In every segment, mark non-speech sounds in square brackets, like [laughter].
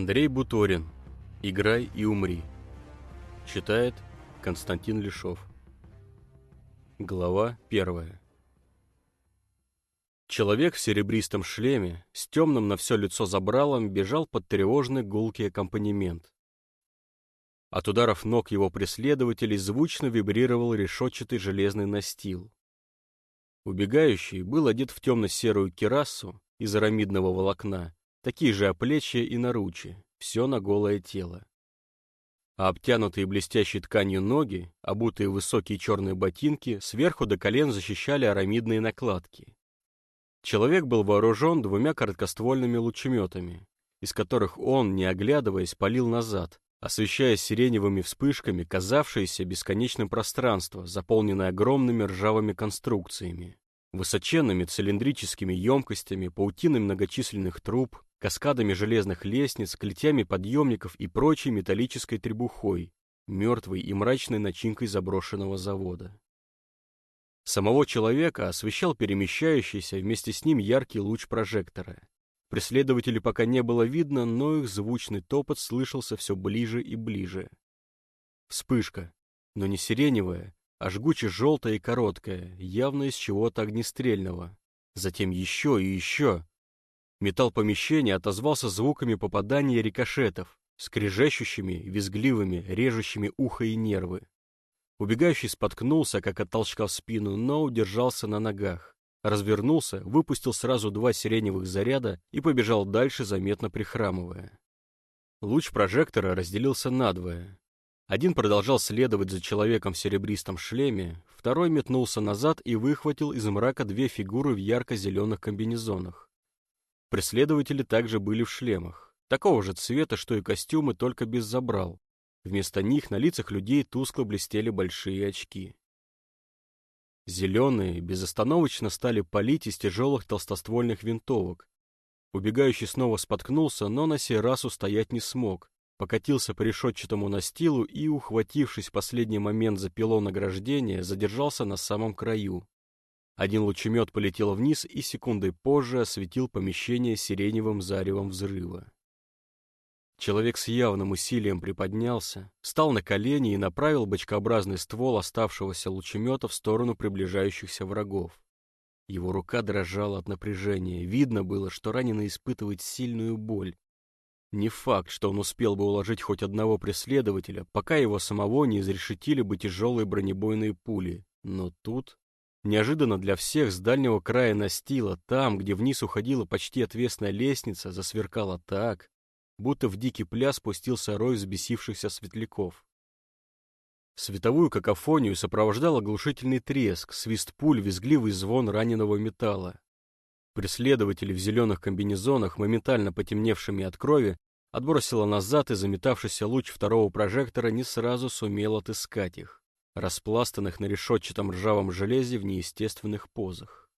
Андрей Буторин. Играй и умри. Читает Константин Лешов. Глава первая. Человек в серебристом шлеме, с темным на все лицо забралом, бежал под тревожный гулкий аккомпанемент. От ударов ног его преследователей звучно вибрировал решетчатый железный настил. Убегающий был одет в темно-серую кирасу из арамидного волокна, такие же оплечья и наручи, все на голое тело. А обтянутые блестящей тканью ноги, обутые высокие черные ботинки, сверху до колен защищали арамидные накладки. Человек был вооружен двумя короткоствольными лучеметами, из которых он, не оглядываясь, палил назад, освещая сиреневыми вспышками казавшееся бесконечным пространство, заполненное огромными ржавыми конструкциями, высоченными цилиндрическими емкостями, паутиной многочисленных труб, каскадами железных лестниц, клетями подъемников и прочей металлической требухой, мертвой и мрачной начинкой заброшенного завода. Самого человека освещал перемещающийся вместе с ним яркий луч прожектора. Преследователей пока не было видно, но их звучный топот слышался все ближе и ближе. Вспышка, но не сиреневая, а жгуче-желтая и короткая, явно из чего-то огнестрельного. Затем еще и еще. Металл помещения отозвался звуками попадания рикошетов, скрежещущими, визгливыми, режущими ухо и нервы. Убегающий споткнулся, как от толчка в спину, но удержался на ногах. Развернулся, выпустил сразу два сиреневых заряда и побежал дальше, заметно прихрамывая. Луч прожектора разделился надвое. Один продолжал следовать за человеком в серебристом шлеме, второй метнулся назад и выхватил из мрака две фигуры в ярко-зеленых комбинезонах. Преследователи также были в шлемах, такого же цвета, что и костюмы, только без забрал. Вместо них на лицах людей тускло блестели большие очки. Зеленые безостановочно стали палить из тяжелых толстоствольных винтовок. Убегающий снова споткнулся, но на сей раз устоять не смог. Покатился по решетчатому настилу и, ухватившись в последний момент за пилон ограждения, задержался на самом краю. Один лучемет полетел вниз и секундой позже осветил помещение сиреневым заревом взрыва. Человек с явным усилием приподнялся, встал на колени и направил бочкообразный ствол оставшегося лучемета в сторону приближающихся врагов. Его рука дрожала от напряжения, видно было, что раненый испытывает сильную боль. Не факт, что он успел бы уложить хоть одного преследователя, пока его самого не изрешетили бы тяжелые бронебойные пули, но тут Неожиданно для всех с дальнего края настила, там, где вниз уходила почти отвесная лестница, засверкала так, будто в дикий пляс спустился рой взбесившихся светляков. Световую какофонию сопровождал оглушительный треск, свист пуль, визгливый звон раненого металла. Преследователи в зеленых комбинезонах, моментально потемневшими от крови, отбросило назад, и заметавшийся луч второго прожектора не сразу сумел отыскать их распластанных на решетчатом ржавом железе в неестественных позах.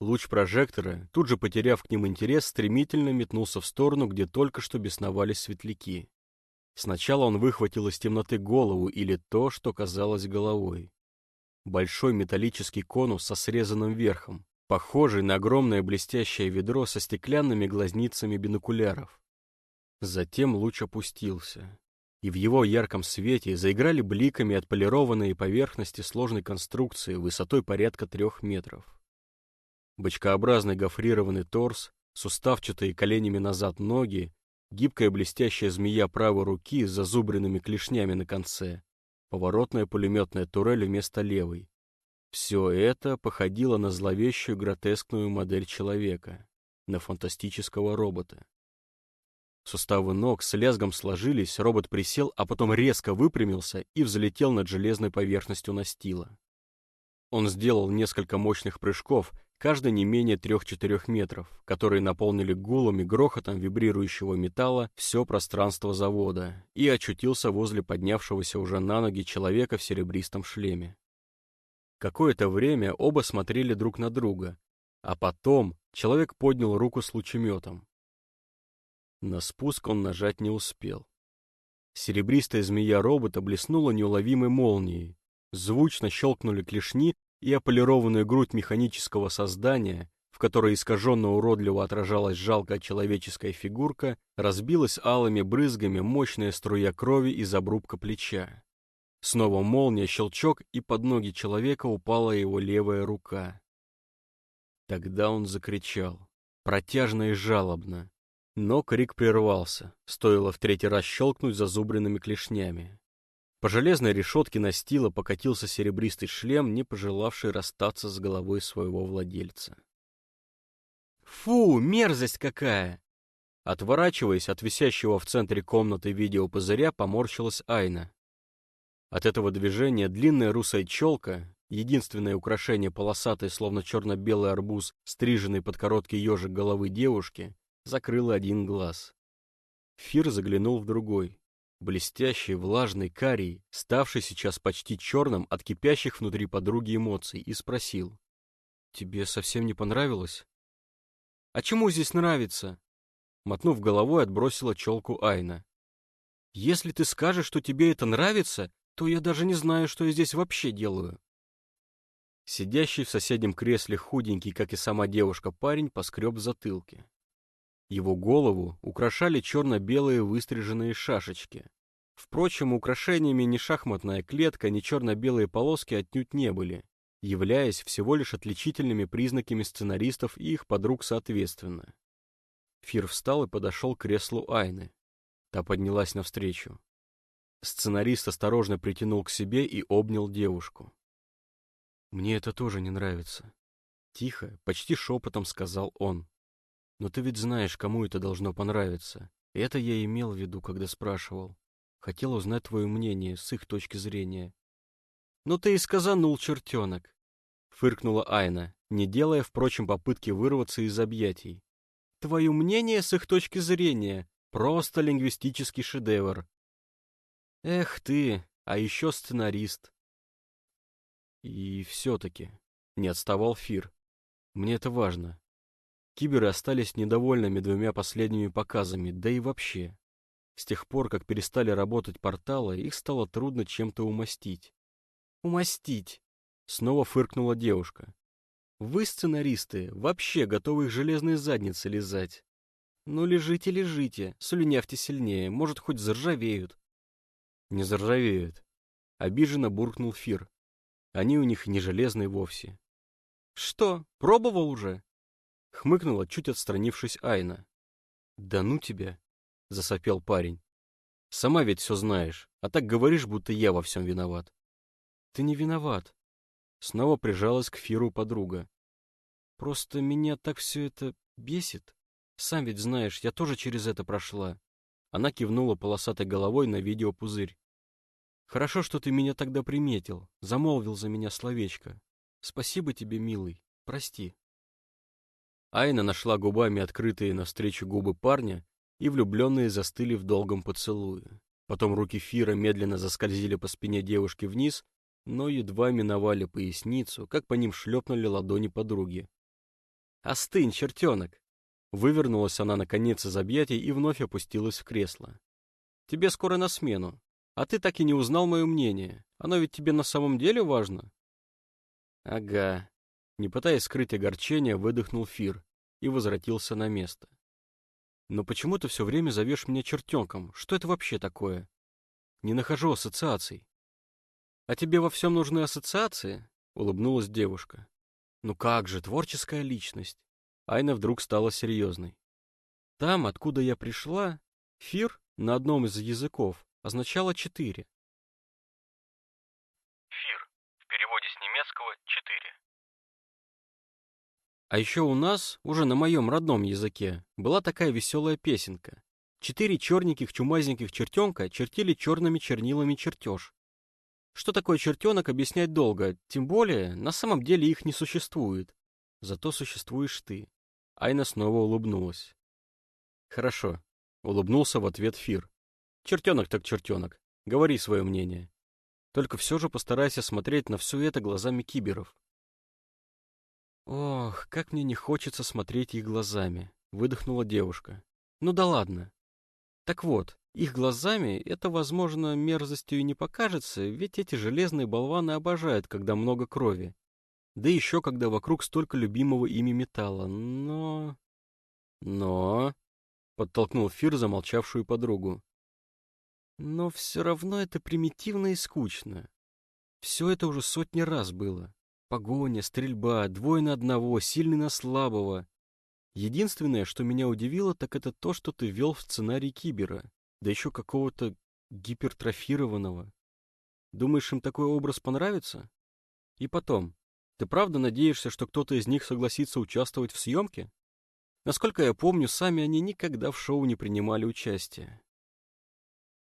Луч прожектора, тут же потеряв к ним интерес, стремительно метнулся в сторону, где только что бесновались светляки. Сначала он выхватил из темноты голову или то, что казалось головой. Большой металлический конус со срезанным верхом, похожий на огромное блестящее ведро со стеклянными глазницами бинокуляров. Затем луч опустился, и в его ярком свете заиграли бликами отполированные поверхности сложной конструкции высотой порядка трех метров. Бочкообразный гофрированный торс, суставчатые коленями назад ноги, гибкая блестящая змея правой руки с зазубренными клешнями на конце, поворотная пулеметная турель вместо левой. Все это походило на зловещую гротескную модель человека, на фантастического робота. Суставы ног с лязгом сложились, робот присел, а потом резко выпрямился и взлетел над железной поверхностью настила. Он сделал несколько мощных прыжков, каждый не менее трех-четырех метров, которые наполнили гулом и грохотом вибрирующего металла все пространство завода, и очутился возле поднявшегося уже на ноги человека в серебристом шлеме. Какое-то время оба смотрели друг на друга, а потом человек поднял руку с лучеметом. На спуск он нажать не успел. Серебристая змея робота блеснула неуловимой молнией. Звучно щелкнули клешни, и ополированную грудь механического создания, в которой искаженно уродливо отражалась жалкая человеческая фигурка, разбилась алыми брызгами мощная струя крови из обрубка плеча. Снова молния, щелчок, и под ноги человека упала его левая рука. Тогда он закричал, протяжно и жалобно. Но крик прервался, стоило в третий раз щелкнуть зазубренными клешнями. По железной решетке настила покатился серебристый шлем, не пожелавший расстаться с головой своего владельца. «Фу, мерзость какая!» Отворачиваясь от висящего в центре комнаты видеопузыря, поморщилась Айна. От этого движения длинная русая челка, единственное украшение полосатой, словно черно-белый арбуз, стриженный под короткий ежик головы девушки, закрыла один глаз. Фир заглянул в другой, блестящий, влажный, карий, ставший сейчас почти черным от кипящих внутри подруги эмоций, и спросил. «Тебе совсем не понравилось?» «А чему здесь нравится?» Мотнув головой, отбросила челку Айна. «Если ты скажешь, что тебе это нравится, то я даже не знаю, что я здесь вообще делаю». Сидящий в соседнем кресле худенький, как и сама девушка, парень поскреб в затылке. Его голову украшали черно-белые выстриженные шашечки. Впрочем, украшениями ни шахматная клетка, ни черно-белые полоски отнюдь не были являясь всего лишь отличительными признаками сценаристов и их подруг соответственно. Фир встал и подошел к креслу Айны. Та поднялась навстречу. Сценарист осторожно притянул к себе и обнял девушку. «Мне это тоже не нравится», — тихо, почти шепотом сказал он. «Но ты ведь знаешь, кому это должно понравиться. Это я имел в виду, когда спрашивал. Хотел узнать твое мнение с их точки зрения». «Ну ты и сказанул, чертенок фыркнула Айна, не делая, впрочем, попытки вырваться из объятий. Твое мнение с их точки зрения — просто лингвистический шедевр. Эх ты, а еще сценарист. И все-таки не отставал Фир. Мне это важно. Киберы остались недовольными двумя последними показами, да и вообще. С тех пор, как перестали работать порталы, их стало трудно чем-то умастить. Умастить! Снова фыркнула девушка. Вы, сценаристы, вообще готовы их железные задницы лизать. Ну, лежите, лежите, слюнявьте сильнее, может, хоть заржавеют. Не заржавеют. Обиженно буркнул Фир. Они у них не железные вовсе. Что, пробовал уже? Хмыкнула, чуть отстранившись Айна. Да ну тебя, засопел парень. Сама ведь все знаешь, а так говоришь, будто я во всем виноват. Ты не виноват, Снова прижалась к Фиру подруга. «Просто меня так все это бесит. Сам ведь знаешь, я тоже через это прошла». Она кивнула полосатой головой на видеопузырь. «Хорошо, что ты меня тогда приметил, замолвил за меня словечко. Спасибо тебе, милый, прости». Айна нашла губами открытые навстречу губы парня, и влюбленные застыли в долгом поцелуе. Потом руки Фира медленно заскользили по спине девушки вниз, но едва миновали поясницу, как по ним шлепнули ладони подруги. «Остынь, чертенок!» Вывернулась она наконец из объятий и вновь опустилась в кресло. «Тебе скоро на смену, а ты так и не узнал мое мнение. Оно ведь тебе на самом деле важно?» «Ага». Не пытаясь скрыть огорчение, выдохнул Фир и возвратился на место. «Но почему ты все время зовешь меня чертенком? Что это вообще такое?» «Не нахожу ассоциаций». «А тебе во всем нужны ассоциации?» — улыбнулась девушка. «Ну как же, творческая личность!» Айна вдруг стала серьезной. «Там, откуда я пришла, фир на одном из языков означало четыре». Фир. В переводе с немецкого «четыре». А еще у нас, уже на моем родном языке, была такая веселая песенка. Четыре черненьких чумазненьких чертенка чертили черными чернилами чертеж. Что такое чертенок, объяснять долго, тем более, на самом деле их не существует. Зато существуешь ты. Айна снова улыбнулась. Хорошо. Улыбнулся в ответ Фир. Чертенок так чертенок. Говори свое мнение. Только все же постарайся смотреть на все это глазами киберов. Ох, как мне не хочется смотреть их глазами, выдохнула девушка. Ну да ладно. Так вот, их глазами это, возможно, мерзостью и не покажется, ведь эти железные болваны обожают, когда много крови. Да еще когда вокруг столько любимого ими металла. Но... Но... Подтолкнул Фир замолчавшую подругу. Но все равно это примитивно и скучно. Все это уже сотни раз было. Погоня, стрельба, двое на одного, сильный на слабого. Единственное, что меня удивило, так это то, что ты вел в сценарий Кибера, да еще какого-то гипертрофированного. Думаешь, им такой образ понравится? И потом, ты правда надеешься, что кто-то из них согласится участвовать в съемке? Насколько я помню, сами они никогда в шоу не принимали участие.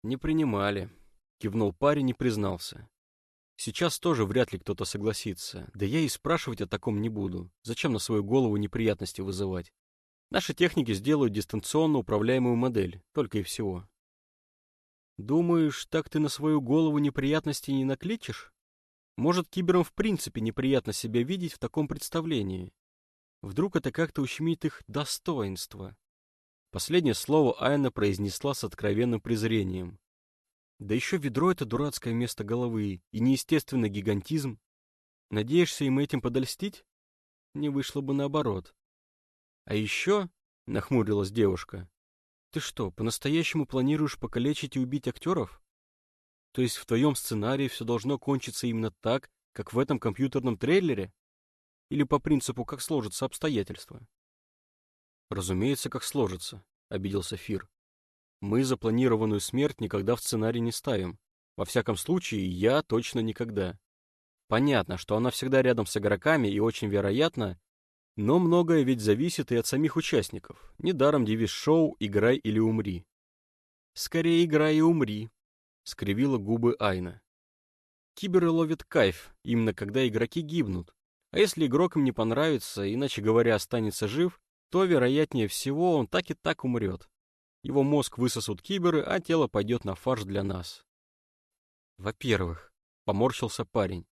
Не принимали, кивнул парень и признался. Сейчас тоже вряд ли кто-то согласится. Да я и спрашивать о таком не буду. Зачем на свою голову неприятности вызывать? Наши техники сделают дистанционно управляемую модель, только и всего. Думаешь, так ты на свою голову неприятности не накличешь? Может, киберам в принципе неприятно себя видеть в таком представлении? Вдруг это как-то ущемит их достоинство? Последнее слово Айна произнесла с откровенным презрением. Да еще ведро — это дурацкое место головы и неестественный гигантизм. Надеешься им этим подольстить? Не вышло бы наоборот. А еще, — нахмурилась девушка, — ты что, по-настоящему планируешь покалечить и убить актеров? То есть в твоем сценарии все должно кончиться именно так, как в этом компьютерном трейлере? Или по принципу, как сложатся обстоятельства? Разумеется, как сложится, обиделся Фир. Мы запланированную смерть никогда в сценарий не ставим. Во всяком случае, я точно никогда. Понятно, что она всегда рядом с игроками и очень вероятно, но многое ведь зависит и от самих участников. Недаром девиз шоу «Играй или умри». «Скорее играй и умри», — скривила губы Айна. Киберы ловят кайф, именно когда игроки гибнут, а если игрок им не понравится, иначе говоря, останется жив, то, вероятнее всего, он так и так умрет. Его мозг высосут киберы, а тело пойдет на фарш для нас. Во-первых, поморщился парень.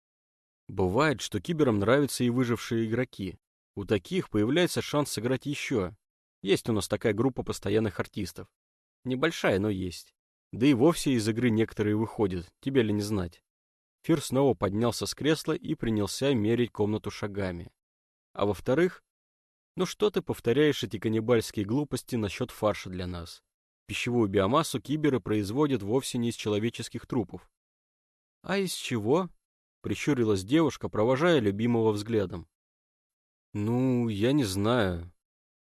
Бывает, что киберам нравятся и выжившие игроки. У таких появляется шанс сыграть еще. Есть у нас такая группа постоянных артистов. Небольшая, но есть. Да и вовсе из игры некоторые выходят, тебе ли не знать. Фир снова поднялся с кресла и принялся мерить комнату шагами. А во-вторых, ну что ты повторяешь эти каннибальские глупости насчет фарша для нас? Пищевую биомассу киберы производят вовсе не из человеческих трупов. А из чего? Прищурилась девушка, провожая любимого взглядом. Ну, я не знаю.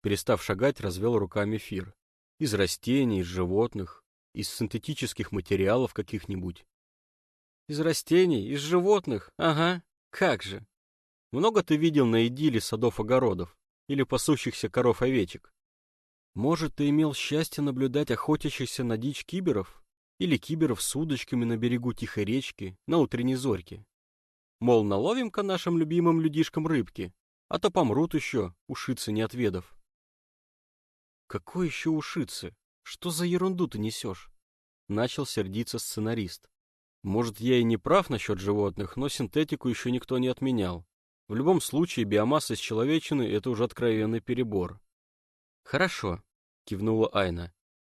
Перестав шагать, развел руками Фир. Из растений, из животных, из синтетических материалов каких-нибудь. Из растений, из животных, ага, как же. Много ты видел на идиле садов-огородов или пасущихся коров-овечек? Может, ты имел счастье наблюдать охотящихся на дичь киберов? Или киберов с удочками на берегу тихой речки, на утренней зорьке? Мол, наловим-ка нашим любимым людишкам рыбки, а то помрут еще, ушицы не отведав. Какой еще ушицы? Что за ерунду ты несешь? Начал сердиться сценарист. Может, я и не прав насчет животных, но синтетику еще никто не отменял. В любом случае, биомасса из человечины — это уже откровенный перебор. Хорошо, кивнула Айна.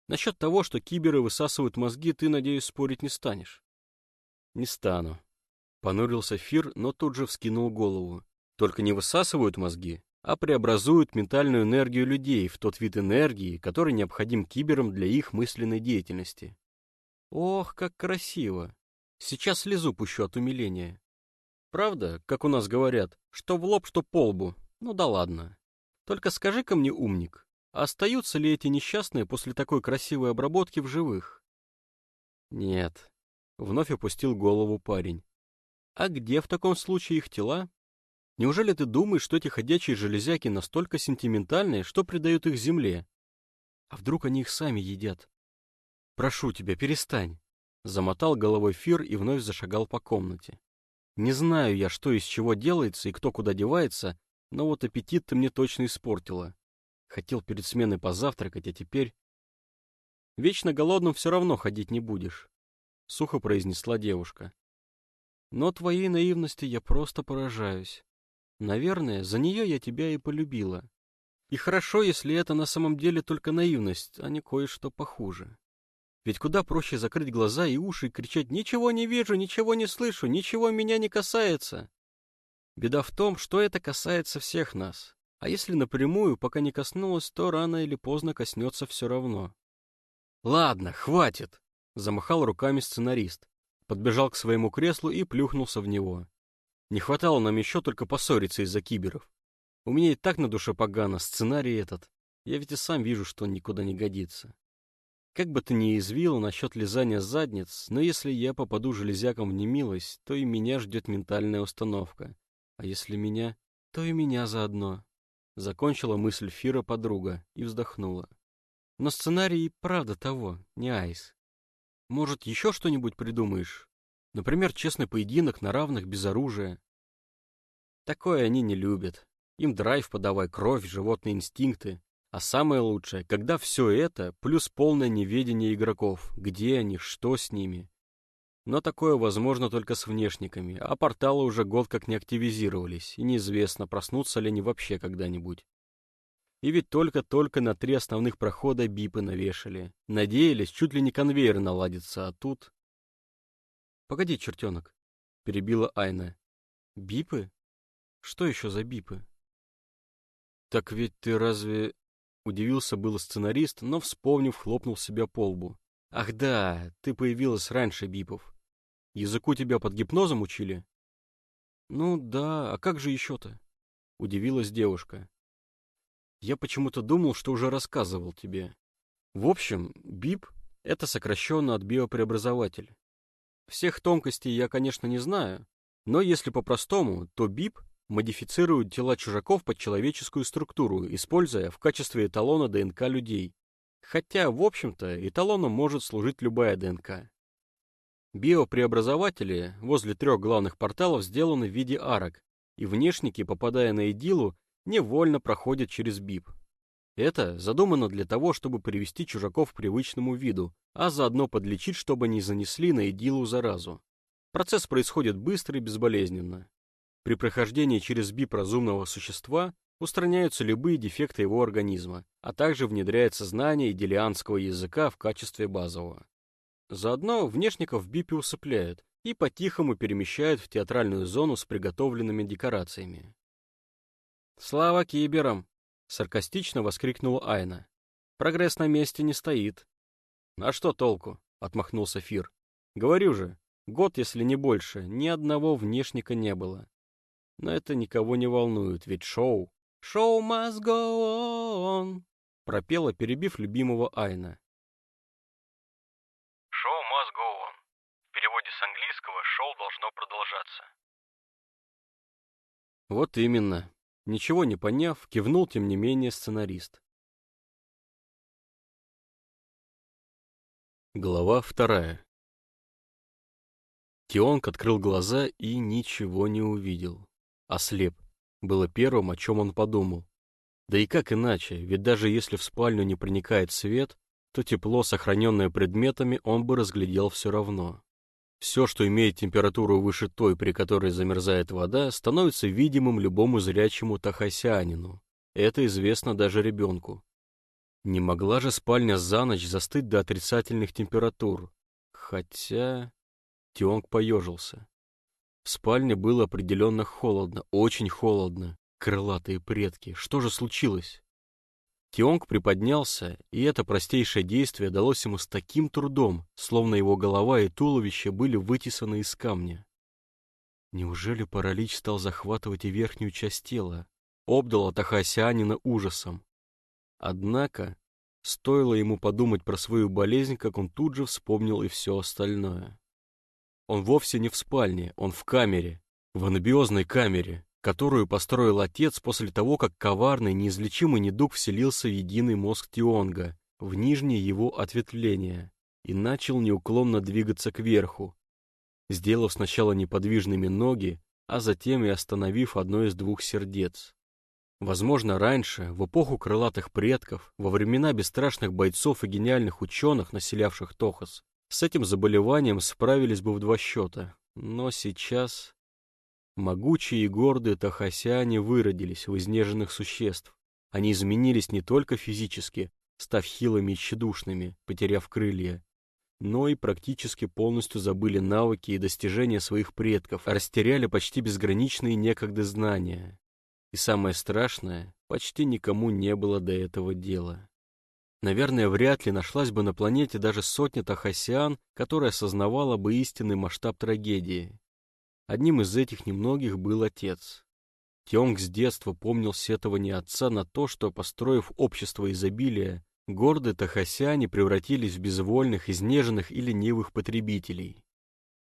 Насчет того, что киберы высасывают мозги, ты, надеюсь, спорить не станешь. Не стану. Понурился Фир, но тут же вскинул голову. Только не высасывают мозги, а преобразуют ментальную энергию людей в тот вид энергии, который необходим киберам для их мысленной деятельности. Ох, как красиво! Сейчас слезу пущу от умиления. Правда, как у нас говорят, что в лоб, что по лбу. Ну да ладно. Только скажи-ка мне, умник, остаются ли эти несчастные после такой красивой обработки в живых? Нет. Вновь опустил голову парень. А где в таком случае их тела? Неужели ты думаешь, что эти ходячие железяки настолько сентиментальные, что предают их земле? А вдруг они их сами едят? Прошу тебя, перестань. Замотал головой Фир и вновь зашагал по комнате. Не знаю я, что из чего делается и кто куда девается, но вот аппетит ты мне точно испортила. Хотел перед сменой позавтракать, а теперь... Вечно голодным все равно ходить не будешь, — сухо произнесла девушка. Но твоей наивности я просто поражаюсь. Наверное, за нее я тебя и полюбила. И хорошо, если это на самом деле только наивность, а не кое-что похуже. Ведь куда проще закрыть глаза и уши и кричать «Ничего не вижу, ничего не слышу, ничего меня не касается». Беда в том, что это касается всех нас. А если напрямую, пока не коснулось, то рано или поздно коснется все равно. «Ладно, хватит!» — замахал руками сценарист. Подбежал к своему креслу и плюхнулся в него. Не хватало нам еще только поссориться из-за киберов. У меня и так на душе погано, сценарий этот. Я ведь и сам вижу, что он никуда не годится. Как бы ты ни извил насчет лизания задниц, но если я попаду железяком в немилость, то и меня ждет ментальная установка. А если меня, то и меня заодно. Закончила мысль Фира подруга и вздохнула. Но сценарий правда того, не айс. Может, еще что-нибудь придумаешь? Например, честный поединок на равных без оружия. Такое они не любят. Им драйв подавай, кровь, животные инстинкты. А самое лучшее, когда все это, плюс полное неведение игроков, где они, что с ними. Но такое возможно только с внешниками, а порталы уже год как не активизировались, и неизвестно, проснутся ли они вообще когда-нибудь. И ведь только-только на три основных прохода бипы навешали. Надеялись, чуть ли не конвейер наладится, а тут... «Погоди, чертенок», — перебила Айна. «Бипы? Что еще за бипы?» «Так ведь ты разве...» Удивился было сценарист, но, вспомнив, хлопнул себя по лбу. «Ах да, ты появилась раньше бипов. Языку тебя под гипнозом учили?» «Ну да, а как же еще-то?» Удивилась девушка. «Я почему-то думал, что уже рассказывал тебе. В общем, бип — это сокращенно от биопреобразователь. Всех тонкостей я, конечно, не знаю, но если по-простому, то бип модифицируют тела чужаков под человеческую структуру, используя в качестве эталона ДНК людей. Хотя, в общем-то, эталоном может служить любая ДНК. Биопреобразователи возле трех главных порталов сделаны в виде арок, и внешники, попадая на идилу, невольно проходят через БИП. Это задумано для того, чтобы привести чужаков к привычному виду, а заодно подлечить, чтобы не занесли на идилу заразу. Процесс происходит быстро и безболезненно. При прохождении через БИП разумного существа устраняются любые дефекты его организма, а также внедряется знание делианского языка в качестве базового. Заодно внешников в БИПе усыпляют и по-тихому перемещают в театральную зону с приготовленными декорациями. «Слава киберам!» — саркастично воскликнула Айна. «Прогресс на месте не стоит». «А что толку?» — отмахнулся Фир. «Говорю же, год, если не больше, ни одного внешника не было. Но это никого не волнует, ведь шоу. «Show must go on», — пропела, перебив любимого Айна. Show must go on. В переводе с английского «шоу должно продолжаться». Вот именно. Ничего не поняв, кивнул тем не менее сценарист. Глава вторая. Кионг открыл глаза и ничего не увидел. Ослеп. Было первым, о чем он подумал. Да и как иначе, ведь даже если в спальню не проникает свет, то тепло, сохраненное предметами, он бы разглядел все равно. Все, что имеет температуру выше той, при которой замерзает вода, становится видимым любому зрячему тахасянину. Это известно даже ребенку. Не могла же спальня за ночь застыть до отрицательных температур. Хотя... Тионг поежился. В спальне было определенно холодно, очень холодно. Крылатые предки, что же случилось? Тионг приподнялся, и это простейшее действие далось ему с таким трудом, словно его голова и туловище были вытесаны из камня. Неужели паралич стал захватывать и верхнюю часть тела? Обдал Тахасианина ужасом. Однако, стоило ему подумать про свою болезнь, как он тут же вспомнил и все остальное. Он вовсе не в спальне, он в камере, в анабиозной камере, которую построил отец после того, как коварный, неизлечимый недуг вселился в единый мозг Тионга, в нижнее его ответвление, и начал неуклонно двигаться кверху, сделав сначала неподвижными ноги, а затем и остановив одно из двух сердец. Возможно, раньше, в эпоху крылатых предков, во времена бесстрашных бойцов и гениальных ученых, населявших Тохос, с этим заболеванием справились бы в два счета, но сейчас... Могучие и гордые тахасяне выродились в изнеженных существ. Они изменились не только физически, став хилыми и тщедушными, потеряв крылья, но и практически полностью забыли навыки и достижения своих предков, растеряли почти безграничные некогда знания. И самое страшное, почти никому не было до этого дела. Наверное, вряд ли нашлась бы на планете даже сотня тахасиан, которая осознавала бы истинный масштаб трагедии. Одним из этих немногих был отец. Тионг с детства помнил сетование отца на то, что, построив общество изобилия, гордые тахасяне превратились в безвольных, изнеженных и ленивых потребителей.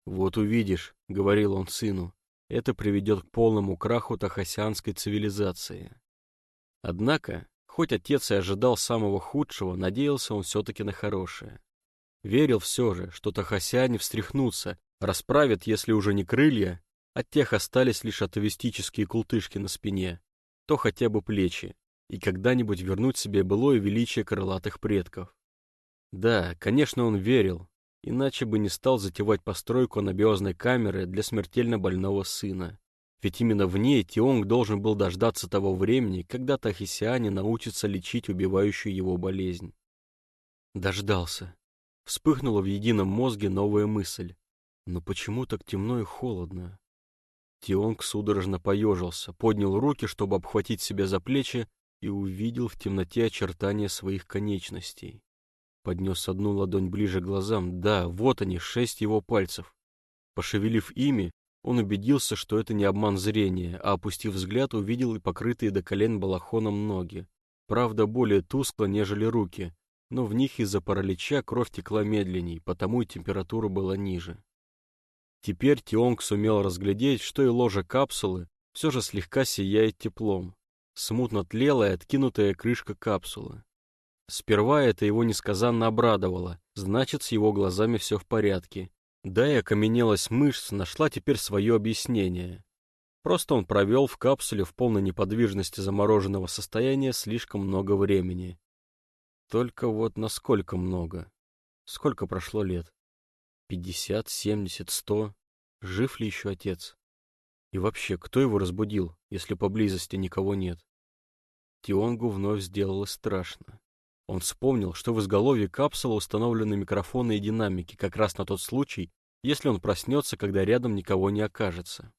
«Вот увидишь», — говорил он сыну, — «это приведет к полному краху тахасянской цивилизации». Однако, хоть отец и ожидал самого худшего, надеялся он все-таки на хорошее. Верил все же, что тахасяне встряхнутся, расправят, если уже не крылья, от тех остались лишь атовистические култышки на спине, то хотя бы плечи, и когда-нибудь вернуть себе былое величие крылатых предков. Да, конечно, он верил, иначе бы не стал затевать постройку анабиозной камеры для смертельно больного сына. Ведь именно в ней Тионг должен был дождаться того времени, когда тахисиане научатся лечить убивающую его болезнь. Дождался. Вспыхнула в едином мозге новая мысль. Но почему так темно и холодно? Тионг судорожно поежился, поднял руки, чтобы обхватить себя за плечи, и увидел в темноте очертания своих конечностей. Поднес одну ладонь ближе к глазам. Да, вот они, шесть его пальцев. Пошевелив ими, он убедился, что это не обман зрения, а, опустив взгляд, увидел и покрытые до колен балахоном ноги. Правда, более тускло, нежели руки, но в них из-за паралича кровь текла медленней, потому и температура была ниже. Теперь Тионг сумел разглядеть, что и ложа капсулы все же слегка сияет теплом. Смутно тлела и откинутая крышка капсулы. Сперва это его несказанно обрадовало, значит, с его глазами все в порядке. Да и окаменелость мышц нашла теперь свое объяснение. Просто он провел в капсуле в полной неподвижности замороженного состояния слишком много времени. Только вот насколько много? Сколько прошло лет? Пятьдесят, семьдесят, сто. Жив ли еще отец? И вообще, кто его разбудил, если поблизости никого нет? Тионгу вновь сделалось страшно. Он вспомнил, что в изголовье капсулы установлены микрофоны и динамики как раз на тот случай, если он проснется, когда рядом никого не окажется.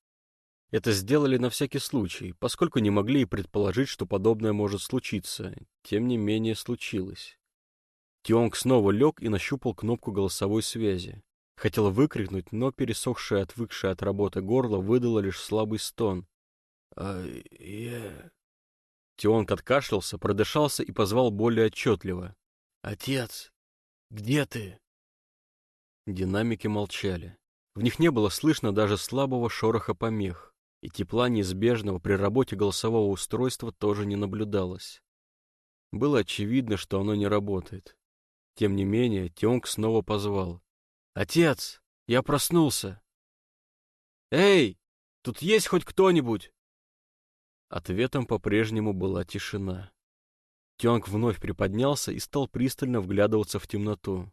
Это сделали на всякий случай, поскольку не могли и предположить, что подобное может случиться. Тем не менее, случилось. Тионг снова лег и нащупал кнопку голосовой связи. Хотел выкрикнуть, но пересохшее, отвыкшее от работы горло выдало лишь слабый стон. «А я...» Тионг откашлялся, продышался и позвал более отчетливо. «Отец, где ты?» Динамики молчали. В них не было слышно даже слабого шороха помех, и тепла неизбежного при работе голосового устройства тоже не наблюдалось. Было очевидно, что оно не работает. Тем не менее, Тионг снова позвал. «Отец, я проснулся!» «Эй, тут есть хоть кто-нибудь?» Ответом по-прежнему была тишина. Тёнг вновь приподнялся и стал пристально вглядываться в темноту.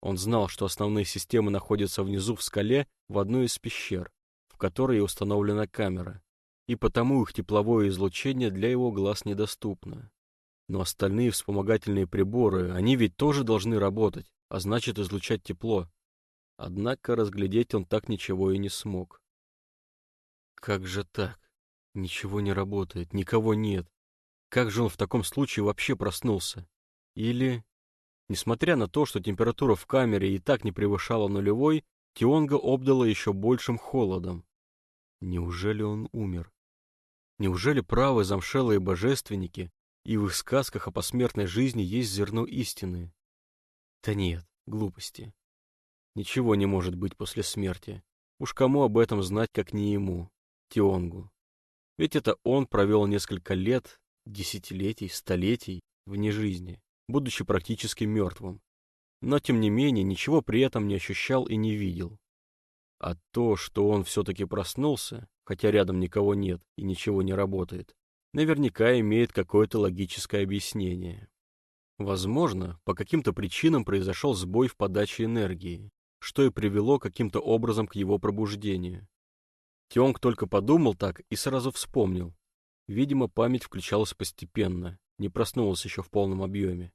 Он знал, что основные системы находятся внизу в скале в одной из пещер, в которой установлена камера, и потому их тепловое излучение для его глаз недоступно. Но остальные вспомогательные приборы, они ведь тоже должны работать, а значит излучать тепло, Однако разглядеть он так ничего и не смог. Как же так? Ничего не работает, никого нет. Как же он в таком случае вообще проснулся? Или... Несмотря на то, что температура в камере и так не превышала нулевой, Тионга обдала еще большим холодом. Неужели он умер? Неужели правы замшелые божественники, и в их сказках о посмертной жизни есть зерно истины? Да нет, глупости. Ничего не может быть после смерти. Уж кому об этом знать, как не ему, Тионгу. Ведь это он провел несколько лет, десятилетий, столетий вне жизни, будучи практически мертвым. Но, тем не менее, ничего при этом не ощущал и не видел. А то, что он все-таки проснулся, хотя рядом никого нет и ничего не работает, наверняка имеет какое-то логическое объяснение. Возможно, по каким-то причинам произошел сбой в подаче энергии, что и привело каким-то образом к его пробуждению. Тионг только подумал так и сразу вспомнил. Видимо, память включалась постепенно, не проснулась еще в полном объеме.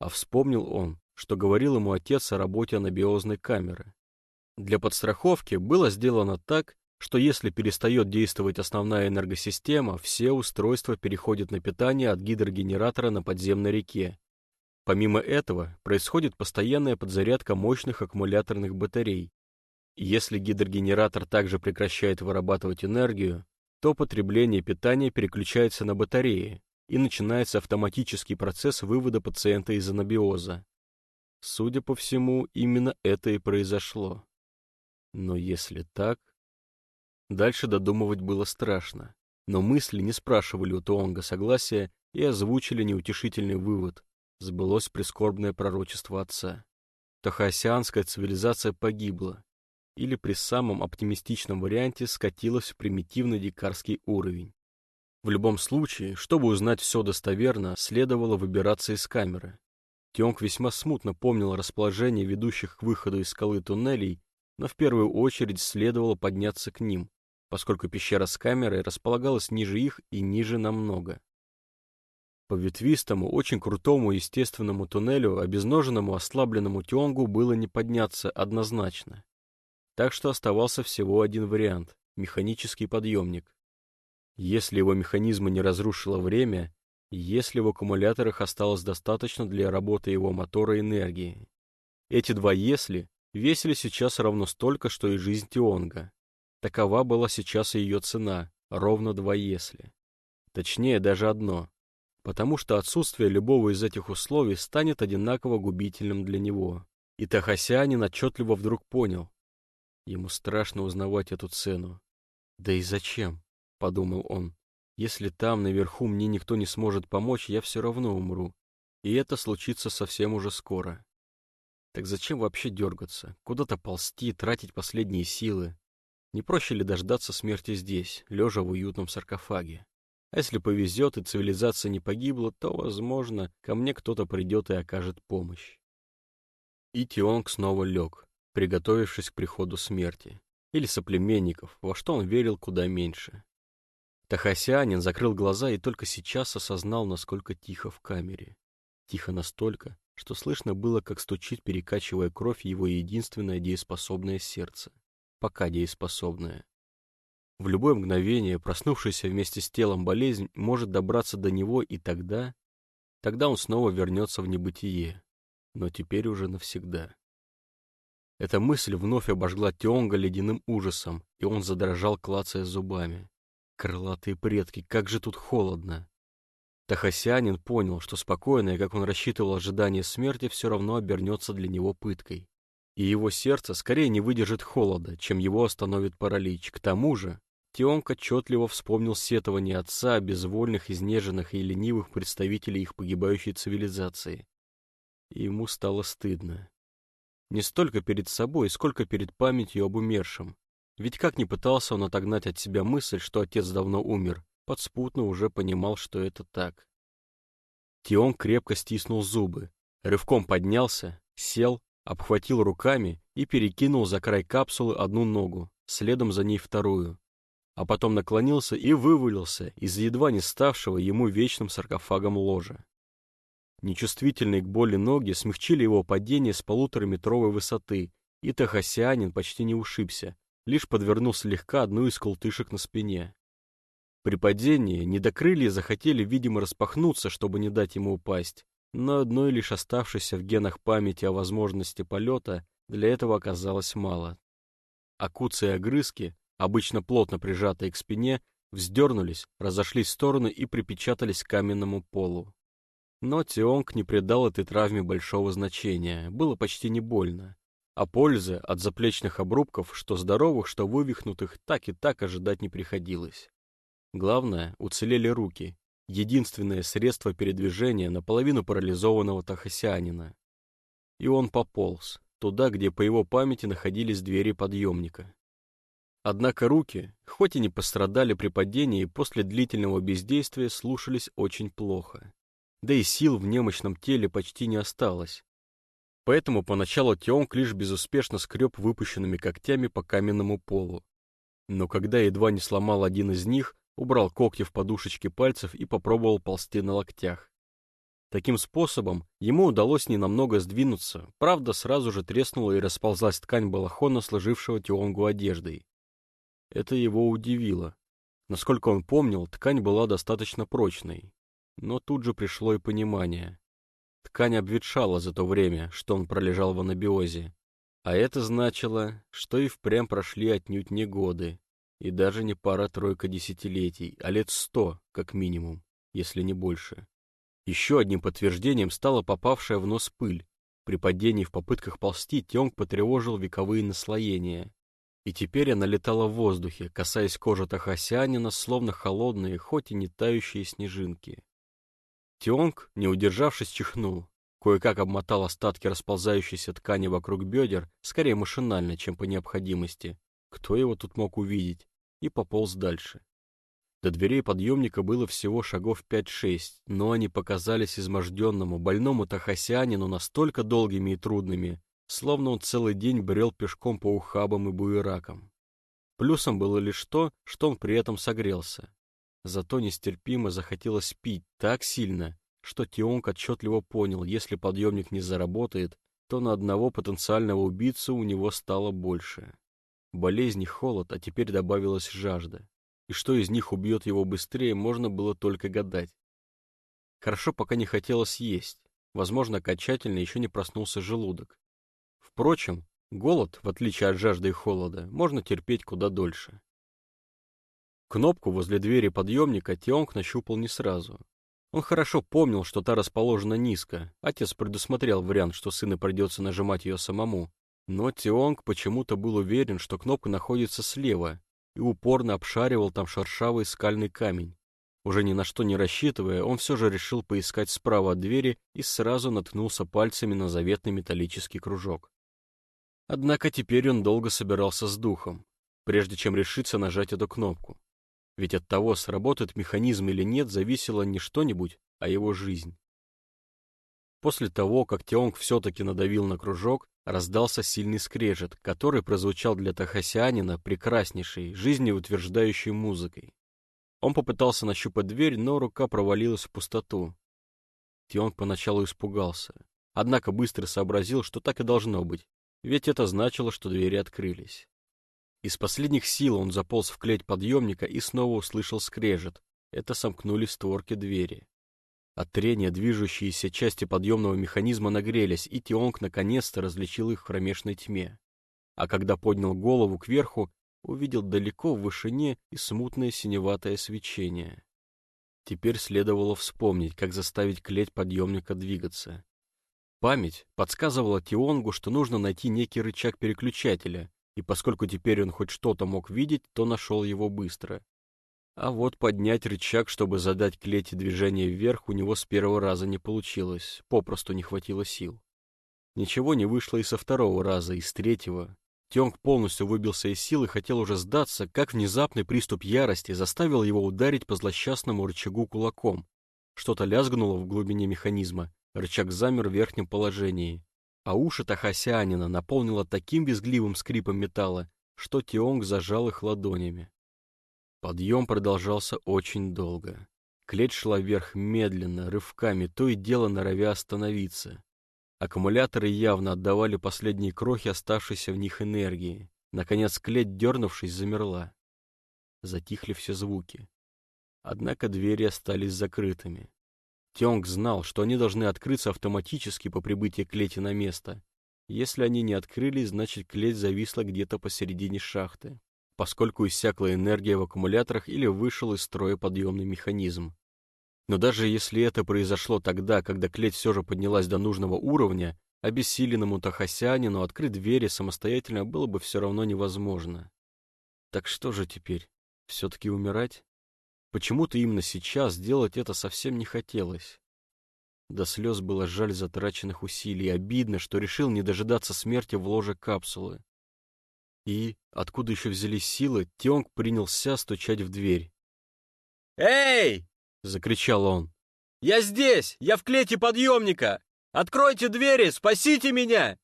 А вспомнил он, что говорил ему отец о работе анабиозной камеры. Для подстраховки было сделано так, что если перестает действовать основная энергосистема, все устройства переходят на питание от гидрогенератора на подземной реке. Помимо этого, происходит постоянная подзарядка мощных аккумуляторных батарей. Если гидрогенератор также прекращает вырабатывать энергию, то потребление питания переключается на батареи, и начинается автоматический процесс вывода пациента из анабиоза. Судя по всему, именно это и произошло. Но если так... Дальше додумывать было страшно, но мысли не спрашивали у Туонга согласия и озвучили неутешительный вывод. Сбылось прискорбное пророчество отца. Тохоосианская цивилизация погибла, или при самом оптимистичном варианте скатилась в примитивный дикарский уровень. В любом случае, чтобы узнать все достоверно, следовало выбираться из камеры. Тионг весьма смутно помнил расположение ведущих к выходу из скалы туннелей, но в первую очередь следовало подняться к ним, поскольку пещера с камерой располагалась ниже их и ниже намного. По ветвистому, очень крутому естественному туннелю, обезноженному ослабленному Тионгу было не подняться однозначно. Так что оставался всего один вариант — механический подъемник. Если его механизмы не разрушило время, если в аккумуляторах осталось достаточно для работы его мотора энергии. Эти два «если» весили сейчас равно столько, что и жизнь Тионга. Такова была сейчас ее цена, ровно два «если». Точнее, даже одно. Потому что отсутствие любого из этих условий станет одинаково губительным для него. И Тахасянин отчетливо вдруг понял. Ему страшно узнавать эту цену. Да и зачем? подумал он. Если там, наверху, мне никто не сможет помочь, я все равно умру. И это случится совсем уже скоро. Так зачем вообще дергаться? Куда-то ползти, тратить последние силы? Не проще ли дождаться смерти здесь, лежа в уютном саркофаге? А если повезет и цивилизация не погибла, то, возможно, ко мне кто-то придет и окажет помощь. И Тионг снова лег, приготовившись к приходу смерти. Или соплеменников, во что он верил куда меньше. Тахасианин закрыл глаза и только сейчас осознал, насколько тихо в камере. Тихо настолько, что слышно было, как стучит, перекачивая кровь, его единственное дееспособное сердце. Пока дееспособное. В любое мгновение, проснувшаяся вместе с телом болезнь может добраться до него, и тогда... Тогда он снова вернется в небытие. Но теперь уже навсегда. Эта мысль вновь обожгла Тионга ледяным ужасом, и он задрожал, клацая зубами. Крылатые предки, как же тут холодно. Тахасянин понял, что спокойное, как он рассчитывал ожидание смерти, все равно обернется для него пыткой. И его сердце скорее не выдержит холода, чем его остановит паралич. К тому же, Тионг отчетливо вспомнил сетование отца безвольных, изнеженных и ленивых представителей их погибающей цивилизации. И ему стало стыдно. Не столько перед собой, сколько перед памятью об умершем, ведь как ни пытался он отогнать от себя мысль, что отец давно умер, подспутно уже понимал, что это так. Тион крепко стиснул зубы, рывком поднялся, сел, обхватил руками и перекинул за край капсулы одну ногу, следом за ней вторую, а потом наклонился и вывалился из едва не ставшего ему вечным саркофагом ложа. Нечувствительные к боли ноги смягчили его падение с полутораметровой высоты, и Тахасианин почти не ушибся, лишь подвернул слегка одну из колтышек на спине. При падении недокрылья захотели, видимо, распахнуться, чтобы не дать ему упасть, но одной лишь оставшейся в генах памяти о возможности полета для этого оказалось мало. Акуцы и огрызки, обычно плотно прижатые к спине, вздернулись, разошлись в стороны и припечатались к каменному полу. Но Тионг не придал этой травме большого значения, было почти не больно а пользы от заплечных обрубков, что здоровых, что вывихнутых, так и так ожидать не приходилось. Главное, уцелели руки, единственное средство передвижения наполовину парализованного тахасианина. И он пополз, туда, где по его памяти находились двери подъемника. Однако руки, хоть и не пострадали при падении, после длительного бездействия слушались очень плохо. Да и сил в немощном теле почти не осталось, Поэтому поначалу Тионг лишь безуспешно скреб выпущенными когтями по каменному полу. Но когда едва не сломал один из них, убрал когти в подушечки пальцев и попробовал ползти на локтях. Таким способом ему удалось ненамного сдвинуться, правда, сразу же треснула и расползлась ткань балахона, сложившего Тионгу одеждой. Это его удивило. Насколько он помнил, ткань была достаточно прочной. Но тут же пришло и понимание. Ткань обветшала за то время, что он пролежал в анабиозе. А это значило, что и впрямь прошли отнюдь не годы, и даже не пара-тройка десятилетий, а лет сто, как минимум, если не больше. Еще одним подтверждением стала попавшая в нос пыль. При падении в попытках ползти Тёнг потревожил вековые наслоения. И теперь она летала в воздухе, касаясь кожи Тахасянина, словно холодные, хоть и не тающие снежинки. Тионг, не удержавшись, чихнул. Кое-как обмотал остатки расползающейся ткани вокруг бедер, скорее машинально, чем по необходимости. Кто его тут мог увидеть? И пополз дальше. До дверей подъемника было всего шагов 5-6, но они показались изможденному, больному тахасянину настолько долгими и трудными, словно он целый день брел пешком по ухабам и буеракам. Плюсом было лишь то, что он при этом согрелся. Зато нестерпимо захотелось пить так сильно, что Тионг отчетливо понял, если подъемник не заработает, то на одного потенциального убийцу у него стало больше. Болезнь и холод, а теперь добавилась жажда и что из них убьет его быстрее, можно было только гадать. Хорошо, пока не хотелось есть. Возможно, окончательно еще не проснулся желудок. Впрочем, голод, в отличие от жажды и холода, можно терпеть куда дольше. Кнопку возле двери подъемника Тионг нащупал не сразу. Он хорошо помнил, что та расположена низко. Отец предусмотрел вариант, что сыну придется нажимать ее самому. Но Тионг почему-то был уверен, что кнопка находится слева, и упорно обшаривал там шершавый скальный камень. Уже ни на что не рассчитывая, он все же решил поискать справа от двери и сразу наткнулся пальцами на заветный металлический кружок. Однако теперь он долго собирался с духом, прежде чем решиться нажать эту кнопку. Ведь от того, сработает механизм или нет, зависело не что-нибудь, а его жизнь. После того, как Тионг все-таки надавил на кружок, раздался сильный скрежет, который прозвучал для Тахасианина прекраснейшей, жизнеутверждающей музыкой. Он попытался нащупать дверь, но рука провалилась в пустоту. Тионг поначалу испугался, однако быстро сообразил, что так и должно быть, ведь это значило, что двери открылись. Из последних сил он заполз в клеть подъемника и снова услышал скрежет. Это сомкнулись створки двери. От трения движущиеся части подъемного механизма нагрелись, и Тионг наконец-то различил их в кромешной тьме. А когда поднял голову кверху, увидел далеко в вышине и смутное синеватое свечение. Теперь следовало вспомнить, как заставить клеть подъемника двигаться. Память подсказывала Тионгу, что нужно найти некий рычаг переключателя, и поскольку теперь он хоть что-то мог видеть, то нашел его быстро. А вот поднять рычаг, чтобы задать клете движение вверх, у него с первого раза не получилось, попросту не хватило сил. Ничего не вышло и со второго раза, и с третьего. Тёнг полностью выбился из сил и хотел уже сдаться, как внезапный приступ ярости заставил его ударить по злосчастному рычагу кулаком. Что-то лязгнуло в глубине механизма, рычаг замер в верхнем положении. А уши Тахасянина наполнило таким визгливым скрипом металла, что Тионг зажал их ладонями. Подъем продолжался очень долго. Клеть шла вверх медленно, рывками, то и дело норовя остановиться. Аккумуляторы явно отдавали последние крохи оставшейся в них энергии. Наконец клеть, дернувшись, замерла. Затихли все звуки. Однако двери остались закрытыми. Тёнг знал, что они должны открыться автоматически по прибытии клети на место. Если они не открылись, значит клеть зависла где-то посередине шахты поскольку иссякла энергия в аккумуляторах или вышел из строя подъемный механизм. Но даже если это произошло тогда, когда клеть все же поднялась до нужного уровня, обессиленному Тахасянину открыть двери самостоятельно было бы все равно невозможно. Так что же теперь? Все-таки умирать? Почему-то именно сейчас делать это совсем не хотелось. До слез было жаль затраченных усилий, обидно, что решил не дожидаться смерти в ложе капсулы. И, откуда еще взялись силы, Тионг принялся стучать в дверь. «Эй!» — закричал он. «Я здесь! Я в клете подъемника! Откройте двери! Спасите меня!»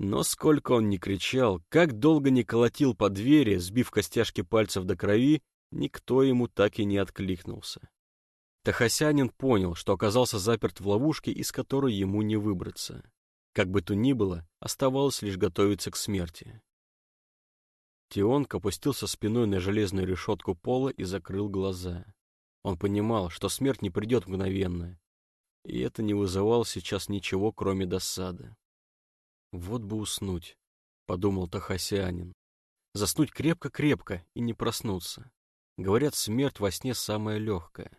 Но сколько он ни кричал, как долго не колотил по двери, сбив костяшки пальцев до крови, никто ему так и не откликнулся. Тахасянин понял, что оказался заперт в ловушке, из которой ему не выбраться. Как бы то ни было, оставалось лишь готовиться к смерти. Тионг опустился спиной на железную решетку пола и закрыл глаза. Он понимал, что смерть не придет мгновенно, и это не вызывало сейчас ничего, кроме досады. «Вот бы уснуть», — подумал Тахасянин. «Заснуть крепко-крепко и не проснуться. Говорят, смерть во сне самая легкая».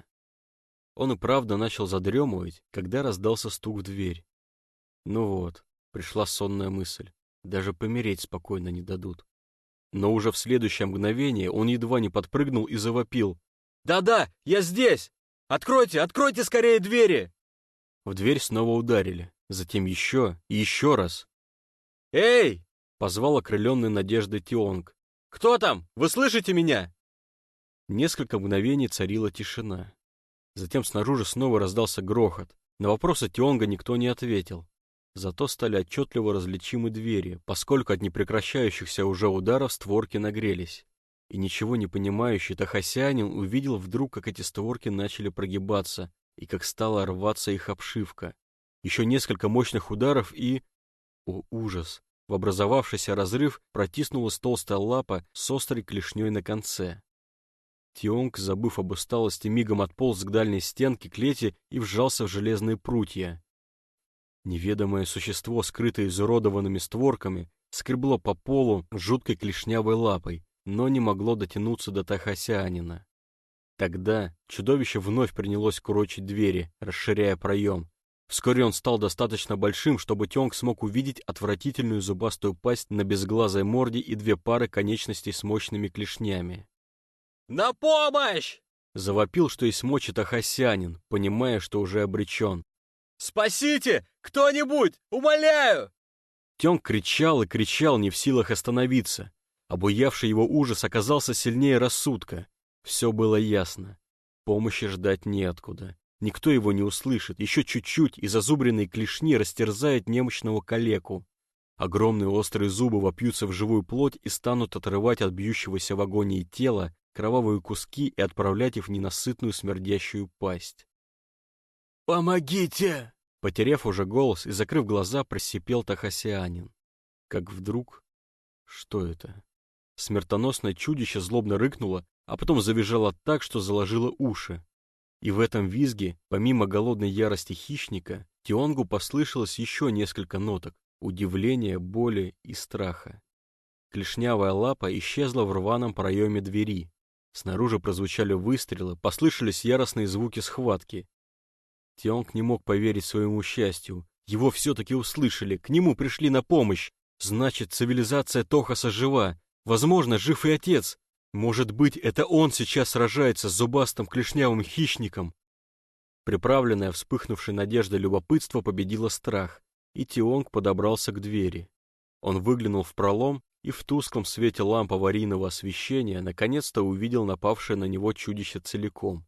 Он и правда начал задремывать, когда раздался стук в дверь. Ну вот, пришла сонная мысль. Даже помереть спокойно не дадут. Но уже в следующее мгновение он едва не подпрыгнул и завопил. «Да-да, я здесь! Откройте, откройте скорее двери!» В дверь снова ударили, затем еще и еще раз. «Эй!» — позвал окрыленный надеждой Тионг. «Кто там? Вы слышите меня?» Несколько мгновений царила тишина. Затем снаружи снова раздался грохот. На вопросы Тионга никто не ответил. Зато стали отчетливо различимы двери, поскольку от непрекращающихся уже ударов створки нагрелись. И ничего не понимающий Тахасянин увидел вдруг, как эти створки начали прогибаться, и как стала рваться их обшивка. Еще несколько мощных ударов и... О, ужас! В образовавшийся разрыв протиснулась толстая лапа с острой клешней на конце. Тионг, забыв об усталости, мигом отполз к дальней стенке клети и вжался в железные прутья. Неведомое существо, скрытое изуродованными створками, скребло по полу жуткой клешнявой лапой, но не могло дотянуться до Тахасянина. Тогда чудовище вновь принялось курочить двери, расширяя проем. Вскоре он стал достаточно большим, чтобы Тёнг смог увидеть отвратительную зубастую пасть на безглазой морде и две пары конечностей с мощными клешнями. «На помощь!» Завопил, что есть мочи Тахасянин, понимая, что уже обречен. «Спасите! Кто-нибудь! Умоляю!» Тёнг кричал и кричал, не в силах остановиться. Обуявший его ужас оказался сильнее рассудка. Все было ясно. Помощи ждать неоткуда. Никто его не услышит. Еще чуть-чуть, и зазубренные клешни растерзают немощного калеку. Огромные острые зубы вопьются в живую плоть и станут отрывать от бьющегося в агонии тела кровавые куски и отправлять их в ненасытную смердящую пасть. «Помогите!» Потеряв уже голос и закрыв глаза, просипел Тахасианин. Как вдруг... Что это? Смертоносное чудище злобно рыкнуло, а потом завизжало так, что заложило уши. И в этом визге, помимо голодной ярости хищника, Тионгу послышалось еще несколько ноток удивления, боли и страха. Клешнявая лапа исчезла в рваном проеме двери, Снаружи прозвучали выстрелы, послышались яростные звуки схватки. Тионг не мог поверить своему счастью. Его все-таки услышали, к нему пришли на помощь. Значит, цивилизация Тохаса жива. Возможно, жив и отец. Может быть, это он сейчас сражается с зубастым клешнявым хищником. Приправленная вспыхнувшей надеждой любопытство победила страх, и Тионг подобрался к двери. Он выглянул в пролом и в тусклом свете ламп аварийного освещения наконец-то увидел напавшее на него чудище целиком.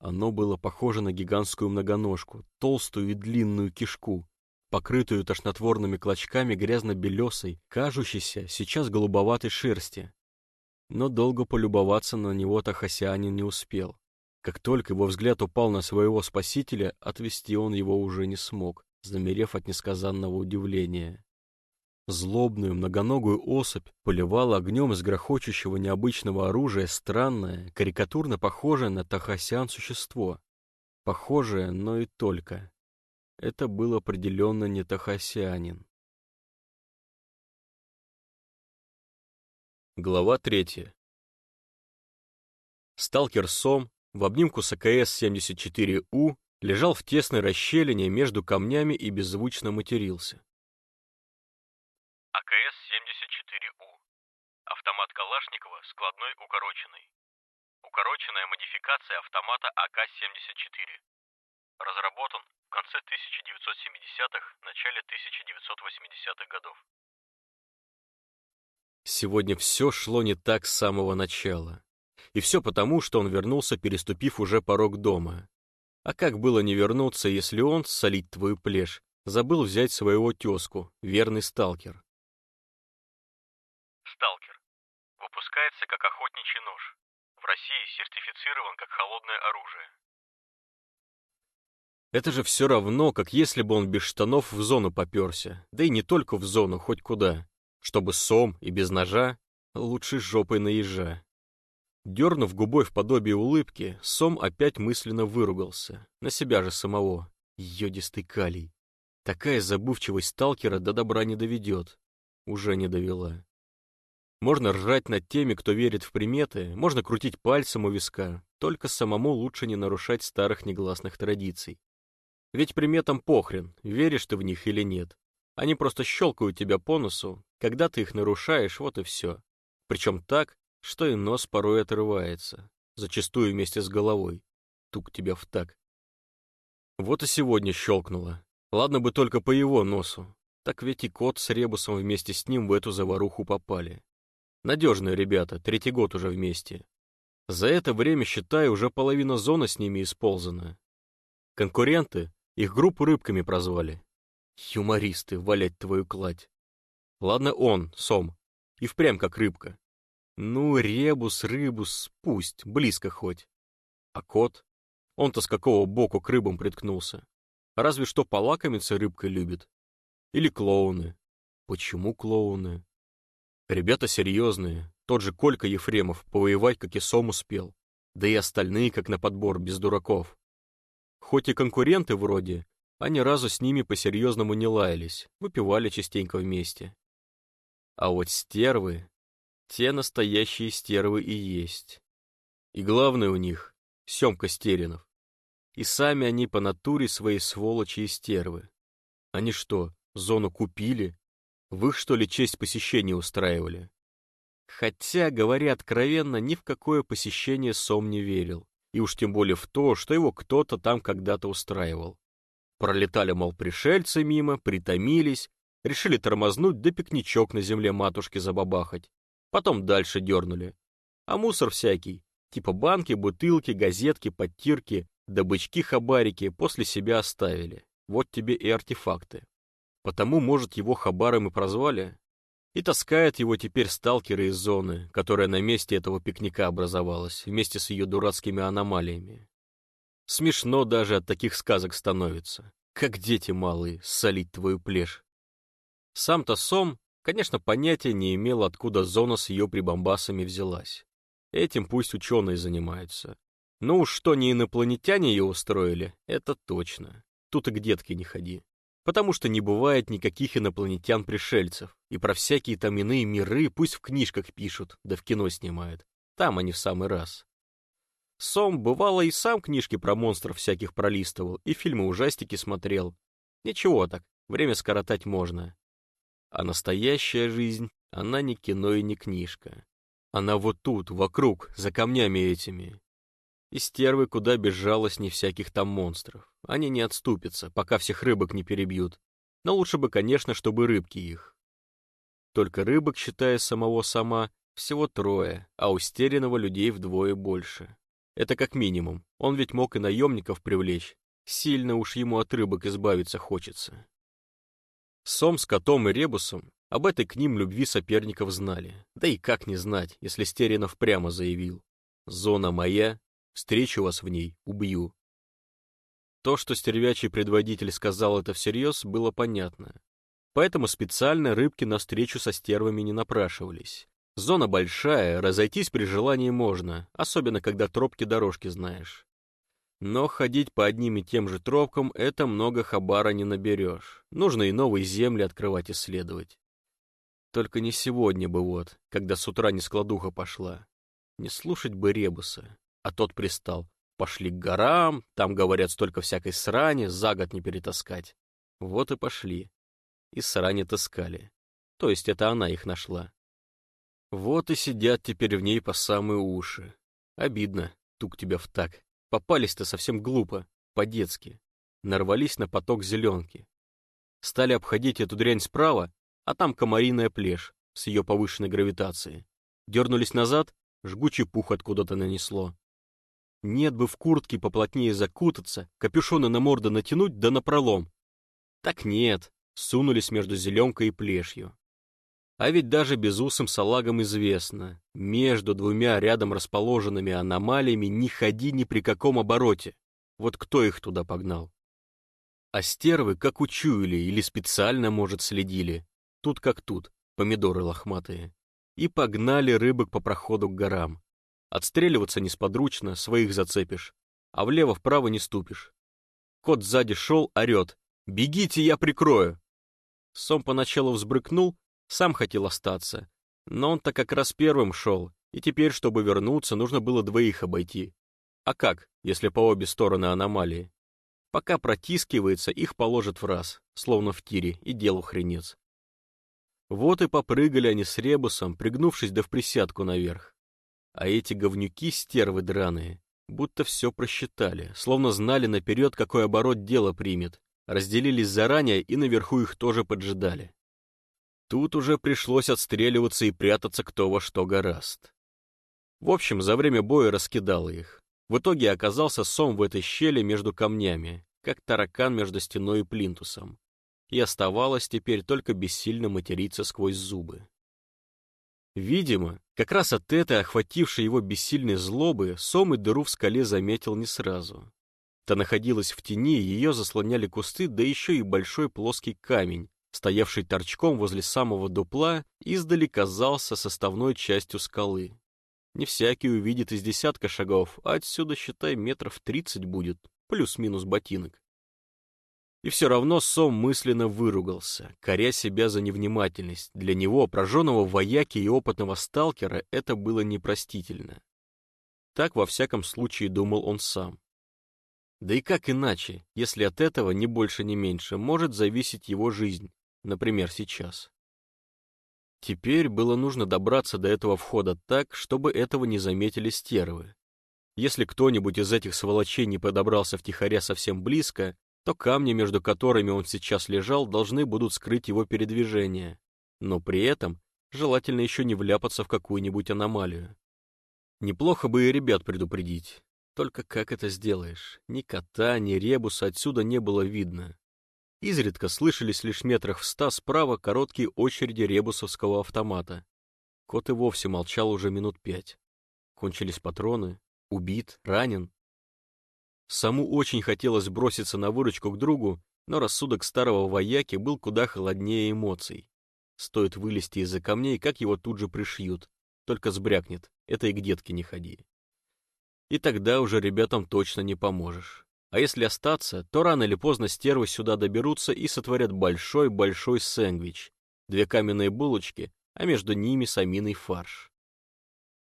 Оно было похоже на гигантскую многоножку, толстую и длинную кишку, покрытую тошнотворными клочками грязно-белесой, кажущейся сейчас голубоватой шерсти. Но долго полюбоваться на него Тахасианин не успел. Как только его взгляд упал на своего спасителя, отвести он его уже не смог, замерев от несказанного удивления. Злобную многоногую особь поливала огнем из грохочущего необычного оружия странное, карикатурно похожее на тахасян существо. Похожее, но и только. Это был определенно не тахасянин. Глава третья. Сталкер Сом в обнимку с АКС-74У лежал в тесной расщелине между камнями и беззвучно матерился. АКС-74У. Автомат Калашникова складной укороченный. Укороченная модификация автомата АК-74. Разработан в конце 1970-х, начале 1980-х годов. Сегодня все шло не так с самого начала. И все потому, что он вернулся, переступив уже порог дома. А как было не вернуться, если он, солить твою плешь, забыл взять своего тезку, верный сталкер? Выпускается как охотничий нож. В России сертифицирован как холодное оружие. Это же все равно, как если бы он без штанов в зону поперся, да и не только в зону, хоть куда. Чтобы сом и без ножа, лучше жопой наезжа. Дернув губой в подобие улыбки, Сом опять мысленно выругался, на себя же самого. Йодистый калий. Такая забывчивость сталкера до добра не доведет. Уже не довела. Можно ржать над теми, кто верит в приметы, можно крутить пальцем у виска, только самому лучше не нарушать старых негласных традиций. Ведь приметам похрен, веришь ты в них или нет. Они просто щелкают тебя по носу, когда ты их нарушаешь, вот и все. Причем так, что и нос порой отрывается, зачастую вместе с головой. Тук тебя в так. Вот и сегодня щелкнуло. Ладно бы только по его носу. Так ведь и кот с Ребусом вместе с ним в эту заваруху попали. Надежные ребята, третий год уже вместе. За это время, считай, уже половина зоны с ними исползана. Конкуренты их группу рыбками прозвали. Юмористы, валять твою кладь. Ладно он, Сом, и впрямь как рыбка. Ну, ребус, рыбус, пусть, близко хоть. А кот? Он-то с какого боку к рыбам приткнулся? Разве что полакомиться рыбкой любит. Или клоуны. Почему клоуны? Ребята серьезные. Тот же Колька Ефремов повоевать как и сом успел. Да и остальные как на подбор, без дураков. Хоть и конкуренты вроде, а ни разу с ними по-серьезному не лаялись, выпивали частенько вместе. А вот стервы, те настоящие стервы и есть. И главное у них — Семка Стеринов. И сами они по натуре своей сволочи и стервы. Они что, зону купили в их, что ли, честь посещения устраивали? Хотя, говоря откровенно, ни в какое посещение Сом не верил. И уж тем более в то, что его кто-то там когда-то устраивал. Пролетали, мол, пришельцы мимо, притомились, решили тормознуть да пикничок на земле матушки забабахать. Потом дальше дернули. А мусор всякий, типа банки, бутылки, газетки, подтирки, да бычки-хабарики после себя оставили. Вот тебе и артефакты. Потому, может, его хабаром и прозвали. И таскают его теперь сталкеры из зоны, которая на месте этого пикника образовалась, вместе с ее дурацкими аномалиями. Смешно даже от таких сказок становится. Как дети малые, солить твою плешь. Сам-то Сом, конечно, понятия не имел, откуда зона с ее прибамбасами взялась. Этим пусть ученые занимаются. Но уж что не инопланетяне ее устроили, это точно. Тут и к детке не ходи потому что не бывает никаких инопланетян-пришельцев, и про всякие там иные миры пусть в книжках пишут, да в кино снимают. Там они в самый раз. Сом, бывало, и сам книжки про монстров всяких пролистывал, и фильмы-ужастики смотрел. Ничего так, время скоротать можно. А настоящая жизнь, она не кино и не книжка. Она вот тут, вокруг, за камнями этими, и стервы куда безжалостней всяких там монстров. Они не отступятся, пока всех рыбок не перебьют. Но лучше бы, конечно, чтобы рыбки их. Только рыбок, считая самого сама, всего трое, а у стериного людей вдвое больше. Это как минимум. Он ведь мог и наемников привлечь. Сильно уж ему от рыбок избавиться хочется. Сом с котом и ребусом об этой к ним любви соперников знали. Да и как не знать, если Стеринов прямо заявил. Зона моя, Встречу вас в ней, убью. То, что стервячий предводитель сказал это всерьез, было понятно. Поэтому специально рыбки на встречу со стервами не напрашивались. Зона большая, разойтись при желании можно, особенно когда тропки дорожки знаешь. Но ходить по одним и тем же тропкам — это много хабара не наберешь. Нужно и новые земли открывать исследовать. Только не сегодня бы вот, когда с утра не складуха пошла. Не слушать бы ребуса. А тот пристал. Пошли к горам, там, говорят, столько всякой срани, за год не перетаскать. Вот и пошли. И срани таскали. То есть это она их нашла. Вот и сидят теперь в ней по самые уши. Обидно, тук тебя в так. Попались-то совсем глупо, по-детски. Нарвались на поток зеленки. Стали обходить эту дрянь справа, а там комариная плешь с ее повышенной гравитацией. Дернулись назад, жгучий пух откуда-то нанесло. Нет бы в куртке поплотнее закутаться, капюшоны на морду натянуть да напролом. Так нет, сунулись между зеленкой и плешью. А ведь даже безусым салагам известно, между двумя рядом расположенными аномалиями не ходи ни при каком обороте. Вот кто их туда погнал? А стервы как учуяли или специально, может, следили. Тут как тут, помидоры лохматые. И погнали рыбок по проходу к горам. Отстреливаться несподручно, своих зацепишь. А влево-вправо не ступишь. Кот сзади шел, орет. «Бегите, я прикрою!» Сом поначалу взбрыкнул, сам хотел остаться. Но он-то как раз первым шел, и теперь, чтобы вернуться, нужно было двоих обойти. А как, если по обе стороны аномалии? Пока протискивается, их положат в раз, словно в тире, и делу хренец. Вот и попрыгали они с ребусом, пригнувшись да в присядку наверх. А эти говнюки, стервы драные, будто все просчитали, словно знали наперед, какой оборот дело примет, разделились заранее и наверху их тоже поджидали. Тут уже пришлось отстреливаться и прятаться кто во что гораст. В общем, за время боя раскидало их. В итоге оказался сом в этой щели между камнями, как таракан между стеной и плинтусом. И оставалось теперь только бессильно материться сквозь зубы. Видимо, как раз от этой охватившей его бессильной злобы Сом и дыру в скале заметил не сразу. Та находилась в тени, ее заслоняли кусты, да еще и большой плоский камень, стоявший торчком возле самого дупла, издали казался составной частью скалы. Не всякий увидит из десятка шагов, а отсюда, считай, метров тридцать будет, плюс-минус ботинок. И все равно Сом мысленно выругался, коря себя за невнимательность. Для него, прожженного вояки и опытного сталкера, это было непростительно. Так, во всяком случае, думал он сам. Да и как иначе, если от этого, ни больше ни меньше, может зависеть его жизнь, например, сейчас. Теперь было нужно добраться до этого входа так, чтобы этого не заметили стервы. Если кто-нибудь из этих сволочей не подобрался втихаря совсем близко, то камни, между которыми он сейчас лежал, должны будут скрыть его передвижение. Но при этом желательно еще не вляпаться в какую-нибудь аномалию. Неплохо бы и ребят предупредить. Только как это сделаешь? Ни кота, ни ребуса отсюда не было видно. Изредка слышались лишь метрах в ста справа короткие очереди ребусовского автомата. Кот и вовсе молчал уже минут пять. Кончились патроны. Убит, ранен. Саму очень хотелось броситься на выручку к другу, но рассудок старого вояки был куда холоднее эмоций. Стоит вылезти из-за камней, как его тут же пришьют. Только сбрякнет, это и к детке не ходи. И тогда уже ребятам точно не поможешь. А если остаться, то рано или поздно стервы сюда доберутся и сотворят большой-большой сэндвич. Две каменные булочки, а между ними саминый фарш.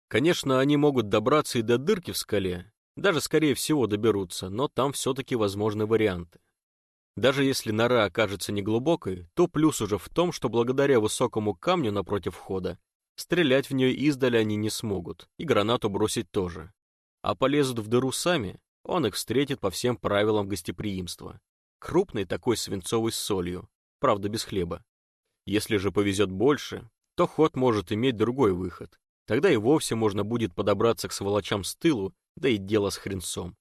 Конечно, они могут добраться и до дырки в скале, даже, скорее всего, доберутся, но там все-таки возможны варианты. Даже если нора окажется неглубокой, то плюс уже в том, что благодаря высокому камню напротив входа стрелять в нее издали они не смогут, и гранату бросить тоже. А полезут в дыру сами, он их встретит по всем правилам гостеприимства. Крупной такой свинцовой солью, правда без хлеба. Если же повезет больше, то ход может иметь другой выход. Тогда и вовсе можно будет подобраться к сволочам с тылу, да и дело с хренцом.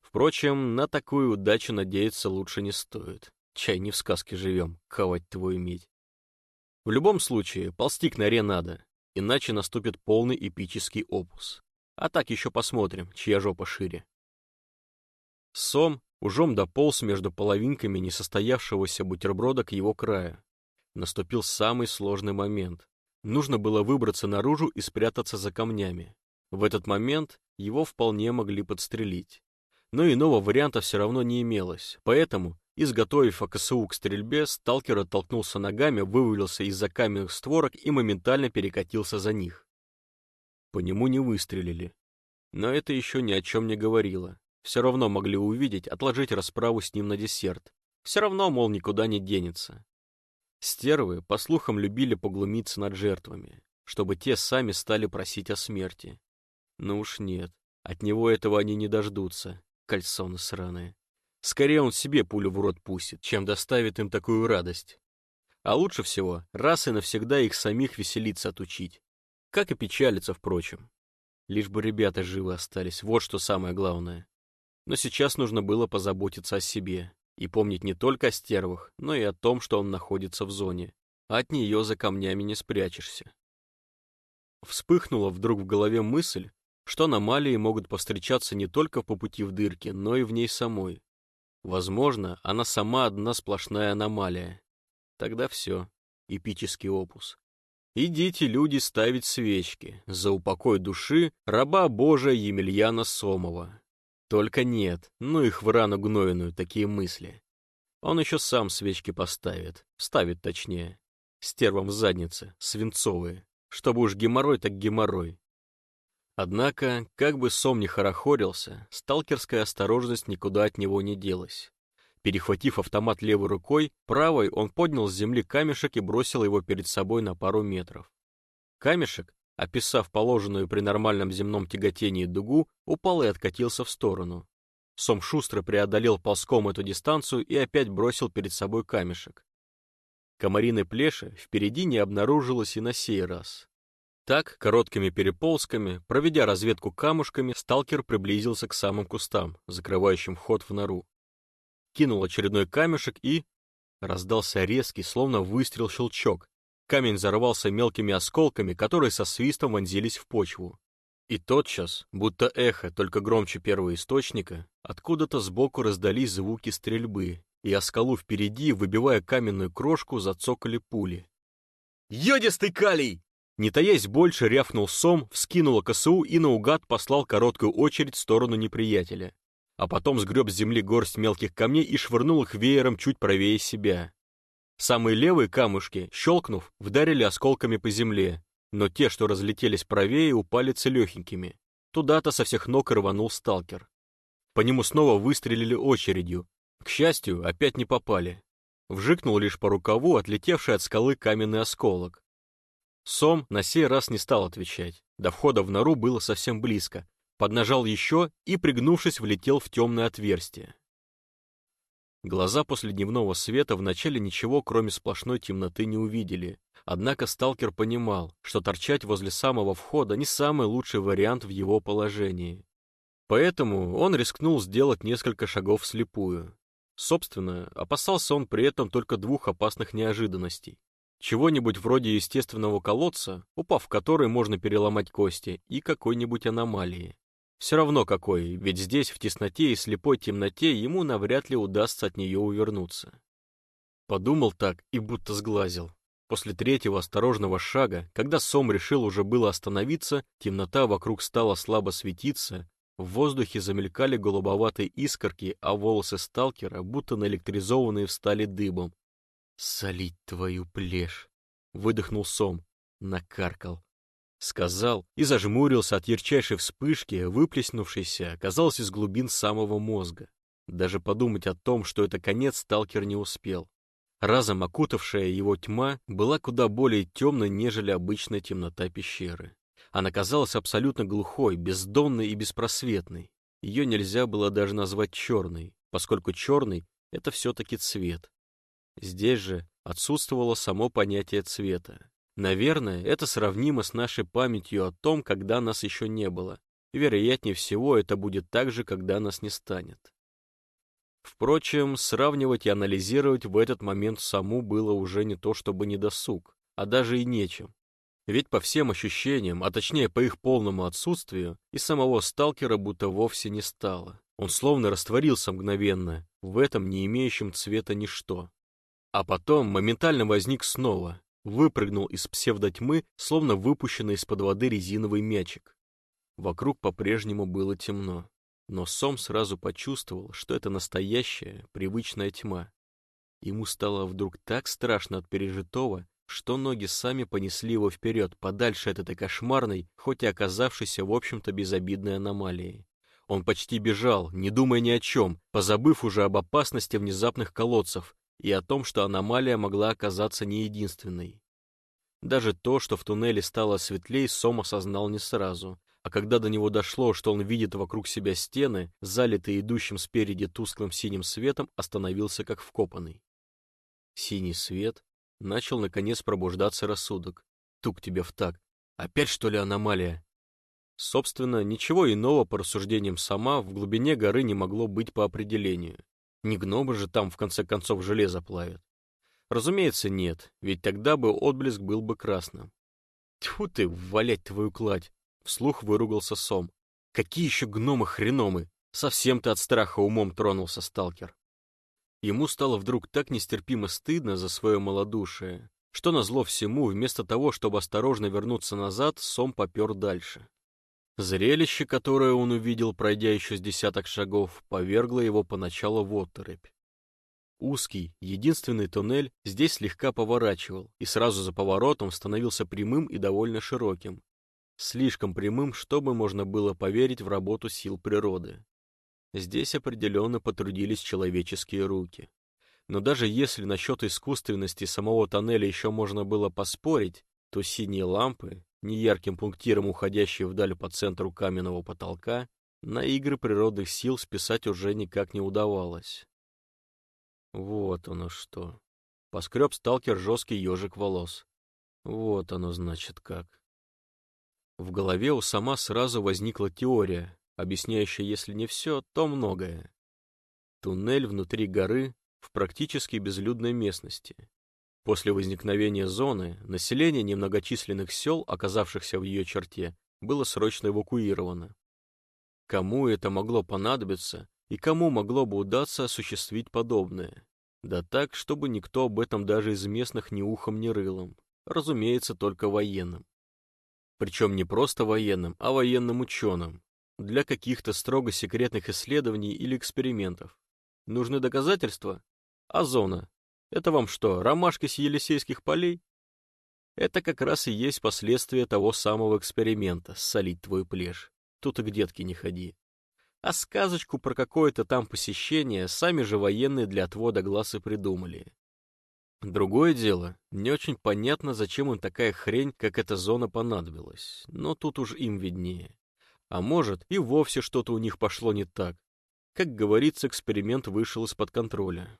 Впрочем, на такую удачу надеяться лучше не стоит. Чай не в сказке живем, ковать твою медь. В любом случае, ползти к норе надо, иначе наступит полный эпический опус. А так еще посмотрим, чья жопа шире. Сом ужом дополз между половинками несостоявшегося бутерброда к его краю. Наступил самый сложный момент. Нужно было выбраться наружу и спрятаться за камнями. В этот момент его вполне могли подстрелить. Но иного варианта все равно не имелось, поэтому, изготовив АКСУ к стрельбе, сталкер оттолкнулся ногами, вывалился из-за каменных створок и моментально перекатился за них. По нему не выстрелили. Но это еще ни о чем не говорило. Все равно могли увидеть, отложить расправу с ним на десерт. Все равно, мол, никуда не денется. Стервы, по слухам, любили поглумиться над жертвами, чтобы те сами стали просить о смерти. Ну уж нет, от него этого они не дождутся, кальсоны сраные. Скорее он себе пулю в рот пустит, чем доставит им такую радость. А лучше всего раз и навсегда их самих веселиться отучить. Как и печалиться, впрочем. Лишь бы ребята живы остались, вот что самое главное. Но сейчас нужно было позаботиться о себе и помнить не только о стервах, но и о том, что он находится в зоне. От нее за камнями не спрячешься. Вспыхнула вдруг в голове мысль, что аномалии могут повстречаться не только по пути в дырке, но и в ней самой. Возможно, она сама одна сплошная аномалия. Тогда все. Эпический опус. Идите, люди, ставить свечки за упокой души раба Божия Емельяна Сомова. Только нет, ну их в рану гнойную такие мысли. Он еще сам свечки поставит, ставит точнее. Стервом в заднице, свинцовые. Чтобы уж геморрой, так геморрой. Однако, как бы Сом не хорохорился, сталкерская осторожность никуда от него не делась. Перехватив автомат левой рукой, правой он поднял с земли камешек и бросил его перед собой на пару метров. Камешек, описав положенную при нормальном земном тяготении дугу, упал и откатился в сторону. Сом шустро преодолел ползком эту дистанцию и опять бросил перед собой камешек. Комариной плеши впереди не обнаружилось и на сей раз. Так, короткими переползками, проведя разведку камушками, сталкер приблизился к самым кустам, закрывающим вход в нору. Кинул очередной камешек и... Раздался резкий, словно выстрел щелчок, Камень взорвался мелкими осколками, которые со свистом вонзились в почву. И тотчас, будто эхо, только громче первого источника, откуда-то сбоку раздались звуки стрельбы, и о скалу впереди, выбивая каменную крошку, зацокали пули. «Йодистый калий!» Не таясь больше, рявкнул сом, вскинул КСУ и наугад послал короткую очередь в сторону неприятеля. А потом сгреб с земли горсть мелких камней и швырнул их веером чуть правее себя. Самые левые камушки, щелкнув, вдарили осколками по земле, но те, что разлетелись правее, упали целехенькими. Туда-то со всех ног рванул сталкер. По нему снова выстрелили очередью. К счастью, опять не попали. Вжикнул лишь по рукаву отлетевший от скалы каменный осколок. Сом на сей раз не стал отвечать. До входа в нору было совсем близко. Поднажал еще и, пригнувшись, влетел в темное отверстие. Глаза после дневного света вначале ничего, кроме сплошной темноты, не увидели. Однако сталкер понимал, что торчать возле самого входа не самый лучший вариант в его положении. Поэтому он рискнул сделать несколько шагов вслепую. Собственно, опасался он при этом только двух опасных неожиданностей. Чего-нибудь вроде естественного колодца, упав в который можно переломать кости, и какой-нибудь аномалии. Все равно какой, ведь здесь, в тесноте и слепой темноте, ему навряд ли удастся от нее увернуться. Подумал так и будто сглазил. После третьего осторожного шага, когда Сом решил уже было остановиться, темнота вокруг стала слабо светиться, в воздухе замелькали голубоватые искорки, а волосы сталкера, будто наэлектризованные, встали дыбом. «Солить твою плешь!» — выдохнул Сом, накаркал. Сказал и зажмурился от ярчайшей вспышки, выплеснувшейся, оказалось, из глубин самого мозга. Даже подумать о том, что это конец, сталкер не успел. Разом окутавшая его тьма была куда более темной, нежели обычная темнота пещеры. Она казалась абсолютно глухой, бездонной и беспросветной. Ее нельзя было даже назвать черной, поскольку черный — это все-таки цвет. Здесь же отсутствовало само понятие цвета. Наверное, это сравнимо с нашей памятью о том, когда нас еще не было. вероятнее всего, это будет так же, когда нас не станет. Впрочем, сравнивать и анализировать в этот момент саму было уже не то чтобы недосуг, а даже и нечем. Ведь по всем ощущениям, а точнее по их полному отсутствию, и самого сталкера будто вовсе не стало. Он словно растворился мгновенно, в этом не имеющем цвета ничто. А потом моментально возник снова, выпрыгнул из псевдотьмы, словно выпущенный из-под воды резиновый мячик. Вокруг по-прежнему было темно, но Сом сразу почувствовал, что это настоящая, привычная тьма. Ему стало вдруг так страшно от пережитого, что ноги сами понесли его вперед, подальше от этой кошмарной, хоть и оказавшейся, в общем-то, безобидной аномалии. Он почти бежал, не думая ни о чем, позабыв уже об опасности внезапных колодцев, и о том, что аномалия могла оказаться не единственной. Даже то, что в туннеле стало светлей, Сом осознал не сразу, а когда до него дошло, что он видит вокруг себя стены, залитые идущим спереди тусклым синим светом, остановился как вкопанный. Синий свет начал наконец пробуждаться рассудок. Тук тебе в так. Опять что ли аномалия? Собственно, ничего иного по рассуждениям сама в глубине горы не могло быть по определению. Не гномы же там, в конце концов, железо плавят. Разумеется, нет, ведь тогда бы отблеск был бы красным. Тьфу ты, валять твою кладь! Вслух выругался Сом. Какие еще гномы-хреномы! Совсем ты от страха умом тронулся, сталкер. Ему стало вдруг так нестерпимо стыдно за свое малодушие, что назло всему, вместо того, чтобы осторожно вернуться назад, Сом попер дальше. Зрелище, которое он увидел, пройдя еще с десяток шагов, повергло его поначалу в оторопь. Узкий, единственный туннель здесь слегка поворачивал и сразу за поворотом становился прямым и довольно широким. Слишком прямым, чтобы можно было поверить в работу сил природы. Здесь определенно потрудились человеческие руки. Но даже если насчет искусственности самого тоннеля еще можно было поспорить, то синие лампы, неярким пунктиром уходящие вдаль по центру каменного потолка, на игры природных сил списать уже никак не удавалось. Вот оно что. Поскреб сталкер жесткий ежик волос. Вот оно значит как. В голове у сама сразу возникла теория, объясняющая, если не все, то многое. Туннель внутри горы в практически безлюдной местности. После возникновения зоны население немногочисленных сел, оказавшихся в ее черте, было срочно эвакуировано. Кому это могло понадобиться и кому могло бы удаться осуществить подобное? Да так, чтобы никто об этом даже из местных ни ухом, ни рылом. Разумеется, только военным. Причем не просто военным, а военным ученым, для каких-то строго секретных исследований или экспериментов. Нужны доказательства? А зона? Это вам что, ромашки с Елисейских полей? Это как раз и есть последствия того самого эксперимента «Солить твою плешь». Тут и к детке не ходи. А сказочку про какое-то там посещение сами же военные для отвода глаз и придумали. Другое дело, не очень понятно, зачем им такая хрень, как эта зона, понадобилась, но тут уж им виднее. А может, и вовсе что-то у них пошло не так. Как говорится, эксперимент вышел из-под контроля.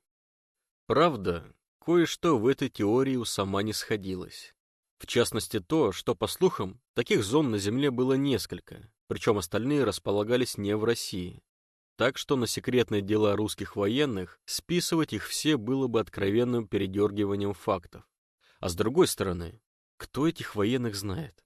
Правда, кое-что в этой теории у сама не сходилось. В частности то, что, по слухам, таких зон на Земле было несколько, причем остальные располагались не в России. Так что на секретные дела русских военных списывать их все было бы откровенным передергиванием фактов. А с другой стороны, кто этих военных знает?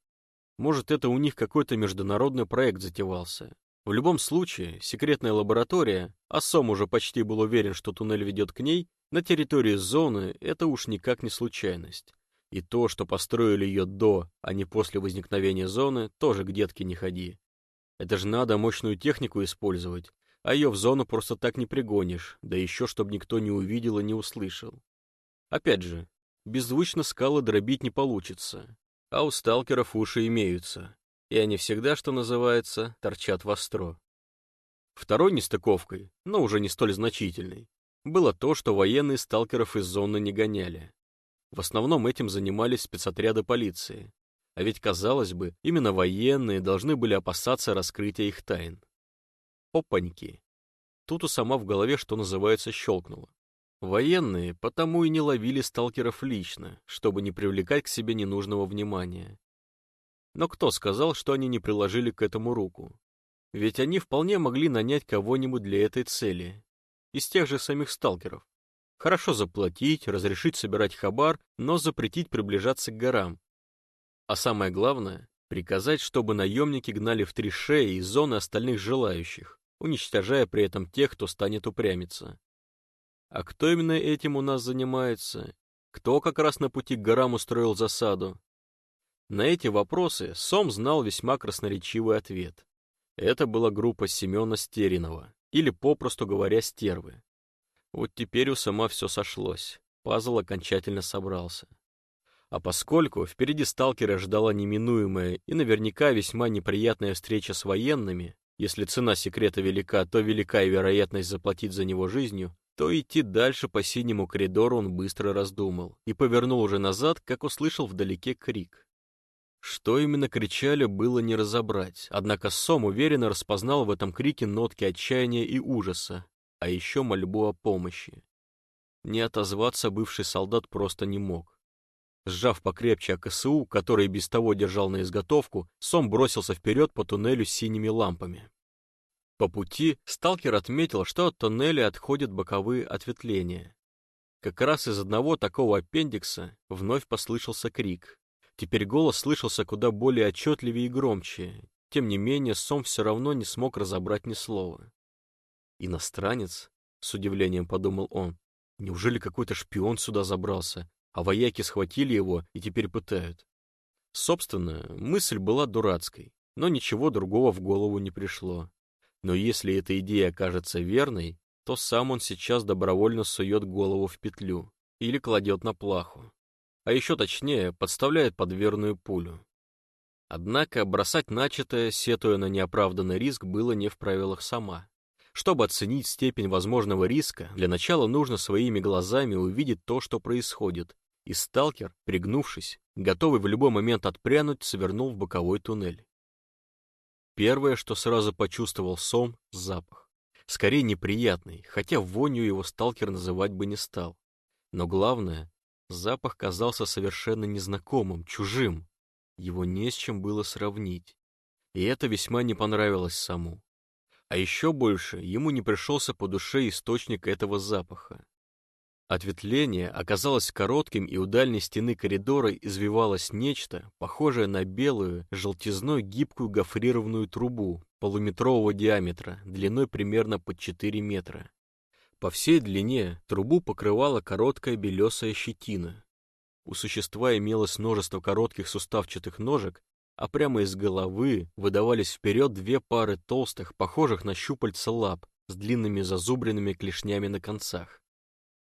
Может, это у них какой-то международный проект затевался. В любом случае, секретная лаборатория, а Сом уже почти был уверен, что туннель ведет к ней, на территории зоны это уж никак не случайность. И то, что построили ее до, а не после возникновения зоны, тоже к детке не ходи. Это же надо мощную технику использовать, а ее в зону просто так не пригонишь, да еще чтобы никто не увидел и не услышал. Опять же, беззвучно скалы дробить не получится, а у сталкеров уши имеются, и они всегда, что называется, торчат востро. Второй нестыковкой, но уже не столь значительной, было то, что военные сталкеров из зоны не гоняли. В основном этим занимались спецотряды полиции. А ведь, казалось бы, именно военные должны были опасаться раскрытия их тайн. Опаньки. Тут у сама в голове, что называется, щелкнуло. Военные потому и не ловили сталкеров лично, чтобы не привлекать к себе ненужного внимания. Но кто сказал, что они не приложили к этому руку? Ведь они вполне могли нанять кого-нибудь для этой цели. Из тех же самих сталкеров. Хорошо заплатить, разрешить собирать хабар, но запретить приближаться к горам. А самое главное, приказать, чтобы наемники гнали в три шеи из зоны остальных желающих, уничтожая при этом тех, кто станет упрямиться. А кто именно этим у нас занимается? Кто как раз на пути к горам устроил засаду? На эти вопросы Сом знал весьма красноречивый ответ. Это была группа Семена Стеринова, или, попросту говоря, Стервы. Вот теперь у Сома все сошлось, пазл окончательно собрался. А поскольку впереди сталкера ждала неминуемая и наверняка весьма неприятная встреча с военными, если цена секрета велика, то велика и вероятность заплатить за него жизнью, то идти дальше по синему коридору он быстро раздумал и повернул уже назад, как услышал вдалеке крик. Что именно кричали, было не разобрать, однако Сом уверенно распознал в этом крике нотки отчаяния и ужаса, а еще мольбу о помощи. Не отозваться бывший солдат просто не мог. Сжав покрепче АКСУ, который без того держал на изготовку, Сом бросился вперед по туннелю с синими лампами. По пути сталкер отметил, что от тоннеля отходят боковые ответвления. Как раз из одного такого аппендикса вновь послышался крик. Теперь голос слышался куда более отчетливее и громче. Тем не менее, Сом все равно не смог разобрать ни слова. «Иностранец?» — с удивлением подумал он. Неужели какой-то шпион сюда забрался, а вояки схватили его и теперь пытают? Собственно, мысль была дурацкой, но ничего другого в голову не пришло. Но если эта идея окажется верной, то сам он сейчас добровольно сует голову в петлю или кладет на плаху. А еще точнее, подставляет под верную пулю. Однако бросать начатое, сетуя на неоправданный риск, было не в правилах сама. Чтобы оценить степень возможного риска, для начала нужно своими глазами увидеть то, что происходит. И сталкер, пригнувшись, готовый в любой момент отпрянуть, свернул в боковой туннель. Первое, что сразу почувствовал Сом — запах. Скорее неприятный, хотя вонью его сталкер называть бы не стал. Но главное, запах казался совершенно незнакомым, чужим. Его не с чем было сравнить. И это весьма не понравилось саму. А еще больше ему не пришелся по душе источник этого запаха. Ответвление оказалось коротким, и у дальней стены коридора извивалось нечто, похожее на белую, желтизной гибкую гофрированную трубу полуметрового диаметра, длиной примерно под 4 метра. По всей длине трубу покрывала короткая белесая щетина. У существа имелось множество коротких суставчатых ножек, а прямо из головы выдавались вперед две пары толстых, похожих на щупальца лап, с длинными зазубренными клешнями на концах.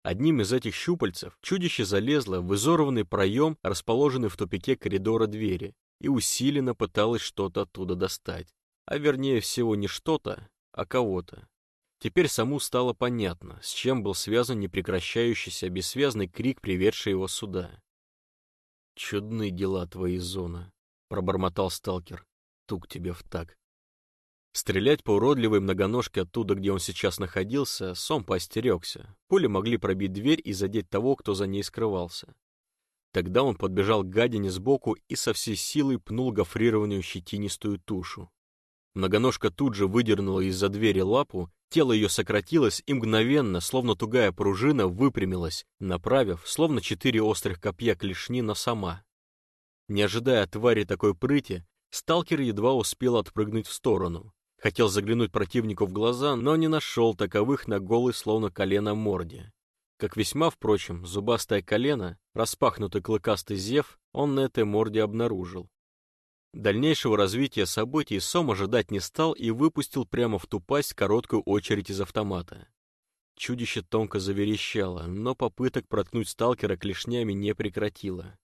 Одним из этих щупальцев чудище залезло в изорванный проем, расположенный в тупике коридора двери, и усиленно пыталось что-то оттуда достать. А вернее всего не что-то, а кого-то. Теперь саму стало понятно, с чем был связан непрекращающийся бессвязный крик, приведший его сюда. «Чудны дела твои, Зона», — пробормотал сталкер. «Тук тебе в так». Стрелять по уродливой многоножке оттуда, где он сейчас находился, Сом поостерегся. Пули могли пробить дверь и задеть того, кто за ней скрывался. Тогда он подбежал к гадине сбоку и со всей силой пнул гофрированную щетинистую тушу. Многоножка тут же выдернула из-за двери лапу, тело ее сократилось и мгновенно, словно тугая пружина, выпрямилась, направив, словно четыре острых копья клешни на сама. Не ожидая твари такой прыти, сталкер едва успел отпрыгнуть в сторону. Хотел заглянуть противнику в глаза, но не нашел таковых на голой, словно колено морде. Как весьма, впрочем, зубастое колено, распахнутый клыкастый зев, он на этой морде обнаружил. Дальнейшего развития событий Сом ожидать не стал и выпустил прямо в ту пасть короткую очередь из автомата. Чудище тонко заверещало, но попыток проткнуть сталкера клешнями не прекратило.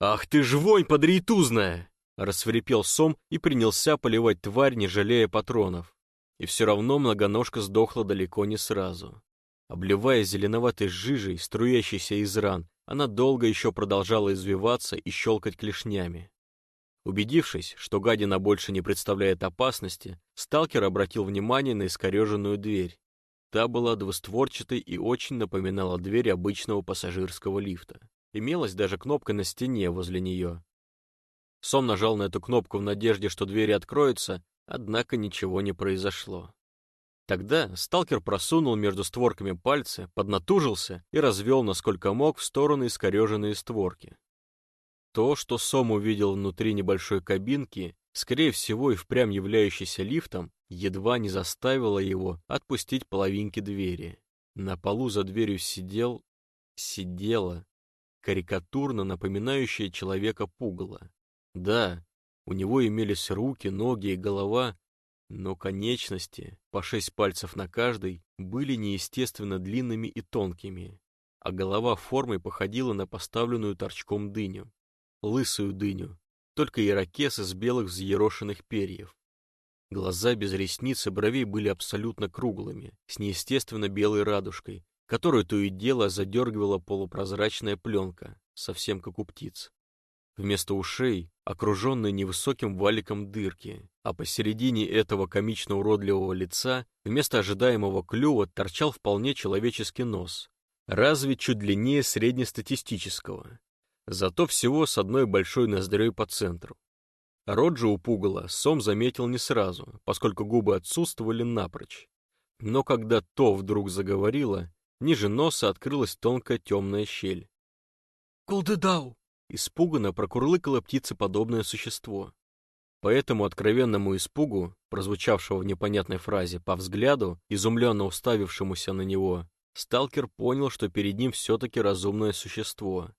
«Ах ты ж вонь подрейтузная!» Рассверепел сом и принялся поливать тварь, не жалея патронов. И все равно многоножка сдохла далеко не сразу. Обливая зеленоватой жижей, струящейся из ран, она долго еще продолжала извиваться и щелкать клешнями. Убедившись, что гадина больше не представляет опасности, сталкер обратил внимание на искореженную дверь. Та была двустворчатой и очень напоминала дверь обычного пассажирского лифта. Имелась даже кнопка на стене возле нее, Сом нажал на эту кнопку в надежде, что двери откроются, однако ничего не произошло. Тогда сталкер просунул между створками пальцы, поднатужился и развел, насколько мог, в стороны искореженные створки. То, что Сом увидел внутри небольшой кабинки, скорее всего и впрямь являющейся лифтом, едва не заставило его отпустить половинки двери. На полу за дверью сидел... сидела карикатурно напоминающая человека пугало. Да, у него имелись руки, ноги и голова, но конечности, по шесть пальцев на каждой, были неестественно длинными и тонкими, а голова формой походила на поставленную торчком дыню, лысую дыню, только ирокез из белых взъерошенных перьев. Глаза без ресниц и бровей были абсолютно круглыми, с неестественно белой радужкой, которую то и дело задергивала полупрозрачная пленка, совсем как у птиц. Вместо ушей окруженные невысоким валиком дырки, а посередине этого комично-уродливого лица вместо ожидаемого клюва торчал вполне человеческий нос, разве чуть длиннее среднестатистического, зато всего с одной большой ноздрёй по центру. Рот же у пугала Сом заметил не сразу, поскольку губы отсутствовали напрочь. Но когда то вдруг заговорило, ниже носа открылась тонкая темная щель. «Кулдедау!» Испуганно прокурлыкало птицеподобное существо. По этому откровенному испугу, прозвучавшего в непонятной фразе по взгляду, изумленно уставившемуся на него, Сталкер понял, что перед ним все-таки разумное существо.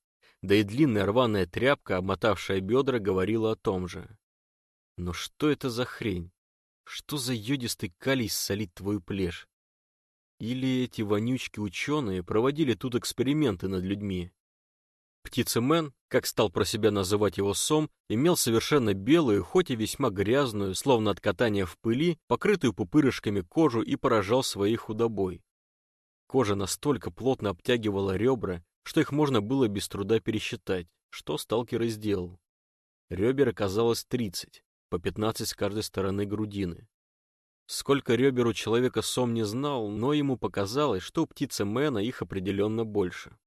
Да и длинная рваная тряпка, обмотавшая бедра, говорила о том же. Но что это за хрень? Что за йодистый калий солит твою плешь? Или эти вонючки-ученые проводили тут эксперименты над людьми? Птицемен, как стал про себя называть его сом, имел совершенно белую, хоть и весьма грязную, словно от катания в пыли, покрытую пупырышками кожу и поражал своей худобой. Кожа настолько плотно обтягивала ребра, что их можно было без труда пересчитать, что сталкер и сделал. Ребер оказалось 30, по 15 с каждой стороны грудины. Сколько ребер у человека Сом не знал, но ему показалось, что у птицы Мэна их определенно больше.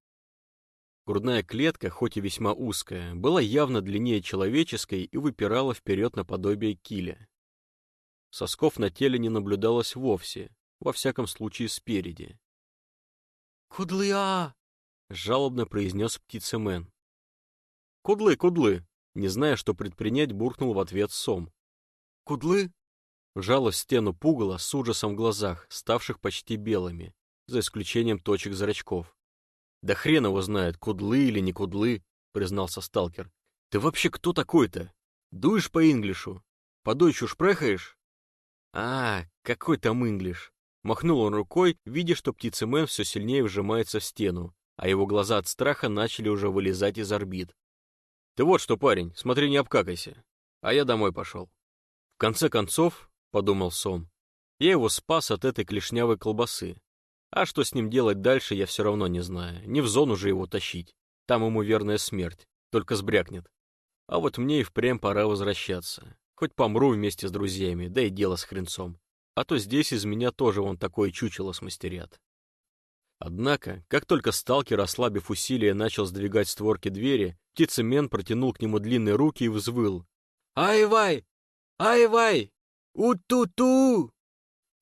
Грудная клетка, хоть и весьма узкая, была явно длиннее человеческой и выпирала вперед наподобие киля. Сосков на теле не наблюдалось вовсе, во всяком случае спереди. «Кудлы-а!» — жалобно произнес птицемен. «Кудлы, кудлы!» Не зная, что предпринять, буркнул в ответ Сом. «Кудлы?» Вжала в стену пугало с ужасом в глазах, ставших почти белыми, за исключением точек зрачков. «Да хрен его знает, кудлы или не кудлы», — признался сталкер. «Ты вообще кто такой-то? Дуешь по-инглишу? По-дойчу шпрехаешь?» «А, какой там инглиш?» Махнул он рукой, видя, что птицемен все сильнее вжимается в стену, а его глаза от страха начали уже вылезать из орбит. «Ты вот что, парень, смотри, не обкакайся. А я домой пошел». В конце концов, — подумал Сом, — я его спас от этой клешнявой колбасы. А что с ним делать дальше, я все равно не знаю. Не в зону же его тащить. Там ему верная смерть, только сбрякнет. А вот мне и впрямь пора возвращаться. Хоть помру вместе с друзьями, да и дело с хренцом. А то здесь из меня тоже вон такое чучело смастерят. Однако, как только сталкер, ослабив усилия, начал сдвигать створки двери, птицемен протянул к нему длинные руки и взвыл. «Ай-вай! Ай-вай! У-ту-ту!»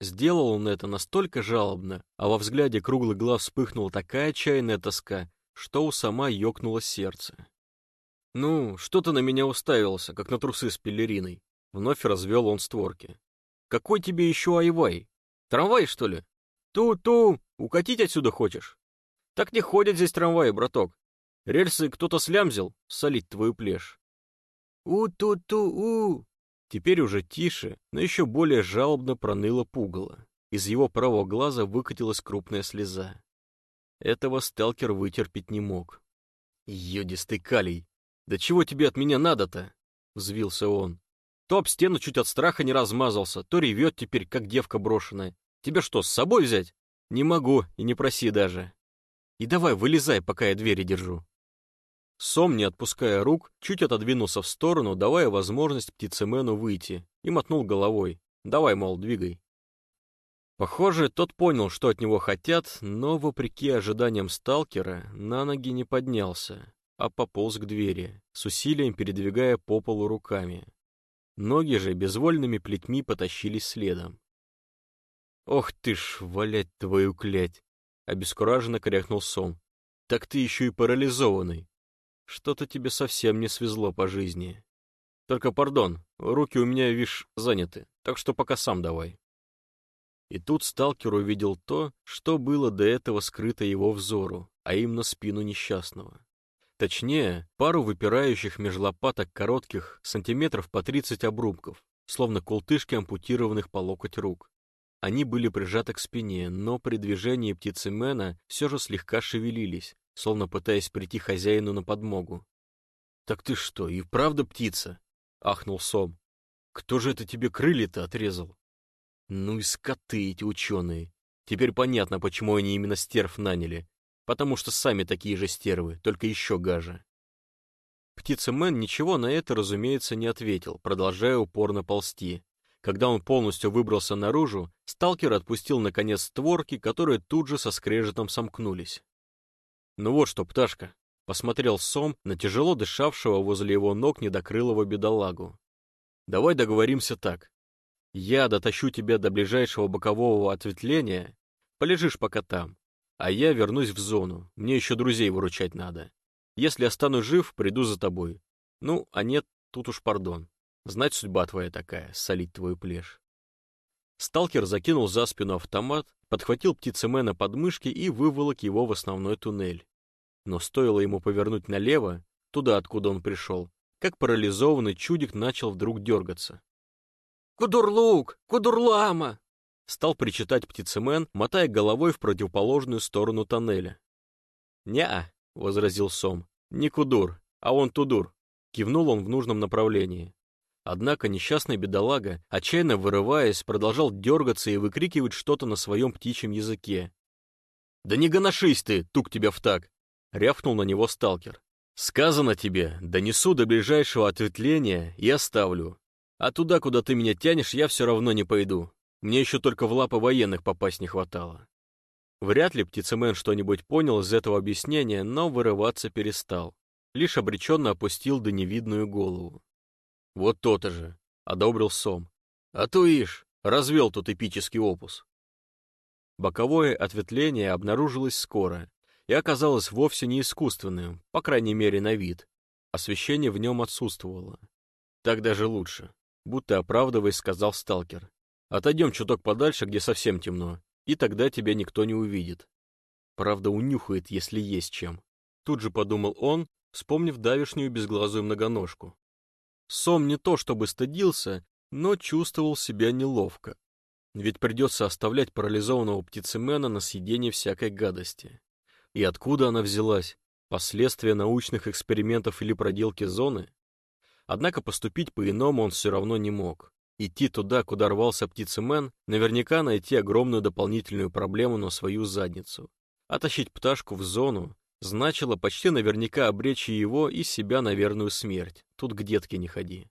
Сделал он это настолько жалобно, а во взгляде круглый глаз вспыхнула такая отчаянная тоска, что у сама ёкнуло сердце. «Ну, что ты на меня уставился, как на трусы с пелериной?» Вновь развел он створки. «Какой тебе еще айвай? Трамвай, что ли? Ту-ту! Укатить отсюда хочешь? Так не ходят здесь трамваи, браток. Рельсы кто-то слямзил, солить твою плешь». «У-ту-ту-у!» Теперь уже тише, но еще более жалобно проныло пугало. Из его правого глаза выкатилась крупная слеза. Этого сталкер вытерпеть не мог. «Йодистый калий! Да чего тебе от меня надо-то?» — взвился он. То об стену чуть от страха не размазался, то ревет теперь, как девка брошенная. Тебе что, с собой взять? Не могу, и не проси даже. И давай, вылезай, пока я двери держу. Сом, не отпуская рук, чуть отодвинулся в сторону, давая возможность птицемену выйти, и мотнул головой. «Давай, мол, двигай». Похоже, тот понял, что от него хотят, но, вопреки ожиданиям сталкера, на ноги не поднялся, а пополз к двери, с усилием передвигая по полу руками. Ноги же безвольными плетьми потащились следом. «Ох ты ж, валять твою клять!» — обескураженно крякнул Сом. «Так ты еще и парализованный. Что-то тебе совсем не свезло по жизни. Только, пардон, руки у меня, вишь, заняты, так что пока сам давай. И тут сталкер увидел то, что было до этого скрыто его взору, а именно спину несчастного. Точнее, пару выпирающих меж лопаток коротких сантиметров по 30 обрубков, словно култышки ампутированных по локоть рук. Они были прижаты к спине, но при движении птицемена все же слегка шевелились, словно пытаясь прийти хозяину на подмогу. «Так ты что, и правда птица?» — ахнул Сом. «Кто же это тебе крылья-то отрезал?» «Ну и скоты эти ученые. Теперь понятно, почему они именно стерв наняли. Потому что сами такие же стервы, только еще гаже». Птица-мен ничего на это, разумеется, не ответил, продолжая упорно ползти. Когда он полностью выбрался наружу, сталкер отпустил наконец створки, которые тут же со скрежетом сомкнулись. «Ну вот что, пташка», — посмотрел Сом на тяжело дышавшего возле его ног недокрылого бедолагу. «Давай договоримся так. Я дотащу тебя до ближайшего бокового ответвления, полежишь пока там, а я вернусь в зону, мне еще друзей выручать надо. Если останусь жив, приду за тобой. Ну, а нет, тут уж пардон. Знать судьба твоя такая, солить твою плешь». Сталкер закинул за спину автомат, подхватил птицемена под мышки и выволок его в основной туннель. Но стоило ему повернуть налево, туда, откуда он пришел, как парализованный чудик начал вдруг дергаться. «Кудурлук! Кудурлама!» Стал причитать птицемен, мотая головой в противоположную сторону тоннеля. «Не-а», — возразил Сом, — «не Кудур, а он Тудур». Кивнул он в нужном направлении. Однако несчастный бедолага, отчаянно вырываясь, продолжал дергаться и выкрикивать что-то на своем птичьем языке. «Да не гоношись ты, тук тебя в так!» — рявкнул на него сталкер. «Сказано тебе, донесу до ближайшего ответвления и оставлю. А туда, куда ты меня тянешь, я все равно не пойду. Мне еще только в лапы военных попасть не хватало». Вряд ли птицемен что-нибудь понял из этого объяснения, но вырываться перестал. Лишь обреченно опустил до невидную голову. Вот то-то же, одобрил Сом. А то ишь, развел тут эпический опус. Боковое ответвление обнаружилось скоро и оказалось вовсе не искусственным, по крайней мере на вид. Освещение в нем отсутствовало. Так даже лучше, будто оправдываясь, сказал сталкер. Отойдем чуток подальше, где совсем темно, и тогда тебя никто не увидит. Правда, унюхает, если есть чем. Тут же подумал он, вспомнив давишнюю безглазую многоножку. Сом не то чтобы стыдился, но чувствовал себя неловко. Ведь придется оставлять парализованного птицемена на съедение всякой гадости. И откуда она взялась? Последствия научных экспериментов или проделки зоны? Однако поступить по-иному он все равно не мог. Идти туда, куда рвался птицемен, наверняка найти огромную дополнительную проблему на свою задницу. А тащить пташку в зону, значило почти наверняка обречь его и себя на верную смерть. Тут к детке не ходи.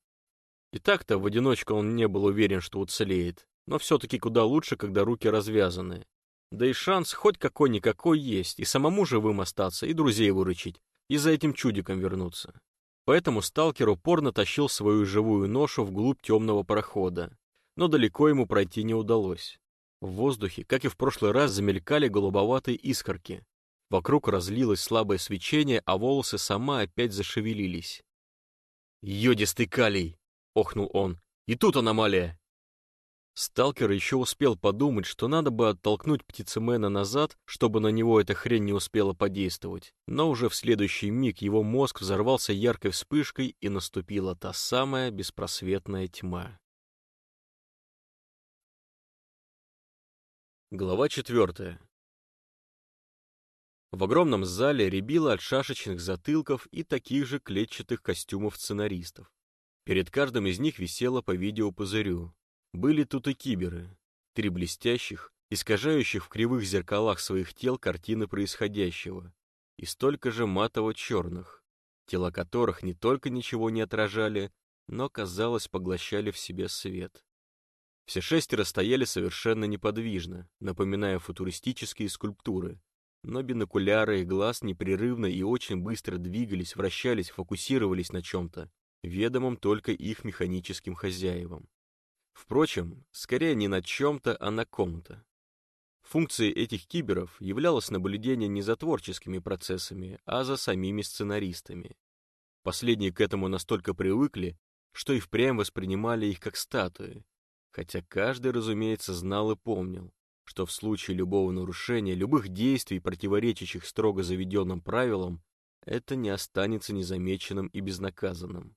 И так-то в одиночку он не был уверен, что уцелеет, но все-таки куда лучше, когда руки развязаны. Да и шанс хоть какой-никакой есть, и самому живым остаться, и друзей выручить, и за этим чудиком вернуться. Поэтому сталкер упорно тащил свою живую ношу вглубь темного прохода, но далеко ему пройти не удалось. В воздухе, как и в прошлый раз, замелькали голубоватые искорки, Вокруг разлилось слабое свечение, а волосы сама опять зашевелились. «Йодистый калий!» — охнул он. «И тут аномалия!» Сталкер еще успел подумать, что надо бы оттолкнуть птицемена назад, чтобы на него эта хрень не успела подействовать. Но уже в следующий миг его мозг взорвался яркой вспышкой, и наступила та самая беспросветная тьма. Глава четвертая. В огромном зале рябило от шашечных затылков и таких же клетчатых костюмов сценаристов. Перед каждым из них висело по видеопузырю. Были тут и киберы, три блестящих, искажающих в кривых зеркалах своих тел картины происходящего, и столько же матово-черных, тела которых не только ничего не отражали, но, казалось, поглощали в себе свет. Все шестеро стояли совершенно неподвижно, напоминая футуристические скульптуры, но бинокуляры их глаз непрерывно и очень быстро двигались, вращались, фокусировались на чем-то, ведомом только их механическим хозяевам. Впрочем, скорее не на чем-то, а на ком-то. Функцией этих киберов являлось наблюдение не за творческими процессами, а за самими сценаристами. Последние к этому настолько привыкли, что и впрямь воспринимали их как статуи, хотя каждый, разумеется, знал и помнил, что в случае любого нарушения, любых действий, противоречащих строго заведенным правилам, это не останется незамеченным и безнаказанным.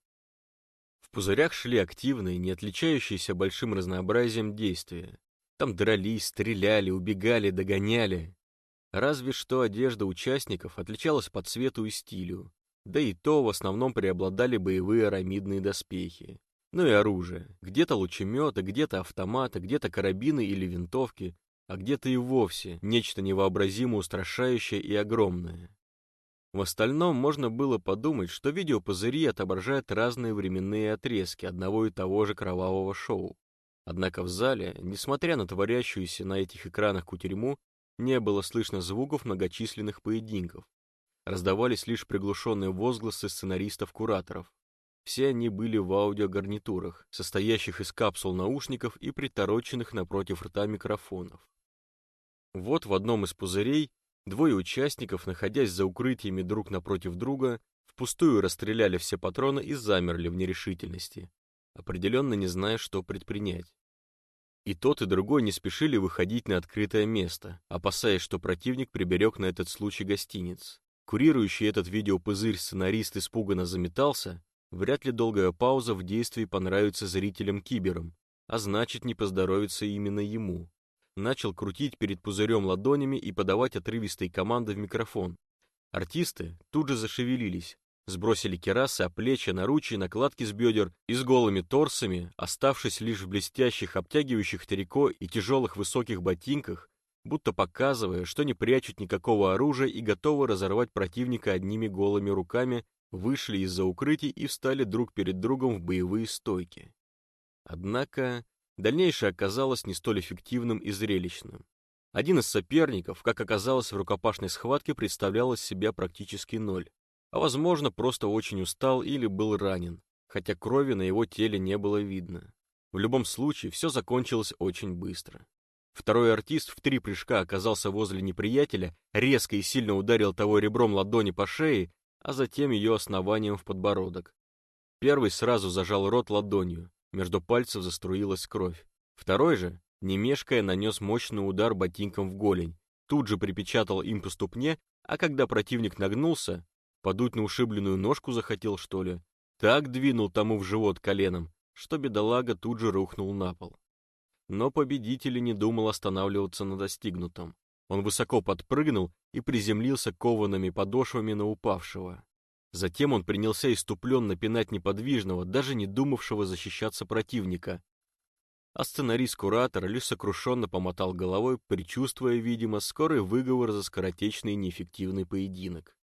В пузырях шли активные, не отличающиеся большим разнообразием действия. Там дрались, стреляли, убегали, догоняли. Разве что одежда участников отличалась по цвету и стилю, да и то в основном преобладали боевые арамидные доспехи. Ну и оружие. Где-то лучеметы, где-то автоматы, где-то карабины или винтовки, а где-то и вовсе нечто невообразимо устрашающее и огромное. В остальном можно было подумать, что видеопузыри отображают разные временные отрезки одного и того же кровавого шоу. Однако в зале, несмотря на творящуюся на этих экранах кутерьму, не было слышно звуков многочисленных поединков. Раздавались лишь приглушенные возгласы сценаристов-кураторов. Все они были в аудиогарнитурах, состоящих из капсул наушников и притороченных напротив рта микрофонов. Вот в одном из пузырей двое участников, находясь за укрытиями друг напротив друга, впустую расстреляли все патроны и замерли в нерешительности, определенно не зная, что предпринять. И тот, и другой не спешили выходить на открытое место, опасаясь, что противник приберег на этот случай гостиниц. Курирующий этот видеопузырь сценарист испуганно заметался, вряд ли долгая пауза в действии понравится зрителям-киберам, а значит не поздоровится именно ему. Начал крутить перед пузырем ладонями и подавать отрывистые команды в микрофон. Артисты тут же зашевелились, сбросили керасы, плечи, наручи, накладки с бедер и с голыми торсами, оставшись лишь в блестящих, обтягивающих трико и тяжелых высоких ботинках, будто показывая, что не прячут никакого оружия и готовы разорвать противника одними голыми руками, вышли из-за укрытий и встали друг перед другом в боевые стойки. Однако дальнейшее оказалось не столь эффективным и зрелищным. Один из соперников, как оказалось в рукопашной схватке, представлял из себя практически ноль, а возможно просто очень устал или был ранен, хотя крови на его теле не было видно. В любом случае, все закончилось очень быстро. Второй артист в три прыжка оказался возле неприятеля, резко и сильно ударил того ребром ладони по шее, а затем ее основанием в подбородок. Первый сразу зажал рот ладонью, между пальцев заструилась кровь. Второй же, не мешкая, нанес мощный удар ботинком в голень, тут же припечатал им по ступне, а когда противник нагнулся, подуть на ушибленную ножку захотел, что ли, так двинул тому в живот коленом, что бедолага тут же рухнул на пол. Но победитель не думал останавливаться на достигнутом. Он высоко подпрыгнул и приземлился коваными подошвами на упавшего. Затем он принялся иступленно пинать неподвижного, даже не думавшего защищаться противника, а сценарист-куратор лишь сокрушенно помотал головой, предчувствуя, видимо, скорый выговор за скоротечный неэффективный поединок.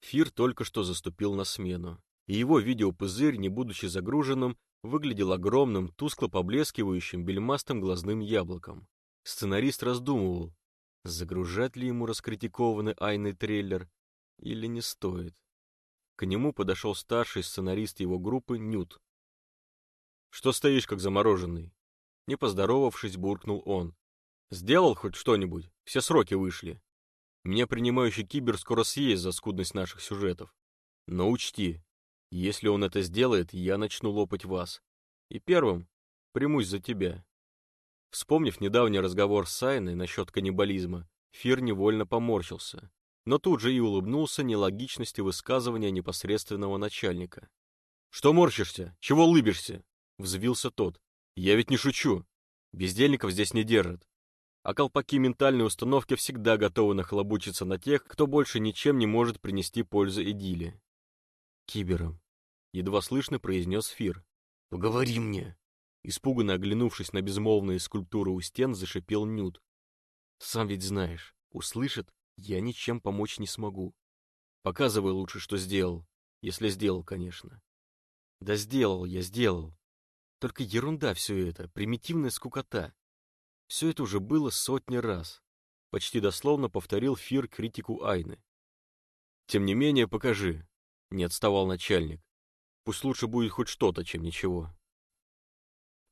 Фир только что заступил на смену, и его видеопузырь, не будучи загруженным, выглядел огромным, тускло поблескивающим бельмастым глазным яблоком. Сценарист раздумывал, загружать ли ему раскритикованный Айный трейлер или не стоит. К нему подошел старший сценарист его группы Нют, что стоишь, как замороженный?» Не поздоровавшись, буркнул он. «Сделал хоть что-нибудь? Все сроки вышли. Меня принимающий кибер скоро съесть за скудность наших сюжетов. Но учти, если он это сделает, я начну лопать вас. И первым примусь за тебя». Вспомнив недавний разговор с Сайной насчет каннибализма, Фир невольно поморщился, но тут же и улыбнулся нелогичности высказывания непосредственного начальника. «Что морщишься? Чего улыбишься? Взвился тот. «Я ведь не шучу. Бездельников здесь не держат. А колпаки ментальной установки всегда готовы нахлобучиться на тех, кто больше ничем не может принести пользу идилле». «Кибером», — едва слышно произнес Фир. «Поговори мне». Испуганно оглянувшись на безмолвные скульптуры у стен, зашипел Нют. «Сам ведь знаешь, услышит, я ничем помочь не смогу. Показывай лучше, что сделал, если сделал, конечно». «Да сделал я, сделал. Только ерунда все это, примитивная скукота. Все это уже было сотни раз. Почти дословно повторил Фир критику Айны. Тем не менее, покажи. Не отставал начальник. Пусть лучше будет хоть что-то, чем ничего.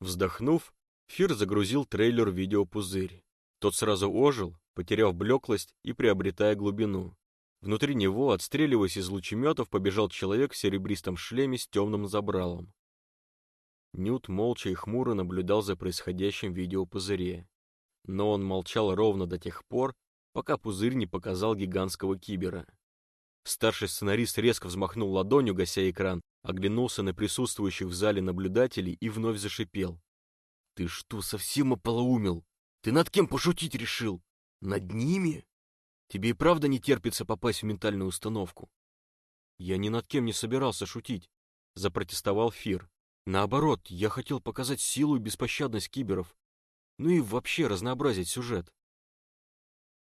Вздохнув, Фир загрузил трейлер в видеопузырь. Тот сразу ожил, потеряв блеклость и приобретая глубину. Внутри него, отстреливаясь из лучеметов, побежал человек в серебристом шлеме с темным забралом. Нют молча и хмуро наблюдал за происходящим в видеопузыре. Но он молчал ровно до тех пор, пока пузырь не показал гигантского кибера. Старший сценарист резко взмахнул ладонью, гася экран, оглянулся на присутствующих в зале наблюдателей и вновь зашипел. «Ты что, совсем ополоумел? Ты над кем пошутить решил? Над ними? Тебе и правда не терпится попасть в ментальную установку?» «Я ни над кем не собирался шутить», — запротестовал Фир. Наоборот, я хотел показать силу и беспощадность киберов. Ну и вообще разнообразить сюжет.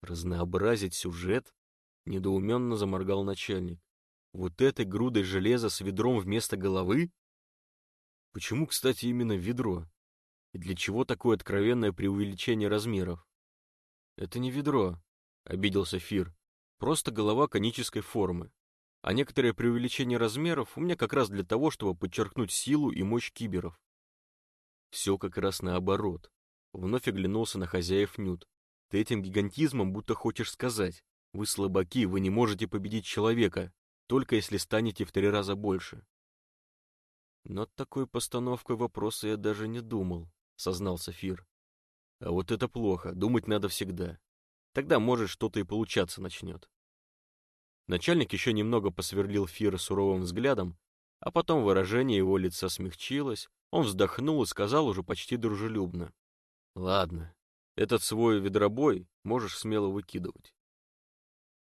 Разнообразить сюжет? Недоуменно заморгал начальник. Вот этой грудой железа с ведром вместо головы? Почему, кстати, именно ведро? И для чего такое откровенное преувеличение размеров? Это не ведро, обиделся Фир. Просто голова конической формы а некоторое преувеличение размеров у меня как раз для того, чтобы подчеркнуть силу и мощь киберов. Все как раз наоборот. Вновь оглянулся на хозяев Нют. Ты этим гигантизмом будто хочешь сказать. Вы слабаки, вы не можете победить человека, только если станете в три раза больше. Над такой постановкой вопроса я даже не думал, — сознался Фир. «А вот это плохо, думать надо всегда. Тогда, может, что-то и получаться начнет». Начальник еще немного посверлил Фира суровым взглядом, а потом выражение его лица смягчилось, он вздохнул и сказал уже почти дружелюбно. «Ладно, этот свой ведробой можешь смело выкидывать».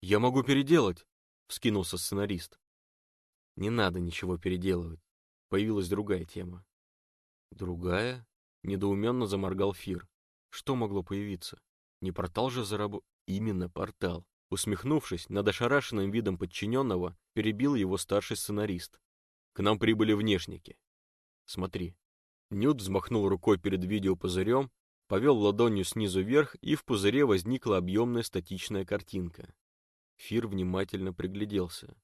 «Я могу переделать», — вскинулся сценарист. «Не надо ничего переделывать. Появилась другая тема». «Другая?» — недоуменно заморгал Фир. «Что могло появиться? Не портал же зараб... Именно портал. Усмехнувшись, над ошарашенным видом подчиненного, перебил его старший сценарист. К нам прибыли внешники. Смотри. Нют взмахнул рукой перед видеопузырем, повел ладонью снизу вверх, и в пузыре возникла объемная статичная картинка. Фир внимательно пригляделся.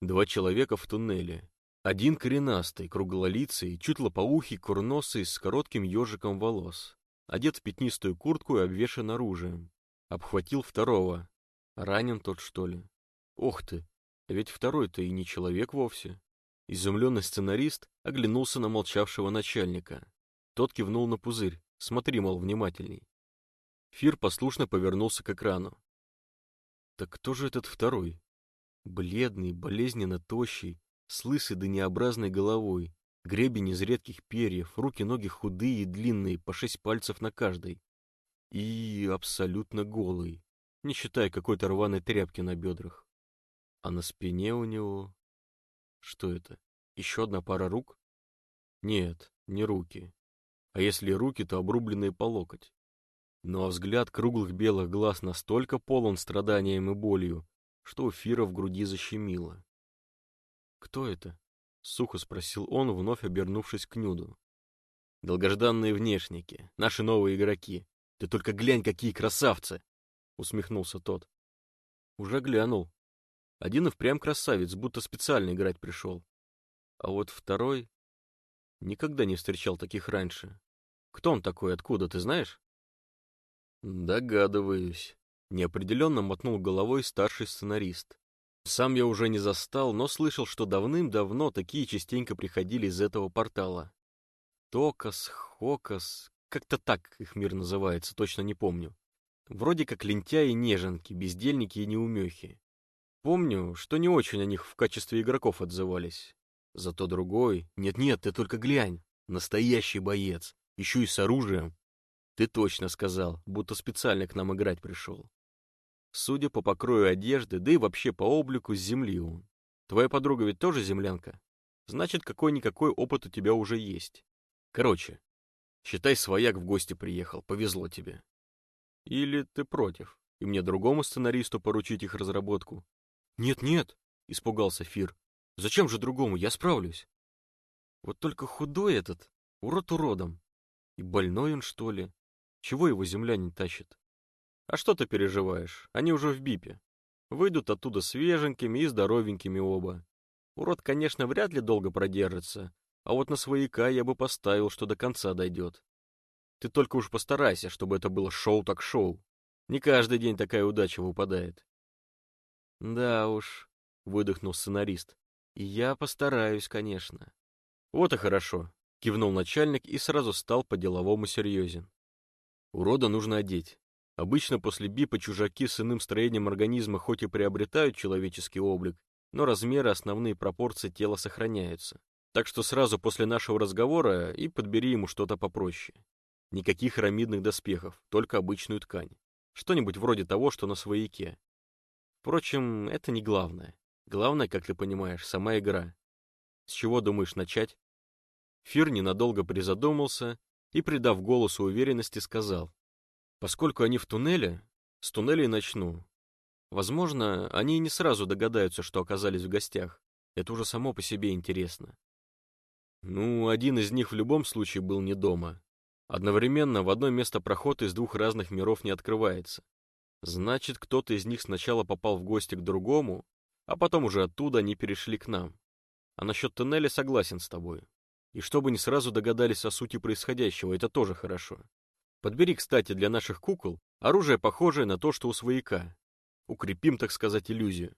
Два человека в туннеле. Один коренастый, круглолицый, чуть лопоухий, курносый, с коротким ежиком волос. Одет в пятнистую куртку и обвешан оружием. Обхватил второго. Ранен тот, что ли? Ох ты, ведь второй-то и не человек вовсе. Изумленный сценарист оглянулся на молчавшего начальника. Тот кивнул на пузырь. Смотри, мол, внимательней. Фир послушно повернулся к экрану. Так кто же этот второй? Бледный, болезненно тощий, с лысой да необразной головой, гребень из редких перьев, руки-ноги худые и длинные, по шесть пальцев на каждой. И абсолютно голый, не считая какой-то рваной тряпки на бедрах. А на спине у него что это? Еще одна пара рук? Нет, не руки. А если руки, то обрубленные по локоть. Ну а взгляд круглых белых глаз настолько полон страданием и болью, что у Фира в груди защемило. «Кто это?» — сухо спросил он, вновь обернувшись к Нюду. «Долгожданные внешники, наши новые игроки. Ты только глянь, какие красавцы!» — усмехнулся тот. «Уже глянул», один и впрямь красавец, будто специально играть пришел. А вот второй... Никогда не встречал таких раньше. Кто он такой, откуда, ты знаешь? Догадываюсь. Неопределенно мотнул головой старший сценарист. Сам я уже не застал, но слышал, что давным-давно такие частенько приходили из этого портала. Токас, Хокас, как-то так их мир называется, точно не помню. Вроде как лентяи и неженки, бездельники и неумехи. Помню, что не очень о них в качестве игроков отзывались. Зато другой... Нет-нет, ты только глянь. Настоящий боец. Еще и с оружием. Ты точно сказал, будто специально к нам играть пришел. Судя по покрою одежды, да и вообще по облику с земли он. Твоя подруга ведь тоже землянка? Значит, какой-никакой опыт у тебя уже есть. Короче, считай, свояк в гости приехал, повезло тебе. Или ты против, и мне другому сценаристу поручить их разработку, «Нет-нет», — испугался Фир. «Зачем же другому? Я справлюсь». Вот только худой этот, урод уродом. И больной он, что ли? Чего его земля не тащит? А что ты переживаешь? Они уже в бипе. Выйдут оттуда свеженькими и здоровенькими оба. Урод, конечно, вряд ли долго продержится, а вот на свояка я бы поставил, что до конца дойдет. Ты только уж постарайся, чтобы это было шоу так шоу. Не каждый день такая удача выпадает. «Да уж», — выдохнул сценарист. «И я постараюсь, конечно». «Вот и хорошо», — кивнул начальник и сразу стал по-деловому серьезен. «Урода нужно одеть. Обычно после бипа чужаки с иным строением организма хоть и приобретают человеческий облик, но размеры основные пропорции тела сохраняются. Так что сразу после нашего разговора и подбери ему что-то попроще. Никаких рамидных доспехов, только обычную ткань. Что-нибудь вроде того, что на свояке. Впрочем, это не главное. Главное, как ты понимаешь, сама игра. С чего думаешь начать? Фир ненадолго призадумался и, придав голосу уверенности, сказал. Поскольку они в туннеле, с туннеля и начну. Возможно, они не сразу догадаются, что оказались в гостях. Это уже само по себе интересно. Ну, один из них в любом случае был не дома. Одновременно в одно место проход из двух разных миров не открывается. Значит, кто-то из них сначала попал в гости к другому, а потом уже оттуда они перешли к нам. А насчет тоннеля согласен с тобой. И чтобы не сразу догадались о сути происходящего, это тоже хорошо. Подбери, кстати, для наших кукол оружие, похожее на то, что у свояка. Укрепим, так сказать, иллюзию.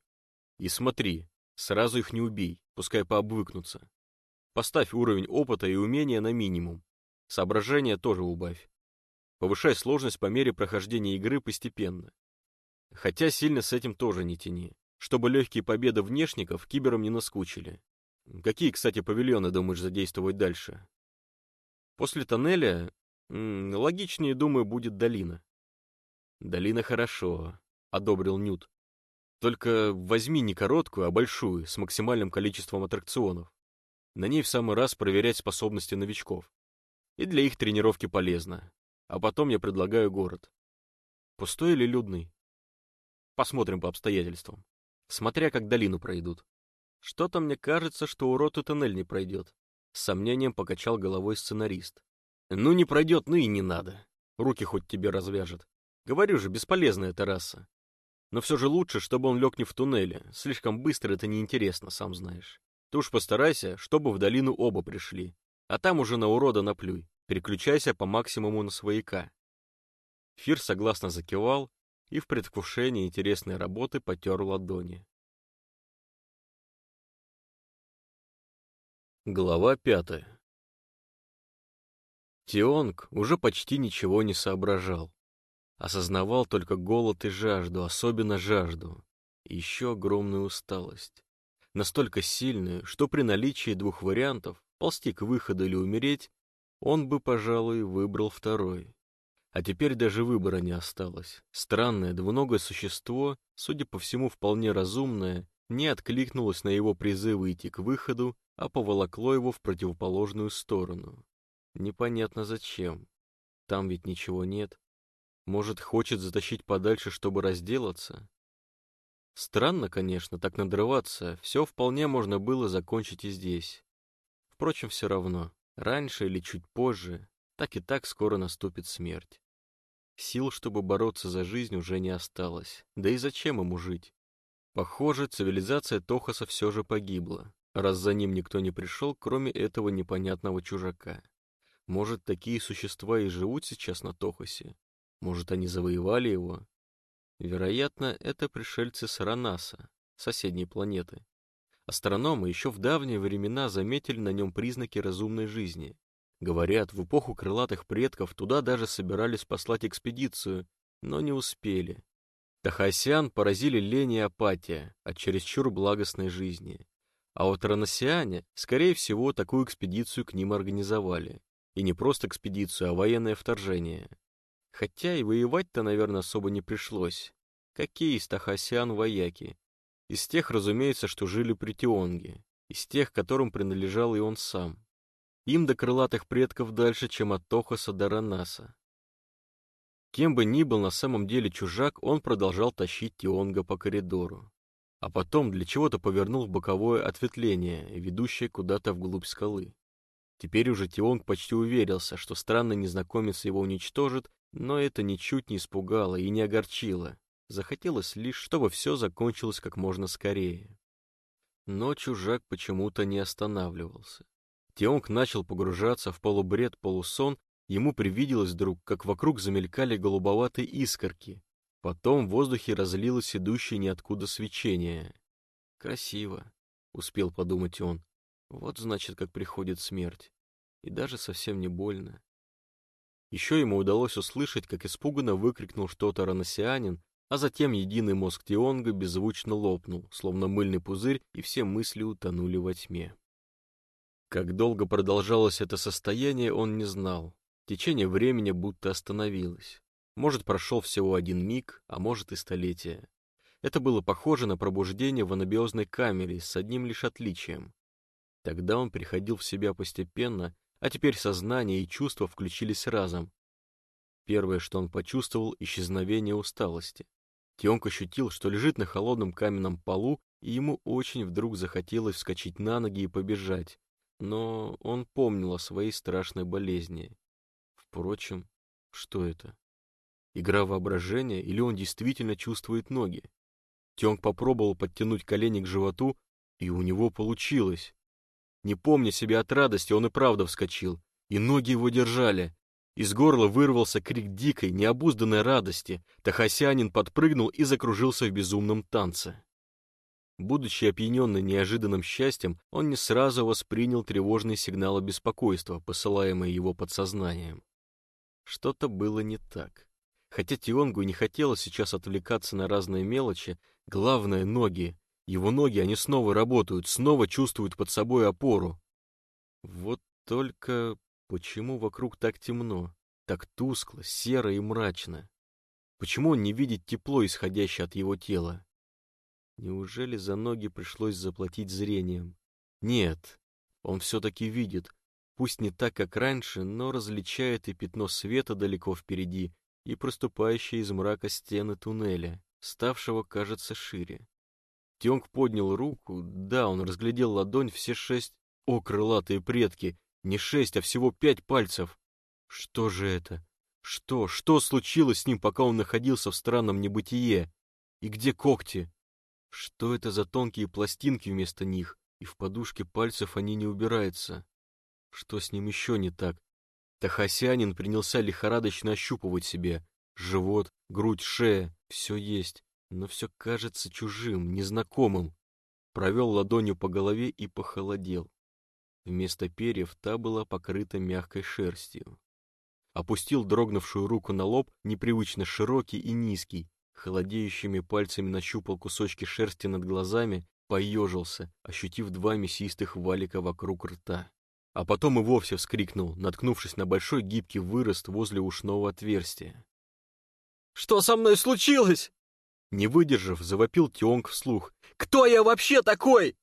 И смотри, сразу их не убей, пускай пообвыкнутся. Поставь уровень опыта и умения на минимум. Соображение тоже убавь. Повышай сложность по мере прохождения игры постепенно. Хотя сильно с этим тоже не тяни, чтобы легкие победы внешников киберам не наскучили. Какие, кстати, павильоны думаешь задействовать дальше? После тоннеля, логичнее, думаю, будет долина. Долина хорошо, одобрил Нют. Только возьми не короткую, а большую, с максимальным количеством аттракционов. На ней в самый раз проверять способности новичков. И для их тренировки полезно. А потом я предлагаю город. Пустой или людный? Посмотрим по обстоятельствам. Смотря как долину пройдут. Что-то мне кажется, что урод и тоннель не пройдет. С сомнением покачал головой сценарист. Ну не пройдет, ну и не надо. Руки хоть тебе развяжет. Говорю же, бесполезная терраса. Но все же лучше, чтобы он лег не в туннеле. Слишком быстро это неинтересно, сам знаешь. Ты уж постарайся, чтобы в долину оба пришли. А там уже на урода наплюй. Переключайся по максимуму на свояка. Фир согласно закивал и в предвкушении интересной работы потер ладони. Глава пятая Тионг уже почти ничего не соображал. Осознавал только голод и жажду, особенно жажду. И еще огромную усталость. Настолько сильную, что при наличии двух вариантов, ползти к выходу или умереть, он бы, пожалуй, выбрал второй. А теперь даже выбора не осталось. Странное двуногое существо, судя по всему вполне разумное, не откликнулось на его призывы идти к выходу а поволокло его в противоположную сторону. Непонятно зачем. Там ведь ничего нет. Может, хочет затащить подальше, чтобы разделаться? Странно, конечно, так надрываться. Все вполне можно было закончить и здесь. Впрочем, все равно. Раньше или чуть позже, так и так скоро наступит смерть. Сил, чтобы бороться за жизнь, уже не осталось. Да и зачем ему жить? Похоже, цивилизация Тохаса все же погибла раз за ним никто не пришел, кроме этого непонятного чужака. Может, такие существа и живут сейчас на Тохосе? Может, они завоевали его? Вероятно, это пришельцы с Ранаса, соседней планеты. Астрономы еще в давние времена заметили на нем признаки разумной жизни. Говорят, в эпоху крылатых предков туда даже собирались послать экспедицию, но не успели. Тахасян поразили лень и апатия от чересчур благостной жизни. А вот раносиане, скорее всего, такую экспедицию к ним организовали. И не просто экспедицию, а военное вторжение. Хотя и воевать-то, наверное, особо не пришлось. Какие из тахасиан вояки? Из тех, разумеется, что жили при Тионге. Из тех, которым принадлежал и он сам. Им до крылатых предков дальше, чем от Тохаса до Ранаса. Кем бы ни был на самом деле чужак, он продолжал тащить Тионга по коридору а потом для чего-то повернул в боковое ответвление, ведущее куда-то вглубь скалы. Теперь уже Тионг почти уверился, что странный незнакомец его уничтожит, но это ничуть не испугало и не огорчило. Захотелось лишь, чтобы все закончилось как можно скорее. Но чужак почему-то не останавливался. Тионг начал погружаться в полубред-полусон, ему привиделось вдруг, как вокруг замелькали голубоватые искорки, Потом в воздухе разлилось идущее ниоткуда свечение. «Красиво», — успел подумать он. «Вот, значит, как приходит смерть. И даже совсем не больно». Еще ему удалось услышать, как испуганно выкрикнул что-то раносианин, а затем единый мозг Тионга беззвучно лопнул, словно мыльный пузырь, и все мысли утонули во тьме. Как долго продолжалось это состояние, он не знал. Течение времени будто остановилось. Может, прошел всего один миг, а может и столетие. Это было похоже на пробуждение в анабиозной камере с одним лишь отличием. Тогда он приходил в себя постепенно, а теперь сознание и чувства включились разом. Первое, что он почувствовал, — исчезновение усталости. Тионк ощутил, что лежит на холодном каменном полу, и ему очень вдруг захотелось вскочить на ноги и побежать. Но он помнил о своей страшной болезни. Впрочем, что это? Игра воображения или он действительно чувствует ноги? Тёнг попробовал подтянуть колени к животу, и у него получилось. Не помня себя от радости, он и правда вскочил, и ноги его держали. Из горла вырвался крик дикой, необузданной радости. Тахасянин подпрыгнул и закружился в безумном танце. Будучи опьяненный неожиданным счастьем, он не сразу воспринял тревожные сигналы беспокойства, посылаемые его подсознанием. Что-то было не так. Хотя Тионгу не хотелось сейчас отвлекаться на разные мелочи, главное — ноги. Его ноги, они снова работают, снова чувствуют под собой опору. Вот только почему вокруг так темно, так тускло, серо и мрачно? Почему он не видит тепло, исходящее от его тела? Неужели за ноги пришлось заплатить зрением? Нет, он все-таки видит, пусть не так, как раньше, но различает и пятно света далеко впереди, и проступающие из мрака стены туннеля, ставшего, кажется, шире. Тёнг поднял руку, да, он разглядел ладонь все шесть, о, крылатые предки, не шесть, а всего пять пальцев. Что же это? Что, что случилось с ним, пока он находился в странном небытие? И где когти? Что это за тонкие пластинки вместо них, и в подушке пальцев они не убираются? Что с ним еще не так? Тахасянин принялся лихорадочно ощупывать себе. Живот, грудь, шея — все есть, но все кажется чужим, незнакомым. Провел ладонью по голове и похолодел. Вместо перьев та была покрыта мягкой шерстью. Опустил дрогнувшую руку на лоб, непривычно широкий и низкий, холодеющими пальцами нащупал кусочки шерсти над глазами, поежился, ощутив два мясистых валика вокруг рта. А потом и вовсе вскрикнул, наткнувшись на большой гибкий вырост возле ушного отверстия. «Что со мной случилось?» Не выдержав, завопил Тионг вслух. «Кто я вообще такой?»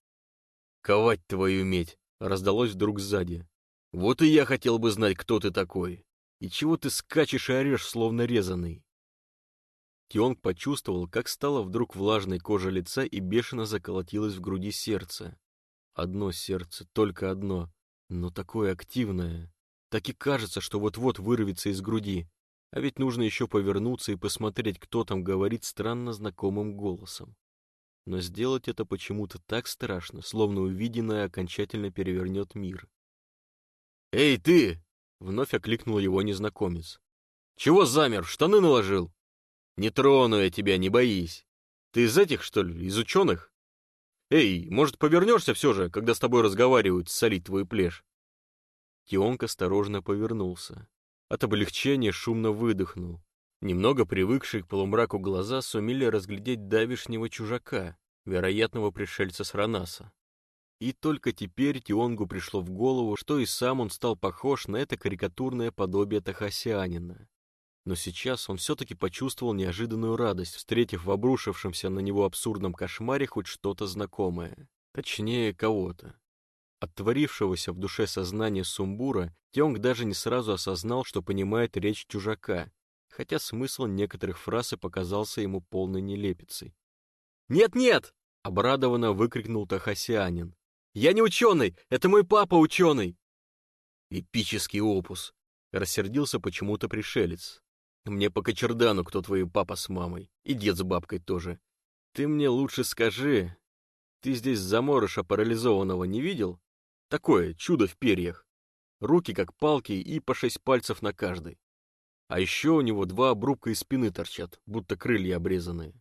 «Ковать твою медь!» раздалось вдруг сзади. «Вот и я хотел бы знать, кто ты такой. И чего ты скачешь и орешь, словно резанный?» Тионг почувствовал, как стало вдруг влажной кожа лица и бешено заколотилось в груди сердце. Одно сердце, только одно, но такое активное. Так и кажется, что вот-вот вырвется из груди. А ведь нужно еще повернуться и посмотреть, кто там говорит странно знакомым голосом. Но сделать это почему-то так страшно, словно увиденное окончательно перевернет мир. «Эй, ты!» — вновь окликнул его незнакомец. «Чего замер? Штаны наложил?» Не трону я тебя, не боись. Ты из этих, что ли, из ученых? Эй, может, повернешься все же, когда с тобой разговаривают, солить твою плешь?» Тионг осторожно повернулся. От облегчения шумно выдохнул. Немного привыкшие к полумраку глаза сумели разглядеть давишнего чужака, вероятного пришельца с Ранаса. И только теперь Тионгу пришло в голову, что и сам он стал похож на это карикатурное подобие Тахасианина. Но сейчас он все-таки почувствовал неожиданную радость, встретив в обрушившемся на него абсурдном кошмаре хоть что-то знакомое. Точнее, кого-то. От творившегося в душе сознания сумбура Тёнг даже не сразу осознал, что понимает речь чужака, хотя смысл некоторых фраз и показался ему полной нелепицей. «Нет-нет!» — обрадованно выкрикнул Тахасианин. «Я не ученый! Это мой папа ученый!» «Эпический опус!» — рассердился почему-то пришелец. Мне по кочердану, кто твой папа с мамой, и дед с бабкой тоже. Ты мне лучше скажи, ты здесь заморыша парализованного не видел? Такое чудо в перьях. Руки как палки и по шесть пальцев на каждой. А еще у него два обрубка из спины торчат, будто крылья обрезанные.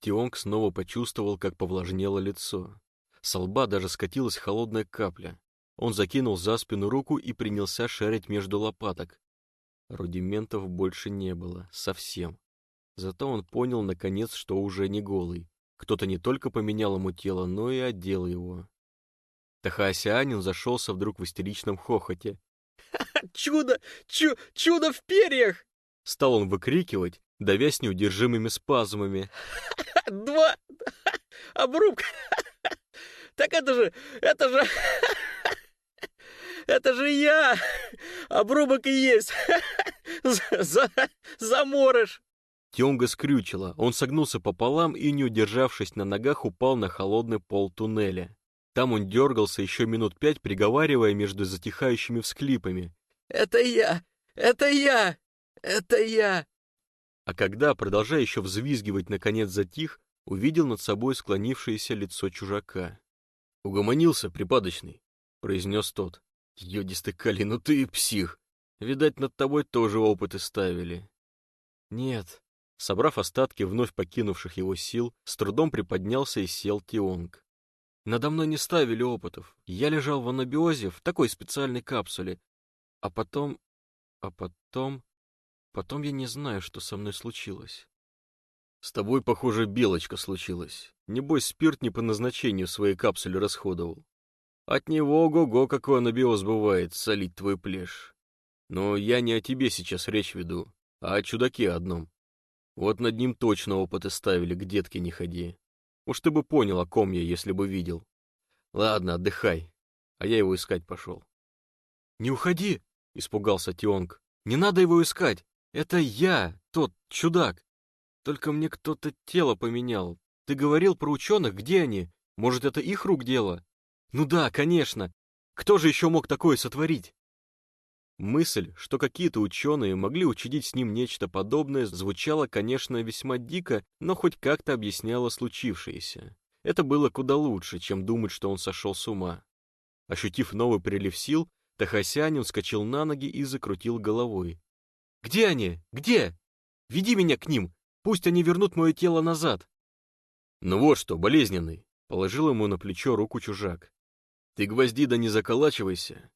Тионг снова почувствовал, как повлажнело лицо. С лба даже скатилась холодная капля. Он закинул за спину руку и принялся шарить между лопаток, Рудиментов больше не было, совсем. Зато он понял, наконец, что уже не голый. Кто-то не только поменял ему тело, но и одел его. Тахаосианин зашелся вдруг в истеричном хохоте. [laughs] «Чудо! Чу чудо в перьях!» Стал он выкрикивать, давясь неудержимыми спазмами. [laughs] «Два [laughs] обрубка! Так это же... это же... Это же я! Обрубок и есть! За... Заморыш!» Тёнга скрючила, он согнулся пополам и, не удержавшись на ногах, упал на холодный пол туннеля. Там он дергался еще минут пять, приговаривая между затихающими всклипами. «Это я! Это я! Это я!» А когда, продолжая еще взвизгивать, наконец затих, увидел над собой склонившееся лицо чужака. «Угомонился, припадочный», — произнес тот. Йодистый Кали, ну ты псих. Видать, над тобой тоже опыты ставили. Нет, Собрав остатки вновь покинувших его сил, с трудом приподнялся и сел Тионг. Надо мной не ставили опытов. Я лежал в анабиозе в такой специальной капсуле. А потом... А потом... Потом я не знаю, что со мной случилось. С тобой, похоже, белочка случилась. Небось, спирт не по назначению своей капсуле расходовал. От него ого-го какой анабиоз бывает, солить твой плешь. Но я не о тебе сейчас речь веду, а о чудаке одном. Вот над ним точно опыты ставили, к детке не ходи. Уж ты бы понял, о ком я, если бы видел. Ладно, отдыхай, а я его искать пошел. «Не уходи!» — испугался Тионг. «Не надо его искать! Это я, тот чудак! Только мне кто-то тело поменял. Ты говорил про ученых, где они? Может, это их рук дело?» «Ну да, конечно! Кто же еще мог такое сотворить?» Мысль, что какие-то ученые могли учудить с ним нечто подобное, звучала, конечно, весьма дико, но хоть как-то объясняла случившееся. Это было куда лучше, чем думать, что он сошел с ума. Ощутив новый прилив сил, Тахасянин вскочил на ноги и закрутил головой. «Где они? Где? Веди меня к ним! Пусть они вернут мое тело назад!» «Ну вот что, болезненный!» — положил ему на плечо руку чужак. «Ты гвозди да не заколачивайся,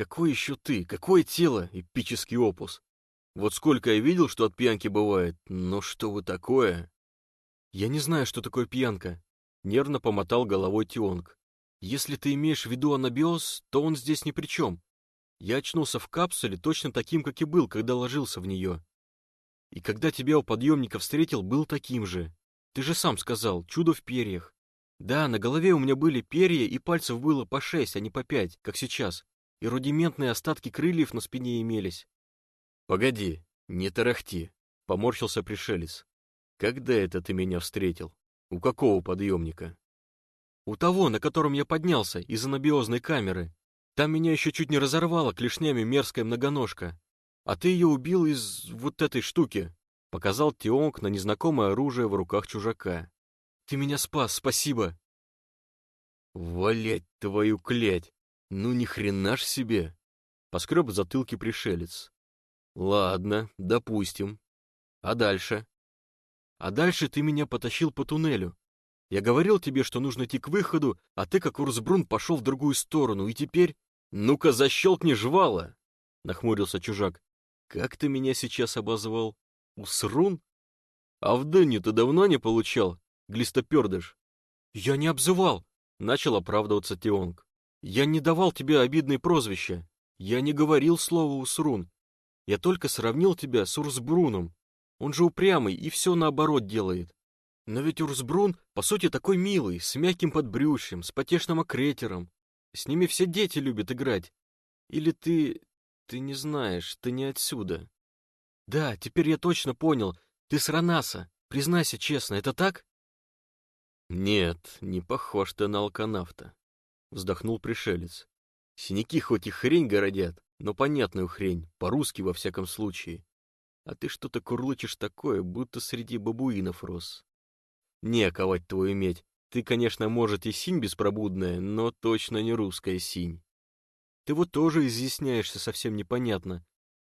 какой еще ты? Какое тело? Эпический опус. Вот сколько я видел, что от пьянки бывает, но что вы такое? Я не знаю, что такое пьянка. Нервно помотал головой Тионг. Если ты имеешь в виду анабиоз, то он здесь ни при чем. Я очнулся в капсуле точно таким, как и был, когда ложился в нее. И когда тебя у подъемника встретил, был таким же. Ты же сам сказал, чудо в перьях. Да, на голове у меня были перья, и пальцев было по шесть, а не по пять, как сейчас и рудиментные остатки крыльев на спине имелись. «Погоди, не тарахти», — поморщился пришелец. «Когда это ты меня встретил? У какого подъемника?» «У того, на котором я поднялся, из анабиозной камеры. Там меня еще чуть не разорвало клешнями мерзкая многоножка. А ты ее убил из вот этой штуки», — показал Тионг на незнакомое оружие в руках чужака. «Ты меня спас, спасибо!» «Валять твою клять!» Ну ни хрена ж себе. Поскреб в затылке пришелец. Ладно, допустим. А дальше? А дальше ты меня потащил по туннелю. Я говорил тебе, что нужно идти к выходу, а ты, как Урсбрун, пошел в другую сторону, и теперь... Ну-ка, защелкни жвала! Нахмурился чужак. Как ты меня сейчас обозвал? Усрун? А в Дэнни ты давно не получал, глистопердыш? Я не обзывал, начал оправдываться Тионг. Я не давал тебе обидные прозвища. Я не говорил слово Усрун. Я только сравнил тебя с Урсбруном. Он же упрямый и все наоборот делает. Но ведь Урсбрун, по сути, такой милый, с мягким подбрюшьем, с потешным окретером. С ними все дети любят играть. Или ты... ты не знаешь, ты не отсюда. Да, теперь я точно понял. Ты с Ранаса. Признайся честно, это так? Нет, не похож ты на алканавта. — вздохнул пришелец. «Синяки хоть и хрень городят, но понятную хрень, по-русски во всяком случае. А ты что-то курлычешь такое, будто среди бабуинов рос. Не ковать твою медь. Ты, конечно, может и синь беспробудная, но точно не русская синь. Ты вот тоже изъясняешься совсем непонятно.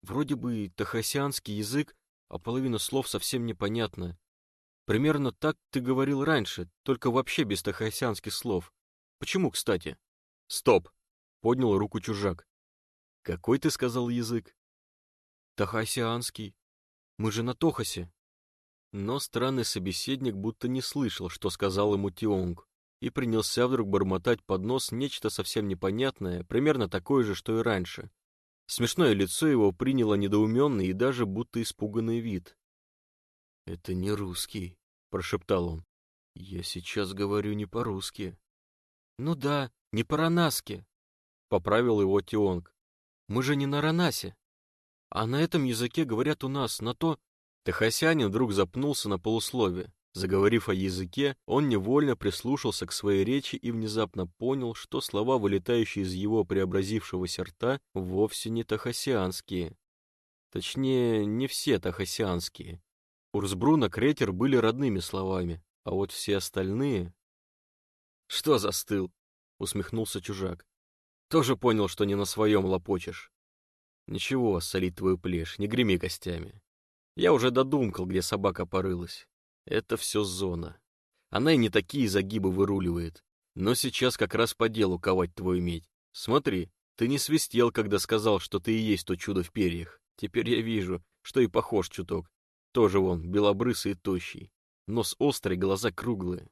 Вроде бы тахасианский язык, а половина слов совсем непонятна. Примерно так ты говорил раньше, только вообще без тахасианских слов. Почему, кстати? Стоп! Поднял руку чужак. Какой ты сказал язык? Тахасианский. Мы же на Тохасе. Но странный собеседник будто не слышал, что сказал ему Тионг, и принялся вдруг бормотать под нос нечто совсем непонятное, примерно такое же, что и раньше. Смешное лицо его приняло недоуменный и даже будто испуганный вид. «Это не русский», — прошептал он. «Я сейчас говорю не по-русски». «Ну да, не по-ранасски», — поправил его Тионг. «Мы же не на Ранасе. А на этом языке говорят у нас, на то...» Техасянин вдруг запнулся на полуслове. Заговорив о языке, он невольно прислушался к своей речи и внезапно понял, что слова, вылетающие из его преобразившегося рта, вовсе не тахасианские. Точнее, не все тахасианские. Урсбрун и Кретер были родными словами, а вот все остальные... «Что застыл?» — усмехнулся чужак. «Тоже понял, что не на своем лопочешь. Ничего, солить твою плешь, не греми костями. Я уже додумкал, где собака порылась. Это все зона. Она и не такие загибы выруливает. Но сейчас как раз по делу ковать твою медь. Смотри, ты не свистел, когда сказал, что ты и есть то чудо в перьях. Теперь я вижу, что и похож чуток. Тоже вон, белобрысый и тощий. Нос острый, глаза круглые.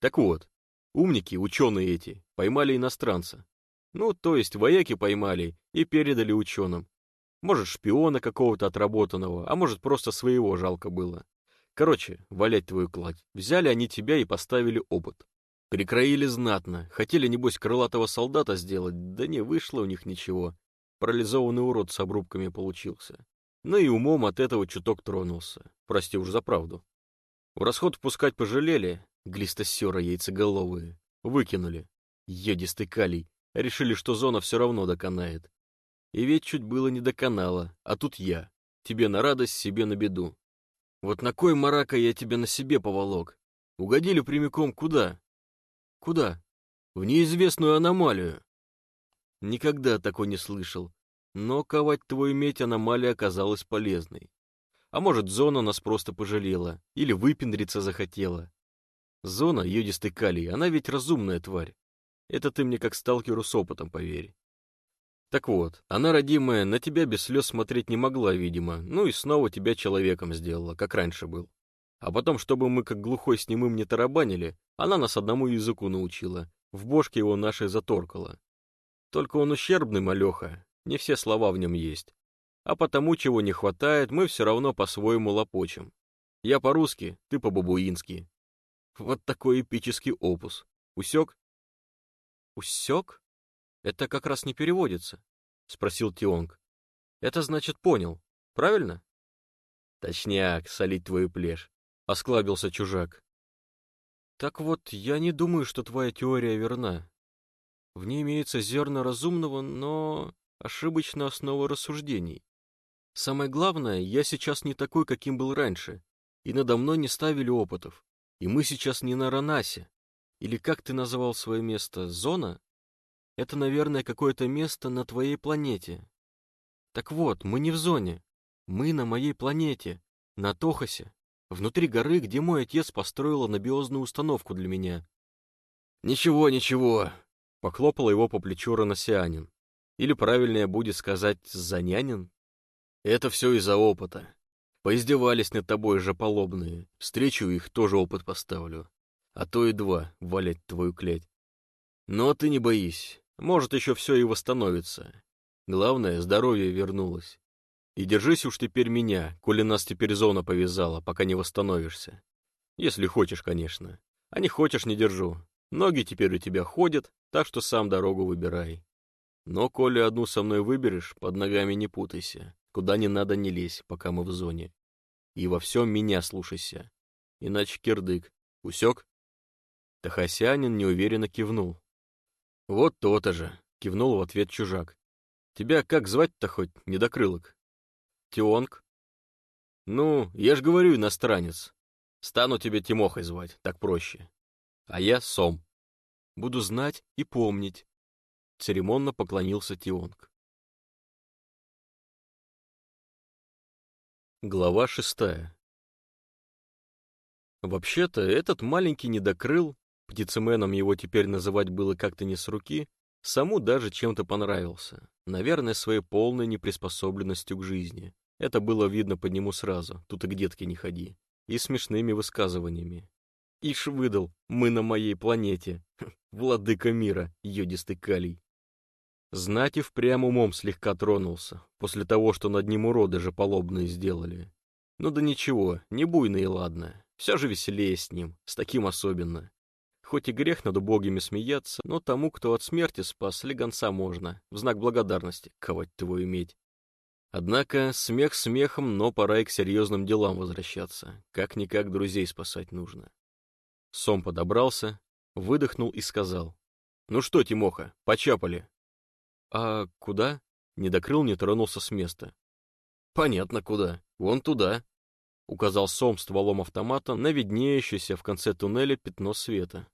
Так вот, умники, ученые эти, поймали иностранца. Ну, то есть вояки поймали и передали ученым. Может, шпиона какого-то отработанного, а может, просто своего жалко было. Короче, валять твою кладь. Взяли они тебя и поставили опыт. Прикроили знатно. Хотели, небось, крылатого солдата сделать, да не вышло у них ничего. Парализованный урод с обрубками получился. Ну и умом от этого чуток тронулся. Прости уж за правду. В расход впускать пожалели, глистосера яйцеголовые. Выкинули. Йодистый калий. Решили, что зона все равно доконает. И ведь чуть было не доконала, а тут я. Тебе на радость, себе на беду. Вот на кой марака я тебя на себе поволок? Угодили прямиком куда? Куда? В неизвестную аномалию. Никогда такой не слышал. Но ковать твою медь аномалия оказалась полезной. А может, зона нас просто пожалела, или выпендриться захотела. Зона, йодистый калий, она ведь разумная тварь. Это ты мне как сталкеру с опытом поверь. Так вот, она, родимая, на тебя без слез смотреть не могла, видимо, ну и снова тебя человеком сделала, как раньше был. А потом, чтобы мы как глухой с немым не тарабанили, она нас одному языку научила, в бошке его нашей заторкала. Только он ущербный, малеха, не все слова в нем есть. А потому, чего не хватает, мы все равно по-своему лопочем. Я по-русски, ты по-бабуински. Вот такой эпический опус. Усек? Усек? Это как раз не переводится, спросил Тионг. Это значит понял, правильно? Точняк, солить твою плешь, осклабился чужак. Так вот, я не думаю, что твоя теория верна. В ней имеется зерна разумного, но ошибочная основа рассуждений. Самое главное, я сейчас не такой, каким был раньше, и надо мной не ставили опытов. И мы сейчас не на Ранасе. Или как ты называл свое место, зона? Это, наверное, какое-то место на твоей планете. Так вот, мы не в зоне. Мы на моей планете, на Тохосе, внутри горы, где мой отец построил анабиозную установку для меня. «Ничего, ничего», — похлопал его по плечу Раносианин. Или правильнее будет сказать «занянин». «Это все из-за опыта. Поиздевались над тобой же полобные. Встречу их, тоже опыт поставлю. А то и два, валять твою клять. Но ты не боись. Может, еще все и восстановится. Главное, здоровье вернулось. И держись уж теперь меня, коли нас теперь зона повязала, пока не восстановишься. Если хочешь, конечно. А не хочешь, не держу. Ноги теперь у тебя ходят, так что сам дорогу выбирай. Но, коли одну со мной выберешь, под ногами не путайся. Куда не надо, не лезь, пока мы в зоне. И во всем меня слушайся. Иначе кирдык. Усек? Тахасянин неуверенно кивнул. «Вот то-то же», — кивнул в ответ чужак. «Тебя как звать-то хоть, недокрылок?» «Тионг». «Ну, я ж говорю, иностранец. Стану тебя Тимохой звать, так проще. А я Сом. Буду знать и помнить». Церемонно поклонился Тионг. Глава шестая Вообще-то, этот маленький недокрыл птицеменом его теперь называть было как-то не с руки, саму даже чем-то понравился. Наверное, своей полной неприспособленностью к жизни. Это было видно по нему сразу, тут и к детке не ходи. И смешными высказываниями. Ишь выдал, мы на моей планете. [laughs] Владыка мира, йодистый калий. Знать и впрямь умом слегка тронулся, после того, что над ним уроды же полобные сделали. Ну да ничего, не буйно и ладно. Все же веселее с ним, с таким особенно. Хоть и грех над убогими смеяться, но тому, кто от смерти спас, легонца можно, в знак благодарности, ковать твою медь. Однако смех смехом, но пора и к серьезным делам возвращаться. Как-никак друзей спасать нужно. Сом подобрался, выдохнул и сказал. «Ну что, Тимоха, почапали?» «А куда?» Недокрыл не тронулся с места. «Понятно, куда. Вон туда», — указал Сом стволом автомата на виднеющееся в конце туннеля пятно света.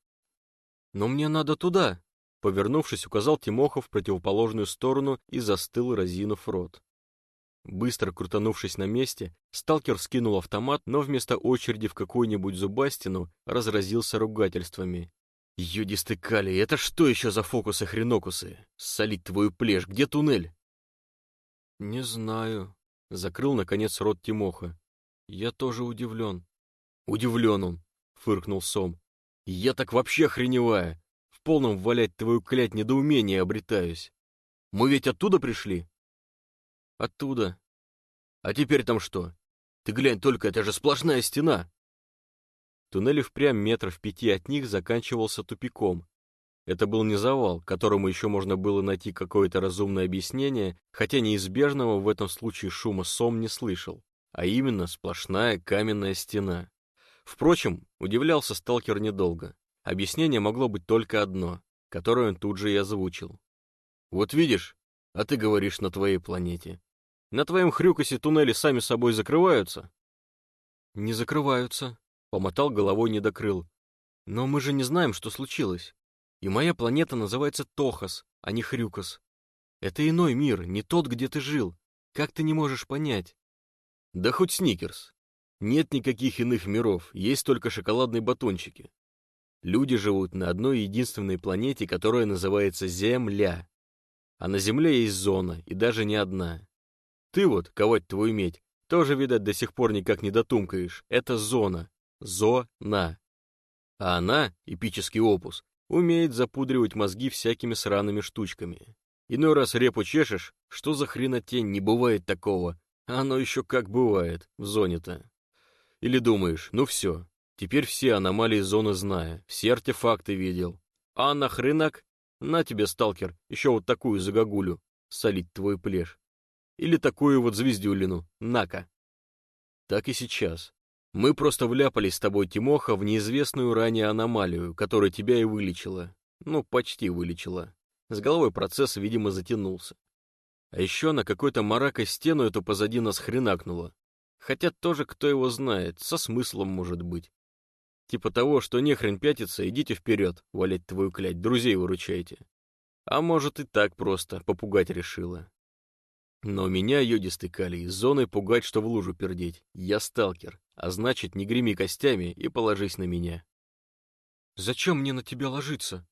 «Но мне надо туда!» Повернувшись, указал Тимоха в противоположную сторону и застыл, разинув рот. Быстро крутанувшись на месте, сталкер скинул автомат, но вместо очереди в какую-нибудь зубастину разразился ругательствами. «Юдисты кали, это что еще за фокусы-хренокусы? Солить твою плешь, где туннель?» «Не знаю», — закрыл, наконец, рот Тимоха. «Я тоже удивлен». «Удивлен он», — фыркнул Сом. «Я так вообще охреневаю. В полном валять твою клять недоумение обретаюсь. Мы ведь оттуда пришли?» «Оттуда». «А теперь там что? Ты глянь только, это же сплошная стена!» Туннель впрямь метров пяти от них заканчивался тупиком. Это был не завал, которому еще можно было найти какое-то разумное объяснение, хотя неизбежного в этом случае шума сом не слышал, а именно сплошная каменная стена. Впрочем, удивлялся сталкер недолго. Объяснение могло быть только одно, которое он тут же и озвучил. «Вот видишь, а ты говоришь на твоей планете. На твоем хрюкосе туннели сами собой закрываются?» «Не закрываются», Помотал головой недокрыл. Но мы же не знаем, что случилось. И моя планета называется Тохас, а не Хрюкос. Это иной мир, не тот, где ты жил. Как ты не можешь понять? Да хоть Сникерс. Нет никаких иных миров, есть только шоколадные батончики. Люди живут на одной единственной планете, которая называется Земля. А на Земле есть зона, и даже не одна. Ты вот, ковать твою медь, тоже, видать, до сих пор никак не дотумкаешь. Это зона, Зона. А она, эпический опус, умеет запудривать мозги всякими сраными штучками. Иной раз репу чешешь, что за хренотень, не бывает такого. А оно еще как бывает, в зоне-то. Или думаешь, ну все, теперь все аномалии зоны знаю, все артефакты видел. А нахренак? На тебе, сталкер, еще вот такую загогулю, солить твой плешь. Или такую вот звездюлину, нака. Так и сейчас. Мы просто вляпались с тобой, Тимоха, в неизвестную ранее аномалию, которая тебя и вылечила. Ну, почти вылечила. С головой процесс, видимо, затянулся. А еще на какой-то маракой стену эту позади нас хренакнуло. Хотя тоже кто его знает, со смыслом может быть. Типа того, что не хрен пятиться, идите вперед, валять твою клять, друзей выручайте. А может и так просто, попугать решила. Но меня, йодистый калий, зоной пугать, что в лужу пердеть. Я сталкер, а значит, не греми костями и положись на меня. «Зачем мне на тебя ложиться?»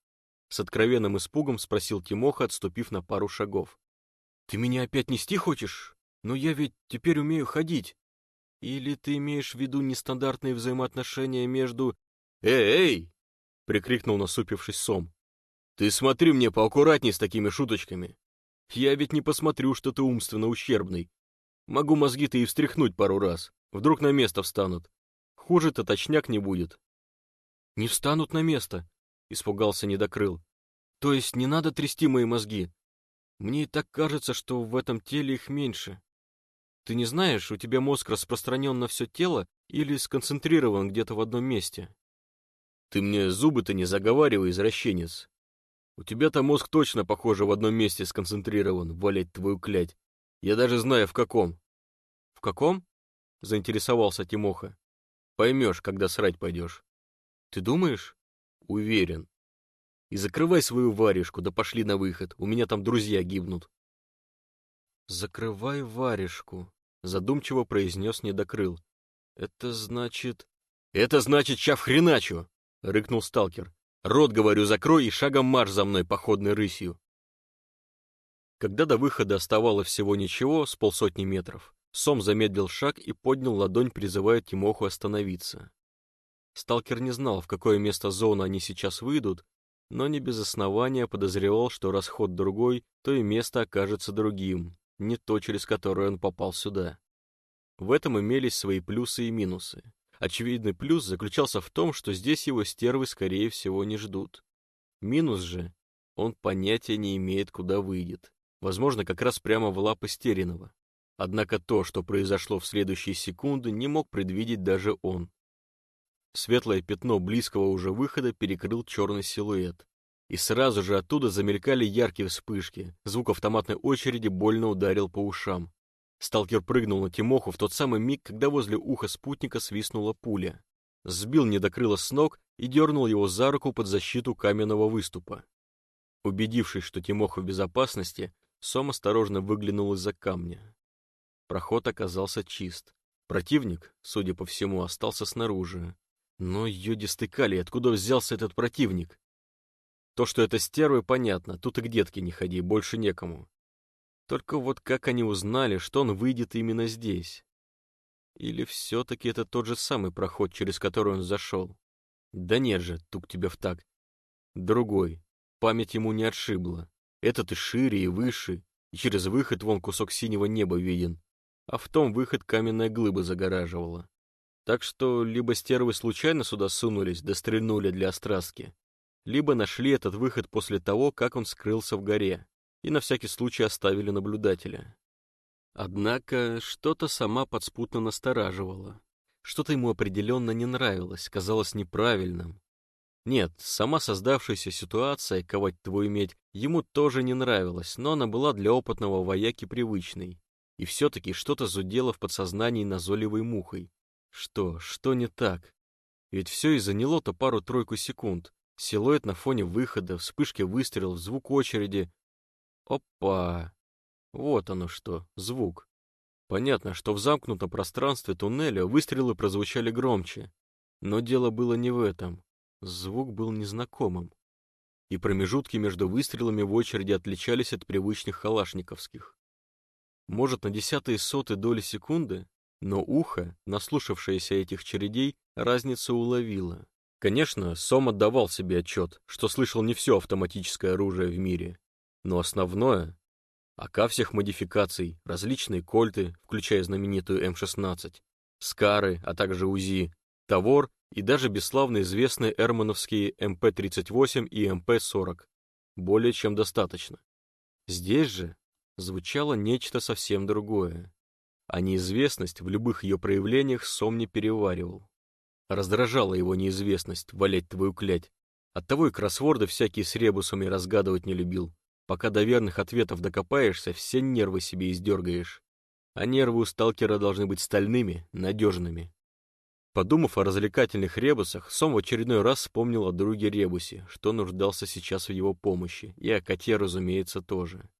С откровенным испугом спросил Тимоха, отступив на пару шагов. «Ты меня опять нести хочешь? Но я ведь теперь умею ходить. Или ты имеешь в виду нестандартные взаимоотношения между...» «Эй, эй!» — прикрикнул насупившись Сом. «Ты смотри мне поаккуратней с такими шуточками. Я ведь не посмотрю, что ты умственно ущербный. Могу мозги-то и встряхнуть пару раз. Вдруг на место встанут. Хуже-то точняк не будет. Не встанут на место, испугался недокрыл. То есть не надо трясти мои мозги. Мне и так кажется, что в этом теле их меньше. Ты не знаешь, у тебя мозг распространен на все тело или сконцентрирован где-то в одном месте? Ты мне зубы-то не заговаривай, извращенец. У тебя-то мозг точно, похоже, в одном месте сконцентрирован, валять твою клять. Я даже знаю, в каком. В каком? Заинтересовался Тимоха. Поймешь, когда срать пойдешь. Ты думаешь? Уверен. И закрывай свою варежку, да пошли на выход, у меня там друзья гибнут. Закрывай варежку, задумчиво произнес недокрыл. Это значит... Это значит, ща хреначу! Рыкнул сталкер. Рот, говорю, закрой и шагом марш за мной походной рысью. Когда до выхода оставалось всего ничего, с полсотни метров, Сом замедлил шаг и поднял ладонь, призывая Тимоху остановиться. Сталкер не знал, в какое место зоны они сейчас выйдут, но не без основания подозревал, что расход другой, то и место окажется другим, не то, через которое он попал сюда. В этом имелись свои плюсы и минусы. Очевидный плюс заключался в том, что здесь его стервы, скорее всего, не ждут. Минус же, он понятия не имеет, куда выйдет. Возможно, как раз прямо в лапы Стеринова. Однако то, что произошло в следующие секунды, не мог предвидеть даже он. Светлое пятно близкого уже выхода перекрыл черный силуэт. И сразу же оттуда замелькали яркие вспышки. Звук автоматной очереди больно ударил по ушам. Сталкер прыгнул на Тимоху в тот самый миг, когда возле уха спутника свистнула пуля. Сбил недокрыло с ног и дернул его за руку под защиту каменного выступа. Убедившись, что Тимоха в безопасности, Сом осторожно выглянул из-за камня. Проход оказался чист. Противник, судя по всему, остался снаружи. Но йодистый калий, откуда взялся этот противник? То, что это стервы, понятно, тут и к детке не ходи, больше некому. Только вот как они узнали, что он выйдет именно здесь? Или все-таки это тот же самый проход, через который он зашел? Да нет же, тук тебя в так. Другой. Память ему не отшибла. Этот и шире, и выше, и через выход вон кусок синего неба виден, а в том выход каменная глыба загораживала. Так что либо стервы случайно сюда сунулись, да стрельнули для острастки, либо нашли этот выход после того, как он скрылся в горе, и на всякий случай оставили наблюдателя. Однако что-то сама подспутно настораживало. Что-то ему определенно не нравилось, казалось неправильным. Нет, сама создавшаяся ситуация, ковать твою медь, ему тоже не нравилась, но она была для опытного вояки привычной. И все-таки что-то зудело в подсознании назойливой мухой. Что, что не так? Ведь все и заняло-то пару-тройку секунд. Силуэт на фоне выхода, вспышки выстрелов, звук очереди. Опа! Вот оно что, звук. Понятно, что в замкнутом пространстве туннеля выстрелы прозвучали громче. Но дело было не в этом. Звук был незнакомым. И промежутки между выстрелами в очереди отличались от привычных халашниковских. Может, на десятые соты доли секунды, но ухо, наслушавшееся этих чередей, разницу уловило. Конечно, Сом отдавал себе отчет, что слышал не все автоматическое оружие в мире, но основное — АК всех модификаций, различные кольты, включая знаменитую М-16, Скары, а также УЗИ, Тавор и даже бесславно известные вермахтовские МП-38 и МП-40. Более чем достаточно. Здесь же звучало нечто совсем другое. А неизвестность в любых ее проявлениях Сом не переваривал. Раздражала его неизвестность, валять твою клять. Оттого и кроссворды всякие с ребусами разгадывать не любил. Пока до верных ответов докопаешься, все нервы себе издергаешь. А нервы у сталкера должны быть стальными, надежными. Подумав о развлекательных ребусах, Сом в очередной раз вспомнил о друге Ребусе, что нуждался сейчас в его помощи, и о коте, разумеется, тоже.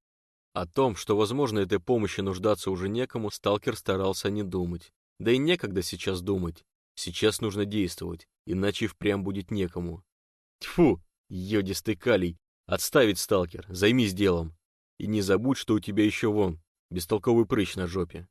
О том, что, возможно, этой помощи нуждаться уже некому, сталкер старался не думать. Да и некогда сейчас думать. Сейчас нужно действовать, иначе впрямь будет некому. Тьфу, йодистый калий. Отставить, сталкер, займись делом. И не забудь, что у тебя еще вон, бестолковый прыщ на жопе.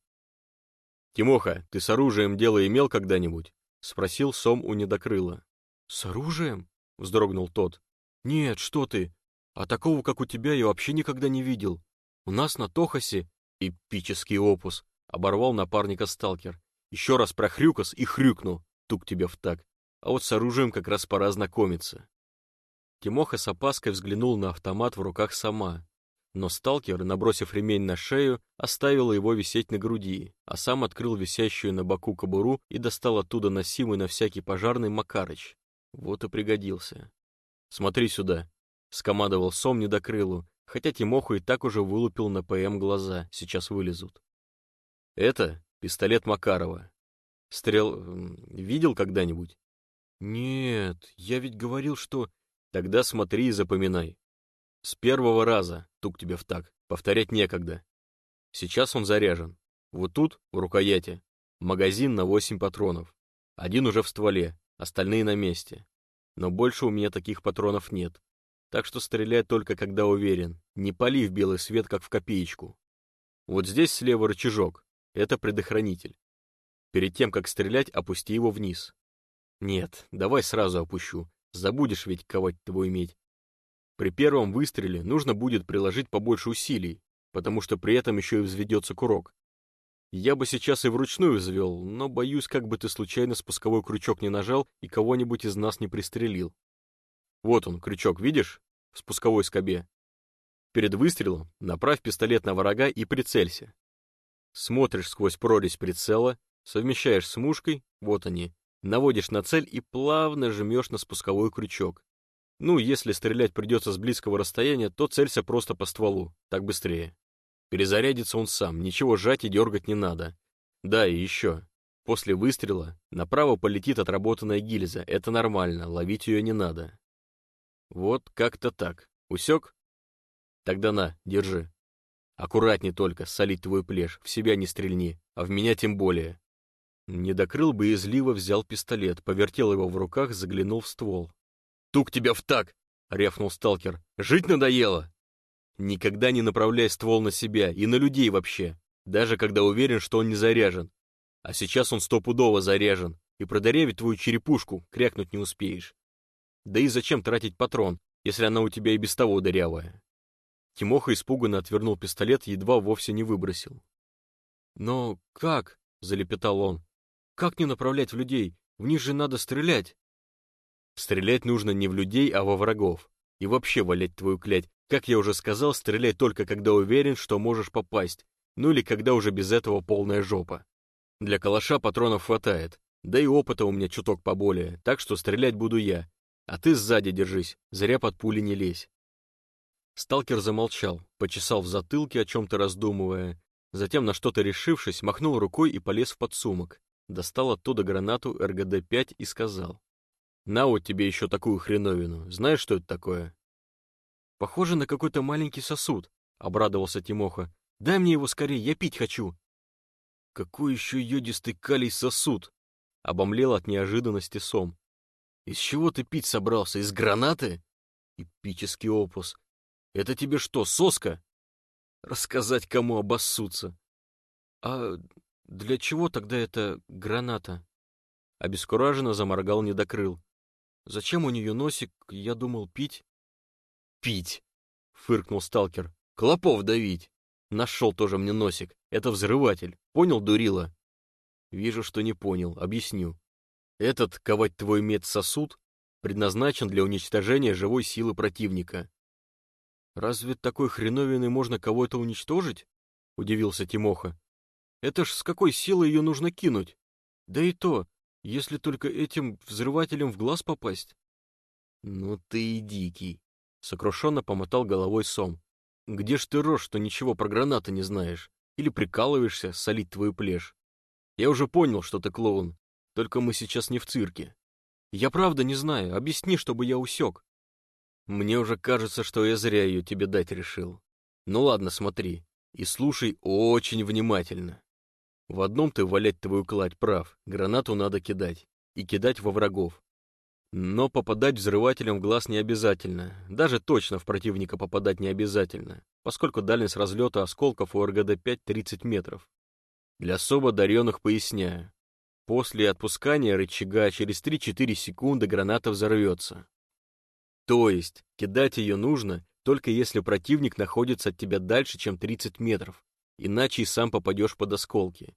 «Тимоха, ты с оружием дело имел когда-нибудь?» — спросил Сом у недокрыла. «С оружием?» — вздрогнул тот. «Нет, что ты! А такого, как у тебя, я вообще никогда не видел. У нас на Тохасе эпический опус!» — оборвал напарника сталкер. Еще раз прохрюкас и хрюкнул, тук тебе в так. А вот с оружием как раз пора знакомиться. Тимоха с опаской взглянул на автомат в руках сама, но сталкер, набросив ремень на шею, оставил его висеть на груди, а сам открыл висящую на боку кобуру и достал оттуда носимый на всякий пожарный Макарыч. Вот и пригодился. «Смотри сюда», — скомандовал Сом недокрылу, хотя Тимоху и так уже вылупил на ПМ глаза, сейчас вылезут. «Это Пистолет Макарова. Стрел... видел когда-нибудь? Нет, я ведь говорил, что... Тогда смотри и запоминай. С первого раза, тук тебе в так, повторять некогда. Сейчас он заряжен. Вот тут, в рукояти, магазин на 8 патронов. Один уже в стволе, остальные на месте. Но больше у меня таких патронов нет. Так что стреляй только когда уверен. Не пали в белый свет, как в копеечку. Вот здесь слева рычажок. Это предохранитель. Перед тем, как стрелять, опусти его вниз. Нет, давай сразу опущу. Забудешь ведь ковать твой медь. При первом выстреле нужно будет приложить побольше усилий, потому что при этом еще и взведется курок. Я бы сейчас и вручную взвел, но боюсь, как бы ты случайно спусковой крючок не нажал и кого-нибудь из нас не пристрелил. Вот он, крючок, видишь? В спусковой скобе. Перед выстрелом направь пистолет на врага и прицелься. Смотришь сквозь прорезь прицела, совмещаешь с мушкой, вот они, наводишь на цель и плавно жмешь на спусковой крючок. Ну, если стрелять придется с близкого расстояния, то целься просто по стволу, так быстрее. Перезарядится он сам, ничего жать и дергать не надо. Да, и еще. После выстрела направо полетит отработанная гильза, это нормально, ловить ее не надо. Вот как-то так. Усек? Тогда на, держи. Аккуратней только, солить твой плешь, в себя не стрельни, а в меня тем более. Недокрыл боязливо взял пистолет, повертел его в руках, заглянул в ствол. «Тук тебя в так!» — рявкнул сталкер. «Жить надоело!» «Никогда не направляй ствол на себя и на людей вообще, даже когда уверен, что он не заряжен. А сейчас он стопудово заряжен, и продырявить твою черепушку крякнуть не успеешь. Да и зачем тратить патрон, если она у тебя и без того дырявая?» Тимоха испуганно отвернул пистолет, едва вовсе не выбросил. «Но как?» — залепетал он. «Как не направлять в людей? В них же надо стрелять!» Стрелять нужно не в людей, а во врагов. И вообще валять твою клять. Как я уже сказал, стреляй только когда уверен, что можешь попасть. Ну или когда уже без этого полная жопа. Для калаша патронов хватает. Да и опыта у меня чуток поболее, так что стрелять буду я. А ты сзади держись, зря под пули не лезь. Сталкер замолчал, почесал в затылке, о чем-то раздумывая. Затем, на что-то решившись, махнул рукой и полез в подсумок. Достал оттуда гранату РГД-5 и сказал. На вот тебе еще такую хреновину. Знаешь, что это такое? Похоже на какой-то маленький сосуд, обрадовался Тимоха. Дай мне его скорее, я пить хочу. Какой еще йодистый калий сосуд? Обомлел от неожиданности Сом. Из чего ты пить собрался? Из гранаты? Эпический опус. Это тебе что, соска? Рассказать, кому обоссутся. А для чего тогда эта граната? Обескураженно заморгал недокрыл. Зачем у нее носик, я думал, пить? Пить, фыркнул сталкер. Клопов давить. Нашел тоже мне носик. Это взрыватель. Понял, дурила? Вижу, что не понял. Объясню. Этот, ковать твой медсосуд, предназначен для уничтожения живой силы противника. Разве такой хреновиной можно кого-то уничтожить? Удивился Тимоха. Это ж с какой силой ее нужно кинуть? Да и то, если только этим взрывателем в глаз попасть. Ну ты и дикий. Сокрушенно помотал головой Сом. Где ж ты рожь, что ничего про гранаты не знаешь? Или прикалываешься солить твою плешь? Я уже понял, что ты клоун. Только мы сейчас не в цирке. Я правда не знаю. Объясни, чтобы я усек. Мне уже кажется, что я зря ее тебе дать решил. Ну ладно, смотри. И слушай очень внимательно. В одном ты валять твою кладь прав, гранату надо кидать. И кидать во врагов. Но попадать взрывателем в глаз не обязательно. Даже точно в противника попадать не обязательно, поскольку дальность разлета осколков у РГД-5 30 метров. Для особо одаренных поясняю. После отпускания рычага через 3-4 секунды граната взорвется. То есть, кидать ее нужно, только если противник находится от тебя дальше, чем 30 метров, иначе и сам попадешь под осколки.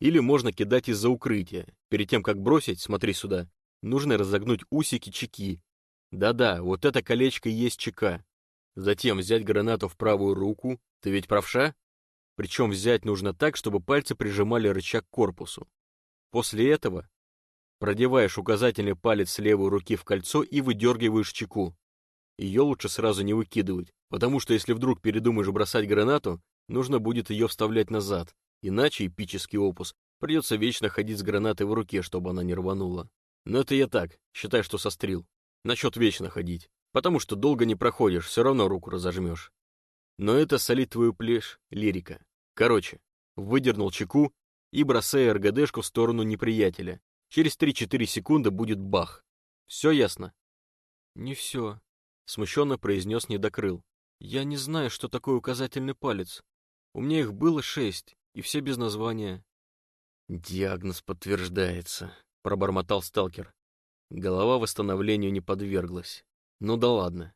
Или можно кидать из-за укрытия. Перед тем, как бросить, смотри сюда, нужно разогнуть усики чеки. Да-да, вот это колечко и есть чека. Затем взять гранату в правую руку, ты ведь правша? Причем взять нужно так, чтобы пальцы прижимали рычаг к корпусу. После этого продеваешь указательный палец левой руки в кольцо и выдергиваешь чеку. Ее лучше сразу не выкидывать, потому что если вдруг передумаешь бросать гранату, нужно будет ее вставлять назад, иначе эпический опус придется вечно ходить с гранатой в руке, чтобы она не рванула. Но это я так, считай, что сострил. Насчет вечно ходить, потому что долго не проходишь, все равно руку разожмешь. Но это солит твою плешь, лирика. Короче, выдернул чеку и бросая РГДшку в сторону неприятеля. Через 3-4 секунды будет бах. Все ясно? Не все, смущенно произнес недокрыл. Я не знаю, что такое указательный палец. У меня их было шесть, и все без названия. Диагноз подтверждается, пробормотал сталкер. Голова восстановлению не подверглась. Ну да ладно.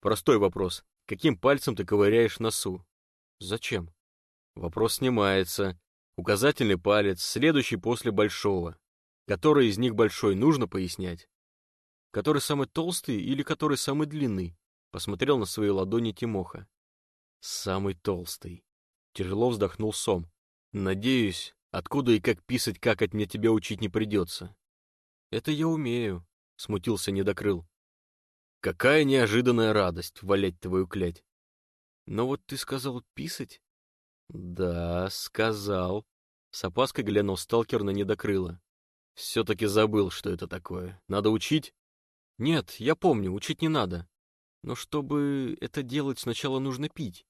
Простой вопрос. Каким пальцем ты ковыряешь носу? Зачем? Вопрос снимается. Указательный палец, следующий после большого. Который из них большой, нужно пояснять. Который самый толстый или который самый длинный? Посмотрел на свои ладони Тимоха. Самый толстый. Тяжело вздохнул Сом. Надеюсь, откуда и как писать, как от мне тебя учить не придется. Это я умею, смутился недокрыл. Какая неожиданная радость валять твою клять. Но вот ты сказал писать? Да, сказал. С опаской глянул сталкер на недокрыла. Все-таки забыл, что это такое. Надо учить? Нет, я помню, учить не надо. Но чтобы это делать, сначала нужно пить.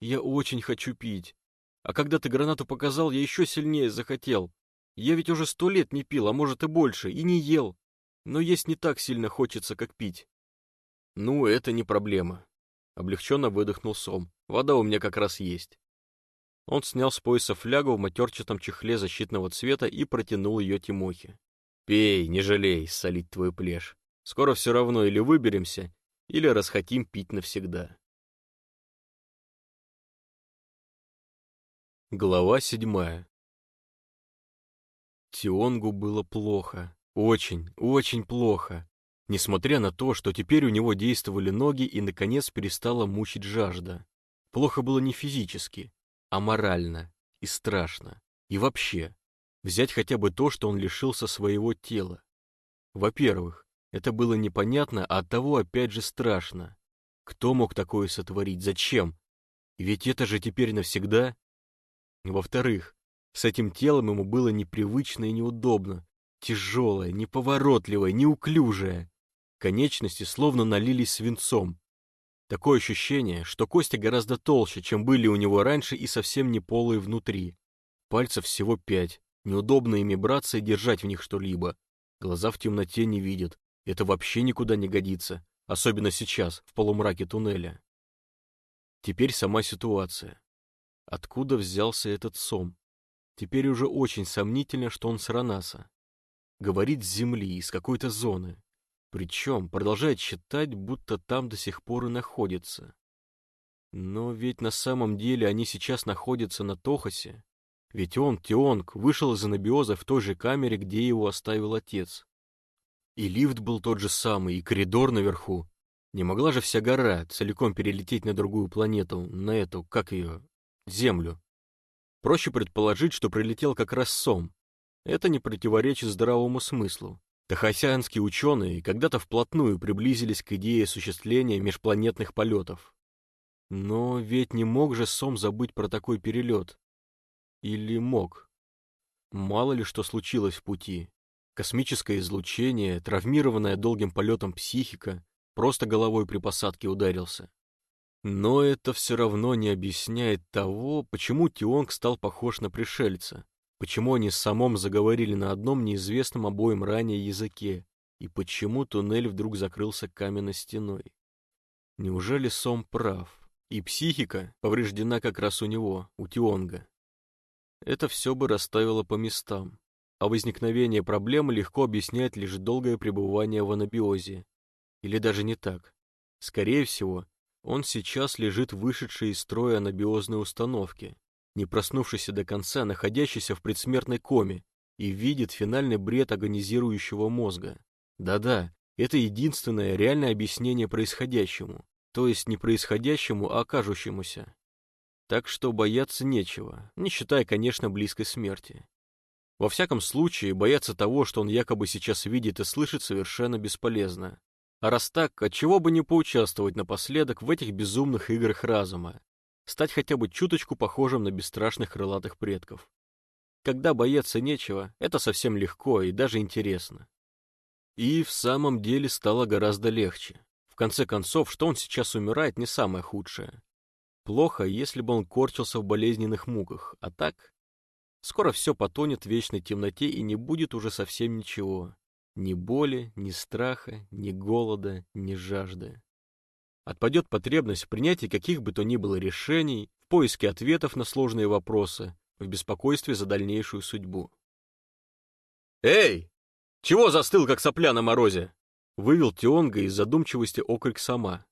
Я очень хочу пить. А когда ты гранату показал, я еще сильнее захотел. Я ведь уже сто лет не пил, а может и больше, и не ел. Но есть не так сильно хочется, как пить. Ну, это не проблема. Облегченно выдохнул Сом. Вода у меня как раз есть. Он снял с пояса флягу в матерчатом чехле защитного цвета и протянул ее Тимохе. «Пей, не жалей, солить твою плешь. Скоро все равно или выберемся, или расхотим пить навсегда». Глава седьмая Тионгу было плохо. Очень, очень плохо. Несмотря на то, что теперь у него действовали ноги и, наконец, перестала мучить жажда. Плохо было не физически, а морально и страшно. И вообще, взять хотя бы то, что он лишился своего тела. Во-первых, это было непонятно, а оттого опять же страшно. Кто мог такое сотворить? Зачем? Ведь это же теперь навсегда. Во-вторых, с этим телом ему было непривычно и неудобно. Тяжелое, неповоротливое, неуклюжее. Конечности словно налились свинцом. Такое ощущение, что кости гораздо толще, чем были у него раньше и совсем не полые внутри. Пальцев всего пять. Неудобно ими браться и держать в них что-либо. Глаза в темноте не видят. Это вообще никуда не годится. Особенно сейчас, в полумраке туннеля. Теперь сама ситуация. Откуда взялся этот сом? Теперь уже очень сомнительно, что он с Ранаса. Говорит с земли, из какой-то зоны. Причем продолжает считать, будто там до сих пор и находится. Но ведь на самом деле они сейчас находятся на Тохосе. Ведь он, Тионг, вышел из анабиоза в той же камере, где его оставил отец. И лифт был тот же самый, и коридор наверху. Не могла же вся гора целиком перелететь на другую планету, на эту, как ее, Землю. Проще предположить, что прилетел как раз Сом. Это не противоречит здравому смыслу. Тахасианские ученые когда-то вплотную приблизились к идее осуществления межпланетных полетов. Но ведь не мог же Сом забыть про такой перелет. Или мог? Мало ли что случилось в пути. Космическое излучение, травмированная долгим полетом психика, просто головой при посадке ударился. Но это все равно не объясняет того, почему Тионг стал похож на пришельца. Почему они с самом заговорили на одном неизвестном обоим ранее языке? И почему туннель вдруг закрылся каменной стеной? Неужели Сом прав? И психика повреждена как раз у него, у Тионга. Это все бы расставило по местам. А возникновение проблемы легко объясняет лишь долгое пребывание в анабиозе. Или даже не так. Скорее всего, он сейчас лежит вышедший из строя анабиозной установки, не проснувшийся до конца, находящийся в предсмертной коме, и видит финальный бред агонизирующего мозга. Да-да, это единственное реальное объяснение происходящему, то есть не происходящему, а окажущемуся. Так что бояться нечего, не считая, конечно, близкой смерти. Во всяком случае, бояться того, что он якобы сейчас видит и слышит, совершенно бесполезно. А раз так, отчего бы не поучаствовать напоследок в этих безумных играх разума, стать хотя бы чуточку похожим на бесстрашных крылатых предков. Когда бояться нечего, это совсем легко и даже интересно. И в самом деле стало гораздо легче. В конце концов, что он сейчас умирает, не самое худшее. Плохо, если бы он корчился в болезненных муках, а так... Скоро все потонет в вечной темноте и не будет уже совсем ничего. Ни боли, ни страха, ни голода, ни жажды. Отпадет потребность в принятии каких бы то ни было решений, в поиске ответов на сложные вопросы, в беспокойстве за дальнейшую судьбу. «Эй! Чего застыл, как сопля на морозе?» Вывел Тионга из задумчивости окрик сама.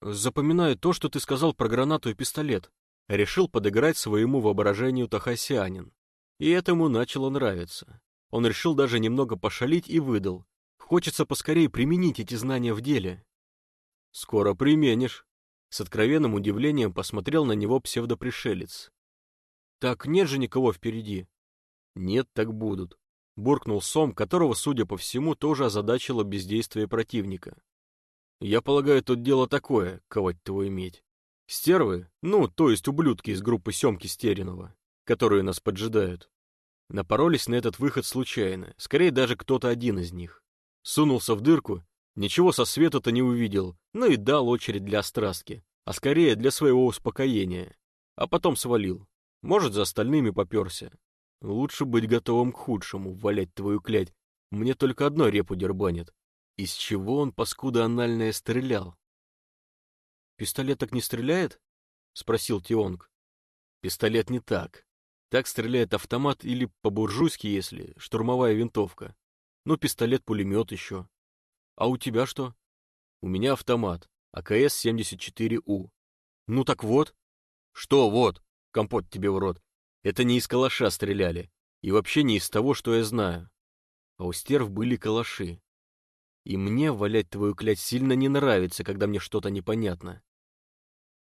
«Запоминаю то, что ты сказал про гранату и пистолет», решил подыграть своему воображению Тахасианин. И этому начало нравиться. Он решил даже немного пошалить и выдал. Хочется поскорее применить эти знания в деле. «Скоро применишь», — с откровенным удивлением посмотрел на него псевдопришелец. «Так нет же никого впереди». «Нет, так будут», — буркнул Сом, которого, судя по всему, тоже озадачило бездействие противника. «Я полагаю, тут дело такое, ковать твою медь. Стервы, ну, то есть ублюдки из группы Семки Стеринова, которые нас поджидают, напоролись на этот выход случайно, скорее даже кто-то один из них. Сунулся в дырку Ничего со света-то не увидел, ну и дал очередь для страстки. а скорее для своего успокоения. А потом свалил. Может, за остальными поперся. Лучше быть готовым к худшему, валять твою клять. Мне только одно репу дербанит. Из чего он, паскуда анальная, стрелял? «Пистолет так не стреляет?» — спросил Тионг. «Пистолет не так. Так стреляет автомат или по-буржуйски, если, штурмовая винтовка. Ну, пистолет-пулемет еще. А у тебя что? У меня автомат, АКС-74У. Ну так вот. Что вот? Компот тебе в рот. Это не из калаша стреляли. И вообще не из того, что я знаю. А у стерв были калаши. И мне валять твою клять сильно не нравится, когда мне что-то непонятно.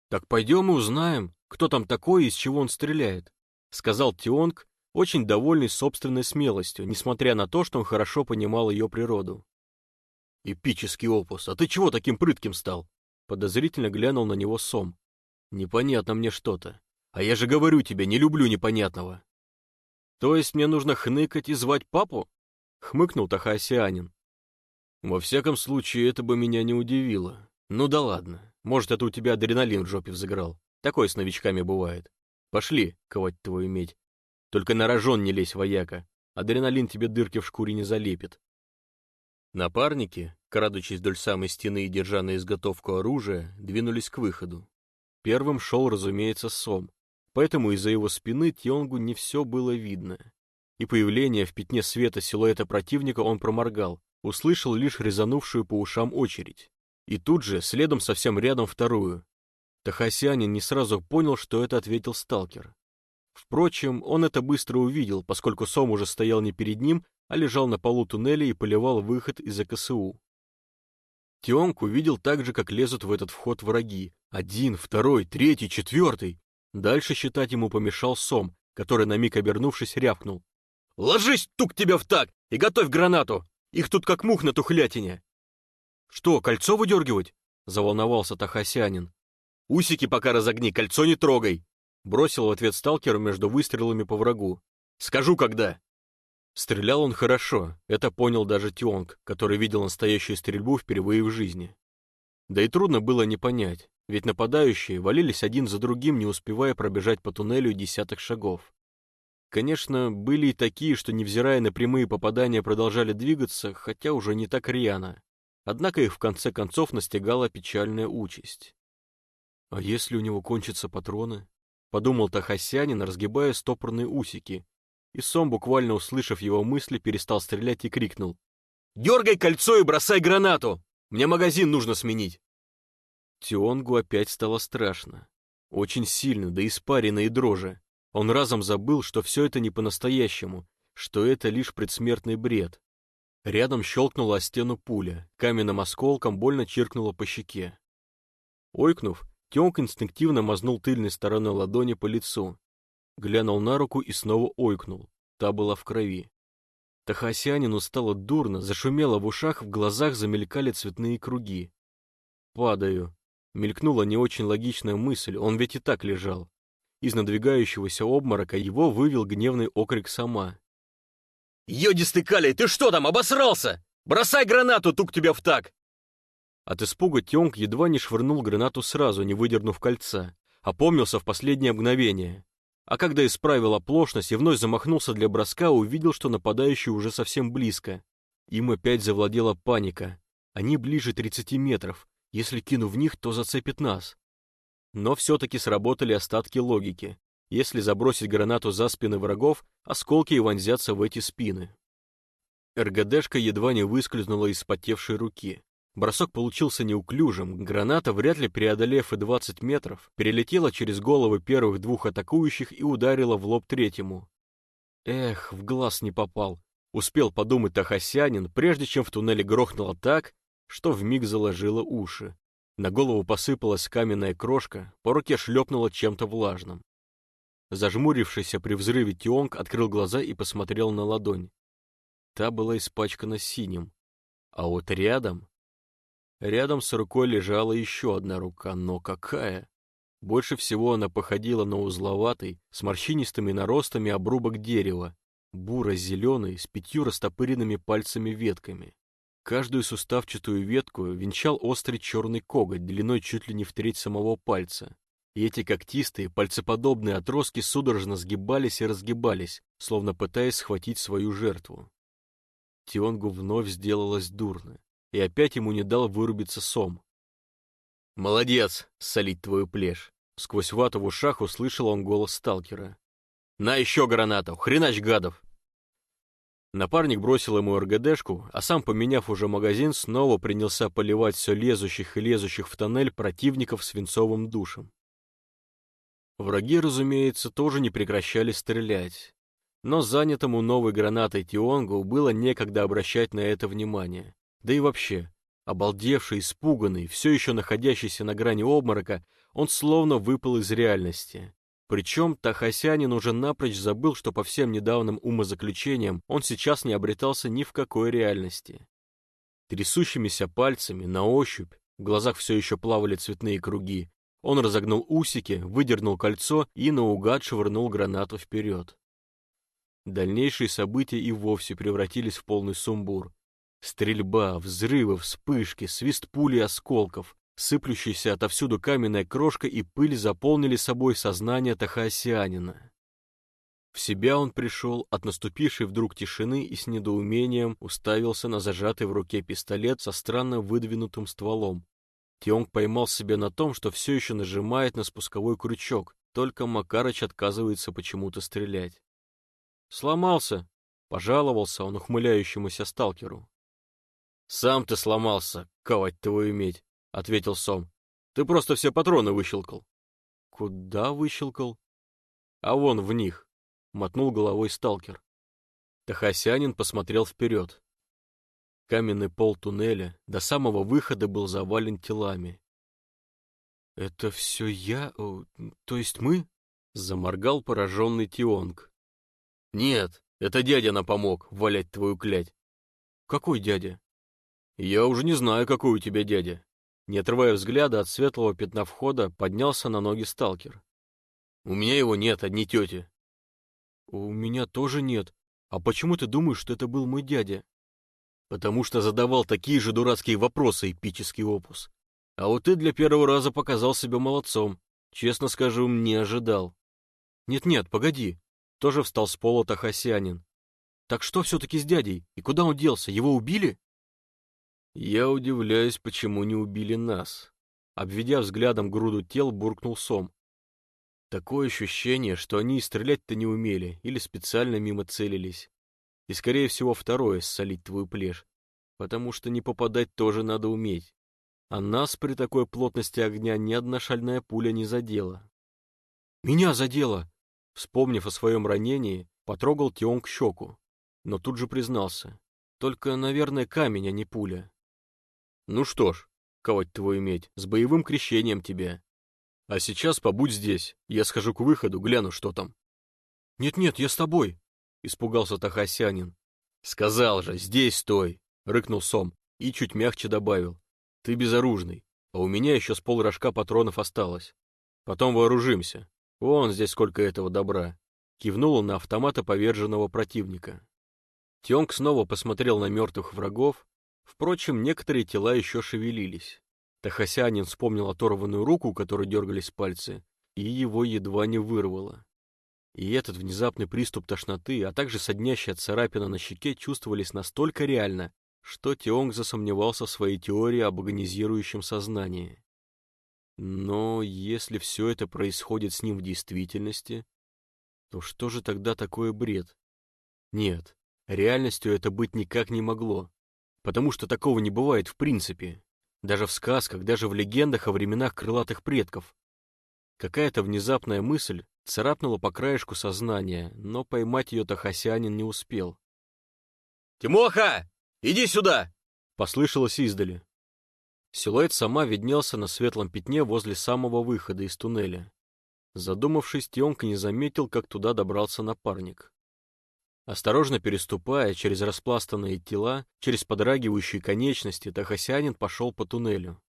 «Так пойдем и узнаем, кто там такой и из чего он стреляет», сказал Тионг, очень довольный собственной смелостью, несмотря на то, что он хорошо понимал ее природу. «Эпический опус, а ты чего таким прытким стал?» Подозрительно глянул на него Сом. «Непонятно мне что-то. А я же говорю тебе, не люблю непонятного». «То есть мне нужно хныкать и звать папу?» Хмыкнул Тахаосианин. «Во всяком случае, это бы меня не удивило. Ну да ладно. Может, это у тебя адреналин в жопе взыграл. Такое с новичками бывает. Пошли, ковать твою медь. Только на рожон не лезь, вояка. Адреналин тебе дырки в шкуре не залепит. Напарники, крадучись вдоль самой стены и держа на изготовку оружия, двинулись к выходу. Первым шел, разумеется, Сом, поэтому из-за его спины Тионгу не все было видно. И появление в пятне света силуэта противника он проморгал, услышал лишь резанувшую по ушам очередь. И тут же, следом совсем рядом вторую. Тахасянин не сразу понял, что это ответил сталкер. Впрочем, он это быстро увидел, поскольку Сом уже стоял не перед ним, а лежал на полу туннеля и поливал выход из АКСУ. Тионг увидел так же, как лезут в этот вход враги. Один, второй, третий, четвертый. Дальше считать ему помешал Сом, который на миг обернувшись рявкнул. «Ложись, тук тебя в так, и готовь гранату! Их тут как мух на тухлятине!» «Что, кольцо выдергивать?» — заволновался Тахасянин. «Усики пока разогни, кольцо не трогай!» Бросил в ответ сталкер между выстрелами по врагу. «Скажу, когда!» Стрелял он хорошо, это понял даже Тионг, который видел настоящую стрельбу впервые в жизни. Да и трудно было не понять, ведь нападающие валились один за другим, не успевая пробежать по туннелю десяток шагов. Конечно, были и такие, что, невзирая на прямые попадания, продолжали двигаться, хотя уже не так рьяно. Однако их в конце концов настигала печальная участь. «А если у него кончатся патроны?» — подумал Тахасянин, разгибая стопорные усики. И Сом, буквально услышав его мысли, перестал стрелять и крикнул. «Дергай кольцо и бросай гранату! Мне магазин нужно сменить!» Тионгу опять стало страшно. Очень сильно, да испарено и дрожи. Он разом забыл, что все это не по-настоящему, что это лишь предсмертный бред. Рядом щелкнула о стену пуля, каменным осколком больно чиркнула по щеке. Ойкнув, Тёмк инстинктивно мазнул тыльной стороной ладони по лицу. Глянул на руку и снова ойкнул. Та была в крови. Тахасянину стало дурно, зашумело в ушах, в глазах замелькали цветные круги. «Падаю», — мелькнула не очень логичная мысль, он ведь и так лежал. Из надвигающегося обморока его вывел гневный окрик сама. «Йодистый калий, ты что там, обосрался? Бросай гранату, тук тебя в так!» От испуга Тёнг едва не швырнул гранату сразу, не выдернув кольца. Опомнился в последнее мгновение. А когда исправил оплошность и вновь замахнулся для броска, увидел, что нападающий уже совсем близко. Им опять завладела паника. Они ближе 30 метров. Если кину в них, то зацепит нас. Но все-таки сработали остатки логики. Если забросить гранату за спины врагов, осколки и вонзятся в эти спины. РГДшка едва не выскользнула из потевшей руки. Бросок получился неуклюжим, граната, вряд ли преодолев и 20 метров, перелетела через головы первых двух атакующих и ударила в лоб третьему. Эх, в глаз не попал. Успел подумать Тахасянин, прежде чем в туннеле грохнуло так, что вмиг заложило уши. На голову посыпалась каменная крошка, по руке шлепнуло чем-то влажным. Зажмурившийся при взрыве Тионг открыл глаза и посмотрел на ладонь. Та была испачкана синим. А вот рядом... Рядом с рукой лежала еще одна рука, но какая? Больше всего она походила на узловатый, с морщинистыми наростами обрубок дерева, буро-зеленый, с пятью растопыренными пальцами-ветками. Каждую суставчатую ветку венчал острый черный коготь длиной чуть ли не в треть самого пальца. И эти когтистые, пальцеподобные отростки судорожно сгибались и разгибались, словно пытаясь схватить свою жертву. Тионгу вновь сделалось дурно, и опять ему не дал вырубиться сом. «Молодец, солить твою плешь!» Сквозь вату в ушах услышал он голос сталкера. «На еще гранату! Хренач гадов!» Напарник бросил ему РГДшку, а сам, поменяв уже магазин, снова принялся поливать все лезущих и лезущих в тоннель противников свинцовым душем. Враги, разумеется, тоже не прекращали стрелять. Но занятому новой гранатой Тионгу было некогда обращать на это внимание. Да и вообще, обалдевший, испуганный, все еще находящийся на грани обморока, он словно выпал из реальности. Причем Тахасянин уже напрочь забыл, что по всем недавним умозаключениям он сейчас не обретался ни в какой реальности. Трясущимися пальцами, на ощупь, в глазах все еще плавали цветные круги, он разогнул усики, выдернул кольцо и наугад швырнул гранату вперед. Дальнейшие события и вовсе превратились в полный сумбур. Стрельба, взрывы, вспышки, свист пули и осколков, сыплющаяся отовсюду каменная крошка и пыль заполнили собой сознание Тахаосианина. В себя он пришел от наступившей вдруг тишины и с недоумением уставился на зажатый в руке пистолет со странно выдвинутым стволом, Тионг поймал себя на том, что все еще нажимает на спусковой крючок, только Макарыч отказывается почему-то стрелять. «Сломался!» — пожаловался он ухмыляющемуся сталкеру. «Сам ты сломался, ковать твою медь!» — ответил Сом. «Ты просто все патроны выщелкал». «Куда выщелкал?» «А вон в них!» — мотнул головой сталкер. Тахасянин посмотрел вперед. Каменный пол туннеля до самого выхода был завален телами. «Это все я? То есть мы?» — заморгал пораженный Тионг. «Нет, это дядя нам помог валять твою клять». «Какой дядя?» «Я уже не знаю, какой у тебя дядя». Не отрывая взгляда от светлого пятна входа, поднялся на ноги сталкер. «У меня его нет, одни тети». «У меня тоже нет. А почему ты думаешь, что это был мой дядя?» потому что задавал такие же дурацкие вопросы, эпический опус. А вот ты для первого раза показал себя молодцом. Честно скажу, не ожидал. Нет-нет, погоди. Тоже встал с пола Тахасянин. Так что все-таки с дядей? И куда он делся? Его убили? Я удивляюсь, почему не убили нас. Обведя взглядом груду тел, буркнул Сом. Такое ощущение, что они и стрелять-то не умели, или специально мимо целились. И, скорее всего, второе — солить твою плешь. Потому что не попадать тоже надо уметь. А нас при такой плотности огня ни одна шальная пуля не задела. «Меня задела!» Вспомнив о своем ранении, потрогал Тионг щеку. Но тут же признался. Только, наверное, камень, а не пуля. «Ну что ж, ковать твою медь, с боевым крещением тебя. А сейчас побудь здесь, я схожу к выходу, гляну, что там». «Нет-нет, я с тобой», — испугался Тахасянин. «Сказал же, здесь стой!» — рыкнул Сом и чуть мягче добавил. «Ты безоружный, а у меня еще с полрожка патронов осталось. Потом вооружимся. Вон здесь сколько этого добра!» Кивнул он на автомата поверженного противника. Тёнг снова посмотрел на мертвых врагов. Впрочем, некоторые тела еще шевелились. Тахасянин вспомнил оторванную руку, у которой дергались пальцы, и его едва не вырвало. И этот внезапный приступ тошноты, а также соднящая царапина на щеке чувствовались настолько реально, что Тионг засомневался в своей теории об агонизирующем сознании. Но если все это происходит с ним в действительности, то что же тогда такое бред? Нет, реальностью это быть никак не могло, потому что такого не бывает в принципе, даже в сказках, даже в легендах о временах крылатых предков. Какая-то внезапная мысль царапнула по краешку сознания, но поймать ее Тахасянин не успел. «Тимоха, иди сюда!» — послышалось издали. Силуэт сама виднелся на светлом пятне возле самого выхода из туннеля. Задумавшись, Тионка не заметил, как туда добрался напарник. Осторожно переступая через распластанные тела, через подрагивающие конечности, Тахасянин пошел по туннелю.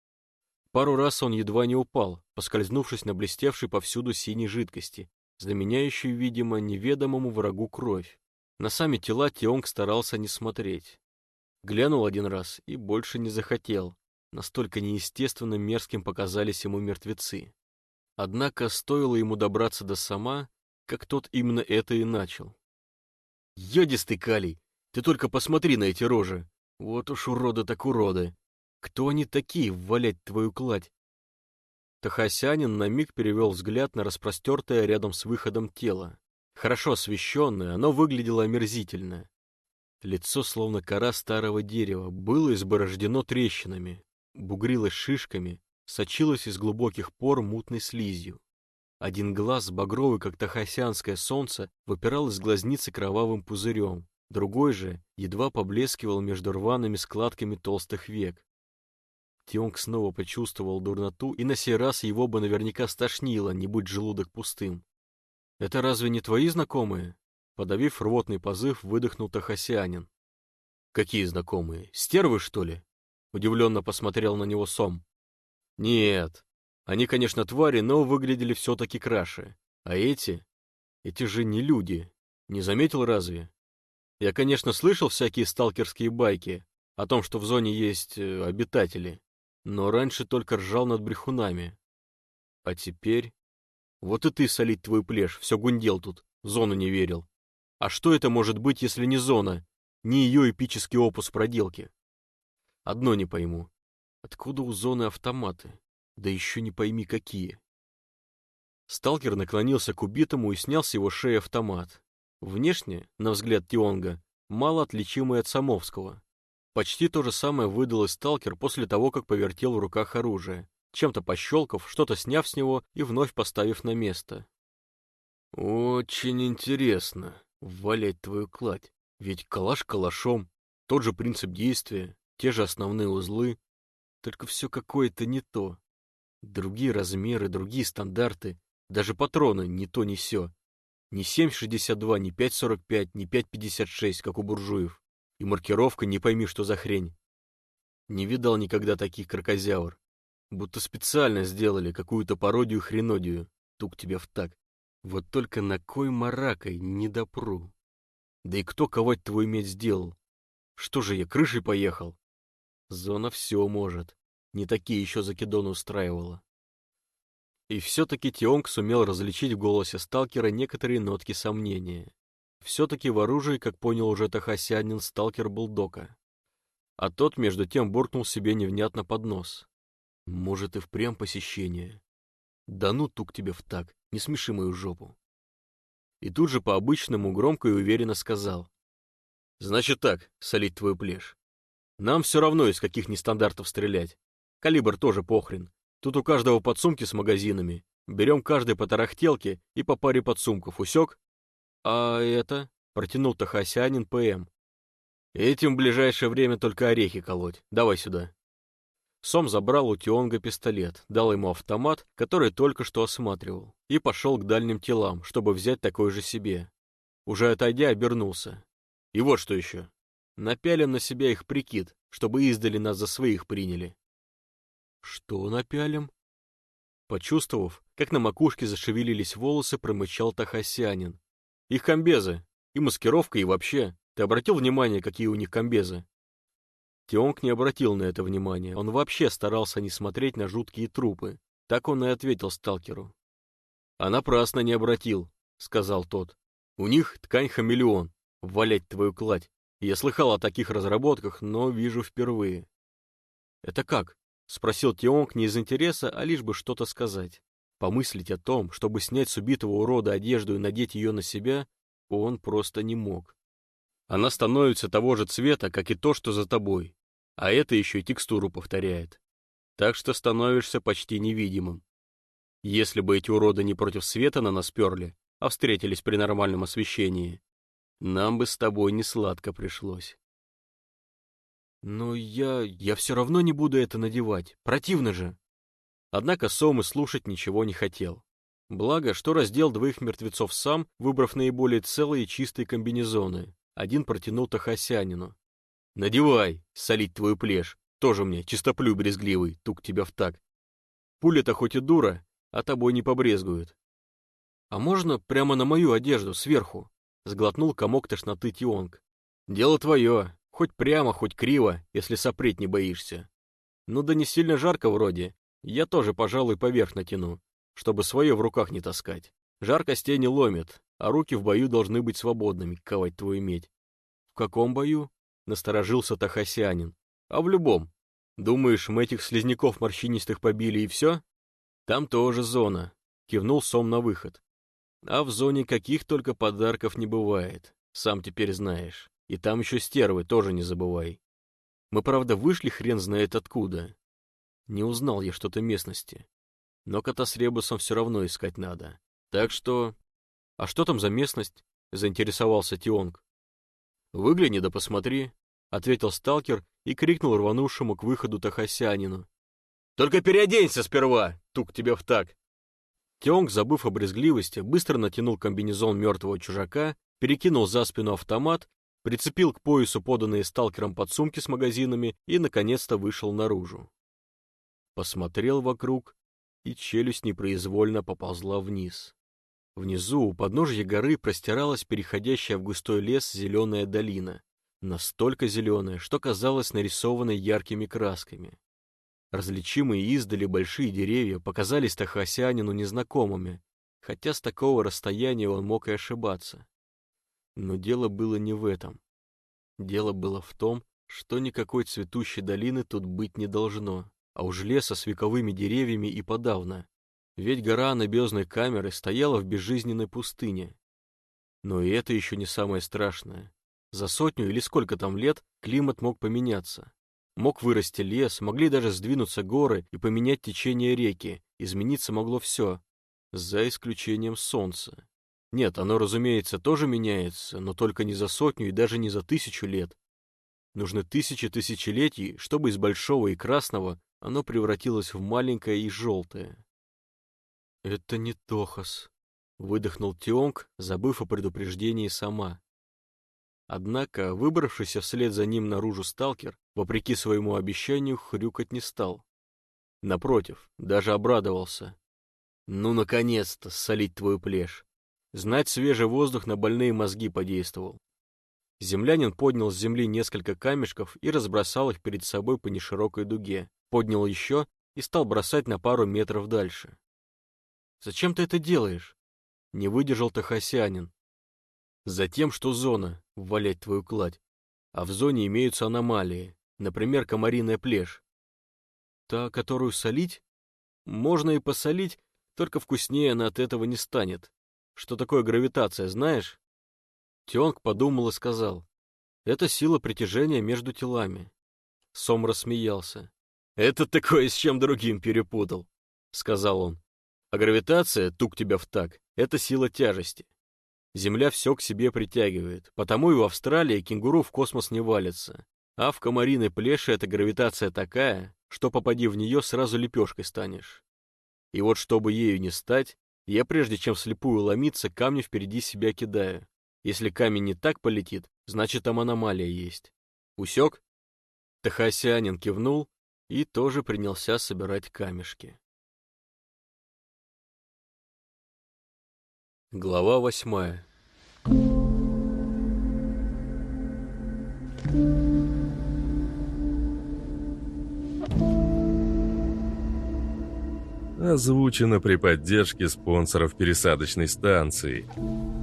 Пару раз он едва не упал, поскользнувшись на блестевшей повсюду синей жидкости, заменяющей, видимо, неведомому врагу кровь. На сами тела Тионг старался не смотреть. Глянул один раз и больше не захотел. Настолько неестественно мерзким показались ему мертвецы. Однако стоило ему добраться до сама, как тот именно это и начал. «Йодистый калий, ты только посмотри на эти рожи. Вот уж уроды так уроды. Кто они такие, валять твою кладь?» Тахасянин на миг перевел взгляд на распростертое рядом с выходом тело. Хорошо освещенное, оно выглядело омерзительно. Лицо, словно кора старого дерева, было изборождено трещинами, бугрилось шишками, сочилось из глубоких пор мутной слизью. Один глаз, багровый, как тахасянское солнце, выпирал из глазницы кровавым пузырем, другой же едва поблескивал между рваными складками толстых век. Тионг снова почувствовал дурноту, и на сей раз его бы наверняка стошнило, не будь желудок пустым. «Это разве не твои знакомые?» Подавив рвотный позыв, выдохнул Тахасианин. «Какие знакомые? Стервы, что ли?» Удивленно посмотрел на него Сом. «Нет. Они, конечно, твари, но выглядели все-таки краше. А эти? Эти же не люди. Не заметил разве? Я, конечно, слышал всякие сталкерские байки о том, что в зоне есть э, обитатели но раньше только ржал над брехунами. А теперь... Вот и ты, солить твой плешь, все гундел тут, зону не верил. А что это может быть, если не зона, не ее эпический опус проделки? Одно не пойму. Откуда у зоны автоматы? Да еще не пойми какие. Сталкер наклонился к убитому и снял с его шеи автомат. Внешне, на взгляд Тионга, мало отличимый от Самовского. Почти то же самое выдал и сталкер после того, как повертел в руках оружие, чем-то пощелкав, что-то сняв с него и вновь поставив на место. «Очень интересно, валять твою кладь, ведь калаш калашом, тот же принцип действия, те же основные узлы, только все какое-то не то. Другие размеры, другие стандарты, даже патроны не то не сё. Не 7,62, не 5,45, не 5,56, как у буржуев. И маркировка не пойми, что за хрень. Не видал никогда таких крокозявр. Будто специально сделали какую-то пародию-хренодию. Тук тебя в так. Вот только на кой маракой не допру. Да и кто ковать твой медь сделал? Что же я, крышей поехал? Зона все может. Не такие еще закидоны устраивала. И все-таки Тионг сумел различить в голосе сталкера некоторые нотки сомнения. Все-таки в оружии, как понял уже Тахасянин, сталкер был Дока. А тот, между тем, буркнул себе невнятно под нос. Может, и впрямь посещение. Да ну, тук тебе в так, не смеши мою жопу. И тут же по-обычному громко и уверенно сказал. Значит так, солить твою плешь. Нам все равно из каких нестандартов стрелять. Калибр тоже похрен. Тут у каждого подсумки с магазинами. Берем каждой по тарахтелке и по паре подсумков, усек? «А это?» — протянул Тахасянин ПМ. «Этим в ближайшее время только орехи колоть. Давай сюда». Сом забрал у Тионга пистолет, дал ему автомат, который только что осматривал, и пошел к дальним телам, чтобы взять такой же себе. Уже отойдя, обернулся. И вот что еще. Напялим на себя их прикид, чтобы издали нас за своих приняли. Что напялим? Почувствовав, как на макушке зашевелились волосы, промычал Тахасянин, их комбезы. И маскировка, и вообще. Ты обратил внимание, какие у них комбезы? Тионг не обратил на это внимания. Он вообще старался не смотреть на жуткие трупы. Так он и ответил сталкеру. «А напрасно не обратил», — сказал тот. «У них ткань хамелеон. Валять твою кладь. Я слыхал о таких разработках, но вижу впервые». «Это как?» — спросил Тионг не из интереса, а лишь бы что-то сказать. Помыслить о том, чтобы снять с убитого урода одежду и надеть ее на себя, он просто не мог. Она становится того же цвета, как и то, что за тобой, а это еще и текстуру повторяет. Так что становишься почти невидимым. Если бы эти уроды не против света на нас перли, а встретились при нормальном освещении, нам бы с тобой не сладко пришлось. Но я... я все равно не буду это надевать, противно же. Однако Сомы слушать ничего не хотел. Благо, что раздел двоих мертвецов сам, выбрав наиболее целые и чистые комбинезоны. Один протянул Тахасянину. «Надевай, солить твою плешь. Тоже мне, чистоплю брезгливый, тук тебя в так. Пуля-то хоть и дура, а тобой не побрезгует». «А можно прямо на мою одежду, сверху?» Сглотнул комок тошноты Тионг. «Дело твое. Хоть прямо, хоть криво, если сопреть не боишься. Ну да не сильно жарко вроде. Я тоже, пожалуй, поверх натяну, чтобы свое в руках не таскать. Жар костей не ломит, а руки в бою должны быть свободными, ковать твою медь. В каком бою? Насторожился Тахасянин. А в любом. Думаешь, мы этих слизняков морщинистых побили и все? Там тоже зона. Кивнул Сом на выход. А в зоне каких только подарков не бывает, сам теперь знаешь. И там еще стервы, тоже не забывай. Мы, правда, вышли хрен знает откуда. Не узнал я что-то местности. Но кота с ребусом все равно искать надо. Так что... А что там за местность? Заинтересовался Тионг. Выгляни да посмотри, ответил сталкер и крикнул рванувшему к выходу Тахасянину. Только переоденься сперва, тук тебе в так. Тионг, забыв о брезгливости, быстро натянул комбинезон мертвого чужака, перекинул за спину автомат, прицепил к поясу поданные сталкером подсумки с магазинами и, наконец-то, вышел наружу. Посмотрел вокруг, и челюсть непроизвольно поползла вниз. Внизу, у подножья горы, простиралась переходящая в густой лес зеленая долина, настолько зеленая, что казалась нарисованной яркими красками. Различимые издали большие деревья показались Тахасянину незнакомыми, хотя с такого расстояния он мог и ошибаться. Но дело было не в этом. Дело было в том, что никакой цветущей долины тут быть не должно, а уж леса с вековыми деревьями и подавно. Ведь гора набезной камеры стояла в безжизненной пустыне. Но и это еще не самое страшное. За сотню или сколько там лет климат мог поменяться. Мог вырасти лес, могли даже сдвинуться горы и поменять течение реки, измениться могло все, за исключением солнца. Нет, оно, разумеется, тоже меняется, но только не за сотню и даже не за тысячу лет. Нужны тысячи тысячелетий, чтобы из большого и красного оно превратилось в маленькое и желтое. «Это не Тохас», — выдохнул Тионг, забыв о предупреждении сама. Однако, выбравшийся вслед за ним наружу сталкер, вопреки своему обещанию, хрюкать не стал. Напротив, даже обрадовался. «Ну, наконец-то, солить твою плешь!» Знать свежий воздух на больные мозги подействовал. Землянин поднял с земли несколько камешков и разбросал их перед собой по неширокой дуге. Поднял еще и стал бросать на пару метров дальше. «Зачем ты это делаешь?» Не выдержал Тахасянин. «Затем, что зона, валять твою кладь. А в зоне имеются аномалии, например, комариная плешь. Та, которую солить? Можно и посолить, только вкуснее она от этого не станет. Что такое гравитация, знаешь? Тёнг подумал и сказал. Это сила притяжения между телами. Сом рассмеялся. Это такое с чем другим перепутал, сказал он. А гравитация, тук тебя в так, это сила тяжести. Земля все к себе притягивает, потому и в Австралии кенгуру в космос не валится. А в комариной плеше эта гравитация такая, что попади в нее, сразу лепешкой станешь. И вот чтобы ею не стать, я прежде чем вслепую ломиться, камни впереди себя кидаю. Если камень не так полетит, значит там аномалия есть. Усек? Тахасянин кивнул и тоже принялся собирать камешки. Глава восьмая. Озвучено при поддержке спонсоров пересадочной станции.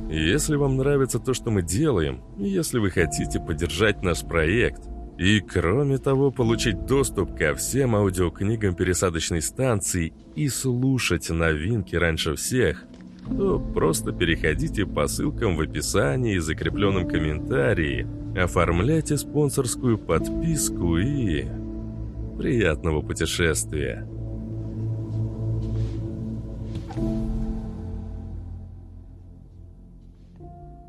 Если вам нравится то, что мы делаем, если вы хотите поддержать наш проект, и, кроме того, получить доступ ко всем аудиокнигам пересадочной станции и слушать новинки раньше всех – то просто переходите по ссылкам в описании и закрепленном комментарии, оформляйте спонсорскую подписку и... Приятного путешествия!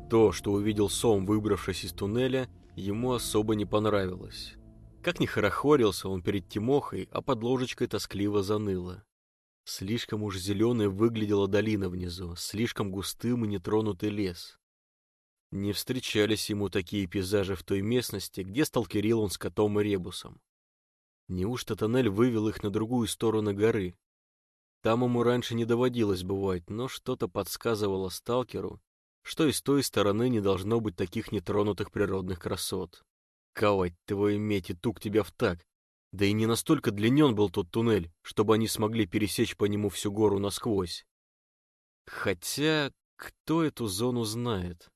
То, что увидел Сом, выбравшись из туннеля, ему особо не понравилось. Как ни хорохорился он перед Тимохой, а под ложечкой тоскливо заныло. Слишком уж зеленой выглядела долина внизу, слишком густым и нетронутый лес. Не встречались ему такие пейзажи в той местности, где сталкерил он с котом и ребусом. Неужто тоннель вывел их на другую сторону горы? Там ему раньше не доводилось бывать, но что-то подсказывало сталкеру, что и с той стороны не должно быть таких нетронутых природных красот. Кавать твою медь и тук тебя в так. Да и не настолько длинен был тот туннель, чтобы они смогли пересечь по нему всю гору насквозь. Хотя, кто эту зону знает?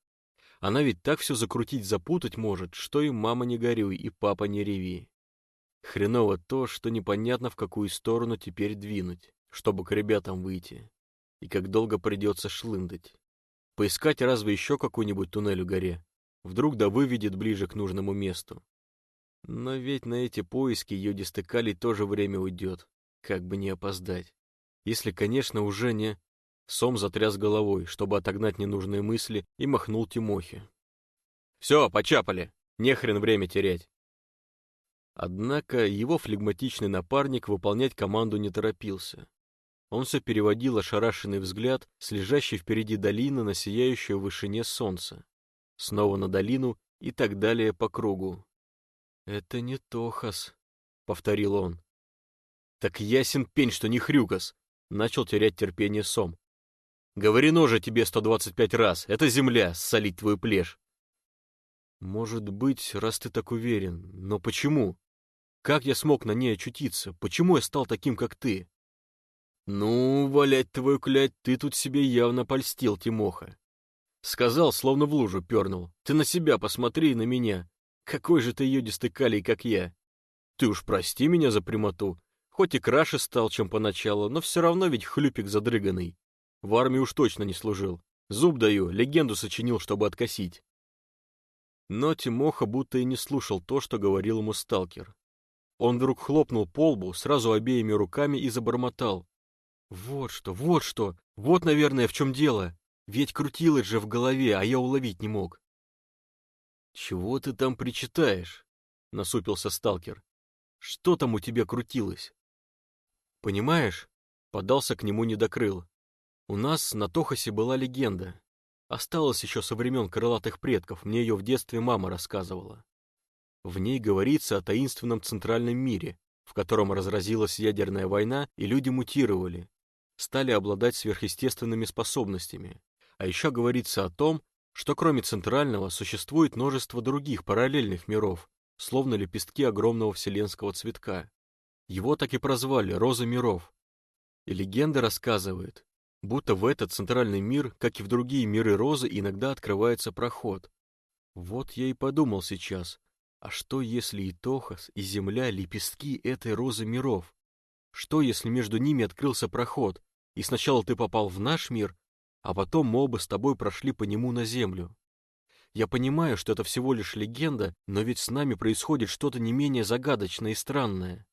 Она ведь так все закрутить, запутать может, что и мама не горюй, и папа не реви. Хреново то, что непонятно, в какую сторону теперь двинуть, чтобы к ребятам выйти. И как долго придется шлындать. Поискать разве еще какой-нибудь туннель у горе? Вдруг да выведет ближе к нужному месту. Но ведь на эти поиски Йоди стыкали тоже время уйдет, как бы не опоздать. Если, конечно, уже не... Сом затряс головой, чтобы отогнать ненужные мысли, и махнул Тимохе. «Все, почапали! Не хрен время терять!» Однако его флегматичный напарник выполнять команду не торопился. Он все переводил ошарашенный взгляд с лежащей впереди долины на сияющее в вышине солнце. Снова на долину и так далее по кругу. «Это не Тохас», — повторил он. «Так ясен пень, что не Хрюкас», — начал терять терпение Сом. «Говорено же тебе 125 раз, это земля, солить твою плешь». «Может быть, раз ты так уверен, но почему? Как я смог на ней очутиться? Почему я стал таким, как ты?» «Ну, валять твою клять, ты тут себе явно польстил, Тимоха. Сказал, словно в лужу пернул. Ты на себя посмотри и на меня. Какой же ты йодистый калий, как я. Ты уж прости меня за прямоту. Хоть и краше стал, чем поначалу, но все равно ведь хлюпик задрыганный. В армии уж точно не служил. Зуб даю, легенду сочинил, чтобы откосить. Но Тимоха будто и не слушал то, что говорил ему сталкер. Он вдруг хлопнул по лбу сразу обеими руками и забормотал. «Вот что, вот что, вот, наверное, в чем дело. Ведь крутилось же в голове, а я уловить не мог. «Чего ты там причитаешь?» — насупился сталкер. «Что там у тебя крутилось?» «Понимаешь?» — подался к нему недокрыл. «У нас на Тохосе была легенда. Осталась еще со времен крылатых предков, мне ее в детстве мама рассказывала. В ней говорится о таинственном центральном мире, в котором разразилась ядерная война, и люди мутировали, стали обладать сверхъестественными способностями. А еще говорится о том, что кроме центрального существует множество других параллельных миров, словно лепестки огромного вселенского цветка. Его так и прозвали «Роза миров». И легенда рассказывает, будто в этот центральный мир, как и в другие миры розы, иногда открывается проход. Вот я и подумал сейчас, а что если и Тохас, и Земля — лепестки этой розы миров? Что если между ними открылся проход, и сначала ты попал в наш мир, а потом мы оба с тобой прошли по нему на землю. Я понимаю, что это всего лишь легенда, но ведь с нами происходит что-то не менее загадочное и странное.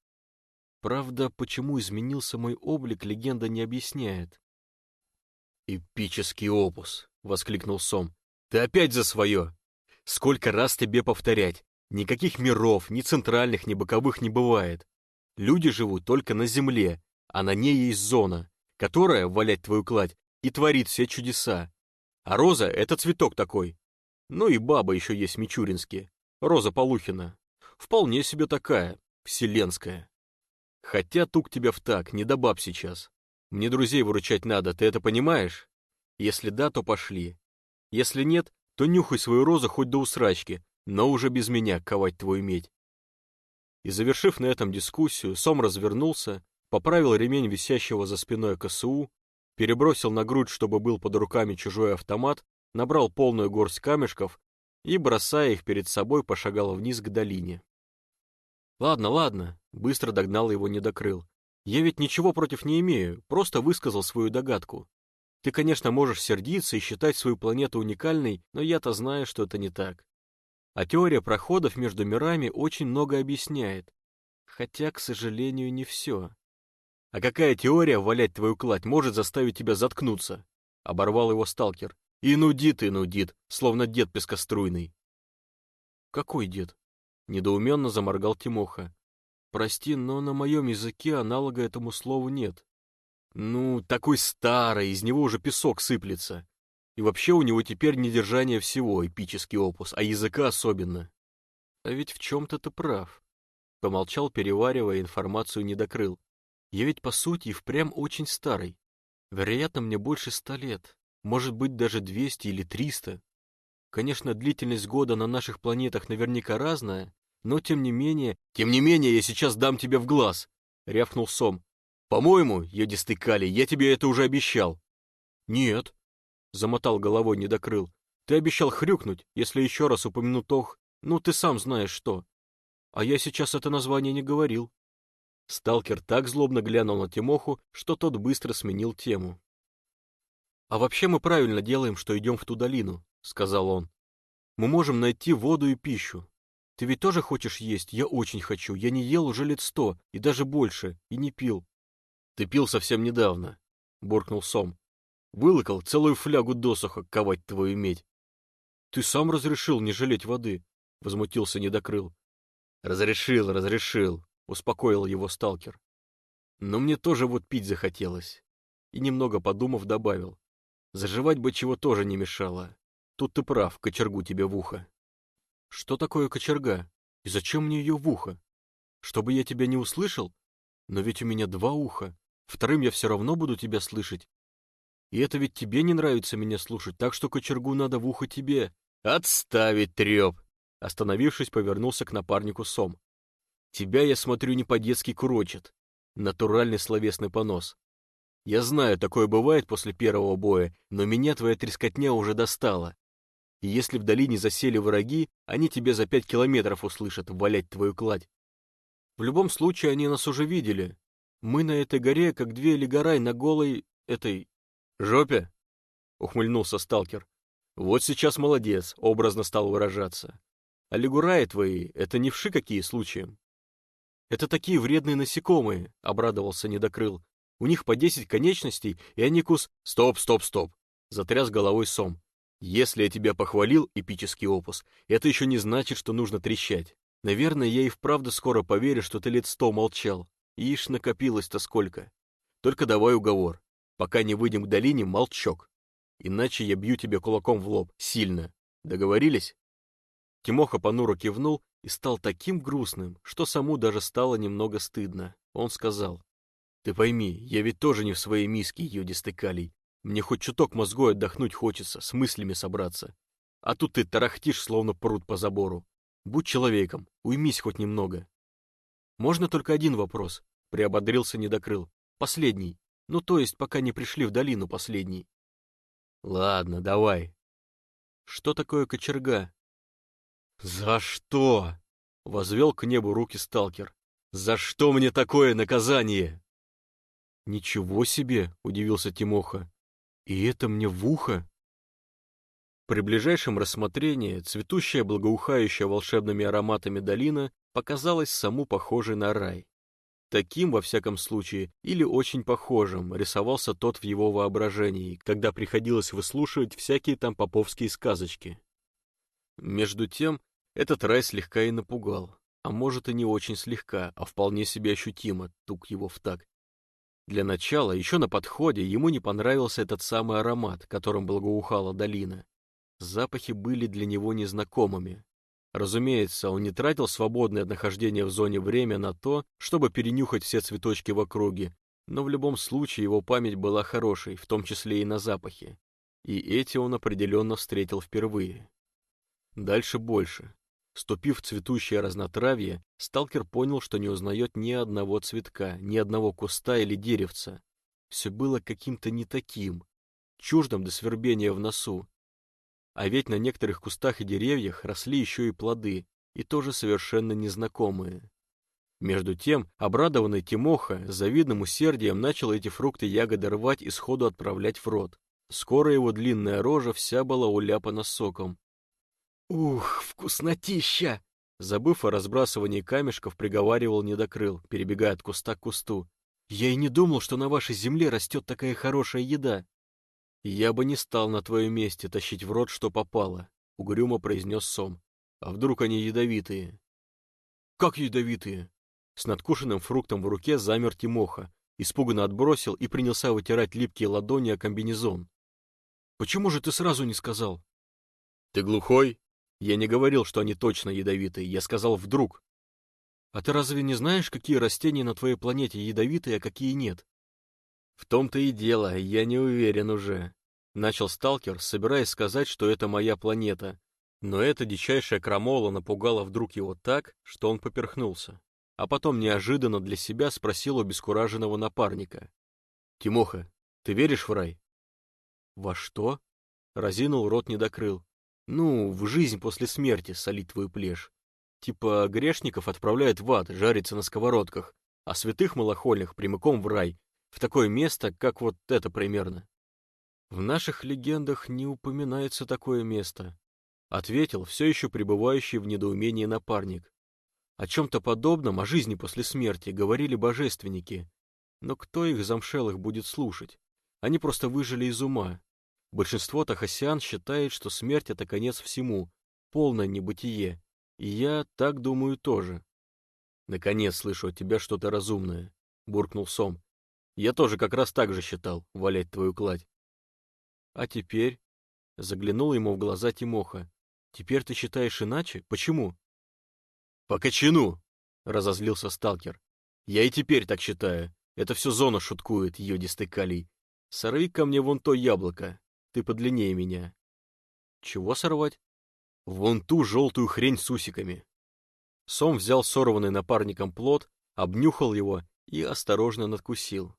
Правда, почему изменился мой облик, легенда не объясняет. «Эпический опус!» — воскликнул Сом. «Ты опять за свое! Сколько раз тебе повторять? Никаких миров, ни центральных, ни боковых не бывает. Люди живут только на земле, а на ней есть зона, которая, валять твою кладь, и творит все чудеса. А роза — это цветок такой. Ну и баба еще есть Мичуринские. Роза Полухина. Вполне себе такая, вселенская. Хотя тук тебя в так, не до баб сейчас. Мне друзей выручать надо, ты это понимаешь? Если да, то пошли. Если нет, то нюхай свою розу хоть до усрачки, но уже без меня ковать твою медь. И завершив на этом дискуссию, Сом развернулся, поправил ремень висящего за спиной КСУ перебросил на грудь, чтобы был под руками чужой автомат, набрал полную горсть камешков и, бросая их перед собой, пошагал вниз к долине. «Ладно, ладно», — быстро догнал его недокрыл. «Я ведь ничего против не имею, просто высказал свою догадку. Ты, конечно, можешь сердиться и считать свою планету уникальной, но я-то знаю, что это не так. А теория проходов между мирами очень много объясняет. Хотя, к сожалению, не все. «А какая теория, валять твою кладь, может заставить тебя заткнуться?» — оборвал его сталкер. «И нудит, и нудит, словно дед пескоструйный». «Какой дед?» — недоуменно заморгал Тимоха. «Прости, но на моем языке аналога этому слову нет». «Ну, такой старый, из него уже песок сыплется. И вообще у него теперь не держание всего, эпический опус, а языка особенно». «А ведь в чем-то ты прав», — помолчал, переваривая информацию недокрыл. Я ведь по сути и впрямь очень старый. Вероятно, мне больше ста лет, может быть даже двести или триста. Конечно, длительность года на наших планетах наверняка разная, Но тем не менее... Тем не менее, я сейчас дам тебе в глаз, рявкнул Сом. По-моему, едистый Кали, я тебе это уже обещал. Нет, замотал головой недокрыл. Ты обещал хрюкнуть, если еще раз упомяну тох, ну ты сам знаешь что. А я сейчас это название не говорил. Сталкер так злобно глянул на Тимоху, что тот быстро сменил тему. «А вообще мы правильно делаем, что идем в ту долину», — сказал он. «Мы можем найти воду и пищу. Ты ведь тоже хочешь есть? Я очень хочу. Я не ел уже лет сто, и даже больше, и не пил». «Ты пил совсем недавно», — буркнул Сом. «Вылокал целую флягу досуха ковать твою медь». «Ты сам разрешил не жалеть воды», — возмутился Недокрыл. «Разрешил, разрешил», — успокоил его сталкер. «Но мне тоже вот пить захотелось». И немного подумав, добавил. Заживать бы чего тоже не мешало. Тут ты прав, кочергу тебе в ухо. Что такое кочерга? И зачем мне ее в ухо? Чтобы я тебя не услышал? Но ведь у меня два уха. Вторым я все равно буду тебя слышать. И это ведь тебе не нравится меня слушать, так что кочергу надо в ухо тебе. Отставить треп! Остановившись, повернулся к напарнику Сом. Тебя, я смотрю, не по-детски курочит. Натуральный словесный понос. Я знаю, такое бывает после первого боя, но меня твоя трескотня уже достала. И если в долине засели враги, они тебе за пять километров услышат валять твою кладь. В любом случае, они нас уже видели. Мы на этой горе, как две лигарай на голой... этой... жопе? Ухмыльнулся сталкер. Вот сейчас молодец, образно стал выражаться. А лигураи твои — это не вши какие случаем. Это такие вредные насекомые, — обрадовался недокрыл. У них по десять конечностей, и они кус... Стоп, стоп, стоп! Затряс головой Сом. Если я тебя похвалил, эпический опус, это еще не значит, что нужно трещать. Наверное, я и вправду скоро поверю, что ты лет сто молчал. Ишь, накопилось-то сколько. Только давай уговор. Пока не выйдем к долине, молчок. Иначе я бью тебе кулаком в лоб, сильно. Договорились? Тимоха понуро кивнул и стал таким грустным, что саму даже стало немного стыдно. Он сказал, ты пойми, я ведь тоже не в своей миске, юдистый калий. Мне хоть чуток мозгой отдохнуть хочется, с мыслями собраться. А тут ты тарахтишь, словно пруд по забору. Будь человеком, уймись хоть немного. Можно только один вопрос, приободрился недокрыл. Последний. Ну, то есть, пока не пришли в долину последний. Ладно, давай. Что такое кочерга? За что? Возвел к небу руки сталкер. За что мне такое наказание? «Ничего себе!» — удивился Тимоха. «И это мне в ухо?» При ближайшем рассмотрении цветущая, благоухающая волшебными ароматами долина показалась саму похожей на рай. Таким, во всяком случае, или очень похожим, рисовался тот в его воображении, когда приходилось выслушивать всякие там поповские сказочки. Между тем, этот рай слегка и напугал, а может и не очень слегка, а вполне себе ощутимо, тук его в так. Для начала, еще на подходе, ему не понравился этот самый аромат, которым благоухала долина. Запахи были для него незнакомыми. Разумеется, он не тратил свободное от нахождения в зоне время на то, чтобы перенюхать все цветочки в округе, но в любом случае его память была хорошей, в том числе и на запахи. И эти он определенно встретил впервые. Дальше больше. Ступив в цветущее разнотравье, сталкер понял, что не узнает ни одного цветка, ни одного куста или деревца. Все было каким-то не таким, чуждым до свербения в носу. А ведь на некоторых кустах и деревьях росли еще и плоды, и тоже совершенно незнакомые. Между тем, обрадованный Тимоха с завидным усердием начал эти фрукты ягоды рвать и сходу отправлять в рот. Скоро его длинная рожа вся была уляпана соком, «Ух, вкуснотища!» Забыв о разбрасывании камешков, приговаривал недокрыл, перебегая от куста к кусту. «Я и не думал, что на вашей земле растет такая хорошая еда!» «Я бы не стал на твоем месте тащить в рот, что попало», — угрюмо произнес Сом. «А вдруг они ядовитые?» «Как ядовитые?» С надкушенным фруктом в руке замер Тимоха, испуганно отбросил и принялся вытирать липкие ладони о комбинезон. «Почему же ты сразу не сказал?» «Ты глухой?» Я не говорил, что они точно ядовитые, я сказал «вдруг». А ты разве не знаешь, какие растения на твоей планете ядовитые, а какие нет? В том-то и дело, я не уверен уже. Начал сталкер, собираясь сказать, что это моя планета. Но эта дичайшая крамола напугала вдруг его так, что он поперхнулся, а потом неожиданно для себя спросил у бескураженного напарника. «Тимоха, ты веришь в рай?» «Во что?» — разинул рот недокрыл. «Ну, в жизнь после смерти, солить твою плешь. Типа грешников отправляют в ад, жариться на сковородках, а святых малохольных прямиком в рай, в такое место, как вот это примерно». «В наших легендах не упоминается такое место», — ответил все еще пребывающий в недоумении напарник. О чем-то подобном, о жизни после смерти, говорили божественники. Но кто их замшелых будет слушать? Они просто выжили из ума. Большинство тахасиан считает, что смерть — это конец всему, полное небытие. И я так думаю тоже. «Наконец слышу от тебя что-то разумное», — буркнул Сом. «Я тоже как раз так же считал, валять твою кладь». «А теперь?» — заглянул ему в глаза Тимоха. «Теперь ты считаешь иначе? Почему?» «По кочану!» — разозлился сталкер. «Я и теперь так считаю. Это все зона шуткует, йодистый калий. Сорви ко мне вон то яблоко. Ты подлиннее меня». «Чего сорвать?» «Вон ту желтую хрень с усиками». Сом взял сорванный напарником плод, обнюхал его и осторожно надкусил.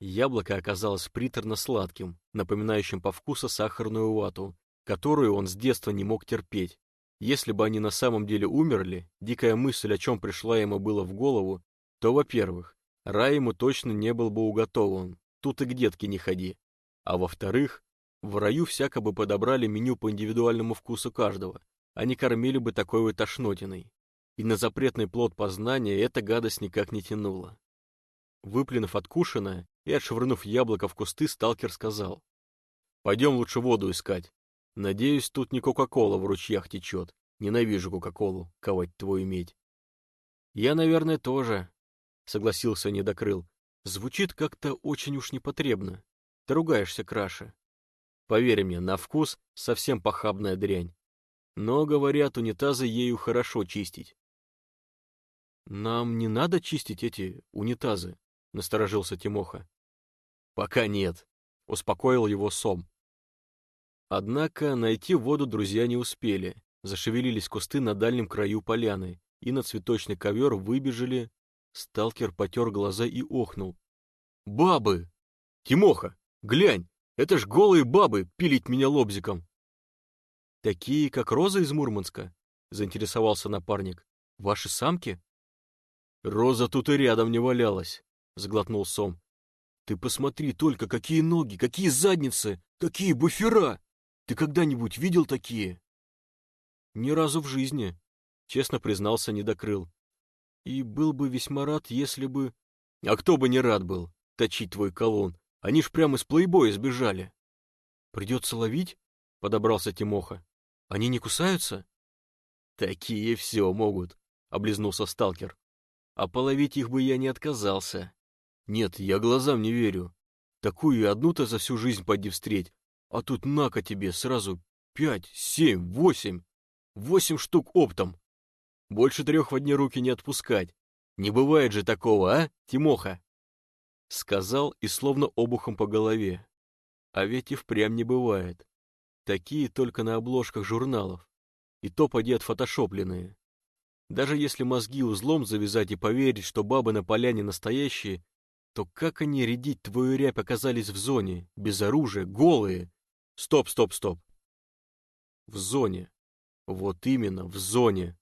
Яблоко оказалось приторно-сладким, напоминающим по вкусу сахарную вату, которую он с детства не мог терпеть. Если бы они на самом деле умерли, дикая мысль, о чем пришла ему было в голову, то, во-первых, рай ему точно не был бы уготован, тут и к детке не ходи. А во-вторых, в раю всяко бы подобрали меню по индивидуальному вкусу каждого, а не кормили бы такой вот тошнотиной. И на запретный плод познания эта гадость никак не тянула. Выплюнув откушенное и отшвырнув яблоко в кусты, сталкер сказал. «Пойдем лучше воду искать. Надеюсь, тут не Кока-Кола в ручьях течет. Ненавижу Кока-Колу, ковать твою медь». «Я, наверное, тоже», — согласился Недокрыл. «Звучит как-то очень уж непотребно. Ты ругаешься краше. Поверь мне, на вкус совсем похабная дрянь. Но, говорят, унитазы ею хорошо чистить. «Нам не надо чистить эти унитазы», — насторожился Тимоха. «Пока нет», — успокоил его Сом. Однако найти воду друзья не успели. Зашевелились кусты на дальнем краю поляны, и на цветочный ковер выбежали. Сталкер потер глаза и охнул. «Бабы! Тимоха, глянь, это ж голые бабы пилить меня лобзиком!» «Такие, как Роза из Мурманска?» — заинтересовался напарник. «Ваши самки?» «Роза тут и рядом не валялась», — сглотнул Сом. «Ты посмотри только, какие ноги, какие задницы, какие буфера! Ты когда-нибудь видел такие?» «Ни разу в жизни», — честно признался Недокрыл. «И был бы весьма рад, если бы...» «А кто бы не рад был, точить твой колонн? Они ж прямо из плейбоя сбежали». «Придется ловить?» — подобрался Тимоха. «Они не кусаются?» «Такие все могут», — облизнулся сталкер а половить их бы я не отказался. Нет, я глазам не верю. Такую одну-то за всю жизнь поди встреть, а тут на-ка тебе сразу пять, семь, восемь. Восемь штук оптом. Больше трех в одни руки не отпускать. Не бывает же такого, а, Тимоха? Сказал и словно обухом по голове. А ведь и впрямь не бывает. Такие только на обложках журналов. И то поди отфотошопленные. Даже если мозги узлом завязать и поверить, что бабы на поляне настоящие, то как они рядить твою рябь оказались в зоне, без оружия, голые? Стоп, стоп, стоп. В зоне. Вот именно, в зоне.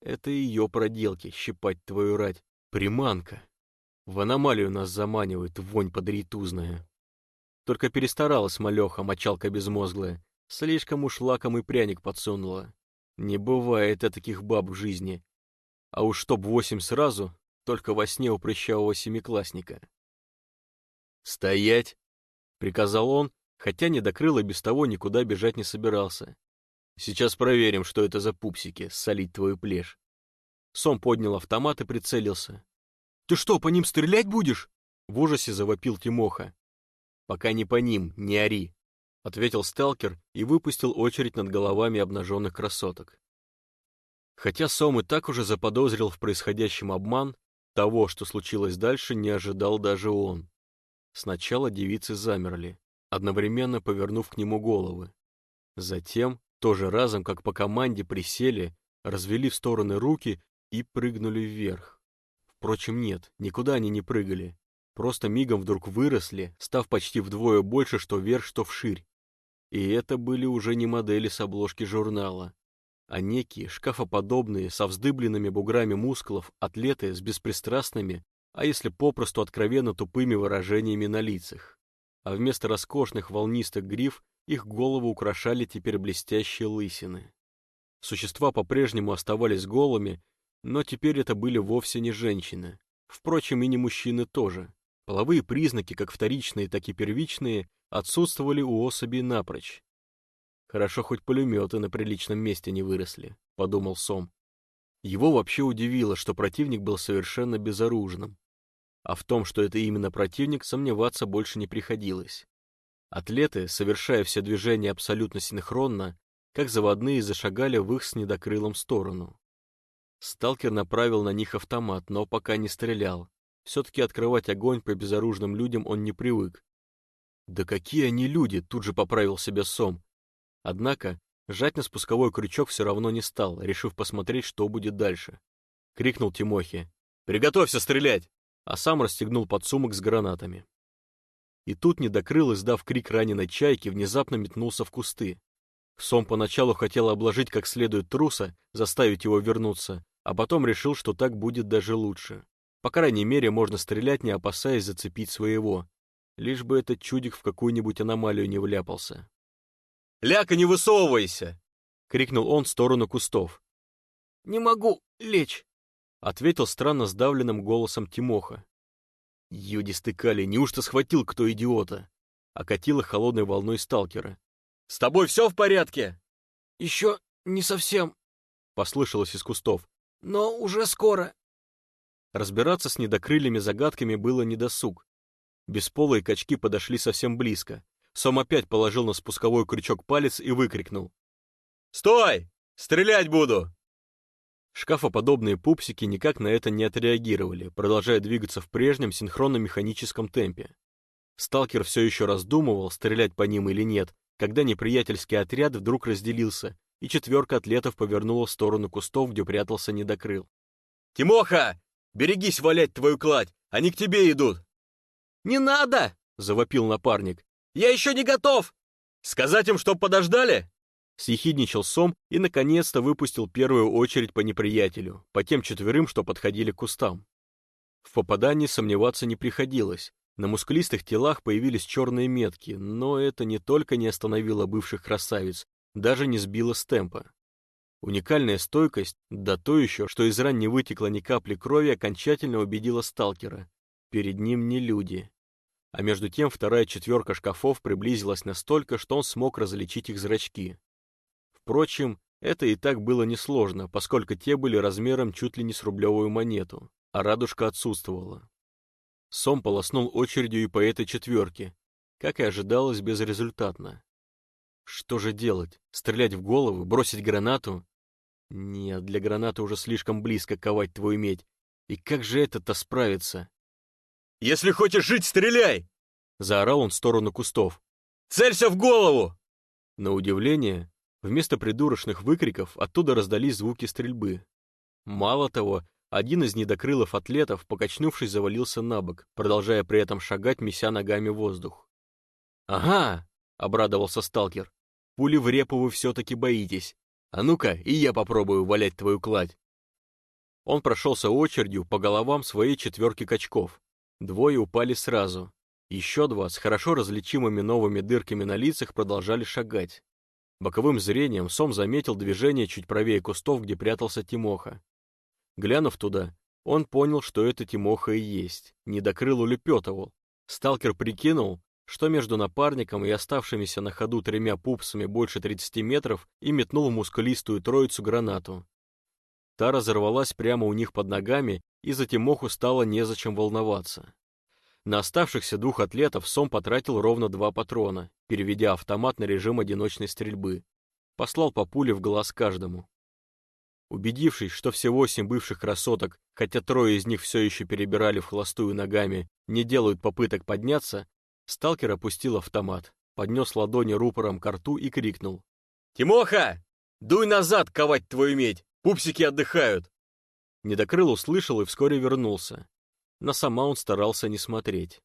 Это ее проделки, щипать твою рать. Приманка. В аномалию нас заманивает вонь подрейтузная. Только перестаралась малеха, мочалка безмозглая. Слишком уж лакомый пряник подсунула. Не бывает таких баб в жизни. А уж чтоб восемь сразу, только во сне у прыщавого семиклассника. «Стоять!» — приказал он, хотя не докрыл и без того никуда бежать не собирался. «Сейчас проверим, что это за пупсики, солить твою плешь». Сом поднял автомат и прицелился. «Ты что, по ним стрелять будешь?» — в ужасе завопил Тимоха. «Пока не по ним, не ори», — ответил сталкер и выпустил очередь над головами обнаженных красоток. Хотя Сом и так уже заподозрил в происходящем обман, того, что случилось дальше, не ожидал даже он. Сначала девицы замерли, одновременно повернув к нему головы. Затем Тоже разом, как по команде, присели, развели в стороны руки и прыгнули вверх. Впрочем, нет, никуда они не прыгали. Просто мигом вдруг выросли, став почти вдвое больше, что вверх, что вширь. И это были уже не модели с обложки журнала, а некие шкафоподобные, со вздыбленными буграми мускулов, атлеты с беспристрастными, а если попросту откровенно тупыми выражениями на лицах. А вместо роскошных волнистых гриф их голову украшали теперь блестящие лысины. Существа по-прежнему оставались голыми, но теперь это были вовсе не женщины. Впрочем, и не мужчины тоже. Половые признаки, как вторичные, так и первичные, отсутствовали у особей напрочь. «Хорошо, хоть пулеметы на приличном месте не выросли», — подумал Сом. Его вообще удивило, что противник был совершенно безоружным. А в том, что это именно противник, сомневаться больше не приходилось. Атлеты, совершая все движения абсолютно синхронно, как заводные зашагали в их с недокрылом сторону. Сталкер направил на них автомат, но пока не стрелял. Все-таки открывать огонь по безоружным людям он не привык. Да какие они люди, тут же поправил себя Сом. Однако, жать на спусковой крючок все равно не стал, решив посмотреть, что будет дальше. Крикнул Тимохе. «Приготовься стрелять!» А сам расстегнул подсумок с гранатами. И тут недокрыл, издав крик раненой чайки, внезапно метнулся в кусты. Сом поначалу хотел обложить как следует труса, заставить его вернуться, а потом решил, что так будет даже лучше. По крайней мере, можно стрелять, не опасаясь зацепить своего. Лишь бы этот чудик в какую-нибудь аномалию не вляпался. «Ляка, не высовывайся!» — крикнул он в сторону кустов. «Не могу лечь!» — ответил странно сдавленным голосом Тимоха. Юди стыкали, неужто схватил кто идиота? Окатила холодной волной сталкера. «С тобой все в порядке?» «Еще не совсем», — послышалось из кустов. «Но уже скоро». Разбираться с недокрыльями загадками было недосуг. Бесполые качки подошли совсем близко. Сом опять положил на спусковой крючок палец и выкрикнул. «Стой! Стрелять буду!» Шкафоподобные пупсики никак на это не отреагировали, продолжая двигаться в прежнем синхронно-механическом темпе. Сталкер все еще раздумывал, стрелять по ним или нет, когда неприятельский отряд вдруг разделился, и четверка атлетов повернула в сторону кустов, где прятался недокрыл. «Тимоха! Берегись валять твою кладь! Они к тебе идут!» «Не надо!» — завопил напарник. «Я еще не готов!» «Сказать им, чтоб подождали?» Съехидничал Сом и, наконец-то, выпустил первую очередь по неприятелю, по тем четверым, что подходили к кустам. В попадании сомневаться не приходилось. На мускулистых телах появились черные метки, но это не только не остановило бывших красавиц, даже не сбило с темпа. Уникальная стойкость, да то еще, что из ран не вытекло ни капли крови, окончательно убедила сталкера. Перед ним не люди. А между тем вторая четверка шкафов приблизилась настолько, что он смог различить их зрачки. Впрочем, это и так было несложно, поскольку те были размером чуть ли не с рублевую монету, а радужка отсутствовала. Сом полоснул очередью и по этой четверке, как и ожидалось, безрезультатно. Что же делать? Стрелять в голову? Бросить гранату? Нет, для гранаты уже слишком близко ковать твою медь. И как же это-то справиться? «Если хочешь жить, стреляй!» Заорал он в сторону кустов. «Целься в голову!» На удивление, Вместо придурочных выкриков оттуда раздались звуки стрельбы. Мало того, один из недокрылых атлетов, покачнувшись, завалился на бок, продолжая при этом шагать, меся ногами воздух. «Ага!» — обрадовался сталкер. «Пули в репу вы все-таки боитесь. А ну-ка, и я попробую валять твою кладь!» Он прошелся очередью по головам своей четверки качков. Двое упали сразу. Еще два с хорошо различимыми новыми дырками на лицах продолжали шагать. Боковым зрением Сом заметил движение чуть правее кустов, где прятался Тимоха. Глянув туда, он понял, что это Тимоха и есть, недокрыл улепетывал. Сталкер прикинул, что между напарником и оставшимися на ходу тремя пупсами больше 30 метров и метнул в мускулистую троицу гранату. Та разорвалась прямо у них под ногами, и за Тимоху стало незачем волноваться. На оставшихся двух атлетов Сом потратил ровно два патрона, переведя автомат на режим одиночной стрельбы. Послал по пуле в глаз каждому. Убедившись, что все восемь бывших красоток, хотя трое из них все еще перебирали в холостую ногами, не делают попыток подняться, сталкер опустил автомат, поднес ладони рупором к рту и крикнул. «Тимоха! Дуй назад ковать твою медь! Пупсики отдыхают!» Недокрыл услышал и вскоре вернулся. Но сама он старался не смотреть.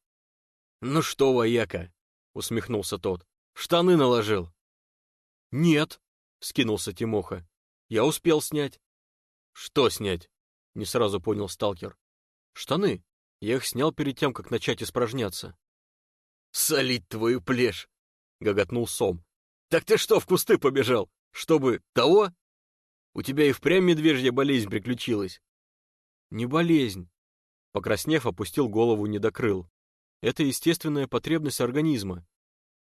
«Ну что, вояка?» — усмехнулся тот. «Штаны наложил?» «Нет», — скинулся Тимоха. «Я успел снять». «Что снять?» — не сразу понял сталкер. «Штаны. Я их снял перед тем, как начать испражняться». «Солить твою плешь!» — гоготнул Сом. «Так ты что, в кусты побежал? Чтобы того? У тебя и впрямь медвежья болезнь приключилась». «Не болезнь». Покраснев, опустил голову недокрыл. «Это естественная потребность организма.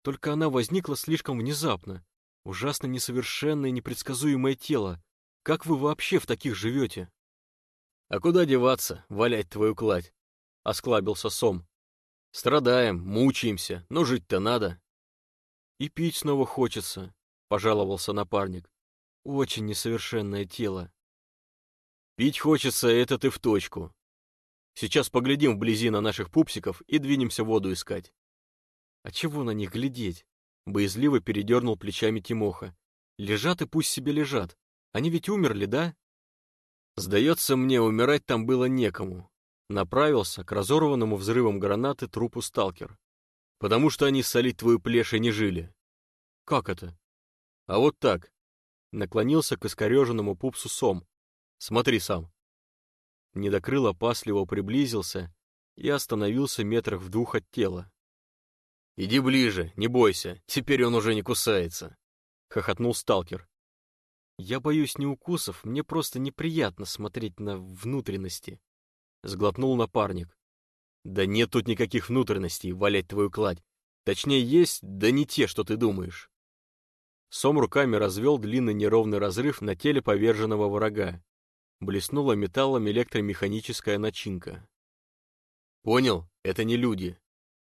Только она возникла слишком внезапно. Ужасно несовершенное непредсказуемое тело. Как вы вообще в таких живете?» «А куда деваться, валять твою кладь?» — осклабился Сом. «Страдаем, мучаемся, но жить-то надо». «И пить снова хочется», — пожаловался напарник. «Очень несовершенное тело». «Пить хочется, это ты в точку. Сейчас поглядим вблизи на наших пупсиков и двинемся воду искать». «А чего на них глядеть?» — боязливо передернул плечами Тимоха. «Лежат и пусть себе лежат. Они ведь умерли, да?» Сдается мне, умирать там было некому. Направился к разорванному взрывом гранаты трупу сталкер. Потому что они солить твою плешь и не жили. Как это? А вот так. Наклонился к искореженному пупсу Сом. Смотри сам. Недокрыл опасливо приблизился и остановился метрах в двух от тела. «Иди ближе, не бойся, теперь он уже не кусается», — хохотнул сталкер. «Я боюсь не укусов, мне просто неприятно смотреть на внутренности», — сглотнул напарник. «Да нет тут никаких внутренностей, валять твою кладь. Точнее, есть, да не те, что ты думаешь». Сом руками развел длинный неровный разрыв на теле поверженного врага. Блеснула металлом электромеханическая начинка. «Понял, это не люди.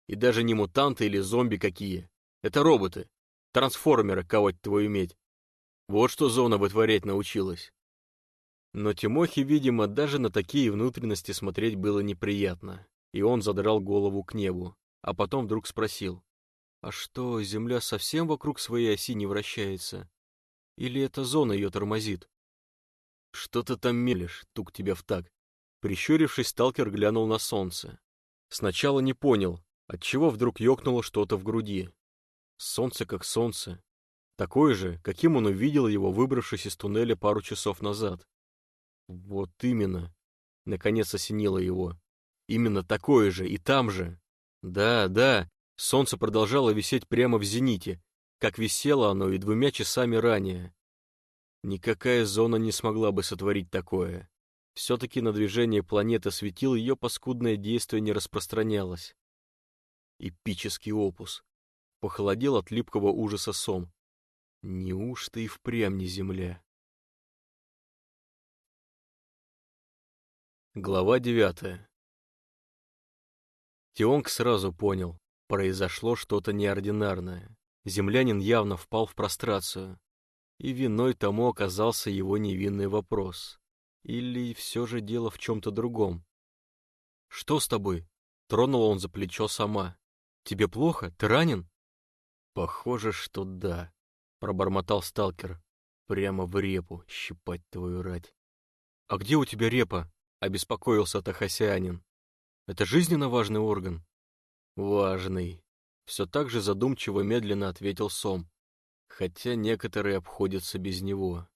И даже не мутанты или зомби какие. Это роботы. Трансформеры ковать твою медь. Вот что зона вытворять научилась. Но Тимохе, видимо, даже на такие внутренности смотреть было неприятно, и он задрал голову к небу, а потом вдруг спросил, «А что, Земля совсем вокруг своей оси не вращается? Или эта зона ее тормозит?» «Что ты там мелешь, тук тебя в так?» Прищурившись, сталкер глянул на солнце. Сначала не понял, отчего вдруг ёкнуло что-то в груди. Солнце как солнце, Такой же, каким он увидел его, выбравшись из туннеля пару часов назад. Вот именно. Наконец осенило его. Именно такое же, и там же. Да, да, солнце продолжало висеть прямо в зените, как висело оно и двумя часами ранее. Никакая зона не смогла бы сотворить такое. Все-таки на движение планеты светил ее паскудное действие не распространялось. Эпический опус. Похолодел от липкого ужаса сом. Неужто и впрямь не земля? Глава девятая Тионг сразу понял, произошло что-то неординарное. Землянин явно впал в прострацию, и виной тому оказался его невинный вопрос. Или все же дело в чем-то другом? «Что с тобой?» — тронула он за плечо сама. «Тебе плохо? Ты ранен?» «Похоже, что да», пробормотал сталкер. Прямо в репу, щипать твою рать. А где у тебя репа? Обеспокоился Тахасянин. Это жизненно важный орган. Важный. Все так же задумчиво медленно ответил Сом. Хотя некоторые обходятся без него.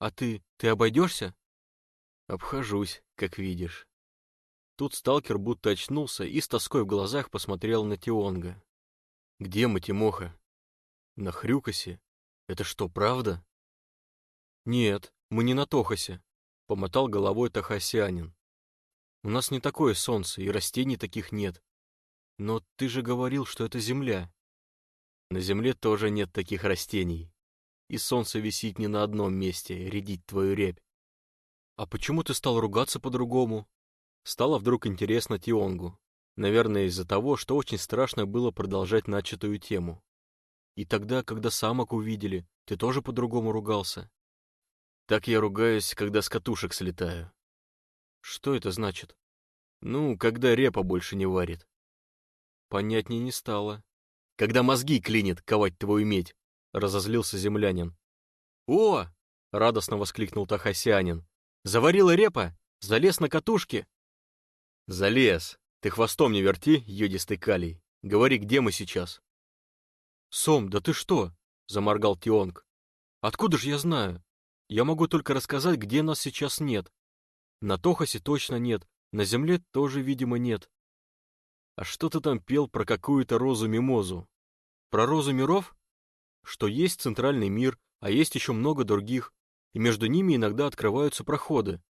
А ты, ты обойдешься? Обхожусь, как видишь. Тут сталкер будто очнулся и с тоской в глазах посмотрел на Тионга. «Где мы, Тимоха?» На Хрюкосе? Это что, правда? Нет, мы не на Тохосе, помотал головой Тахасянин. У нас не такое солнце, и растений таких нет. Но ты же говорил, что это земля. На земле тоже нет таких растений. И солнце висит не на одном месте, рядить твою рябь. А почему ты стал ругаться по-другому? Стало вдруг интересно Тионгу. Наверное, из-за того, что очень страшно было продолжать начатую тему. И тогда, когда самок увидели, ты тоже по-другому ругался. Так я ругаюсь, когда с катушек слетаю. Что это значит? Ну, когда репа больше не варит. Понятнее не стало. Когда мозги клинит ковать твою медь. разозлился землянин. «О!» — радостно воскликнул Тахасянин. «Заварила репа! Залез на катушки!» «Залез! Ты хвостом не верти, йодистый калий! Говори, где мы сейчас?» «Сом, да ты что?» — заморгал Тионг. «Откуда же я знаю? Я могу только рассказать, где нас сейчас нет. На Тохасе точно нет, на Земле тоже, видимо, нет. А что ты там пел про какую-то розу-мимозу? Про розу миров? Что есть центральный мир, а есть еще много других, и между ними иногда открываются проходы.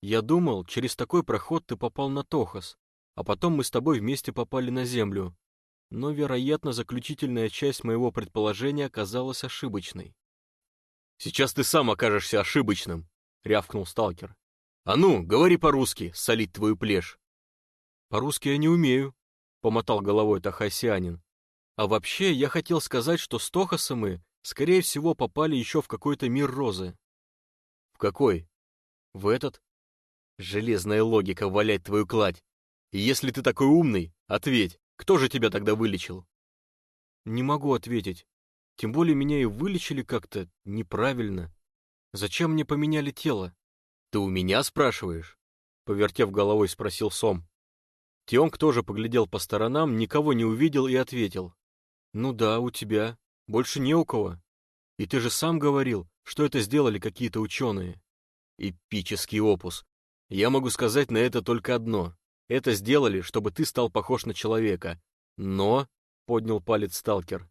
Я думал, через такой проход ты попал на Тохас, а потом мы с тобой вместе попали на Землю. Но, вероятно, заключительная часть моего предположения оказалась ошибочной. «Сейчас ты сам окажешься ошибочным», — рявкнул сталкер. «А ну, говори по-русски, солить твою плешь». «По-русски я не умею», — помотал головой Тахасианин. «А вообще, я хотел сказать, что с Тохасом мы, скорее всего, попали еще в какой-то мир розы». «В какой?» «В этот». «Железная логика валять твою кладь. И если ты такой умный, ответь, кто же тебя тогда вылечил?» «Не могу ответить. Тем более меня и вылечили как-то неправильно. Зачем мне поменяли тело?» «Ты у меня спрашиваешь?» Повертев головой, спросил Сом. Тионг тоже поглядел по сторонам, никого не увидел и ответил. «Ну да, у тебя. Больше не у кого. И ты же сам говорил, что это сделали какие-то ученые». «Эпический опус. Я могу сказать на это только одно. Это сделали, чтобы ты стал похож на человека. Но...» — поднял палец сталкер.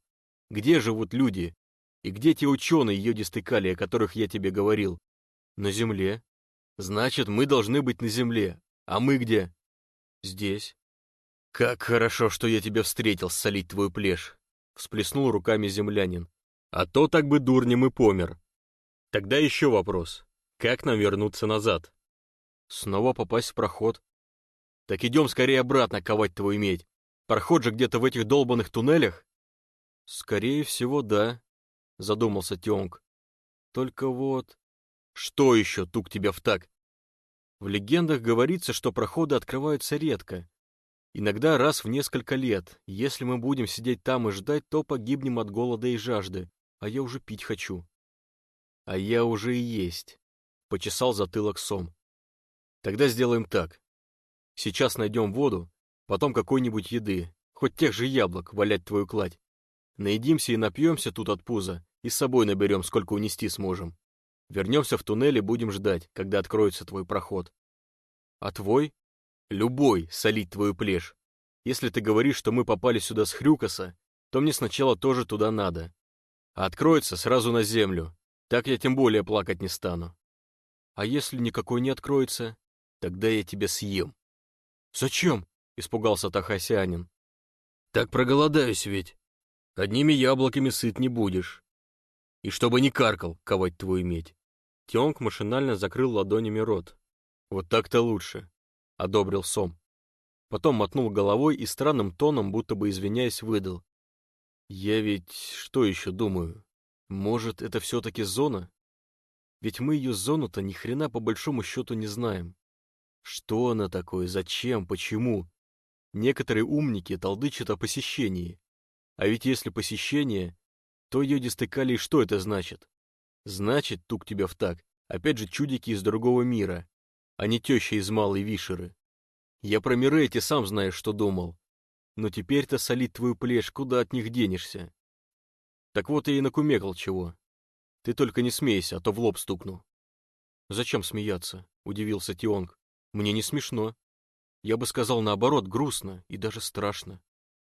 «Где живут люди? И где те ученые йодистый калий, о которых я тебе говорил?» «На Земле», Значит, мы должны быть на земле. А мы где? Здесь. Как хорошо, что я тебя встретил, солить твою плешь. Всплеснул руками землянин. А то так бы дурнем и помер. Тогда еще вопрос. Как нам вернуться назад? Снова попасть в проход. Так идем скорее обратно ковать твою медь. Проход же где-то в этих долбанных туннелях? Скорее всего, да, задумался Тёнг. Только вот... Что еще, тук тебя в так? В легендах говорится, что проходы открываются редко. Иногда раз в несколько лет. Если мы будем сидеть там и ждать, то погибнем от голода и жажды. А я уже пить хочу. А я уже и есть. Почесал затылок Сом. Тогда сделаем так. Сейчас найдем воду, потом какой-нибудь еды, хоть тех же яблок, валять твою кладь. Наедимся и напьемся тут от пуза, и с собой наберем, сколько унести сможем. Вернемся в туннель и будем ждать, когда откроется твой проход. А твой? Любой, солить твою плешь. Если ты говоришь, что мы попали сюда с Хрюкаса, то мне сначала тоже туда надо. А откроется сразу на землю. Так я тем более плакать не стану. А если никакой не откроется, тогда я тебя съем. Зачем? Испугался Тахасянин. Так проголодаюсь ведь. Одними яблоками сыт не будешь. И чтобы не каркал, ковать твою медь. Тионг машинально закрыл ладонями рот. «Вот так-то лучше», — одобрил Сом. Потом мотнул головой и странным тоном, будто бы извиняясь, выдал. «Я ведь что еще думаю? Может, это все-таки зона? Ведь мы ее зону-то ни хрена по большому счету не знаем. Что она такое, зачем, почему? Некоторые умники толдычат о посещении. А ведь если посещение, то йодистый калий что это значит? Значит, тук тебя в так, опять же чудики из другого мира, а не теща из малой вишеры. Я про миры эти сам знаешь, что думал. Но теперь-то солить твою плешь, куда от них денешься? Так вот я и накумекал чего. Ты только не смейся, а то в лоб стукну. Зачем смеяться? Удивился Тионг. Мне не смешно. Я бы сказал наоборот, грустно и даже страшно.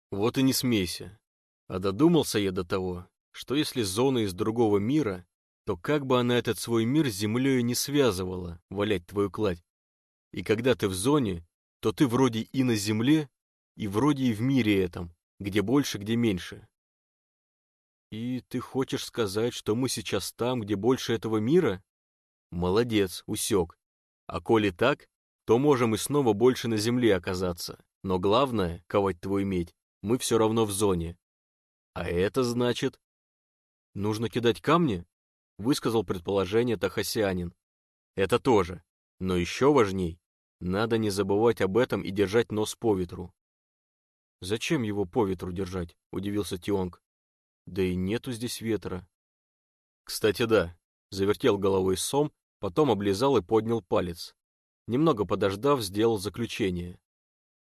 Вот и не смейся. А додумался я до того, что если зона из другого мира, то как бы она этот свой мир с землей не связывала, валять твою кладь. И когда ты в зоне, то ты вроде и на земле, и вроде и в мире этом, где больше, где меньше. И ты хочешь сказать, что мы сейчас там, где больше этого мира? Молодец, усек. А коли так, то можем и снова больше на земле оказаться. Но главное, ковать твою медь, мы все равно в зоне. А это значит... Нужно кидать камни? высказал предположение Тахасианин. Это тоже. Но еще важней, надо не забывать об этом и держать нос по ветру. Зачем его по ветру держать? Удивился Тионг. Да и нету здесь ветра. Кстати, да, завертел головой сом, потом облизал и поднял палец. Немного подождав, сделал заключение.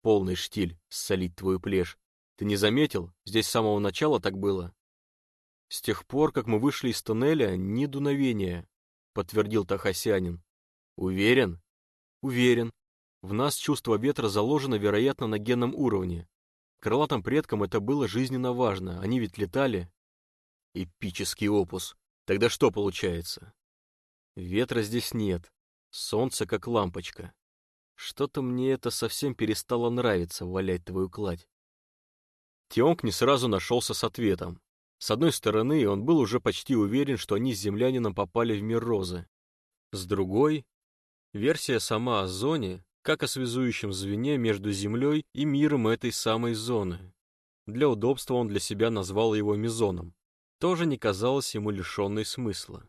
Полный штиль, солить твою плешь. Ты не заметил? Здесь с самого начала так было. С тех пор, как мы вышли из туннеля, ни дуновения, подтвердил Тахасянин. Уверен? Уверен. В нас чувство ветра заложено, вероятно, на генном уровне. Крылатым предкам это было жизненно важно, они ведь летали. Эпический опус. Тогда что получается? Ветра здесь нет, солнце как лампочка. Что-то мне это совсем перестало нравиться, валять твою кладь. Тионг не сразу нашелся с ответом. С одной стороны, он был уже почти уверен, что они с землянином попали в мир Розы. С другой, версия сама о зоне, как о связующем звене между Землей и миром этой самой зоны. Для удобства он для себя назвал его мезоном. Тоже не казалось ему лишенной смысла.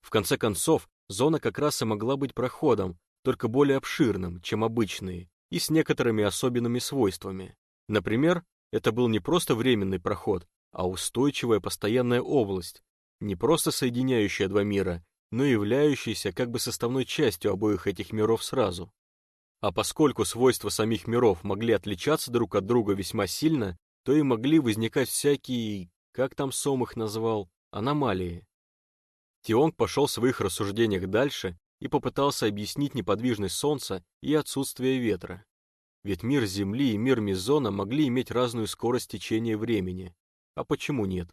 В конце концов, зона как раз и могла быть проходом, только более обширным, чем обычные, и с некоторыми особенными свойствами. Например, это был не просто временный проход, а устойчивая постоянная область, не просто соединяющая два мира, но являющаяся как бы составной частью обоих этих миров сразу. А поскольку свойства самих миров могли отличаться друг от друга весьма сильно, то и могли возникать всякие, как там Сом их назвал, аномалии. Тионг пошел в своих рассуждениях дальше и попытался объяснить неподвижность Солнца и отсутствие ветра. Ведь мир Земли и мир Мизона могли иметь разную скорость течения времени. А почему нет?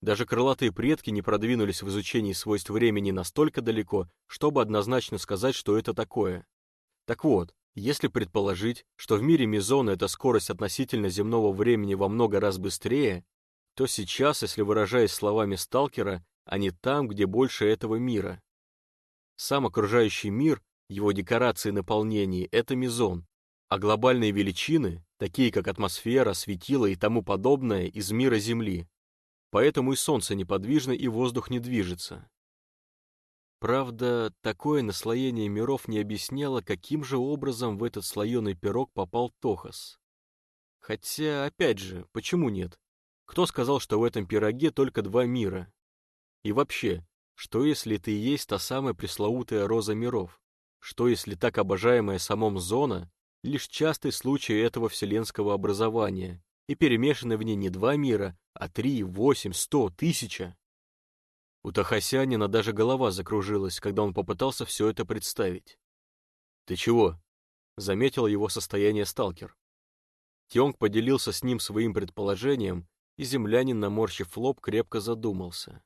Даже крылатые предки не продвинулись в изучении свойств времени настолько далеко, чтобы однозначно сказать, что это такое. Так вот, если предположить, что в мире Мизона эта скорость относительно земного времени во много раз быстрее, то сейчас, если выражаясь словами сталкера, они там, где больше этого мира. Сам окружающий мир, его декорации и наполнение — это мезон, а глобальные величины, такие как атмосфера, светило и тому подобное, из мира Земли. Поэтому и Солнце неподвижно, и воздух не движется. Правда, такое наслоение миров не объясняло, каким же образом в этот слоеный пирог попал Тохас. Хотя, опять же, почему нет? Кто сказал, что в этом пироге только два мира? И вообще, что если ты и есть та самая пресловутая роза миров? Что если так обожаемая самом зона — лишь частый случай этого вселенского образования, и перемешаны в ней не два мира, а три, восемь, сто, тысяча? У Тахасянина даже голова закружилась, когда он попытался все это представить. «Ты чего?» — заметил его состояние сталкер. Тионг поделился с ним своим предположением, и землянин, наморщив лоб, крепко задумался.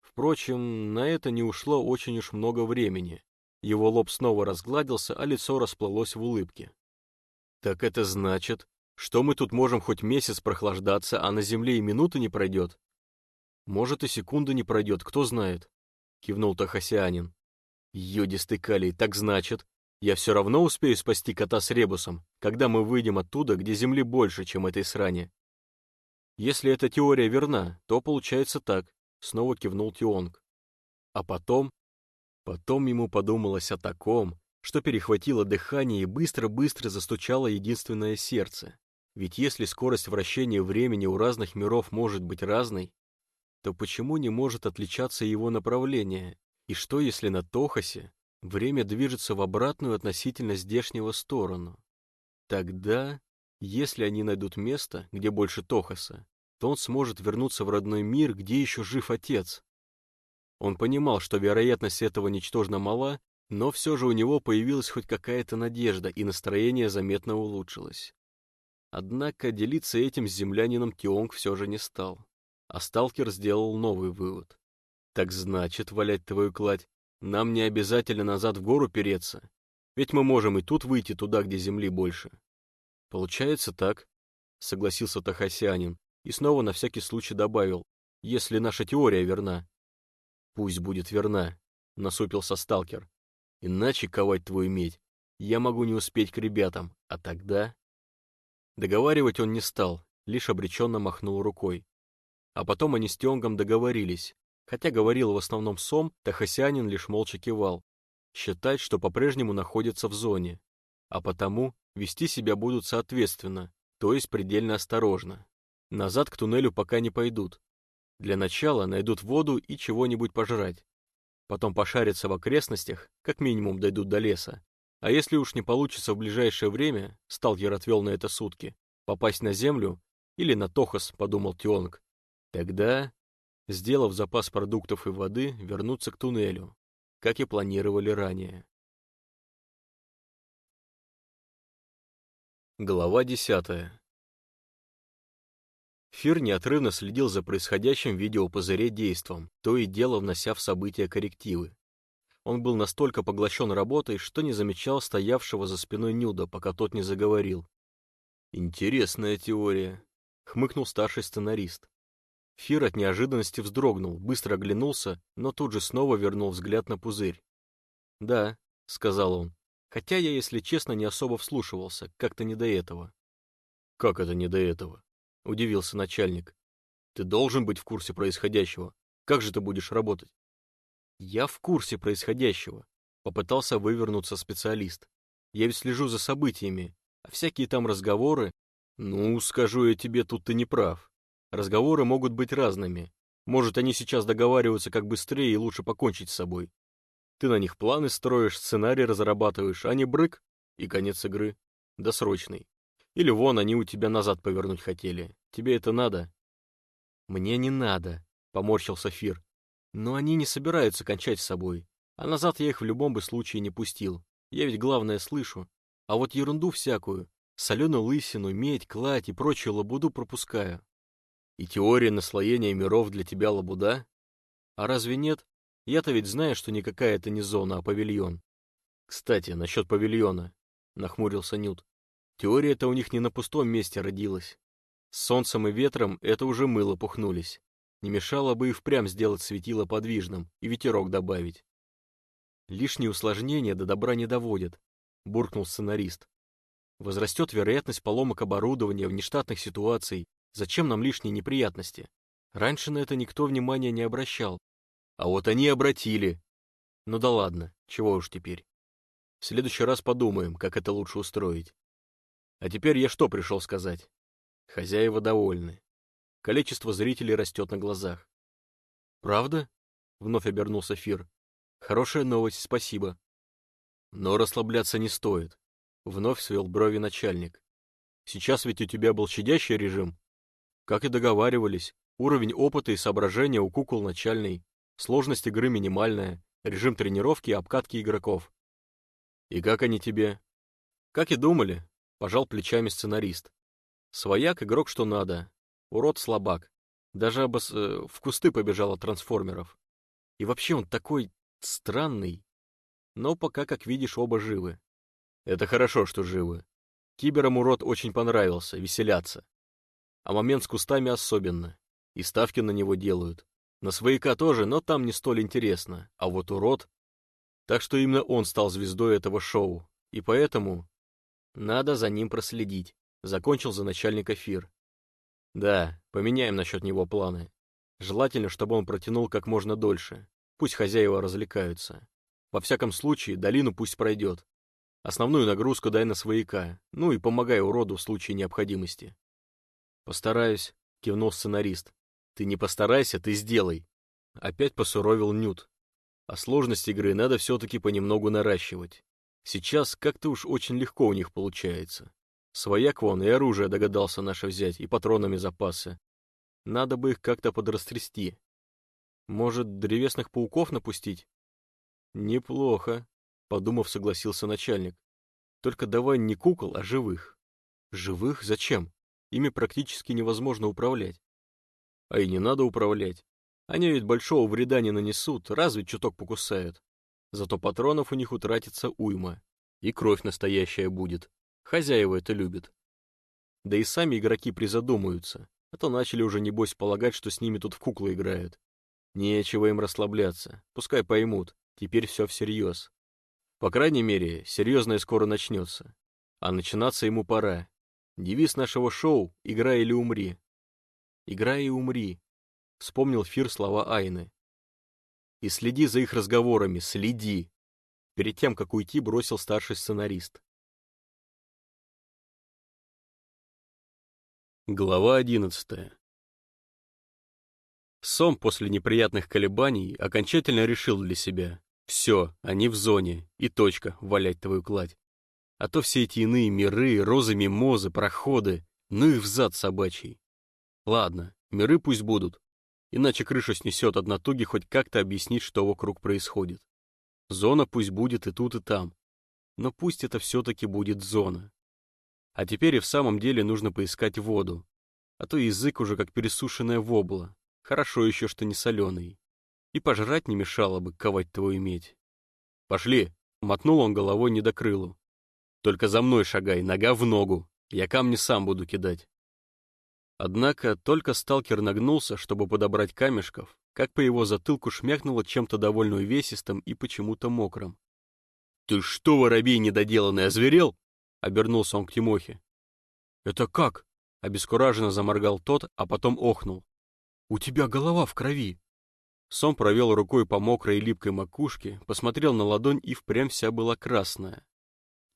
Впрочем, на это не ушло очень уж много времени. Его лоб снова разгладился, а лицо расплылось в улыбке. «Так это значит, что мы тут можем хоть месяц прохлаждаться, а на земле и минуты не пройдет?» «Может, и секунды не пройдет, кто знает», — кивнул Тахасианин. «Йодистый калий, так значит, я все равно успею спасти кота с ребусом, когда мы выйдем оттуда, где земли больше, чем этой сране». «Если эта теория верна, то получается так. Снова кивнул Тионг. А потом... Потом ему подумалось о таком, что перехватило дыхание и быстро-быстро застучало единственное сердце. Ведь если скорость вращения времени у разных миров может быть разной, то почему не может отличаться его направление? И что, если на Тохасе время движется в обратную относительно здешнего сторону? Тогда, если они найдут место, где больше Тохаса, то он сможет вернуться в родной мир, где еще жив отец. Он понимал, что вероятность этого ничтожно мала, но все же у него появилась хоть какая-то надежда, и настроение заметно улучшилось. Однако делиться этим с землянином Тионг все же не стал. А сталкер сделал новый вывод. Так значит, валять твою кладь, нам не обязательно назад в гору переться, ведь мы можем и тут выйти туда, где земли больше. Получается так, согласился Тахасянин, и снова на всякий случай добавил, если наша теория верна. Пусть будет верна, насупился сталкер. Иначе ковать твою медь я могу не успеть к ребятам, а тогда... Договаривать он не стал, лишь обреченно махнул рукой. А потом они с Тёнгом договорились. Хотя говорил в основном Сом, Тахасянин лишь молча кивал. Считать, что по-прежнему находится в зоне. А потому вести себя будут соответственно, то есть предельно осторожно. Назад к туннелю пока не пойдут. Для начала найдут воду и чего-нибудь пожрать. Потом пошарятся в окрестностях, как минимум дойдут до леса. А если уж не получится в ближайшее время, сталкер отвел на это сутки, попасть на землю или на Тохос, подумал Тионг, тогда, сделав запас продуктов и воды, вернуться к туннелю, как и планировали ранее. Глава десятая. Фир неотрывно следил за происходящим в видеопузыре действом, то и дело внося в события коррективы. Он был настолько поглощен работой, что не замечал стоявшего за спиной Нюда, пока тот не заговорил. «Интересная теория», — хмыкнул старший сценарист. Фир от неожиданности вздрогнул, быстро оглянулся, но тут же снова вернул взгляд на пузырь. «Да», — сказал он, хотя я, если честно, не особо вслушивался, как-то не до этого. «Как это не до этого?» — удивился начальник. «Ты должен быть в курсе происходящего. Как же ты будешь работать?» «Я в курсе происходящего», — попытался вывернуться специалист. «Я ведь слежу за событиями, а всякие там разговоры...» «Ну, скажу я тебе, тут ты не прав. Разговоры могут быть разными. Может, они сейчас договариваются, как быстрее и лучше покончить с собой. Ты на них планы строишь, сценарий разрабатываешь, а не брык, и конец игры. Досрочный. Или вон они у тебя назад повернуть хотели. Тебе это надо? Мне не надо, поморщился Фир. Но они не собираются кончать с собой. А назад я их в любом бы случае не пустил. Я ведь главное слышу. А вот ерунду всякую, соленую лысину, медь, кладь и прочую лабуду пропускаю. И теория наслоения миров для тебя лабуда? А разве нет? Я-то ведь знаю, что никакая это не зона, а павильон. Кстати, насчет павильона, нахмурился Нют. Теория-то у них не на пустом месте родилась. С солнцем и ветром это уже мыло пухнулись. Не мешало бы и впрямь сделать светило подвижным и ветерок добавить. Лишние усложнения до добра не доводят, буркнул сценарист. Возрастет вероятность поломок оборудования, внештатных ситуаций. Зачем нам лишние неприятности? Раньше на это никто внимания не обращал. А вот они обратили. Ну да ладно, чего уж теперь. В следующий раз подумаем, как это лучше устроить. А теперь я что пришел сказать? Хозяева довольны. Количество зрителей растет на глазах. «Правда?» — вновь обернулся Фир. «Хорошая новость, спасибо». «Но расслабляться не стоит», — вновь свел брови начальник. «Сейчас ведь у тебя был щадящий режим. Как и договаривались, уровень опыта и соображения у кукол начальный, сложность игры минимальная, режим тренировки и обкатки игроков. И как они тебе? Как и думали, Пожал плечами сценарист. Свояк игрок что надо. Урод слабак. Даже обос... Э, в кусты побежал от трансформеров. И вообще он такой странный. Но пока, как видишь, оба живы. Это хорошо, что живы. Киберам урод очень понравился, веселятся. А момент с кустами особенно. И ставки на него делают. На свояка тоже, но там не столь интересно. А вот урод... Так что именно он стал звездой этого шоу. И поэтому надо за ним проследить. Закончил за начальника Фир. Да, поменяем насчет него планы. Желательно, чтобы он протянул как можно дольше. Пусть хозяева развлекаются. Во всяком случае, долину пусть пройдет. Основную нагрузку дай на свояка, ну и помогай уроду в случае необходимости. Постараюсь, кивнул сценарист. Ты не постарайся, ты сделай. Опять посуровил Нют. А сложность игры надо все-таки понемногу наращивать. Сейчас как-то уж очень легко у них получается. Свояк вон и оружие догадался наше взять, и патронами запасы. Надо бы их как-то подрастрясти. Может, древесных пауков напустить? Неплохо, подумав, согласился начальник. Только давай не кукол, а живых. Живых? Зачем? Ими практически невозможно управлять. А и не надо управлять. Они ведь большого вреда не нанесут, разве чуток покусают. Зато патронов у них утратится уйма. И кровь настоящая будет. Хозяева это любят. Да и сами игроки призадумаются, а то начали уже небось полагать, что с ними тут в куклы играют. Нечего им расслабляться, пускай поймут, теперь все всерьез. По крайней мере, серьезное скоро начнется. А начинаться ему пора. Девиз нашего шоу «Играй или умри». «Играй и умри», — вспомнил Фир слова Айны. И следи за их разговорами, следи. Перед тем, как уйти, бросил старший сценарист. Глава одиннадцатая. Сом после неприятных колебаний окончательно решил для себя. Все, они в зоне, и точка, валять твою кладь. А то все эти иные миры, розы мимозы, проходы, ну их взад собачий. Ладно, миры пусть будут, иначе крышу снесет от натуги хоть как-то объяснить, что вокруг происходит. Зона пусть будет и тут, и там. Но пусть это все-таки будет зона. А теперь и в самом деле нужно поискать воду. А то язык уже как пересушенная вобла. Хорошо еще, что не соленый. И пожрать не мешало бы ковать твою медь. «Пошли!» — мотнул он головой недокрылу. «Только за мной шагай, нога в ногу. Я камни сам буду кидать». Однако только сталкер нагнулся, чтобы подобрать камешков, как по его затылку шмякнуло чем-то довольно увесистым и почему-то мокрым. «Ты что, воробей недоделанный, озверел?» — обернулся он к Тимохе. «Это как?» — обескураженно заморгал тот, а потом охнул. «У тебя голова в крови!» Сом провел рукой по мокрой и липкой макушке, посмотрел на ладонь и впрямь вся была красная.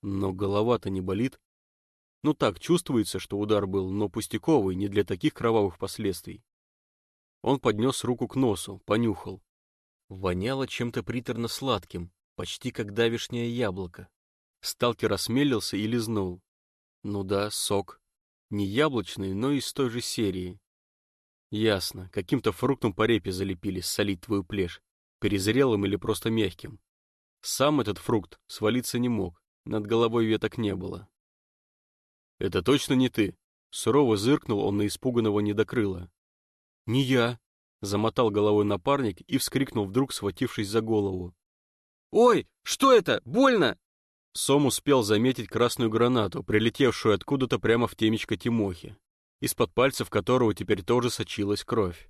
Но голова-то не болит. Ну так, чувствуется, что удар был, но пустяковый, не для таких кровавых последствий. Он поднес руку к носу, понюхал. Воняло чем-то приторно-сладким, почти как давишнее яблоко. Сталкер осмелился и лизнул. Ну да, сок. Не яблочный, но из той же серии. Ясно, каким-то фруктом по репе залепили солить твою плешь. Перезрелым или просто мягким. Сам этот фрукт свалиться не мог, над головой веток не было. «Это точно не ты?» Сурово зыркнул он на испуганного недокрыла. «Не я!» — замотал головой напарник и вскрикнул вдруг, схватившись за голову. «Ой, что это? Больно!» Сом успел заметить красную гранату, прилетевшую откуда-то прямо в темечко Тимохи, из-под пальцев которого теперь тоже сочилась кровь.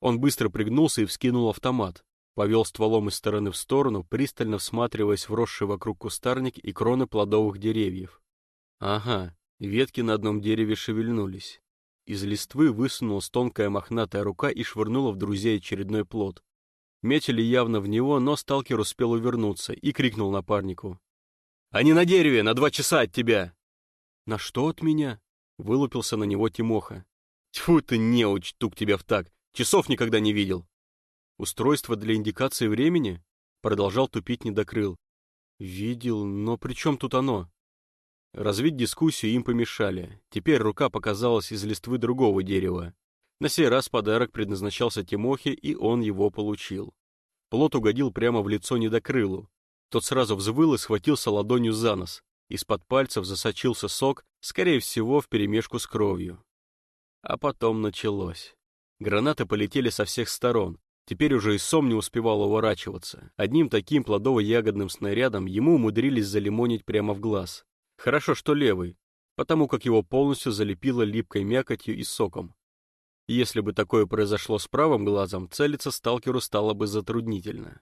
Он быстро пригнулся и вскинул автомат, повел стволом из стороны в сторону, пристально всматриваясь в росший вокруг кустарник и кроны плодовых деревьев. Ага, ветки на одном дереве шевельнулись. Из листвы высунулась тонкая мохнатая рука и швырнула в друзей очередной плод. Метили явно в него, но сталкер успел увернуться и крикнул напарнику. Они на дереве, на два часа от тебя!» «На что от меня?» — вылупился на него Тимоха. «Тьфу ты, неуч, тук тебя в так! Часов никогда не видел!» «Устройство для индикации времени?» — продолжал тупить недокрыл. «Видел, но при чем тут оно?» Развить дискуссию им помешали. Теперь рука показалась из листвы другого дерева. На сей раз подарок предназначался Тимохе, и он его получил. Плод угодил прямо в лицо недокрылу, тот сразу взвыл и схватился ладонью за нос. Из-под пальцев засочился сок, скорее всего, вперемешку с кровью. А потом началось. Гранаты полетели со всех сторон. Теперь уже и сом не успевал уворачиваться. Одним таким плодово-ягодным снарядом ему умудрились залимонить прямо в глаз. Хорошо, что левый, потому как его полностью залепило липкой мякотью и соком. Если бы такое произошло с правым глазом, целиться сталкеру стало бы затруднительно.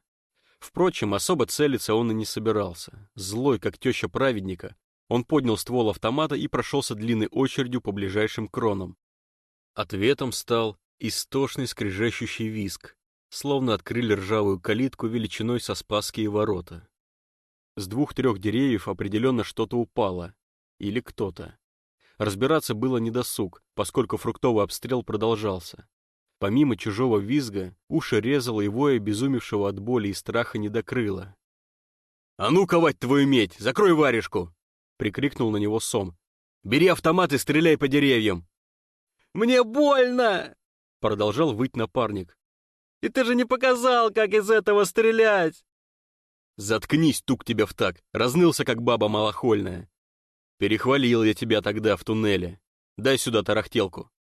Впрочем, особо целиться он и не собирался. Злой, как теща праведника, он поднял ствол автомата и прошелся длинной очередью по ближайшим кронам. Ответом стал истошный скрежещущий виск, словно открыли ржавую калитку величиной со спасские ворота. С двух-трех деревьев определенно что-то упало. Или кто-то. Разбираться было недосуг, поскольку фруктовый обстрел продолжался. Помимо чужого визга, уши резало и воя безумевшего от боли и страха не докрыло. «А ну, ковать твою медь! Закрой варежку!» — прикрикнул на него Сом. «Бери автомат и стреляй по деревьям!» «Мне больно!» — продолжал выть напарник. «И ты же не показал, как из этого стрелять!» «Заткнись, тук тебя в так! Разнылся, как баба малохольная!» «Перехвалил я тебя тогда в туннеле! Дай сюда тарахтелку!»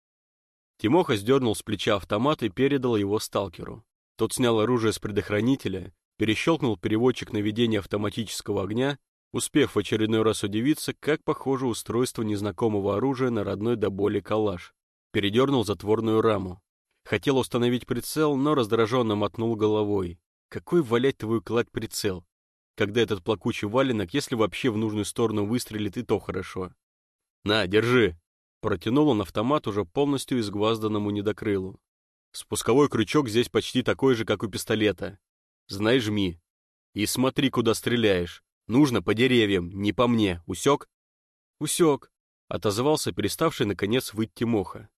Тимоха сдернул с плеча автомат и передал его сталкеру. Тот снял оружие с предохранителя, перещелкнул переводчик наведения автоматического огня, успев в очередной раз удивиться, как похоже устройство незнакомого оружия на родной до боли калаш. Передернул затворную раму. Хотел установить прицел, но раздраженно мотнул головой. Какой валять твою кладь прицел? Когда этот плакучий валенок, если вообще в нужную сторону выстрелит, и то хорошо. «На, держи!» Протянул он автомат уже полностью изгвазданному недокрылу. Спусковой крючок здесь почти такой же, как у пистолета. Знай, жми. И смотри, куда стреляешь. Нужно по деревьям, не по мне. Усек? Усек. Отозвался переставший, наконец, выйти Тимоха.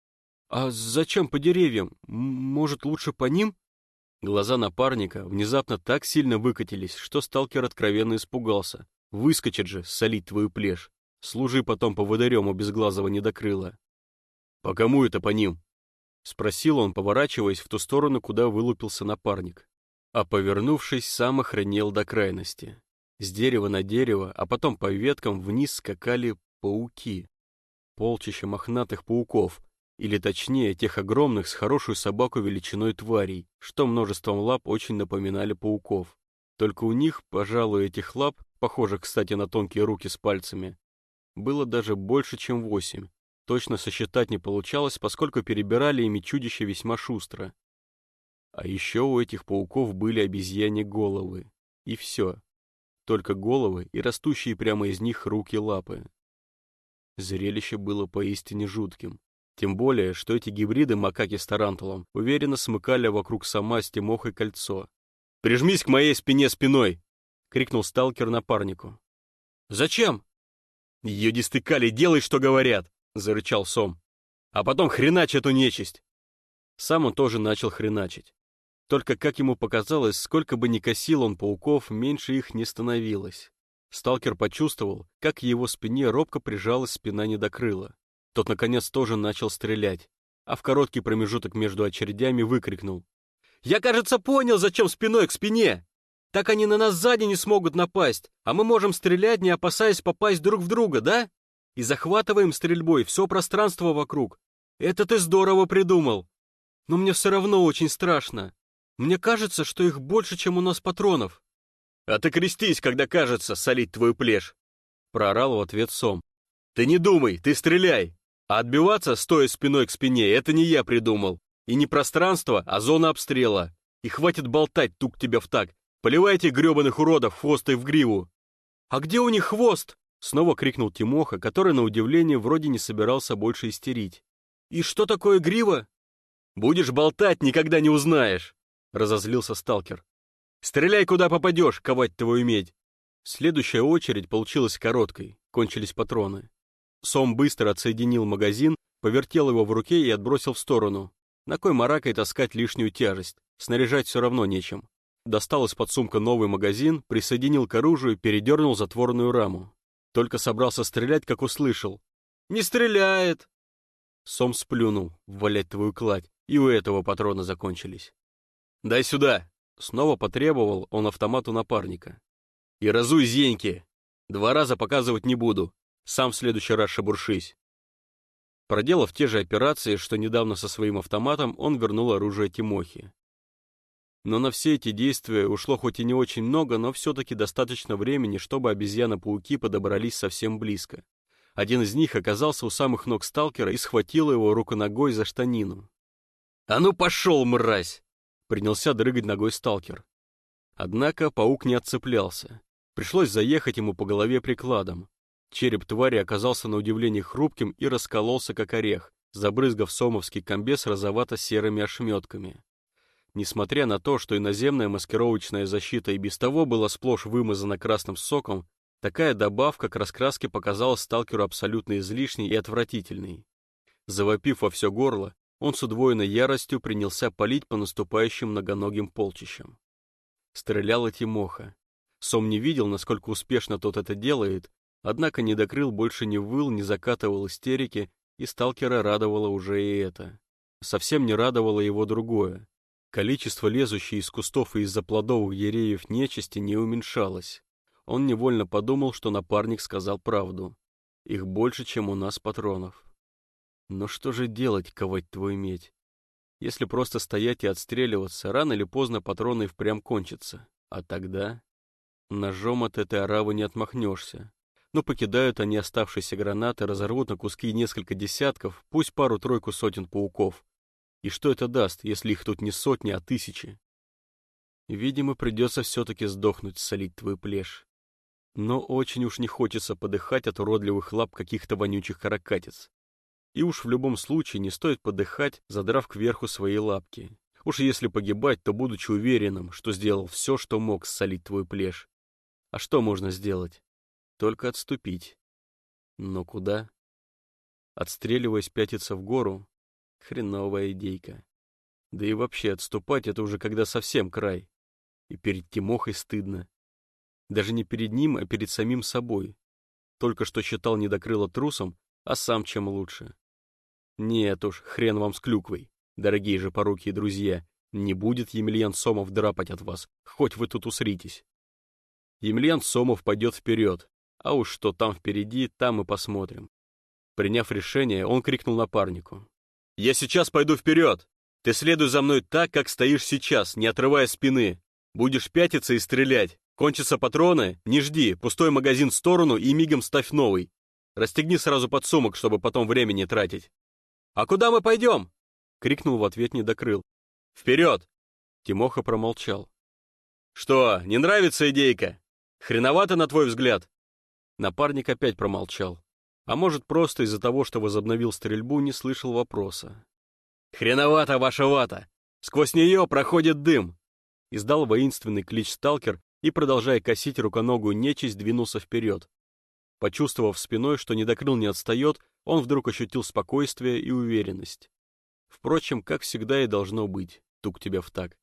«А зачем по деревьям? Может, лучше по ним?» Глаза напарника внезапно так сильно выкатились, что сталкер откровенно испугался. «Выскочит же, солить твою плешь. Служи потом поводырем у безглазого недокрыла». «По кому это по ним?» — спросил он, поворачиваясь в ту сторону, куда вылупился напарник. А повернувшись, сам охренел до крайности. С дерева на дерево, а потом по веткам вниз скакали пауки. Полчища мохнатых пауков, или точнее, тех огромных с хорошую собаку величиной тварей, что множеством лап очень напоминали пауков. Только у них, пожалуй, этих лап, похожих, кстати, на тонкие руки с пальцами, было даже больше, чем восемь. Точно сосчитать не получалось, поскольку перебирали ими чудища весьма шустро. А еще у этих пауков были обезьяне головы. И все. Только головы и растущие прямо из них руки-лапы. Зрелище было поистине жутким. Тем более, что эти гибриды макаки с тарантулом уверенно смыкали вокруг сама с Тимохой кольцо. «Прижмись к моей спине спиной!» — крикнул сталкер напарнику. «Зачем?» «Ее стыкали, делай, что говорят!» — зарычал Сом. «А потом хреначь эту нечисть!» Сам он тоже начал хреначить. Только, как ему показалось, сколько бы ни косил он пауков, меньше их не становилось. Сталкер почувствовал, как его спине робко прижалась спина недокрыла. Тот, наконец, тоже начал стрелять, а в короткий промежуток между очередями выкрикнул. «Я, кажется, понял, зачем спиной к спине! Так они на нас сзади не смогут напасть, а мы можем стрелять, не опасаясь попасть друг в друга, да? И захватываем стрельбой все пространство вокруг. Это ты здорово придумал. Но мне все равно очень страшно. Мне кажется, что их больше, чем у нас патронов». «А ты крестись, когда кажется, солить твою плешь!» Проорал в ответ Сом. «Ты не думай, ты стреляй! А отбиваться, стоя спиной к спине, это не я придумал. И не пространство, а зона обстрела. И хватит болтать, тук тебя в так. Поливайте гребаных уродов хвостой в гриву!» «А где у них хвост?» Снова крикнул Тимоха, который, на удивление, вроде не собирался больше истерить. «И что такое грива?» «Будешь болтать, никогда не узнаешь!» — разозлился сталкер. «Стреляй, куда попадешь, ковать твою медь!» Следующая очередь получилась короткой, кончились патроны. Сом быстро отсоединил магазин, повертел его в руке и отбросил в сторону. На кой маракой таскать лишнюю тяжесть? Снаряжать все равно нечем. Достал из-под сумка новый магазин, присоединил к оружию, передернул затворную раму. Только собрался стрелять, как услышал. «Не стреляет!» Сом сплюнул, валять твою кладь, и у этого патрона закончились. «Дай сюда!» — снова потребовал он автомату напарника. «И разуй зеньки! Два раза показывать не буду, сам в следующий раз шебуршись!» Проделав те же операции, что недавно со своим автоматом, он вернул оружие Тимохи. Но на все эти действия ушло хоть и не очень много, но все-таки достаточно времени, чтобы обезьяны-пауки подобрались совсем близко. Один из них оказался у самых ног сталкера и схватил его руконогой за штанину. «А ну пошел, мразь!» Принялся дрыгать ногой сталкер. Однако паук не отцеплялся. Пришлось заехать ему по голове прикладом. Череп твари оказался на удивление хрупким и раскололся, как орех, забрызгав сомовский комбез розовато-серыми ошметками. Несмотря на то, что иноземная маскировочная защита и без того была сплошь вымазана красным соком, такая добавка к раскраске показалась сталкеру абсолютно излишней и отвратительной. Завопив во все горло, он с удвоенной яростью принялся палить по наступающим многоногим полчищам. Стрелял и Тимоха. Сом не видел, насколько успешно тот это делает, однако недокрыл больше не выл, не закатывал истерики, и сталкера радовало уже и это. Совсем не радовало его другое. Количество лезущей из кустов и из-за плодовых деревьев нечисти не уменьшалось. Он невольно подумал, что напарник сказал правду. Их больше, чем у нас патронов. Но что же делать, ковать твою медь? Если просто стоять и отстреливаться, рано или поздно патроны впрямь кончатся. А тогда... Ножом от этой оравы не отмахнешься. Но покидают они оставшиеся гранаты, разорвут на куски несколько десятков, пусть пару-тройку сотен пауков. И что это даст, если их тут не сотни, а тысячи? Видимо, придется все-таки сдохнуть, солить твою плешь. Но очень уж не хочется подыхать от уродливых лап каких-то вонючих каракатиц. И уж в любом случае не стоит подыхать, задрав кверху свои лапки. Уж если погибать, то будучи уверенным, что сделал все, что мог солить твой плешь. А что можно сделать? Только отступить. Но куда? Отстреливаясь пятиться в гору, хреновая идейка. Да и вообще отступать — это уже когда совсем край. И перед Тимохой стыдно. Даже не перед ним, а перед самим собой. Только что считал недокрыло трусом, а сам чем лучше. Нет уж, хрен вам с клюквой, дорогие же поруки и друзья. Не будет Емельян Сомов драпать от вас, хоть вы тут усритесь. Емельян Сомов пойдет вперед, а уж что там впереди, там и посмотрим. Приняв решение, он крикнул напарнику. «Я сейчас пойду вперед! Ты следуй за мной так, как стоишь сейчас, не отрывая спины. Будешь пятиться и стрелять. Кончатся патроны, не жди, пустой магазин в сторону и мигом ставь новый. Расстегни сразу подсумок, чтобы потом времени тратить. «А куда мы пойдем?» — крикнул в ответ недокрыл. «Вперед!» — Тимоха промолчал. «Что, не нравится идейка? Хреновато, на твой взгляд?» Напарник опять промолчал. А может, просто из-за того, что возобновил стрельбу, не слышал вопроса. «Хреновато ваша вата! Сквозь нее проходит дым!» Издал воинственный клич сталкер и, продолжая косить руконогую нечисть, двинулся вперед. Почувствовав спиной, что недокрыл не отстает, он вдруг ощутил спокойствие и уверенность. Впрочем, как всегда и должно быть, тук тебя в так.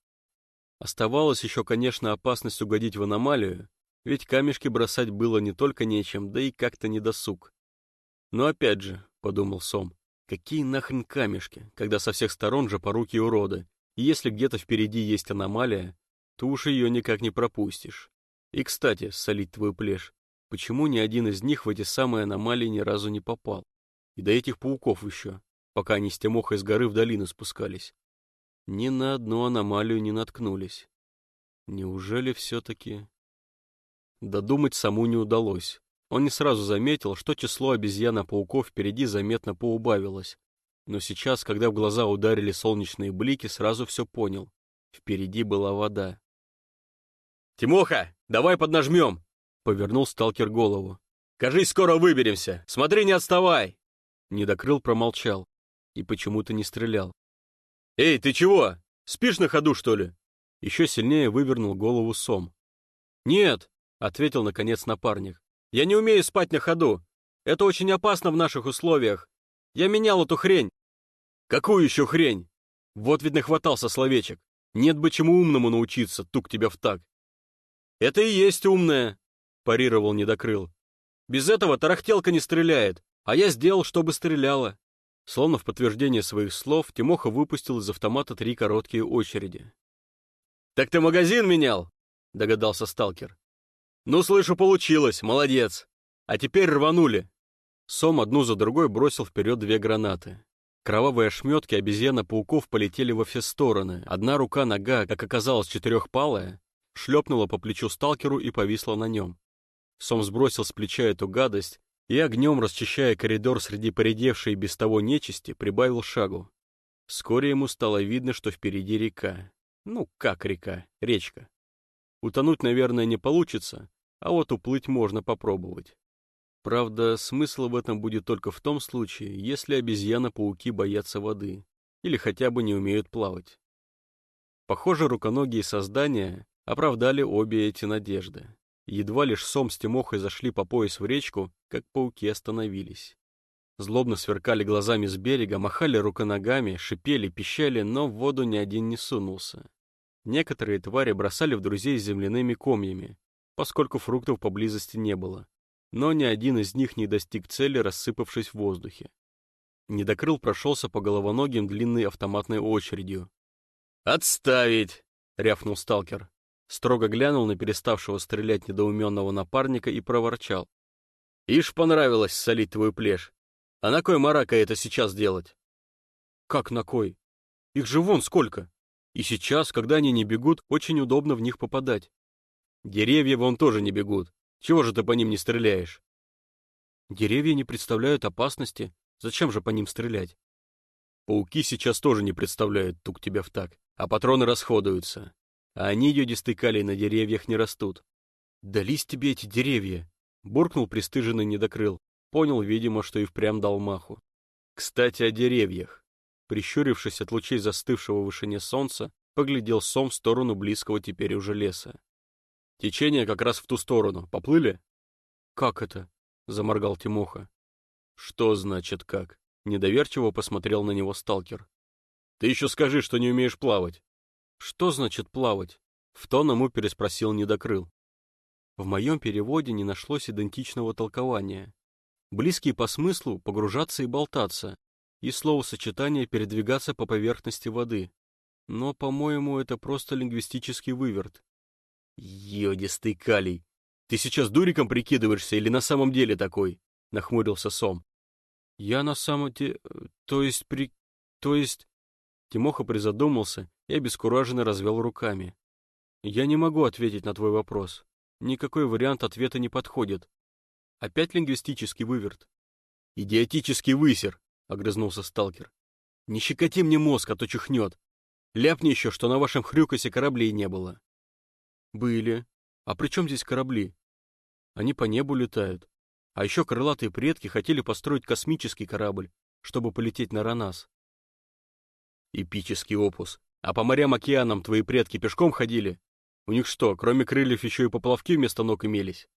Оставалась еще, конечно, опасность угодить в аномалию, ведь камешки бросать было не только нечем, да и как-то недосуг. Но опять же, — подумал Сом, — какие нахрен камешки, когда со всех сторон же поруки уроды, и если где-то впереди есть аномалия, то уж ее никак не пропустишь. И, кстати, солить твою плешь, почему ни один из них в эти самые аномалии ни разу не попал? И до этих пауков еще, пока они с Тимохой с горы в долину спускались. Ни на одну аномалию не наткнулись. Неужели все-таки... Додумать саму не удалось. Он не сразу заметил, что число обезьяна-пауков впереди заметно поубавилось. Но сейчас, когда в глаза ударили солнечные блики, сразу все понял. Впереди была вода. «Тимоха, давай поднажмем!» — повернул сталкер голову. «Кажись, скоро выберемся! Смотри, не отставай!» Недокрыл промолчал и почему-то не стрелял. «Эй, ты чего? Спишь на ходу, что ли?» Еще сильнее вывернул голову Сом. «Нет», — ответил наконец напарник. «Я не умею спать на ходу. Это очень опасно в наших условиях. Я менял эту хрень». «Какую еще хрень?» Вот ведь нахватался словечек. Нет бы чему умному научиться, тук тебя в так. «Это и есть умное», — парировал недокрыл. «Без этого тарахтелка не стреляет, а я сделал, чтобы стреляла». Словно в подтверждение своих слов, Тимоха выпустил из автомата три короткие очереди. «Так ты магазин менял?» — догадался сталкер. «Ну, слышу, получилось, молодец. А теперь рванули». Сом одну за другой бросил вперед две гранаты. Кровавые ошметки обезьяна-пауков полетели во все стороны. Одна рука-нога, как оказалось четырехпалая, шлепнула по плечу сталкеру и повисла на нем. Сом сбросил с плеча эту гадость и, огнем расчищая коридор среди поредевшей без того нечисти, прибавил шагу. Вскоре ему стало видно, что впереди река. Ну, как река, речка. Утонуть, наверное, не получится, а вот уплыть можно попробовать. Правда, смысл в этом будет только в том случае, если обезьяна-пауки боятся воды или хотя бы не умеют плавать. Похоже, руконогие создания оправдали обе эти надежды. Едва лишь Сом с Тимохой зашли по пояс в речку, как пауки остановились. Злобно сверкали глазами с берега, махали руконогами, шипели, пищали, но в воду ни один не сунулся. Некоторые твари бросали в друзей земляными комьями, поскольку фруктов поблизости не было. Но ни один из них не достиг цели, рассыпавшись в воздухе. Недокрыл прошелся по головоногим длинной автоматной очередью. «Отставить!» — рявкнул сталкер строго глянул на переставшего стрелять недоуменного напарника и проворчал. «Ишь, понравилось солить твою плешь. А на кой марака это сейчас делать?» «Как на кой? Их же вон сколько. И сейчас, когда они не бегут, очень удобно в них попадать. Деревья вон тоже не бегут. Чего же ты по ним не стреляешь?» «Деревья не представляют опасности. Зачем же по ним стрелять?» «Пауки сейчас тоже не представляют тук тебя в так, а патроны расходуются а они йодистый калий на деревьях не растут. «Дались тебе эти деревья!» — буркнул пристыженный недокрыл. Понял, видимо, что и впрямь дал маху. «Кстати, о деревьях». Прищурившись от лучей застывшего в вышине солнца, поглядел сом в сторону близкого теперь уже леса. «Течение как раз в ту сторону. Поплыли?» «Как это?» — заморгал Тимоха. «Что значит как?» Недоверчиво посмотрел на него сталкер. Ты еще скажи, что не умеешь плавать. Что значит плавать? В тон ему переспросил недокрыл. В моем переводе не нашлось идентичного толкования. Близкие по смыслу погружаться и болтаться, и словосочетание передвигаться по поверхности воды. Но, по-моему, это просто лингвистический выверт. Йодистый калий! Ты сейчас дуриком прикидываешься или на самом деле такой? Нахмурился Сом. Я на самом деле... То есть при... То есть... Тимоха призадумался и обескураженно развел руками. Я не могу ответить на твой вопрос. Никакой вариант ответа не подходит. Опять лингвистический выверт. Идиотический высер, огрызнулся сталкер. Не щекоти мне мозг, а то чихнет. Ляпни еще, что на вашем хрюкосе кораблей не было. Были. А при чем здесь корабли? Они по небу летают. А еще крылатые предки хотели построить космический корабль, чтобы полететь на Ранас. Эпический опус. А по морям-океанам твои предки пешком ходили? У них что, кроме крыльев еще и поплавки вместо ног имелись?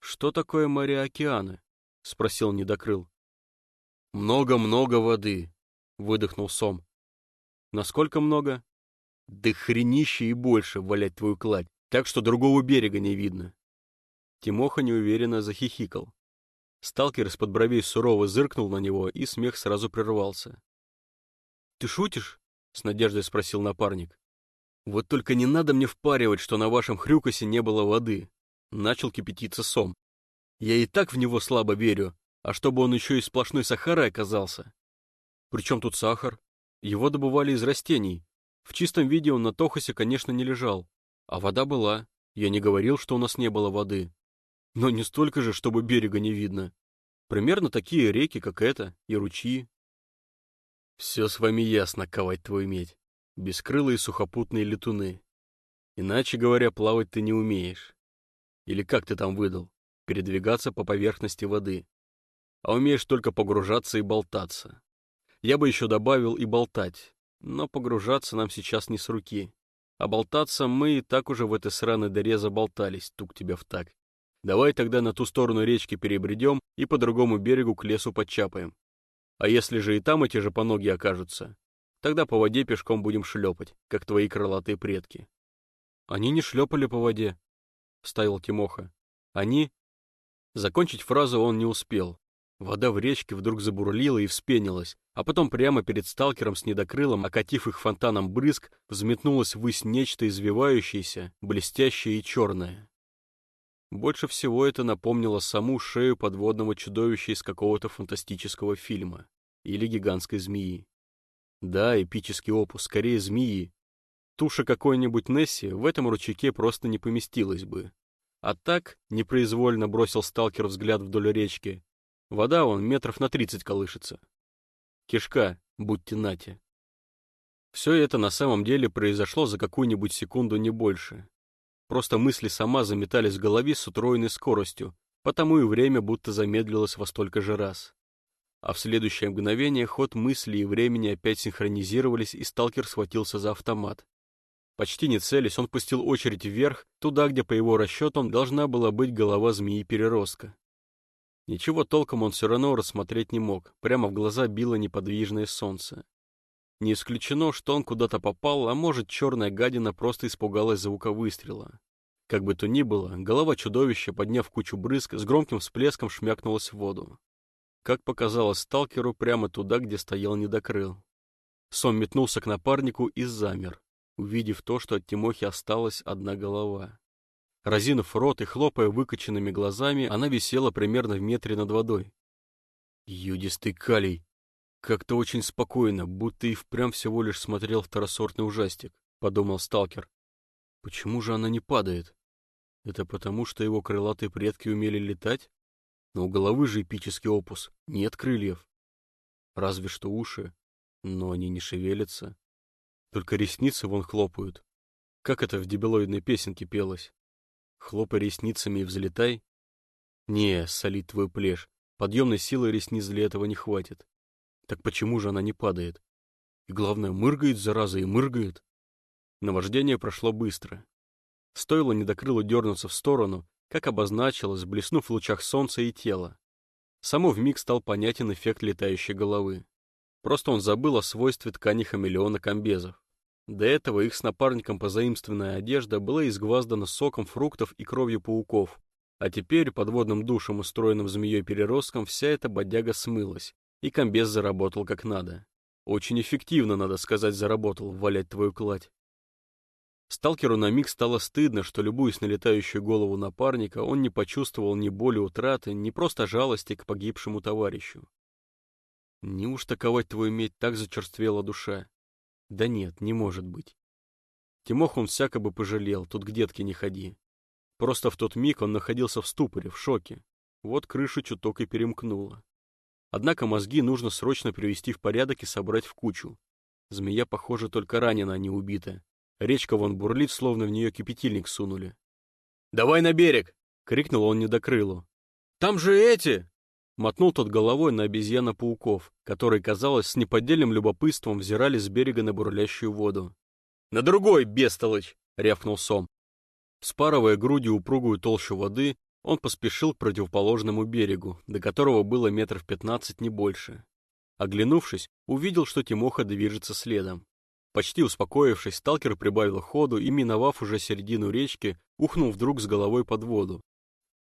Что такое моря-океаны? Спросил недокрыл. Много-много воды, выдохнул Сом. Насколько много? Да хренище и больше валять твою кладь, так что другого берега не видно. Тимоха неуверенно захихикал. Сталкер из-под бровей сурово зыркнул на него, и смех сразу прервался. «Ты шутишь?» — с надеждой спросил напарник. Вот только не надо мне впаривать, что на вашем хрюкосе не было воды. Начал кипятиться сом. Я и так в него слабо верю, а чтобы он еще и сплошной сахарой оказался. Причем тут сахар? Его добывали из растений. В чистом виде он на Тохосе, конечно, не лежал. А вода была. Я не говорил, что у нас не было воды. Но не столько же, чтобы берега не видно. Примерно такие реки, как эта, и ручьи. Все с вами ясно, ковать твою медь бескрылые сухопутные летуны. Иначе говоря, плавать ты не умеешь. Или как ты там выдал? Передвигаться по поверхности воды. А умеешь только погружаться и болтаться. Я бы еще добавил и болтать, но погружаться нам сейчас не с руки. А болтаться мы и так уже в этой сраной дыре заболтались, тук тебя в так. Давай тогда на ту сторону речки перебредем и по другому берегу к лесу подчапаем. А если же и там эти же по ноги окажутся, Тогда по воде пешком будем шлепать, как твои крылатые предки. Они не шлепали по воде, — вставил Тимоха. Они... Закончить фразу он не успел. Вода в речке вдруг забурлила и вспенилась, а потом прямо перед сталкером с недокрылом, окатив их фонтаном брызг, взметнулось ввысь нечто извивающееся, блестящее и черное. Больше всего это напомнило саму шею подводного чудовища из какого-то фантастического фильма или гигантской змеи. Да, эпический опус, скорее змеи. Туша какой-нибудь Несси в этом ручейке просто не поместилась бы. А так, непроизвольно бросил сталкер взгляд вдоль речки. Вода вон метров на тридцать колышется. Кишка, будьте нате. Все это на самом деле произошло за какую-нибудь секунду не больше. Просто мысли сама заметались в голове с утроенной скоростью, потому и время будто замедлилось во столько же раз. А в следующее мгновение ход мысли и времени опять синхронизировались, и сталкер схватился за автомат. Почти не целясь, он пустил очередь вверх, туда, где, по его расчетам, должна была быть голова змеи-переростка. Ничего толком он все равно рассмотреть не мог, прямо в глаза било неподвижное солнце. Не исключено, что он куда-то попал, а может, черная гадина просто испугалась звука выстрела. Как бы то ни было, голова чудовища, подняв кучу брызг, с громким всплеском шмякнулась в воду как показалось сталкеру, прямо туда, где стоял недокрыл. Сом метнулся к напарнику и замер, увидев то, что от Тимохи осталась одна голова. Разинув рот и хлопая выкоченными глазами, она висела примерно в метре над водой. «Юдистый калий!» Как-то очень спокойно, будто и впрямь всего лишь смотрел второсортный ужастик, подумал сталкер. Почему же она не падает? Это потому, что его крылатые предки умели летать? Но у головы же эпический опус, нет крыльев. Разве что уши, но они не шевелятся. Только ресницы вон хлопают. Как это в дебилоидной песенке пелось? Хлопай ресницами и взлетай? Не, солит твой плешь. Подъемной силы ресниц для этого не хватит. Так почему же она не падает? И главное, мыргает, зараза, и мыргает. Наваждение прошло быстро. Стоило недокрылу дернуться в сторону, как обозначилось, блеснув в лучах солнца и тела. Само вмиг стал понятен эффект летающей головы. Просто он забыл о свойстве ткани хамелеона комбезов. До этого их с напарником позаимствованная одежда была изгваздана соком фруктов и кровью пауков, а теперь подводным душем, устроенным змеей-переростком, вся эта бодяга смылась, и комбез заработал как надо. Очень эффективно, надо сказать, заработал, валять твою кладь. Сталкеру на миг стало стыдно, что, любуясь на летающую голову напарника, он не почувствовал ни боли утраты, ни просто жалости к погибшему товарищу. Неужто ковать твою медь так зачерствела душа? Да нет, не может быть. Тимох он всяко бы пожалел, тут к детке не ходи. Просто в тот миг он находился в ступоре, в шоке. Вот крышу чуток и перемкнуло. Однако мозги нужно срочно привести в порядок и собрать в кучу. Змея, похоже, только ранена, а не убита. Речка вон бурлит, словно в нее кипятильник сунули. «Давай на берег!» — крикнул он недокрылу. «Там же эти!» Мотнул тот головой на обезьяна-пауков, которые, казалось, с неподдельным любопытством взирали с берега на бурлящую воду. «На другой, бестолочь!» — рявкнул Сом. Спарывая грудью упругую толщу воды, он поспешил к противоположному берегу, до которого было метров пятнадцать, не больше. Оглянувшись, увидел, что Тимоха движется следом. Почти успокоившись, сталкер прибавил ходу и, миновав уже середину речки, ухнул вдруг с головой под воду.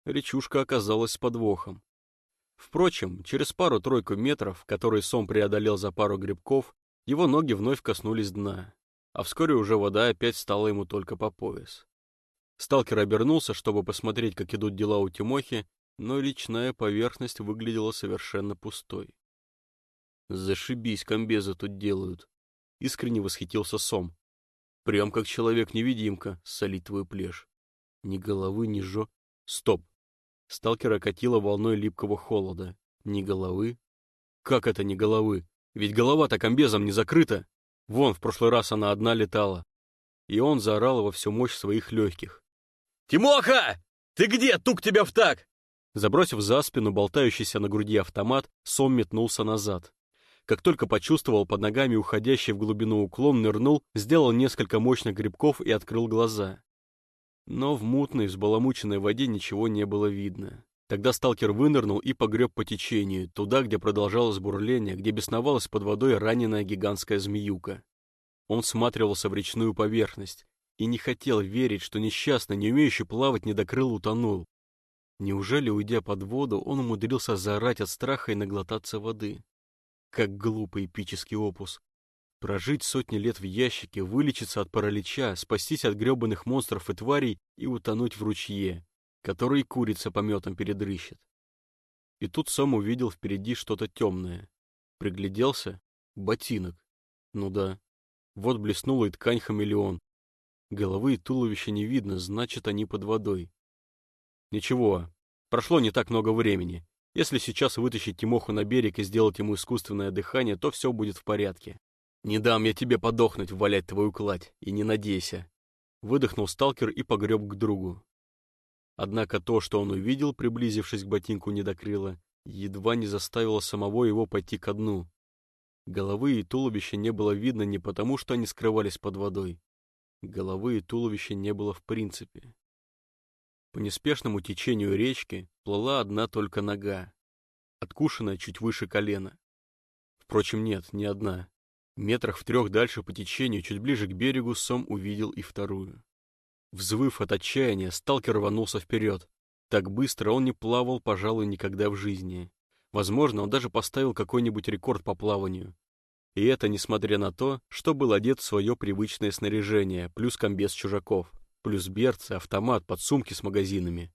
Речушка оказалась с подвохом. Впрочем, через пару-тройку метров, которые Сом преодолел за пару грибков, его ноги вновь коснулись дна, а вскоре уже вода опять стала ему только по пояс. Сталкер обернулся, чтобы посмотреть, как идут дела у Тимохи, но личная поверхность выглядела совершенно пустой. «Зашибись, комбезы тут делают!» — искренне восхитился Сом. «Прям как человек-невидимка, солить твою плешь. Ни головы, ни жо... Стоп! Сталкера катило волной липкого холода. Ни головы? Как это ни головы? Ведь голова-то комбезом не закрыта. Вон, в прошлый раз она одна летала. И он заорал во всю мощь своих легких. «Тимоха! Ты где? Тук тебя в так!» Забросив за спину болтающийся на груди автомат, Сом метнулся назад. Как только почувствовал под ногами уходящий в глубину уклон, нырнул, сделал несколько мощных грибков и открыл глаза. Но в мутной, взбаламученной воде ничего не было видно. Тогда сталкер вынырнул и погреб по течению, туда, где продолжалось бурление, где бесновалась под водой раненая гигантская змеюка. Он всматривался в речную поверхность и не хотел верить, что несчастный, не умеющий плавать, недокрыл утонул. Неужели, уйдя под воду, он умудрился заорать от страха и наглотаться воды? Как глупый эпический опус. Прожить сотни лет в ящике, вылечиться от паралича, спастись от гребаных монстров и тварей и утонуть в ручье, который курица пометом передрыщет. И тут Сом увидел впереди что-то темное. Пригляделся — ботинок. Ну да. Вот блеснула и ткань хамелеон. Головы и туловища не видно, значит, они под водой. Ничего, прошло не так много времени. Если сейчас вытащить Тимоху на берег и сделать ему искусственное дыхание, то все будет в порядке. «Не дам я тебе подохнуть, валять твою кладь, и не надейся!» Выдохнул сталкер и погреб к другу. Однако то, что он увидел, приблизившись к ботинку недокрыла, едва не заставило самого его пойти ко дну. Головы и туловища не было видно не потому, что они скрывались под водой. Головы и туловища не было в принципе. По неспешному течению речки плыла одна только нога, откушенная чуть выше колена. Впрочем, нет, не одна. Метрах в трех дальше по течению, чуть ближе к берегу, Сом увидел и вторую. Взвыв от отчаяния, сталкер рванулся вперед. Так быстро он не плавал, пожалуй, никогда в жизни. Возможно, он даже поставил какой-нибудь рекорд по плаванию. И это несмотря на то, что был одет в свое привычное снаряжение, плюс комбез чужаков, плюс берцы, автомат, подсумки с магазинами.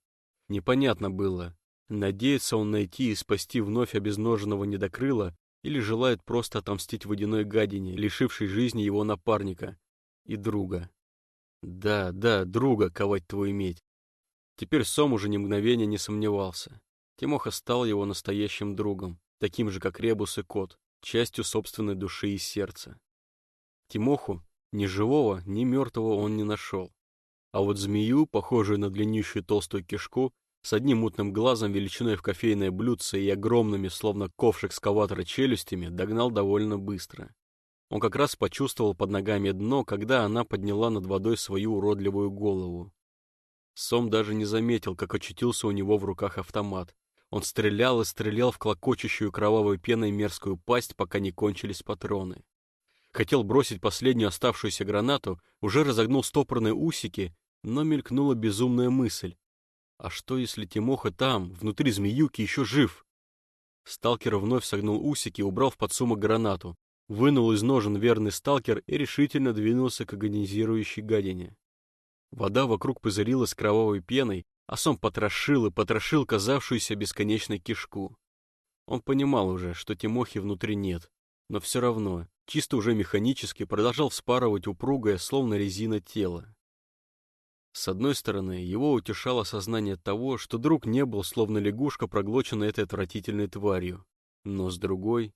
Непонятно было, надеется он найти и спасти вновь обезноженного недокрыла, или желает просто отомстить водяной гадине, лишившей жизни его напарника и друга. Да, да, друга, ковать твою медь. Теперь Сом уже ни мгновения не сомневался. Тимоха стал его настоящим другом, таким же, как Ребус и Кот, частью собственной души и сердца. Тимоху ни живого, ни мертвого он не нашел. А вот змею, похожую на длиннющую толстую кишку, с одним мутным глазом величиной в кофейное блюдце и огромными, словно ковш экскаватора, челюстями, догнал довольно быстро. Он как раз почувствовал под ногами дно, когда она подняла над водой свою уродливую голову. Сом даже не заметил, как очутился у него в руках автомат. Он стрелял и стрелял в клокочущую кровавой пеной мерзкую пасть, пока не кончились патроны. Хотел бросить последнюю оставшуюся гранату, уже разогнул стопорные усики, но мелькнула безумная мысль. А что, если Тимоха там, внутри змеюки, еще жив? Сталкер вновь согнул усики убрал в подсумок гранату, вынул из ножен верный сталкер и решительно двинулся к агонизирующей гадине. Вода вокруг пузырилась кровавой пеной, а сом потрошил и потрошил казавшуюся бесконечной кишку. Он понимал уже, что Тимохи внутри нет, но все равно, чисто уже механически продолжал вспарывать упругое, словно резина тело. С одной стороны, его утешало сознание того, что друг не был, словно лягушка, проглочена этой отвратительной тварью. Но с другой,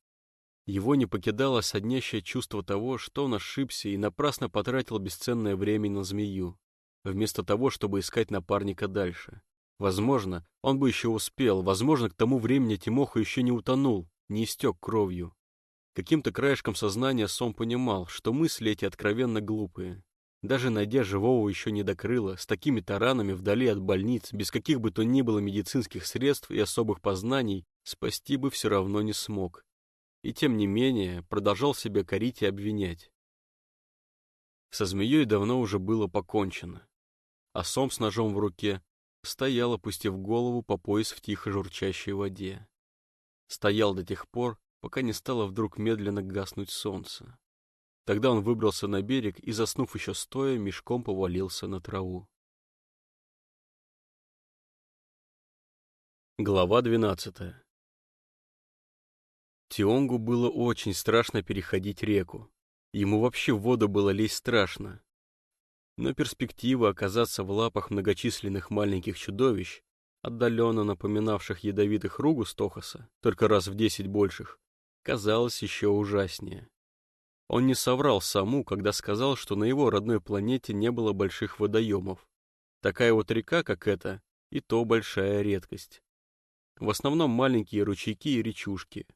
его не покидало соднящее чувство того, что он ошибся и напрасно потратил бесценное время на змею вместо того, чтобы искать напарника дальше. Возможно, он бы еще успел, возможно, к тому времени Тимоха еще не утонул, не истек кровью. Каким-то краешком сознания Сом понимал, что мысли эти откровенно глупые. Даже найдя живого еще не докрыло, с такими таранами вдали от больниц, без каких бы то ни было медицинских средств и особых познаний, спасти бы все равно не смог. И тем не менее продолжал себя корить и обвинять. Со змеей давно уже было покончено а сом с ножом в руке стоял, опустив голову по пояс в тихо журчащей воде. Стоял до тех пор, пока не стало вдруг медленно гаснуть солнце. Тогда он выбрался на берег и, заснув еще стоя, мешком повалился на траву. Глава двенадцатая Тионгу было очень страшно переходить реку. Ему вообще в воду было лезть страшно но перспектива оказаться в лапах многочисленных маленьких чудовищ, отдаленно напоминавших ядовитых ругус Тохаса, только раз в десять больших, казалась еще ужаснее. Он не соврал саму, когда сказал, что на его родной планете не было больших водоемов. Такая вот река, как эта, и то большая редкость. В основном маленькие ручейки и речушки.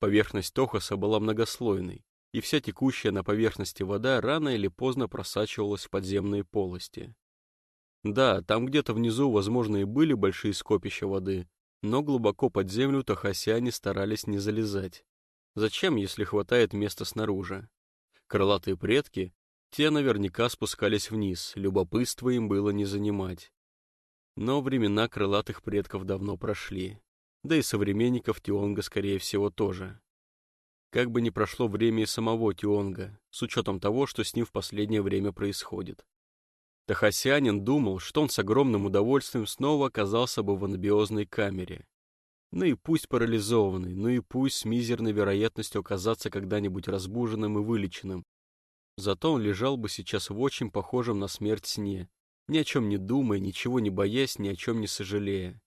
Поверхность Тохаса была многослойной, и вся текущая на поверхности вода рано или поздно просачивалась в подземные полости. Да, там где-то внизу, возможно, и были большие скопища воды, но глубоко под землю тахасяне старались не залезать. Зачем, если хватает места снаружи? Крылатые предки, те наверняка спускались вниз, любопытство им было не занимать. Но времена крылатых предков давно прошли, да и современников Тионга, скорее всего, тоже. Как бы ни прошло время и самого Тионга, с учетом того, что с ним в последнее время происходит. Тахасянин думал, что он с огромным удовольствием снова оказался бы в анабиозной камере. Ну и пусть парализованный, ну и пусть с мизерной вероятностью оказаться когда-нибудь разбуженным и вылеченным. Зато он лежал бы сейчас в очень похожем на смерть сне, ни о чем не думая, ничего не боясь, ни о чем не сожалея.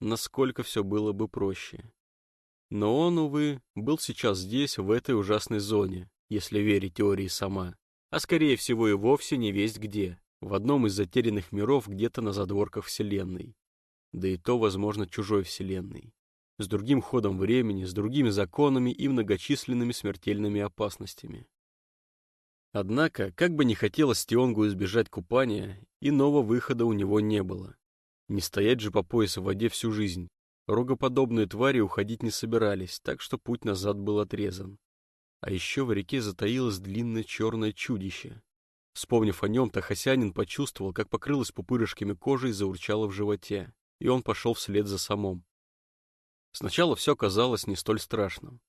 Насколько все было бы проще. Но он, увы, был сейчас здесь, в этой ужасной зоне, если верить теории сама. А скорее всего и вовсе не весть где, в одном из затерянных миров где-то на задворках Вселенной. Да и то, возможно, чужой Вселенной. С другим ходом времени, с другими законами и многочисленными смертельными опасностями. Однако, как бы не хотелось Тионгу избежать купания, иного выхода у него не было. Не стоять же по пояс в воде всю жизнь, Рогоподобные твари уходить не собирались, так что путь назад был отрезан. А еще в реке затаилось длинное черное чудище. Вспомнив о нем, Тахасянин почувствовал, как покрылась пупырышками кожи и заурчало в животе, и он пошел вслед за самом. Сначала все казалось не столь страшным.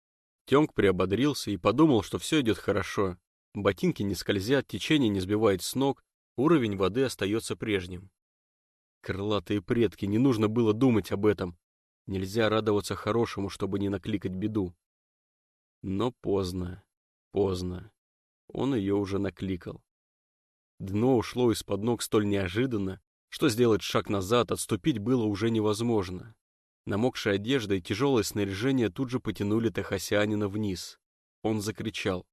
Тёнг приободрился и подумал, что все идет хорошо. Ботинки не скользят, течение не сбивает с ног, уровень воды остается прежним. Крылатые предки, не нужно было думать об этом. Нельзя радоваться хорошему, чтобы не накликать беду. Но поздно, поздно. Он ее уже накликал. Дно ушло из-под ног столь неожиданно, что сделать шаг назад, отступить было уже невозможно. Намокшая одежда и тяжелое снаряжение тут же потянули Тахасианина вниз. Он закричал.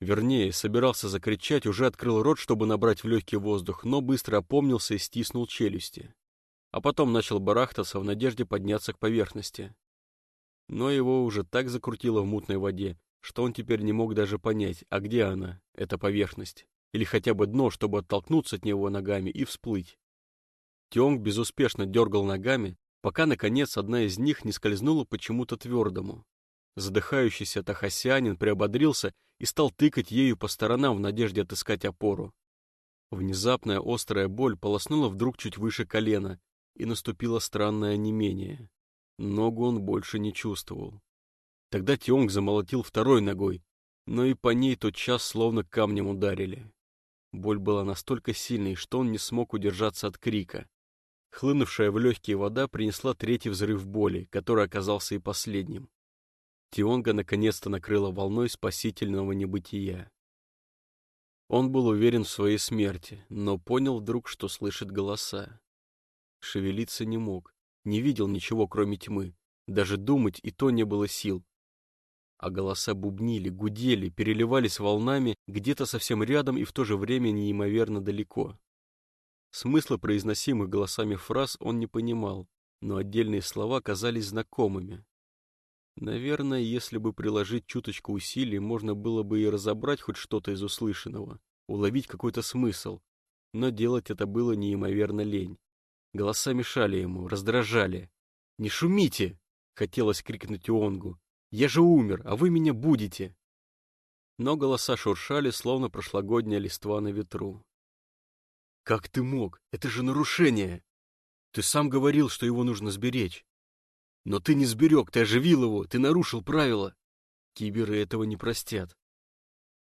Вернее, собирался закричать, уже открыл рот, чтобы набрать в легкий воздух, но быстро опомнился и стиснул челюсти а потом начал барахтаться в надежде подняться к поверхности. Но его уже так закрутило в мутной воде, что он теперь не мог даже понять, а где она, эта поверхность, или хотя бы дно, чтобы оттолкнуться от него ногами и всплыть. Тионг безуспешно дергал ногами, пока, наконец, одна из них не скользнула почему-то твердому. Задыхающийся тахасянин приободрился и стал тыкать ею по сторонам в надежде отыскать опору. Внезапная острая боль полоснула вдруг чуть выше колена, и наступило странное онемение. Ногу он больше не чувствовал. Тогда Тионг замолотил второй ногой, но и по ней тот час словно камнем ударили. Боль была настолько сильной, что он не смог удержаться от крика. Хлынувшая в легкие вода принесла третий взрыв боли, который оказался и последним. Тионга наконец-то накрыла волной спасительного небытия. Он был уверен в своей смерти, но понял вдруг, что слышит голоса. Шевелиться не мог, не видел ничего, кроме тьмы. Даже думать и то не было сил. А голоса бубнили, гудели, переливались волнами где-то совсем рядом и в то же время неимоверно далеко. Смысла произносимых голосами фраз он не понимал, но отдельные слова казались знакомыми. Наверное, если бы приложить чуточку усилий, можно было бы и разобрать хоть что-то из услышанного, уловить какой-то смысл, но делать это было неимоверно лень. Голоса мешали ему, раздражали. «Не шумите!» — хотелось крикнуть Ионгу. «Я же умер, а вы меня будете!» Но голоса шуршали, словно прошлогодняя листва на ветру. «Как ты мог? Это же нарушение! Ты сам говорил, что его нужно сберечь. Но ты не сберег, ты оживил его, ты нарушил правила. Киберы этого не простят.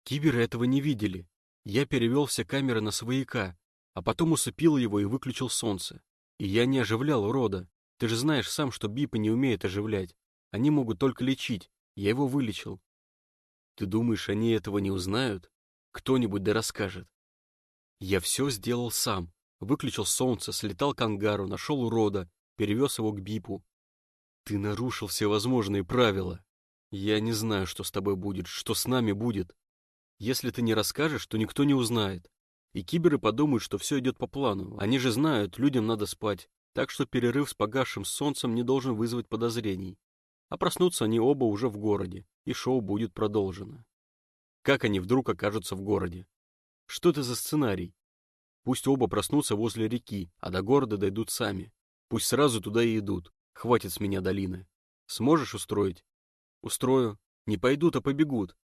Киберы этого не видели. Я перевел все камеры на свояка, а потом усыпил его и выключил солнце. И я не оживлял урода. Ты же знаешь сам, что бипы не умеют оживлять. Они могут только лечить. Я его вылечил. Ты думаешь, они этого не узнают? Кто-нибудь да расскажет. Я все сделал сам. Выключил солнце, слетал к ангару, нашел урода, перевез его к бипу. Ты нарушил все возможные правила. Я не знаю, что с тобой будет, что с нами будет. Если ты не расскажешь, то никто не узнает. И киберы подумают, что все идет по плану. Они же знают, людям надо спать. Так что перерыв с погасшим солнцем не должен вызвать подозрений. А проснутся они оба уже в городе, и шоу будет продолжено. Как они вдруг окажутся в городе? Что это за сценарий? Пусть оба проснутся возле реки, а до города дойдут сами. Пусть сразу туда и идут. Хватит с меня долины. Сможешь устроить? Устрою. Не пойдут, а побегут.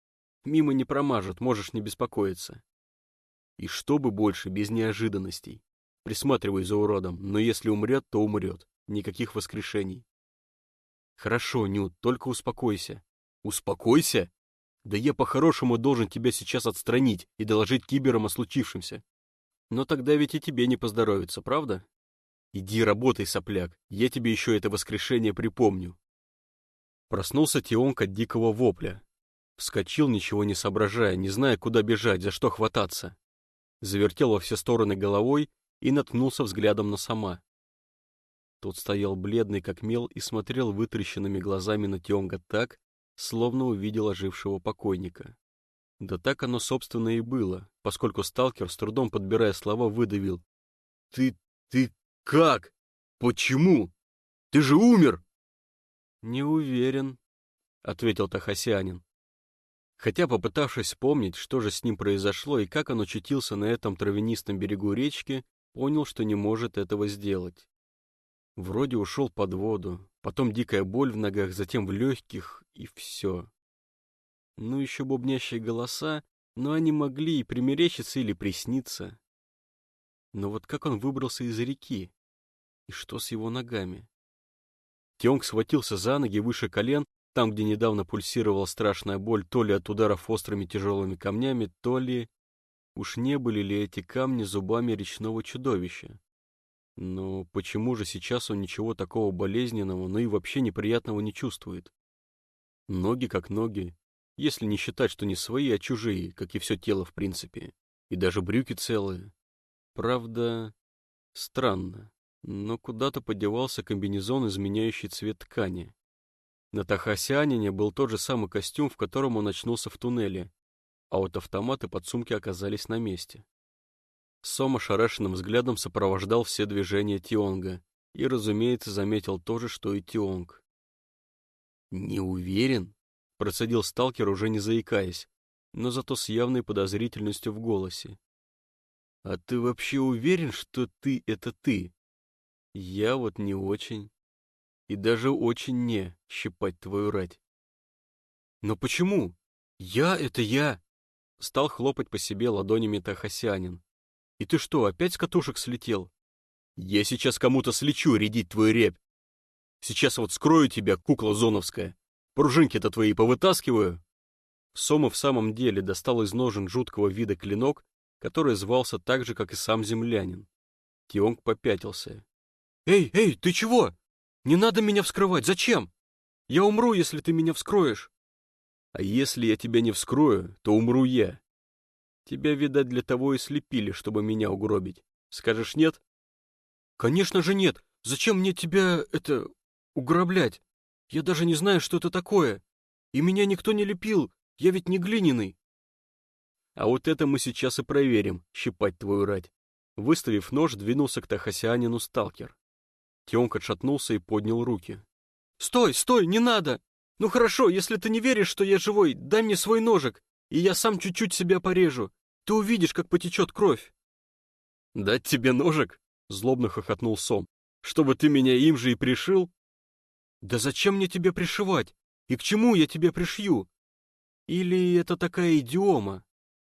Мимо не промажут, можешь не беспокоиться. И чтобы больше, без неожиданностей. Присматривай за уродом, но если умрет, то умрет. Никаких воскрешений. Хорошо, Нют, только успокойся. Успокойся? Да я по-хорошему должен тебя сейчас отстранить и доложить киберам о случившемся. Но тогда ведь и тебе не поздоровится, правда? Иди работай, сопляк, я тебе еще это воскрешение припомню. Проснулся Тионг от дикого вопля. Вскочил, ничего не соображая, не зная, куда бежать, за что хвататься. Завертел во все стороны головой и наткнулся взглядом на сама. Тот стоял бледный, как мел, и смотрел вытрященными глазами на Тионга так, словно увидел ожившего покойника. Да так оно, собственно, и было, поскольку сталкер, с трудом подбирая слова, выдавил. «Ты... ты как? Почему? Ты же умер!» «Не уверен», — ответил Тахасянин. Хотя, попытавшись вспомнить, что же с ним произошло и как он очутился на этом травянистом берегу речки, понял, что не может этого сделать. Вроде ушел под воду, потом дикая боль в ногах, затем в легких, и все. Ну, еще бубнящие голоса, но они могли и примерещиться или присниться. Но вот как он выбрался из реки? И что с его ногами? Тёнг схватился за ноги выше колен, там, где недавно пульсировала страшная боль, то ли от ударов острыми тяжелыми камнями, то ли... Уж не были ли эти камни зубами речного чудовища? Но почему же сейчас он ничего такого болезненного, но и вообще неприятного не чувствует? Ноги как ноги, если не считать, что не свои, а чужие, как и все тело в принципе. И даже брюки целые. Правда, странно, но куда-то подевался комбинезон, изменяющий цвет ткани. На Тахасианине был тот же самый костюм, в котором он очнулся в туннеле, а вот автоматы под сумки оказались на месте. Сома шарашенным взглядом сопровождал все движения Тионга и, разумеется, заметил то же, что и Тионг. «Не уверен?» — процедил сталкер, уже не заикаясь, но зато с явной подозрительностью в голосе. «А ты вообще уверен, что ты — это ты?» «Я вот не очень». И даже очень не щипать твою рать. Но почему? Я — это я. Стал хлопать по себе ладонями Тахасянин. И ты что, опять с катушек слетел? Я сейчас кому-то слечу рядить твою репь. Сейчас вот скрою тебя, кукла зоновская. Пружинки-то твои повытаскиваю. Сома в самом деле достал из ножен жуткого вида клинок, который звался так же, как и сам землянин. Тионг попятился. «Эй, эй, ты чего? Не надо меня вскрывать, зачем? Я умру, если ты меня вскроешь». «А если я тебя не вскрою, то умру я. Тебя, видать, для того и слепили, чтобы меня угробить. Скажешь нет?» «Конечно же нет. Зачем мне тебя, это, уграблять? Я даже не знаю, что это такое. И меня никто не лепил, я ведь не глиняный». «А вот это мы сейчас и проверим, щипать твою рать». Выставив нож, двинулся к Тахасианину сталкер. Тионг отшатнулся и поднял руки. «Стой, стой, не надо! Ну хорошо, если ты не веришь, что я живой, дай мне свой ножик, и я сам чуть-чуть себя порежу. Ты увидишь, как потечет кровь». «Дать тебе ножик?» — злобно хохотнул Сом. «Чтобы ты меня им же и пришил?» «Да зачем мне тебе пришивать? И к чему я тебе пришью? Или это такая идиома?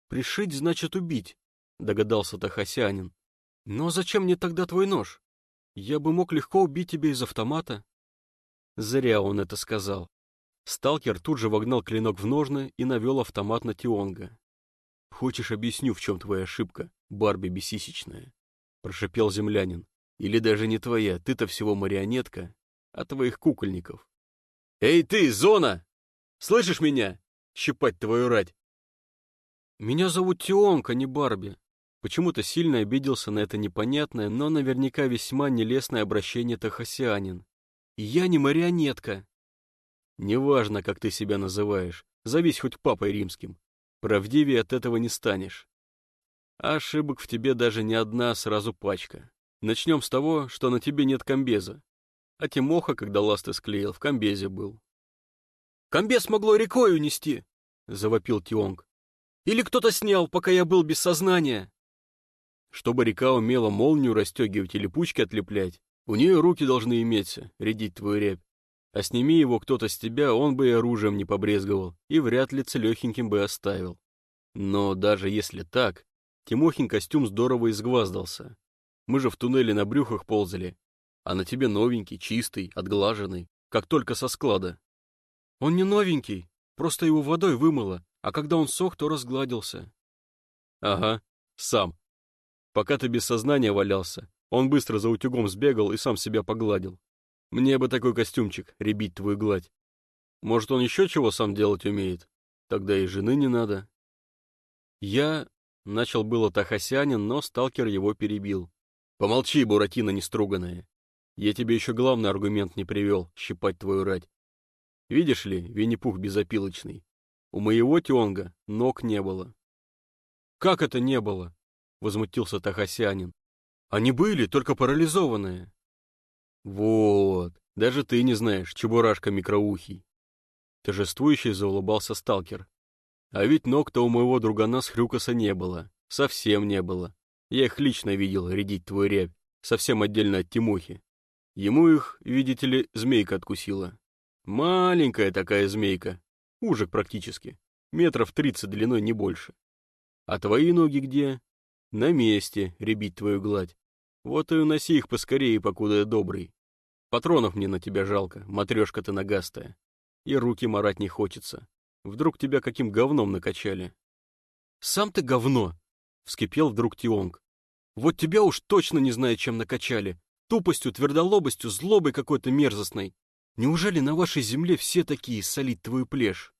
Пришить значит убить», — догадался Тахасянин. «Но зачем мне тогда твой нож? Я бы мог легко убить тебя из автомата». Зря он это сказал. Сталкер тут же вогнал клинок в ножны и навел автомат на Тионга. «Хочешь, объясню, в чем твоя ошибка, Барби бесисечная?» — прошипел землянин. «Или даже не твоя, ты-то всего марионетка, а твоих кукольников». «Эй ты, зона! Слышишь меня? Щипать твою рать!» «Меня зовут Тионг, а не Барби». Почему-то сильно обиделся на это непонятное, но наверняка весьма нелестное обращение Тахасианин. «Я не марионетка». «Неважно, как ты себя называешь, зовись хоть папой римским. Правдивее от этого не станешь. А ошибок в тебе даже не одна, а сразу пачка. Начнем с того, что на тебе нет комбеза. А Тимоха, когда ласты склеил, в комбезе был. «Комбез могло рекой унести!» — завопил Тионг. «Или кто-то снял, пока я был без сознания!» Чтобы река умела молнию расстегивать или пучки отлеплять, у нее руки должны иметься, рядить твою рябь. А сними его кто-то с тебя, он бы и оружием не побрезговал, и вряд ли целехеньким бы оставил. Но даже если так, Тимохин костюм здорово изгваздался. Мы же в туннеле на брюхах ползали, а на тебе новенький, чистый, отглаженный, как только со склада. Он не новенький, просто его водой вымыло, а когда он сох, то разгладился. Ага, сам. Пока ты без сознания валялся, он быстро за утюгом сбегал и сам себя погладил. Мне бы такой костюмчик, ребить твою гладь. Может, он еще чего сам делать умеет? Тогда и жены не надо. Я... Начал было Тахасянин, но сталкер его перебил. Помолчи, Буратино неструганная. Я тебе еще главный аргумент не привел, щипать твою рать. Видишь ли, Винни-Пух безопилочный. У моего Тионга ног не было. Как это не было? Возмутился Тахасянин. Они были, только парализованные. «Вот, даже ты не знаешь, чебурашка микроухий!» Торжествующий заулыбался сталкер. «А ведь ног-то у моего другана с Хрюкаса не было. Совсем не было. Я их лично видел рядить твой рябь, совсем отдельно от Тимохи. Ему их, видите ли, змейка откусила. Маленькая такая змейка, ужик практически, метров тридцать длиной, не больше. А твои ноги где? На месте, ребить твою гладь. Вот и уноси их поскорее, покуда я добрый. Патронов мне на тебя жалко, матрешка ты нагастая. И руки марать не хочется. Вдруг тебя каким говном накачали? Сам ты говно! Вскипел вдруг Тионг. Вот тебя уж точно не знаю, чем накачали. Тупостью, твердолобостью, злобой какой-то мерзостной. Неужели на вашей земле все такие солить твою плешь?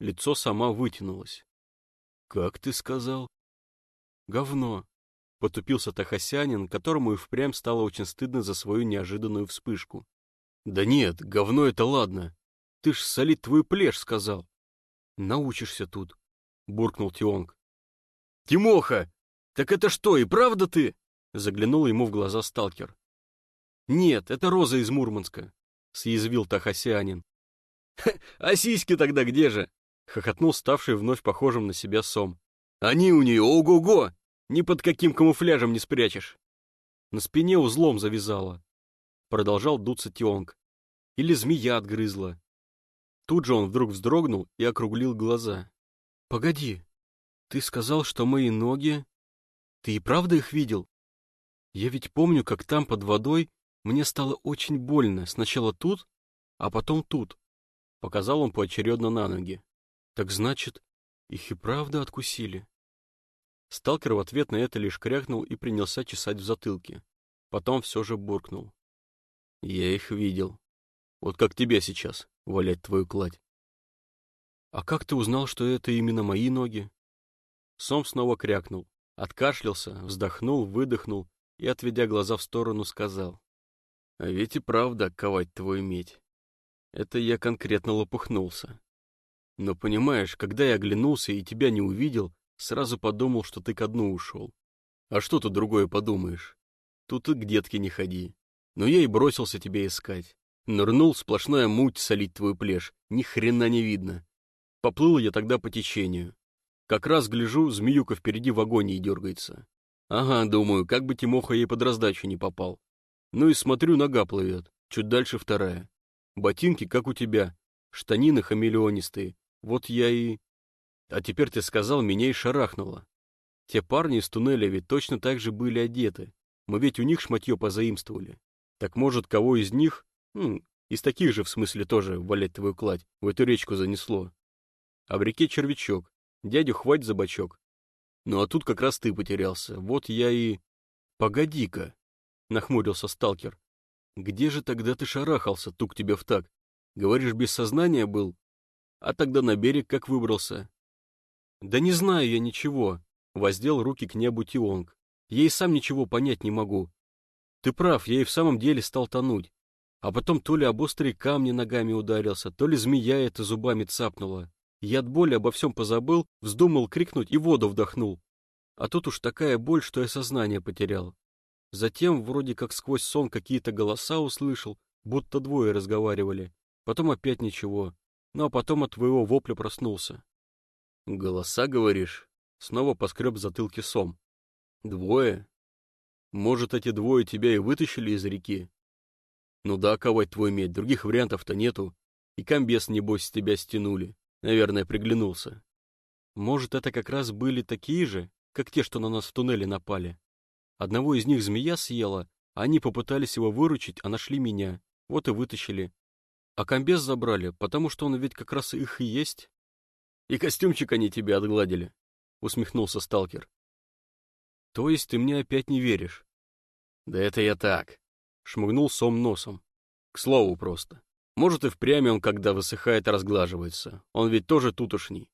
Лицо сама вытянулось. Как ты сказал? Говно. Потупился Тахасянин, которому и впрямь стало очень стыдно за свою неожиданную вспышку. «Да нет, говно это ладно. Ты ж солить твою плешь сказал». «Научишься тут», — буркнул Тионг. «Тимоха, так это что, и правда ты?» — заглянул ему в глаза сталкер. «Нет, это Роза из Мурманска», — съязвил Тахасянин. «А сиськи тогда где же?» — хохотнул ставший вновь похожим на себя Сом. «Они у нее ого-го! Ни под каким камуфляжем не спрячешь. На спине узлом завязала. Продолжал дуться Тионг. Или змея отгрызла. Тут же он вдруг вздрогнул и округлил глаза. «Погоди, ты сказал, что мои ноги... Ты и правда их видел? Я ведь помню, как там под водой мне стало очень больно. Сначала тут, а потом тут. Показал он поочередно на ноги. Так значит, их и правда откусили. Сталкер в ответ на это лишь крякнул и принялся чесать в затылке. Потом все же буркнул. Я их видел. Вот как тебя сейчас, валять твою кладь. А как ты узнал, что это именно мои ноги? Сом снова крякнул, откашлялся, вздохнул, выдохнул и, отведя глаза в сторону, сказал. А ведь и правда ковать твою медь. Это я конкретно лопухнулся. Но понимаешь, когда я оглянулся и тебя не увидел, сразу подумал, что ты ко дну ушел. А что тут другое подумаешь? Тут и к детке не ходи. Но я и бросился тебя искать. Нырнул, сплошная муть солить твою плешь. Ни хрена не видно. Поплыл я тогда по течению. Как раз гляжу, змеюка впереди в агонии дергается. Ага, думаю, как бы Тимоха ей под раздачу не попал. Ну и смотрю, нога плывет. Чуть дальше вторая. Ботинки, как у тебя. Штанины хамелеонистые. Вот я и... А теперь ты сказал, меня и шарахнуло. Те парни из туннеля ведь точно так же были одеты. Мы ведь у них шматье позаимствовали. Так может, кого из них, ну, из таких же в смысле тоже, валять твою кладь, в эту речку занесло. А в реке червячок. Дядю хвать за бочок. Ну а тут как раз ты потерялся. Вот я и... Погоди-ка, нахмурился сталкер. Где же тогда ты шарахался, тук тебе в так? Говоришь, без сознания был? А тогда на берег как выбрался? Да не знаю я ничего, воздел руки к небу Тионг. Я и сам ничего понять не могу. Ты прав, я и в самом деле стал тонуть. А потом то ли об острые камни ногами ударился, то ли змея это зубами цапнула. Я от боли обо всем позабыл, вздумал крикнуть и воду вдохнул. А тут уж такая боль, что я сознание потерял. Затем вроде как сквозь сон какие-то голоса услышал, будто двое разговаривали. Потом опять ничего. Ну а потом от твоего вопля проснулся. Голоса, говоришь? Снова поскреб затылки сом. Двое? Может, эти двое тебя и вытащили из реки? Ну да, ковать твой медь, других вариантов-то нету. И комбес, небось, с тебя стянули. Наверное, приглянулся. Может, это как раз были такие же, как те, что на нас в туннеле напали. Одного из них змея съела, а они попытались его выручить, а нашли меня. Вот и вытащили. А комбез забрали, потому что он ведь как раз их и есть. И костюмчик они тебе отгладили, усмехнулся сталкер. То есть ты мне опять не веришь? Да это я так, шмыгнул сом носом. К слову просто. Может, и впрямь он, когда высыхает, разглаживается. Он ведь тоже тутошний.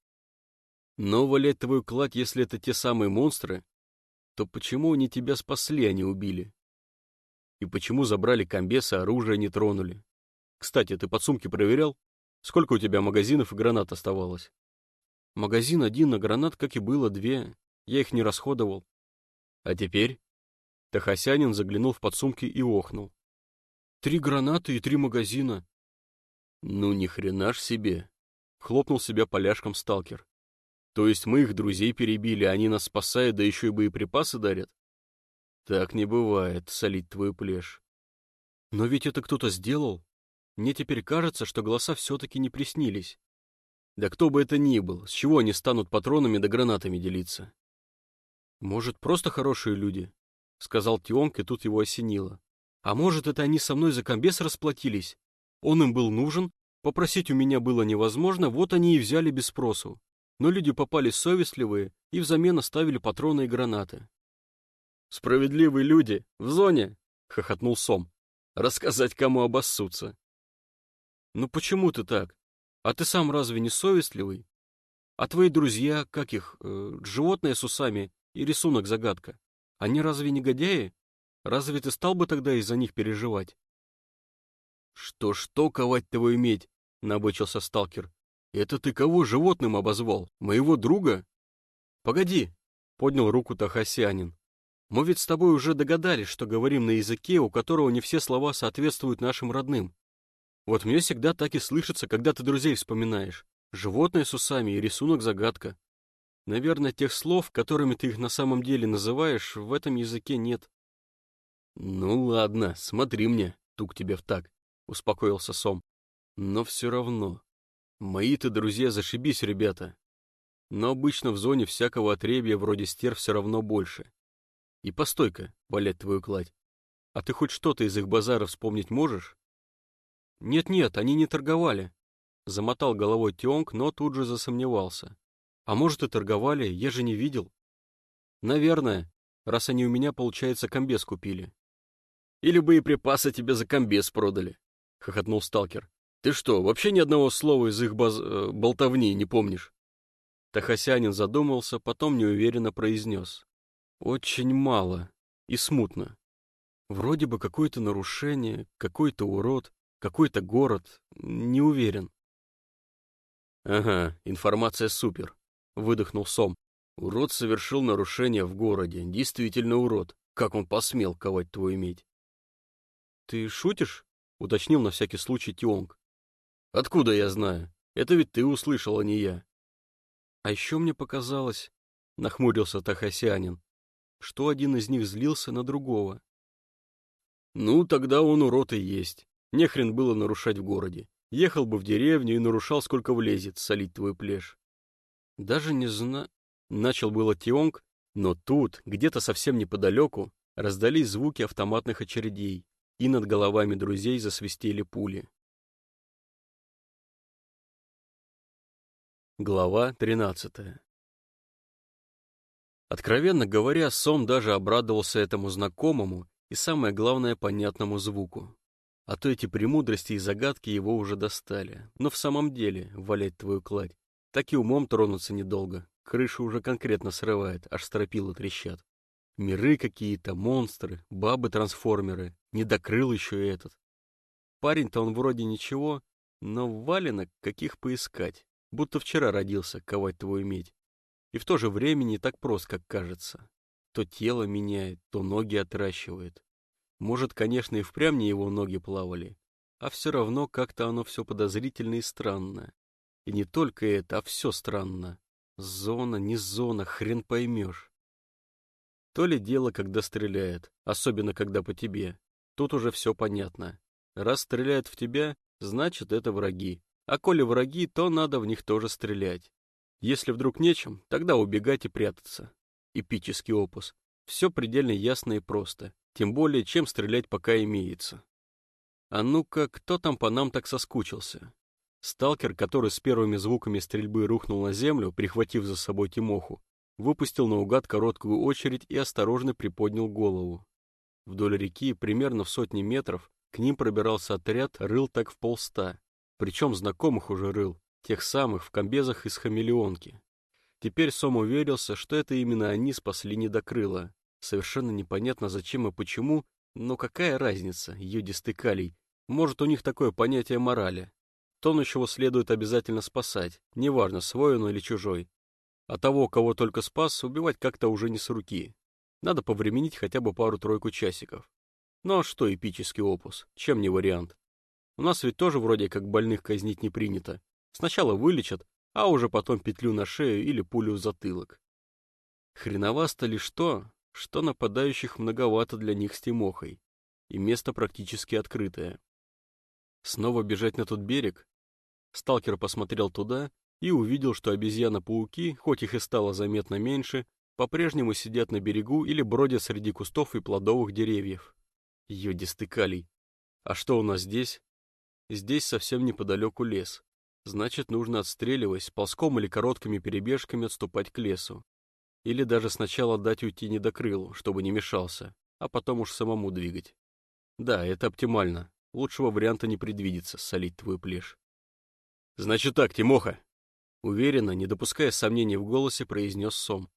Но валять твою кладь, если это те самые монстры, то почему они тебя спасли, а не убили? И почему забрали комбеса, оружие не тронули? Кстати, ты подсумки проверял? Сколько у тебя магазинов и гранат оставалось? Магазин один, а гранат, как и было, две. Я их не расходовал. А теперь? Тахасянин заглянул в подсумки и охнул. Три гранаты и три магазина. Ну, ни хрена ж себе. Хлопнул себя поляшком сталкер. То есть мы их друзей перебили, они нас спасают, да еще и боеприпасы дарят? Так не бывает, солить твою плешь. Но ведь это кто-то сделал. Мне теперь кажется, что голоса все-таки не приснились. Да кто бы это ни был, с чего они станут патронами да гранатами делиться? Может, просто хорошие люди? Сказал Тионг, и тут его осенило. А может, это они со мной за комбес расплатились? Он им был нужен, попросить у меня было невозможно, вот они и взяли без спросу. Но люди попали совестливые и взамен оставили патроны и гранаты. «Справедливые люди, в зоне!» — хохотнул Сом. «Рассказать, кому обоссутся». «Ну почему ты так? А ты сам разве не совестливый? А твои друзья, как их, э, животные с усами и рисунок-загадка, они разве негодяи? Разве ты стал бы тогда из-за них переживать?» «Что-что ковать твою медь?» — набычился сталкер. «Это ты кого животным обозвал? Моего друга?» «Погоди!» — поднял руку Тахасянин. «Мы ведь с тобой уже догадались, что говорим на языке, у которого не все слова соответствуют нашим родным. Вот мне всегда так и слышится, когда ты друзей вспоминаешь. Животное с усами и рисунок-загадка. Наверное, тех слов, которыми ты их на самом деле называешь, в этом языке нет. Ну ладно, смотри мне, тук тебе в так. — успокоился Сом. «Но все равно. Мои-то друзья зашибись, ребята. Но обычно в зоне всякого отребья вроде стер все равно больше. И постой-ка, валять твою кладь. А ты хоть что-то из их базара вспомнить можешь?» «Нет-нет, они не торговали», — замотал головой Тионг, но тут же засомневался. «А может, и торговали, я же не видел». «Наверное, раз они у меня, получается, комбез купили». «Или боеприпасы тебе за комбез продали», — хохотнул сталкер. «Ты что, вообще ни одного слова из их баз... Э, болтовни не помнишь?» Тахасянин задумался, потом неуверенно произнес. «Очень мало и смутно. Вроде бы какое-то нарушение, какой-то урод, какой-то город, не уверен». «Ага, информация супер», — выдохнул Сом. «Урод совершил нарушение в городе, действительно урод. Как он посмел ковать твою медь?» «Ты шутишь?» — уточнил на всякий случай Тионг. «Откуда я знаю? Это ведь ты услышал, а не я». «А еще мне показалось», — нахмурился Тахасянин, что один из них злился на другого. «Ну, тогда он урод и есть. Нехрен было нарушать в городе. Ехал бы в деревню и нарушал, сколько влезет, солить твою плешь». «Даже не зна...» — начал было Тионг, но тут, где-то совсем неподалеку, раздались звуки автоматных очередей и над головами друзей засвистели пули. Глава 13 Откровенно говоря, Сом даже обрадовался этому знакомому и, самое главное, понятному звуку. А то эти премудрости и загадки его уже достали. Но в самом деле, валять твою кладь, так и умом тронуться недолго. Крыша уже конкретно срывает, аж стропила трещат. Миры какие-то, монстры, бабы-трансформеры, не докрыл еще этот. Парень-то он вроде ничего, но валенок каких поискать, будто вчера родился ковать твою медь. И в то же время не так прост, как кажется. То тело меняет, то ноги отращивает. Может, конечно, и впрямь не его ноги плавали, а все равно как-то оно все подозрительно и странно. И не только это, а все странно. Зона, не зона, хрен поймешь. То ли дело, когда стреляет, особенно когда по тебе. Тут уже все понятно. Раз стреляют в тебя, значит это враги. А коли враги, то надо в них тоже стрелять. Если вдруг нечем, тогда убегать и прятаться. Эпический опус. Все предельно ясно и просто. Тем более, чем стрелять пока имеется. А ну-ка, кто там по нам так соскучился? Сталкер, который с первыми звуками стрельбы рухнул на землю, прихватив за собой Тимоху, выпустил наугад короткую очередь и осторожно приподнял голову. Вдоль реки, примерно в сотни метров, к ним пробирался отряд, рыл так в полста. Причем знакомых уже рыл, тех самых в комбезах из хамелеонки. Теперь Сом уверился, что это именно они спасли недокрыла. Совершенно непонятно зачем и почему, но какая разница, юдистый калий. Может, у них такое понятие морали. Тонущего следует обязательно спасать, неважно, свой он или чужой. А того, кого только спас, убивать как-то уже не с руки. Надо повременить хотя бы пару-тройку часиков. Ну а что эпический опус? Чем не вариант? У нас ведь тоже вроде как больных казнить не принято. Сначала вылечат, а уже потом петлю на шею или пулю в затылок. Хреновасто лишь то, что нападающих многовато для них с Тимохой, и место практически открытое. Снова бежать на тот берег? Сталкер посмотрел туда и увидел, что обезьяна-пауки, хоть их и стало заметно меньше, по-прежнему сидят на берегу или бродят среди кустов и плодовых деревьев. Йодистый калий. А что у нас здесь? Здесь совсем неподалеку лес. Значит, нужно, отстреливаясь, ползком или короткими перебежками отступать к лесу. Или даже сначала дать уйти недокрылу, чтобы не мешался, а потом уж самому двигать. Да, это оптимально. Лучшего варианта не предвидится, солить твою плешь. «Значит так, Тимоха!» Уверенно, не допуская сомнений в голосе, произнес Сом.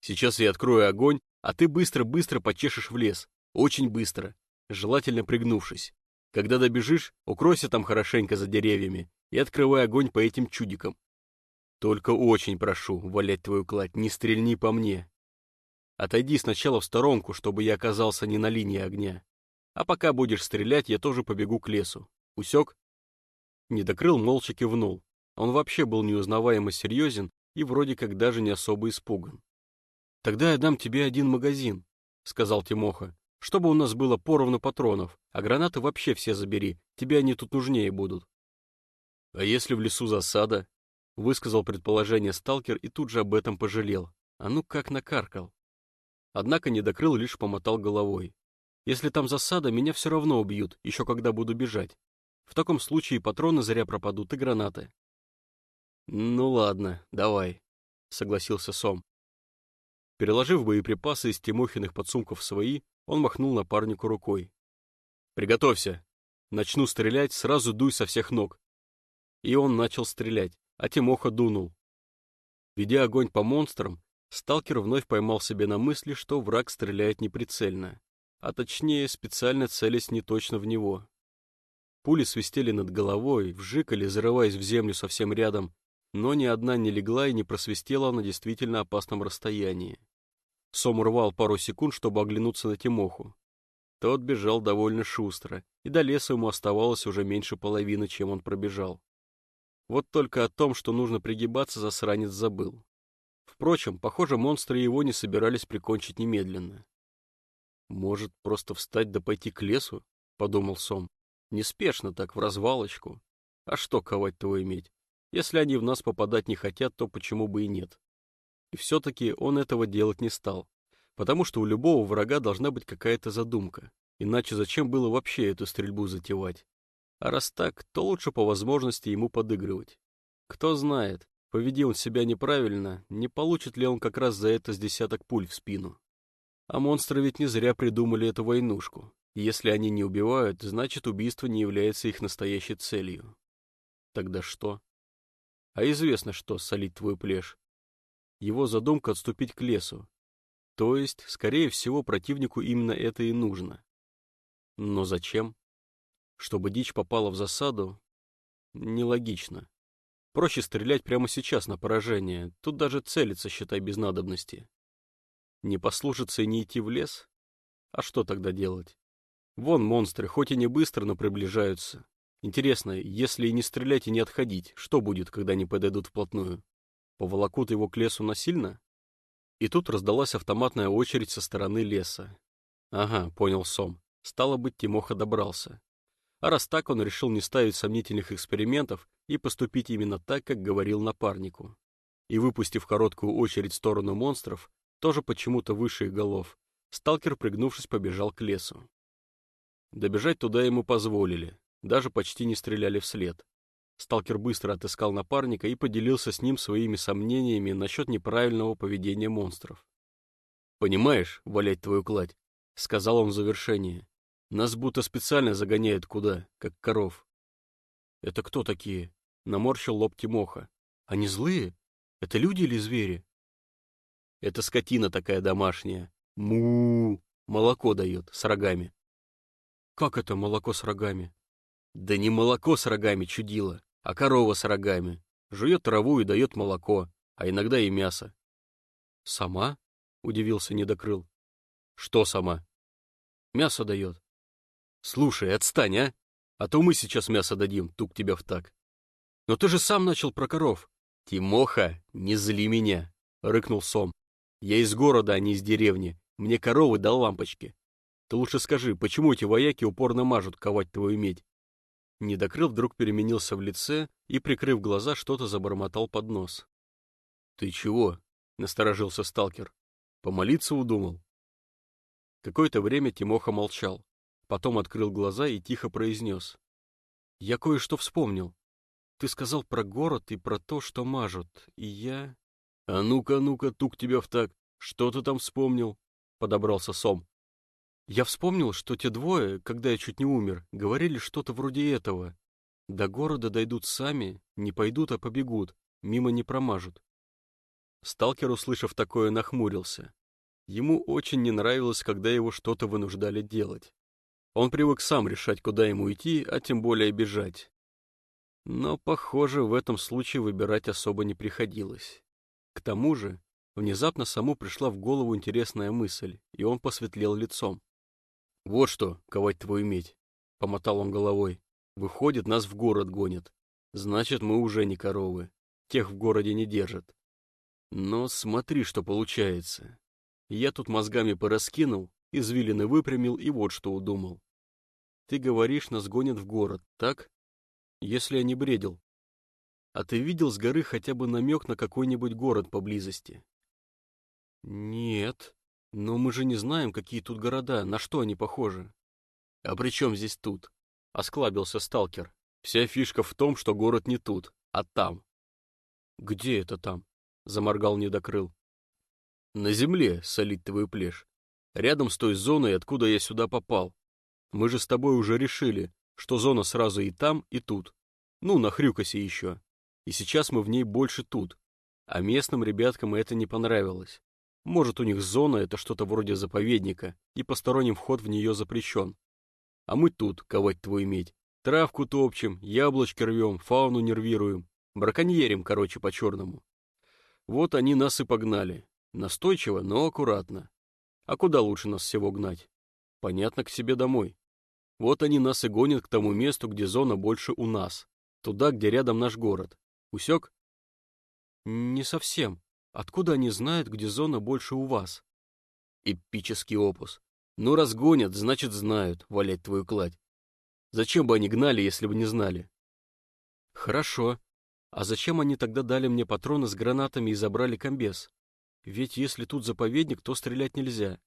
«Сейчас я открою огонь, а ты быстро-быстро почешешь в лес. Очень быстро. Желательно пригнувшись. Когда добежишь, укройся там хорошенько за деревьями и открывай огонь по этим чудикам. Только очень прошу, валять твою кладь, не стрельни по мне. Отойди сначала в сторонку, чтобы я оказался не на линии огня. А пока будешь стрелять, я тоже побегу к лесу. Усек?» Недокрыл молча кивнул, он вообще был неузнаваемо серьезен и вроде как даже не особо испуган. «Тогда я дам тебе один магазин», — сказал Тимоха. Чтобы у нас было поровну патронов, а гранаты вообще все забери, тебе они тут нужнее будут. А если в лесу засада? Высказал предположение сталкер и тут же об этом пожалел. А ну как накаркал. Однако недокрыл лишь помотал головой. Если там засада, меня все равно убьют, еще когда буду бежать. В таком случае патроны зря пропадут и гранаты. Ну ладно, давай, согласился Сом. Переложив боеприпасы из Тимохиных подсумков свои, он махнул напарнику рукой. «Приготовься! Начну стрелять, сразу дуй со всех ног!» И он начал стрелять а Тимоха дунул. Ведя огонь по монстрам, сталкер вновь поймал себе на мысли, что враг стреляет неприцельно, а точнее специально целясь не точно в него. Пули свистели над головой, вжикали, зарываясь в землю совсем рядом, но ни одна не легла и не просвистела на действительно опасном расстоянии. Сом урвал пару секунд, чтобы оглянуться на Тимоху. Тот бежал довольно шустро, и до леса ему оставалось уже меньше половины, чем он пробежал. Вот только о том, что нужно пригибаться, засранец забыл. Впрочем, похоже, монстры его не собирались прикончить немедленно. «Может, просто встать да пойти к лесу?» — подумал Сом. «Неспешно так, в развалочку. А что ковать-то иметь? Если они в нас попадать не хотят, то почему бы и нет?» И все-таки он этого делать не стал, потому что у любого врага должна быть какая-то задумка. Иначе зачем было вообще эту стрельбу затевать? А раз так, то лучше по возможности ему подыгрывать. Кто знает, поведи он себя неправильно, не получит ли он как раз за это с десяток пуль в спину. А монстры ведь не зря придумали эту войнушку. Если они не убивают, значит убийство не является их настоящей целью. Тогда что? А известно, что солить твой плешь. Его задумка отступить к лесу. То есть, скорее всего, противнику именно это и нужно. Но зачем? Чтобы дичь попала в засаду, нелогично. Проще стрелять прямо сейчас на поражение, тут даже целиться, считай, без надобности. Не послушаться и не идти в лес? А что тогда делать? Вон монстры, хоть и не быстро, но приближаются. Интересно, если и не стрелять и не отходить, что будет, когда они подойдут вплотную? Поволокут его к лесу насильно? И тут раздалась автоматная очередь со стороны леса. Ага, понял Сом. Стало быть, Тимоха добрался. А раз так, он решил не ставить сомнительных экспериментов и поступить именно так, как говорил напарнику. И выпустив короткую очередь в сторону монстров, тоже почему-то выше их голов, сталкер, пригнувшись, побежал к лесу. Добежать туда ему позволили, даже почти не стреляли вслед. Сталкер быстро отыскал напарника и поделился с ним своими сомнениями насчет неправильного поведения монстров. «Понимаешь, валять твою кладь», — сказал он в завершении. Нас будто специально загоняют куда, как коров. Это кто такие? Наморщил лоб Тимоха. Они злые? Это люди или звери? Это скотина такая домашняя. Му, молоко дает с рогами. Как это молоко с рогами? Да не молоко с рогами чудило, а корова с рогами. Жует траву и дает молоко, а иногда и мясо. Сама? Удивился недокрыл. Что сама? Мясо дает. Слушай, отстань, а? А то мы сейчас мясо дадим, тук тебя в так. Но ты же сам начал про коров. Тимоха, не зли меня, рыкнул Сом. Я из города, а не из деревни. Мне коровы дал лампочки. Ты лучше скажи, почему эти вояки упорно мажут ковать твою медь? Недокрыл вдруг переменился в лице и, прикрыв глаза, что-то забормотал под нос. «Ты чего?» — насторожился сталкер. «Помолиться удумал?» Какое-то время Тимоха молчал. Потом открыл глаза и тихо произнес. «Я кое-что вспомнил. Ты сказал про город и про то, что мажут, и я...» «А ну-ка, ну-ка, тук тебя в так! Что ты там вспомнил?» — подобрался Сом. «Я вспомнил, что те двое, когда я чуть не умер, говорили что-то вроде этого. До города дойдут сами, не пойдут, а побегут, мимо не промажут». Сталкер, услышав такое, нахмурился. Ему очень не нравилось, когда его что-то вынуждали делать. Он привык сам решать, куда ему идти, а тем более бежать. Но, похоже, в этом случае выбирать особо не приходилось. К тому же, внезапно саму пришла в голову интересная мысль, и он посветлел лицом. «Вот что, ковать твою медь!» — помотал он головой. «Выходит, нас в город гонят. Значит, мы уже не коровы. Тех в городе не держат. Но смотри, что получается. Я тут мозгами пораскинул, извилины выпрямил и вот что удумал. Ты говоришь, нас гонят в город, так? Если я не бредил. А ты видел с горы хотя бы намек на какой-нибудь город поблизости? Нет. Но мы же не знаем, какие тут города, на что они похожи. А при чем здесь тут? Осклабился сталкер. Вся фишка в том, что город не тут, а там. Где это там? Заморгал недокрыл. На земле, солит твою плешь. Рядом с той зоной, откуда я сюда попал. Мы же с тобой уже решили, что зона сразу и там, и тут. Ну, на Хрюкосе еще. И сейчас мы в ней больше тут. А местным ребяткам это не понравилось. Может, у них зона — это что-то вроде заповедника, и посторонним вход в нее запрещен. А мы тут, ковать твою медь. Травку топчем, яблочки рвем, фауну нервируем. Браконьерим, короче, по-черному. Вот они нас и погнали. Настойчиво, но аккуратно. А куда лучше нас всего гнать? Понятно, к себе домой. Вот они нас и гонят к тому месту, где зона больше у нас. Туда, где рядом наш город. Усек? Не совсем. Откуда они знают, где зона больше у вас? Эпический опус. Ну, разгонят, значит, знают, валять твою кладь. Зачем бы они гнали, если бы не знали? Хорошо. А зачем они тогда дали мне патроны с гранатами и забрали комбез? Ведь если тут заповедник, то стрелять нельзя.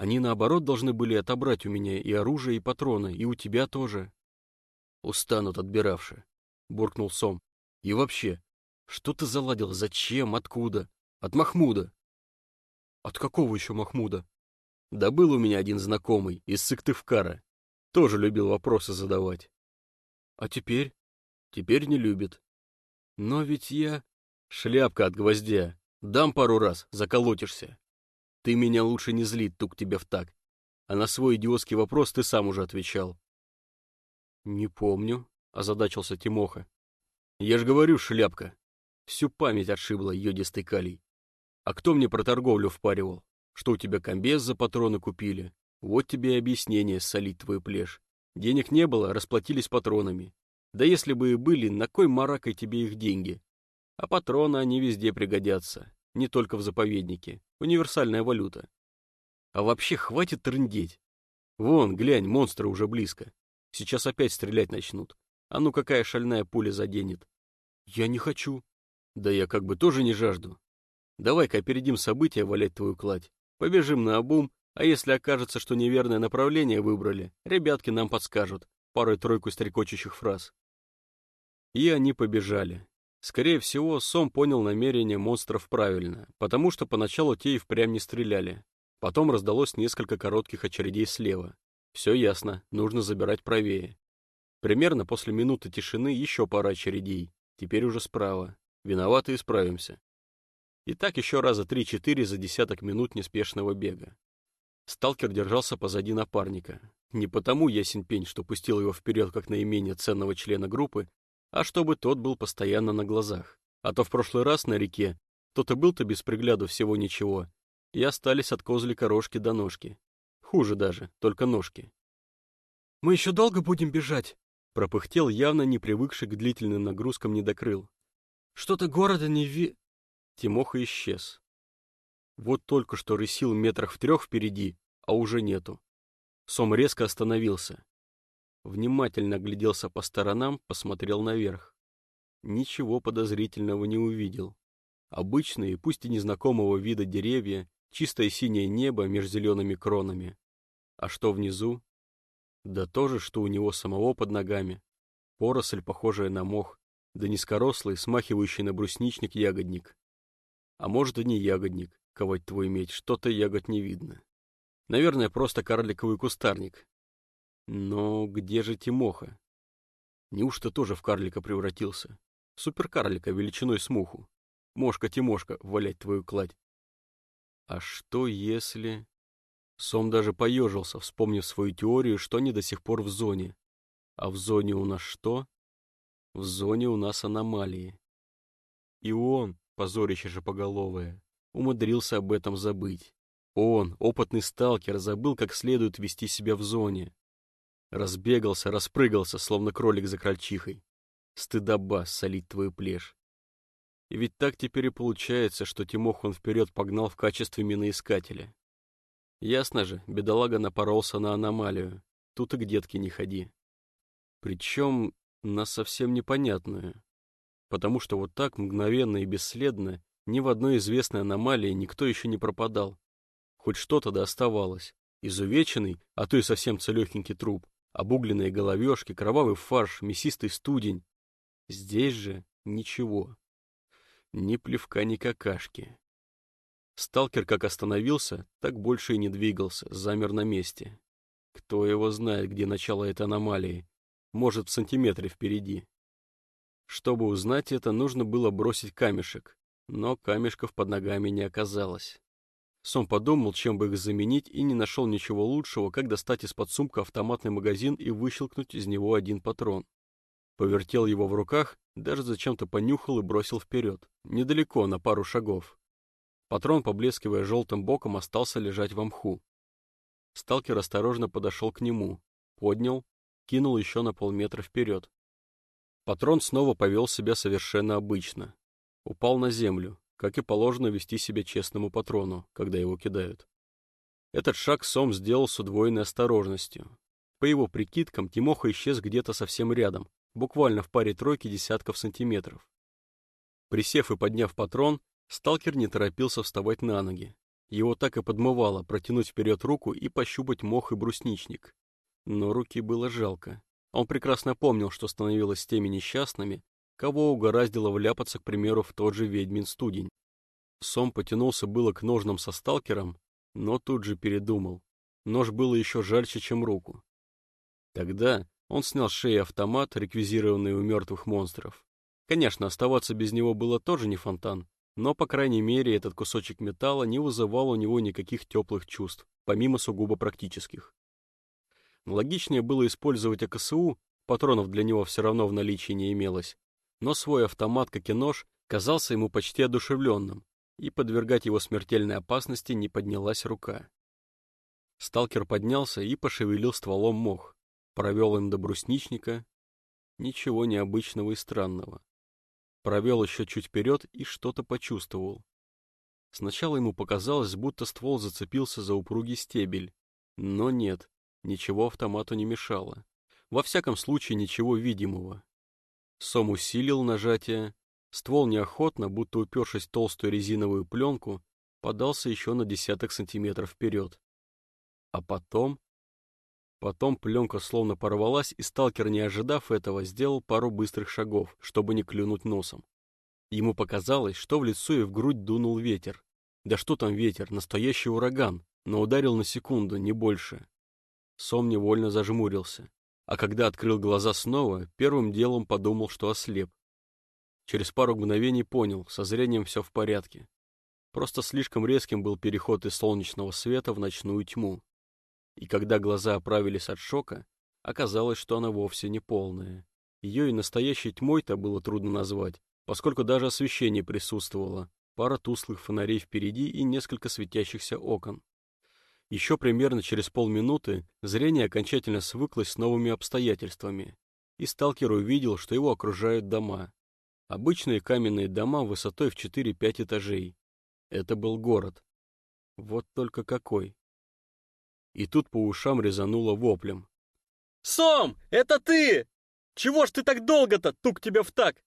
Они, наоборот, должны были отобрать у меня и оружие, и патроны, и у тебя тоже. Устанут отбиравши, буркнул Сом. И вообще, что ты заладил? Зачем? Откуда? От Махмуда. От какого еще Махмуда? Да был у меня один знакомый из Сыктывкара. Тоже любил вопросы задавать. А теперь? Теперь не любит. Но ведь я... Шляпка от гвоздя. Дам пару раз, заколотишься. Ты меня лучше не зли, тук тебе в так. А на свой идиотский вопрос ты сам уже отвечал. Не помню, озадачился Тимоха. Я ж говорю, шляпка. Всю память отшибла йодистый калий. А кто мне про торговлю впаривал? Что у тебя комбез за патроны купили? Вот тебе и объяснение, солить твою плешь. Денег не было, расплатились патронами. Да если бы и были, на кой маракой тебе их деньги? А патроны они везде пригодятся, не только в заповеднике. Универсальная валюта. А вообще хватит трындеть. Вон, глянь, монстры уже близко. Сейчас опять стрелять начнут. А ну какая шальная пуля заденет. Я не хочу. Да я как бы тоже не жажду. Давай-ка опередим события, валять твою кладь. Побежим на обум, а если окажется, что неверное направление выбрали, ребятки нам подскажут парой-тройку стрекочущих фраз. И они побежали. Скорее всего, Сом понял намерение монстров правильно, потому что поначалу те и впрямь не стреляли. Потом раздалось несколько коротких очередей слева. Все ясно, нужно забирать правее. Примерно после минуты тишины еще пара очередей, теперь уже справа. Виноваты, исправимся. И так еще раза три-четыре за десяток минут неспешного бега. Сталкер держался позади напарника. Не потому ясен пень, что пустил его вперед как наименее ценного члена группы, а чтобы тот был постоянно на глазах. А то в прошлый раз на реке тот и был-то без пригляду всего ничего, и остались от козлика рожки до ножки. Хуже даже, только ножки. «Мы еще долго будем бежать?» пропыхтел явно не привыкший к длительным нагрузкам недокрыл. Что-то города не ви...» Тимоха исчез. Вот только что рысил метрах в трех впереди, а уже нету. Сом резко остановился. Внимательно огляделся по сторонам, посмотрел наверх. Ничего подозрительного не увидел. Обычные, пусть и незнакомого вида деревья, чистое синее небо между зелеными кронами. А что внизу? Да то же, что у него самого под ногами. Поросль, похожая на мох, да низкорослый, смахивающий на брусничник ягодник. А может и не ягодник, ковать твой медь, что-то ягод не видно. Наверное, просто карликовый кустарник. Но где же Тимоха? Неужто тоже в карлика превратился? Суперкарлика величиной с муху. Мошка-тимошка, валять твою кладь. А что если... Сом даже поежился, вспомнив свою теорию, что они до сих пор в зоне. А в зоне у нас что? В зоне у нас аномалии. И он, позорище же поголовое, умудрился об этом забыть. Он, опытный сталкер, забыл, как следует вести себя в зоне. Разбегался, распрыгался, словно кролик за крольчихой. Стыдоба солить твою плешь. И ведь так теперь и получается, что Тимох он вперед погнал в качестве миноискателя. Ясно же, бедолага напоролся на аномалию. Тут и к детке не ходи. Причем на совсем непонятную. Потому что вот так мгновенно и бесследно ни в одной известной аномалии никто еще не пропадал. Хоть что-то да оставалось. Изувеченный, а то и совсем целехенький труп, обугленные головешки, кровавый фарш, мясистый студень. Здесь же ничего. Ни плевка, ни какашки. Сталкер как остановился, так больше и не двигался, замер на месте. Кто его знает, где начало этой аномалии? Может, в сантиметре впереди. Чтобы узнать это, нужно было бросить камешек, но камешков под ногами не оказалось. Сом подумал, чем бы их заменить, и не нашел ничего лучшего, как достать из-под сумка автоматный магазин и выщелкнуть из него один патрон. Повертел его в руках, даже зачем-то понюхал и бросил вперед, недалеко, на пару шагов. Патрон, поблескивая желтым боком, остался лежать в мху. Сталкер осторожно подошел к нему, поднял, кинул еще на полметра вперед. Патрон снова повел себя совершенно обычно. Упал на землю, как и положено вести себя честному патрону, когда его кидают. Этот шаг Сом сделал с удвоенной осторожностью. По его прикидкам, Тимоха исчез где-то совсем рядом, буквально в паре тройки десятков сантиметров. Присев и подняв патрон, сталкер не торопился вставать на ноги. Его так и подмывало протянуть вперед руку и пощупать мох и брусничник. Но руки было жалко. Он прекрасно помнил, что становилось с теми несчастными, кого угораздило вляпаться, к примеру, в тот же ведьмин студень. Сом потянулся было к ножнам со сталкером, но тут же передумал. Нож было еще жальче, чем руку. Тогда он снял с шеи автомат, реквизированный у мертвых монстров. Конечно, оставаться без него было тоже не фонтан, но, по крайней мере, этот кусочек металла не вызывал у него никаких теплых чувств, помимо сугубо практических. Логичнее было использовать АКСУ, патронов для него все равно в наличии не имелось, но свой автомат, как и нож, казался ему почти одушевленным, и подвергать его смертельной опасности не поднялась рука. Сталкер поднялся и пошевелил стволом мох провел им до брусничника. Ничего необычного и странного. Провел еще чуть вперед и что-то почувствовал. Сначала ему показалось, будто ствол зацепился за упругий стебель. Но нет, ничего автомату не мешало. Во всяком случае, ничего видимого. Сом усилил нажатие. Ствол неохотно, будто упершись в толстую резиновую пленку, подался еще на десяток сантиметров вперед. А потом Потом пленка словно порвалась, и сталкер, не ожидав этого, сделал пару быстрых шагов, чтобы не клюнуть носом. Ему показалось, что в лицо и в грудь дунул ветер. Да что там ветер, настоящий ураган, но ударил на секунду, не больше. Сом невольно зажмурился, а когда открыл глаза снова, первым делом подумал, что ослеп. Через пару мгновений понял, со зрением все в порядке. Просто слишком резким был переход из солнечного света в ночную тьму и когда глаза оправились от шока, оказалось, что она вовсе не полная. Ее и настоящей тьмой-то было трудно назвать, поскольку даже освещение присутствовало, пара тусклых фонарей впереди и несколько светящихся окон. Еще примерно через полминуты зрение окончательно свыклось с новыми обстоятельствами, и сталкер увидел, что его окружают дома. Обычные каменные дома высотой в 4-5 этажей. Это был город. Вот только какой и тут по ушам резануло воплем. «Сом, это ты! Чего ж ты так долго-то, тук тебя в так?»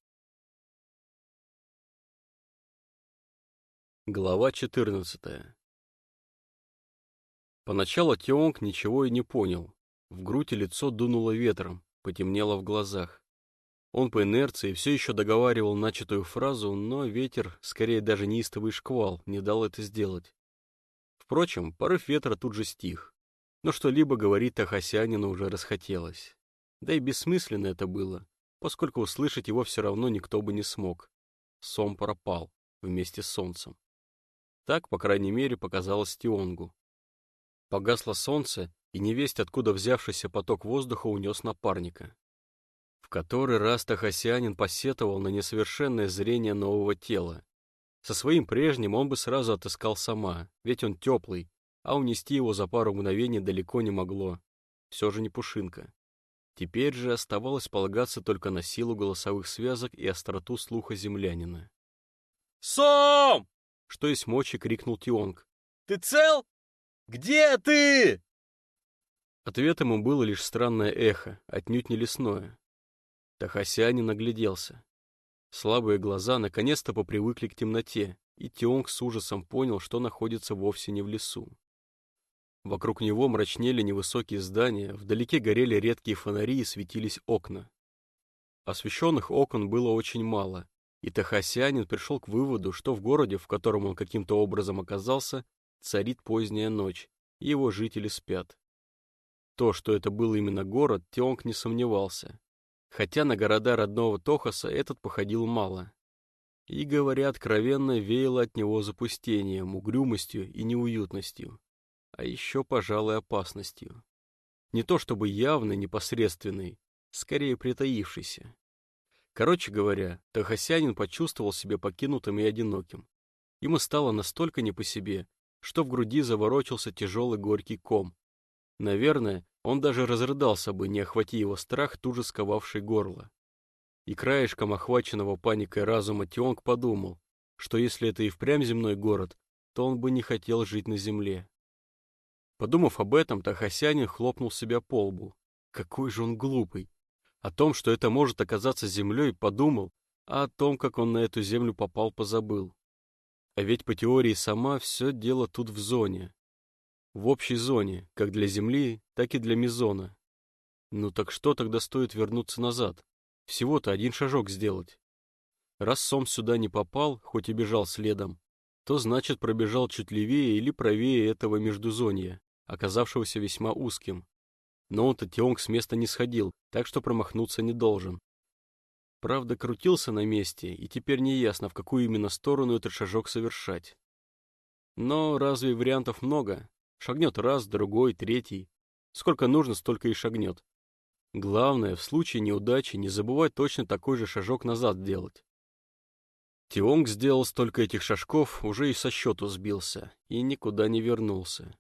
Глава 14 Поначалу Тионг ничего и не понял. В грудь и лицо дунуло ветром, потемнело в глазах. Он по инерции все еще договаривал начатую фразу, но ветер, скорее даже неистовый шквал, не дал это сделать. Впрочем, порыв ветра тут же стих но что-либо говорить Тахасянину уже расхотелось. Да и бессмысленно это было, поскольку услышать его все равно никто бы не смог. Сом пропал вместе с солнцем. Так, по крайней мере, показалось Тионгу. Погасло солнце, и невесть, откуда взявшийся поток воздуха унес напарника. В который раз Тахасянин посетовал на несовершенное зрение нового тела. Со своим прежним он бы сразу отыскал сама, ведь он теплый, а унести его за пару мгновений далеко не могло. Все же не пушинка. Теперь же оставалось полагаться только на силу голосовых связок и остроту слуха землянина. «Сом!» Что есть мочи, крикнул Тионг. «Ты цел?» Где ты?» Ответом ему было лишь странное эхо, отнюдь не лесное. Тахасянин нагляделся. Слабые глаза наконец-то попривыкли к темноте, и Тионг с ужасом понял, что находится вовсе не в лесу. Вокруг него мрачнели невысокие здания, вдалеке горели редкие фонари и светились окна. Освещенных окон было очень мало, и Тахасянин пришел к выводу, что в городе, в котором он каким-то образом оказался, царит поздняя ночь, его жители спят. То, что это был именно город, Тионг не сомневался. Хотя на города родного Тохаса этот походил мало. И, говоря откровенно, веяло от него запустением, угрюмостью и неуютностью. А еще, пожалуй, опасностью. Не то чтобы явный, непосредственный, скорее притаившийся. Короче говоря, Тахасянин почувствовал себя покинутым и одиноким. Ему стало настолько не по себе, что в груди заворочился тяжелый горький ком. Наверное, он даже разрыдался бы, не охвати его страх, тут же сковавший горло. И краешком охваченного паникой разума Тионг подумал, что если это и впрямь земной город, то он бы не хотел жить на земле. Подумав об этом, Тахасянин хлопнул себя по лбу. Какой же он глупый! О том, что это может оказаться землей, подумал, а о том, как он на эту землю попал, позабыл. А ведь по теории сама все дело тут в зоне. В общей зоне, как для Земли, так и для Мизона. Ну так что тогда стоит вернуться назад? Всего-то один шажок сделать. Раз Сом сюда не попал, хоть и бежал следом, то значит пробежал чуть левее или правее этого междузонья, оказавшегося весьма узким. Но он-то Тионг с места не сходил, так что промахнуться не должен. Правда, крутился на месте, и теперь не ясно, в какую именно сторону этот шажок совершать. Но разве вариантов много? Шагнет раз, другой, третий. Сколько нужно, столько и шагнет. Главное, в случае неудачи не забывать точно такой же шажок назад делать. Тионг сделал столько этих шажков, уже и со счету сбился, и никуда не вернулся.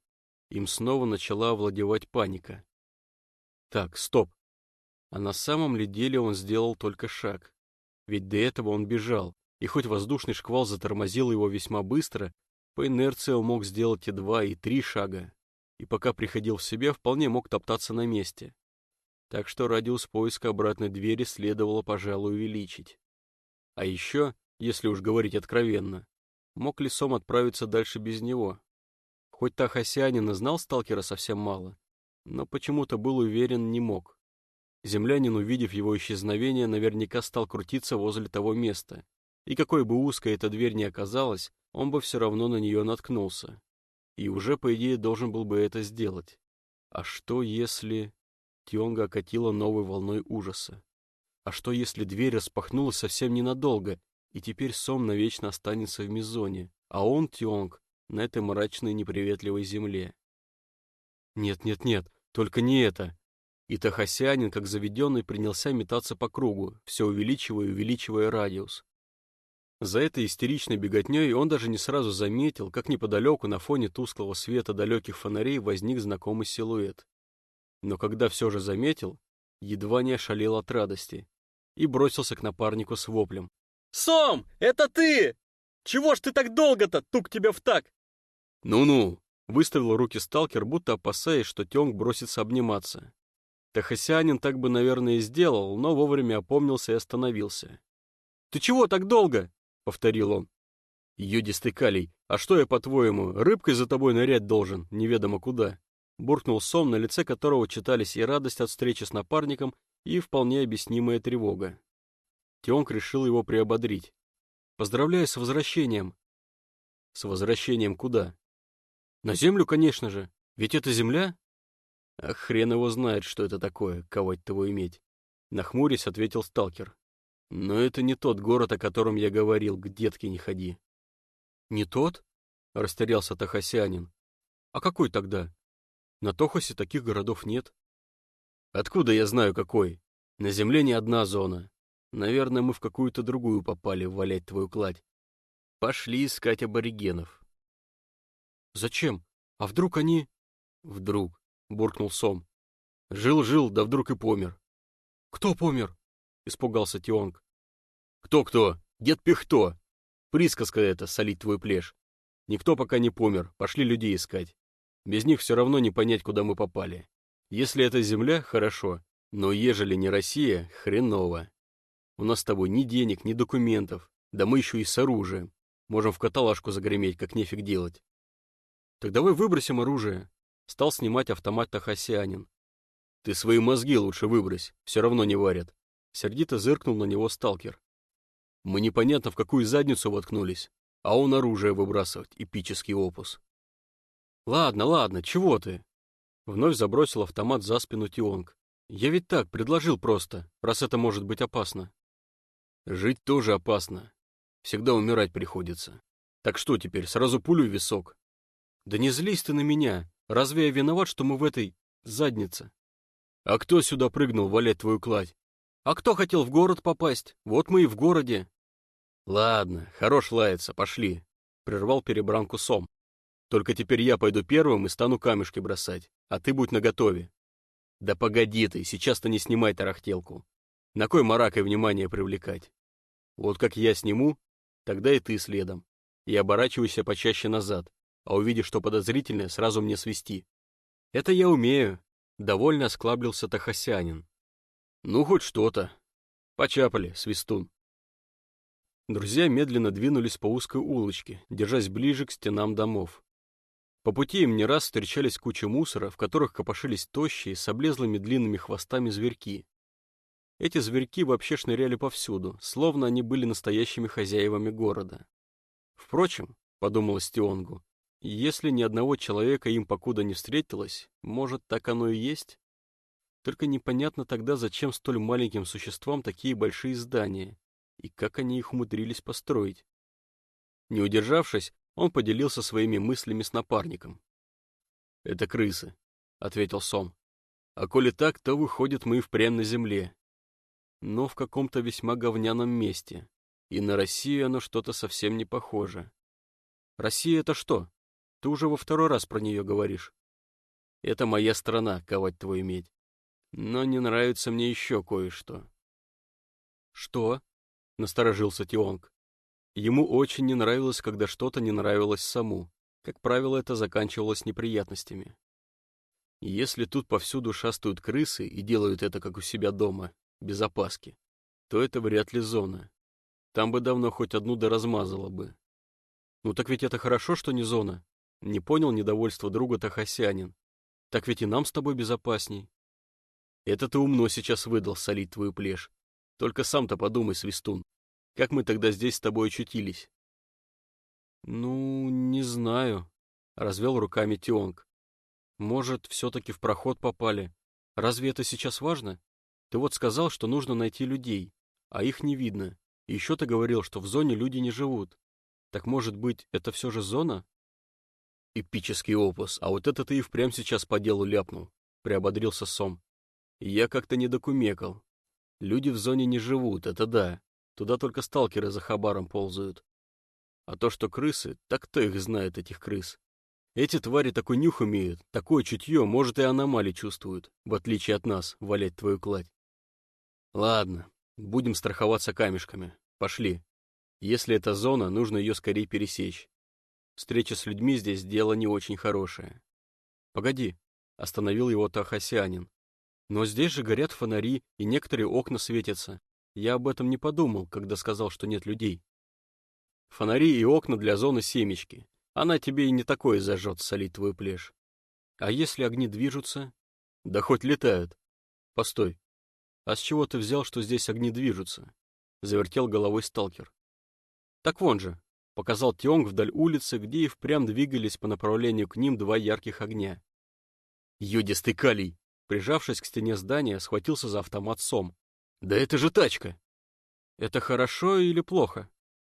Им снова начала овладевать паника. Так, стоп. А на самом ли деле он сделал только шаг? Ведь до этого он бежал, и хоть воздушный шквал затормозил его весьма быстро, по инерции он мог сделать и два, и три шага, и пока приходил в себя, вполне мог топтаться на месте. Так что радиус поиска обратной двери следовало, пожалуй, увеличить. А еще, если уж говорить откровенно, мог ли Сом отправиться дальше без него? Хоть Тахасянин и знал сталкера совсем мало, но почему-то был уверен не мог. Землянин, увидев его исчезновение, наверняка стал крутиться возле того места, и какой бы узкой эта дверь ни оказалась, он бы все равно на нее наткнулся. И уже, по идее, должен был бы это сделать. А что если... Тионга окатила новой волной ужаса. А что если дверь распахнулась совсем ненадолго, и теперь Сом навечно останется в Мизоне, а он, Тионг, на этой мрачной неприветливой земле? Нет-нет-нет, только не это. И Тахасянин, как заведенный, принялся метаться по кругу, все увеличивая и увеличивая радиус. За этой истеричной беготней он даже не сразу заметил, как неподалеку на фоне тусклого света далеких фонарей возник знакомый силуэт. Но когда все же заметил, едва не ошалел от радости и бросился к напарнику с воплем. «Сом, это ты! Чего ж ты так долго-то, тук тебя в так?» «Ну-ну», Выставил руки сталкер, будто опасаясь, что Тёнг бросится обниматься. Тахасянин так бы, наверное, и сделал, но вовремя опомнился и остановился. «Ты чего так долго?» — повторил он. «Юдистый калий, а что я, по-твоему, рыбкой за тобой нырять должен, неведомо куда?» Буркнул Сом, на лице которого читались и радость от встречи с напарником, и вполне объяснимая тревога. Тёнг решил его приободрить. «Поздравляю с возвращением». «С возвращением куда?» На землю, конечно же. Ведь это земля. А хрен его знает, что это такое, ковать того иметь. Нахмурясь, ответил сталкер. Но это не тот город, о котором я говорил, к детке не ходи. Не тот? Растерялся Тахасянин. А какой тогда? На Тохосе таких городов нет. Откуда я знаю, какой? На земле не одна зона. Наверное, мы в какую-то другую попали валять твою кладь. Пошли искать аборигенов. Зачем? А вдруг они... Вдруг, буркнул Сом. Жил-жил, да вдруг и помер. Кто помер? Испугался Тионг. Кто-кто? Дед Пихто. Присказка это, солить твой плешь. Никто пока не помер, пошли людей искать. Без них все равно не понять, куда мы попали. Если это земля, хорошо, но ежели не Россия, хреново. У нас с тобой ни денег, ни документов, да мы еще и с оружием. Можем в каталажку загреметь, как нефиг делать. Так давай выбросим оружие. Стал снимать автомат Тахасианин. Ты свои мозги лучше выбрось, все равно не варят. Сердито зыркнул на него сталкер. Мы непонятно в какую задницу воткнулись, а он оружие выбрасывать, эпический опус. Ладно, ладно, чего ты? Вновь забросил автомат за спину Тионг. Я ведь так, предложил просто, раз это может быть опасно. Жить тоже опасно. Всегда умирать приходится. Так что теперь, сразу пулю в висок? Да не злись ты на меня. Разве я виноват, что мы в этой заднице? А кто сюда прыгнул валять твою кладь? А кто хотел в город попасть? Вот мы и в городе. Ладно, хорош лаяться, пошли. Прервал перебранку Сом. Только теперь я пойду первым и стану камешки бросать, а ты будь наготове. Да погоди ты, сейчас-то не снимай тарахтелку. На кой маракой внимание привлекать? Вот как я сниму, тогда и ты следом. И оборачивайся почаще назад, а увидишь, что подозрительное, сразу мне свисти. Это я умею, довольно осклаблился Тахасянин. Ну, хоть что-то. Почапали, свистун. Друзья медленно двинулись по узкой улочке, держась ближе к стенам домов. По пути им не раз встречались кучи мусора, в которых копошились тощие, с облезлыми длинными хвостами зверьки. Эти зверьки вообще шныряли повсюду, словно они были настоящими хозяевами города. Впрочем, подумала Стионгу, если ни одного человека им покуда не встретилось, может, так оно и есть? Только непонятно тогда, зачем столь маленьким существам такие большие здания, и как они их умудрились построить. Не удержавшись, он поделился своими мыслями с напарником. «Это крысы», — ответил Сом. «А коли так, то выходит мы и впрямь на земле, но в каком-то весьма говняном месте, и на Россию оно что-то совсем не похоже. Россия — это что? Ты уже во второй раз про нее говоришь. Это моя страна, ковать твою медь. Но не нравится мне еще кое-что. Что? Насторожился Тионг. Ему очень не нравилось, когда что-то не нравилось саму. Как правило, это заканчивалось неприятностями. Если тут повсюду шастают крысы и делают это, как у себя дома, без опаски, то это вряд ли зона. Там бы давно хоть одну да размазала бы. Ну так ведь это хорошо, что не зона. Не понял недовольство друга Тахасянин. Так ведь и нам с тобой безопасней. Это ты умно сейчас выдал солить твою плешь. Только сам-то подумай, Свистун, как мы тогда здесь с тобой очутились? Ну, не знаю, — развел руками Тионг. Может, все-таки в проход попали. Разве это сейчас важно? Ты вот сказал, что нужно найти людей, а их не видно. И еще ты говорил, что в зоне люди не живут. Так может быть, это все же зона? Эпический опус, а вот это ты и впрямь сейчас по делу ляпнул, приободрился Сом. Я как-то не докумекал. Люди в зоне не живут, это да. Туда только сталкеры за хабаром ползают. А то, что крысы, так кто их знает, этих крыс? Эти твари такой нюх умеют, такое чутье, может, и аномалии чувствуют, в отличие от нас, валять твою кладь. Ладно, будем страховаться камешками. Пошли. Если это зона, нужно ее скорее пересечь. Встреча с людьми здесь дело не очень хорошее. Погоди, остановил его Тахасянин. Но здесь же горят фонари, и некоторые окна светятся. Я об этом не подумал, когда сказал, что нет людей. Фонари и окна для зоны семечки. Она тебе и не такое зажжет солить твою плешь. А если огни движутся? Да хоть летают. Постой, «А с чего ты взял, что здесь огни движутся?» — завертел головой сталкер. «Так вон же», — показал Тионг вдаль улицы, где и впрямь двигались по направлению к ним два ярких огня. «Юдистый калий!» Прижавшись к стене здания, схватился за автомат Сом. «Да это же тачка!» «Это хорошо или плохо?»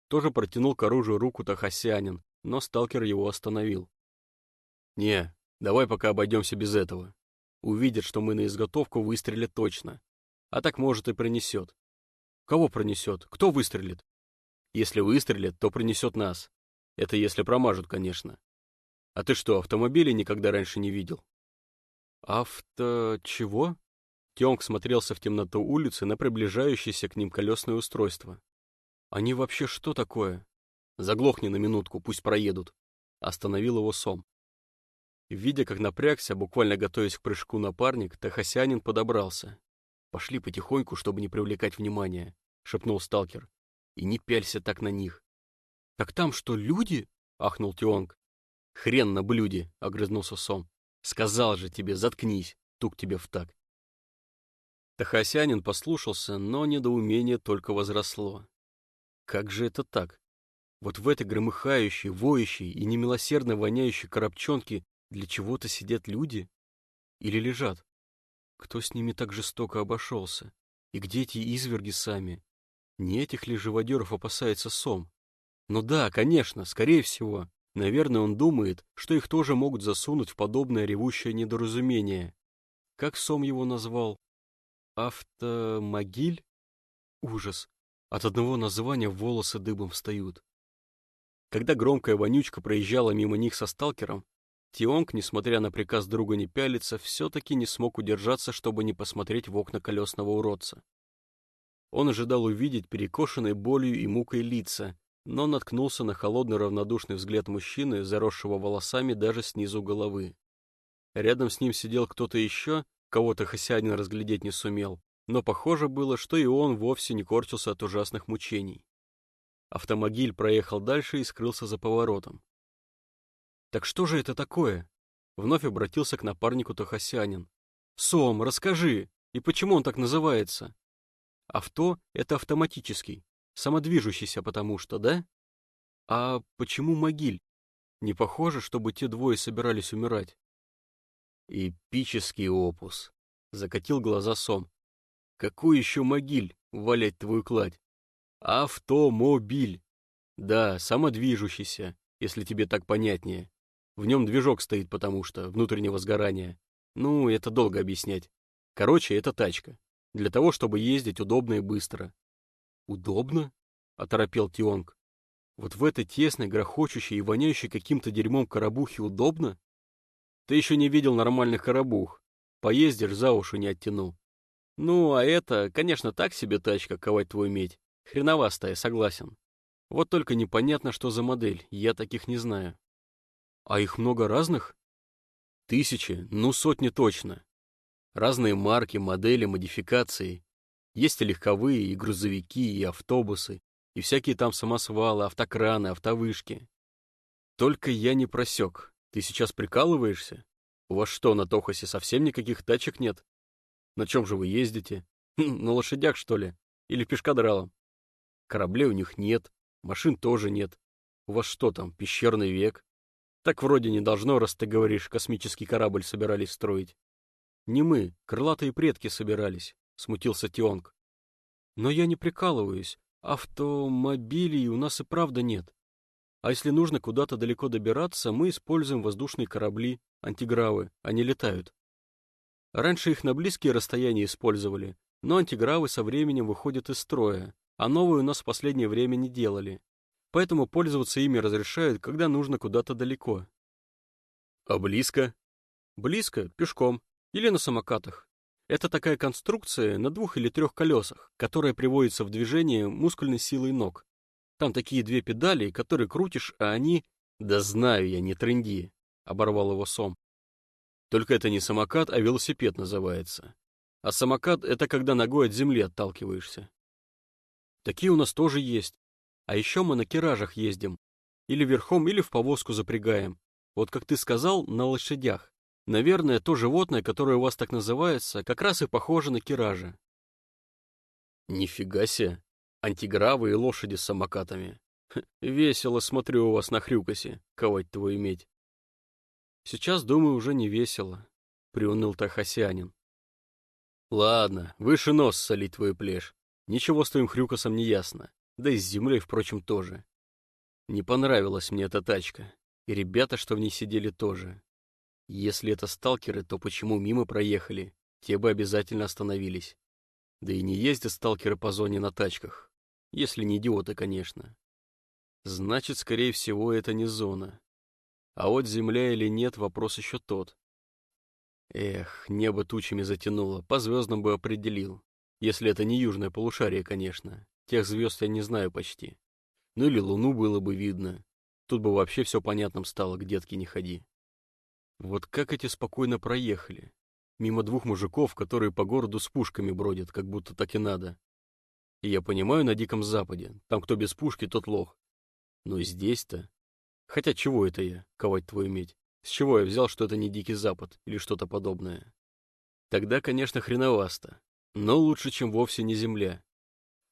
Тоже протянул к оружию руку Тахасянин, но сталкер его остановил. «Не, давай пока обойдемся без этого. Увидят, что мы на изготовку выстрелят точно. А так, может, и пронесет. Кого пронесет? Кто выстрелит? Если выстрелит, то пронесет нас. Это если промажут, конечно. А ты что, автомобили никогда раньше не видел? Авто... чего? Тёнг смотрелся в темноту улицы на приближающееся к ним колесное устройство. Они вообще что такое? Заглохни на минутку, пусть проедут. Остановил его Сом. Видя, как напрягся, буквально готовясь к прыжку напарник, Тахасянин подобрался. «Пошли потихоньку, чтобы не привлекать внимания», — шепнул сталкер. «И не пялься так на них». «Так там что, люди?» — ахнул Тионг. «Хрен на блюде», — огрызнулся Сом. «Сказал же тебе, заткнись, тук тебе в так». Тахасянин послушался, но недоумение только возросло. Как же это так? Вот в этой громыхающей, воющей и немилосердно воняющей коробчонке для чего-то сидят люди? Или лежат? Кто с ними так жестоко обошелся? И где эти изверги сами? Не этих ли живодеров опасается Сом? Ну да, конечно, скорее всего. Наверное, он думает, что их тоже могут засунуть в подобное ревущее недоразумение. Как Сом его назвал? Автомогиль? Ужас. От одного названия волосы дыбом встают. Когда громкая вонючка проезжала мимо них со сталкером, Тионг, несмотря на приказ друга не пялиться, все-таки не смог удержаться, чтобы не посмотреть в окна колесного уродца. Он ожидал увидеть перекошенные болью и мукой лица, но наткнулся на холодный равнодушный взгляд мужчины, заросшего волосами даже снизу головы. Рядом с ним сидел кто-то еще, кого-то хозяин разглядеть не сумел, но похоже было, что и он вовсе не корчился от ужасных мучений. Автомобиль проехал дальше и скрылся за поворотом. «Так что же это такое?» Вновь обратился к напарнику Тохасянин. «Сом, расскажи, и почему он так называется?» «Авто — это автоматический, самодвижущийся потому что, да?» «А почему могиль? Не похоже, чтобы те двое собирались умирать?» «Эпический опус», — закатил глаза Сом. «Какой еще могиль валять твою кладь?» «Автомобиль. Да, самодвижущийся, если тебе так понятнее. В нем движок стоит, потому что внутреннего сгорания. Ну, это долго объяснять. Короче, это тачка. Для того, чтобы ездить удобно и быстро. Удобно? Оторопел Тионг. Вот в этой тесной, грохочущей и воняющей каким-то дерьмом коробухе удобно? Ты еще не видел нормальных коробух. Поездишь, за уши не оттянул. Ну, а это, конечно, так себе тачка, ковать твою медь. Хреновастая, согласен. Вот только непонятно, что за модель, я таких не знаю. А их много разных? Тысячи, ну сотни точно. Разные марки, модели, модификации. Есть и легковые, и грузовики, и автобусы, и всякие там самосвалы, автокраны, автовышки. Только я не просек. Ты сейчас прикалываешься? У вас что, на Тохосе совсем никаких тачек нет? На чем же вы ездите? [laughs] Хм, на лошадях, что ли? Или пешкадралом? Кораблей у них нет, машин тоже нет. У вас что там, пещерный век? Так вроде не должно, раз ты говоришь, космический корабль собирались строить. Не мы, крылатые предки собирались, смутился Тионг. Но я не прикалываюсь, автомобилей у нас и правда нет. А если нужно куда-то далеко добираться, мы используем воздушные корабли, антигравы, они летают. Раньше их на близкие расстояния использовали, но антигравы со временем выходят из строя, а новые у нас в последнее время не делали поэтому пользоваться ими разрешают, когда нужно куда-то далеко. А близко? Близко, пешком или на самокатах. Это такая конструкция на двух или трех колесах, которая приводится в движение мускульной силой ног. Там такие две педали, которые крутишь, а они... Да знаю я, не тренди, оборвал его Сом. Только это не самокат, а велосипед называется. А самокат — это когда ногой от земли отталкиваешься. Такие у нас тоже есть, а еще мы на киражах ездим. Или верхом, или в повозку запрягаем. Вот как ты сказал, на лошадях. Наверное, то животное, которое у вас так называется, как раз и похоже на киража. Нифига себе. Антигравы и лошади с самокатами. весело смотрю у вас на хрюкосе, ковать твою медь. Сейчас, думаю, уже не весело, приуныл Тахасянин. Ладно, выше нос солить твою плешь. Ничего с твоим хрюкосом не ясно. Да и с землей, впрочем, тоже. Не понравилась мне эта тачка. И ребята, что в ней сидели, тоже. Если это сталкеры, то почему мимо проехали? Те бы обязательно остановились. Да и не ездят сталкеры по зоне на тачках. Если не идиоты, конечно. Значит, скорее всего, это не зона. А вот земля или нет, вопрос еще тот. Эх, небо тучами затянуло, по звездам бы определил. Если это не южное полушарие, конечно. Тех звезд я не знаю почти. Ну или луну было бы видно. Тут бы вообще все понятным стало, к детке не ходи. Вот как эти спокойно проехали? Мимо двух мужиков, которые по городу с пушками бродят, как будто так и надо. И я понимаю, на Диком Западе, там кто без пушки, тот лох. Но здесь-то... Хотя чего это я, ковать твою медь? С чего я взял, что это не Дикий Запад или что-то подобное? Тогда, конечно, хреновасто, но лучше, чем вовсе не земля.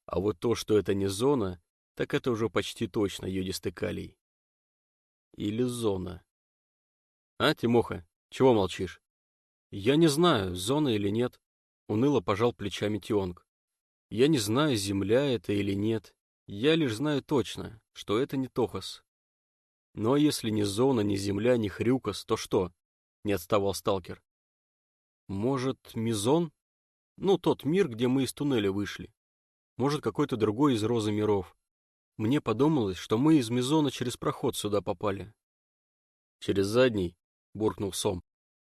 А вот то, что это не зона, так это уже почти точно йодистый калий. Или зона. А, Тимоха, чего молчишь? Я не знаю, зона или нет. Уныло пожал плечами Тионг. Я не знаю, земля это или нет. Я лишь знаю точно, что это не Тохос. Но если ни зона, ни земля, ни Хрюкос, то что? Не отставал сталкер. Может, Мизон? Ну, тот мир, где мы из туннеля вышли. Может, какой-то другой из розы миров. Мне подумалось, что мы из Мизона через проход сюда попали. Через задний, буркнул Сом.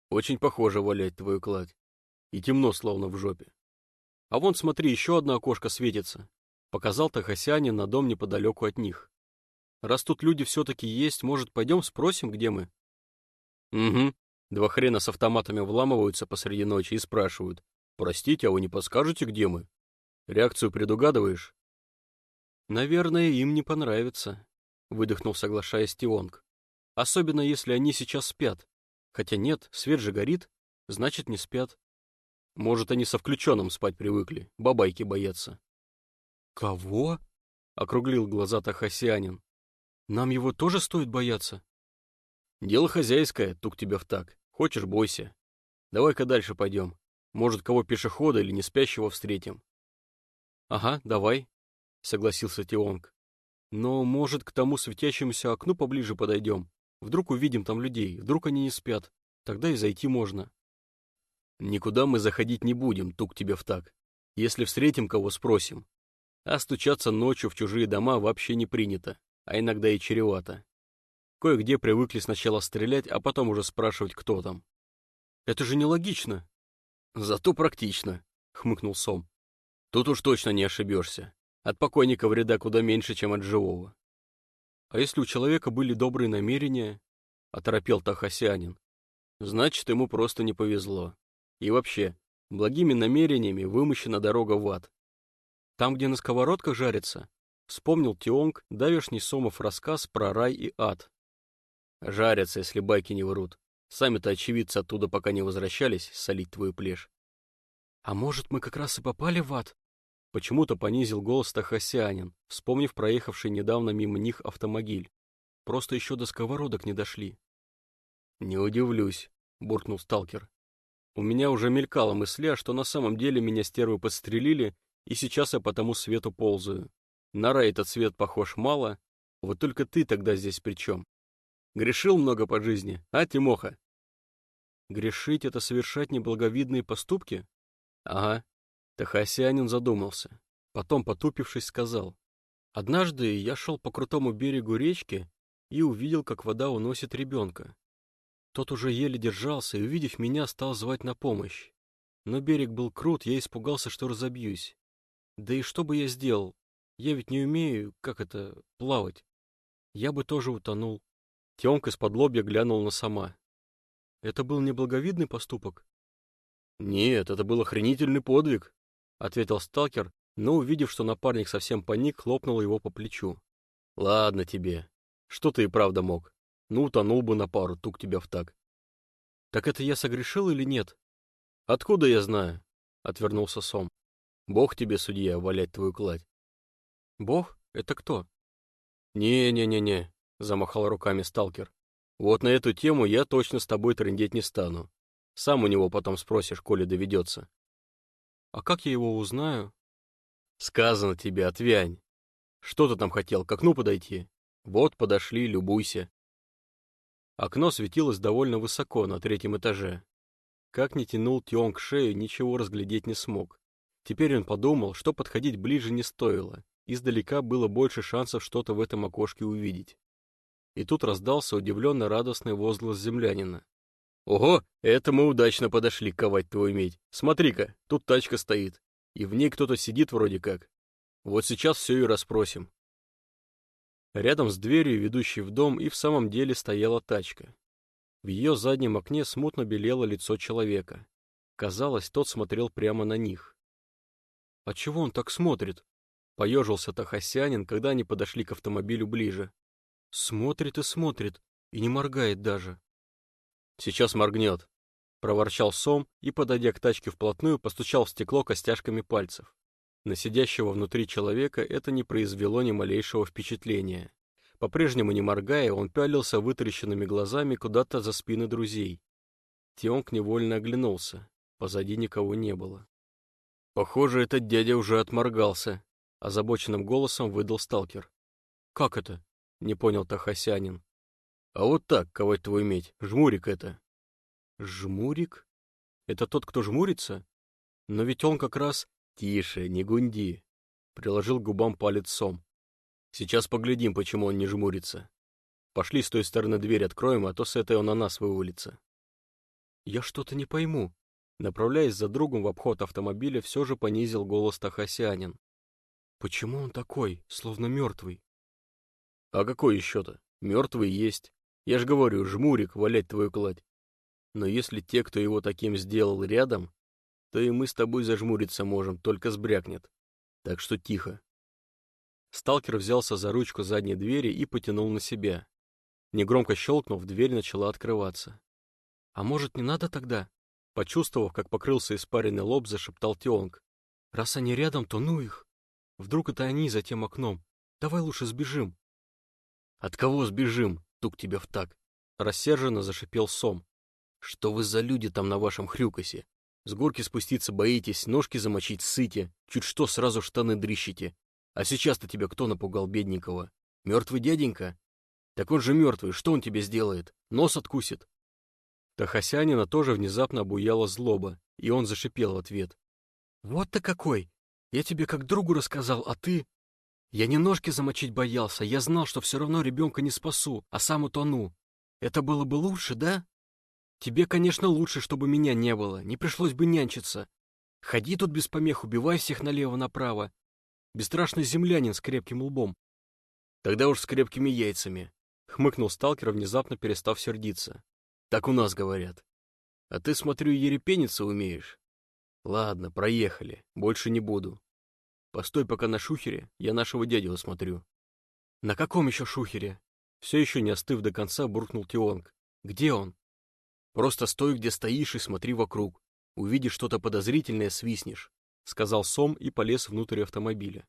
Очень похоже валять твою кладь. И темно, словно в жопе. А вон, смотри, еще одно окошко светится. Показал Тахасянин на дом неподалеку от них. Раз тут люди все-таки есть, может, пойдем спросим, где мы? Угу. Два хрена с автоматами вламываются посреди ночи и спрашивают. Простите, а вы не подскажете, где мы? Реакцию предугадываешь? Наверное, им не понравится, выдохнул, соглашаясь Тионг. Особенно, если они сейчас спят. Хотя нет, свет же горит, значит, не спят. Может, они со включенным спать привыкли, бабайки боятся. «Кого?» — округлил глаза Тахасианин. «Нам его тоже стоит бояться?» «Дело хозяйское, тук тебя в так. Хочешь, бойся. Давай-ка дальше пойдем. Может, кого пешехода или не спящего встретим». «Ага, давай», — согласился Тионг. «Но, может, к тому светящемуся окну поближе подойдем? Вдруг увидим там людей, вдруг они не спят. Тогда и зайти можно. Никуда мы заходить не будем, тук тебе в так. Если встретим кого, спросим. А стучаться ночью в чужие дома вообще не принято, а иногда и чревато. Кое-где привыкли сначала стрелять, а потом уже спрашивать, кто там. Это же нелогично. Зато практично, хмыкнул Сом. Тут уж точно не ошибешься. От покойника вреда куда меньше, чем от живого. А если у человека были добрые намерения, — оторопел Тахасянин, — значит, ему просто не повезло. И вообще, благими намерениями вымощена дорога в ад. Там, где на сковородках жарится, вспомнил Тионг давешний Сомов рассказ про рай и ад. Жарятся, если байки не врут. Сами-то очевидцы оттуда пока не возвращались солить твою плешь. А может, мы как раз и попали в ад? Почему-то понизил голос Тахасянин, вспомнив проехавший недавно мимо них автомобиль. Просто еще до сковородок не дошли. «Не удивлюсь», — буркнул сталкер. «У меня уже мелькала мысля, что на самом деле меня стервы подстрелили, и сейчас я по тому свету ползаю. На рай этот свет похож мало, вот только ты тогда здесь при чем? Грешил много по жизни, а, Тимоха?» «Грешить — это совершать неблаговидные поступки?» «Ага, Тахасианин задумался. Потом, потупившись, сказал. «Однажды я шел по крутому берегу речки и увидел, как вода уносит ребенка. Тот уже еле держался и, увидев меня, стал звать на помощь. Но берег был крут, я испугался, что разобьюсь. Да и что бы я сделал? Я ведь не умею, как это, плавать. Я бы тоже утонул. Тёмка из-под лобья глянул на сама. Это был неблаговидный поступок? Нет, это был охренительный подвиг, ответил сталкер, но, увидев, что напарник совсем паник, хлопнул его по плечу. Ладно тебе. Что ты и правда мог? Ну, утонул бы на пару, тук тебя в так. Так это я согрешил или нет? Откуда я знаю? Отвернулся Сом. Бог тебе, судья, валять твою кладь. Бог? Это кто? Не-не-не-не, замахал руками сталкер. Вот на эту тему я точно с тобой трындеть не стану. Сам у него потом спросишь, коли доведется. А как я его узнаю? Сказано тебе, отвянь. Что ты там хотел, к окну подойти? Вот, подошли, любуйся. Окно светилось довольно высоко, на третьем этаже. Как ни тянул Тионг шею, ничего разглядеть не смог. Теперь он подумал, что подходить ближе не стоило. Издалека было больше шансов что-то в этом окошке увидеть. И тут раздался удивленно радостный возглас землянина. Ого, это мы удачно подошли ковать твою медь. Смотри-ка, тут тачка стоит. И в ней кто-то сидит вроде как. Вот сейчас все и расспросим. Рядом с дверью, ведущей в дом, и в самом деле стояла тачка. В ее заднем окне смутно белело лицо человека. Казалось, тот смотрел прямо на них. «А чего он так смотрит?» — поежился Тахасянин, когда они подошли к автомобилю ближе. «Смотрит и смотрит, и не моргает даже». «Сейчас моргнет», — проворчал Сом и, подойдя к тачке вплотную, постучал в стекло костяшками пальцев. На сидящего внутри человека это не произвело ни малейшего впечатления. По-прежнему не моргая, он пялился вытаращенными глазами куда-то за спины друзей. Тионг невольно оглянулся. Позади никого не было. «Похоже, этот дядя уже отморгался», — озабоченным голосом выдал сталкер. «Как это?» — не понял Тахасянин. «А вот так, кого твой медь, жмурик это». «Жмурик? Это тот, кто жмурится? Но ведь он как раз «Тише, не гунди», — приложил к губам палец сом. «Сейчас поглядим, почему он не жмурится. Пошли с той стороны дверь откроем, а то с этой он на нас вывалится». «Я что-то не пойму», направляясь за другом в обход автомобиля, все же понизил голос Тахасянин. «Почему он такой, словно мертвый?» «А какой еще-то? Мертвый есть. Я ж говорю, жмурик, валять твою кладь. Но если те, кто его таким сделал рядом, то и мы с тобой зажмуриться можем, только сбрякнет. Так что тихо. Сталкер взялся за ручку задней двери и потянул на себя. Негромко щелкнув, дверь начала открываться. «А может, не надо тогда?» Почувствовав, как покрылся испаренный лоб, зашептал Тионг. «Раз они рядом, то ну их! Вдруг это они за тем окном? Давай лучше сбежим!» «От кого сбежим?» — тук тебя в так. Рассерженно зашипел Сом. «Что вы за люди там на вашем хрюкосе? С горки спуститься боитесь, ножки замочить сыте, чуть что сразу штаны дрищите. А сейчас-то тебя кто напугал, бедненького? Мертвый дяденька? Так он же мертвый, что он тебе сделает? Нос откусит. Тахасянина тоже внезапно обуяла злоба, и он зашипел в ответ. «Вот ты какой! Я тебе как другу рассказал, а ты...» «Я не ножки замочить боялся, я знал, что все равно ребенка не спасу, а сам утону. Это было бы лучше, да?» Тебе, конечно, лучше, чтобы меня не было, не пришлось бы нянчиться. Ходи тут без помех, убивай всех налево-направо. Бесстрашный землянин с крепким лбом. Тогда уж с крепкими яйцами. Хмыкнул сталкер, внезапно перестав сердиться. Так у нас говорят. А ты, смотрю, ерепениться умеешь. Ладно, проехали, больше не буду. Постой пока на шухере, я нашего дядю осмотрю. На каком еще шухере? Все еще не остыв до конца, буркнул Тионг. Где он? Просто стой, где стоишь, и смотри вокруг. Увидишь что-то подозрительное, свистнешь», — сказал Сом и полез внутрь автомобиля.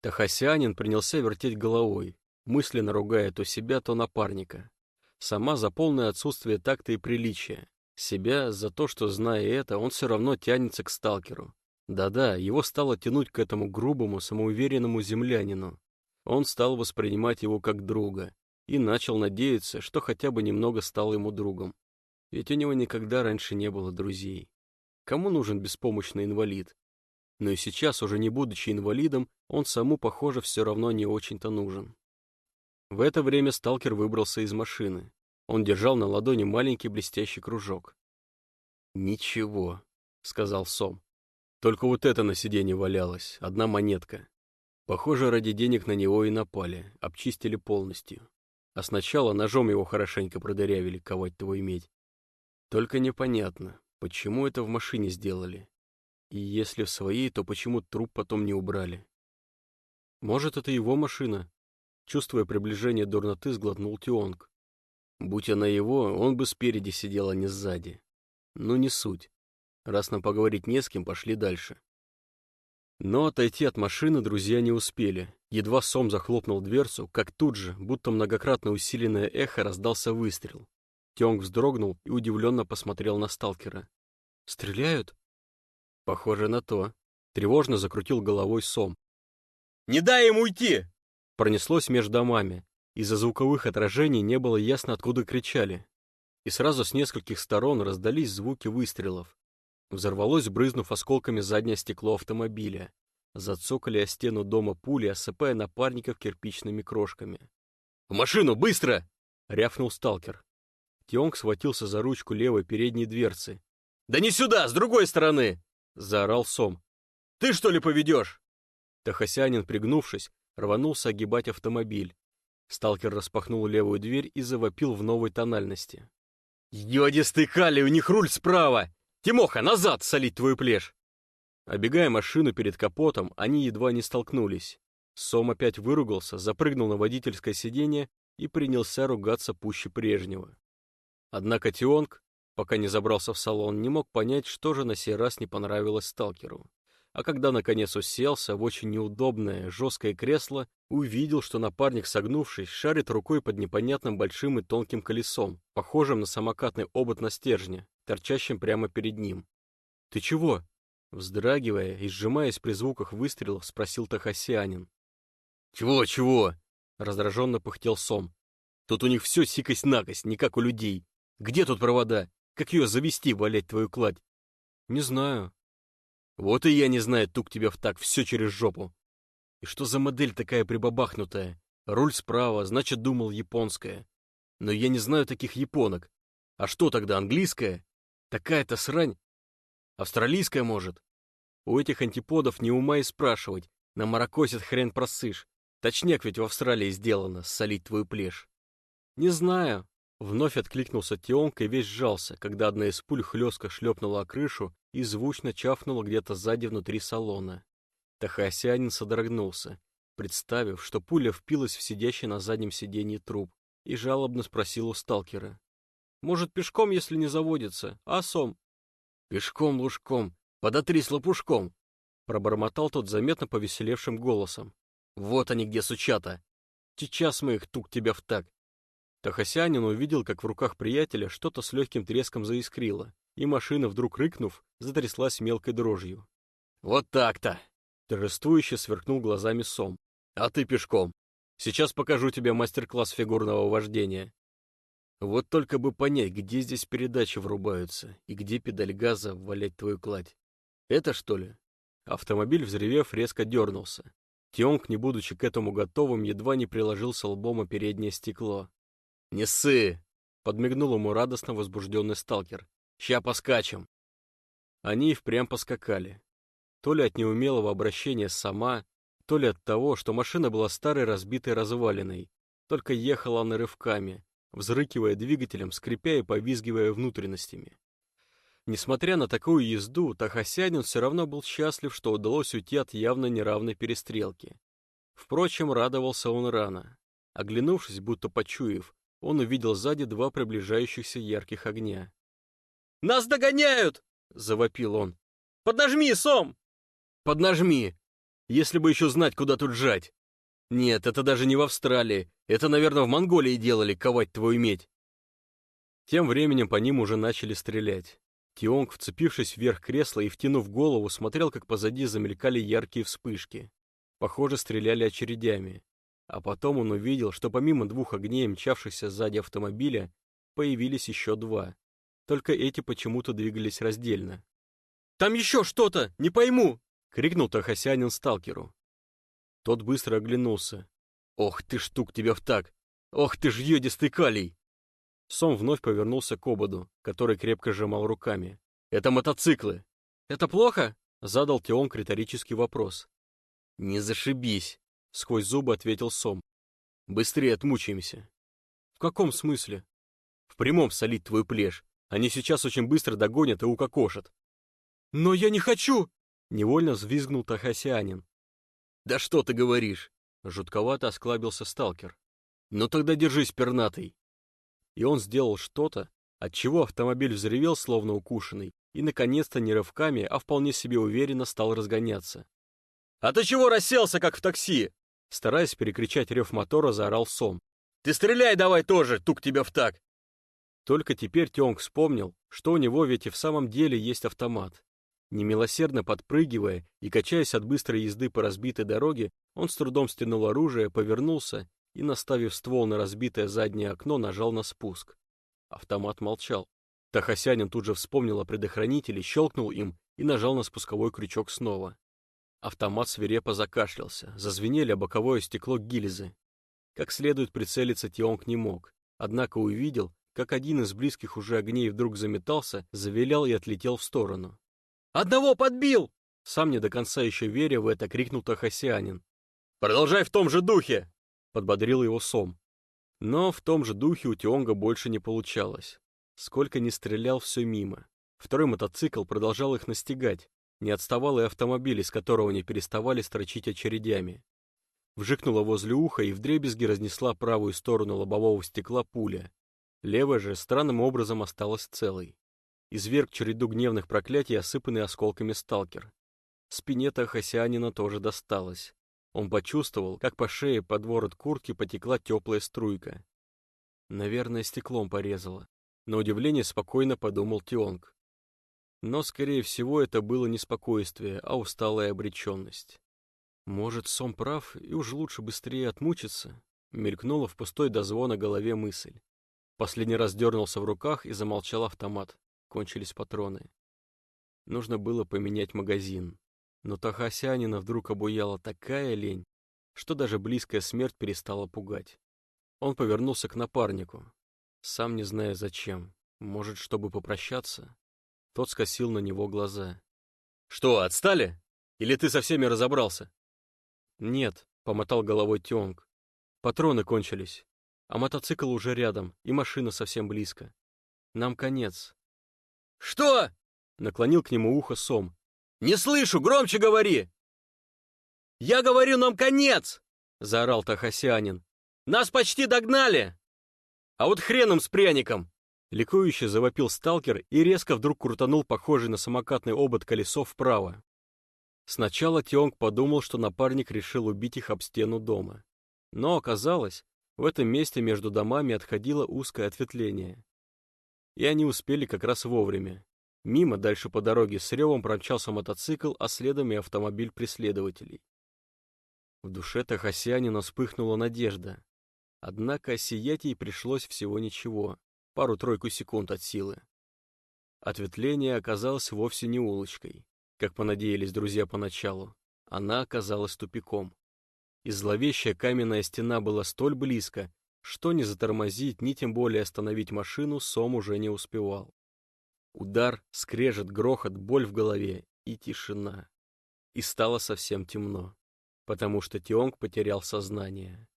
Тахасянин принялся вертеть головой, мысленно ругая то себя, то напарника. Сама за полное отсутствие такта и приличия. Себя за то, что, зная это, он все равно тянется к сталкеру. Да-да, его стало тянуть к этому грубому, самоуверенному землянину. Он стал воспринимать его как друга и начал надеяться, что хотя бы немного стал ему другом. Ведь у него никогда раньше не было друзей. Кому нужен беспомощный инвалид? Но и сейчас, уже не будучи инвалидом, он саму, похоже, все равно не очень-то нужен. В это время сталкер выбрался из машины. Он держал на ладони маленький блестящий кружок. «Ничего», — сказал Сом. «Только вот это на сиденье валялось, одна монетка. Похоже, ради денег на него и напали, обчистили полностью. А сначала ножом его хорошенько продырявили, ковать твой медь. Только непонятно, почему это в машине сделали. И если в своей, то почему труп потом не убрали? Может, это его машина? Чувствуя приближение дурноты, сглотнул Тионг. Будь она его, он бы спереди сидел, а не сзади. Ну, не суть. Раз нам поговорить не с кем, пошли дальше. Но отойти от машины друзья не успели. Едва Сом захлопнул дверцу, как тут же, будто многократно усиленное эхо, раздался выстрел. Тёнг вздрогнул и удивленно посмотрел на сталкера. «Стреляют?» «Похоже на то». Тревожно закрутил головой Сом. «Не дай им уйти!» Пронеслось между домами. Из-за звуковых отражений не было ясно, откуда кричали. И сразу с нескольких сторон раздались звуки выстрелов. Взорвалось, брызнув осколками заднее стекло автомобиля. Зацокали о стену дома пули, осыпая напарников кирпичными крошками. «В машину, быстро!» — рявкнул сталкер. Тионг схватился за ручку левой передней дверцы. «Да не сюда, с другой стороны!» — заорал Сом. «Ты что ли поведешь?» Тахасянин, пригнувшись, рванулся огибать автомобиль. Сталкер распахнул левую дверь и завопил в новой тональности. «Йодистый калий, у них руль справа! Тимоха, назад солить твою плешь!» Обегая машину перед капотом, они едва не столкнулись. Сом опять выругался, запрыгнул на водительское сиденье и принялся ругаться пуще прежнего. Однако Тионг, пока не забрался в салон, не мог понять, что же на сей раз не понравилось сталкеру. А когда наконец уселся в очень неудобное, жесткое кресло, увидел, что напарник, согнувшись, шарит рукой под непонятным большим и тонким колесом, похожим на самокатный обод на стержне, торчащим прямо перед ним. «Ты чего?» Вздрагивая и сжимаясь при звуках выстрелов, спросил Тахасианин. «Чего-чего?» — раздраженно пыхтел Сом. «Тут у них все сикость-накость, не как у людей. Где тут провода? Как ее завести, валять твою кладь?» «Не знаю». «Вот и я не знаю, тук тебя в так, все через жопу. И что за модель такая прибабахнутая? Руль справа, значит, думал японская. Но я не знаю таких японок. А что тогда, английская? Такая-то срань. Австралийская, может? У этих антиподов не ума и спрашивать. На маракосит хрен просышь. Точняк ведь в Австралии сделано, солить твою плешь. Не знаю. Вновь откликнулся Тионка и весь сжался, когда одна из пуль хлестко шлепнула о крышу и звучно чавкнула где-то сзади внутри салона. Тахасянин содрогнулся, представив, что пуля впилась в сидящий на заднем сиденье труп, и жалобно спросил у сталкера. «Может, пешком, если не заводится, а сом?» «Пешком-лужком, подотрись лопушком!» пробормотал тот заметно повеселевшим голосом. Вот они где, сучата. Сейчас мы их тук тебя в так. Тахасянин увидел, как в руках приятеля что-то с легким треском заискрило, и машина, вдруг рыкнув, затряслась мелкой дрожью. «Вот так-то!» — торжествующе сверкнул глазами Сом. «А ты пешком. Сейчас покажу тебе мастер-класс фигурного вождения. Вот только бы понять, где здесь передачи врубаются и где педаль газа валять твою кладь. Это что ли?» Автомобиль, взревев, резко дернулся. Тионг, не будучи к этому готовым, едва не приложился лбом о переднее стекло. «Не ссы!» — подмигнул ему радостно возбужденный сталкер. «Ща поскачем!» Они и впрямь поскакали. То ли от неумелого обращения сама, то ли от того, что машина была старой разбитой развалиной, только ехала она рывками, взрыкивая двигателем, скрипя и повизгивая внутренностями. Несмотря на такую езду, Тахасянин все равно был счастлив, что удалось уйти от явно неравной перестрелки. Впрочем, радовался он рано. Оглянувшись, будто почуяв, он увидел сзади два приближающихся ярких огня. «Нас догоняют!» — завопил он. «Поднажми, Сом!» «Поднажми! Если бы еще знать, куда тут жать!» «Нет, это даже не в Австралии. Это, наверное, в Монголии делали, ковать твою медь!» Тем временем по ним уже начали стрелять. Тионг, вцепившись вверх кресла и втянув голову, смотрел, как позади замелькали яркие вспышки. Похоже, стреляли очередями. А потом он увидел, что помимо двух огней, мчавшихся сзади автомобиля, появились еще два. Только эти почему-то двигались раздельно. «Там еще что-то! Не пойму!» — крикнул Тахасянин сталкеру. Тот быстро оглянулся. «Ох ты штук тебя в так! Ох ты ж йодистый калий!» Сом вновь повернулся к ободу, который крепко сжимал руками. «Это мотоциклы!» «Это плохо?» — задал Теон риторический вопрос. «Не зашибись!» — сквозь зубы ответил Сом. «Быстрее отмучаемся!» «В каком смысле?» «В прямом солить твою плешь. Они сейчас очень быстро догонят и укокошат». «Но я не хочу!» — невольно взвизгнул Тахасянин. «Да что ты говоришь?» — жутковато осклабился сталкер. «Ну тогда держись, пернатый!» и он сделал что-то, от чего автомобиль взревел, словно укушенный, и, наконец-то, не рывками, а вполне себе уверенно стал разгоняться. «А ты чего расселся, как в такси?» Стараясь перекричать рев мотора, заорал Сом. «Ты стреляй давай тоже, тук тебя в так!» Только теперь Тёнг вспомнил, что у него ведь и в самом деле есть автомат. Немилосердно подпрыгивая и качаясь от быстрой езды по разбитой дороге, он с трудом стянул оружие, повернулся и, наставив ствол на разбитое заднее окно, нажал на спуск. Автомат молчал. Тахасянин тут же вспомнил о предохранителе, щелкнул им и нажал на спусковой крючок снова. Автомат свирепо закашлялся, зазвенели о боковое стекло гильзы. Как следует прицелиться Тионг не мог, однако увидел, как один из близких уже огней вдруг заметался, завилял и отлетел в сторону. «Одного подбил!» Сам не до конца еще веря в это, крикнул Тахасянин. «Продолжай в том же духе!» подбодрил его Сом. Но в том же духе у Тионга больше не получалось. Сколько ни стрелял, все мимо. Второй мотоцикл продолжал их настигать. Не отставал и автомобиль, из которого не переставали строчить очередями. Вжикнула возле уха и вдребезги разнесла правую сторону лобового стекла пуля. Левая же странным образом осталась целой. Изверг череду гневных проклятий, осыпанный осколками сталкер. Спине-то Хасианина тоже досталось. Он почувствовал, как по шее под ворот куртки потекла теплая струйка. Наверное, стеклом порезала. На удивление спокойно подумал Тионг. Но, скорее всего, это было не спокойствие, а усталая обреченность. Может, Сом прав, и уж лучше быстрее отмучиться? Мелькнула в пустой до звона голове мысль. Последний раз дернулся в руках и замолчал автомат. Кончились патроны. Нужно было поменять магазин. Но Тахасянина вдруг обуяла такая лень, что даже близкая смерть перестала пугать. Он повернулся к напарнику, сам не зная зачем. Может, чтобы попрощаться? Тот скосил на него глаза. «Что, отстали? Или ты со всеми разобрался?» «Нет», — помотал головой Тионг. «Патроны кончились, а мотоцикл уже рядом, и машина совсем близко. Нам конец». «Что?» — наклонил к нему ухо Сом. «Не слышу, громче говори!» «Я говорю, нам конец!» — заорал Тахасянин. «Нас почти догнали! А вот хреном с пряником!» Ликующе завопил сталкер и резко вдруг крутанул похожий на самокатный обод колесо вправо. Сначала Тионг подумал, что напарник решил убить их об стену дома. Но оказалось, в этом месте между домами отходило узкое ответвление. И они успели как раз вовремя. Мимо, дальше по дороге, с ревом промчался мотоцикл, а следом и автомобиль преследователей. В душе Тахасянина вспыхнула надежда. Однако сиять ей пришлось всего ничего пару-тройку секунд от силы. Ответвление оказалось вовсе не улочкой, как понадеялись друзья поначалу. Она оказалась тупиком. И зловещая каменная стена была столь близко, что ни затормозить, ни тем более остановить машину Сом уже не успевал. Удар, скрежет, грохот, боль в голове и тишина. И стало совсем темно, потому что Тионг потерял сознание.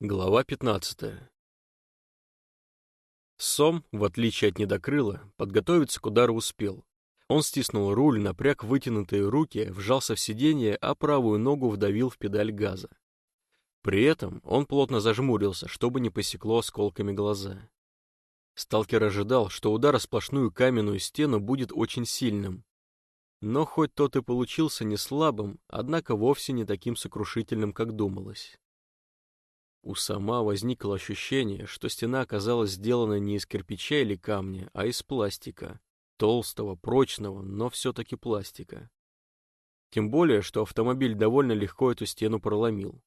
Глава 15 Сом, в отличие от недокрыла, подготовиться к удару успел. Он стиснул руль, напряг вытянутые руки, вжался в сиденье, а правую ногу вдавил в педаль газа. При этом он плотно зажмурился, чтобы не посекло осколками глаза. Сталкер ожидал, что удар о сплошную каменную стену будет очень сильным. Но хоть тот и получился не слабым, однако вовсе не таким сокрушительным, как думалось. У сама возникло ощущение, что стена оказалась сделана не из кирпича или камня, а из пластика. Толстого, прочного, но все-таки пластика. Тем более, что автомобиль довольно легко эту стену проломил.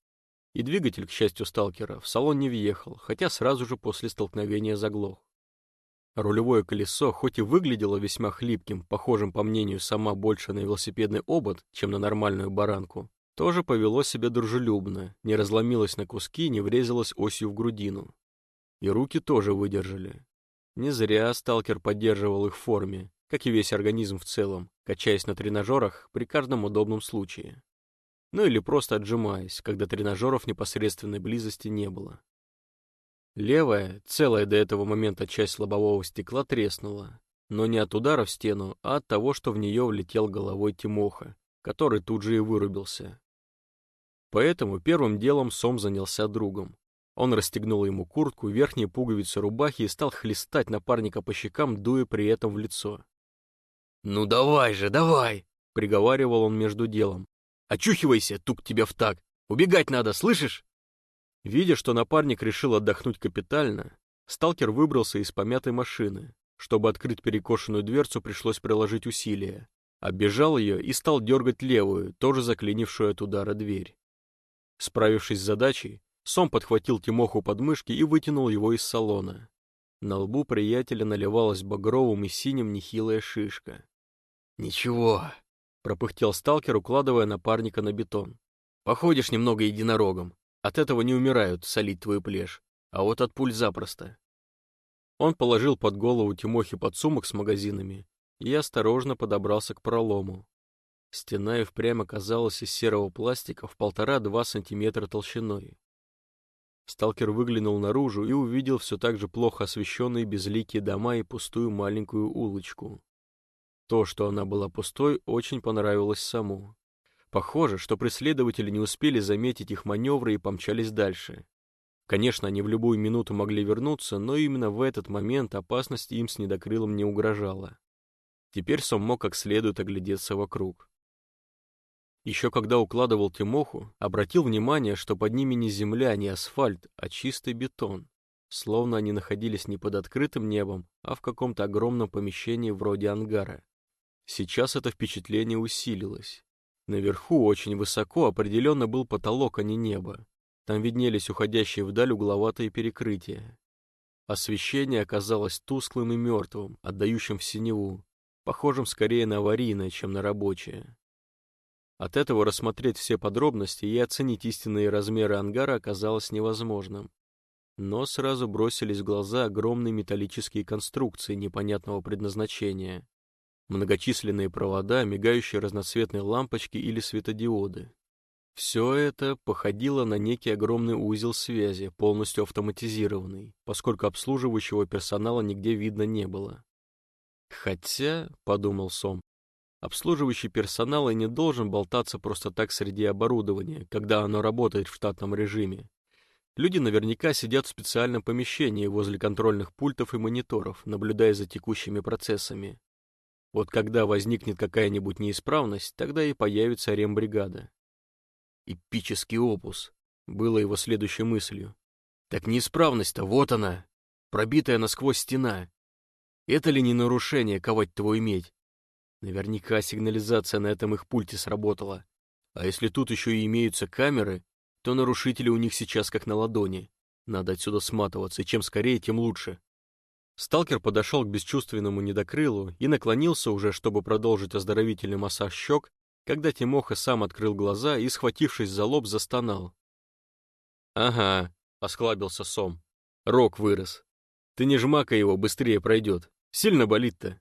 И двигатель, к счастью сталкера, в салон не въехал, хотя сразу же после столкновения заглох. Рулевое колесо, хоть и выглядело весьма хлипким, похожим, по мнению сама, больше на велосипедный обод, чем на нормальную баранку, тоже повело себя дружелюбно, не разломилось на куски, не врезалось осью в грудину. И руки тоже выдержали. Не зря сталкер поддерживал их в форме, как и весь организм в целом, качаясь на тренажерах при каждом удобном случае. Ну или просто отжимаясь, когда тренажеров непосредственной близости не было. Левая, целая до этого момента часть лобового стекла треснула, но не от удара в стену, а от того, что в нее влетел головой Тимоха, который тут же и вырубился. Поэтому первым делом Сом занялся другом. Он расстегнул ему куртку, верхние пуговицы рубахи и стал хлестать напарника по щекам, дуя при этом в лицо. «Ну давай же, давай!» — приговаривал он между делом. «Очухивайся, тук тебя в так! Убегать надо, слышишь?» Видя, что напарник решил отдохнуть капитально, сталкер выбрался из помятой машины. Чтобы открыть перекошенную дверцу, пришлось приложить усилия. Оббежал ее и стал дергать левую, тоже заклинившую от удара дверь. Справившись с задачей, Сом подхватил Тимоху под мышки и вытянул его из салона. На лбу приятеля наливалась багровым и синим нехилая шишка. «Ничего», — пропыхтел сталкер, укладывая напарника на бетон. «Походишь немного единорогом. От этого не умирают солить твою плешь, а вот от пуль запросто». Он положил под голову Тимохи подсумок с магазинами и осторожно подобрался к пролому. Стена и впрямь оказалась из серого пластика в полтора-два сантиметра толщиной. Сталкер выглянул наружу и увидел все так же плохо освещенные безликие дома и пустую маленькую улочку. То, что она была пустой, очень понравилось саму. Похоже, что преследователи не успели заметить их маневры и помчались дальше. Конечно, они в любую минуту могли вернуться, но именно в этот момент опасность им с недокрылом не угрожала. Теперь Сом мог как следует оглядеться вокруг. Еще когда укладывал Тимоху, обратил внимание, что под ними не земля, не асфальт, а чистый бетон, словно они находились не под открытым небом, а в каком-то огромном помещении вроде ангара. Сейчас это впечатление усилилось. Наверху, очень высоко, определенно был потолок, а не небо. Там виднелись уходящие вдаль угловатые перекрытия. Освещение оказалось тусклым и мертвым, отдающим в синеву, похожим скорее на аварийное, чем на рабочее. От этого рассмотреть все подробности и оценить истинные размеры ангара оказалось невозможным. Но сразу бросились в глаза огромные металлические конструкции непонятного предназначения. Многочисленные провода, мигающие разноцветные лампочки или светодиоды. Все это походило на некий огромный узел связи, полностью автоматизированный, поскольку обслуживающего персонала нигде видно не было. Хотя, — подумал Сом, Обслуживающий персонал и не должен болтаться просто так среди оборудования, когда оно работает в штатном режиме. Люди наверняка сидят в специальном помещении возле контрольных пультов и мониторов, наблюдая за текущими процессами. Вот когда возникнет какая-нибудь неисправность, тогда и появится рембригада. Эпический опус, было его следующей мыслью. Так неисправность-то, вот она, пробитая насквозь стена. Это ли не нарушение ковать твою медь? Наверняка сигнализация на этом их пульте сработала. А если тут еще и имеются камеры, то нарушители у них сейчас как на ладони. Надо отсюда сматываться, и чем скорее, тем лучше. Сталкер подошел к бесчувственному недокрылу и наклонился уже, чтобы продолжить оздоровительный массаж щек, когда Тимоха сам открыл глаза и, схватившись за лоб, застонал. «Ага», — осклабился Сом. «Рок вырос. Ты не жмакай его, быстрее пройдет. Сильно болит-то?»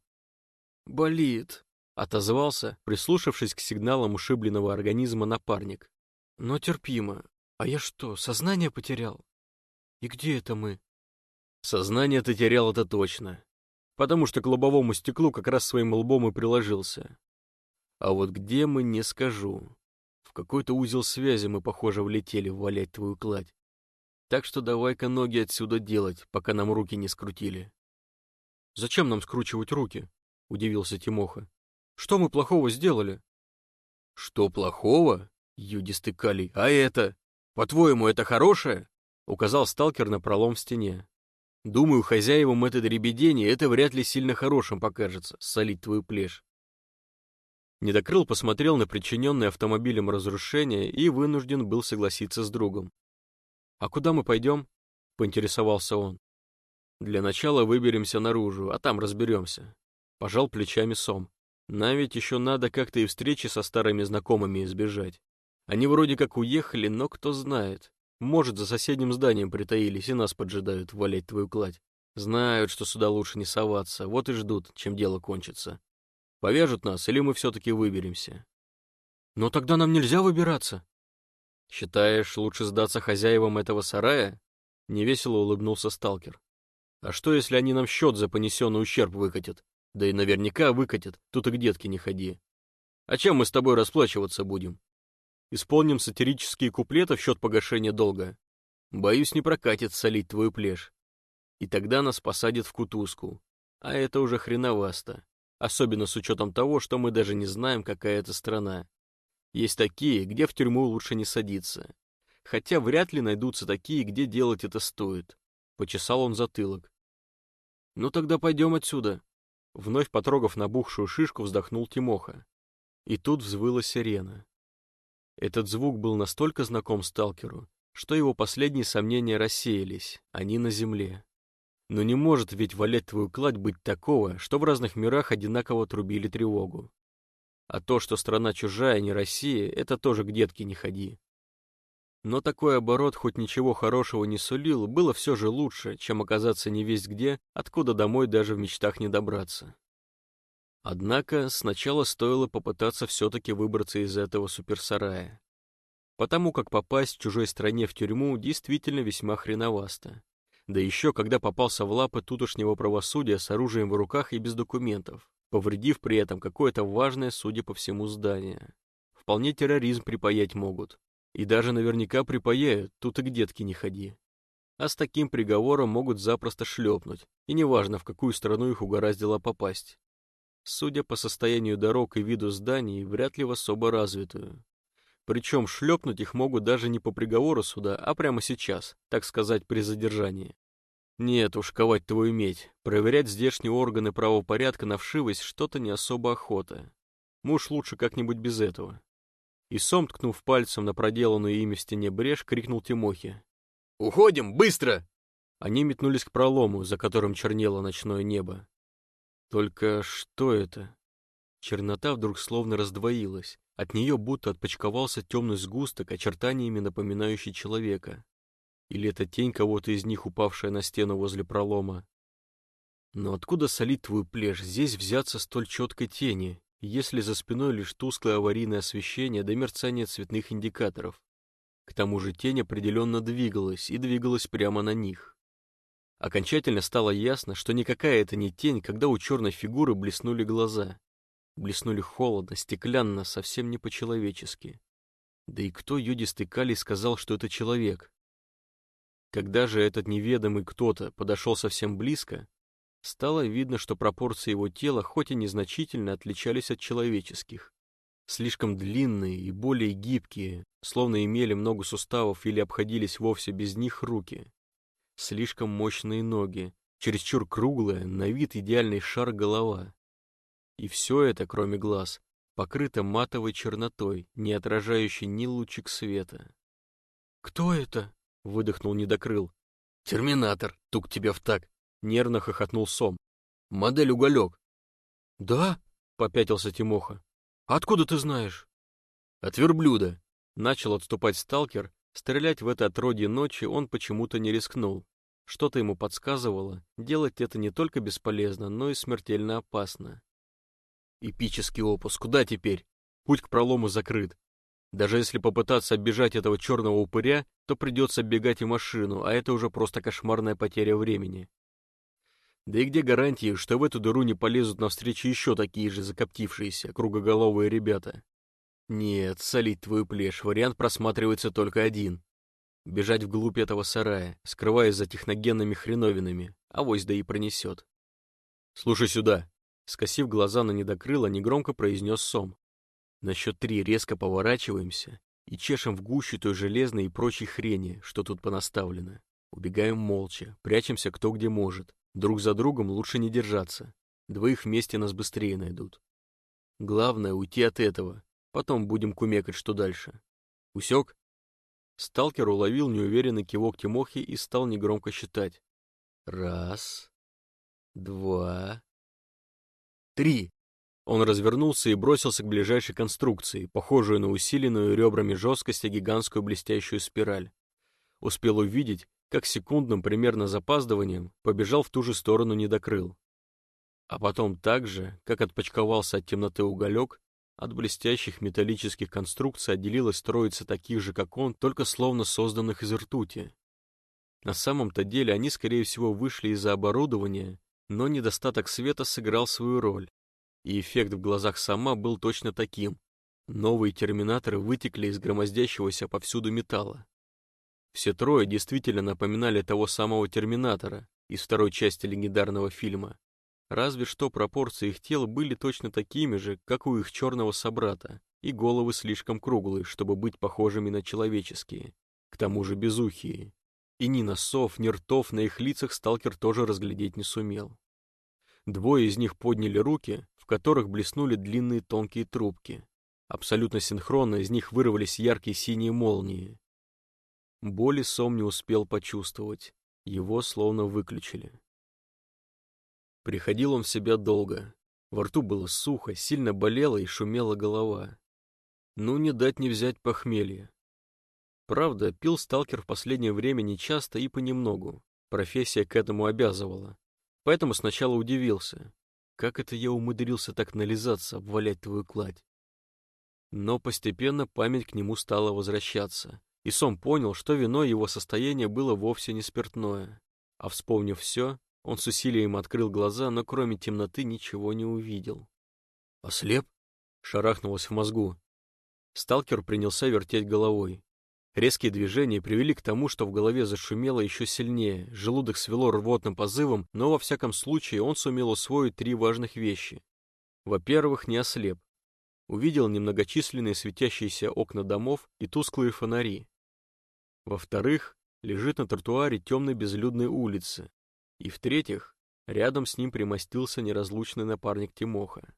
«Болит», Отозвался, прислушавшись к сигналам ушибленного организма напарник. Но терпимо. А я что, сознание потерял? И где это мы? Сознание ты терял, это точно. Потому что к лобовому стеклу как раз своим лбом и приложился. А вот где мы, не скажу. В какой-то узел связи мы, похоже, влетели валять твою кладь. Так что давай-ка ноги отсюда делать, пока нам руки не скрутили. «Зачем нам скручивать руки?» — удивился Тимоха. Что мы плохого сделали?» «Что плохого? Юдистый калий. А это? По-твоему, это хорошее?» Указал сталкер на пролом в стене. «Думаю, хозяевам этой дребедени это вряд ли сильно хорошим покажется, солить твою плешь». Недокрыл посмотрел на причиненное автомобилем разрушение и вынужден был согласиться с другом. «А куда мы пойдем?» — поинтересовался он. «Для начала выберемся наружу, а там разберемся», — пожал плечами Сом. Нам ведь еще надо как-то и встречи со старыми знакомыми избежать. Они вроде как уехали, но кто знает. Может, за соседним зданием притаились и нас поджидают валять твою кладь. Знают, что сюда лучше не соваться, вот и ждут, чем дело кончится. Повяжут нас, или мы все-таки выберемся? Но тогда нам нельзя выбираться. Считаешь, лучше сдаться хозяевам этого сарая? Невесело улыбнулся сталкер. А что, если они нам счет за понесенный ущерб выкатят? Да и наверняка выкатят, тут и к детке не ходи. А чем мы с тобой расплачиваться будем? Исполним сатирические куплеты в счет погашения долга? Боюсь, не прокатит солить твою плешь. И тогда нас посадят в кутузку. А это уже хреновасто. Особенно с учетом того, что мы даже не знаем, какая это страна. Есть такие, где в тюрьму лучше не садиться. Хотя вряд ли найдутся такие, где делать это стоит. Почесал он затылок. Ну тогда пойдем отсюда. Вновь потрогав набухшую шишку, вздохнул Тимоха. И тут взвыла сирена. Этот звук был настолько знаком сталкеру, что его последние сомнения рассеялись, они на земле. Но не может ведь валять твою кладь быть такого, что в разных мирах одинаково трубили тревогу. А то, что страна чужая, не Россия, это тоже к детке не ходи. Но такой оборот хоть ничего хорошего не сулил, было все же лучше, чем оказаться не весть где, откуда домой даже в мечтах не добраться. Однако сначала стоило попытаться все-таки выбраться из этого суперсарая. потому как попасть в чужой стране в тюрьму действительно весьма хреновасто. Да еще когда попался в лапы тутошнего правосудия с оружием в руках и без документов, повредив при этом какое-то важное, судя по всему, здание. Вполне терроризм припаять могут. И даже наверняка припаяют, тут и к детке не ходи. А с таким приговором могут запросто шлепнуть, и неважно, в какую страну их угораздило попасть. Судя по состоянию дорог и виду зданий, вряд ли в особо развитую. Причем шлепнуть их могут даже не по приговору суда, а прямо сейчас, так сказать, при задержании. Нет уж, ковать твою медь. Проверять здешние органы правопорядка на вшивость что-то не особо охота. Муж лучше как-нибудь без этого. И Сом, ткнув пальцем на проделанную ими в стене брешь, крикнул Тимохе. «Уходим, быстро!» Они метнулись к пролому, за которым чернело ночное небо. Только что это? Чернота вдруг словно раздвоилась. От нее будто отпочковался темный сгусток, очертаниями напоминающий человека. Или это тень кого-то из них, упавшая на стену возле пролома. Но откуда солить твою плешь, здесь взяться столь четкой тени, если за спиной лишь тусклое аварийное освещение до мерцания цветных индикаторов? К тому же тень определенно двигалась, и двигалась прямо на них. Окончательно стало ясно, что никакая это не тень, когда у черной фигуры блеснули глаза блеснули холодно, стеклянно, совсем не по-человечески. Да и кто юдистый Калий сказал, что это человек? Когда же этот неведомый кто-то подошел совсем близко, стало видно, что пропорции его тела хоть и незначительно отличались от человеческих. Слишком длинные и более гибкие, словно имели много суставов или обходились вовсе без них руки. Слишком мощные ноги, чересчур круглая, на вид идеальный шар голова. И все это, кроме глаз, покрыто матовой чернотой, не отражающей ни лучик света. «Кто это?» — выдохнул недокрыл. «Терминатор, тук тебя в так!» — нервно хохотнул Сом. «Модель уголек». «Да?» — попятился Тимоха. «Откуда ты знаешь?» «От верблюда». Начал отступать сталкер, стрелять в это отродье ночи он почему-то не рискнул. Что-то ему подсказывало, делать это не только бесполезно, но и смертельно опасно. Эпический опус, куда теперь? Путь к пролому закрыт. Даже если попытаться оббежать этого черного упыря, то придется оббегать и машину, а это уже просто кошмарная потеря времени. Да и где гарантии, что в эту дыру не полезут навстречу еще такие же закоптившиеся, кругоголовые ребята? Нет, солить твою плешь, вариант просматривается только один. Бежать вглубь этого сарая, скрываясь за техногенными хреновинами, авось да и пронесет. Слушай сюда, Скосив глаза на недокрыло, негромко произнес Сом. На счет три резко поворачиваемся и чешем в гущу той железной и прочей хрени, что тут понаставлено. Убегаем молча, прячемся кто где может. Друг за другом лучше не держаться. Двоих вместе нас быстрее найдут. Главное — уйти от этого. Потом будем кумекать, что дальше. Усек? Сталкер уловил неуверенный кивок Тимохи и стал негромко считать. Раз, два, Три!» Он развернулся и бросился к ближайшей конструкции, похожую на усиленную ребрами жесткости гигантскую блестящую спираль. Успел увидеть, как секундным примерно запаздыванием побежал в ту же сторону недокрыл. А потом так же, как отпочковался от темноты уголек, от блестящих металлических конструкций отделилась троица таких же, как он, только словно созданных из ртути. На самом-то деле они, скорее всего, вышли из-за оборудования, но недостаток света сыграл свою роль, и эффект в глазах сама был точно таким. Новые терминаторы вытекли из громоздящегося повсюду металла. Все трое действительно напоминали того самого терминатора из второй части легендарного фильма. Разве что пропорции их тел были точно такими же, как у их черного собрата, и головы слишком круглые, чтобы быть похожими на человеческие, к тому же безухие. И ни носов, ни ртов на их лицах сталкер тоже разглядеть не сумел. Двое из них подняли руки, в которых блеснули длинные тонкие трубки. Абсолютно синхронно из них вырвались яркие синие молнии. Боли Сом не успел почувствовать. Его словно выключили. Приходил он в себя долго. Во рту было сухо, сильно болела и шумела голова. Ну, не дать не взять похмелье. Правда, пил сталкер в последнее время нечасто и понемногу. Профессия к этому обязывала. Поэтому сначала удивился. Как это я умудрился так нализаться, обвалять твою кладь? Но постепенно память к нему стала возвращаться, и Сом понял, что виной его состояния было вовсе не спиртное. А вспомнив все, он с усилием открыл глаза, но кроме темноты ничего не увидел. «Ослеп?» — шарахнулось в мозгу. Сталкер принялся вертеть головой. Резкие движения привели к тому, что в голове зашумело еще сильнее, желудок свело рвотным позывом, но во всяком случае он сумел усвоить три важных вещи. Во-первых, не ослеп. Увидел немногочисленные светящиеся окна домов и тусклые фонари. Во-вторых, лежит на тротуаре темной безлюдной улицы. И в-третьих, рядом с ним примостился неразлучный напарник Тимоха.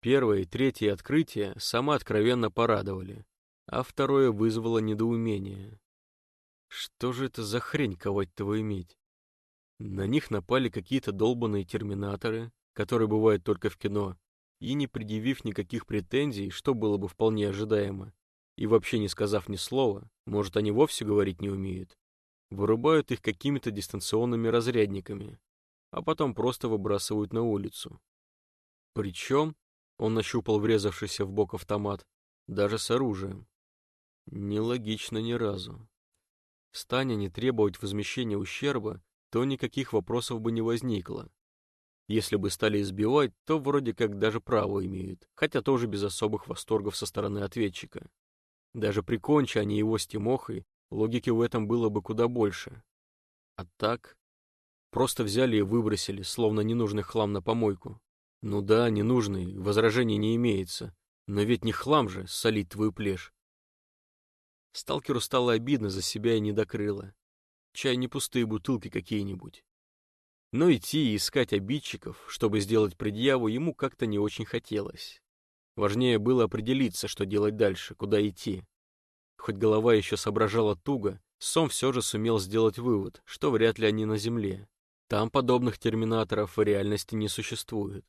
Первое и третье открытия сама откровенно порадовали а второе вызвало недоумение. Что же это за хрень ковать-то иметь? На них напали какие-то долбанные терминаторы, которые бывают только в кино, и не предъявив никаких претензий, что было бы вполне ожидаемо, и вообще не сказав ни слова, может, они вовсе говорить не умеют, вырубают их какими-то дистанционными разрядниками, а потом просто выбрасывают на улицу. Причем, он нащупал врезавшийся в бок автомат, даже с оружием. Нелогично ни разу. Станя не требовать возмещения ущерба, то никаких вопросов бы не возникло. Если бы стали избивать, то вроде как даже право имеют, хотя тоже без особых восторгов со стороны ответчика. Даже прикончи они его с Тимохой, логики в этом было бы куда больше. А так, просто взяли и выбросили, словно ненужный хлам на помойку. Ну да, ненужный, возражений не имеется, но ведь не хлам же солить твою плешь. Сталкеру стало обидно за себя и не докрыло. Чай не пустые бутылки какие-нибудь. Но идти и искать обидчиков, чтобы сделать предъяву, ему как-то не очень хотелось. Важнее было определиться, что делать дальше, куда идти. Хоть голова еще соображала туго, Сом все же сумел сделать вывод, что вряд ли они на Земле. Там подобных терминаторов в реальности не существует.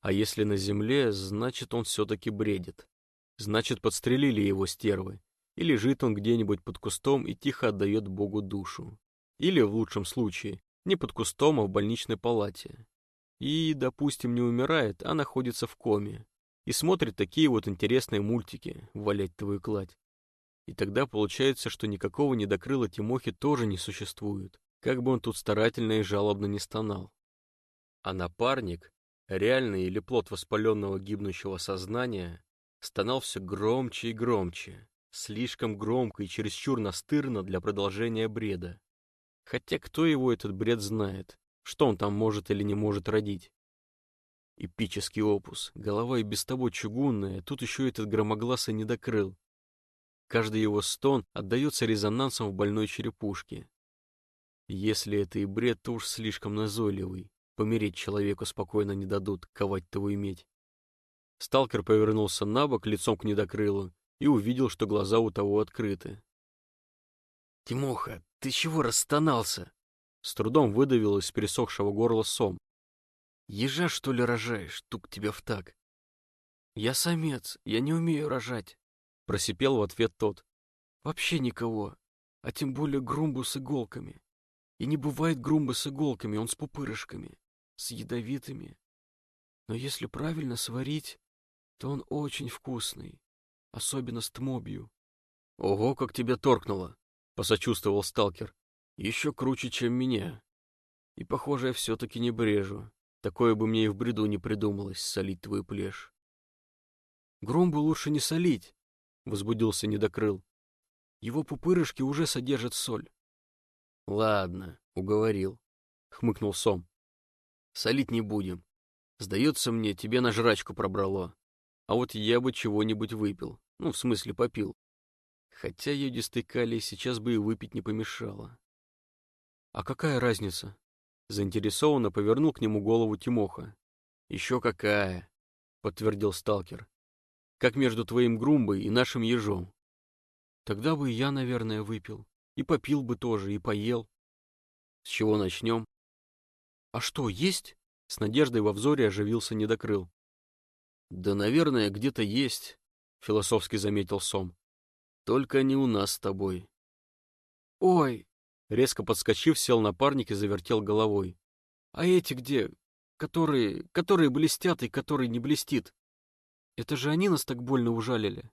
А если на Земле, значит он все-таки бредит. Значит, подстрелили его стервы, и лежит он где-нибудь под кустом и тихо отдает Богу душу. Или, в лучшем случае, не под кустом, а в больничной палате. И, допустим, не умирает, а находится в коме. И смотрит такие вот интересные мультики, валять твою кладь. И тогда получается, что никакого недокрыла Тимохи тоже не существует, как бы он тут старательно и жалобно не стонал. А напарник, реальный или плод воспаленного гибнущего сознания, стонал все громче и громче, Слишком громко и чересчур настырно для продолжения бреда. Хотя кто его этот бред знает? Что он там может или не может родить? Эпический опус. Голова и без того чугунная, тут еще этот громогласый не докрыл. Каждый его стон отдается резонансом в больной черепушке. Если это и бред, то уж слишком назойливый. Помереть человеку спокойно не дадут, ковать того иметь. Сталкер повернулся на бок, лицом к недокрылу, и увидел, что глаза у того открыты. «Тимоха, ты чего расстонался?» С трудом выдавил из пересохшего горла сом. «Ежа, что ли, рожаешь? Тук тебя в так!» «Я самец, я не умею рожать», — просипел в ответ тот. «Вообще никого, а тем более грумбу с иголками. И не бывает грумбы с иголками, он с пупырышками, с ядовитыми. Но если правильно сварить, то он очень вкусный особенно с Тмобью. «Ого, как тебя торкнуло!» — посочувствовал сталкер. «Еще круче, чем меня. И, похоже, я все-таки не брежу. Такое бы мне и в бреду не придумалось, солить твою плешь». «Громбу лучше не солить», — возбудился недокрыл. «Его пупырышки уже содержат соль». «Ладно, уговорил», — хмыкнул Сом. «Солить не будем. Сдается мне, тебе на жрачку пробрало. А вот я бы чего-нибудь выпил. Ну, в смысле, попил. Хотя йодистый калий сейчас бы и выпить не помешало. А какая разница? Заинтересованно повернул к нему голову Тимоха. Еще какая, подтвердил сталкер. Как между твоим грумбой и нашим ежом. Тогда бы я, наверное, выпил. И попил бы тоже, и поел. С чего начнем? А что, есть? С надеждой во взоре оживился недокрыл. «Да, наверное, где-то есть», — философски заметил Сом. «Только не у нас с тобой». «Ой!» — резко подскочив, сел напарник и завертел головой. «А эти где? Которые, которые блестят и которые не блестит?» Это же они нас так больно ужалили.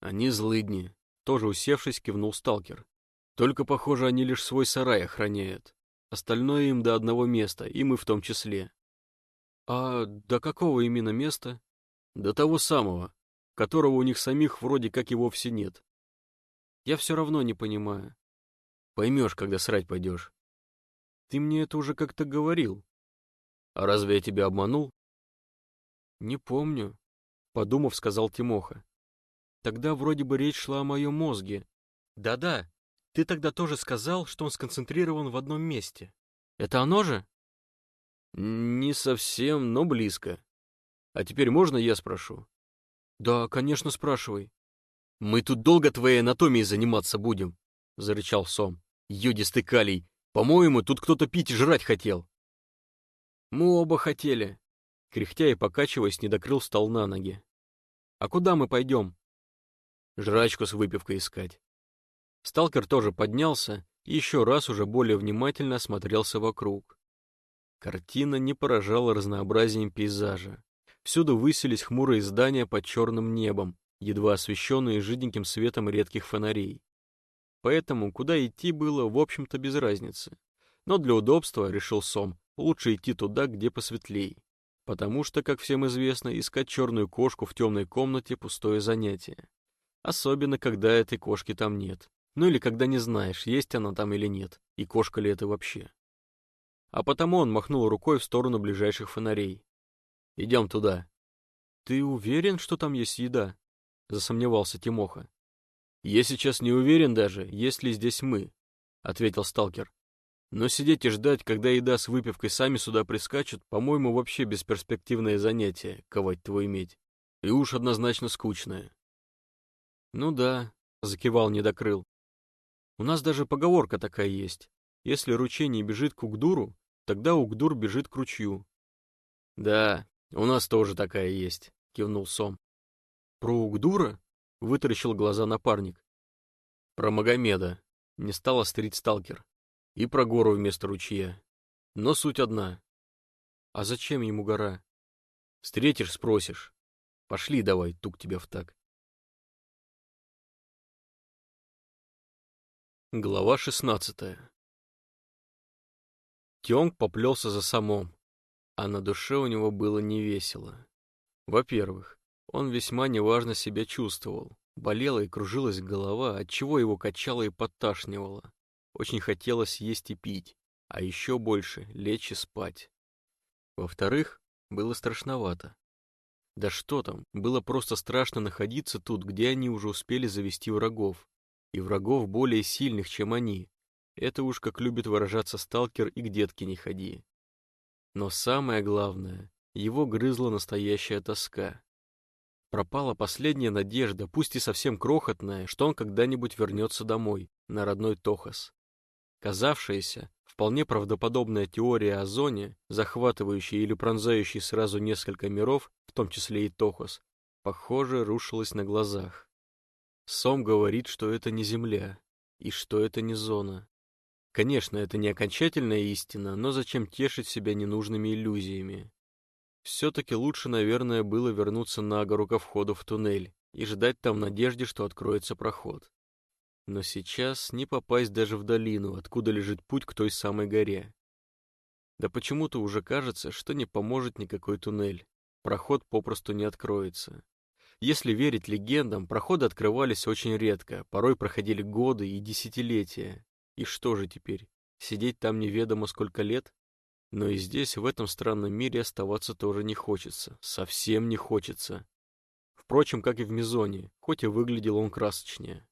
Они злыдни. Тоже усевшись, кивнул сталкер. Только, похоже, они лишь свой сарай охраняют. Остальное им до одного места, и мы в том числе. А до какого именно места? До того самого, которого у них самих вроде как и вовсе нет. Я все равно не понимаю. Поймешь, когда срать пойдешь. Ты мне это уже как-то говорил. А разве я тебя обманул? Не помню, подумав, сказал Тимоха. Тогда вроде бы речь шла о моем мозге. Да-да, ты тогда тоже сказал, что он сконцентрирован в одном месте. Это оно же? Не совсем, но близко. А теперь можно я спрошу? Да, конечно, спрашивай. Мы тут долго твоей анатомией заниматься будем, зарычал Сом. Йодистый калий. По-моему, тут кто-то пить и жрать хотел. Мы оба хотели. Кряхтя и покачиваясь, недокрыл встал на ноги. А куда мы пойдем? Жрачку с выпивкой искать. Сталкер тоже поднялся и еще раз уже более внимательно осмотрелся вокруг. Картина не поражала разнообразием пейзажа. Всюду высились хмурые здания под черным небом, едва освещенные жиденьким светом редких фонарей. Поэтому куда идти было, в общем-то, без разницы. Но для удобства, решил Сом, лучше идти туда, где посветлей. Потому что, как всем известно, искать черную кошку в темной комнате – пустое занятие. Особенно, когда этой кошки там нет. Ну или когда не знаешь, есть она там или нет, и кошка ли это вообще. А потому он махнул рукой в сторону ближайших фонарей. «Идем туда». «Ты уверен, что там есть еда?» — засомневался Тимоха. «Я сейчас не уверен даже, есть ли здесь мы», — ответил сталкер. «Но сидеть и ждать, когда еда с выпивкой сами сюда прискачут, по-моему, вообще бесперспективное занятие, ковать твой медь. И уж однозначно скучное». «Ну да», — закивал недокрыл. «У нас даже поговорка такая есть. Если ручей не бежит к Угдуру, тогда Угдур бежит к ручью». «Да, у нас тоже такая есть», — кивнул Сом. «Про Угдура?» — вытаращил глаза напарник. «Про Магомеда», — не стал острить сталкер. «И про гору вместо ручья. Но суть одна». «А зачем ему гора?» «Встретишь, спросишь. Пошли давай, тук тебя в так». Глава шестнадцатая Тёнг поплелся за самом, а на душе у него было невесело. Во-первых, он весьма неважно себя чувствовал. Болела и кружилась голова, отчего его качало и подташнивало. Очень хотелось есть и пить, а еще больше лечь и спать. Во-вторых, было страшновато. Да что там, было просто страшно находиться тут, где они уже успели завести врагов. И врагов более сильных, чем они. Это уж как любит выражаться сталкер и к детке не ходи. Но самое главное, его грызла настоящая тоска. Пропала последняя надежда, пусть и совсем крохотная, что он когда-нибудь вернется домой, на родной Тохас. Казавшаяся, вполне правдоподобная теория о зоне, захватывающей или пронзающей сразу несколько миров, в том числе и Тохас, похоже, рушилась на глазах. Сом говорит, что это не Земля, и что это не зона. Конечно, это не окончательная истина, но зачем тешить себя ненужными иллюзиями? Все-таки лучше, наверное, было вернуться на гору ко входу в туннель и ждать там надежде, что откроется проход. Но сейчас не попасть даже в долину, откуда лежит путь к той самой горе. Да почему-то уже кажется, что не поможет никакой туннель. Проход попросту не откроется. Если верить легендам, проходы открывались очень редко, порой проходили годы и десятилетия. И что же теперь, сидеть там неведомо сколько лет? Но и здесь, в этом странном мире, оставаться тоже не хочется. Совсем не хочется. Впрочем, как и в Мизоне, хоть и выглядел он красочнее.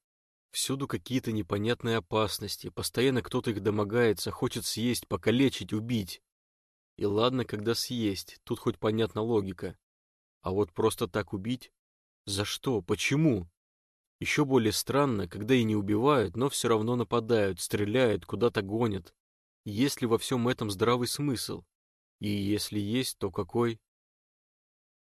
Всюду какие-то непонятные опасности, постоянно кто-то их домогается, хочет съесть, покалечить, убить. И ладно, когда съесть, тут хоть понятна логика. А вот просто так убить? За что? Почему? Еще более странно, когда и не убивают, но все равно нападают, стреляют, куда-то гонят. Есть ли во всем этом здравый смысл? И если есть, то какой?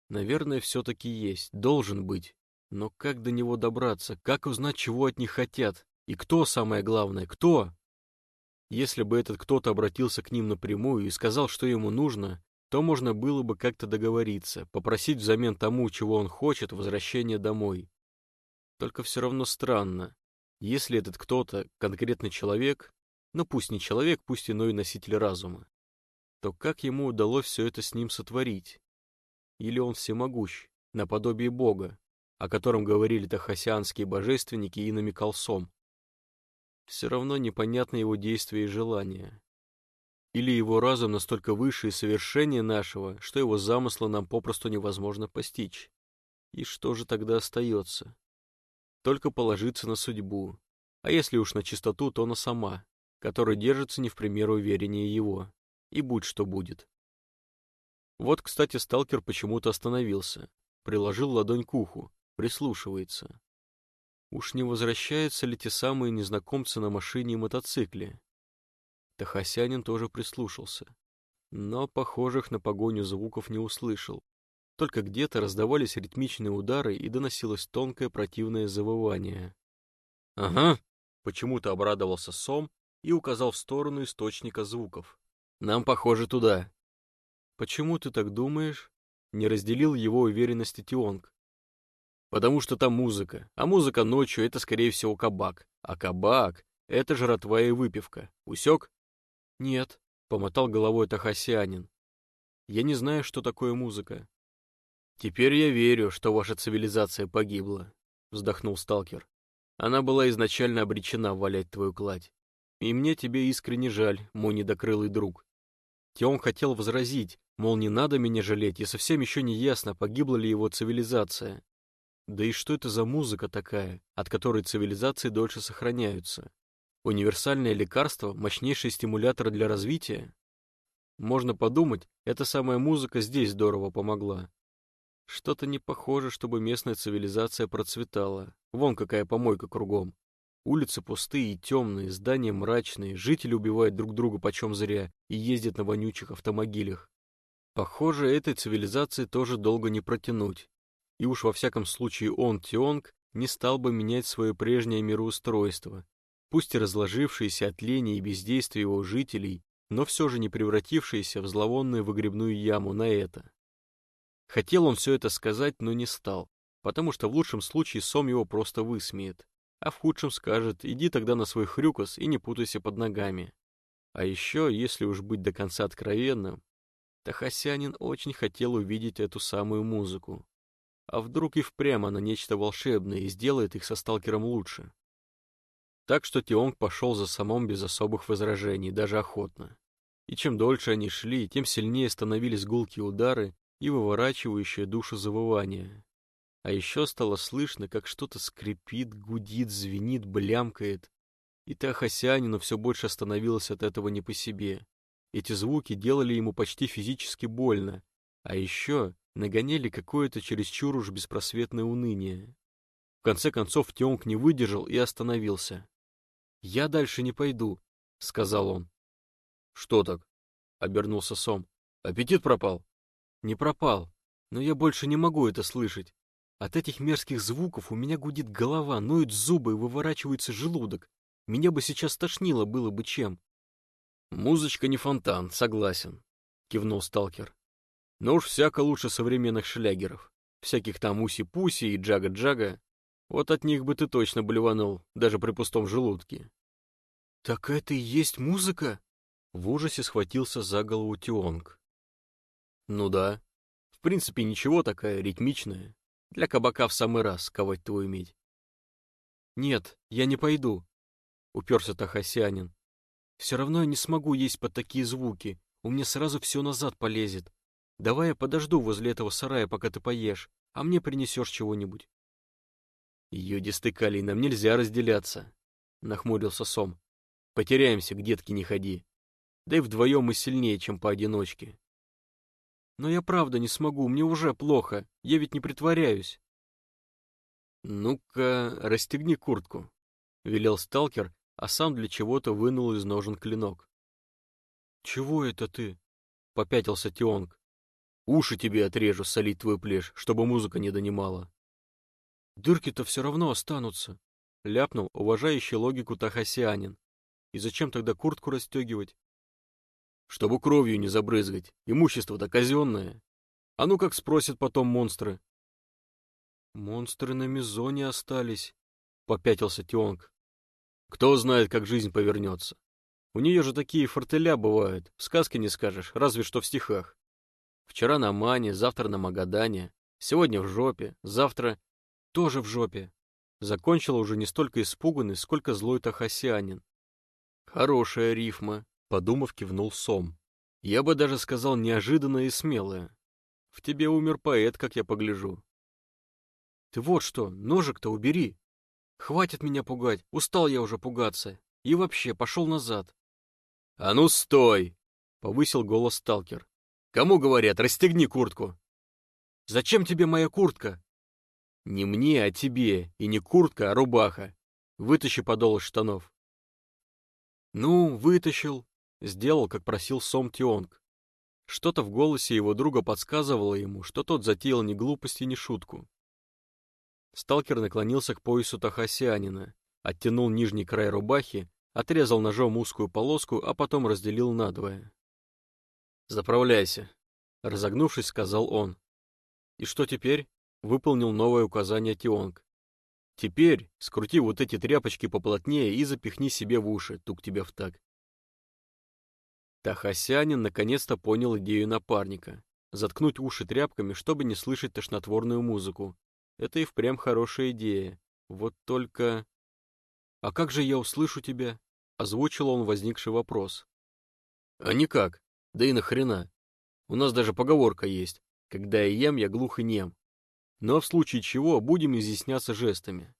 Наверное, все-таки есть, должен быть. Но как до него добраться? Как узнать, чего от них хотят? И кто, самое главное, кто? Если бы этот кто-то обратился к ним напрямую и сказал, что ему нужно, то можно было бы как-то договориться, попросить взамен тому, чего он хочет, возвращения домой. Только все равно странно, если этот кто-то, конкретный человек, ну пусть не человек, пусть иной носитель разума, то как ему удалось все это с ним сотворить? Или он всемогущ, наподобие Бога, о котором говорили тахасианские божественники и намекал Сом? Все равно непонятно его действия и желания. Или его разум настолько выше и совершеннее нашего, что его замысла нам попросту невозможно постичь. И что же тогда остается? Только положиться на судьбу. А если уж на чистоту, то на сама, которая держится не в пример увереннее его. И будь что будет. Вот, кстати, сталкер почему-то остановился, приложил ладонь к уху, прислушивается. Уж не возвращаются ли те самые незнакомцы на машине и мотоцикле? Тахасянин тоже прислушался, но похожих на погоню звуков не услышал. Только где-то раздавались ритмичные удары и доносилось тонкое противное завывание. «Ага!» — почему-то обрадовался Сом и указал в сторону источника звуков. «Нам, похоже, туда». «Почему ты так думаешь?» — не разделил его уверенности Тионг. «Потому что там музыка, а музыка ночью — это, скорее всего, кабак, а кабак — это жратва и выпивка. Усек?» «Нет», — помотал головой Тахасианин. «Я не знаю, что такое музыка». «Теперь я верю, что ваша цивилизация погибла», — вздохнул сталкер. «Она была изначально обречена валять твою кладь. И мне тебе искренне жаль, мой недокрылый друг». Теон хотел возразить, мол, не надо меня жалеть, и совсем еще не ясно, погибла ли его цивилизация. Да и что это за музыка такая, от которой цивилизации дольше сохраняются? Универсальное лекарство, мощнейший стимулятор для развития? Можно подумать, эта самая музыка здесь здорово помогла. Что-то не похоже, чтобы местная цивилизация процветала. Вон какая помойка кругом. Улицы пустые и темные, здания мрачные, жители убивают друг друга почем зря и ездят на вонючих автомобилях. Похоже, этой цивилизации тоже долго не протянуть. И уж во всяком случае он, Тионг, не стал бы менять свое прежнее мироустройство, пусть и разложившиеся от лени и бездействия его жителей, но все же не превратившиеся в зловонную выгребную яму на это. Хотел он все это сказать, но не стал, потому что в лучшем случае Сом его просто высмеет, а в худшем скажет «иди тогда на свой хрюкос и не путайся под ногами». А еще, если уж быть до конца откровенным, Тахасянин очень хотел увидеть эту самую музыку. А вдруг и впрямь она нечто волшебное и сделает их со сталкером лучше. Так что Тионг пошел за самом без особых возражений, даже охотно. И чем дольше они шли, тем сильнее становились гулкие удары и выворачивающее душу завывание. А еще стало слышно, как что-то скрипит, гудит, звенит, блямкает. И Тахасянину все больше становилось от этого не по себе. Эти звуки делали ему почти физически больно, а еще нагоняли какое-то чересчур уж беспросветное уныние. В конце концов Тионг не выдержал и остановился. «Я дальше не пойду», — сказал он. «Что так?» — обернулся Сом. «Аппетит пропал?» «Не пропал, но я больше не могу это слышать. От этих мерзких звуков у меня гудит голова, ноют зубы и выворачивается желудок. Меня бы сейчас тошнило было бы чем». «Музычка не фонтан, согласен», — кивнул сталкер. «Но уж всяко лучше современных шлягеров. Всяких там уси-пуси и джага-джага. Вот от них бы ты точно блеванул, даже при пустом желудке. «Так это и есть музыка?» В ужасе схватился за голову Тионг. «Ну да. В принципе, ничего такая, ритмичная. Для кабака в самый раз ковать твою медь». «Нет, я не пойду», — уперся Тахасянин. «Все равно я не смогу есть под такие звуки. У меня сразу все назад полезет. Давай я подожду возле этого сарая, пока ты поешь, а мне принесешь чего-нибудь». «Юдисты калий, нам нельзя разделяться», — нахмурился Сом. «Потеряемся, к детке не ходи. Да и вдвоем мы сильнее, чем поодиночке». «Но я правда не смогу, мне уже плохо, я ведь не притворяюсь». «Ну-ка, расстегни куртку», — велел сталкер, а сам для чего-то вынул из ножен клинок. «Чего это ты?» — попятился Тионг. «Уши тебе отрежу, солить твою плешь, чтобы музыка не донимала». Дырки-то все равно останутся, — ляпнул уважающий логику Тахасианин. И зачем тогда куртку расстегивать? Чтобы кровью не забрызгать, имущество-то казенное. А ну как спросят потом монстры. Монстры на Мизоне остались, попятился Тионг. Кто знает, как жизнь повернется. У нее же такие фортеля бывают, в сказке не скажешь, разве что в стихах. Вчера на Мане, завтра на Магадане, сегодня в жопе, завтра тоже в жопе. Закончила уже не столько испуганный, сколько злой тахасианин. Хорошая рифма, подумав, кивнул Сом. Я бы даже сказал неожиданная и смелая. В тебе умер поэт, как я погляжу. Ты вот что, ножик-то убери. Хватит меня пугать, устал я уже пугаться. И вообще, пошел назад. А ну стой! Повысил голос сталкер. Кому говорят, расстегни куртку. Зачем тебе моя куртка? Не мне, а тебе. И не куртка, а рубаха. Вытащи подол из штанов. Ну, вытащил. Сделал, как просил Сом Тионг. Что-то в голосе его друга подсказывало ему, что тот затеял ни глупости, ни шутку. Сталкер наклонился к поясу Тахасианина, оттянул нижний край рубахи, отрезал ножом узкую полоску, а потом разделил надвое. «Заправляйся», — разогнувшись, сказал он. «И что теперь?» — выполнил новое указание Тионг. «Теперь скрути вот эти тряпочки поплотнее и запихни себе в уши, тук тебя в так. Тахасянин наконец-то понял идею напарника. Заткнуть уши тряпками, чтобы не слышать тошнотворную музыку. Это и впрямь хорошая идея. Вот только... «А как же я услышу тебя?» — озвучил он возникший вопрос. «А никак. Да и нахрена. У нас даже поговорка есть. Когда я ем, я глух и нем. Но в случае чего будем изъясняться жестами.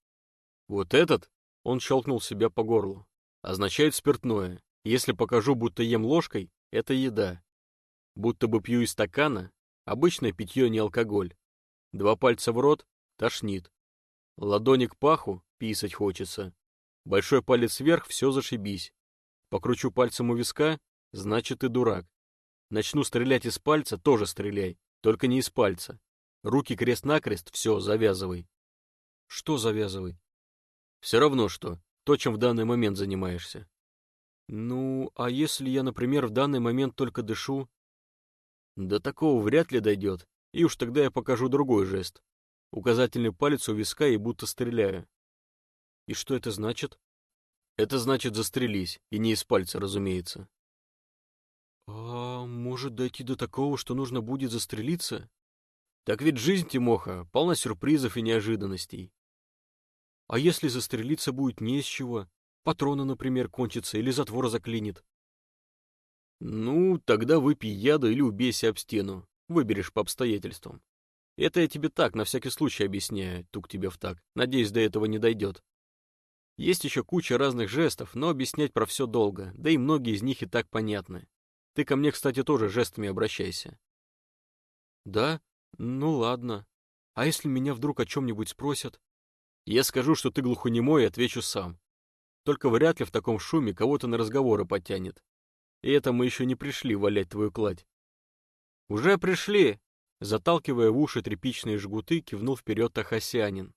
Вот этот, он щелкнул себя по горлу, означает спиртное. Если покажу, будто ем ложкой, это еда. Будто бы пью из стакана, обычное питье не алкоголь. Два пальца в рот — тошнит. Ладони к паху — писать хочется. Большой палец вверх — все зашибись. Покручу пальцем у виска — значит ты дурак. Начну стрелять из пальца — тоже стреляй, только не из пальца. Руки крест-накрест — все, завязывай. Что завязывай? Все равно что, то, чем в данный момент занимаешься. Ну, а если я, например, в данный момент только дышу? До такого вряд ли дойдет, и уж тогда я покажу другой жест. Указательный палец у виска и будто стреляю. И что это значит? Это значит застрелись, и не из пальца, разумеется. А может дойти до такого, что нужно будет застрелиться? Так ведь жизнь, Тимоха, полна сюрпризов и неожиданностей. А если застрелиться будет не из чего? Патроны, например, кончатся или затвор заклинит. Ну, тогда выпей яду или убейся об стену. Выберешь по обстоятельствам. Это я тебе так, на всякий случай объясняю, тук тебе в так. Надеюсь, до этого не дойдет. Есть еще куча разных жестов, но объяснять про все долго, да и многие из них и так понятны. Ты ко мне, кстати, тоже жестами обращайся. Да? Ну ладно. А если меня вдруг о чем-нибудь спросят? Я скажу, что ты глухонемой, и отвечу сам. Только вряд ли в таком шуме кого-то на разговоры потянет. И это мы еще не пришли валять твою кладь. Уже пришли! Заталкивая в уши тряпичные жгуты, кивнул вперед Тахасянин.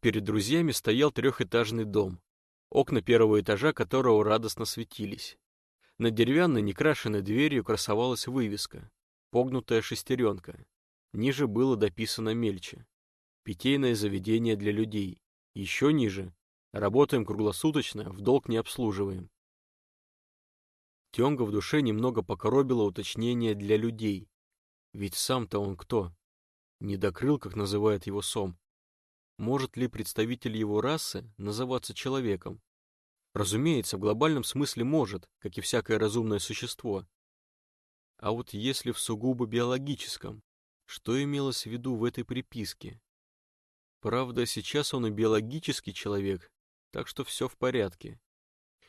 Перед друзьями стоял трехэтажный дом, окна первого этажа которого радостно светились. На деревянной некрашенной дверью красовалась вывеска, погнутая шестеренка. Ниже было дописано мельче. Питейное заведение для людей. Еще ниже Работаем круглосуточно, в долг не обслуживаем. Тёнга в душе немного покоробило уточнение для людей. Ведь сам-то он кто? Недокрыл, как называет его Сом. Может ли представитель его расы называться человеком? Разумеется, в глобальном смысле может, как и всякое разумное существо. А вот если в сугубо биологическом, что имелось в виду в этой приписке? Правда, сейчас он и биологический человек, так что все в порядке.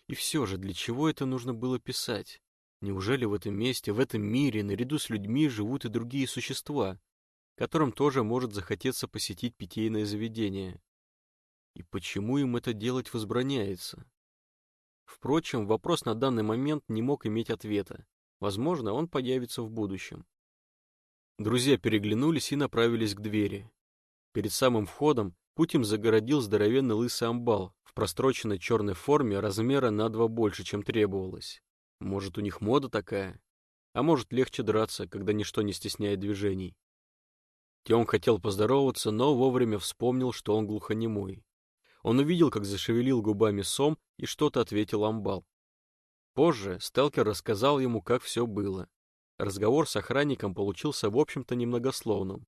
И все же, для чего это нужно было писать? Неужели в этом месте, в этом мире, наряду с людьми живут и другие существа, которым тоже может захотеться посетить питейное заведение? И почему им это делать возбраняется? Впрочем, вопрос на данный момент не мог иметь ответа. Возможно, он появится в будущем. Друзья переглянулись и направились к двери. Перед самым входом путь загородил здоровенный лысый амбал, простроченной черной форме размера на два больше, чем требовалось. Может, у них мода такая? А может, легче драться, когда ничто не стесняет движений? Тём хотел поздороваться, но вовремя вспомнил, что он глухонемой. Он увидел, как зашевелил губами сом и что-то ответил амбал. Позже сталкер рассказал ему, как все было. Разговор с охранником получился, в общем-то, немногословным.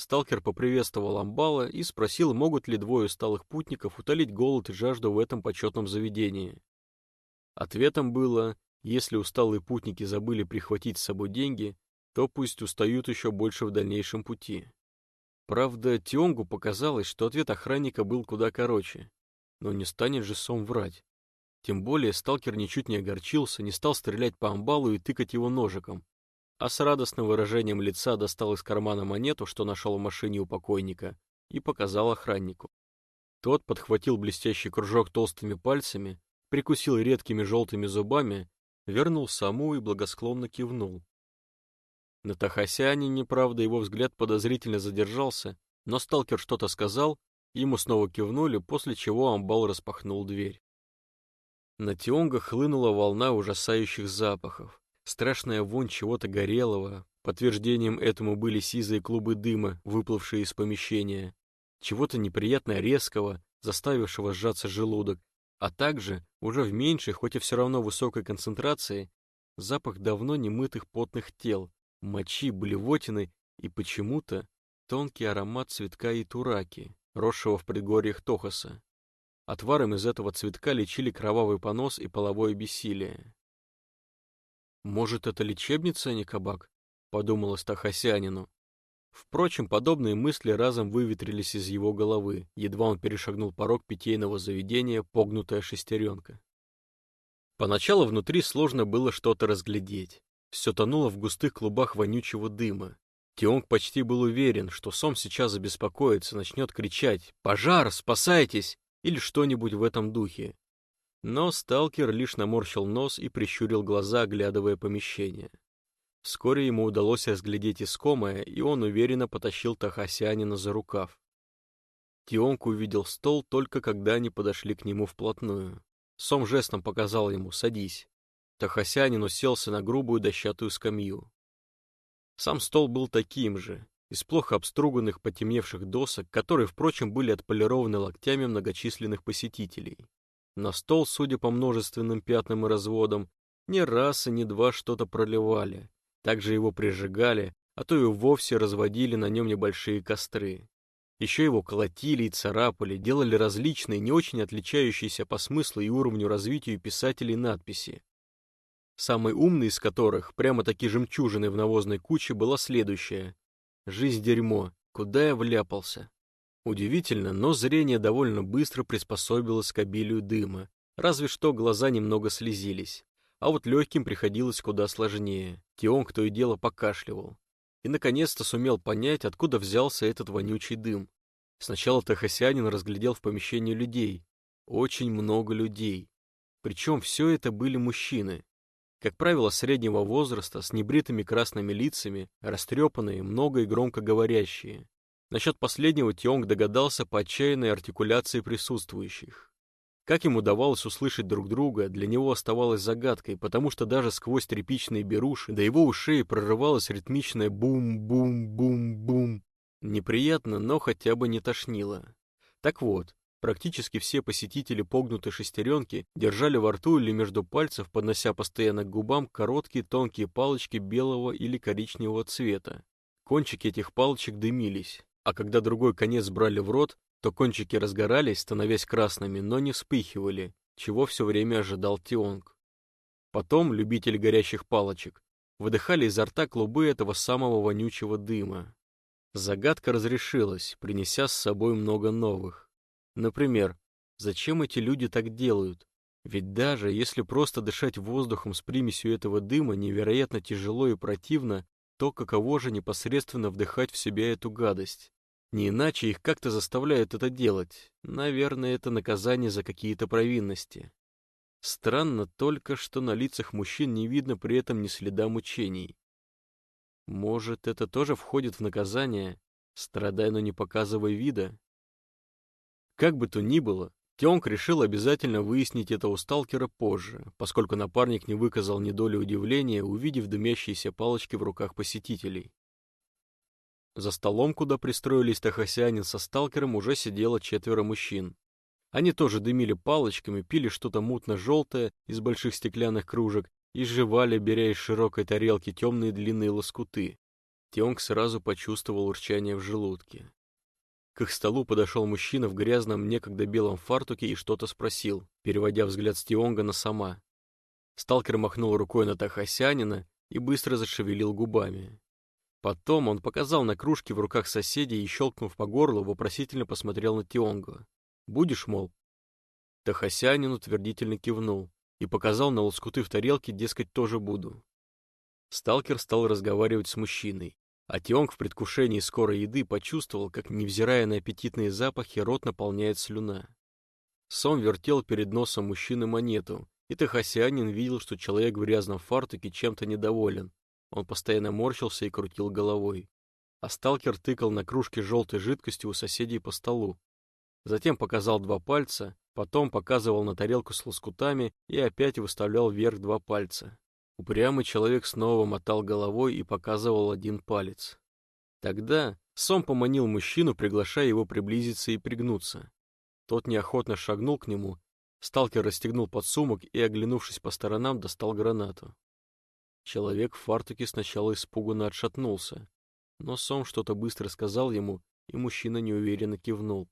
Сталкер поприветствовал амбала и спросил, могут ли двое усталых путников утолить голод и жажду в этом почетном заведении. Ответом было, если усталые путники забыли прихватить с собой деньги, то пусть устают еще больше в дальнейшем пути. Правда, Тионгу показалось, что ответ охранника был куда короче. Но не станет же Сом врать. Тем более сталкер ничуть не огорчился, не стал стрелять по амбалу и тыкать его ножиком, а с радостным выражением лица достал из кармана монету, что нашел в машине у покойника, и показал охраннику. Тот подхватил блестящий кружок толстыми пальцами, прикусил редкими желтыми зубами, вернул саму и благосклонно кивнул. На Тахасянине, правда, его взгляд подозрительно задержался, но сталкер что-то сказал, ему снова кивнули, после чего амбал распахнул дверь. На Тионга хлынула волна ужасающих запахов. Страшная вонь чего-то горелого. Подтверждением этому были сизые клубы дыма, выплывшие из помещения. Чего-то неприятно резкого, заставившего сжаться желудок. А также, уже в меньшей, хоть и все равно высокой концентрации, запах давно немытых потных тел, мочи, блевотины и почему-то тонкий аромат цветка и тураки, росшего в предгорьях Тохоса. Отваром из этого цветка лечили кровавый понос и половое бессилие. «Может, это лечебница, а не кабак?» — подумалось Тахасянину. Впрочем, подобные мысли разом выветрились из его головы, едва он перешагнул порог питейного заведения, погнутая шестеренка. Поначалу внутри сложно было что-то разглядеть. Все тонуло в густых клубах вонючего дыма. Тионг почти был уверен, что Сом сейчас забеспокоится, начнет кричать «Пожар! Спасайтесь!» или что-нибудь в этом духе. Но сталкер лишь наморщил нос и прищурил глаза, оглядывая помещение. Вскоре ему удалось разглядеть искомое, и он уверенно потащил Тахасянина за рукав. Тионг увидел стол только когда они подошли к нему вплотную. Сом жестом показал ему «садись». Тахасянин уселся на грубую дощатую скамью. Сам стол был таким же, из плохо обструганных потемневших досок, которые, впрочем, были отполированы локтями многочисленных посетителей. На стол, судя по множественным пятнам и разводам, ни раз и ни два что-то проливали. Также его прижигали, а то и вовсе разводили на нем небольшие костры. Еще его колотили и царапали, делали различные, не очень отличающиеся по смыслу и уровню развития писателей надписи. Самой умной из которых, прямо-таки жемчужиной в навозной куче, была следующая Жизнь дерьмо, куда я вляпался? Удивительно, но зрение довольно быстро приспособилось к обилию дыма, разве что глаза немного слезились. А вот легким приходилось куда сложнее. Тионг то и дело покашливал. И наконец-то сумел понять, откуда взялся этот вонючий дым. Сначала Тахасянин разглядел в помещении людей. Очень много людей. Причем все это были мужчины как правило, среднего возраста, с небритыми красными лицами, растрепанные, много и громко говорящие. Насчет последнего Тионг догадался по отчаянной артикуляции присутствующих. Как им удавалось услышать друг друга, для него оставалось загадкой, потому что даже сквозь тряпичные беруши до его ушей прорывалось ритмичное бум-бум-бум-бум. Неприятно, но хотя бы не тошнило. Так вот, Практически все посетители погнутой шестеренки держали во рту или между пальцев, поднося постоянно к губам короткие тонкие палочки белого или коричневого цвета. Кончики этих палочек дымились, а когда другой конец брали в рот, то кончики разгорались, становясь красными, но не вспыхивали, чего все время ожидал Тионг. Потом любители горящих палочек выдыхали изо рта клубы этого самого вонючего дыма. Загадка разрешилась, принеся с собой много новых. Например, зачем эти люди так делают? Ведь даже если просто дышать воздухом с примесью этого дыма невероятно тяжело и противно, то каково же непосредственно вдыхать в себя эту гадость? Не иначе их как-то заставляют это делать. Наверное, это наказание за какие-то провинности. Странно только, что на лицах мужчин не видно при этом ни следа мучений. Может, это тоже входит в наказание? Страдай, но не показывай вида. Как бы то ни было, Тёнг решил обязательно выяснить это у сталкера позже, поскольку напарник не выказал ни доли удивления, увидев дымящиеся палочки в руках посетителей. За столом, куда пристроились Тахасянин со сталкером, уже сидело четверо мужчин. Они тоже дымили палочками, пили что-то мутно-желтое из больших стеклянных кружек и жевали, беря из широкой тарелки темные длинные лоскуты. Тёнг сразу почувствовал урчание в желудке. К их столу подошел мужчина в грязном, некогда белом фартуке и что-то спросил, переводя взгляд с Тионга на сама. Сталкер махнул рукой на Тахасянина и быстро зашевелил губами. Потом он показал на кружке в руках соседей и, щелкнув по горлу, вопросительно посмотрел на Тионга. «Будешь, мол?» Тахасянин утвердительно кивнул и показал на лоскуты в тарелке, дескать, тоже буду. Сталкер стал разговаривать с мужчиной, а Тионг в предвкушении скорой еды почувствовал, как, невзирая на аппетитные запахи, рот наполняет слюна. Сом вертел перед носом мужчины монету, и Тахасянин видел, что человек в грязном фартуке чем-то недоволен. Он постоянно морщился и крутил головой. А сталкер тыкал на кружке желтой жидкости у соседей по столу. Затем показал два пальца, потом показывал на тарелку с лоскутами и опять выставлял вверх два пальца. Упрямый человек снова мотал головой и показывал один палец. Тогда Сом поманил мужчину, приглашая его приблизиться и пригнуться. Тот неохотно шагнул к нему, сталкер расстегнул подсумок и, оглянувшись по сторонам, достал гранату. Человек в фартуке сначала испуганно отшатнулся, но Сом что-то быстро сказал ему, и мужчина неуверенно кивнул,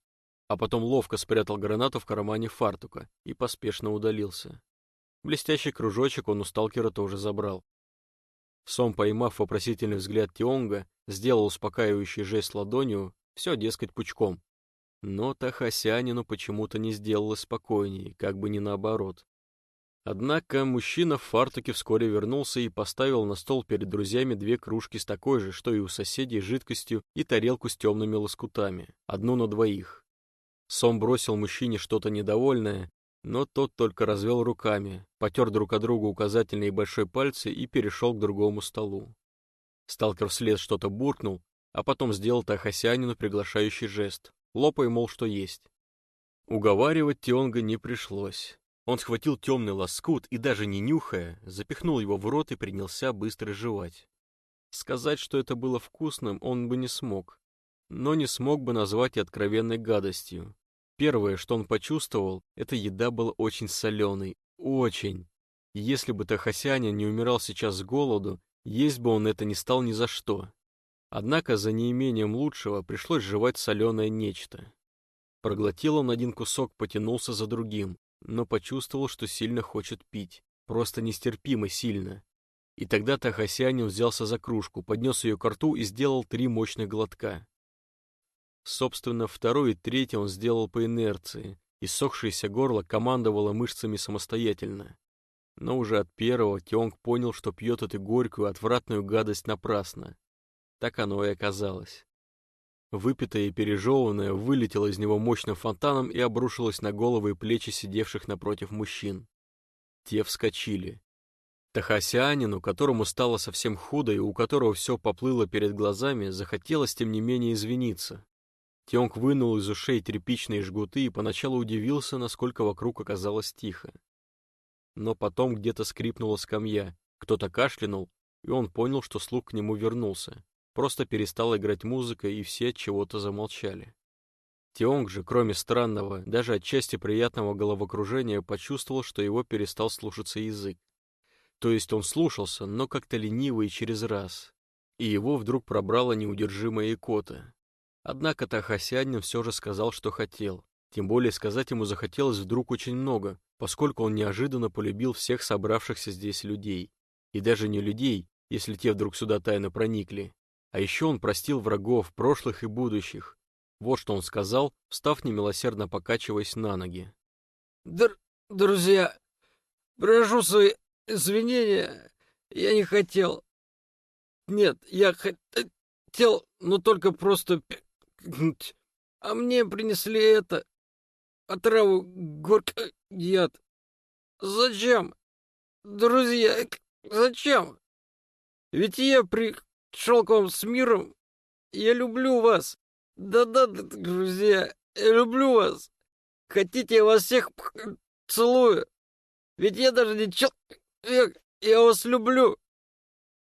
а потом ловко спрятал гранату в кармане фартука и поспешно удалился. Блестящий кружочек он у сталкера тоже забрал. Сом, поймав вопросительный взгляд Тионга, сделал успокаивающий жест ладонью, все, дескать, пучком. Но Тахасянину почему-то не сделалось спокойнее, как бы не наоборот. Однако мужчина в фартуке вскоре вернулся и поставил на стол перед друзьями две кружки с такой же, что и у соседей, жидкостью и тарелку с темными лоскутами, одну на двоих. Сом бросил мужчине что-то недовольное, но тот только развел руками, потер друг от друга указательные и большой пальцы и перешел к другому столу. Сталкер вслед что-то буркнул, а потом сделал Тахасянину приглашающий жест, лопая, мол, что есть. Уговаривать Тионга не пришлось. Он схватил темный лоскут и, даже не нюхая, запихнул его в рот и принялся быстро жевать. Сказать, что это было вкусным, он бы не смог, но не смог бы назвать и откровенной гадостью. Первое, что он почувствовал, эта еда была очень соленой. Очень. если бы Тахасянин не умирал сейчас с голоду, есть бы он это не стал ни за что. Однако за неимением лучшего пришлось жевать соленое нечто. Проглотил он один кусок, потянулся за другим, но почувствовал, что сильно хочет пить. Просто нестерпимо сильно. И тогда Тахасянин взялся за кружку, поднес ее к рту и сделал три мощных глотка. Собственно, второй и третий он сделал по инерции, и сохшееся горло командовало мышцами самостоятельно. Но уже от первого Тионг понял, что пьет эту горькую, отвратную гадость напрасно. Так оно и оказалось. Выпитое и пережеванное вылетело из него мощным фонтаном и обрушилось на головы и плечи сидевших напротив мужчин. Те вскочили. Тахасианину, которому стало совсем худо и у которого все поплыло перед глазами, захотелось тем не менее извиниться. Тёнг вынул из ушей тряпичные жгуты и поначалу удивился, насколько вокруг оказалось тихо. Но потом где-то скрипнула скамья, кто-то кашлянул, и он понял, что слуг к нему вернулся. Просто перестал играть музыка, и все чего-то замолчали. Тионг же, кроме странного, даже отчасти приятного головокружения, почувствовал, что его перестал слушаться язык. То есть он слушался, но как-то лениво и через раз. И его вдруг пробрала неудержимая икота. Однако Тахасянин все же сказал, что хотел. Тем более сказать ему захотелось вдруг очень много, поскольку он неожиданно полюбил всех собравшихся здесь людей. И даже не людей, если те вдруг сюда тайно проникли. А еще он простил врагов, прошлых и будущих. Вот что он сказал, встав немилосердно покачиваясь на ноги. Др «Друзья, прошу свои извинения, я не хотел. Нет, я хотел, но только просто а мне принесли это... Отраву горький яд. Зачем? Друзья, зачем? Ведь я пришел вам с миром. Я люблю вас. Да-да, друзья, я люблю вас. хотите, я вас всех целую? Ведь я даже не человек, я вас люблю.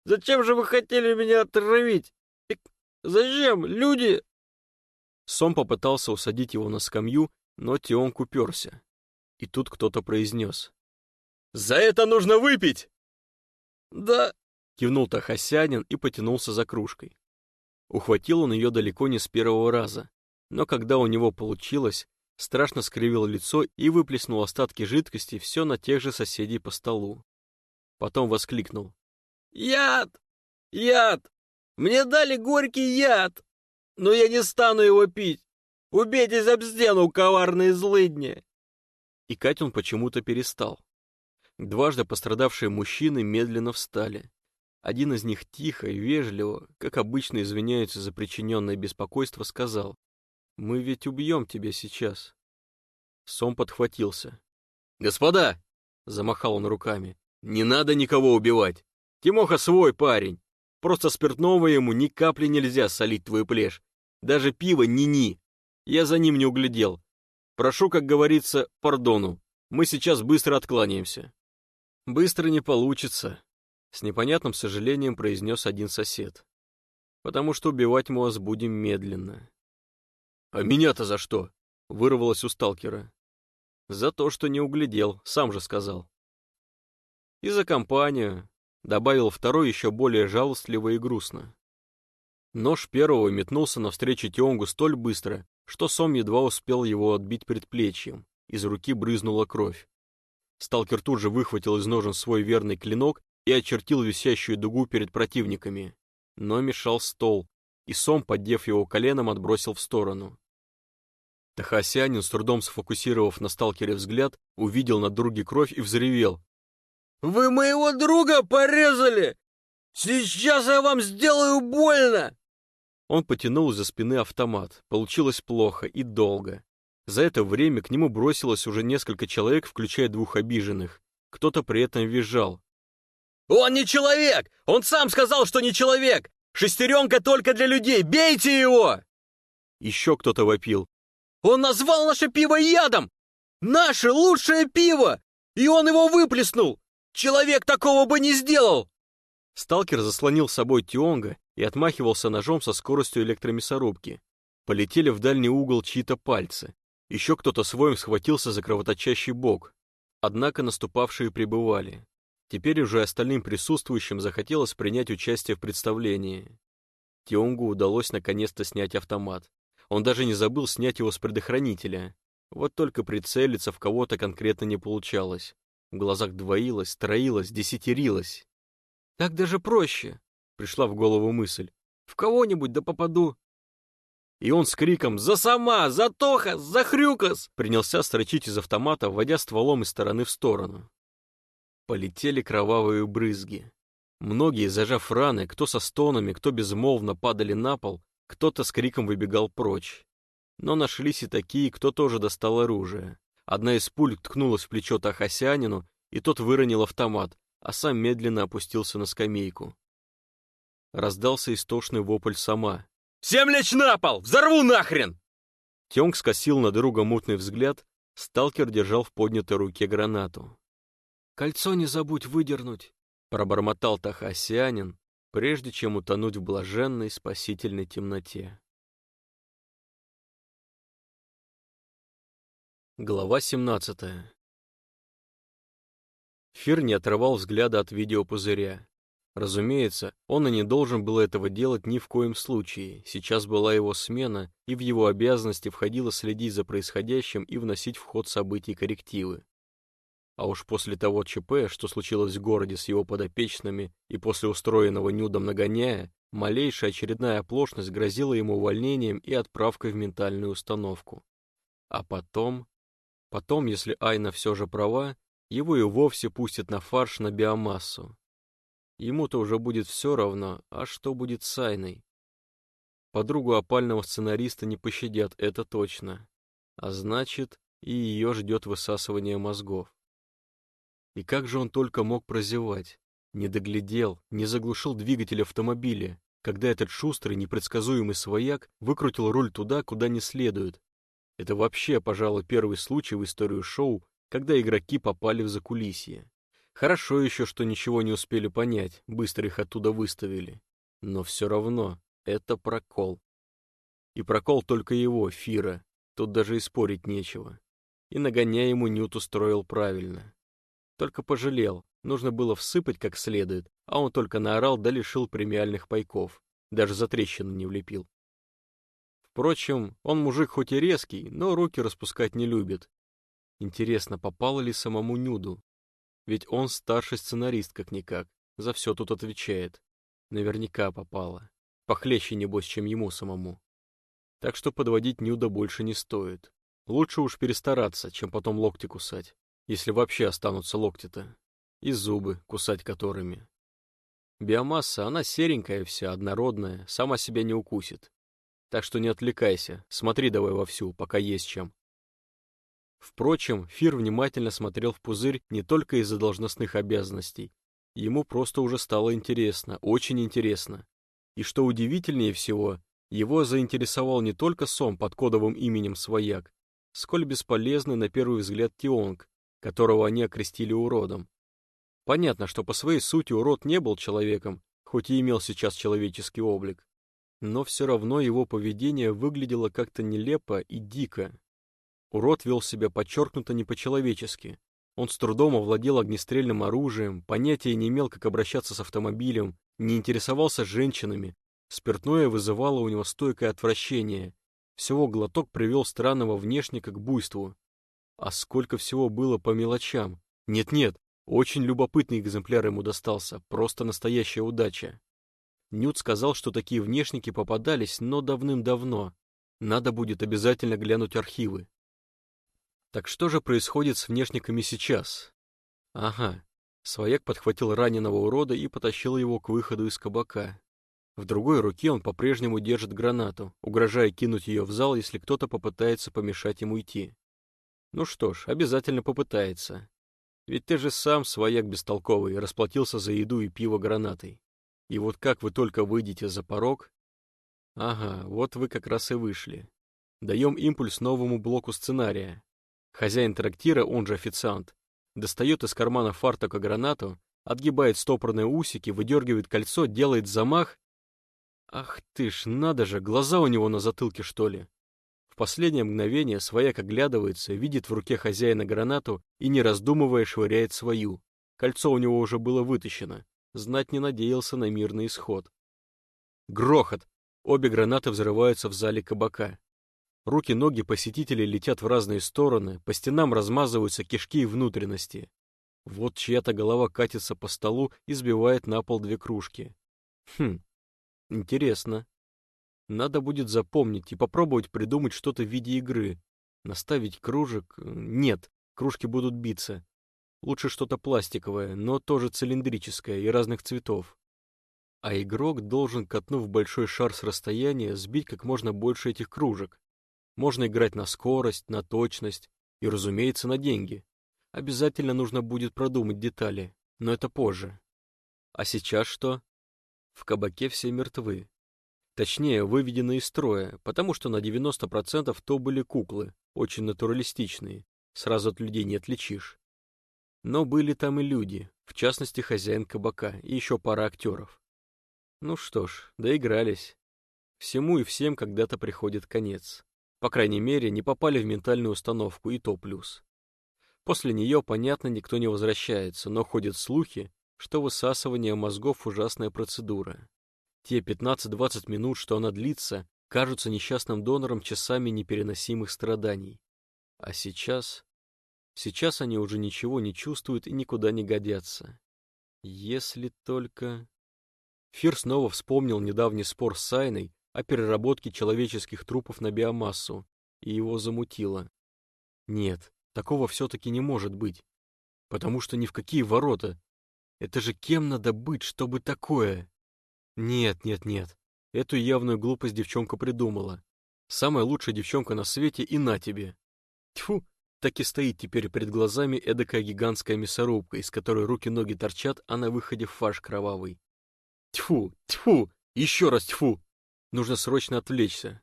Зачем же вы хотели меня отравить? Зачем, люди?» Сом попытался усадить его на скамью, но Тионг уперся. И тут кто-то произнес. «За это нужно выпить!» «Да!» — кивнул Тахасянин и потянулся за кружкой. Ухватил он ее далеко не с первого раза, но когда у него получилось, страшно скривил лицо и выплеснул остатки жидкости все на тех же соседей по столу. Потом воскликнул. «Яд! Яд! Мне дали горький яд! Но я не стану его пить! Убейтесь об стену, коварные злыдни!» И кать он почему-то перестал. Дважды пострадавшие мужчины медленно встали. Один из них тихо и вежливо, как обычно извиняются за причиненное беспокойство, сказал, «Мы ведь убьем тебя сейчас». Сом подхватился. «Господа!» — замахал он руками. «Не надо никого убивать! Тимоха свой парень! Просто спиртного ему ни капли нельзя солить твою плешь. Даже пиво ни-ни. Я за ним не углядел. Прошу, как говорится, пардону. Мы сейчас быстро откланяемся. Быстро не получится, с непонятным сожалением произнес один сосед. Потому что убивать мы вас будем медленно. А меня-то за что? Вырвалось у сталкера. За то, что не углядел, сам же сказал. И за компанию, добавил второй еще более жалостливо и грустно. Нож первого метнулся навстречу Тионгу столь быстро, что Сом едва успел его отбить предплечьем. Из руки брызнула кровь. Сталкер тут же выхватил из ножен свой верный клинок и очертил висящую дугу перед противниками. Но мешал стол, и Сом, поддев его коленом, отбросил в сторону. Тахасянин, с трудом сфокусировав на сталкере взгляд, увидел на друге кровь и взревел. «Вы моего друга порезали! Сейчас я вам сделаю больно!» Он потянул из-за спины автомат. Получилось плохо и долго. За это время к нему бросилось уже несколько человек, включая двух обиженных. Кто-то при этом визжал. «Он не человек! Он сам сказал, что не человек! Шестеренка только для людей! Бейте его!» Еще кто-то вопил. «Он назвал наше пиво ядом! Наше лучшее пиво! И он его выплеснул! Человек такого бы не сделал!» Сталкер заслонил с собой Тионга и отмахивался ножом со скоростью электромясорубки. Полетели в дальний угол чьи-то пальцы. Еще кто-то своим схватился за кровоточащий бок. Однако наступавшие пребывали. Теперь уже остальным присутствующим захотелось принять участие в представлении. Тионгу удалось наконец-то снять автомат. Он даже не забыл снять его с предохранителя. Вот только прицелиться в кого-то конкретно не получалось. В глазах двоилось, троилось, десятерилось. «Так даже проще», Пришла в голову мысль. В кого-нибудь да попаду. И он с криком «За сама! За Тоха! За Хрюкас!» принялся строчить из автомата, вводя стволом из стороны в сторону. Полетели кровавые брызги. Многие, зажав раны, кто со стонами, кто безмолвно падали на пол, кто-то с криком выбегал прочь. Но нашлись и такие, кто тоже достал оружие. Одна из пуль ткнулась в плечо Тахасянину, и тот выронил автомат, а сам медленно опустился на скамейку. Раздался истошный вопль сама. «Всем лечь на пол! Взорву нахрен!» Тёнг скосил на друга мутный взгляд, сталкер держал в поднятой руке гранату. «Кольцо не забудь выдернуть!» — пробормотал Тахасианин, прежде чем утонуть в блаженной спасительной темноте. Глава 17 Фир не отрывал взгляда от видеопузыря. Разумеется, он и не должен был этого делать ни в коем случае. Сейчас была его смена, и в его обязанности входило следить за происходящим и вносить в ход событий коррективы. А уж после того ЧП, что случилось в городе с его подопечными, и после устроенного Нюдом нагоняя, малейшая очередная оплошность грозила ему увольнением и отправкой в ментальную установку. А потом... Потом, если Айна все же права, его и вовсе пустят на фарш на биомассу. Ему-то уже будет все равно, а что будет с Айной? Подругу опального сценариста не пощадят, это точно. А значит, и ее ждет высасывание мозгов. И как же он только мог прозевать? Не доглядел, не заглушил двигатель автомобиля, когда этот шустрый, непредсказуемый свояк выкрутил руль туда, куда не следует. Это вообще, пожалуй, первый случай в историю шоу, когда игроки попали в закулисье. Хорошо еще, что ничего не успели понять, быстро их оттуда выставили. Но все равно, это прокол. И прокол только его, Фира, тут даже и спорить нечего. И нагоняя ему Нют устроил правильно. Только пожалел, нужно было всыпать как следует, а он только наорал да лишил премиальных пайков, даже за трещину не влепил. Впрочем, он мужик хоть и резкий, но руки распускать не любит. Интересно, попало ли самому Нюду? Ведь он старший сценарист как-никак, за все тут отвечает. Наверняка попало. Похлеще, небось, чем ему самому. Так что подводить Нюда больше не стоит. Лучше уж перестараться, чем потом локти кусать, если вообще останутся локти-то. И зубы, кусать которыми. Биомасса, она серенькая вся, однородная, сама себя не укусит. Так что не отвлекайся, смотри давай вовсю, пока есть чем. Впрочем, Фир внимательно смотрел в пузырь не только из-за должностных обязанностей. Ему просто уже стало интересно, очень интересно. И что удивительнее всего, его заинтересовал не только Сом под кодовым именем Свояк, сколь бесполезный на первый взгляд Тионг, которого они окрестили уродом. Понятно, что по своей сути урод не был человеком, хоть и имел сейчас человеческий облик но все равно его поведение выглядело как-то нелепо и дико. Урод вел себя подчеркнуто не по-человечески. Он с трудом овладел огнестрельным оружием, понятия не имел, как обращаться с автомобилем, не интересовался женщинами. Спиртное вызывало у него стойкое отвращение. Всего глоток привел странного внешника к буйству. А сколько всего было по мелочам. Нет-нет, очень любопытный экземпляр ему достался, просто настоящая удача. Нют сказал, что такие внешники попадались, но давным-давно. Надо будет обязательно глянуть архивы. Так что же происходит с внешниками сейчас? Ага. Свояк подхватил раненого урода и потащил его к выходу из кабака. В другой руке он по-прежнему держит гранату, угрожая кинуть ее в зал, если кто-то попытается помешать ему идти. Ну что ж, обязательно попытается. Ведь ты же сам, свояк бестолковый, расплатился за еду и пиво гранатой. И вот как вы только выйдете за порог... Ага, вот вы как раз и вышли. Даем импульс новому блоку сценария. Хозяин трактира, он же официант, достает из кармана фартука гранату, отгибает стопорные усики, выдергивает кольцо, делает замах. Ах ты ж, надо же, глаза у него на затылке, что ли. Последнее мгновение свояк оглядывается, видит в руке хозяина гранату и, не раздумывая, швыряет свою. Кольцо у него уже было вытащено знать не надеялся на мирный исход. Грохот! Обе гранаты взрываются в зале кабака. Руки-ноги посетителей летят в разные стороны, по стенам размазываются кишки и внутренности. Вот чья-то голова катится по столу и сбивает на пол две кружки. Хм, интересно. Надо будет запомнить и попробовать придумать что-то в виде игры. Наставить кружек... Нет, кружки будут биться. Лучше что-то пластиковое, но тоже цилиндрическое и разных цветов. А игрок должен, катнув большой шар с расстояния, сбить как можно больше этих кружек. Можно играть на скорость, на точность и, разумеется, на деньги. Обязательно нужно будет продумать детали, но это позже. А сейчас что? В кабаке все мертвы. Точнее, выведены из строя, потому что на 90% то были куклы, очень натуралистичные, сразу от людей не отличишь. Но были там и люди, в частности хозяин кабака и еще пара актеров. Ну что ж, доигрались. Всему и всем когда-то приходит конец. По крайней мере, не попали в ментальную установку, и то плюс. После нее, понятно, никто не возвращается, но ходят слухи, что высасывание мозгов – ужасная процедура. Те 15-20 минут, что она длится, кажутся несчастным донором часами непереносимых страданий. А сейчас Сейчас они уже ничего не чувствуют и никуда не годятся. Если только... Фир снова вспомнил недавний спор с Сайной о переработке человеческих трупов на биомассу, и его замутило. Нет, такого все-таки не может быть. Потому что ни в какие ворота. Это же кем надо быть, чтобы такое? Нет, нет, нет. Эту явную глупость девчонка придумала. Самая лучшая девчонка на свете и на тебе. Тьфу, так и стоит теперь перед глазами эдакая гигантская мясорубка, из которой руки-ноги торчат, а на выходе фарш кровавый. Тьфу, тьфу, еще раз тьфу! Нужно срочно отвлечься.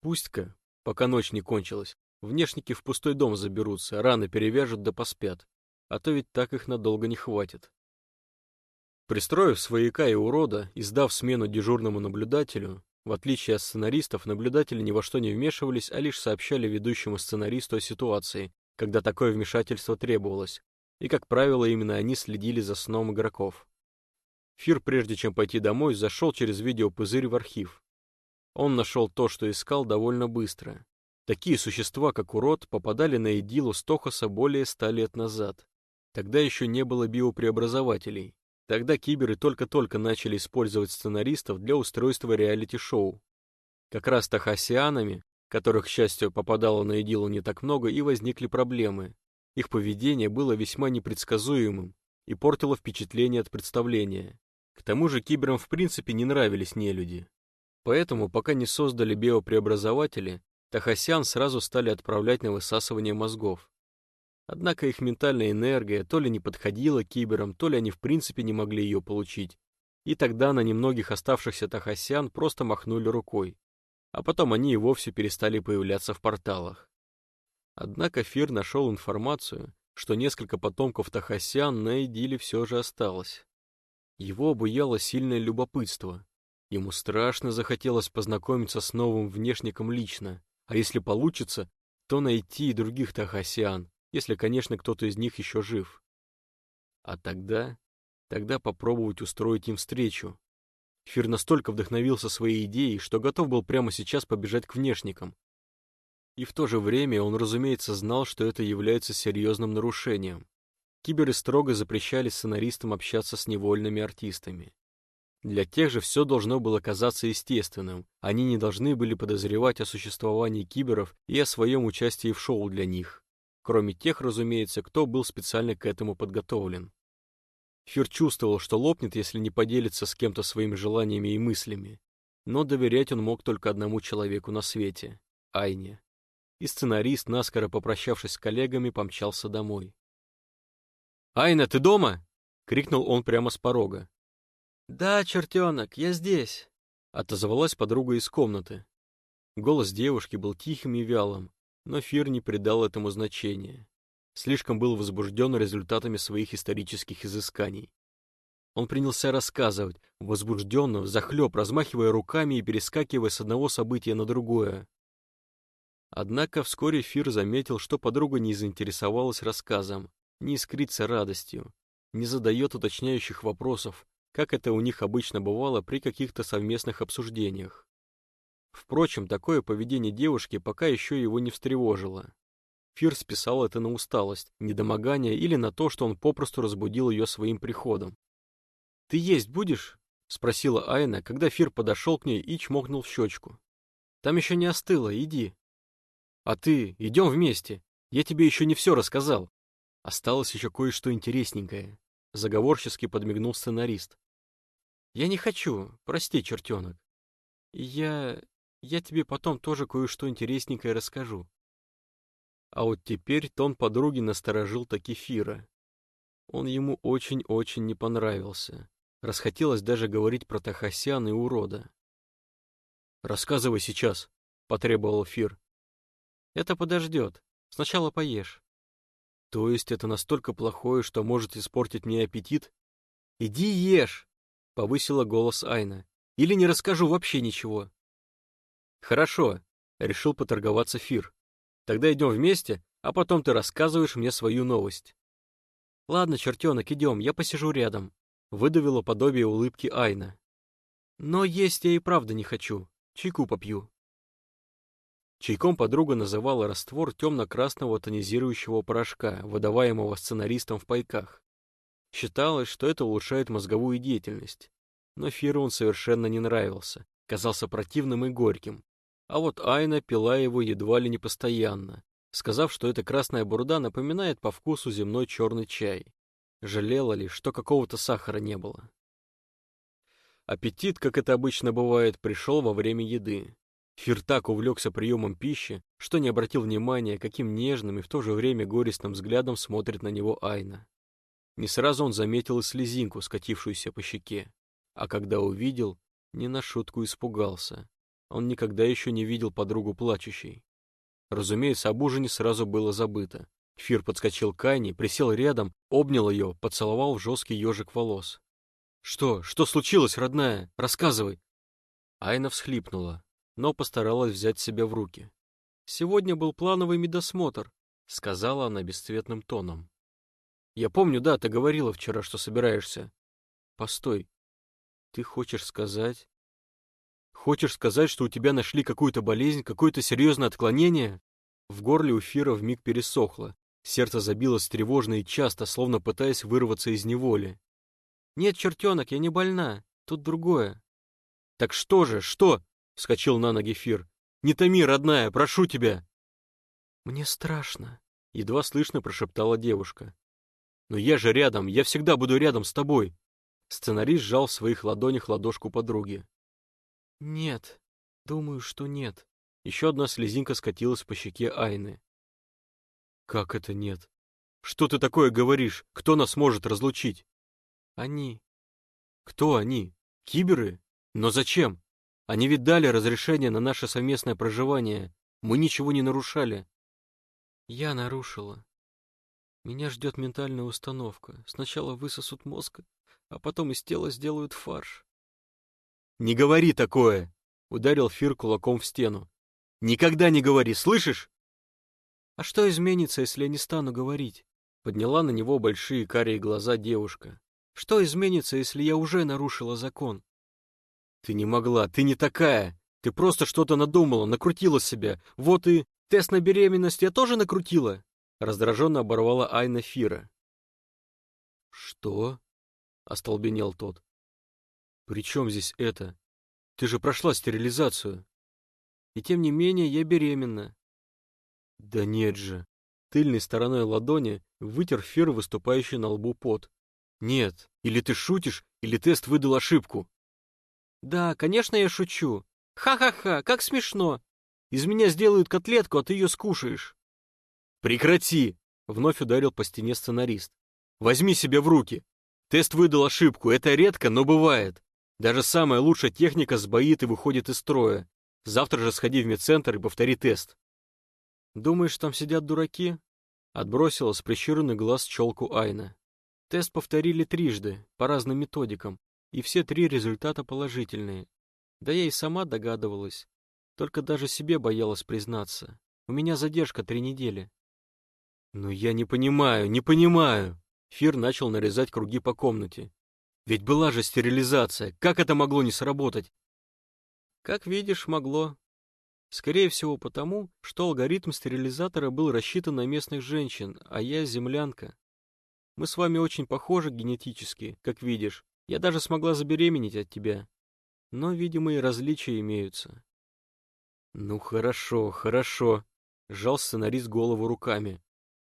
Пусть-ка, пока ночь не кончилась. Внешники в пустой дом заберутся, раны перевяжут да поспят. А то ведь так их надолго не хватит. Пристроив свояка и урода и сдав смену дежурному наблюдателю, в отличие от сценаристов, наблюдатели ни во что не вмешивались, а лишь сообщали ведущему сценаристу о ситуации, когда такое вмешательство требовалось, и, как правило, именно они следили за сном игроков. Фир, прежде чем пойти домой, зашел через видеопузырь в архив. Он нашел то, что искал, довольно быстро. Такие существа, как урод, попадали на Эдилу Стохоса более ста лет назад. Тогда еще не было биопреобразователей. Тогда киберы только-только начали использовать сценаристов для устройства реалити-шоу. Как раз тахасианами, которых, к счастью, попадало на Эдилу не так много, и возникли проблемы. Их поведение было весьма непредсказуемым и портило впечатление от представления. К тому же киберам в принципе не нравились нелюди. Поэтому, пока не создали биопреобразователи, Тахасян сразу стали отправлять на высасывание мозгов. Однако их ментальная энергия то ли не подходила киберам, то ли они в принципе не могли ее получить. И тогда на немногих оставшихся Тахасян просто махнули рукой. А потом они и вовсе перестали появляться в порталах. Однако Фир нашел информацию, что несколько потомков Тахасян на Эдиле все же осталось. Его обуяло сильное любопытство. Ему страшно захотелось познакомиться с новым внешником лично, а если получится, то найти и других Тахасян, если, конечно, кто-то из них еще жив. А тогда, тогда попробовать устроить им встречу. Фир настолько вдохновился своей идеей, что готов был прямо сейчас побежать к внешникам, и в то же время он, разумеется, знал, что это является серьезным нарушением. Киберы строго запрещали сценаристам общаться с невольными артистами. Для тех же все должно было казаться естественным, они не должны были подозревать о существовании киберов и о своем участии в шоу для них. Кроме тех, разумеется, кто был специально к этому подготовлен. Фир чувствовал, что лопнет, если не поделится с кем-то своими желаниями и мыслями. Но доверять он мог только одному человеку на свете — Айне и сценарист, наскоро попрощавшись с коллегами, помчался домой. «Айна, ты дома?» — крикнул он прямо с порога. «Да, чертенок, я здесь», — отозвалась подруга из комнаты. Голос девушки был тихим и вялым, но Фир не придал этому значения. Слишком был возбужден результатами своих исторических изысканий. Он принялся рассказывать, возбужденно, взахлеб, размахивая руками и перескакивая с одного события на другое. Однако вскоре Фир заметил, что подруга не заинтересовалась рассказом, не искрится радостью, не задает уточняющих вопросов, как это у них обычно бывало при каких-то совместных обсуждениях. Впрочем, такое поведение девушки пока еще его не встревожило. Фир списал это на усталость, недомогание или на то, что он попросту разбудил ее своим приходом. «Ты есть будешь?» — спросила Айна, когда Фир подошел к ней и чмокнул в щечку. «Там еще не остыло, иди». А ты, идем вместе. Я тебе еще не все рассказал. Осталось еще кое-что интересненькое. Заговорчески подмигнул сценарист. Я не хочу, прости, чертенок. Я... я тебе потом тоже кое-что интересненькое расскажу. А вот теперь тон подруги насторожил таки Фира. Он ему очень-очень не понравился. Расхотелось даже говорить про Тахасян и урода. «Рассказывай сейчас», — потребовал Фир. Это подождет. Сначала поешь. То есть это настолько плохое, что может испортить мне аппетит? Иди ешь, повысила голос Айна. Или не расскажу вообще ничего. Хорошо, решил поторговаться Фир. Тогда идем вместе, а потом ты рассказываешь мне свою новость. Ладно, чертенок, идем, я посижу рядом. Выдавила подобие улыбки Айна. Но есть я и правда не хочу. Чайку попью. Чайком подруга называла раствор темно-красного тонизирующего порошка, выдаваемого сценаристом в пайках. Считалось, что это улучшает мозговую деятельность. Но Фиру он совершенно не нравился, казался противным и горьким. А вот Айна пила его едва ли не постоянно, сказав, что эта красная бурда напоминает по вкусу земной черный чай. Жалела ли, что какого-то сахара не было. Аппетит, как это обычно бывает, пришел во время еды. Фир так увлекся приемом пищи, что не обратил внимания, каким нежным и в то же время горестным взглядом смотрит на него Айна. Не сразу он заметил и слезинку, скатившуюся по щеке. А когда увидел, не на шутку испугался. Он никогда еще не видел подругу плачущей. Разумеется, об ужине сразу было забыто. Фир подскочил к Айне, присел рядом, обнял ее, поцеловал в жесткий ежик волос. «Что? Что случилось, родная? Рассказывай!» Айна всхлипнула, но постаралась взять себя в руки. «Сегодня был плановый медосмотр», — сказала она бесцветным тоном. «Я помню, да, ты говорила вчера, что собираешься. Постой, ты хочешь сказать... Хочешь сказать, что у тебя нашли какую-то болезнь, какое-то серьезное отклонение?» В горле у Фира вмиг пересохло. Сердце забилось тревожно и часто, словно пытаясь вырваться из неволи. «Нет, чертенок, я не больна. Тут другое». «Так что же, что?» — вскочил на ноги Фир. «Не томи, родная, прошу тебя!» «Мне страшно», — едва слышно прошептала девушка. «Но я же рядом, я всегда буду рядом с тобой!» Сценарист сжал в своих ладонях ладошку подруги. «Нет, думаю, что нет». Еще одна слезинка скатилась по щеке Айны. «Как это нет? Что ты такое говоришь? Кто нас может разлучить?» «Они». «Кто они? Киберы? Но зачем? Они ведь дали разрешение на наше совместное проживание. Мы ничего не нарушали». «Я нарушила. Меня ждет ментальная установка. Сначала высосут мозг, а потом из тела сделают фарш». «Не говори такое!» — ударил Фир кулаком в стену. «Никогда не говори, слышишь?» «А что изменится, если я не стану говорить?» Подняла на него большие карие глаза девушка. «Что изменится, если я уже нарушила закон?» «Ты не могла, ты не такая! Ты просто что-то надумала, накрутила себя. Вот и тест на беременность я тоже накрутила!» Раздраженно оборвала Айна Фира. «Что?» — остолбенел тот. «При чем здесь это? Ты же прошла стерилизацию!» «И тем не менее я беременна. Да нет же. Тыльной стороной ладони вытер Фер выступающий на лбу пот. Нет, или ты шутишь, или тест выдал ошибку. Да, конечно, я шучу. Ха-ха-ха, как смешно. Из меня сделают котлетку, а ты ее скушаешь. Прекрати! Вновь ударил по стене сценарист. Возьми себя в руки. Тест выдал ошибку, это редко, но бывает. Даже самая лучшая техника сбоит и выходит из строя. Завтра же сходи в медцентр и повтори тест. «Думаешь, там сидят дураки?» Отбросила с прищуренный глаз челку Айна. Тест повторили трижды, по разным методикам, и все три результата положительные. Да я и сама догадывалась, только даже себе боялась признаться. У меня задержка три недели. «Ну я не понимаю, не понимаю!» Фир начал нарезать круги по комнате. «Ведь была же стерилизация, как это могло не сработать?» «Как видишь, могло», Скорее всего потому, что алгоритм стерилизатора был рассчитан на местных женщин, а я землянка. Мы с вами очень похожи генетически, как видишь. Я даже смогла забеременеть от тебя. Но, видимо, и различия имеются. Ну хорошо, хорошо. Сжал сценарист голову руками.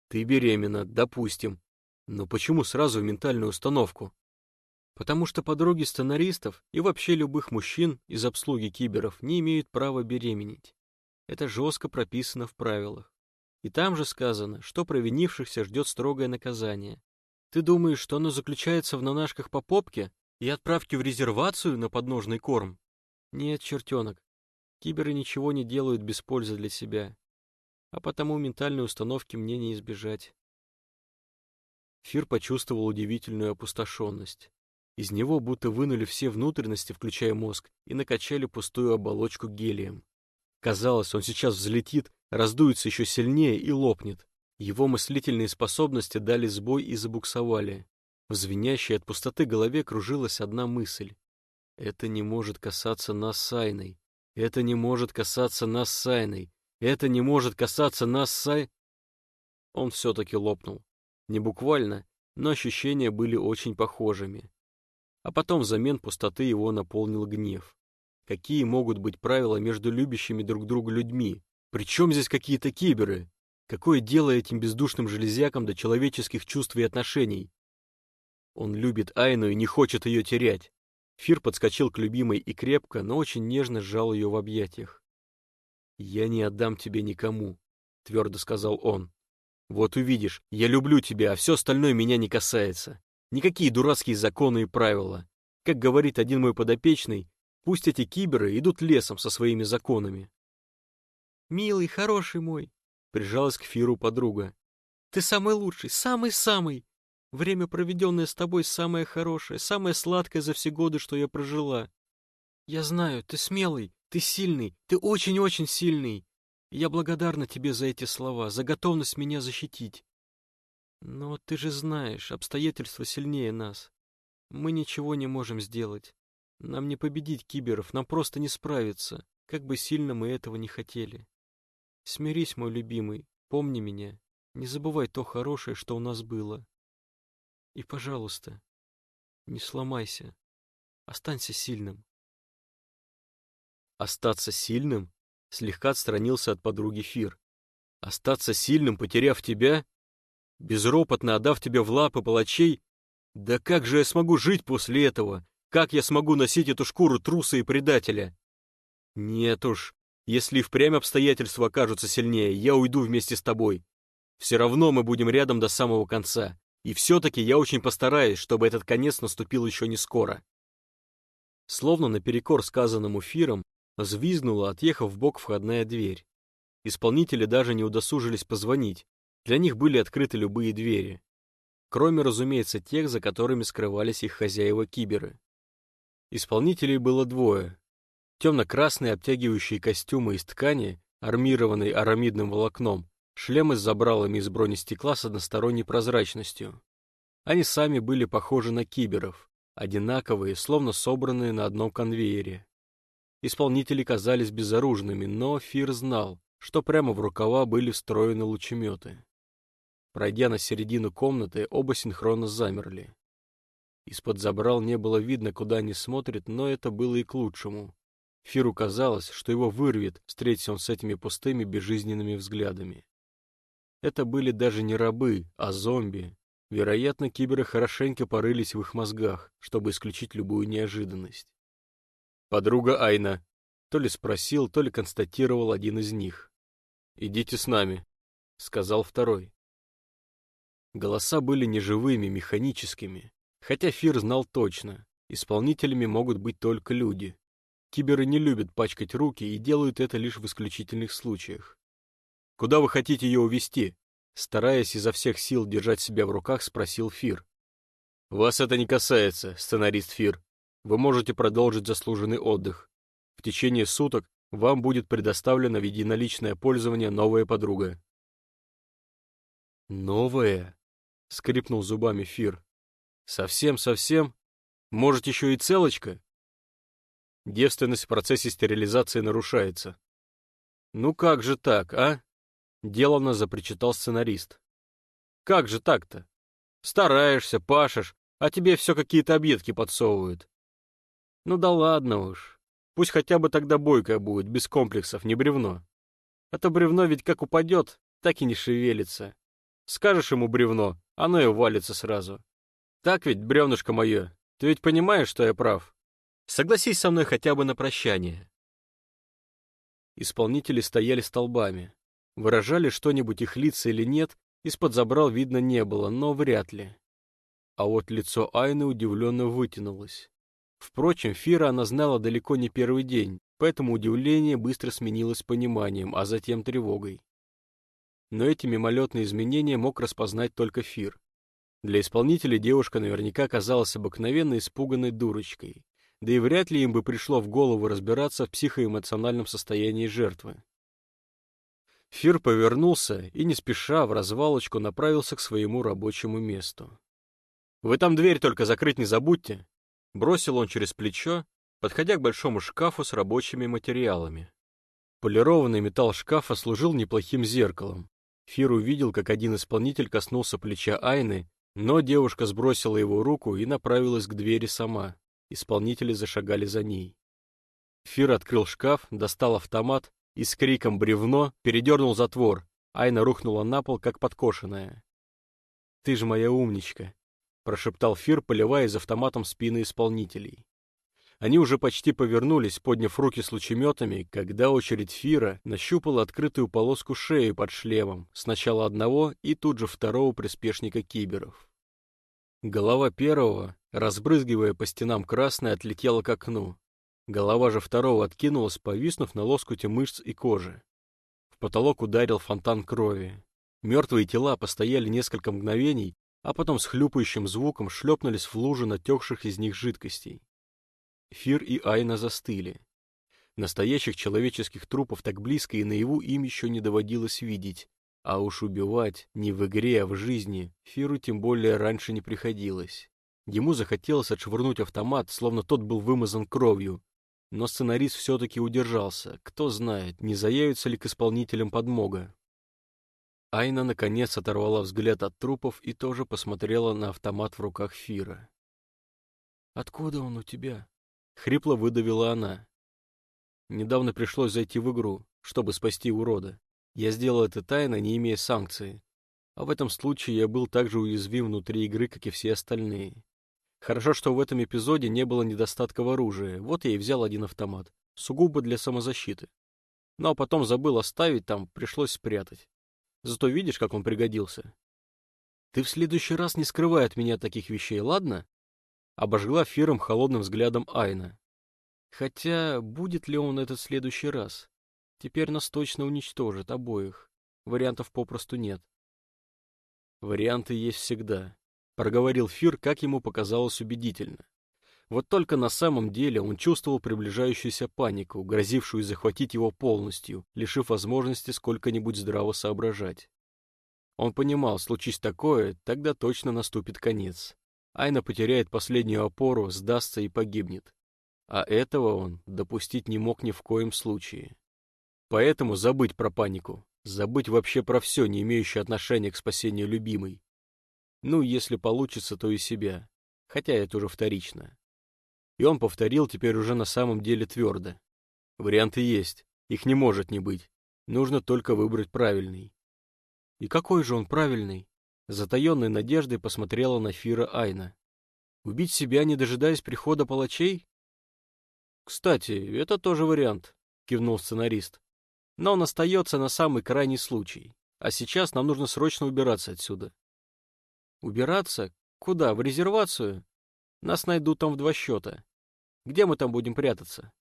Ты беременна, допустим. Но почему сразу в ментальную установку? Потому что подруги сценаристов и вообще любых мужчин из обслуги киберов не имеют права беременеть. Это жестко прописано в правилах. И там же сказано, что провинившихся ждет строгое наказание. Ты думаешь, что оно заключается в нанашках по попке и отправке в резервацию на подножный корм? Нет, чертенок, киберы ничего не делают без пользы для себя, а потому ментальной установки мне не избежать. Фир почувствовал удивительную опустошенность. Из него будто вынули все внутренности, включая мозг, и накачали пустую оболочку гелием. Казалось, он сейчас взлетит, раздуется еще сильнее и лопнет. Его мыслительные способности дали сбой и забуксовали. В звенящей от пустоты голове кружилась одна мысль. Это не может касаться нас с Айной. Это не может касаться нас с Айной. Это не может касаться нас с Ай... Он все-таки лопнул. Не буквально, но ощущения были очень похожими. А потом взамен пустоты его наполнил гнев. Какие могут быть правила между любящими друг друга людьми? Причем здесь какие-то киберы? Какое дело этим бездушным железякам до человеческих чувств и отношений? Он любит Айну и не хочет ее терять. Фир подскочил к любимой и крепко, но очень нежно сжал ее в объятиях. «Я не отдам тебе никому», — твердо сказал он. «Вот увидишь, я люблю тебя, а все остальное меня не касается. Никакие дурацкие законы и правила. Как говорит один мой подопечный, пусть эти киберы идут лесом со своими законами. Милый, хороший мой!» Прижалась к Фиру подруга. «Ты самый лучший, самый-самый! Время, проведенное с тобой, самое хорошее, самое сладкое за все годы, что я прожила. Я знаю, ты смелый, ты сильный, ты очень-очень сильный. Я благодарна тебе за эти слова, за готовность меня защитить. Но ты же знаешь, обстоятельства сильнее нас. Мы ничего не можем сделать. Нам не победить киберов, нам просто не справиться, как бы сильно мы этого не хотели. Смирись, мой любимый, помни меня, не забывай то хорошее, что у нас было. И, пожалуйста, не сломайся. Останься сильным. Остаться сильным? Слегка отстранился от подруги Фир. Остаться сильным, потеряв тебя? Безропотно отдав тебя в лапы палачей? Да как же я смогу жить после этого? Как я смогу носить эту шкуру труса и предателя? Нет уж, если впрямь обстоятельства окажутся сильнее, я уйду вместе с тобой. Все равно мы будем рядом до самого конца. И все-таки я очень постараюсь, чтобы этот конец наступил еще не скоро. Словно наперекор сказанному Фиром, взвизгнула, отъехав в бок входная дверь. Исполнители даже не удосужились позвонить, для них были открыты любые двери. Кроме, разумеется, тех, за которыми скрывались их хозяева-киберы. Исполнителей было двое. Темно-красные обтягивающие костюмы из ткани, армированные арамидным волокном, шлемы с забралами из бронестекла с односторонней прозрачностью. Они сами были похожи на киберов, одинаковые, словно собранные на одном конвейере. Исполнители казались безоружными, но Фир знал, что прямо в рукава были встроены лучеметы. Пройдя на середину комнаты, оба синхронно замерли. Из-под забрал не было видно, куда они смотрят, но это было и к лучшему. Фиру казалось, что его вырвет, встретиться он с этими пустыми безжизненными взглядами. Это были даже не рабы, а зомби. Вероятно, киберы хорошенько порылись в их мозгах, чтобы исключить любую неожиданность. «Подруга Айна», — то ли спросил, то ли констатировал один из них. «Идите с нами», — сказал второй. Голоса были неживыми, механическими, хотя Фир знал точно, исполнителями могут быть только люди. Киберы не любят пачкать руки и делают это лишь в исключительных случаях. «Куда вы хотите ее увести? Стараясь изо всех сил держать себя в руках, спросил Фир. «Вас это не касается, сценарист Фир. Вы можете продолжить заслуженный отдых. В течение суток вам будет предоставлено в единоличное пользование новая подруга». «Новая?» — скрипнул зубами Фир. «Совсем-совсем? Может, еще и целочка?» Девственность в процессе стерилизации нарушается. «Ну как же так, а?» Деланно запричитал сценарист. «Как же так-то? Стараешься, пашешь, а тебе все какие-то объедки подсовывают. Ну да ладно уж. Пусть хотя бы тогда бойкая будет, без комплексов, не бревно. А то бревно ведь как упадет, так и не шевелится. Скажешь ему бревно, оно и валится сразу. Так ведь, бревнышко мое, ты ведь понимаешь, что я прав? Согласись со мной хотя бы на прощание. Исполнители стояли столбами. Выражали что-нибудь их лица или нет, из-под забрал видно не было, но вряд ли. А вот лицо Айны удивленно вытянулось. Впрочем, Фира она знала далеко не первый день, поэтому удивление быстро сменилось пониманием, а затем тревогой. Но эти мимолетные изменения мог распознать только Фир. Для исполнителя девушка наверняка казалась обыкновенной испуганной дурочкой, да и вряд ли им бы пришло в голову разбираться в психоэмоциональном состоянии жертвы. Фир повернулся и не спеша в развалочку направился к своему рабочему месту. «Вы там дверь только закрыть не забудьте!» Бросил он через плечо, подходя к большому шкафу с рабочими материалами. Полированный металл шкафа служил неплохим зеркалом. Фир увидел, как один исполнитель коснулся плеча Айны, но девушка сбросила его руку и направилась к двери сама. Исполнители зашагали за ней. Фир открыл шкаф, достал автомат и с криком «Бревно!» передернул затвор. Айна рухнула на пол, как подкошенная. «Ты же моя умничка!» — прошептал Фир, поливая из автоматом спины исполнителей. Они уже почти повернулись, подняв руки с лучеметами, когда очередь Фира нащупала открытую полоску шеи под шлемом, сначала одного и тут же второго приспешника киберов. Голова первого, разбрызгивая по стенам красное, отлетела к окну. Голова же второго откинулась, повиснув на лоскуте мышц и кожи. потолок ударил фонтан крови. Мертвые тела постояли несколько мгновений, а потом с хлюпающим звуком шлепнулись в лужу натекших из них жидкостей. Фир и Айна застыли. Настоящих человеческих трупов так близко и наяву им еще не доводилось видеть, а уж убивать не в игре, а в жизни Фиру тем более раньше не приходилось. Ему захотелось отшвырнуть автомат, словно тот был вымазан кровью. Но сценарист все-таки удержался. Кто знает, не заявится ли к исполнителям подмога. Айна наконец оторвала взгляд от трупов и тоже посмотрела на автомат в руках Фира. «Откуда он у тебя?» — хрипло выдавила она. «Недавно пришлось зайти в игру, чтобы спасти урода. Я сделал это тайно, не имея санкции. А в этом случае я был так же уязвим внутри игры, как и все остальные. Хорошо, что в этом эпизоде не было недостатка в оружии, вот я и взял один автомат, сугубо для самозащиты. Ну а потом забыл оставить там, пришлось спрятать. Зато видишь, как он пригодился. Ты в следующий раз не скрывай от меня таких вещей, ладно? Обожгла Фиром холодным взглядом Айна. Хотя, будет ли он этот следующий раз? Теперь нас точно уничтожит обоих. Вариантов попросту нет. Варианты есть всегда. Проговорил Фир, как ему показалось убедительно. Вот только на самом деле он чувствовал приближающуюся панику, грозившую захватить его полностью, лишив возможности сколько-нибудь здраво соображать. Он понимал, случись такое, тогда точно наступит конец. Айна потеряет последнюю опору, сдастся и погибнет. А этого он допустить не мог ни в коем случае. Поэтому забыть про панику, забыть вообще про все, не имеющее отношения к спасению любимой. Ну, если получится, то и себя, хотя это уже вторично. И он повторил теперь уже на самом деле твердо. Варианты есть, их не может не быть. Нужно только выбрать правильный. И какой же он правильный? Затаенной надеждой посмотрела на Фира Айна. Убить себя, не дожидаясь прихода палачей? Кстати, это тоже вариант, кивнул сценарист. Но он остается на самый крайний случай. А сейчас нам нужно срочно убираться отсюда. Убираться? Куда? В резервацию? Нас найдут там в два счета. Где мы там будем прятаться?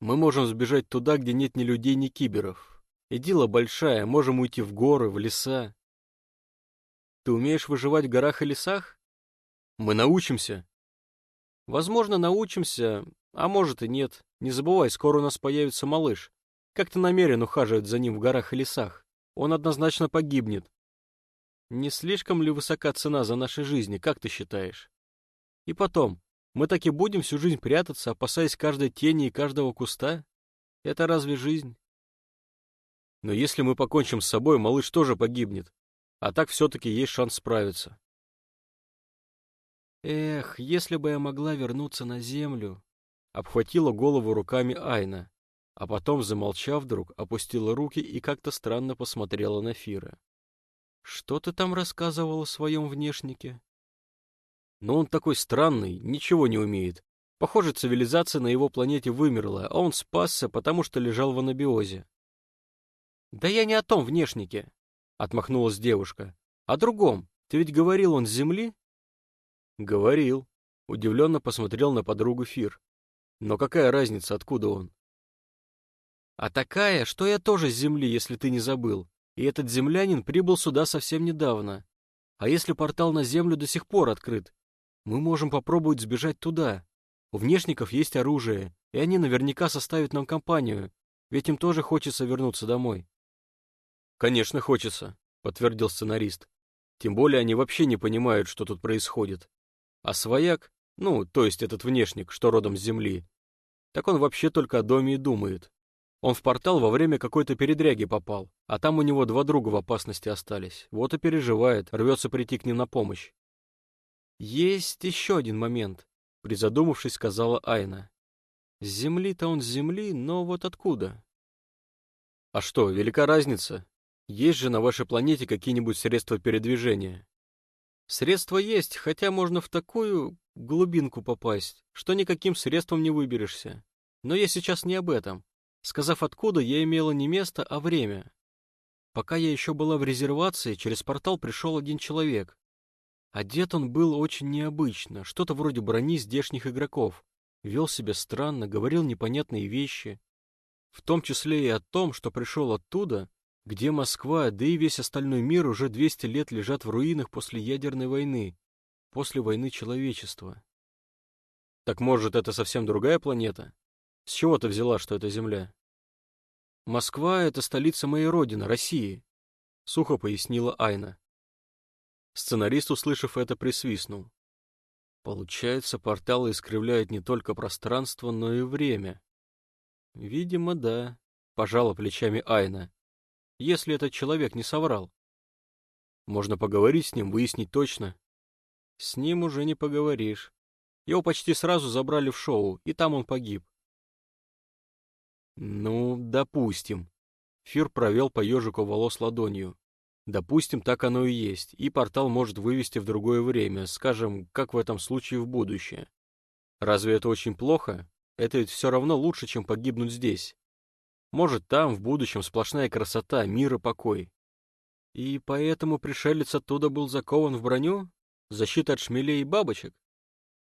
Мы можем сбежать туда, где нет ни людей, ни киберов. И дело большая, можем уйти в горы, в леса. Ты умеешь выживать в горах и лесах? Мы научимся. Возможно, научимся, а может и нет. Не забывай, скоро у нас появится малыш. Как ты намерен ухаживать за ним в горах и лесах? Он однозначно погибнет. Не слишком ли высока цена за наши жизни, как ты считаешь? И потом, мы так и будем всю жизнь прятаться, опасаясь каждой тени и каждого куста? Это разве жизнь? Но если мы покончим с собой, малыш тоже погибнет. А так все-таки есть шанс справиться. Эх, если бы я могла вернуться на землю... Обхватила голову руками Айна, а потом, замолчав вдруг, опустила руки и как-то странно посмотрела на Фира. «Что ты там рассказывал о своем внешнике?» Но он такой странный, ничего не умеет. Похоже, цивилизация на его планете вымерла, а он спасся, потому что лежал в анабиозе. «Да я не о том внешнике», — отмахнулась девушка. «О другом. Ты ведь говорил, он с Земли?» «Говорил», — удивленно посмотрел на подругу Фир. «Но какая разница, откуда он?» «А такая, что я тоже с Земли, если ты не забыл. И этот землянин прибыл сюда совсем недавно. А если портал на Землю до сих пор открыт, мы можем попробовать сбежать туда. У внешников есть оружие, и они наверняка составят нам компанию, ведь им тоже хочется вернуться домой. Конечно, хочется, подтвердил сценарист. Тем более они вообще не понимают, что тут происходит. А свояк, ну, то есть этот внешник, что родом с земли, так он вообще только о доме и думает. Он в портал во время какой-то передряги попал, а там у него два друга в опасности остались. Вот и переживает, рвется прийти к ним на помощь. «Есть еще один момент», — призадумавшись, сказала Айна. «С земли-то он с земли, но вот откуда?» «А что, велика разница? Есть же на вашей планете какие-нибудь средства передвижения?» «Средства есть, хотя можно в такую глубинку попасть, что никаким средством не выберешься. Но я сейчас не об этом. Сказав откуда, я имела не место, а время. Пока я еще была в резервации, через портал пришел один человек. Одет он был очень необычно, что-то вроде брони здешних игроков. Вел себя странно, говорил непонятные вещи. В том числе и о том, что пришел оттуда, где Москва, да и весь остальной мир уже 200 лет лежат в руинах после ядерной войны, после войны человечества. Так может, это совсем другая планета? С чего ты взяла, что это Земля? Москва — это столица моей родины, России, — сухо пояснила Айна. Сценарист, услышав это, присвистнул. Получается, порталы искривляют не только пространство, но и время. Видимо, да, — пожала плечами Айна. Если этот человек не соврал. Можно поговорить с ним, выяснить точно. С ним уже не поговоришь. Его почти сразу забрали в шоу, и там он погиб. Ну, допустим. Фир провел по ежику волос ладонью. Допустим, так оно и есть, и портал может вывести в другое время, скажем, как в этом случае в будущее. Разве это очень плохо? Это ведь все равно лучше, чем погибнуть здесь. Может, там в будущем сплошная красота, мир и покой. И поэтому пришелец оттуда был закован в броню? Защита от шмелей и бабочек?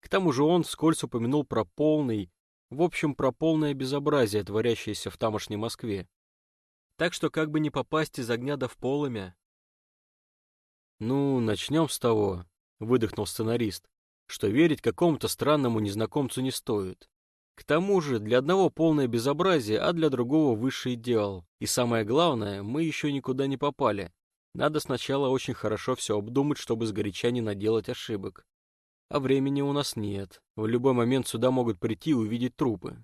К тому же он вскользь упомянул про полный, в общем, про полное безобразие, творящееся в тамошней Москве. Так что как бы не попасть из огня до в полымя. «Ну, начнем с того», — выдохнул сценарист, «что верить какому-то странному незнакомцу не стоит. К тому же, для одного полное безобразие, а для другого высший идеал. И самое главное, мы еще никуда не попали. Надо сначала очень хорошо все обдумать, чтобы сгоряча не наделать ошибок. А времени у нас нет. В любой момент сюда могут прийти и увидеть трупы.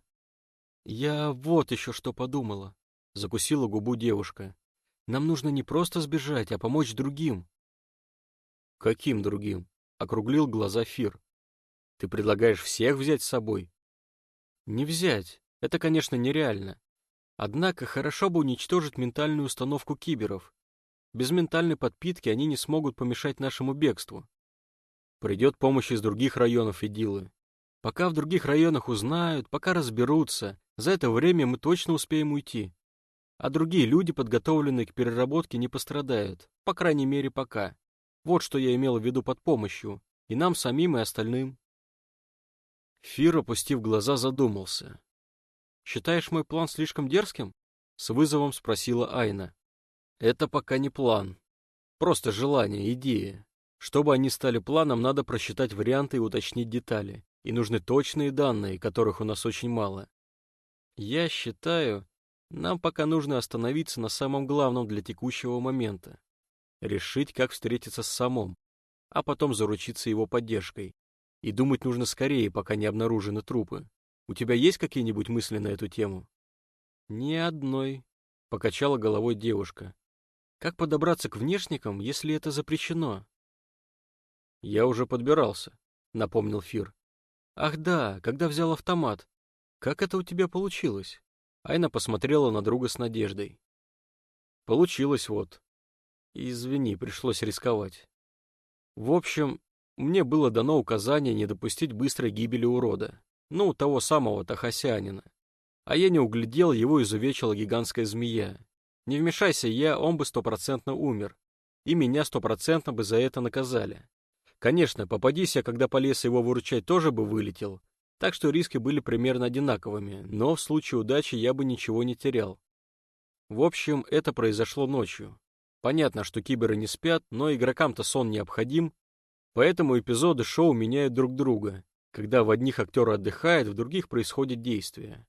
Я вот еще что подумала. Закусила губу девушка. Нам нужно не просто сбежать, а помочь другим. Каким другим? Округлил глаза Фир. Ты предлагаешь всех взять с собой? Не взять. Это, конечно, нереально. Однако хорошо бы уничтожить ментальную установку киберов. Без ментальной подпитки они не смогут помешать нашему бегству. Придет помощь из других районов Идилы. Пока в других районах узнают, пока разберутся, за это время мы точно успеем уйти. А другие люди, подготовленные к переработке, не пострадают, по крайней мере пока. Вот что я имел в виду под помощью, и нам самим, и остальным. Фир, опустив глаза, задумался. «Считаешь мой план слишком дерзким?» — с вызовом спросила Айна. «Это пока не план. Просто желание, идея. Чтобы они стали планом, надо просчитать варианты и уточнить детали. И нужны точные данные, которых у нас очень мало. Я считаю, нам пока нужно остановиться на самом главном для текущего момента. Решить, как встретиться с самом, а потом заручиться его поддержкой. И думать нужно скорее, пока не обнаружены трупы. У тебя есть какие-нибудь мысли на эту тему? Ни одной, — покачала головой девушка. Как подобраться к внешникам, если это запрещено? «Я уже подбирался», — напомнил Фир. «Ах да, когда взял автомат. Как это у тебя получилось?» Айна посмотрела на друга с надеждой. «Получилось вот. Извини, пришлось рисковать. В общем, мне было дано указание не допустить быстрой гибели урода. Ну, того самого Тахасянина. А я не углядел, его изувечила гигантская змея. Не вмешайся я, он бы стопроцентно умер. И меня стопроцентно бы за это наказали. Конечно, попадись я, когда полез его выручать, тоже бы вылетел, так что риски были примерно одинаковыми, но в случае удачи я бы ничего не терял. В общем, это произошло ночью. Понятно, что киберы не спят, но игрокам-то сон необходим, поэтому эпизоды шоу меняют друг друга. Когда в одних актеры отдыхают, в других происходит действие.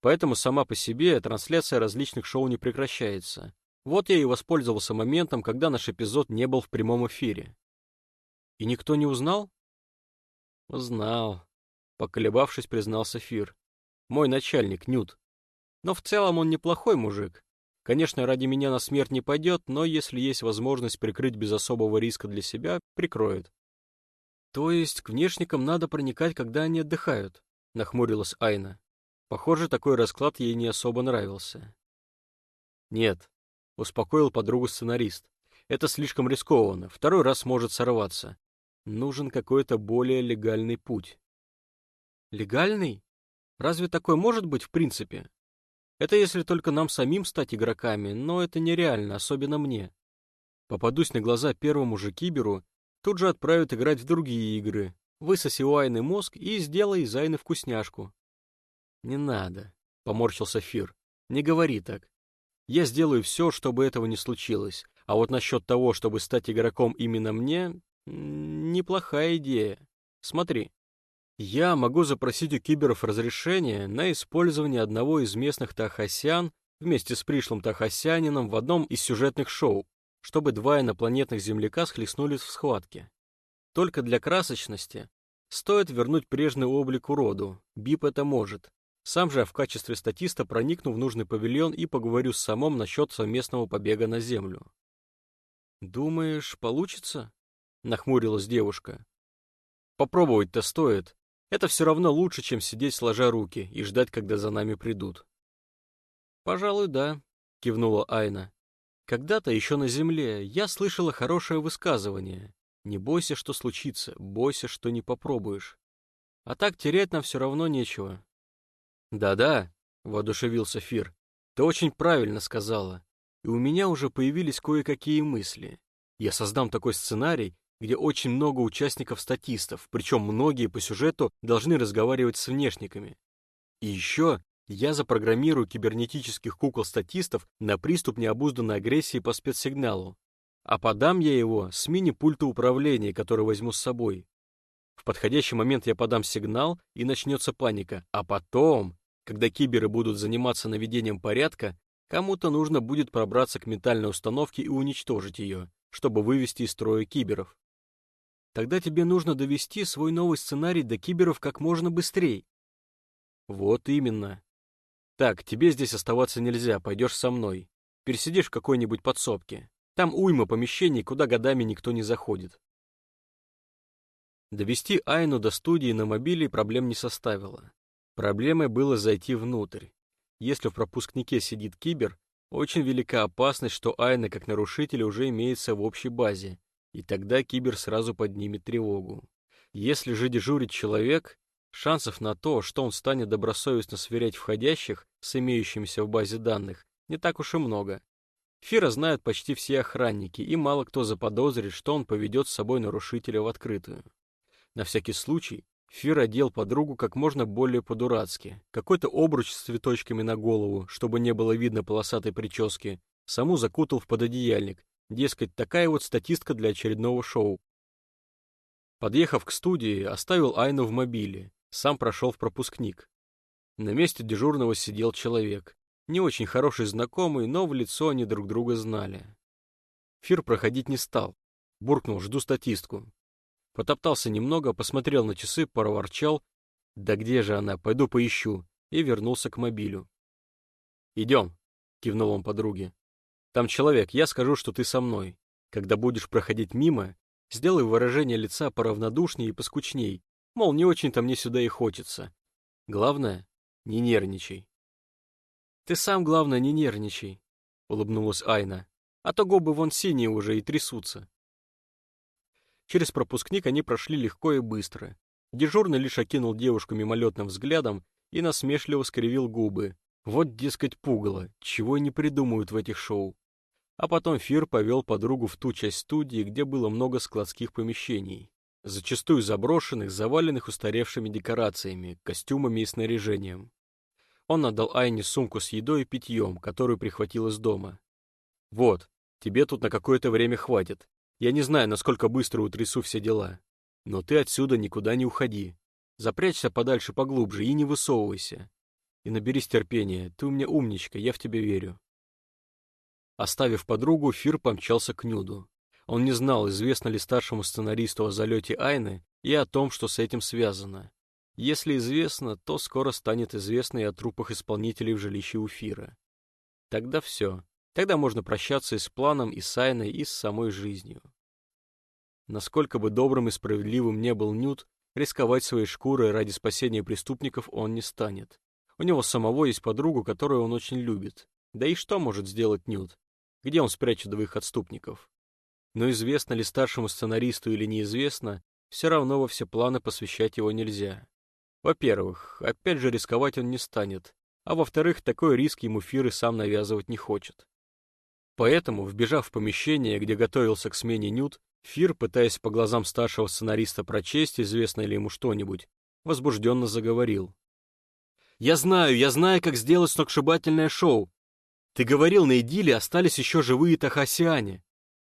Поэтому сама по себе трансляция различных шоу не прекращается. Вот я и воспользовался моментом, когда наш эпизод не был в прямом эфире. И никто не узнал? Знал. Поколебавшись, признался Фир. Мой начальник, Нют. Но в целом он неплохой мужик. Конечно, ради меня на смерть не пойдет, но если есть возможность прикрыть без особого риска для себя, прикроет. То есть к внешникам надо проникать, когда они отдыхают, нахмурилась Айна. Похоже, такой расклад ей не особо нравился. Нет, успокоил подругу сценарист. Это слишком рискованно, второй раз может сорваться. Нужен какой-то более легальный путь. Легальный? Разве такой может быть в принципе? Это если только нам самим стать игроками, но это нереально, особенно мне. Попадусь на глаза первому же киберу, тут же отправят играть в другие игры. Высоси у Айны мозг и сделай из Айны вкусняшку. Не надо, поморщился Фир. Не говори так. Я сделаю все, чтобы этого не случилось. А вот насчет того, чтобы стать игроком именно мне, неплохая идея. Смотри. Я могу запросить у киберов разрешение на использование одного из местных тахасян вместе с пришлым тахасянином в одном из сюжетных шоу, чтобы два инопланетных земляка схлестнулись в схватке. Только для красочности стоит вернуть прежний облик уроду, Бип это может. Сам же в качестве статиста проникну в нужный павильон и поговорю с самом насчет совместного побега на Землю. «Думаешь, получится?» — нахмурилась девушка. «Попробовать-то стоит. Это все равно лучше, чем сидеть сложа руки и ждать, когда за нами придут». «Пожалуй, да», — кивнула Айна. «Когда-то еще на Земле я слышала хорошее высказывание. Не бойся, что случится, бойся, что не попробуешь. А так терять нам все равно нечего. «Да-да», — воодушевился Фир, — «ты очень правильно сказала. И у меня уже появились кое-какие мысли. Я создам такой сценарий, где очень много участников-статистов, причем многие по сюжету должны разговаривать с внешниками. И еще я запрограммирую кибернетических кукол-статистов на приступ необузданной агрессии по спецсигналу. А подам я его с мини-пульта управления, который возьму с собой. В подходящий момент я подам сигнал, и начнется паника. А потом когда киберы будут заниматься наведением порядка, кому-то нужно будет пробраться к ментальной установке и уничтожить ее, чтобы вывести из строя киберов. Тогда тебе нужно довести свой новый сценарий до киберов как можно быстрее. Вот именно. Так, тебе здесь оставаться нельзя, пойдешь со мной. Пересидишь в какой-нибудь подсобке. Там уйма помещений, куда годами никто не заходит. Довести Айну до студии на мобиле проблем не составило. Проблемой было зайти внутрь. Если в пропускнике сидит кибер, очень велика опасность, что Айна как нарушитель уже имеется в общей базе, и тогда кибер сразу поднимет тревогу. Если же дежурит человек, шансов на то, что он станет добросовестно сверять входящих с имеющимися в базе данных, не так уж и много. Фира знают почти все охранники, и мало кто заподозрит, что он поведет с собой нарушителя в открытую. На всякий случай Фир одел подругу как можно более по-дурацки. Какой-то обруч с цветочками на голову, чтобы не было видно полосатой прически. Саму закутал в пододеяльник. Дескать, такая вот статистка для очередного шоу. Подъехав к студии, оставил Айну в мобиле. Сам прошел в пропускник. На месте дежурного сидел человек. Не очень хороший знакомый, но в лицо они друг друга знали. Фир проходить не стал. Буркнул, жду статистку. Потоптался немного, посмотрел на часы, проворчал. «Да где же она? Пойду поищу». И вернулся к мобилю. «Идем», — кивнул он подруге. «Там человек, я скажу, что ты со мной. Когда будешь проходить мимо, сделай выражение лица поравнодушнее и поскучней, мол, не очень-то мне сюда и хочется. Главное, не нервничай». «Ты сам, главное, не нервничай», — улыбнулась Айна. «А то губы вон синие уже и трясутся». Через пропускник они прошли легко и быстро. Дежурный лишь окинул девушку мимолетным взглядом и насмешливо скривил губы. Вот, дескать, пугало, чего не придумают в этих шоу. А потом Фир повел подругу в ту часть студии, где было много складских помещений, зачастую заброшенных, заваленных устаревшими декорациями, костюмами и снаряжением. Он отдал Айне сумку с едой и питьем, которую прихватил из дома. «Вот, тебе тут на какое-то время хватит. Я не знаю, насколько быстро утрясу все дела. Но ты отсюда никуда не уходи. Запрячься подальше поглубже и не высовывайся. И наберись терпения, ты у меня умничка, я в тебя верю. Оставив подругу, Фир помчался к Нюду. Он не знал, известно ли старшему сценаристу о залете Айны и о том, что с этим связано. Если известно, то скоро станет известно и о трупах исполнителей в жилище у Фира. Тогда все. Тогда можно прощаться и с планом, и с Айной, и с самой жизнью. Насколько бы добрым и справедливым не был Нют, рисковать своей шкурой ради спасения преступников он не станет. У него самого есть подруга, которую он очень любит. Да и что может сделать Нют? Где он спрячет двоих отступников? Но известно ли старшему сценаристу или неизвестно, все равно во все планы посвящать его нельзя. Во-первых, опять же рисковать он не станет, а во-вторых, такой риск ему Фир и сам навязывать не хочет. Поэтому, вбежав в помещение, где готовился к смене Нют, Фир, пытаясь по глазам старшего сценариста прочесть, известно ли ему что-нибудь, возбужденно заговорил. Я знаю, я знаю, как сделать сногсшибательное шоу. Ты говорил, на Идиле остались еще живые тахасиане.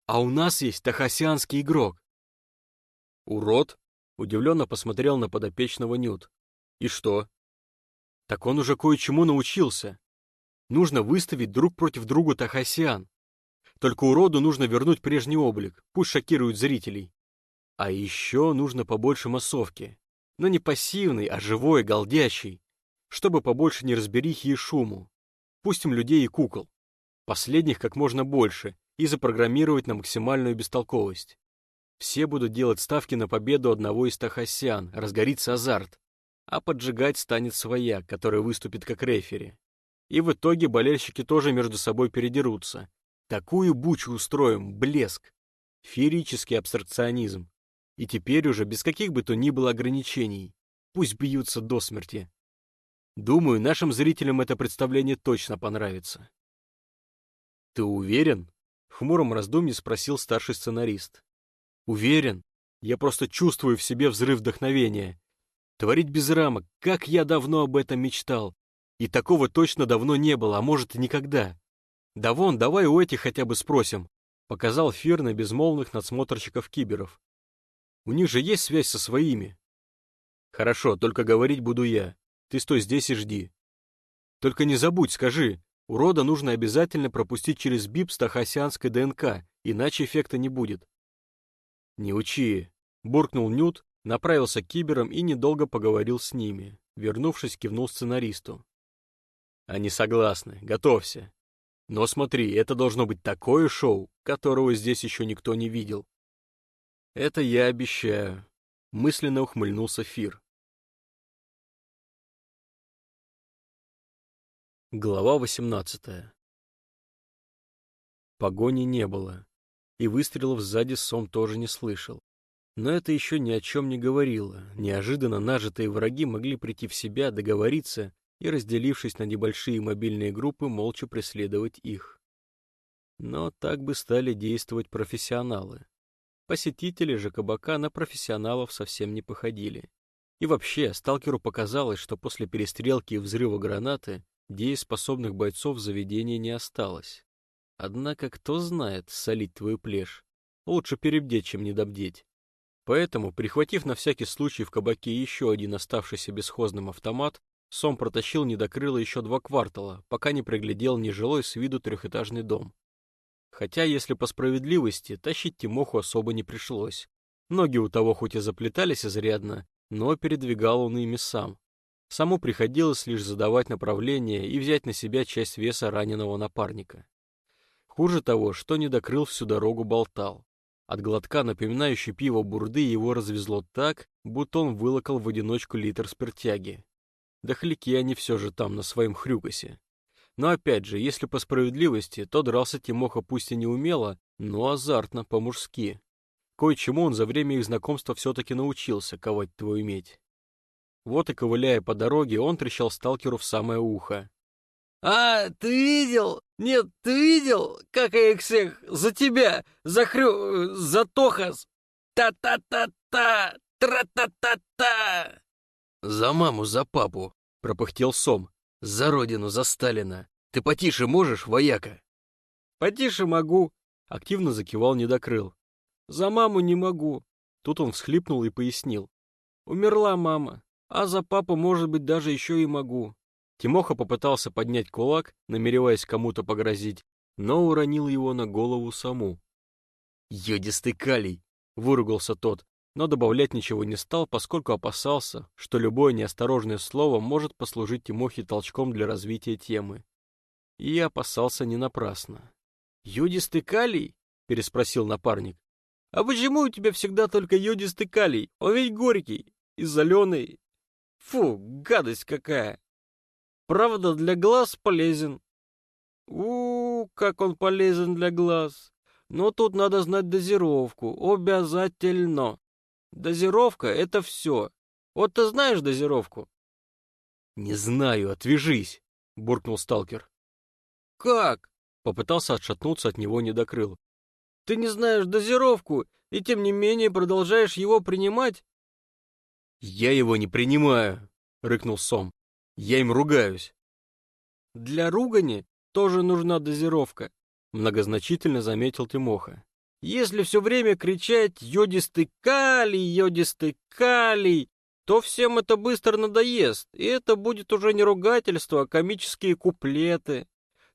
А у нас есть тахасианский игрок. Урод? Удивленно посмотрел на подопечного Нют. И что? Так он уже кое-чему научился. Нужно выставить друг против друга тахасиан. Только уроду нужно вернуть прежний облик, пусть шокирует зрителей. А еще нужно побольше массовки. Но не пассивный, а живой, голдящий. Чтобы побольше неразберихи и шуму. Пустим людей и кукол. Последних как можно больше и запрограммировать на максимальную бестолковость. Все будут делать ставки на победу одного из тахасян, разгорится азарт. А поджигать станет своя, которая выступит как рефери. И в итоге болельщики тоже между собой передерутся. Такую бучу устроим, блеск. Феерический абстракционизм. И теперь уже без каких бы то ни было ограничений. Пусть бьются до смерти. Думаю, нашим зрителям это представление точно понравится. «Ты уверен?» — в хмуром раздумье спросил старший сценарист. «Уверен. Я просто чувствую в себе взрыв вдохновения. Творить без рамок, как я давно об этом мечтал. И такого точно давно не было, а может и никогда. Да вон, давай у этих хотя бы спросим», — показал Фир на безмолвных надсмотрщиков-киберов. «У них же есть связь со своими». «Хорошо, только говорить буду я. Ты стой здесь и жди. Только не забудь, скажи, урода нужно обязательно пропустить через БИП с ДНК, иначе эффекта не будет. Не учи, буркнул Нют, направился к киберам и недолго поговорил с ними. Вернувшись, кивнул сценаристу. Они согласны, готовься. Но смотри, это должно быть такое шоу, которого здесь еще никто не видел. Это я обещаю. Мысленно ухмыльнулся Фир. Глава 18 Погони не было, и выстрелов сзади Сом тоже не слышал. Но это еще ни о чем не говорило. Неожиданно нажитые враги могли прийти в себя, договориться и, разделившись на небольшие мобильные группы, молча преследовать их. Но так бы стали действовать профессионалы. Посетители же кабака на профессионалов совсем не походили. И вообще, сталкеру показалось, что после перестрелки и взрыва гранаты Дееспособных бойцов в заведении не осталось. Однако, кто знает, солить твою плешь. Лучше перебдеть, чем недобдеть. Поэтому, прихватив на всякий случай в кабаке еще один оставшийся бесхозным автомат, Сом протащил недокрыло еще два квартала, пока не приглядел нежилой с виду трехэтажный дом. Хотя, если по справедливости, тащить Тимоху особо не пришлось. Ноги у того хоть и заплетались изрядно, но передвигал он ими сам. Саму приходилось лишь задавать направление и взять на себя часть веса раненого напарника. Хуже того, что не докрыл всю дорогу болтал. От глотка, напоминающей пиво бурды, его развезло так, будто он вылокал в одиночку литр спиртяги. Да хлики они все же там на своем хрюкосе. Но опять же, если по справедливости, то дрался Тимоха пусть и не умело, но азартно, по-мужски. Кое-чему он за время их знакомства все-таки научился ковать твою медь. Вот и ковыляя по дороге, он трещал сталкеру в самое ухо. «А, ты видел? Нет, ты видел, как я их всех за тебя, за хрю... за Тохас? Та-та-та-та! Тра-та-та-та!» «За маму, за папу!» — пропыхтел Сом. «За родину, за Сталина! Ты потише можешь, вояка?» «Потише могу!» — активно закивал недокрыл. «За маму не могу!» Тут он всхлипнул и пояснил. «Умерла мама. А за папу, может быть, даже еще и могу. Тимоха попытался поднять кулак, намереваясь кому-то погрозить, но уронил его на голову саму. «Йодистый калий!» — выругался тот, но добавлять ничего не стал, поскольку опасался, что любое неосторожное слово может послужить Тимохе толчком для развития темы. И опасался не напрасно. «Йодистый калий?» — переспросил напарник. «А почему у тебя всегда только йодистый калий? Он ведь горький и соленый, Фу, гадость какая. Правда, для глаз полезен. У, как он полезен для глаз. Но тут надо знать дозировку. Обязательно. Дозировка — это все. Вот ты знаешь дозировку? Не знаю, отвяжись, буркнул сталкер. Как? Попытался отшатнуться от него недокрыл. Ты не знаешь дозировку и тем не менее продолжаешь его принимать? «Я его не принимаю», — рыкнул Сом. Я им ругаюсь. Для ругани тоже нужна дозировка, многозначительно заметил Тимоха. Если все время кричать «йодистый калий, йодистый калий», то всем это быстро надоест, и это будет уже не ругательство, а комические куплеты.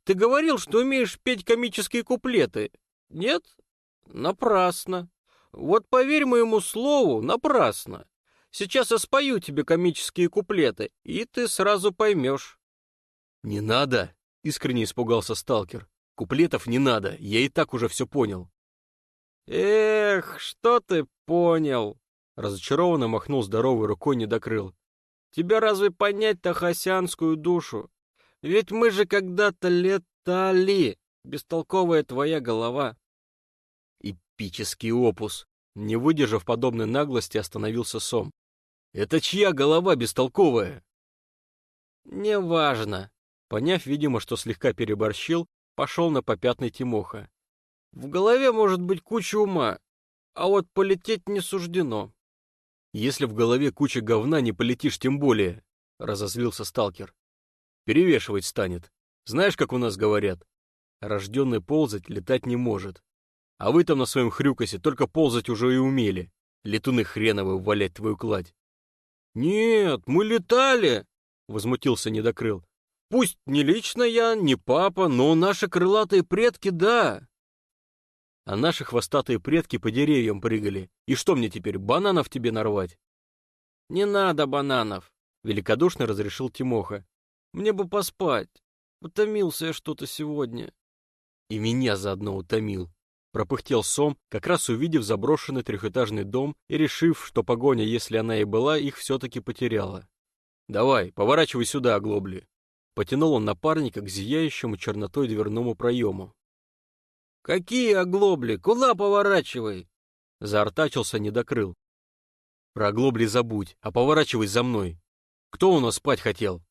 Ты говорил, что умеешь петь комические куплеты. Нет? Напрасно. Вот поверь моему слову, напрасно. Сейчас я спою тебе комические куплеты, и ты сразу поймешь. Не надо, искренне испугался сталкер. Куплетов не надо, я и так уже все понял. Эх, что ты понял? Разочарованно махнул здоровой рукой недокрыл. Тебя разве понять-то душу? Ведь мы же когда-то летали, бестолковая твоя голова. Эпический опус. Не выдержав подобной наглости, остановился Сом. Это чья голова бестолковая? Неважно. Поняв, видимо, что слегка переборщил, пошел на попятный Тимоха. В голове может быть куча ума, а вот полететь не суждено. Если в голове куча говна, не полетишь тем более, разозлился сталкер. Перевешивать станет. Знаешь, как у нас говорят? Рожденный ползать летать не может. А вы там на своем хрюкосе только ползать уже и умели. Летуны хреновы валять твою кладь. «Нет, мы летали!» — возмутился Недокрыл. «Пусть не лично я, не папа, но наши крылатые предки — да!» А наши хвостатые предки по деревьям прыгали. И что мне теперь, бананов тебе нарвать? «Не надо бананов!» — великодушно разрешил Тимоха. Мне бы поспать. Утомился я что-то сегодня. И меня заодно утомил. Пропыхтел Сом, как раз увидев заброшенный трехэтажный дом и решив, что погоня, если она и была, их все-таки потеряла. «Давай, поворачивай сюда, оглобли!» Потянул он напарника к зияющему чернотой дверному проему. «Какие оглобли? Куда поворачивай?» Заортачился недокрыл. «Про оглобли забудь, а поворачивай за мной. Кто у нас спать хотел?»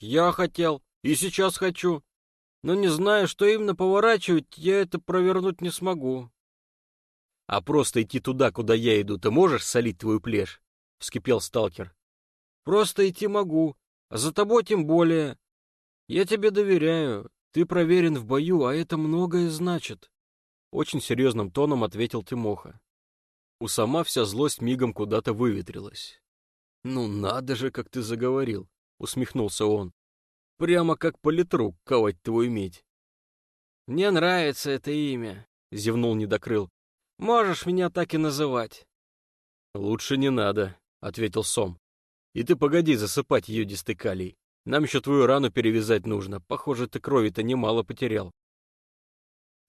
Я хотел, и сейчас хочу. Но не знаю, что именно поворачивать, я это провернуть не смогу. — А просто идти туда, куда я иду, ты можешь солить твою плешь? — вскипел сталкер. — Просто идти могу, а за тобой тем более. Я тебе доверяю, ты проверен в бою, а это многое значит. Очень серьезным тоном ответил Тимоха. У сама вся злость мигом куда-то выветрилась. «Ну надо же, как ты заговорил усмехнулся он. Прямо как политрук ковать твою медь. Мне нравится это имя, зевнул недокрыл. Можешь меня так и называть. Лучше не надо, ответил Сом. И ты погоди засыпать ее дистыкалий. Нам еще твою рану перевязать нужно. Похоже, ты крови-то немало потерял.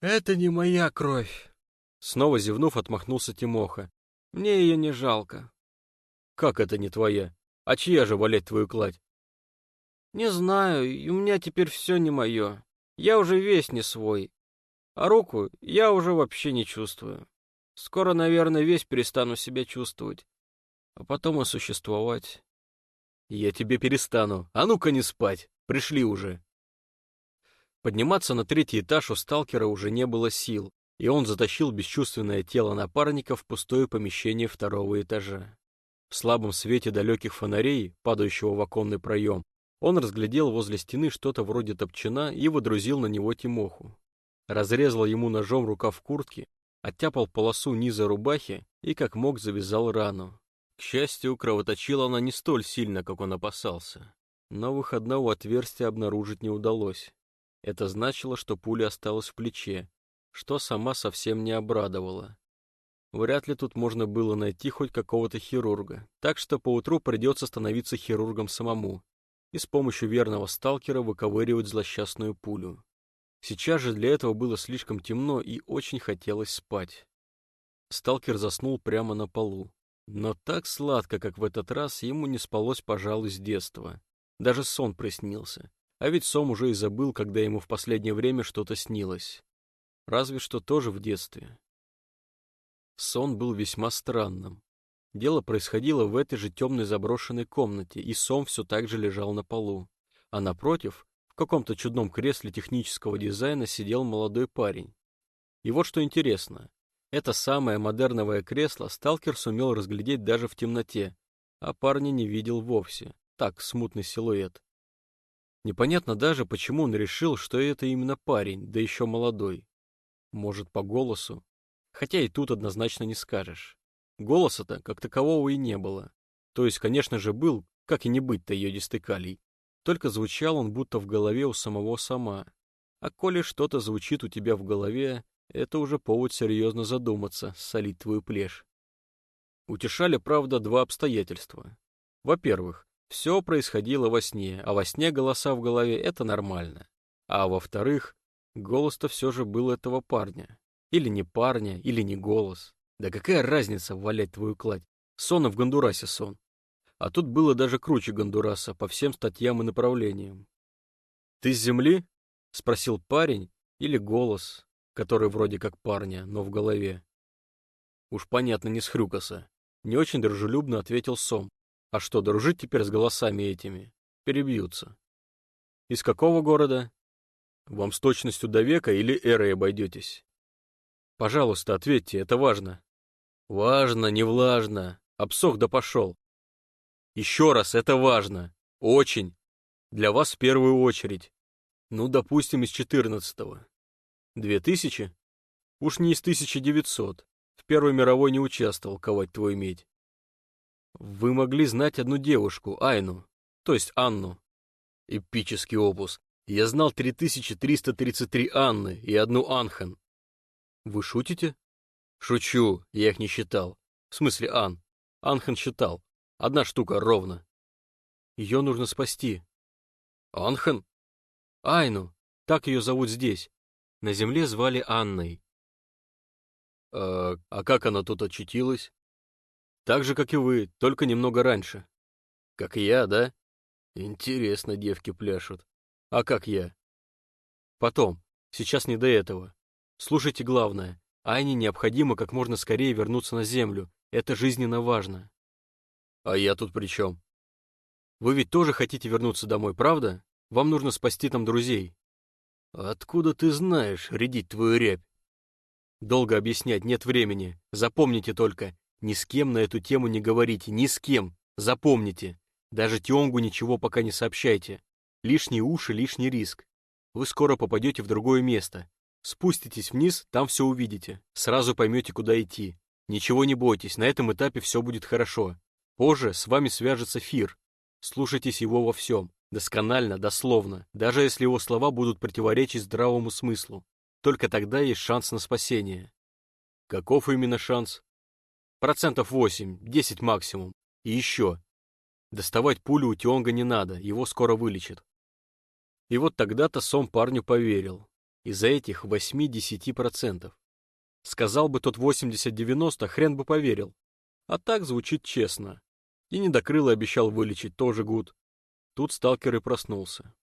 Это не моя кровь. Снова зевнув, отмахнулся Тимоха. Мне ее не жалко. Как это не твоя? А чья же валять твою кладь? Не знаю, и у меня теперь все не мое. Я уже весь не свой. А руку я уже вообще не чувствую. Скоро, наверное, весь перестану себя чувствовать. А потом и существовать. Я тебе перестану. А ну-ка не спать. Пришли уже. Подниматься на третий этаж у сталкера уже не было сил, и он затащил бесчувственное тело напарника в пустое помещение второго этажа. В слабом свете далеких фонарей, падающего в оконный проем, он разглядел возле стены что-то вроде топчина и водрузил на него Тимоху. Разрезал ему ножом рукав куртки, оттяпал полосу низа рубахи и как мог завязал рану. К счастью, кровоточила она не столь сильно, как он опасался. Но выходного отверстия обнаружить не удалось. Это значило, что пуля осталась в плече, что сама совсем не обрадовала. Вряд ли тут можно было найти хоть какого-то хирурга, так что поутру придется становиться хирургом самому и с помощью верного сталкера выковыривать злосчастную пулю. Сейчас же для этого было слишком темно и очень хотелось спать. Сталкер заснул прямо на полу. Но так сладко, как в этот раз, ему не спалось, пожалуй, с детства. Даже сон приснился. А ведь Сом уже и забыл, когда ему в последнее время что-то снилось. Разве что тоже в детстве. Сон был весьма странным. Дело происходило в этой же темной заброшенной комнате, и Сом все так же лежал на полу. А напротив, в каком-то чудном кресле технического дизайна сидел молодой парень. И вот что интересно. Это самое модерновое кресло сталкер сумел разглядеть даже в темноте, а парня не видел вовсе. Так, смутный силуэт. Непонятно даже, почему он решил, что это именно парень, да еще молодой. Может, по голосу? Хотя и тут однозначно не скажешь. Голоса-то как такового и не было. То есть, конечно же, был, как и не быть-то йодистый калий. Только звучал он будто в голове у самого сама. А коли что-то звучит у тебя в голове, это уже повод серьезно задуматься, солить твою плешь. Утешали, правда, два обстоятельства. Во-первых, все происходило во сне, а во сне голоса в голове — это нормально. А во-вторых, голос-то все же был этого парня. Или не парня, или не голос. Да какая разница валять твою кладь? Сон в Гондурасе сон. А тут было даже круче Гондураса по всем статьям и направлениям. «Ты с земли?» — спросил парень или голос, который вроде как парня, но в голове. Уж понятно, не с Хрюкаса. Не очень дружелюбно ответил Сом. А что, дружить теперь с голосами этими? Перебьются. Из какого города? Вам с точностью до века или эрой обойдетесь? Пожалуйста, ответьте, это важно. Важно, не влажно. Обсох да пошел. Еще раз, это важно. Очень. Для вас в первую очередь. Ну, допустим, из четырнадцатого. Две тысячи? Уж не из тысячи девятьсот. В Первой мировой не участвовал, ковать твой медь. Вы могли знать одну девушку, Айну, то есть Анну. Эпический опус. Я знал 3333 Анны и одну Анхан. Вы шутите? Шучу, я их не считал. В смысле Ан. Анхан считал. Одна штука ровно. Ее нужно спасти. Анхан? Айну. Так ее зовут здесь. На земле звали Анной. А, а как она тут очутилась? Так же, как и вы, только немного раньше. Как я, да? Интересно, девки пляшут. А как я? Потом. Сейчас не до этого. Слушайте главное. Айне необходимо как можно скорее вернуться на Землю. Это жизненно важно. А я тут при чем? Вы ведь тоже хотите вернуться домой, правда? Вам нужно спасти там друзей. Откуда ты знаешь, рядить твою рябь? Долго объяснять нет времени. Запомните только, ни с кем на эту тему не говорите, ни с кем. Запомните. Даже Тионгу ничего пока не сообщайте. Лишние уши, лишний риск. Вы скоро попадете в другое место. Спуститесь вниз, там все увидите. Сразу поймете, куда идти. Ничего не бойтесь, на этом этапе все будет хорошо. Позже с вами свяжется Фир. Слушайтесь его во всем, досконально, дословно, даже если его слова будут противоречить здравому смыслу. Только тогда есть шанс на спасение. Каков именно шанс? Процентов 8, 10 максимум. И еще. Доставать пулю у Тионга не надо, его скоро вылечат. И вот тогда-то Сом парню поверил. Из-за этих 8-10%. Сказал бы тот 80-90, хрен бы поверил. А так звучит честно. И недокрылый обещал вылечить, тоже гуд. Тут сталкер и проснулся.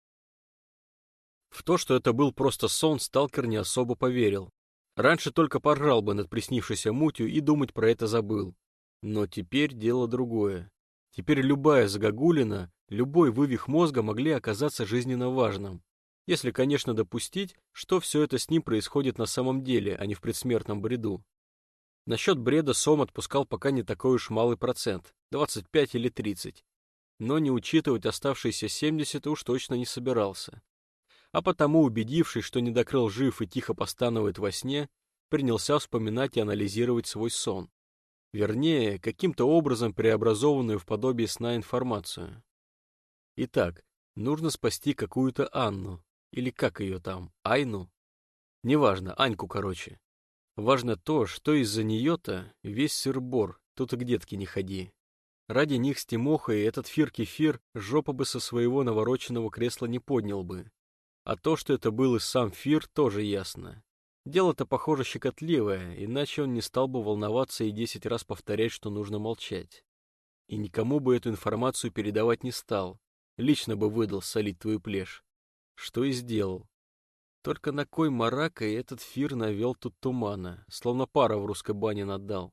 В то, что это был просто сон, сталкер не особо поверил. Раньше только поржал бы над приснившейся мутью и думать про это забыл. Но теперь дело другое. Теперь любая загогулина, любой вывих мозга могли оказаться жизненно важным. Если, конечно, допустить, что все это с ним происходит на самом деле, а не в предсмертном бреду. Насчет бреда Сом отпускал пока не такой уж малый процент, 25 или 30. Но не учитывать оставшиеся 70 уж точно не собирался. А потому, убедившись, что недокрыл жив и тихо постанывает во сне, принялся вспоминать и анализировать свой сон. Вернее, каким-то образом преобразованную в подобие сна информацию. Итак, нужно спасти какую-то Анну, или как ее там, Айну? Неважно, Аньку, короче. Важно то, что из-за нее-то весь сыр-бор, тут и к детке не ходи. Ради них с Тимохой этот фир-кефир жопа бы со своего навороченного кресла не поднял бы. А то, что это был и сам Фир, тоже ясно. Дело-то, похоже, щекотливое, иначе он не стал бы волноваться и десять раз повторять, что нужно молчать. И никому бы эту информацию передавать не стал. Лично бы выдал солить твою плешь. Что и сделал. Только на кой маракой этот фир навел тут тумана, словно пара в русской бане наддал.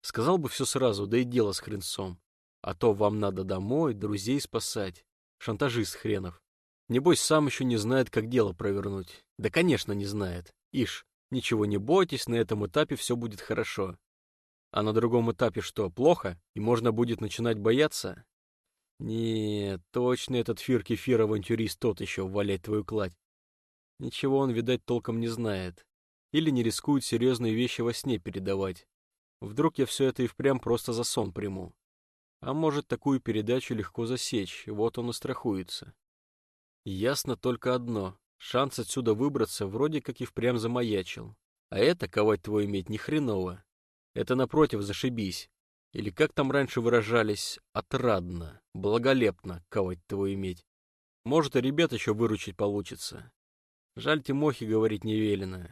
Сказал бы все сразу, да и дело с хренцом. А то вам надо домой, друзей спасать. Шантажист хренов. Небось, сам еще не знает, как дело провернуть. Да, конечно, не знает. Ишь, ничего не бойтесь, на этом этапе все будет хорошо. А на другом этапе что, плохо? И можно будет начинать бояться? Не, точно этот фир-кефир-авантюрист тот еще валять твою кладь. Ничего он, видать, толком не знает. Или не рискует серьезные вещи во сне передавать. Вдруг я все это и впрямь просто за сон приму. А может, такую передачу легко засечь, вот он и страхуется. Ясно только одно. Шанс отсюда выбраться вроде как и впрямь замаячил. А это, ковать твой иметь, ни хреново. Это, напротив, зашибись. Или как там раньше выражались, отрадно, благолепно твой иметь. Может, и ребят еще выручить получится. Жаль, Тимохе говорить не велено.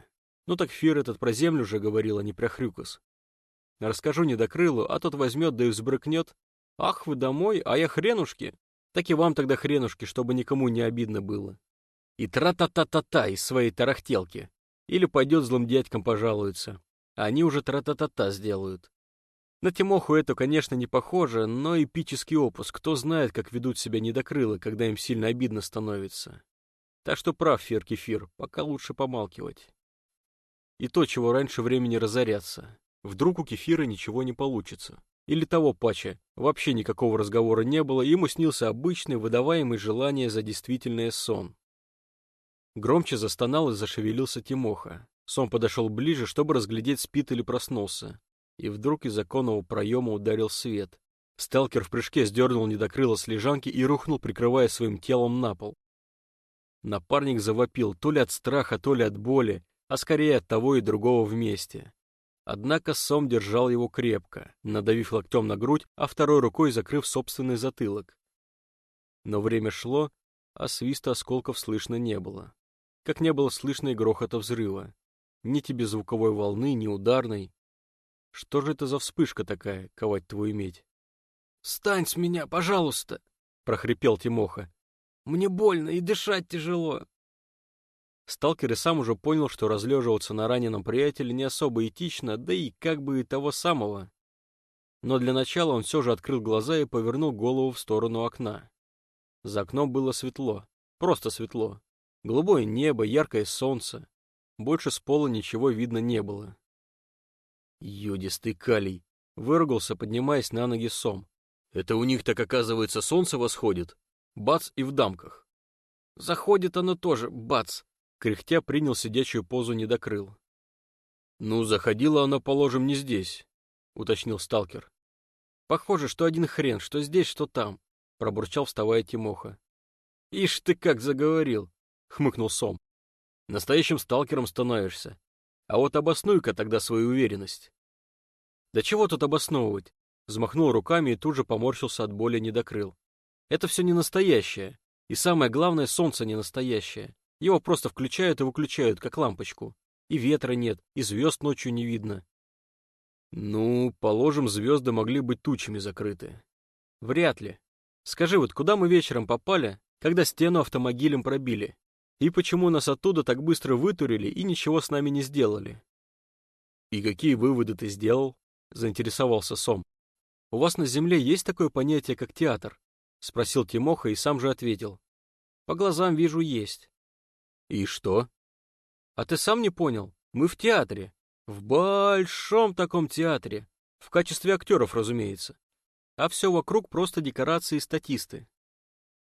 Ну так Фир этот про землю же говорил, а не про Хрюкос. Расскажу недокрылу, а тот возьмет да и взбрыкнет. Ах, вы домой, а я хренушки. Так и вам тогда хренушки, чтобы никому не обидно было. И тра-та-та-та-та из своей тарахтелки. Или пойдет злым дядькам пожалуется. Они уже тра-та-та-та сделают. На Тимоху это, конечно, не похоже, но эпический опус. Кто знает, как ведут себя недокрылы, когда им сильно обидно становится. Так что прав Фир-Кефир, пока лучше помалкивать. И то, чего раньше времени разоряться. Вдруг у Кефира ничего не получится. Или того пача. Вообще никакого разговора не было, ему снился обычный, выдаваемый желание за действительный сон. Громче застонал и зашевелился Тимоха. Сон подошел ближе, чтобы разглядеть, спит или проснулся. И вдруг из оконного проема ударил свет. Сталкер в прыжке сдернул недокрыло с лежанки и рухнул, прикрывая своим телом на пол. Напарник завопил то ли от страха, то ли от боли, а скорее от того и другого вместе. Однако Сом держал его крепко, надавив локтем на грудь, а второй рукой закрыв собственный затылок. Но время шло, а свиста осколков слышно не было как не было слышно и грохота взрыва. Ни тебе звуковой волны, ни ударной. Что же это за вспышка такая, ковать твою медь? «Стань с меня, пожалуйста!» — прохрипел Тимоха. «Мне больно и дышать тяжело!» Сталкер и сам уже понял, что разлеживаться на раненом приятеле не особо этично, да и как бы и того самого. Но для начала он все же открыл глаза и повернул голову в сторону окна. За окном было светло, просто светло. Голубое небо, яркое солнце. Больше с пола ничего видно не было. Йодистый калий. Выругался, поднимаясь на ноги сом. Это у них так, оказывается, солнце восходит. Бац и в дамках. Заходит оно тоже, бац. Кряхтя принял сидячую позу недокрыл. Ну, заходило оно, положим, не здесь, уточнил сталкер. Похоже, что один хрен, что здесь, что там, пробурчал, вставая Тимоха. Ишь ты как заговорил. — хмыкнул Сом. «Настоящим сталкером становишься. А вот обоснуй-ка тогда свою уверенность». «Да чего тут обосновывать?» Взмахнул руками и тут же поморщился от боли недокрыл. «Это все не настоящее. И самое главное, солнце не настоящее. Его просто включают и выключают, как лампочку. И ветра нет, и звезд ночью не видно». «Ну, положим, звезды могли быть тучами закрыты». «Вряд ли. Скажи, вот куда мы вечером попали, когда стену автомобилем пробили? И почему нас оттуда так быстро вытурили и ничего с нами не сделали? И какие выводы ты сделал? Заинтересовался Сом. У вас на Земле есть такое понятие, как театр? Спросил Тимоха и сам же ответил. По глазам вижу, есть. И что? А ты сам не понял? Мы в театре. В большом таком театре. В качестве актеров, разумеется. А все вокруг просто декорации и статисты.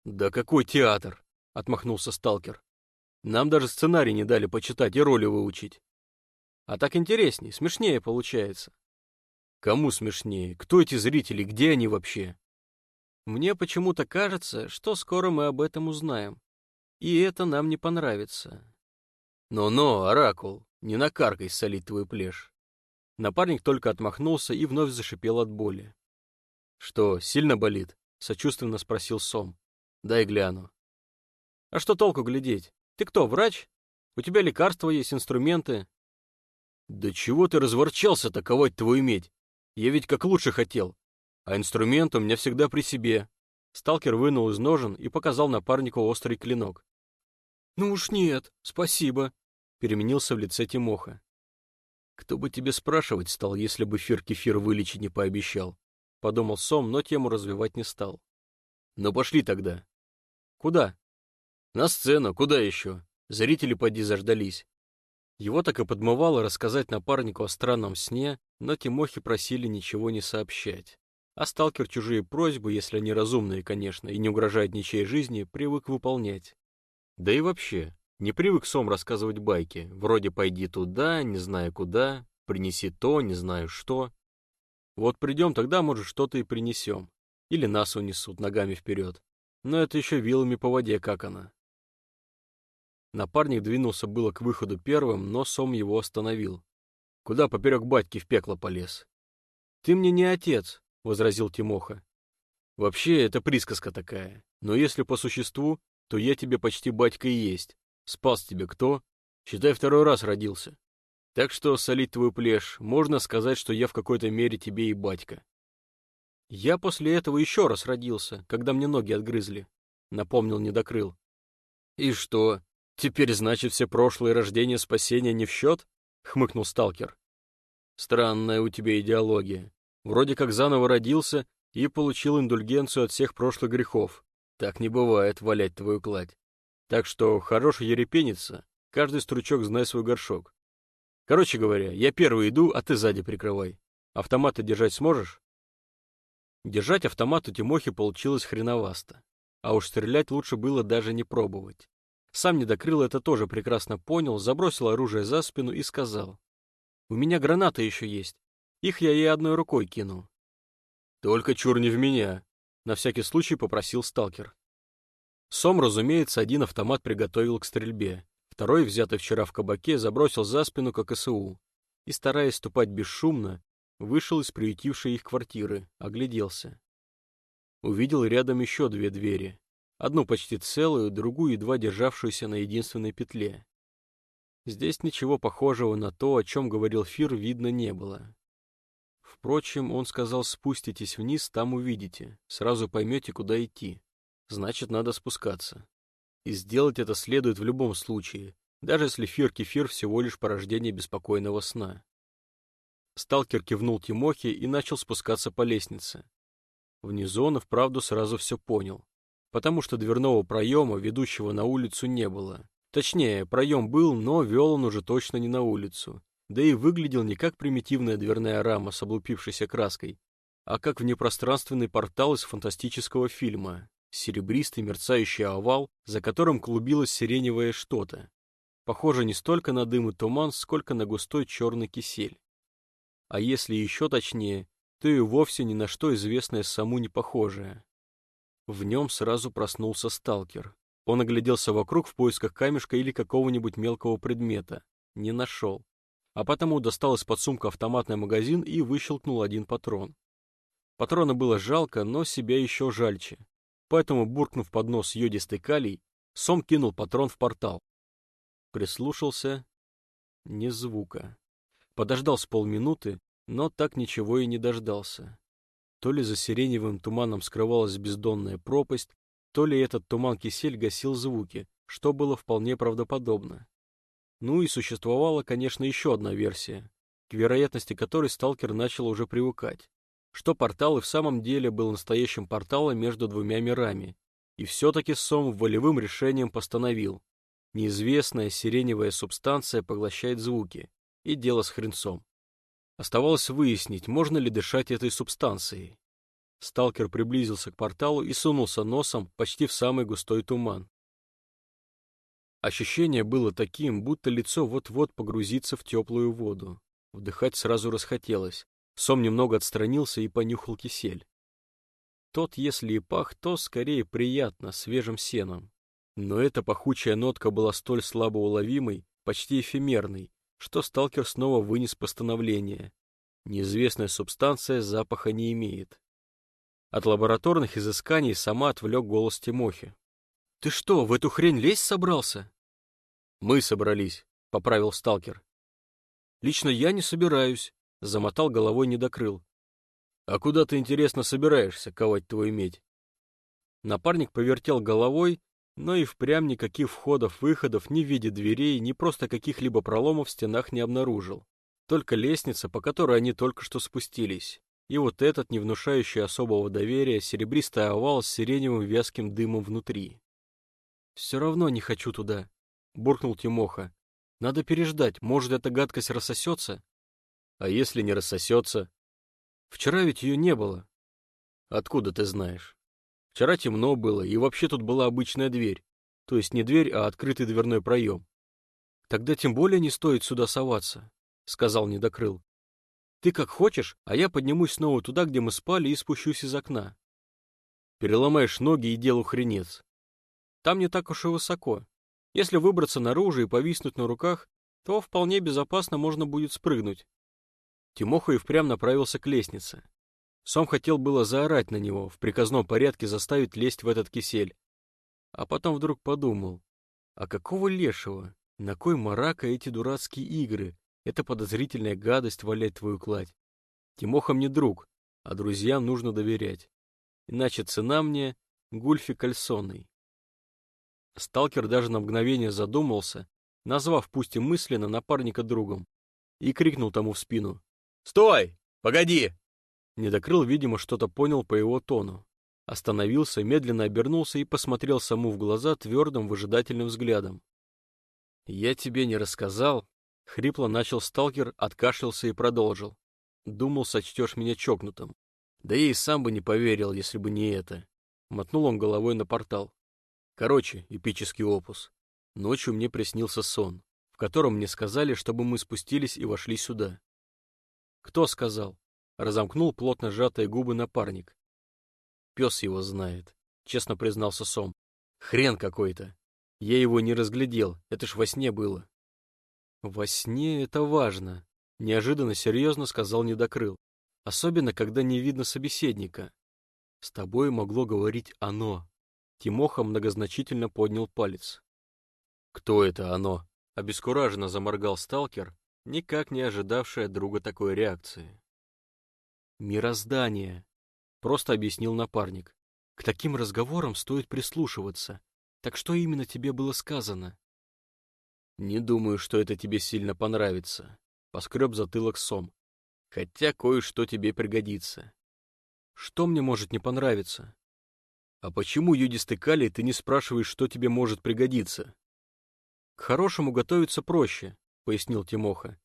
Да какой театр? Отмахнулся сталкер. Нам даже сценарий не дали почитать и роли выучить. А так интересней, смешнее получается. Кому смешнее? Кто эти зрители? Где они вообще? Мне почему-то кажется, что скоро мы об этом узнаем. И это нам не понравится. Но-но, Оракул, не накаркай солить твою плешь. Напарник только отмахнулся и вновь зашипел от боли. «Что, сильно болит?» — сочувственно спросил Сом. «Дай гляну». «А что толку глядеть? Ты кто, врач? У тебя лекарства есть, инструменты. Да чего ты разворчался таковать твою медь? Я ведь как лучше хотел. А инструмент у меня всегда при себе. Сталкер вынул из ножен и показал напарнику острый клинок. «Ну уж нет, спасибо», — переменился в лице Тимоха. «Кто бы тебе спрашивать стал, если бы Фир-Кефир вылечить не пообещал?» — подумал Сом, но тему развивать не стал. «Ну пошли тогда». «Куда?» На сцену, куда еще? Зрители поди заждались. Его так и подмывало рассказать напарнику о странном сне, но Тимохи просили ничего не сообщать. А сталкер чужие просьбы, если они разумные, конечно, и не угрожают ничьей жизни, привык выполнять. Да и вообще, не привык Сом рассказывать байки, вроде «пойди туда, не знаю куда», «принеси то, не знаю что». Вот придем, тогда, может, что-то и принесем. Или нас унесут ногами вперед. Но это еще вилами по воде, как она. Напарник двинулся было к выходу первым, но Сом его остановил. Куда поперек батьки в пекло полез? «Ты мне не отец», — возразил Тимоха. «Вообще, это присказка такая. Но если по существу, то я тебе почти батька и есть. Спас тебе кто? Считай, второй раз родился. Так что солить твою плешь, можно сказать, что я в какой-то мере тебе и батька». «Я после этого еще раз родился, когда мне ноги отгрызли», — напомнил Недокрыл. «И что, теперь значит все прошлые рождения спасения не в счет?» — хмыкнул сталкер. «Странная у тебя идеология. Вроде как заново родился и получил индульгенцию от всех прошлых грехов. Так не бывает валять твою кладь. Так что хороший ерепенится, каждый стручок знай свой горшок. Короче говоря, я первый иду, а ты сзади прикрывай. Автоматы держать сможешь?» Держать автомат у Тимохи получилось хреновасто. А уж стрелять лучше было даже не пробовать. Сам недокрыл это тоже прекрасно понял, забросил оружие за спину и сказал. «У меня гранаты еще есть. Их я ей одной рукой кину». «Только чур не в меня», — на всякий случай попросил сталкер. Сом, разумеется, один автомат приготовил к стрельбе, второй, взятый вчера в кабаке, забросил за спину как СУ и, стараясь ступать бесшумно, вышел из приютившей их квартиры, огляделся. Увидел рядом еще две двери, Одну почти целую, другую едва державшуюся на единственной петле. Здесь ничего похожего на то, о чем говорил Фир, видно не было. Впрочем, он сказал, спуститесь вниз, там увидите, сразу поймете, куда идти. Значит, надо спускаться. И сделать это следует в любом случае, даже если Фир-Кефир всего лишь порождение беспокойного сна. Сталкер кивнул Тимохе и начал спускаться по лестнице. Внизу он вправду сразу все понял потому что дверного проема, ведущего на улицу, не было. Точнее, проем был, но вел он уже точно не на улицу. Да и выглядел не как примитивная дверная рама с облупившейся краской, а как внепространственный портал из фантастического фильма. Серебристый мерцающий овал, за которым клубилось сиреневое что-то. Похоже не столько на дым и туман, сколько на густой черный кисель. А если еще точнее, то и вовсе ни на что известное саму не похожее. В нем сразу проснулся сталкер. Он огляделся вокруг в поисках камешка или какого-нибудь мелкого предмета. Не нашел. А потому достал из-под сумка автоматный магазин и выщелкнул один патрон. Патрона было жалко, но себя еще жальче. Поэтому, буркнув под нос йодистый калий, Сом кинул патрон в портал. Прислушался. Ни звука. Подождал с полминуты, но так ничего и не дождался. То ли за сиреневым туманом скрывалась бездонная пропасть, то ли этот туман-кисель гасил звуки, что было вполне правдоподобно. Ну и существовала, конечно, еще одна версия, к вероятности которой сталкер начал уже привыкать, что портал и в самом деле был настоящим порталом между двумя мирами, и все-таки Сом волевым решением постановил, неизвестная сиреневая субстанция поглощает звуки, и дело с хренцом. Оставалось выяснить, можно ли дышать этой субстанцией. Сталкер приблизился к порталу и сунулся носом почти в самый густой туман. Ощущение было таким, будто лицо вот-вот погрузится в теплую воду. Вдыхать сразу расхотелось. Сом немного отстранился и понюхал кисель. Тот, если и пах, то скорее приятно, свежим сеном. Но эта пахучая нотка была столь слабо уловимой, почти эфемерной, что сталкер снова вынес постановление. Неизвестная субстанция запаха не имеет. От лабораторных изысканий сама отвлек голос Тимохи. «Ты что, в эту хрень лезть собрался?» «Мы собрались», — поправил сталкер. «Лично я не собираюсь», — замотал головой недокрыл. «А куда ты, интересно, собираешься ковать твою медь?» Напарник повертел головой, но и впрямь никаких входов-выходов ни в виде дверей, ни просто каких-либо проломов в стенах не обнаружил. Только лестница, по которой они только что спустились. И вот этот, не внушающий особого доверия, серебристый овал с сиреневым вязким дымом внутри. «Все равно не хочу туда», — буркнул Тимоха. «Надо переждать, может, эта гадкость рассосется?» «А если не рассосется?» «Вчера ведь ее не было». Откуда ты знаешь? Вчера темно было, и вообще тут была обычная дверь. То есть не дверь, а открытый дверной проем. Тогда тем более не стоит сюда соваться, сказал Недокрыл. Ты как хочешь, а я поднимусь снова туда, где мы спали, и спущусь из окна. Переломаешь ноги и делу хренец. Там не так уж и высоко. Если выбраться наружу и повиснуть на руках, то вполне безопасно можно будет спрыгнуть. Тимоха и впрямь направился к лестнице. Сом хотел было заорать на него, в приказном порядке заставить лезть в этот кисель. А потом вдруг подумал, а какого лешего? На кой марака эти дурацкие игры? Это подозрительная гадость валять твою кладь. Тимоха мне друг, а друзьям нужно доверять. Иначе цена мне гульфи кальсонный. Сталкер даже на мгновение задумался, назвав пусть и мысленно напарника другом, и крикнул тому в спину. «Стой! Погоди!» Недокрыл, видимо, что-то понял по его тону. Остановился, медленно обернулся и посмотрел саму в глаза твердым выжидательным взглядом. «Я тебе не рассказал?» — хрипло начал сталкер, откашлялся и продолжил. «Думал, сочтешь меня чокнутым. Да я и сам бы не поверил, если бы не это». Мотнул он головой на портал. Короче, эпический опус. Ночью мне приснился сон, в котором мне сказали, чтобы мы спустились и вошли сюда. Кто сказал? Разомкнул плотно сжатые губы напарник. Пес его знает, честно признался Сом. Хрен какой-то. Я его не разглядел, это ж во сне было. Во сне это важно, неожиданно серьезно сказал Недокрыл. Особенно, когда не видно собеседника. С тобой могло говорить оно. Тимоха многозначительно поднял палец. «Кто это оно?» — обескураженно заморгал сталкер, никак не ожидавший от друга такой реакции. «Мироздание», — просто объяснил напарник. «К таким разговорам стоит прислушиваться. Так что именно тебе было сказано?» «Не думаю, что это тебе сильно понравится», — поскреб затылок Сом. «Хотя кое-что тебе пригодится». «Что мне может не понравиться?» «А почему, юдистый Калий, ты не спрашиваешь, что тебе может пригодиться?» «К хорошему готовиться проще», — пояснил Тимоха.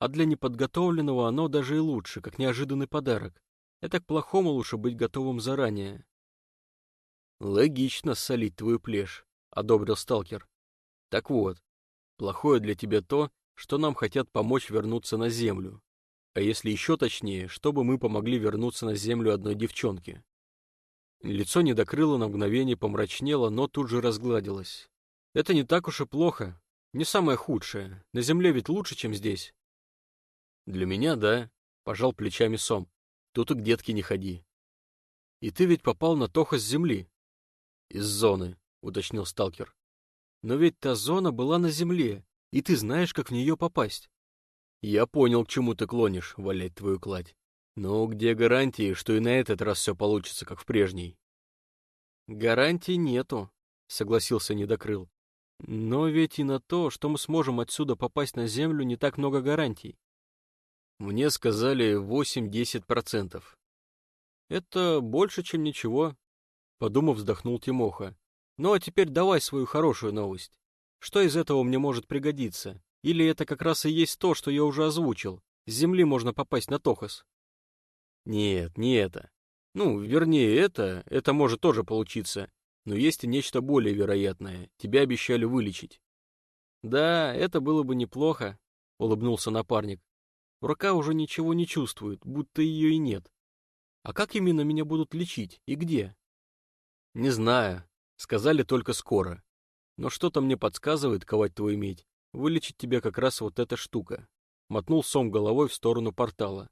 «А для неподготовленного оно даже и лучше, как неожиданный подарок. Это к плохому лучше быть готовым заранее». «Логично солить твою плешь», — одобрил сталкер. «Так вот, плохое для тебя то, что нам хотят помочь вернуться на Землю. А если еще точнее, чтобы мы помогли вернуться на Землю одной девчонке. Лицо недокрыло на мгновение помрачнело, но тут же разгладилось. Это не так уж и плохо. Не самое худшее. На земле ведь лучше, чем здесь. Для меня, да, пожал плечами Сом. Тут и к детке не ходи. И ты ведь попал на Тоха с земли. Из зоны, уточнил сталкер. Но ведь та зона была на земле, и ты знаешь, как в нее попасть. Я понял, к чему ты клонишь, валять твою кладь. Но где гарантии, что и на этот раз все получится, как в прежней? Гарантий нету, согласился Недокрыл. Но ведь и на то, что мы сможем отсюда попасть на Землю, не так много гарантий. Мне сказали 8-10%. Это больше, чем ничего, подумав, вздохнул Тимоха. Ну а теперь давай свою хорошую новость. Что из этого мне может пригодиться? Или это как раз и есть то, что я уже озвучил? С Земли можно попасть на Тохос. Нет, не это. Ну, вернее, это, это может тоже получиться. Но есть и нечто более вероятное. Тебя обещали вылечить. Да, это было бы неплохо, улыбнулся напарник. Рука уже ничего не чувствует, будто ее и нет. А как именно меня будут лечить и где? Не знаю. Сказали только скоро. Но что-то мне подсказывает, ковать твою медь, вылечить тебя как раз вот эта штука. Мотнул сом головой в сторону портала.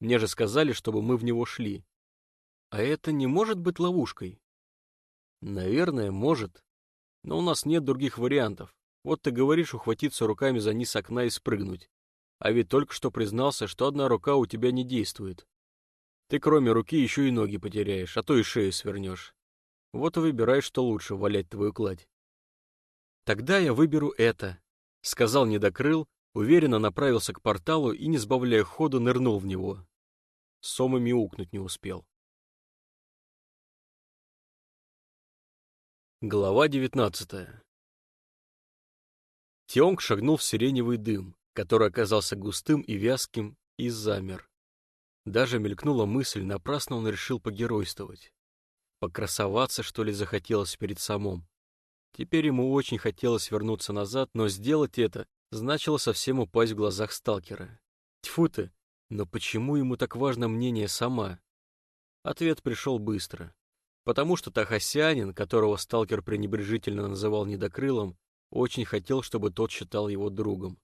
Мне же сказали, чтобы мы в него шли. А это не может быть ловушкой? Наверное, может. Но у нас нет других вариантов. Вот ты говоришь ухватиться руками за низ окна и спрыгнуть. А ведь только что признался, что одна рука у тебя не действует. Ты кроме руки еще и ноги потеряешь, а то и шею свернешь. Вот и выбирай, что лучше, валять твою кладь. Тогда я выберу это, — сказал недокрыл, уверенно направился к порталу и, не сбавляя хода, нырнул в него. Сома мяукнуть не успел. Глава девятнадцатая Тионг шагнул в сиреневый дым, который оказался густым и вязким, и замер. Даже мелькнула мысль, напрасно он решил погеройствовать. Покрасоваться, что ли, захотелось перед самом. Теперь ему очень хотелось вернуться назад, но сделать это значило совсем упасть в глазах сталкера. Тьфу ты, но почему ему так важно мнение сама? Ответ пришел быстро. Потому что Тахасянин, которого сталкер пренебрежительно называл недокрылым, очень хотел, чтобы тот считал его другом.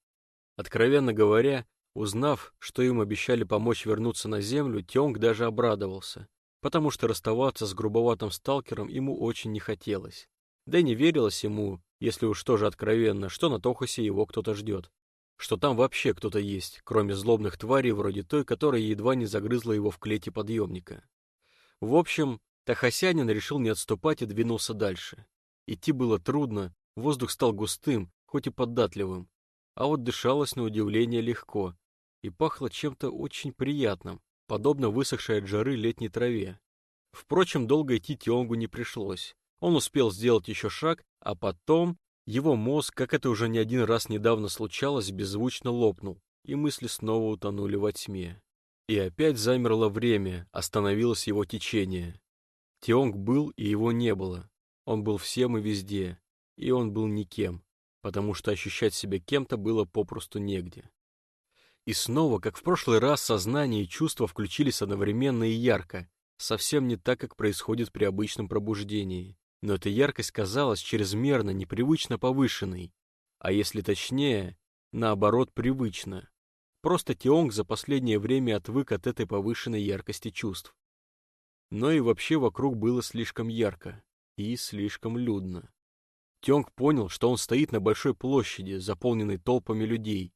Откровенно говоря, узнав, что им обещали помочь вернуться на землю, Тёнг даже обрадовался, потому что расставаться с грубоватым сталкером ему очень не хотелось. Да и не верилось ему, если уж тоже откровенно, что на Тохосе его кто-то ждет. Что там вообще кто-то есть, кроме злобных тварей вроде той, которая едва не загрызла его в клете подъемника. В общем, Тахасянин решил не отступать и двинулся дальше. Идти было трудно, воздух стал густым, хоть и податливым, а вот дышалось на удивление легко и пахло чем-то очень приятным, подобно высохшей от жары летней траве. Впрочем, долго идти Тионгу не пришлось. Он успел сделать еще шаг, а потом его мозг, как это уже не один раз недавно случалось, беззвучно лопнул, и мысли снова утонули во тьме. И опять замерло время, остановилось его течение. Тионг был, и его не было. Он был всем и везде, и он был никем, потому что ощущать себя кем-то было попросту негде. И снова, как в прошлый раз, сознание и чувства включились одновременно и ярко, совсем не так, как происходит при обычном пробуждении. Но эта яркость казалась чрезмерно, непривычно повышенной, а если точнее, наоборот, привычно. Просто Тионг за последнее время отвык от этой повышенной яркости чувств. Но и вообще вокруг было слишком ярко и слишком людно. Тёнг понял, что он стоит на большой площади, заполненной толпами людей,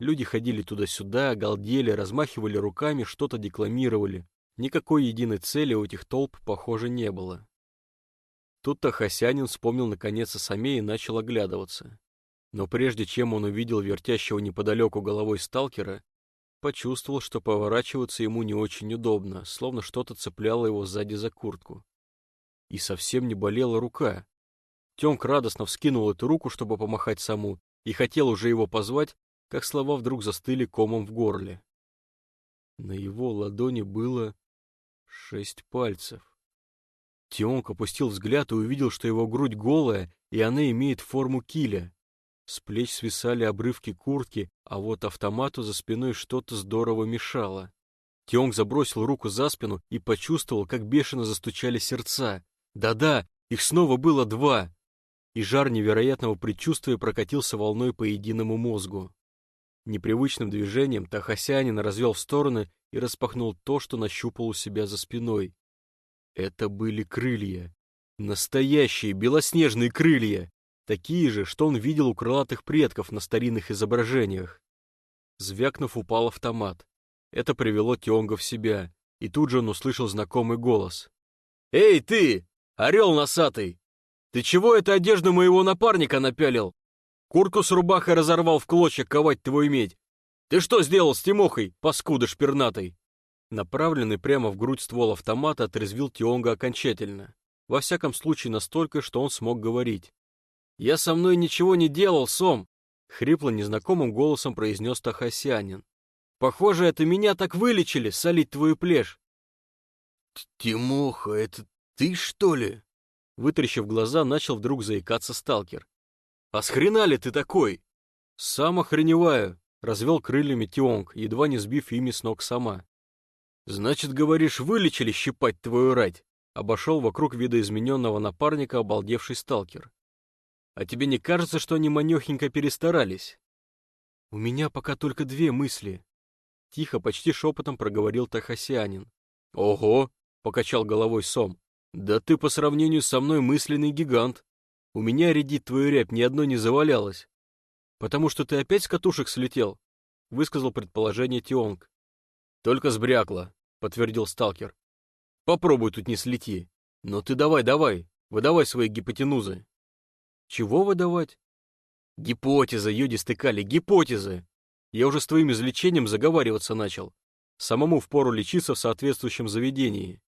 Люди ходили туда-сюда, галдели, размахивали руками, что-то декламировали. Никакой единой цели у этих толп, похоже, не было. Тут-то Хасянин вспомнил наконец о Саме и начал оглядываться. Но прежде чем он увидел вертящего неподалеку головой сталкера, почувствовал, что поворачиваться ему не очень удобно, словно что-то цепляло его сзади за куртку. И совсем не болела рука. Тёмк радостно вскинул эту руку, чтобы помахать саму, и хотел уже его позвать, как слова вдруг застыли комом в горле. На его ладони было шесть пальцев. Тионг опустил взгляд и увидел, что его грудь голая, и она имеет форму киля. С плеч свисали обрывки куртки, а вот автомату за спиной что-то здорово мешало. Тионг забросил руку за спину и почувствовал, как бешено застучали сердца. Да-да, их снова было два. И жар невероятного предчувствия прокатился волной по единому мозгу. Непривычным движением Тахасянин развел в стороны и распахнул то, что нащупал у себя за спиной. Это были крылья. Настоящие белоснежные крылья. Такие же, что он видел у крылатых предков на старинных изображениях. Звякнув, упал автомат. Это привело Тионга в себя, и тут же он услышал знакомый голос. «Эй, ты! Орел носатый! Ты чего эту одежду моего напарника напялил? Куртку с рубахой разорвал в клочья ковать твою медь. Ты что сделал с Тимохой, паскуда шпернатой?» Направленный прямо в грудь ствол автомата отрезвил Тионга окончательно. Во всяком случае настолько, что он смог говорить. «Я со мной ничего не делал, Сом!» — хрипло незнакомым голосом произнес Тахасянин. «Похоже, это меня так вылечили, солить твою плешь!» «Тимоха, это ты, что ли?» Вытрящив глаза, начал вдруг заикаться сталкер. «А с хрена ли ты такой?» «Сам охреневаю», — развел крыльями Тионг, едва не сбив ими с ног сама. «Значит, говоришь, вылечили щипать твою рать?» — обошел вокруг видоизмененного напарника обалдевший сталкер. «А тебе не кажется, что они манехенько перестарались?» «У меня пока только две мысли», — тихо, почти шепотом проговорил Тахасианин. «Ого!» — покачал головой Сом. «Да ты по сравнению со мной мысленный гигант!» У меня, редит твою рябь, ни одной не завалялось. Потому что ты опять с катушек слетел, высказал предположение Тионг. Только сбрякло, подтвердил сталкер. Попробуй тут не слети. Но ты давай, давай, выдавай свои гипотенузы. Чего выдавать? Гипотезы, юди стыкали, гипотезы. Я уже с твоим излечением заговариваться начал. Самому впору лечиться в соответствующем заведении.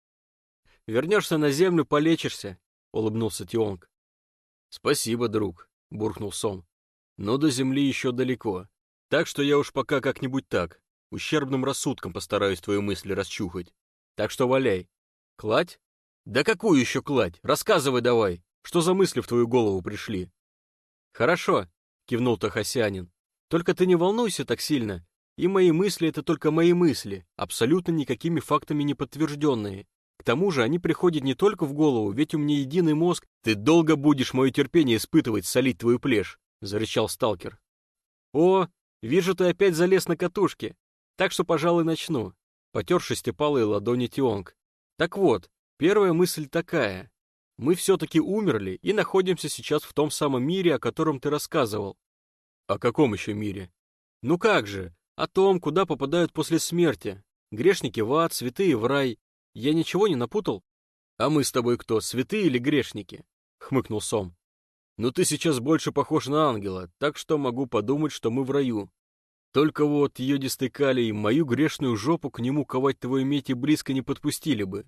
Вернешься на землю, полечишься, улыбнулся Тионг. «Спасибо, друг», — буркнул Сом. «Но до земли еще далеко, так что я уж пока как-нибудь так. ущербным рассудком постараюсь твои мысли расчухать. Так что валяй. Кладь? Да какую еще кладь? Рассказывай давай, что за мысли в твою голову пришли? Хорошо, кивнул Тахасянин. Только ты не волнуйся так сильно. И мои мысли — это только мои мысли, абсолютно никакими фактами не подтвержденные. К тому же они приходят не только в голову, ведь у меня единый мозг. Ты долго будешь мое терпение испытывать, солить твою плешь, — зарычал сталкер. О, вижу, ты опять залез на катушки. Так что, пожалуй, начну. Потер шестипалые ладони Тионг. Так вот, первая мысль такая. Мы все-таки умерли и находимся сейчас в том самом мире, о котором ты рассказывал. О каком еще мире? Ну как же, о том, куда попадают после смерти. Грешники в ад, святые в рай. Я ничего не напутал? А мы с тобой кто, святые или грешники? Хмыкнул Сом. Ну ты сейчас больше похож на ангела, так что могу подумать, что мы в раю. Только вот йодистый калий мою грешную жопу к нему ковать твою медь и близко не подпустили бы.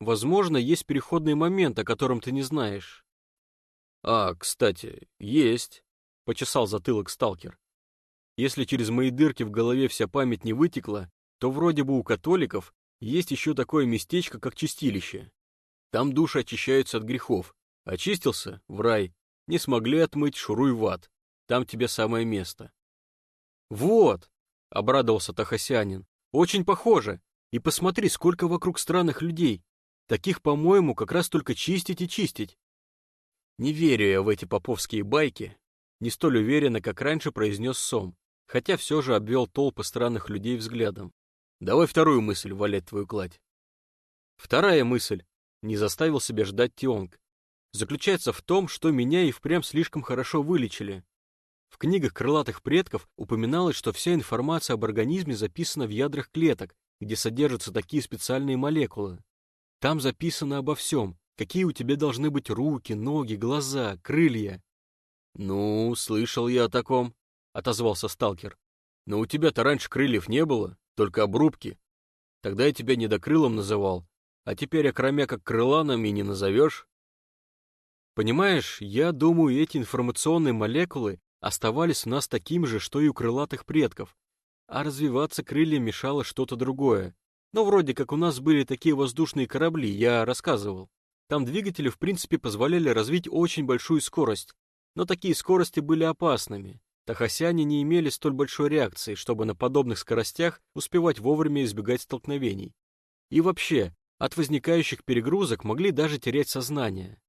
Возможно, есть переходный момент, о котором ты не знаешь. А, кстати, есть, — почесал затылок сталкер. Если через мои дырки в голове вся память не вытекла, то вроде бы у католиков есть еще такое местечко, как чистилище. Там души очищаются от грехов. Очистился — в рай. Не смогли отмыть — шуруй в ад. Там тебе самое место. Вот, — обрадовался Тахасянин, — очень похоже. И посмотри, сколько вокруг странных людей. Таких, по-моему, как раз только чистить и чистить. Не верю я в эти поповские байки. Не столь уверенно, как раньше произнес Сом, хотя все же обвел толпы странных людей взглядом. Давай вторую мысль валять твою кладь. Вторая мысль, не заставил себя ждать Тионг, заключается в том, что меня и впрямь слишком хорошо вылечили. В книгах крылатых предков упоминалось, что вся информация об организме записана в ядрах клеток, где содержатся такие специальные молекулы. Там записано обо всем, какие у тебя должны быть руки, ноги, глаза, крылья. «Ну, слышал я о таком», — отозвался сталкер. «Но у тебя-то раньше крыльев не было, только обрубки. Тогда я тебя недокрылом называл, а теперь, окромя как крыланом, и не назовешь». Понимаешь, я думаю, эти информационные молекулы оставались у нас такими же, что и у крылатых предков, а развиваться крыльям мешало что-то другое. Ну, вроде как у нас были такие воздушные корабли, я рассказывал. Там двигатели, в принципе, позволяли развить очень большую скорость, но такие скорости были опасными. Тахасяне не имели столь большой реакции, чтобы на подобных скоростях успевать вовремя избегать столкновений. И вообще, от возникающих перегрузок могли даже терять сознание.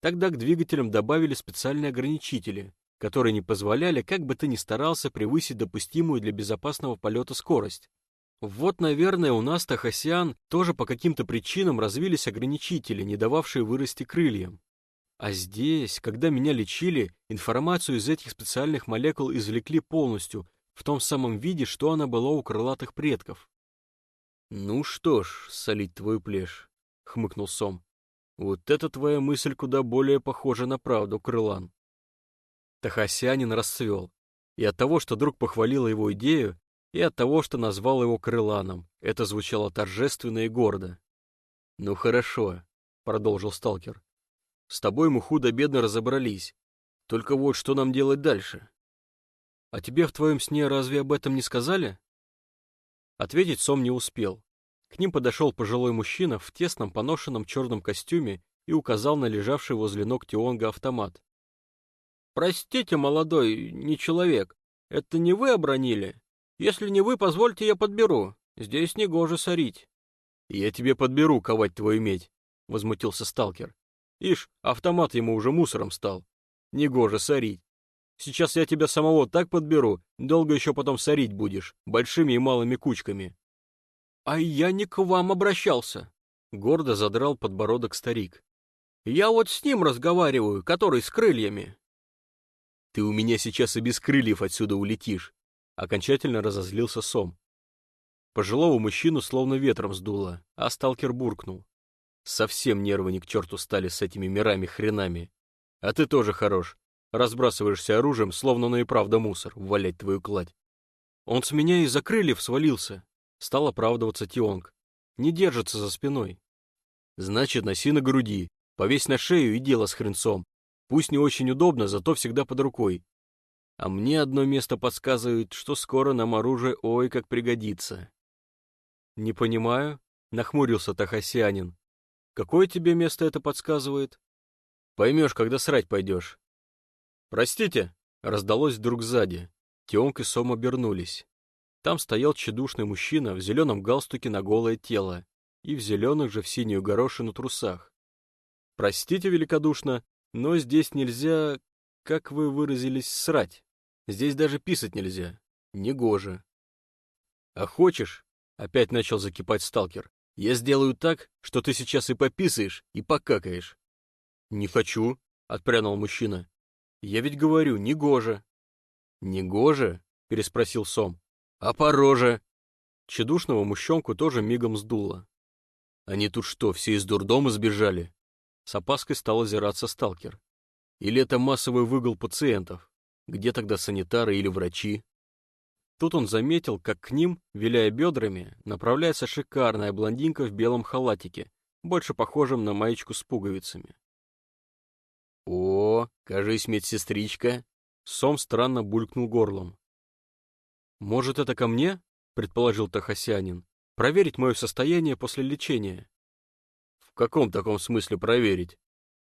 Тогда к двигателям добавили специальные ограничители, которые не позволяли, как бы ты ни старался, превысить допустимую для безопасного полета скорость. Вот, наверное, у нас, Тахасиан, тоже по каким-то причинам развились ограничители, не дававшие вырасти крыльям. А здесь, когда меня лечили, информацию из этих специальных молекул извлекли полностью, в том самом виде, что она была у крылатых предков. «Ну что ж, солить твою плешь», — хмыкнул Сом. «Вот эта твоя мысль куда более похожа на правду, крылан. Тахасянин расцвел. И от того, что друг похвалил его идею, и от того, что назвал его крыланом. Это звучало торжественно и гордо. «Ну хорошо», — продолжил сталкер. «С тобой мы худо-бедно разобрались. Только вот что нам делать дальше?» «А тебе в твоем сне разве об этом не сказали?» Ответить Сом не успел. К ним подошел пожилой мужчина в тесном поношенном черном костюме и указал на лежавший возле ног Тионга автомат. «Простите, молодой, не человек, это не вы обронили? Если не вы, позвольте, я подберу. Здесь не гоже сорить». «Я тебе подберу ковать твою медь», — возмутился сталкер. «Ишь, автомат ему уже мусором стал. Негоже сорить. Сейчас я тебя самого так подберу, долго еще потом сорить будешь, большими и малыми кучками». «А я не к вам обращался», — гордо задрал подбородок старик. «Я вот с ним разговариваю, который с крыльями». Ты у меня сейчас и без крыльев отсюда улетишь. Окончательно разозлился Сом. Пожилого мужчину словно ветром сдуло, а сталкер буркнул. Совсем нервы не к черту стали с этими мирами-хренами. А ты тоже хорош. Разбрасываешься оружием, словно на и правда мусор, валять твою кладь. Он с меня из-за крыльев свалился. Стал оправдываться Тионг. Не держится за спиной. Значит, носи на груди, повесь на шею и дело с хренцом. Пусть не очень удобно, зато всегда под рукой. А мне одно место подсказывает, что скоро нам оружие ой как пригодится. Не понимаю, нахмурился Тахасянин. Какое тебе место это подсказывает? Поймешь, когда срать пойдешь. Простите, раздалось вдруг сзади. Тионг и Сом обернулись. Там стоял тщедушный мужчина в зеленом галстуке на голое тело и в зеленых же в синюю горошину трусах. Простите великодушно, но здесь нельзя, как вы выразились, срать. Здесь даже писать нельзя. Негоже. А хочешь, опять начал закипать сталкер, я сделаю так, что ты сейчас и пописаешь, и покакаешь. Не хочу, отпрянул мужчина. Я ведь говорю, негоже. Негоже? переспросил Сом. А по роже? Чедушного мужчонку тоже мигом сдуло. Они тут что, все из дурдома сбежали? С опаской стал озираться сталкер. Или это массовый выгул пациентов? Где тогда санитары или врачи? Тут он заметил, как к ним, виляя бедрами, направляется шикарная блондинка в белом халатике, больше похожем на маечку с пуговицами. «О, кажись, медсестричка!» Сом странно булькнул горлом. «Может, это ко мне?» — предположил Тахасянин. «Проверить мое состояние после лечения». «В каком таком смысле проверить?»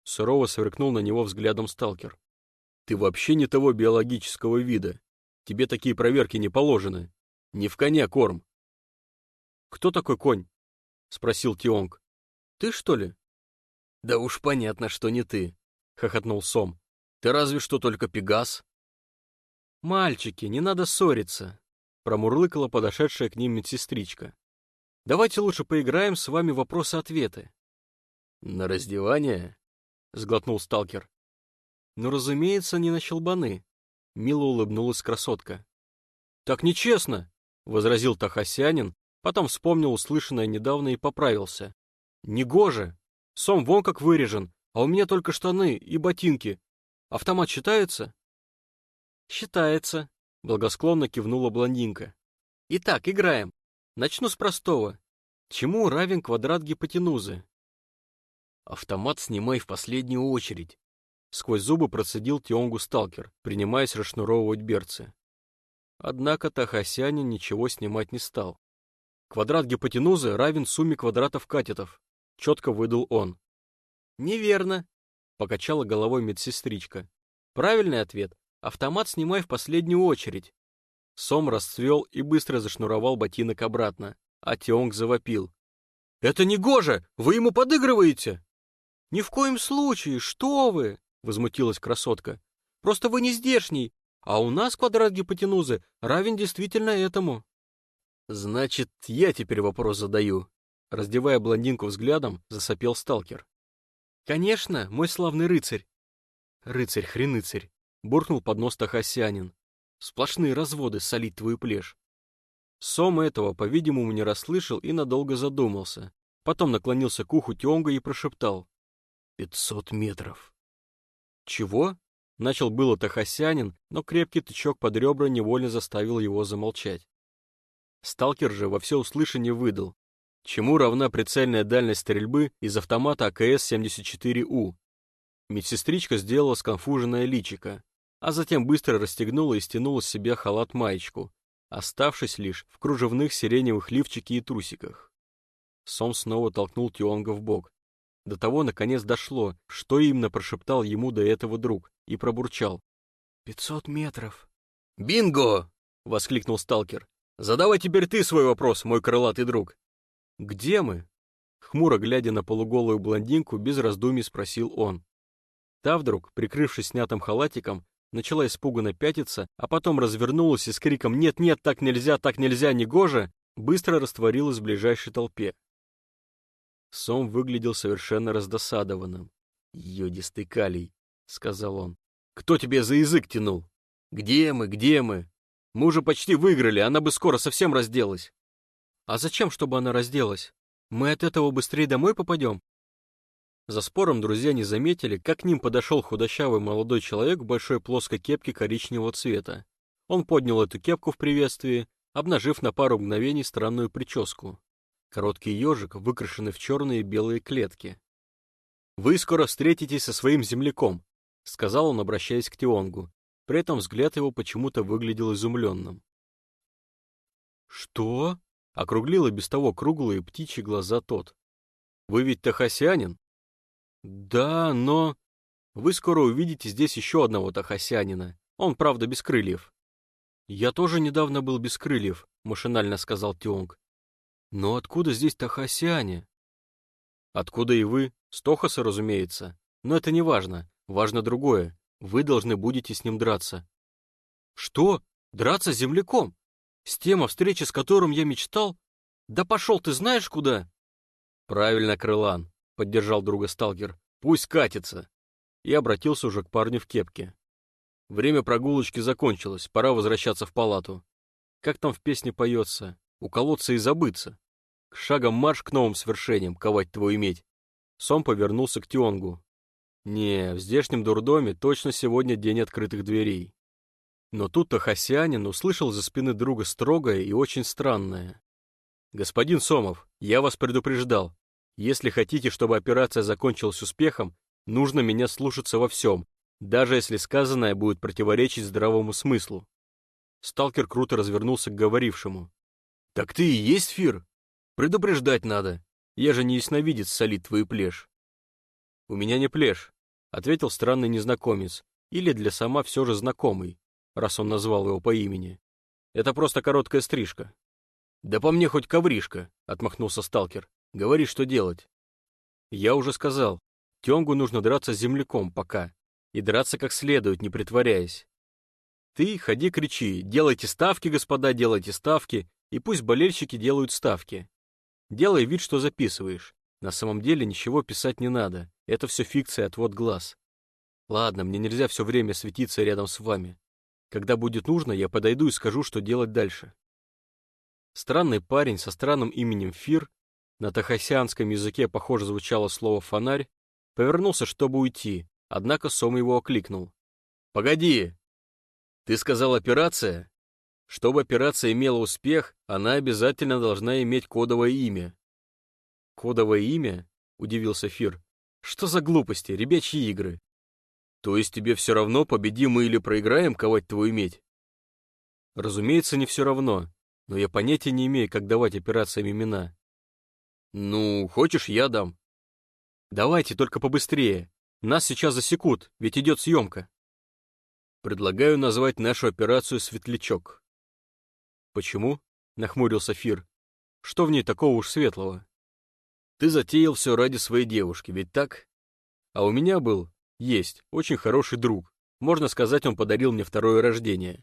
Сурово сверкнул на него взглядом сталкер. «Ты вообще не того биологического вида. Тебе такие проверки не положены. Не в коня корм». «Кто такой конь?» — спросил Тионг. «Ты, что ли?» «Да уж понятно, что не ты», — хохотнул Сом. «Ты разве что только Пегас». «Мальчики, не надо ссориться», — промурлыкала подошедшая к ним медсестричка. «Давайте лучше поиграем с вами вопросы-ответы». «На раздевание?» — сглотнул сталкер. «Ну, разумеется, не на щелбаны», — мило улыбнулась красотка. «Так нечестно!» — возразил Тахасянин, потом вспомнил услышанное недавно и поправился. «Негоже! Сом вон как вырежен, а у меня только штаны и ботинки. Автомат считается?» «Считается», — благосклонно кивнула блондинка. «Итак, играем. Начну с простого. Чему равен квадрат гипотенузы?» «Автомат снимай в последнюю очередь», — сквозь зубы процедил Тионгу сталкер, принимаясь расшнуровывать берцы. Однако Тахасянин ничего снимать не стал. «Квадрат гипотенузы равен сумме квадратов катетов», — четко выдал он. «Неверно», — покачала головой медсестричка. «Правильный ответ — автомат снимай в последнюю очередь». Сом расцвел и быстро зашнуровал ботинок обратно, а Тионг завопил. «Это не гоже! Вы ему подыгрываете!» «Ни в коем случае! Что вы!» — возмутилась красотка. «Просто вы не здешний, а у нас квадрат гипотенузы равен действительно этому». «Значит, я теперь вопрос задаю», — раздевая блондинку взглядом, засопел сталкер. «Конечно, мой славный рыцарь». «Рыцарь-хреныцарь», — буркнул под нос Тахасянин. «Сплошные разводы солить твою плешь». Сом этого, по-видимому, не расслышал и надолго задумался. Потом наклонился к уху Тёнга и прошептал. Пятьсот метров. Чего? Начал было Тахасянин, но крепкий тычок под ребра невольно заставил его замолчать. Сталкер же во всеуслышание выдал. Чему равна прицельная дальность стрельбы из автомата АКС-74У? Медсестричка сделала сконфуженное личико, а затем быстро расстегнула и стянула с себя халат-маечку, оставшись лишь в кружевных сиреневых лифчике и трусиках. Сом снова толкнул Тионга в бок. До того, наконец, дошло, что именно прошептал ему до этого друг, и пробурчал. «Пятьсот метров». «Бинго!» — воскликнул сталкер. «Задавай теперь ты свой вопрос, мой крылатый друг». «Где мы?» Хмуро глядя на полуголую блондинку, без раздумий спросил он. Та вдруг, прикрывшись снятым халатиком, начала испуганно пятиться, а потом развернулась и с криком «Нет-нет, так нельзя, так нельзя, негоже!» быстро растворилась в ближайшей толпе. Сом выглядел совершенно раздосадованным. «Йодистый калий», — сказал он. «Кто тебе за язык тянул? Где мы, где мы? Мы уже почти выиграли, она бы скоро совсем разделась». «А зачем, чтобы она разделась? Мы от этого быстрее домой попадем?» За спором друзья не заметили, как к ним подошел худощавый молодой человек в большой плоской кепке коричневого цвета. Он поднял эту кепку в приветствии, обнажив на пару мгновений странную прическу. Короткий ежик, выкрашенный в черные и белые клетки. «Вы скоро встретитесь со своим земляком», — сказал он, обращаясь к Тионгу. При этом взгляд его почему-то выглядел изумленным. «Что?» — округлил и без того круглые птичьи глаза тот. «Вы ведь тахасянин?» «Да, но...» «Вы скоро увидите здесь еще одного тахасянина. Он, правда, без крыльев». «Я тоже недавно был без крыльев», — машинально сказал Тионг. «Но откуда здесь тахасяне?» «Откуда и вы? С разумеется. Но это не важно. Важно другое. Вы должны будете с ним драться». «Что? Драться с земляком? С тем, о встрече с которым я мечтал? Да пошел ты знаешь куда?» «Правильно, Крылан», — поддержал друга сталкер. «Пусть катится». И обратился уже к парню в кепке. Время прогулочки закончилось, пора возвращаться в палату. Как там в песне поется? Уколоться и забыться. К шагам марш к новым свершениям, ковать твою медь. Сом повернулся к Тионгу. Не, в здешнем дурдоме точно сегодня день открытых дверей. Но тут-то Хасянин услышал за спины друга строгое и очень странное. «Господин Сомов, я вас предупреждал. Если хотите, чтобы операция закончилась успехом, нужно меня слушаться во всем, даже если сказанное будет противоречить здравому смыслу». Сталкер круто развернулся к говорившему. «Так ты и есть Фир? Предупреждать надо. Я же не ясновидец солит твою плешь». «У меня не плешь», — ответил странный незнакомец, или для сама все же знакомый, раз он назвал его по имени. «Это просто короткая стрижка». «Да по мне хоть ковришка», — отмахнулся сталкер. «Говори, что делать». «Я уже сказал. Тёмгу нужно драться с земляком пока. И драться как следует, не притворяясь. Ты ходи кричи, делайте ставки, господа, делайте ставки, и пусть болельщики делают ставки. Делай вид, что записываешь. На самом деле ничего писать не надо. Это все фикция, отвод глаз. Ладно, мне нельзя все время светиться рядом с вами. Когда будет нужно, я подойду и скажу, что делать дальше. Странный парень со странным именем Фир, на тахасианском языке похоже звучало слово «фонарь», повернулся, чтобы уйти, однако Сом его окликнул. «Погоди! Ты сказал операция? Чтобы операция имела успех, она обязательно должна иметь кодовое имя. «Кодовое имя?» — удивился Фир. «Что за глупости, ребячьи игры?» «То есть тебе все равно, победим мы или проиграем ковать твою медь?» «Разумеется, не все равно, но я понятия не имею, как давать операциям имена». «Ну, хочешь, я дам». «Давайте, только побыстрее. Нас сейчас засекут, ведь идет съемка». «Предлагаю назвать нашу операцию «Светлячок». «Почему?» — нахмурился Фир. «Что в ней такого уж светлого?» Ты затеял все ради своей девушки, ведь так? А у меня был, есть, очень хороший друг. Можно сказать, он подарил мне второе рождение.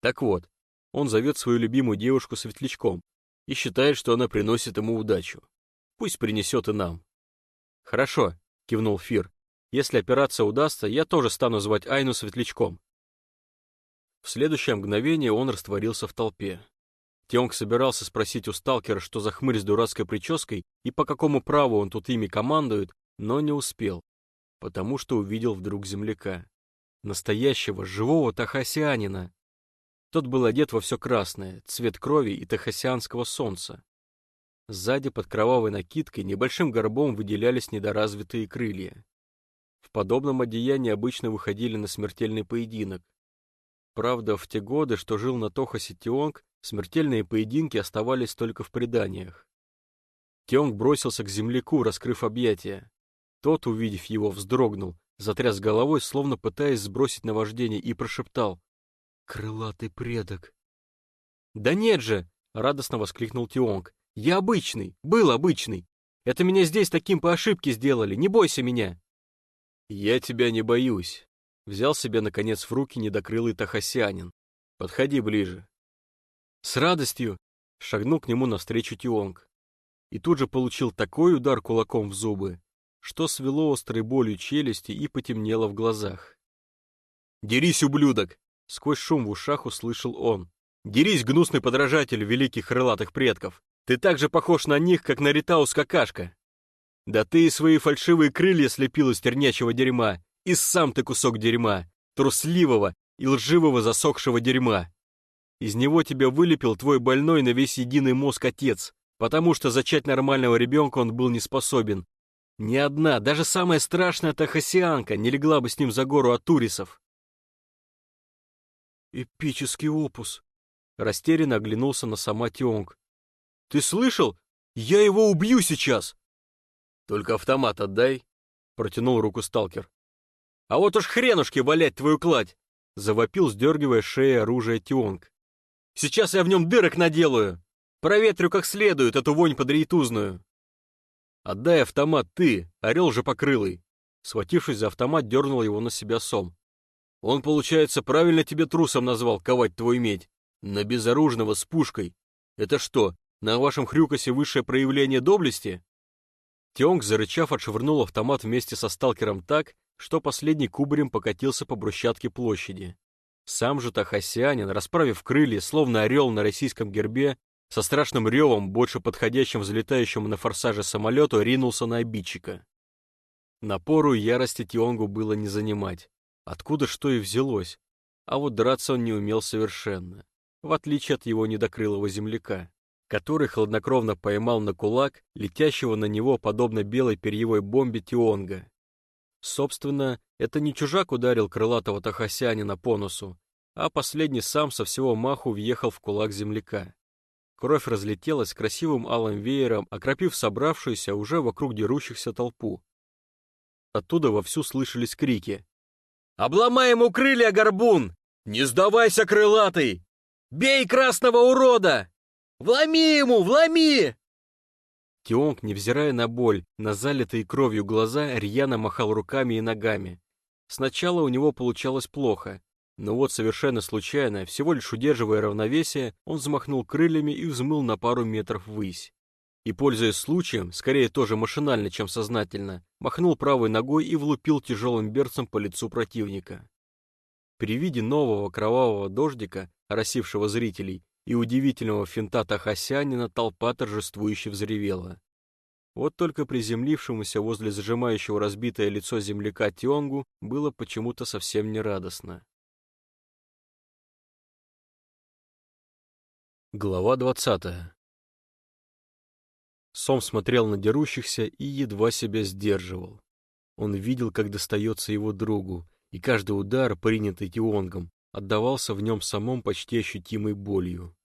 Так вот, он зовет свою любимую девушку светлячком и считает, что она приносит ему удачу. Пусть принесет и нам. Хорошо, кивнул Фир. Если операция удастся, я тоже стану звать Айну светлячком. В следующее мгновение он растворился в толпе. Тионг собирался спросить у сталкера, что за хмырь с дурацкой прической и по какому праву он тут ими командует, но не успел, потому что увидел вдруг земляка. Настоящего, живого тахасианина. Тот был одет во все красное, цвет крови и тахасианского солнца. Сзади под кровавой накидкой небольшим горбом выделялись недоразвитые крылья. В подобном одеянии обычно выходили на смертельный поединок. Правда, в те годы, что жил на Тохасе Тионг, Смертельные поединки оставались только в преданиях. Тёнг бросился к земляку, раскрыв объятия. Тот, увидев его, вздрогнул, затряс головой, словно пытаясь сбросить наваждение, и прошептал. «Крылатый предок!» «Да нет же!» — радостно воскликнул Тионг. «Я обычный, был обычный. Это меня здесь таким по ошибке сделали, не бойся меня!» «Я тебя не боюсь», — взял себе, наконец, в руки недокрылый тахасянин. «Подходи ближе». С радостью шагнул к нему навстречу Тионг. И тут же получил такой удар кулаком в зубы, что свело острой болью челюсти и потемнело в глазах. «Дерись, ублюдок!» — сквозь шум в ушах услышал он. «Дерись, гнусный подражатель великих крылатых предков! Ты так же похож на них, как на Ритаус какашка! Да ты и свои фальшивые крылья слепил из тернячего дерьма, и сам ты кусок дерьма, трусливого и лживого засохшего дерьма!» Из него тебя вылепил твой больной на весь единый мозг отец, потому что зачать нормального ребенка он был не способен. Ни одна, даже самая страшная тахасианка не легла бы с ним за гору от турисов. Эпический опус. Растерянно оглянулся на сама Тионг. Ты слышал? Я его убью сейчас! Только автомат отдай, протянул руку сталкер. А вот уж хренушки валять твою кладь! Завопил, сдергивая шеи оружия Тионг. Сейчас я в нем дырок наделаю! Проветрю как следует эту вонь подрейтузную. Отдай автомат ты, орел же покрылый. Схватившись за автомат, дернул его на себя сом. Он, получается, правильно тебе трусом назвал ковать твой медь. На безоружного с пушкой. Это что, на вашем хрюкосе высшее проявление доблести? Тионг, зарычав, отшвырнул автомат вместе со сталкером так, что последний кубарем покатился по брусчатке площади. Сам же Тахасянин, расправив крылья, словно орел на российском гербе, со страшным ревом, больше подходящим взлетающему на форсаже самолету, ринулся на обидчика. Напору ярости Тионгу было не занимать. Откуда что и взялось. А вот драться он не умел совершенно, в отличие от его недокрылого земляка, который хладнокровно поймал на кулак летящего на него, подобно белой перьевой бомбе, Тионга. Собственно, это не чужак ударил крылатого тахасянина по носу, а последний сам со всего маху въехал в кулак земляка. Кровь разлетелась красивым алым веером, окропив собравшуюся уже вокруг дерущихся толпу. Оттуда вовсю слышались крики. «Обломай ему крылья, горбун! Не сдавайся, крылатый! Бей красного урода! Вломи ему, вломи!» Тионг, невзирая на боль, на залитые кровью глаза, рьяно махал руками и ногами. Сначала у него получалось плохо, но вот совершенно случайно, всего лишь удерживая равновесие, он взмахнул крыльями и взмыл на пару метров ввысь. И, пользуясь случаем, скорее тоже машинально, чем сознательно, махнул правой ногой и влупил тяжелым берцем по лицу противника. При виде нового кровавого дождика, оросившего зрителей, и удивительного финта Тахасянина толпа торжествующе взревела. Вот только приземлившемуся возле зажимающего разбитое лицо земляка Тионгу было почему-то совсем не радостно. Глава двадцатая Сом смотрел на дерущихся и едва себя сдерживал. Он видел, как достается его другу, и каждый удар, принятый Тионгом, отдавался в нем самом почти ощутимой болью.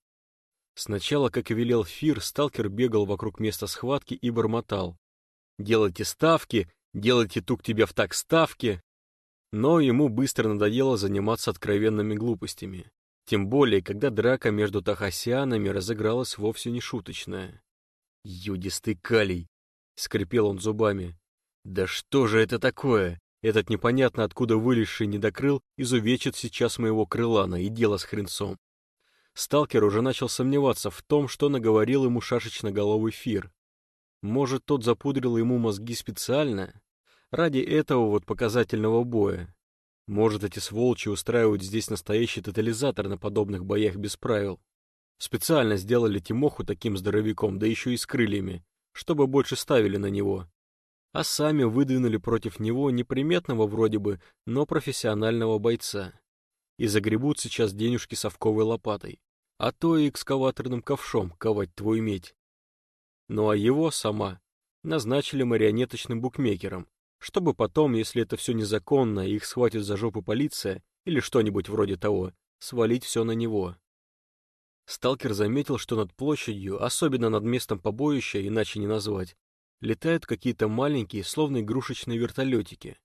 Сначала, как и велел Фир, сталкер бегал вокруг места схватки и бормотал. «Делайте ставки, делайте тук тебя в так ставки!» Но ему быстро надоело заниматься откровенными глупостями. Тем более, когда драка между тахасианами разыгралась вовсе не шуточная. «Юдистый калий!» — скрипел он зубами. «Да что же это такое? Этот непонятно откуда вылезший недокрыл изувечит сейчас моего крылана и дело с хренцом». Сталкер уже начал сомневаться в том, что наговорил ему шашечно-головый Фир. Может, тот запудрил ему мозги специально? Ради этого вот показательного боя. Может, эти сволочи устраивают здесь настоящий тотализатор на подобных боях без правил. Специально сделали Тимоху таким здоровяком, да еще и с крыльями, чтобы больше ставили на него. А сами выдвинули против него неприметного вроде бы, но профессионального бойца. И загребут сейчас денежки совковой лопатой, а то и экскаваторным ковшом ковать твой медь. Ну а его сама назначили марионеточным букмекером, чтобы потом, если это все незаконно, их схватит за жопу полиция или что-нибудь вроде того, свалить все на него. Сталкер заметил, что над площадью, особенно над местом побоища, иначе не назвать, летают какие-то маленькие, словно игрушечные вертолетики.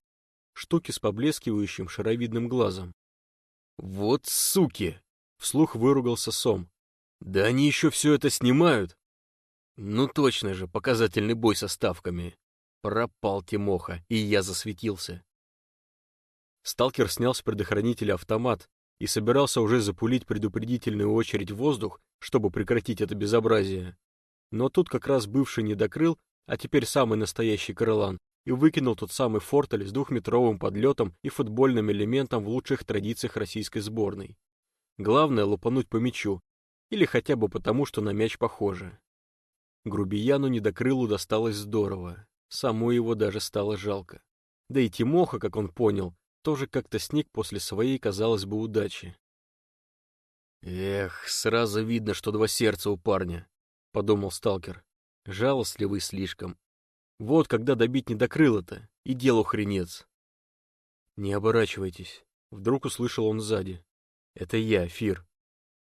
Штуки с поблескивающим шаровидным глазом. «Вот суки!» — вслух выругался Сом. «Да они еще все это снимают!» «Ну точно же, показательный бой со ставками!» Пропал Тимоха, и я засветился. Сталкер снял с предохранителя автомат, и собирался уже запулить предупредительную очередь в воздух, чтобы прекратить это безобразие. Но тут как раз бывший не докрыл, а теперь самый настоящий крылан, и выкинул тот самый фортель с двухметровым подлетом и футбольным элементом в лучших традициях российской сборной. Главное — лупануть по мячу, или хотя бы потому, что на мяч похоже. Грубияну недокрылу досталось здорово, саму его даже стало жалко. Да и Тимоха, как он понял, тоже как-то сник после своей, казалось бы, удачи. «Эх, сразу видно, что два сердца у парня», — подумал сталкер. «Жалостливый слишком. Вот когда добить не докрыло-то, и делу хренец». «Не оборачивайтесь», — вдруг услышал он сзади. Это я, Фир.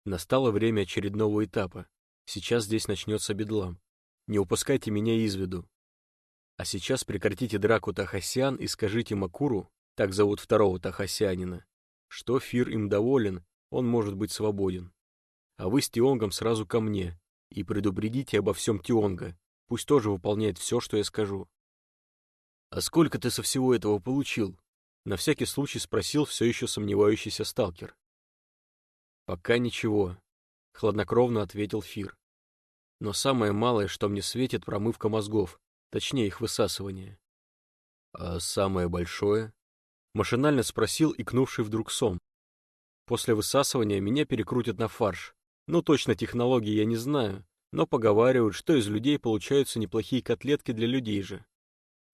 Настало время очередного этапа. Сейчас здесь начнется бедлам. Не упускайте меня из виду. А сейчас прекратите драку Тахасян и скажите Макуру, так зовут второго Тахасянина, что Фир им доволен, он может быть свободен. А вы с Тионгом сразу ко мне и предупредите обо всем Тионга, пусть тоже выполняет все, что я скажу. «А сколько ты со всего этого получил?» На всякий случай спросил все еще сомневающийся сталкер. «Пока ничего», — хладнокровно ответил Фир. «Но самое малое, что мне светит, промывка мозгов, точнее их высасывание». «А самое большое?» — машинально спросил икнувший вдруг сом. «После высасывания меня перекрутят на фарш. Ну, точно технологии я не знаю, но поговаривают, что из людей получаются неплохие котлетки для людей же.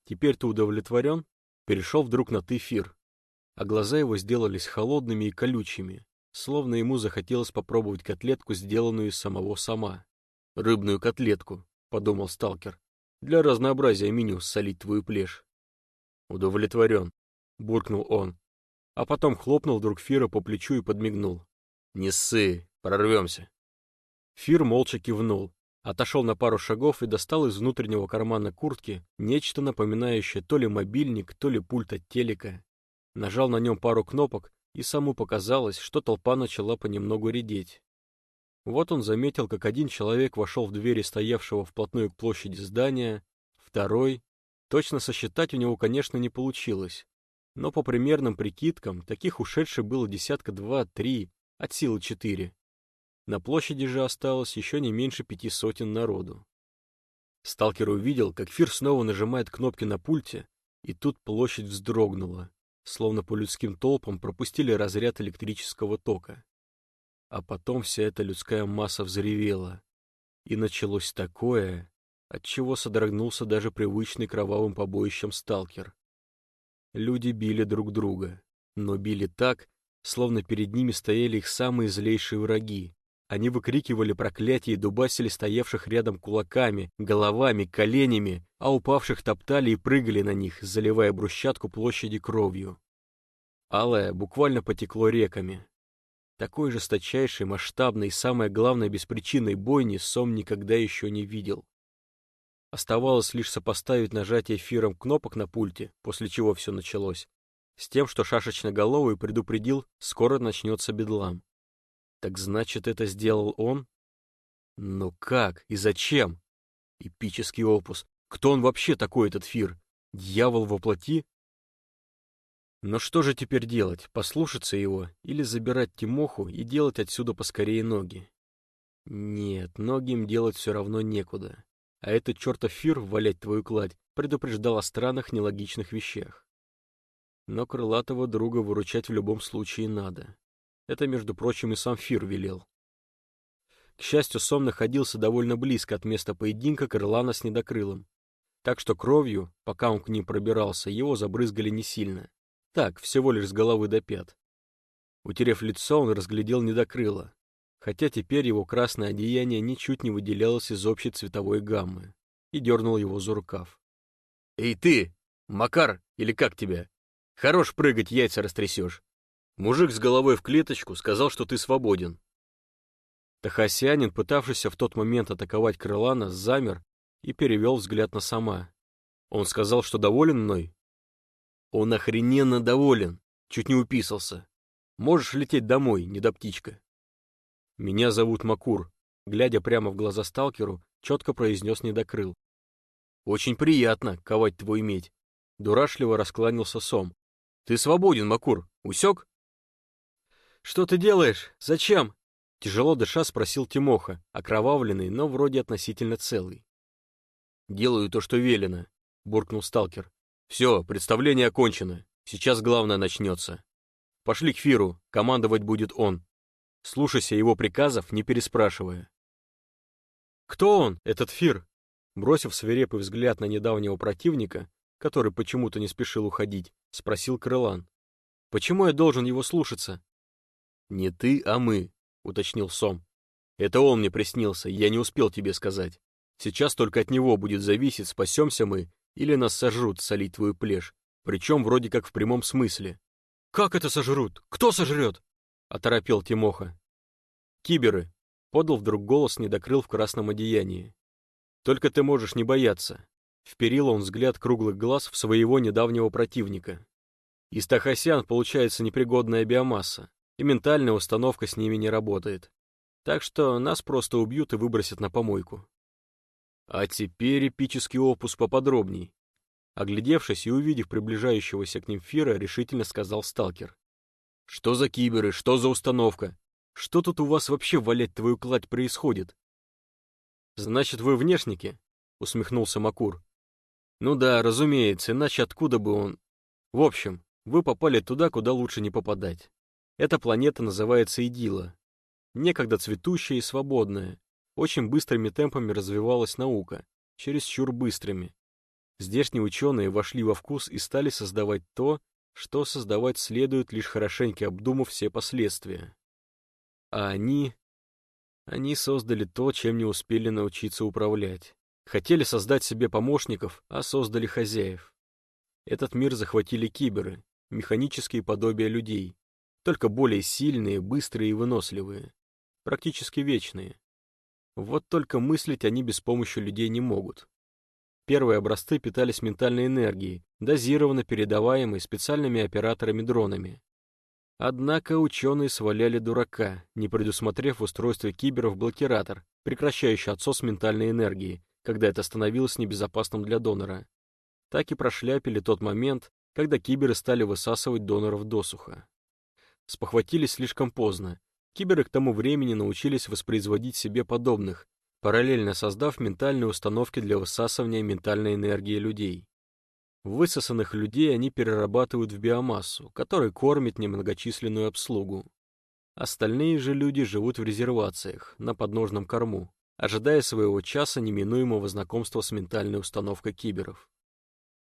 Теперь ты удовлетворен?» перешел вдруг на «ты-фир», а глаза его сделались холодными и колючими, словно ему захотелось попробовать котлетку, сделанную из самого сама. «Рыбную котлетку», — подумал сталкер, — «для разнообразия меню солить твою плешь». «Удовлетворен», — буркнул он, а потом хлопнул вдруг Фира по плечу и подмигнул. «Не ссы, прорвемся». Фир молча кивнул, отошел на пару шагов и достал из внутреннего кармана куртки нечто напоминающее то ли мобильник, то ли пульт от телека. Нажал на нем пару кнопок, и саму показалось, что толпа начала понемногу редеть. Вот он заметил, как один человек вошел в двери стоявшего вплотную к площади здания, второй... Точно сосчитать у него, конечно, не получилось. Но по примерным прикидкам, таких ушедших было десятка два-три, от силы четыре. На площади же осталось еще не меньше пяти сотен народу. Сталкер увидел, как Фир снова нажимает кнопки на пульте, и тут площадь вздрогнула, словно по людским толпам пропустили разряд электрического тока. А потом вся эта людская масса взревела, и началось такое, от чего содрогнулся даже привычный кровавым побоищем сталкер. Люди били друг друга, но били так, словно перед ними стояли их самые злейшие враги, они выкрикивали проклятия и дубасили стоявших рядом кулаками, головами, коленями, а упавших топтали и прыгали на них, заливая брусчатку площади кровью. Алое буквально потекло реками. Такой жесточайшей, масштабной и, самое главное, беспричинной бойни Сом никогда еще не видел. Оставалось лишь сопоставить нажатие эфиром кнопок на пульте, после чего все началось, с тем, что шашечноголовый предупредил, скоро начнется бедлам. Так значит, это сделал он? Но как и зачем? Эпический опус. Кто он вообще такой, этот Фир? Дьявол во плоти? Но что же теперь делать? Послушаться его или забирать Тимоху и делать отсюда поскорее ноги? Нет, ноги им делать все равно некуда. А этот чертов Фир, валять твою кладь, предупреждал о странных нелогичных вещах. Но крылатого друга выручать в любом случае надо. Это, между прочим, и сам Фир велел. К счастью, Сом находился довольно близко от места поединка Крылана с Недокрылым. Так что кровью, пока он к ним пробирался, его забрызгали не сильно. Так, всего лишь с головы до пят. Утерев лицо, он разглядел Недокрыла, хотя теперь его красное одеяние ничуть не выделялось из общей цветовой гаммы, и дернул его за рукав. «Эй ты, Макар, или как тебя? Хорош прыгать, яйца растрясешь. Мужик с головой в клеточку сказал, что ты свободен. Тахасянин, пытавшийся в тот момент атаковать Крылана, замер и перевел взгляд на сама. Он сказал, что доволен мной? Он охрененно доволен, чуть не уписался. Можешь лететь домой, недоптичка. Меня зовут Макур, глядя прямо в глаза сталкеру, четко произнес недокрыл. Очень приятно ковать твой медь. Дурашливо раскланялся Сом. Ты свободен, Макур, усек? «Что ты делаешь? Зачем?» Тяжело дыша спросил Тимоха, окровавленный, но вроде относительно целый. «Делаю то, что велено», — буркнул сталкер. «Все, представление окончено. Сейчас главное начнется. Пошли к Фиру, командовать будет он. Слушайся его приказов, не переспрашивая». «Кто он, этот Фир?» Бросив свирепый взгляд на недавнего противника, который почему-то не спешил уходить, спросил Крылан. «Почему я должен его слушаться?» «Не ты, а мы», — уточнил Сом. «Это он мне приснился, я не успел тебе сказать. Сейчас только от него будет зависеть, спасемся мы или нас сожрут солить твою плешь, причем вроде как в прямом смысле». «Как это сожрут? Кто сожрет?» — оторопел Тимоха. «Киберы!» — подал вдруг голос недокрыл в красном одеянии. «Только ты можешь не бояться!» — вперил он взгляд круглых глаз в своего недавнего противника. «Истахасян получается непригодная биомасса, и ментальная установка с ними не работает. Так что нас просто убьют и выбросят на помойку». А теперь эпический опус поподробней. Оглядевшись и увидев приближающегося к ним Фира, решительно сказал сталкер. «Что за киберы? Что за установка? Что тут у вас вообще, валять твою кладь, происходит?» «Значит, вы внешники?» — усмехнулся Макур. «Ну да, разумеется, иначе откуда бы он...» «В общем, вы попали туда, куда лучше не попадать. Эта планета называется Идила. Некогда цветущая и свободная. Очень быстрыми темпами развивалась наука, чересчур быстрыми. Здешние ученые вошли во вкус и стали создавать то, что создавать следует, лишь хорошенько обдумав все последствия. А они... Они создали то, чем не успели научиться управлять. Хотели создать себе помощников, а создали хозяев. Этот мир захватили киберы, механические подобия людей, только более сильные, быстрые и выносливые, практически вечные. Вот только мыслить они без помощи людей не могут. Первые образцы питались ментальной энергией, дозированно передаваемой специальными операторами-дронами. Однако ученые сваляли дурака, не предусмотрев в устройстве киберов блокиратор, прекращающий отсос ментальной энергии, когда это становилось небезопасным для донора. Так и прошляпили тот момент, когда киберы стали высасывать доноров досуха. Спохватились слишком поздно. Киберы к тому времени научились воспроизводить себе подобных, параллельно создав ментальные установки для высасывания ментальной энергии людей. Высосанных людей они перерабатывают в биомассу, которая кормит немногочисленную обслугу. Остальные же люди живут в резервациях, на подножном корму, ожидая своего часа неминуемого знакомства с ментальной установкой киберов.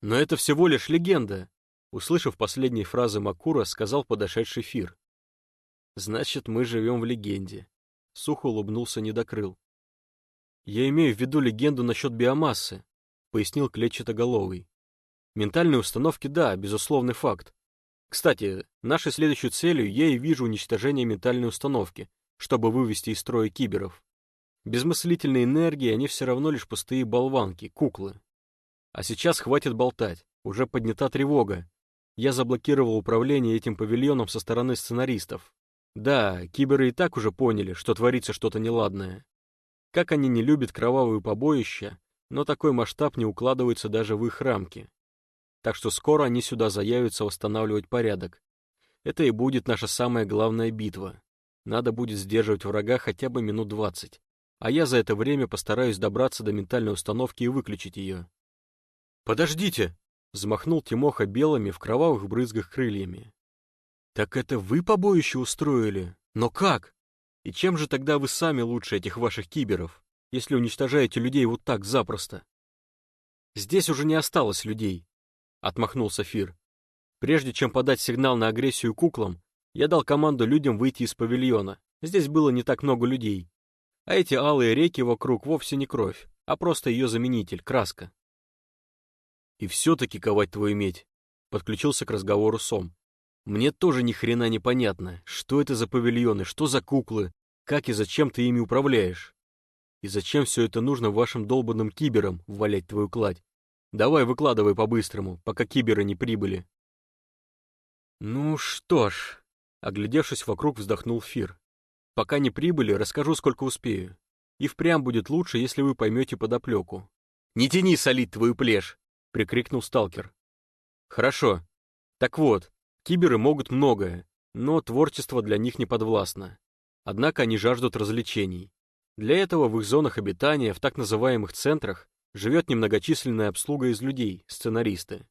«Но это всего лишь легенда!» Услышав последние фразы Макура, сказал подошедший Фир. «Значит, мы живем в легенде», — сухо улыбнулся Недокрыл. «Я имею в виду легенду насчет биомассы», — пояснил клетчатоголовый. «Ментальные установки, да, безусловный факт. Кстати, нашей следующей целью я и вижу уничтожение ментальной установки, чтобы вывести из строя киберов. Без мыслительной энергии они все равно лишь пустые болванки, куклы. А сейчас хватит болтать, уже поднята тревога. Я заблокировал управление этим павильоном со стороны сценаристов. Да, киберы и так уже поняли, что творится что-то неладное. Как они не любят кровавые побоища, но такой масштаб не укладывается даже в их рамки. Так что скоро они сюда заявятся восстанавливать порядок. Это и будет наша самая главная битва. Надо будет сдерживать врага хотя бы минут двадцать. А я за это время постараюсь добраться до ментальной установки и выключить ее. «Подождите!» — взмахнул Тимоха белыми в кровавых брызгах крыльями. «Так это вы побоище устроили? Но как?» И чем же тогда вы сами лучше этих ваших киберов, если уничтожаете людей вот так запросто? Здесь уже не осталось людей, отмахнулся Фир. Прежде чем подать сигнал на агрессию куклам, я дал команду людям выйти из павильона. Здесь было не так много людей. А эти алые реки вокруг вовсе не кровь, а просто ее заменитель, краска. И все-таки ковать твою медь, подключился к разговору Сом. Мне тоже ни хрена не понятно, что это за павильоны, что за куклы, как и зачем ты ими управляешь. И зачем все это нужно вашим долбанным киберам, валять твою кладь? Давай выкладывай по-быстрому, пока киберы не прибыли. Ну что ж, оглядевшись вокруг, вздохнул Фир. Пока не прибыли, расскажу, сколько успею. И впрямь будет лучше, если вы поймете подоплеку. «Не тяни солить твою плешь!» — прикрикнул сталкер. «Хорошо. Так вот, Киберы могут многое, но творчество для них не подвластно. Однако они жаждут развлечений. Для этого в их зонах обитания, в так называемых центрах, живет немногочисленная обслуга из людей, сценаристы.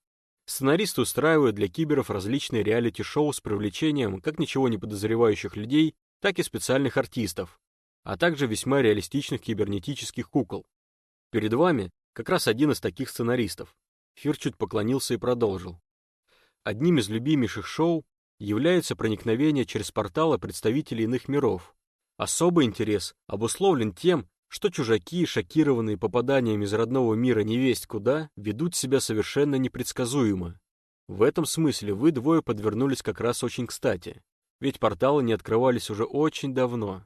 Сценаристы устраивают для киберов различные реалити-шоу с привлечением как ничего не подозревающих людей, так и специальных артистов, а также весьма реалистичных кибернетических кукол. Перед вами как раз один из таких сценаристов. Фир чуть поклонился и продолжил. Одним из любимейших шоу является проникновение через порталы представителей иных миров. Особый интерес обусловлен тем, что чужаки, шокированные попаданием из родного мира невесть куда, ведут себя совершенно непредсказуемо. В этом смысле вы двое подвернулись как раз очень кстати. ведь порталы не открывались уже очень давно.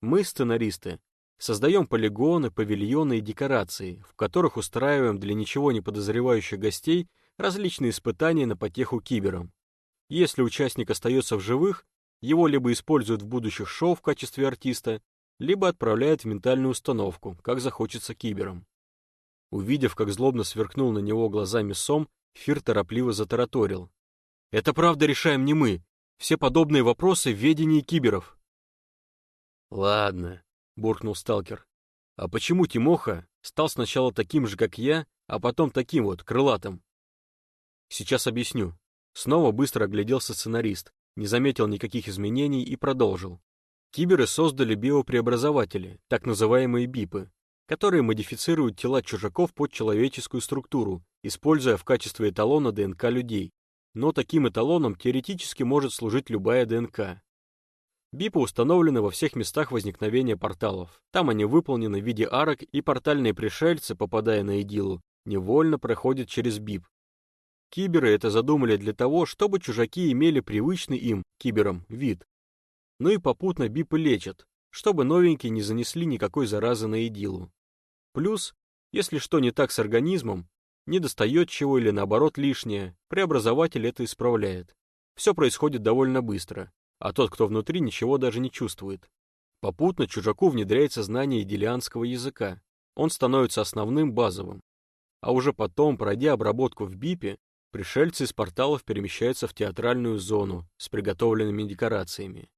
Мы, сценаристы, создаем полигоны, павильоны и декорации, в которых устраиваем для ничего не подозревающих гостей различные испытания на потеху киберам. Если участник остается в живых, его либо используют в будущих шоу в качестве артиста, либо отправляют в ментальную установку, как захочется киберам. Увидев, как злобно сверкнул на него глазами Сом, Фир торопливо затараторил. «Это правда решаем не мы. Все подобные вопросы в ведении киберов». «Ладно», — буркнул сталкер. «А почему Тимоха стал сначала таким же, как я, а потом таким вот, крылатым?» «Сейчас объясню». Снова быстро огляделся сценарист, не заметил никаких изменений и продолжил. Киберы создали биопреобразователи, так называемые БИПы, которые модифицируют тела чужаков под человеческую структуру, используя в качестве эталона ДНК людей. Но таким эталоном теоретически может служить любая ДНК. БИПы установлены во всех местах возникновения порталов. Там они выполнены в виде арок, и портальные пришельцы, попадая на идилу, невольно проходят через БИП. Киберы это задумали для того, чтобы чужаки имели привычный им, киберам, вид. Ну и попутно БИПы лечат, чтобы новенькие не занесли никакой заразы на идилу. Плюс, если что не так с организмом, не достает чего или наоборот лишнее, преобразователь это исправляет. Все происходит довольно быстро, а тот, кто внутри, ничего даже не чувствует. Попутно чужаку внедряется знание идиллианского языка. Он становится основным базовым. А уже потом, пройдя обработку в БИПе, пришельцы из порталов перемещаются в театральную зону с приготовленными декорациями.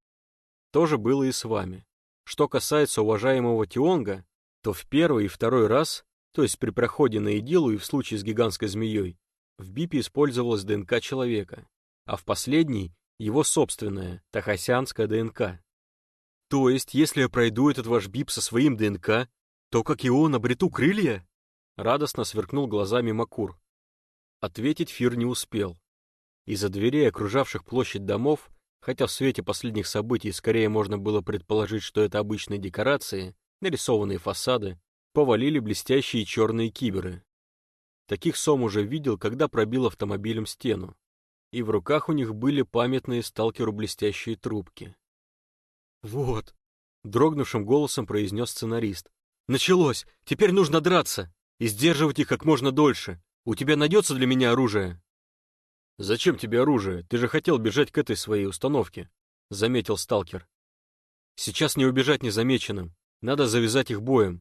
То же было и с вами. Что касается уважаемого Тионга, то в первый и второй раз, то есть при проходе на идилу и в случае с гигантской змеей, в БИПе использовалась ДНК человека, а в последний — его собственная, тахасянская ДНК. То есть, если я пройду этот ваш БИП со своим ДНК, то, как и он, обрету крылья? Радостно сверкнул глазами Макур. Ответить Фир не успел. Из-за дверей, окружавших площадь домов, хотя в свете последних событий скорее можно было предположить, что это обычные декорации, нарисованные фасады, повалили блестящие черные киберы. Таких Сом уже видел, когда пробил автомобилем стену, и в руках у них были памятные сталкеру блестящие трубки. «Вот», — дрогнувшим голосом произнес сценарист, — «началось, теперь нужно драться и сдерживать их как можно дольше. У тебя найдется для меня оружие?» «Зачем тебе оружие? Ты же хотел бежать к этой своей установке», — заметил сталкер. «Сейчас не убежать незамеченным. Надо завязать их боем.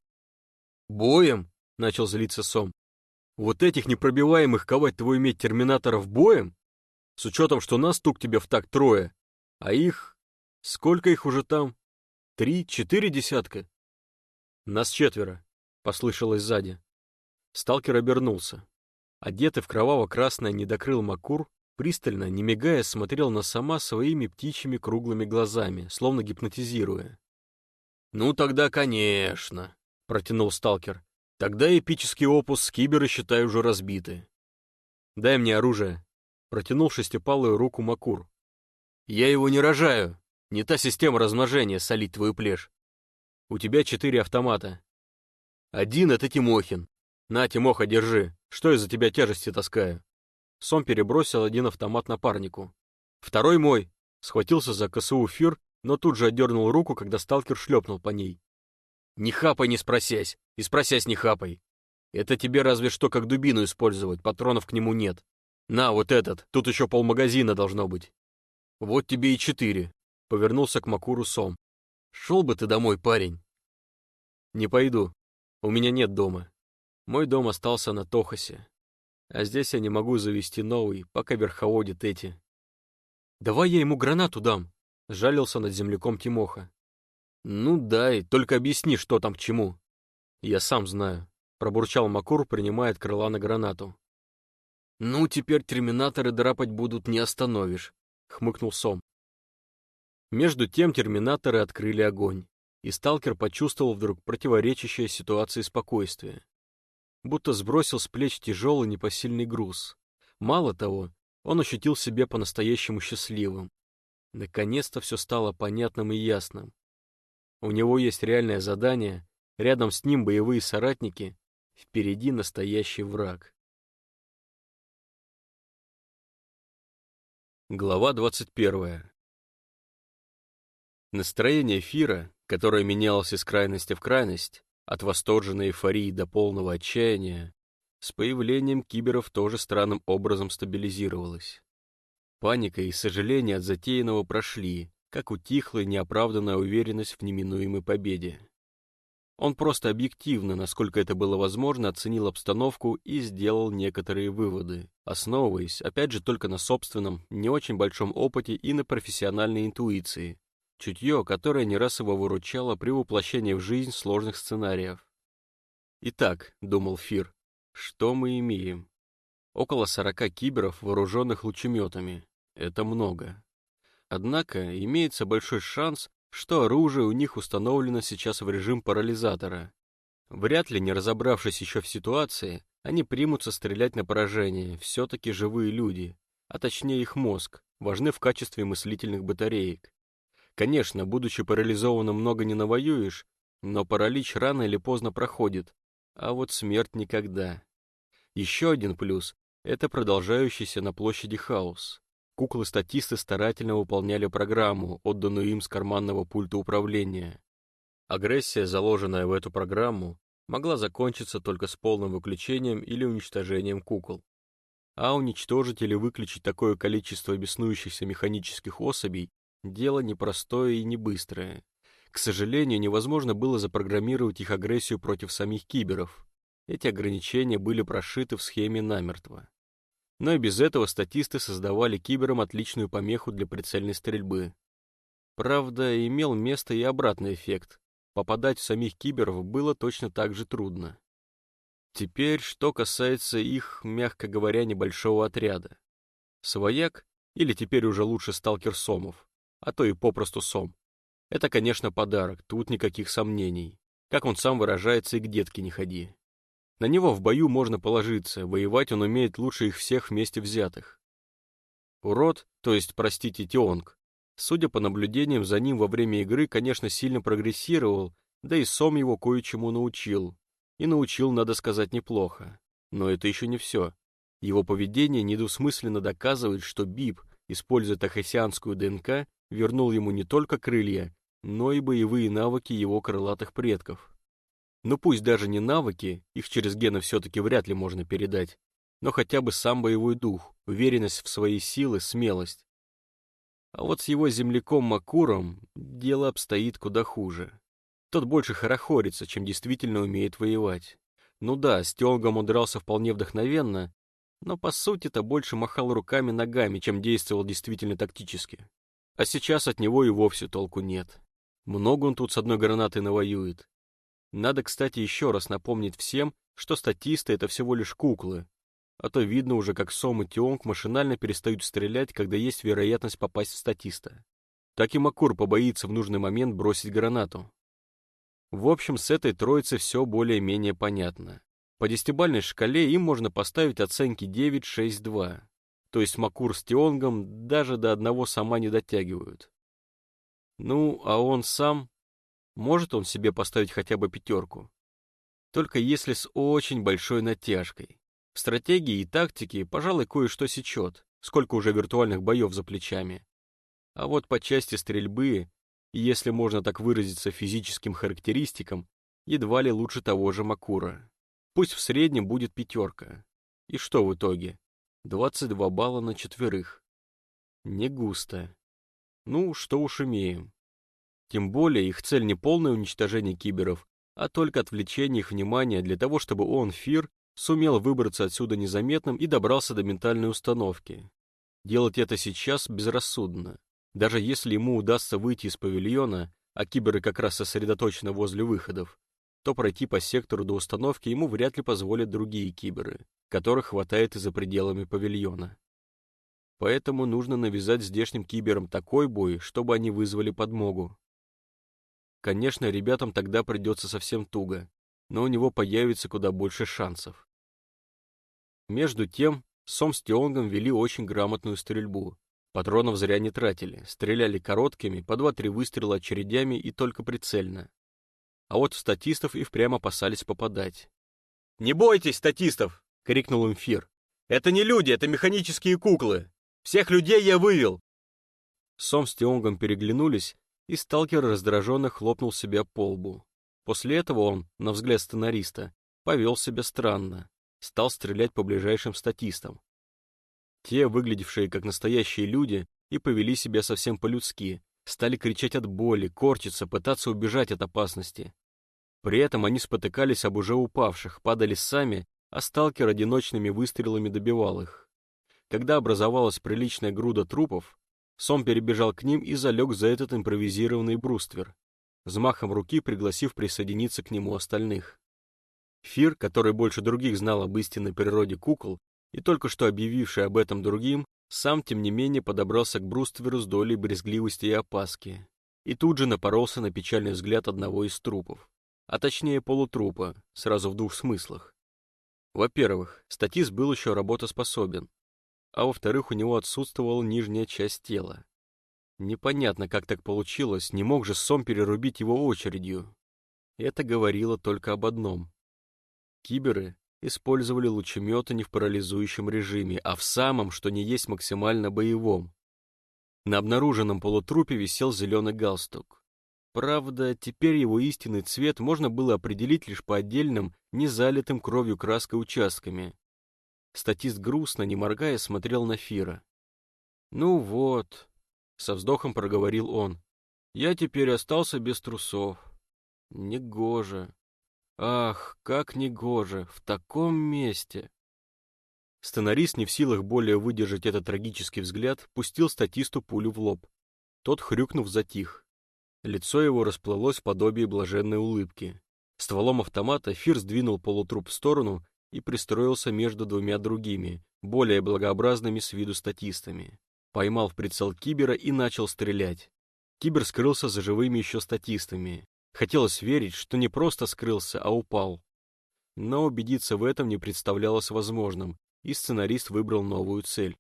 Боем? Начал злиться Сом. Вот этих непробиваемых ковать твою медь терминаторов боем? С учетом, что нас тук тебе в так трое, а их... Сколько их уже там? Три, четыре десятка? Нас четверо, послышалось сзади. Сталкер обернулся. Одетый в кроваво-красное недокрыл Макур, пристально, не мигая, смотрел на сама своими птичьими круглыми глазами, словно гипнотизируя. «Ну тогда, конечно», — протянул сталкер. «Тогда эпический опус с киберы, считай, уже разбиты». «Дай мне оружие», — протянул шестипалую руку Макур. «Я его не рожаю. Не та система размножения солить твою плешь. У тебя четыре автомата. Один — это Тимохин. На, Тимоха, держи. Что из-за тебя тяжести таскаю?» Сом перебросил один автомат напарнику. «Второй мой!» Схватился за КСУ Фир но тут же отдернул руку, когда сталкер шлепнул по ней. «Не хапай, не спросясь, и спросясь не хапай. Это тебе разве что как дубину использовать, патронов к нему нет. На, вот этот, тут еще полмагазина должно быть. Вот тебе и четыре», — повернулся к Макуру Сом. «Шел бы ты домой, парень». «Не пойду. У меня нет дома. Мой дом остался на Тохосе. А здесь я не могу завести новый, пока верховодят эти. Давай я ему гранату дам, Жалился над земляком Тимоха. «Ну дай, только объясни, что там к чему». «Я сам знаю», — пробурчал Макур, принимая от крыла на гранату. «Ну, теперь терминаторы драпать будут не остановишь», — хмыкнул Сом. Между тем терминаторы открыли огонь, и сталкер почувствовал вдруг противоречащее ситуации спокойствие. Будто сбросил с плеч тяжелый непосильный груз. Мало того, он ощутил себя по-настоящему счастливым. Наконец-то все стало понятным и ясным. У него есть реальное задание, рядом с ним боевые соратники, впереди настоящий враг. Глава 21. Настроение Фира, которое менялось из крайности в крайность, от восторженной эйфории до полного отчаяния, с появлением киберов тоже странным образом стабилизировалось. Паника и сожаление от затеянного прошли, как утихла неоправданная уверенность в неминуемой победе. Он просто объективно, насколько это было возможно, оценил обстановку и сделал некоторые выводы, основываясь, опять же, только на собственном, не очень большом опыте и на профессиональной интуиции, чутье, которое не раз его выручало при воплощении в жизнь сложных сценариев. «Итак», — думал Фир, — «что мы имеем? Около сорока киберов, вооруженных лучеметами. Это много. Однако имеется большой шанс, что оружие у них установлено сейчас в режим парализатора. Вряд ли, не разобравшись еще в ситуации, они примутся стрелять на поражение, все-таки живые люди, а точнее их мозг, важны в качестве мыслительных батареек. Конечно, будучи парализованным много не навоюешь, но паралич рано или поздно проходит, а вот смерть никогда. Еще один плюс — это продолжающийся на площади хаос. Куклы-статисты старательно выполняли программу, отданную им с карманного пульта управления. Агрессия, заложенная в эту программу, могла закончиться только с полным выключением или уничтожением кукол. А уничтожить или выключить такое количество беснующихся механических особей Дело непростое и не быстрое. К сожалению, невозможно было запрограммировать их агрессию против самих киберов. Эти ограничения были прошиты в схеме намертво. Но и без этого статисты создавали киберам отличную помеху для прицельной стрельбы. Правда, имел место и обратный эффект. Попадать в самих киберов было точно так же трудно. Теперь, что касается их, мягко говоря, небольшого отряда. Свояк, или теперь уже лучше сталкер Сомов, а то и попросту сом. Это, конечно, подарок, тут никаких сомнений. Как он сам выражается, и к детке не ходи. На него в бою можно положиться, воевать он умеет лучше их всех вместе взятых. Урод, то есть, простите, Тионг, судя по наблюдениям за ним во время игры, конечно, сильно прогрессировал, да и сом его кое-чему научил. И научил, надо сказать, неплохо. Но это еще не все. Его поведение недвусмысленно доказывает, что Бип, используя тахасианскую ДНК, вернул ему не только крылья, но и боевые навыки его крылатых предков. Ну пусть даже не навыки, их через гены все-таки вряд ли можно передать, но хотя бы сам боевой дух, уверенность в свои силы, смелость. А вот с его земляком Макуром дело обстоит куда хуже. Тот больше хорохорится, чем действительно умеет воевать. Ну да, с Тионгом он дрался вполне вдохновенно, но по сути-то больше махал руками-ногами, чем действовал действительно тактически. А сейчас от него и вовсе толку нет. Много он тут с одной гранатой навоюет. Надо, кстати, еще раз напомнить всем, что статисты — это всего лишь куклы. А то видно уже, как Сом и Тионг машинально перестают стрелять, когда есть вероятность попасть в статиста. Так и Макур побоится в нужный момент бросить гранату. В общем, с этой троицей все более-менее понятно. По десятибальной шкале им можно поставить оценки 9, 6, 2 то есть Макур с Тионгом даже до одного сама не дотягивают. Ну, а он сам, может он себе поставить хотя бы пятерку? Только если с очень большой натяжкой. В стратегии и тактике, пожалуй, кое-что сечет, сколько уже виртуальных боев за плечами. А вот по части стрельбы, если можно так выразиться физическим характеристикам, едва ли лучше того же Макура. Пусть в среднем будет пятерка. И что в итоге? 22 балла на четверых. Не густо. Ну, что уж имеем. Тем более их цель не полное уничтожение киберов, а только отвлечение их внимания для того, чтобы он, Фир, сумел выбраться отсюда незаметным и добрался до ментальной установки. Делать это сейчас безрассудно. Даже если ему удастся выйти из павильона, а киберы как раз сосредоточены возле выходов, то пройти по сектору до установки ему вряд ли позволят другие киберы которых хватает и за пределами павильона. Поэтому нужно навязать здешним киберам такой бой, чтобы они вызвали подмогу. Конечно, ребятам тогда придется совсем туго, но у него появится куда больше шансов. Между тем, Сом с Тионгом вели очень грамотную стрельбу. Патронов зря не тратили, стреляли короткими, по два-три выстрела очередями и только прицельно. А вот в статистов и впрямь опасались попадать. «Не бойтесь, статистов!» — крикнул им Фир. «Это не люди, это механические куклы! Всех людей я вывел!» Сом с Тионгом переглянулись, и сталкер раздраженно хлопнул себя по лбу. После этого он, на взгляд сценариста, повел себя странно, стал стрелять по ближайшим статистам. Те, выглядевшие как настоящие люди, и повели себя совсем по-людски, стали кричать от боли, корчиться, пытаться убежать от опасности. При этом они спотыкались об уже упавших, падали сами, а сталкер одиночными выстрелами добивал их. Когда образовалась приличная груда трупов, Сом перебежал к ним и залег за этот импровизированный бруствер, взмахом руки пригласив присоединиться к нему остальных. Фир, который больше других знал об истинной природе кукол и только что объявивший об этом другим, сам, тем не менее, подобрался к брустверу с долей брезгливости и опаски, и тут же напоролся на печальный взгляд одного из трупов, а точнее полутрупа, сразу в двух смыслах. Во-первых, статист был еще работоспособен, а во-вторых, у него отсутствовала нижняя часть тела. Непонятно, как так получилось, не мог же Сом перерубить его очередью. Это говорило только об одном. Киберы использовали лучеметы не в парализующем режиме, а в самом, что не есть максимально боевом. На обнаруженном полутрупе висел зеленый галстук. Правда, теперь его истинный цвет можно было определить лишь по отдельным, не залитым кровью краской участками. Статист грустно, не моргая, смотрел на Фира. «Ну вот», — со вздохом проговорил он, — «я теперь остался без трусов. Негоже». Ах, как негоже, в таком месте. Сценарист, не в силах более выдержать этот трагический взгляд, пустил статисту пулю в лоб. Тот, хрюкнув, затих. Лицо его расплылось в подобии блаженной улыбки. Стволом автомата Фир сдвинул полутруп в сторону и пристроился между двумя другими, более благообразными с виду статистами. Поймал в прицел кибера и начал стрелять. Кибер скрылся за живыми еще статистами. Хотелось верить, что не просто скрылся, а упал. Но убедиться в этом не представлялось возможным, и сценарист выбрал новую цель.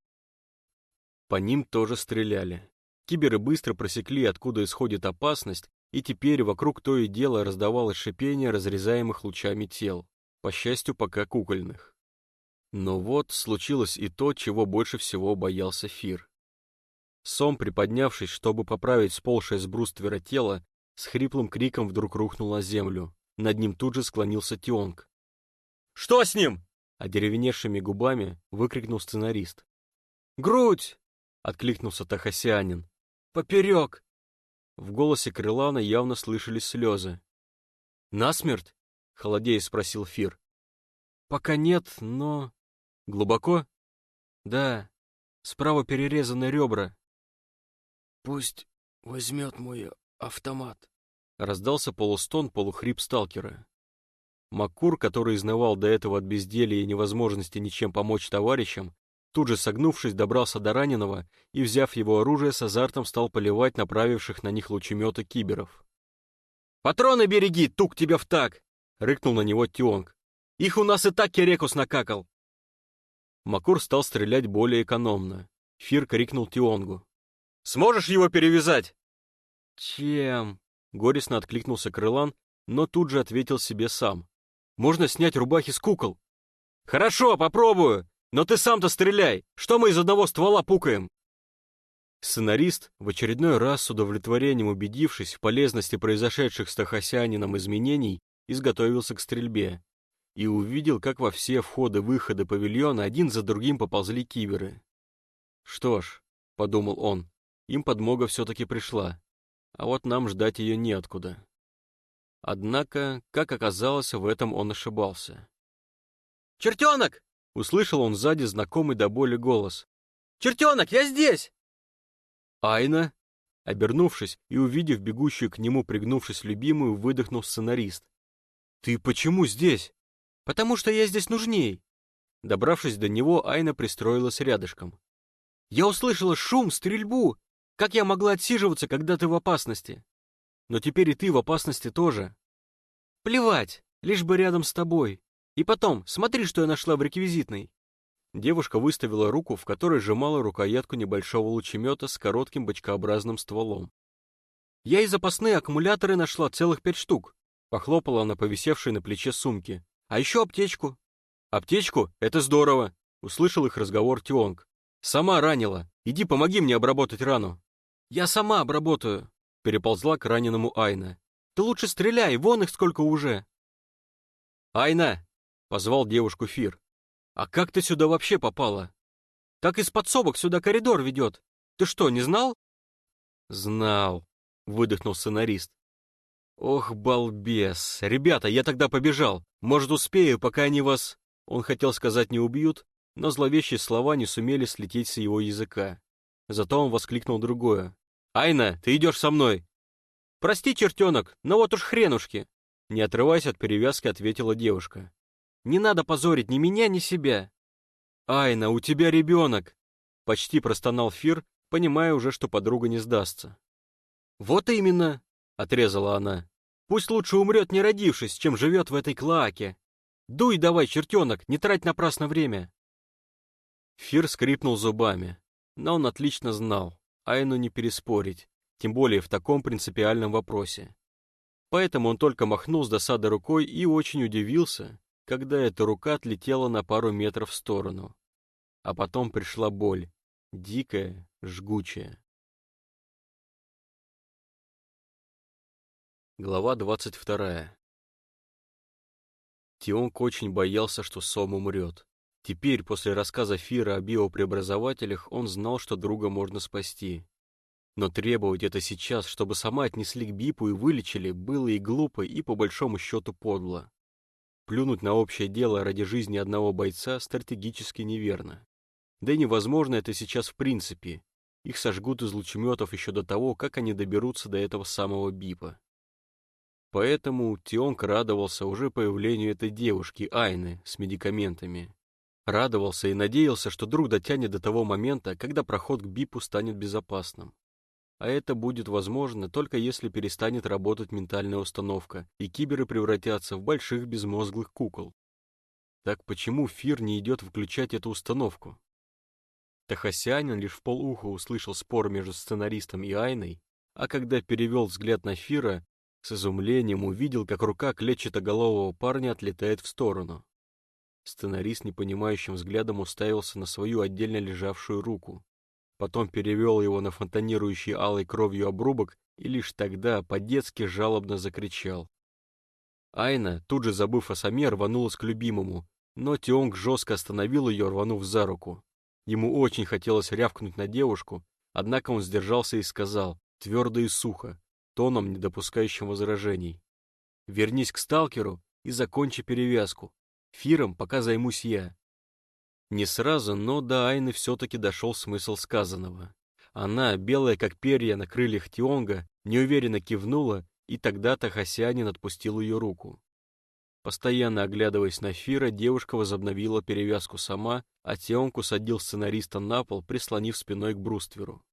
По ним тоже стреляли. Киберы быстро просекли, откуда исходит опасность, и теперь вокруг то и дело раздавалось шипение разрезаемых лучами тел, по счастью, пока кукольных. Но вот случилось и то, чего больше всего боялся Фир. Сом, приподнявшись, чтобы поправить сползшее с бруствера тело, с хриплым криком вдруг рухнул на землю. Над ним тут же склонился Тионг. «Что с ним?» Одеревеневшими губами выкрикнул сценарист. «Грудь!» — откликнулся Тахасианин. «Поперек!» В голосе Крылана явно слышались слезы. «Насмерть?» — холодея спросил Фир. «Пока нет, но...» «Глубоко?» «Да. Справа перерезаны ребра». «Пусть возьмет мой автомат», Раздался полустон, полухрип сталкера. Макур, который изнывал до этого от безделья и невозможности ничем помочь товарищам, тут же согнувшись, добрался до раненого и, взяв его оружие, с азартом стал поливать направивших на них лучеметы киберов. «Патроны береги, тук тебя в так!» — рыкнул на него Тионг. «Их у нас и так Керекус накакал!» Макур стал стрелять более экономно. Фир крикнул Тионгу. «Сможешь его перевязать?» «Чем?» Горестно откликнулся Крылан, но тут же ответил себе сам. «Можно снять рубахи с кукол». «Хорошо, попробую, но ты сам-то стреляй. Что мы из одного ствола пукаем?» Сценарист, в очередной раз с удовлетворением убедившись в полезности произошедших с Тахасянином изменений, изготовился к стрельбе и увидел, как во все входы-выходы павильона один за другим поползли киберы. «Что ж», — подумал он, — «им подмога все-таки пришла а вот нам ждать ее неоткуда. Однако, как оказалось, в этом он ошибался. «Чертенок!» — услышал он сзади знакомый до боли голос. «Чертенок, я здесь!» «Айна!» Обернувшись и увидев бегущую к нему, пригнувшись любимую, выдохнул сценарист. «Ты почему здесь?» «Потому что я здесь нужней!» Добравшись до него, Айна пристроилась рядышком. «Я услышала шум, стрельбу как я могла отсиживаться, когда ты в опасности? Но теперь и ты в опасности тоже. Плевать, лишь бы рядом с тобой. И потом, смотри, что я нашла в реквизитной. Девушка выставила руку, в которой сжимала рукоятку небольшого лучемета с коротким бочкообразным стволом. Я и запасные аккумуляторы нашла целых пять штук. Похлопала она повисевшей на плече сумки. А еще аптечку. Аптечку? Это здорово. Услышал их разговор Тионг. Сама ранила. Иди помоги мне обработать рану. «Я сама обработаю», переползла к раненому Айна. «Ты лучше стреляй, вон их сколько уже!» «Айна!» — позвал девушку Фир. «А как ты сюда вообще попала?» «Так из подсобок сюда коридор ведет. Ты что, не знал?» «Знал», — выдохнул сценарист. «Ох, балбес! Ребята, я тогда побежал. Может, успею, пока они вас...» Он хотел сказать «не убьют», но зловещие слова не сумели слететь с его языка. Зато он воскликнул другое. «Айна, ты идешь со мной!» «Прости, чертенок, но вот уж хренушки!» Не отрываясь от перевязки, ответила девушка. «Не надо позорить ни меня, ни себя!» «Айна, у тебя ребенок!» Почти простонал Фир, понимая уже, что подруга не сдастся. «Вот именно!» — отрезала она. «Пусть лучше умрет, не родившись, чем живет в этой клоаке. Дуй давай, чертенок, не трать напрасно время!» Фир скрипнул зубами, но он отлично знал, Айну не переспорить, тем более в таком принципиальном вопросе. Поэтому он только махнул с досады рукой и очень удивился, когда эта рука отлетела на пару метров в сторону. А потом пришла боль, дикая, жгучая. Глава двадцать вторая. Тионг очень боялся, что Сом умрет. Теперь, после рассказа Фира о биопреобразователях, он знал, что друга можно спасти. Но требовать это сейчас, чтобы сама отнесли к БИПу и вылечили, было и глупо, и по большому счету подло. Плюнуть на общее дело ради жизни одного бойца стратегически неверно. Да и невозможно это сейчас в принципе. Их сожгут из лучеметов еще до того, как они доберутся до этого самого БИПа. Поэтому Тионг радовался уже появлению этой девушки, Айны, с медикаментами. Радовался и надеялся, что друг дотянет до того момента, когда проход к БИПу станет безопасным. А это будет возможно только если перестанет работать ментальная установка, и киберы превратятся в больших безмозглых кукол. Так почему Фир не идет включать эту установку? Тахасянин лишь в полуха услышал спор между сценаристом и Айной, а когда перевел взгляд на Фира, с изумлением увидел, как рука клетчатоголового парня отлетает в сторону. Сценарист непонимающим взглядом уставился на свою отдельно лежавшую руку. Потом перевел его на фонтанирующий алой кровью обрубок и лишь тогда по-детски жалобно закричал. Айна, тут же забыв о Саме, рванулась к любимому, но Тионг жестко остановил ее, рванув за руку. Ему очень хотелось рявкнуть на девушку, однако он сдержался и сказал, твердо и сухо, тоном, не допускающим возражений. «Вернись к сталкеру и закончи перевязку. Фиром пока займусь я. Не сразу, но до Айны все-таки дошел смысл сказанного. Она, белая как перья на крыльях Тионга, неуверенно кивнула, и тогда Тахасянин отпустил ее руку. Постоянно оглядываясь на Фира, девушка возобновила перевязку сама, а Тионг садил сценариста на пол, прислонив спиной к брустверу.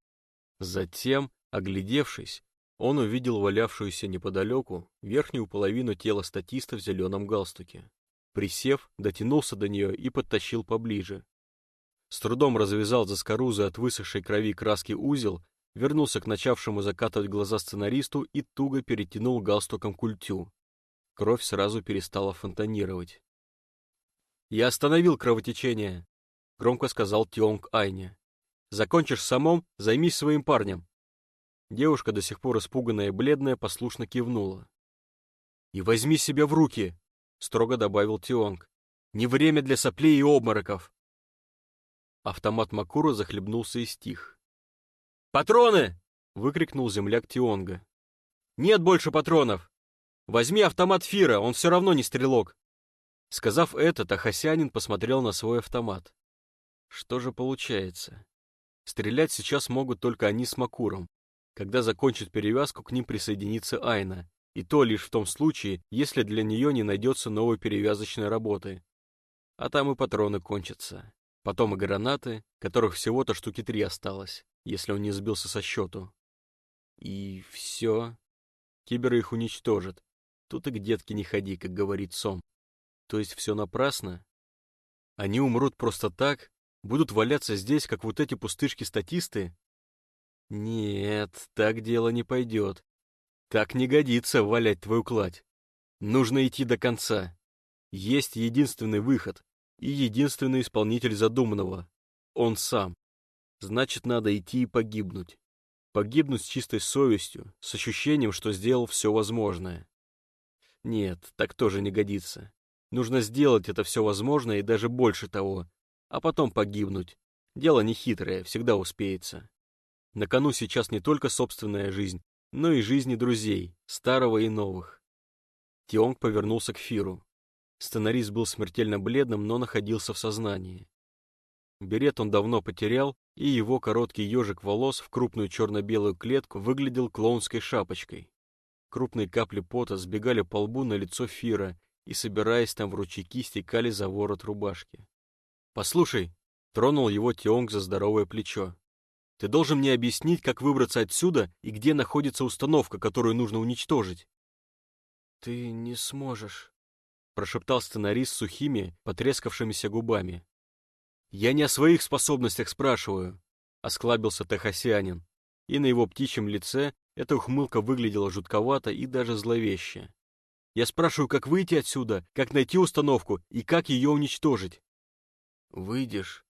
Затем, оглядевшись, он увидел валявшуюся неподалеку верхнюю половину тела статиста в зеленом галстуке. Присев, дотянулся до нее и подтащил поближе. С трудом развязал заскорузы от высохшей крови краски узел, вернулся к начавшему закатывать глаза сценаристу и туго перетянул галстуком культю. Кровь сразу перестала фонтанировать. «Я остановил кровотечение», — громко сказал Тионг Айне. «Закончишь самом, займись своим парнем». Девушка, до сих пор испуганная и бледная, послушно кивнула. «И возьми себя в руки!» — строго добавил Тионг. «Не время для соплей и обмороков!» Автомат Макура захлебнулся и стих. «Патроны!» — выкрикнул земляк Тионга. «Нет больше патронов! Возьми автомат Фира, он все равно не стрелок!» Сказав это, Тахасянин посмотрел на свой автомат. Что же получается? Стрелять сейчас могут только они с Макуром. Когда закончат перевязку, к ним присоединится Айна, и то лишь в том случае, если для нее не найдется новой перевязочной работы. А там и патроны кончатся. Потом и гранаты, которых всего-то штуки три осталось, если он не сбился со счету. И все. Киберы их уничтожат. Тут и к детке не ходи, как говорит Сом. То есть все напрасно? Они умрут просто так? Будут валяться здесь, как вот эти пустышки-статисты? Нет, так дело не пойдет. Так не годится валять твою кладь. Нужно идти до конца. Есть единственный выход и единственный исполнитель задуманного. Он сам. Значит, надо идти и погибнуть. Погибнуть с чистой совестью, с ощущением, что сделал все возможное. Нет, так тоже не годится. Нужно сделать это все возможное и даже больше того, а потом погибнуть. Дело не хитрое, всегда успеется. На кону сейчас не только собственная жизнь, но и жизни друзей, старого и новых. Тионг повернулся к Фиру. Сценарист был смертельно бледным, но находился в сознании. Берет он давно потерял, и его короткий ежик волос в крупную черно-белую клетку выглядел клоунской шапочкой. Крупные капли пота сбегали по лбу на лицо Фира и, собираясь там в ручейки, стекали за ворот рубашки. «Послушай», — тронул его Тионг за здоровое плечо, «ты должен мне объяснить, как выбраться отсюда и где находится установка, которую нужно уничтожить». «Ты не сможешь», — прошептал сценарист сухими, потрескавшимися губами. «Я не о своих способностях спрашиваю», — осклабился Техасианин, и на его птичьем лице эта ухмылка выглядела жутковато и даже зловеще. «Я спрашиваю, как выйти отсюда, как найти установку и как ее уничтожить?» «Выйдешь,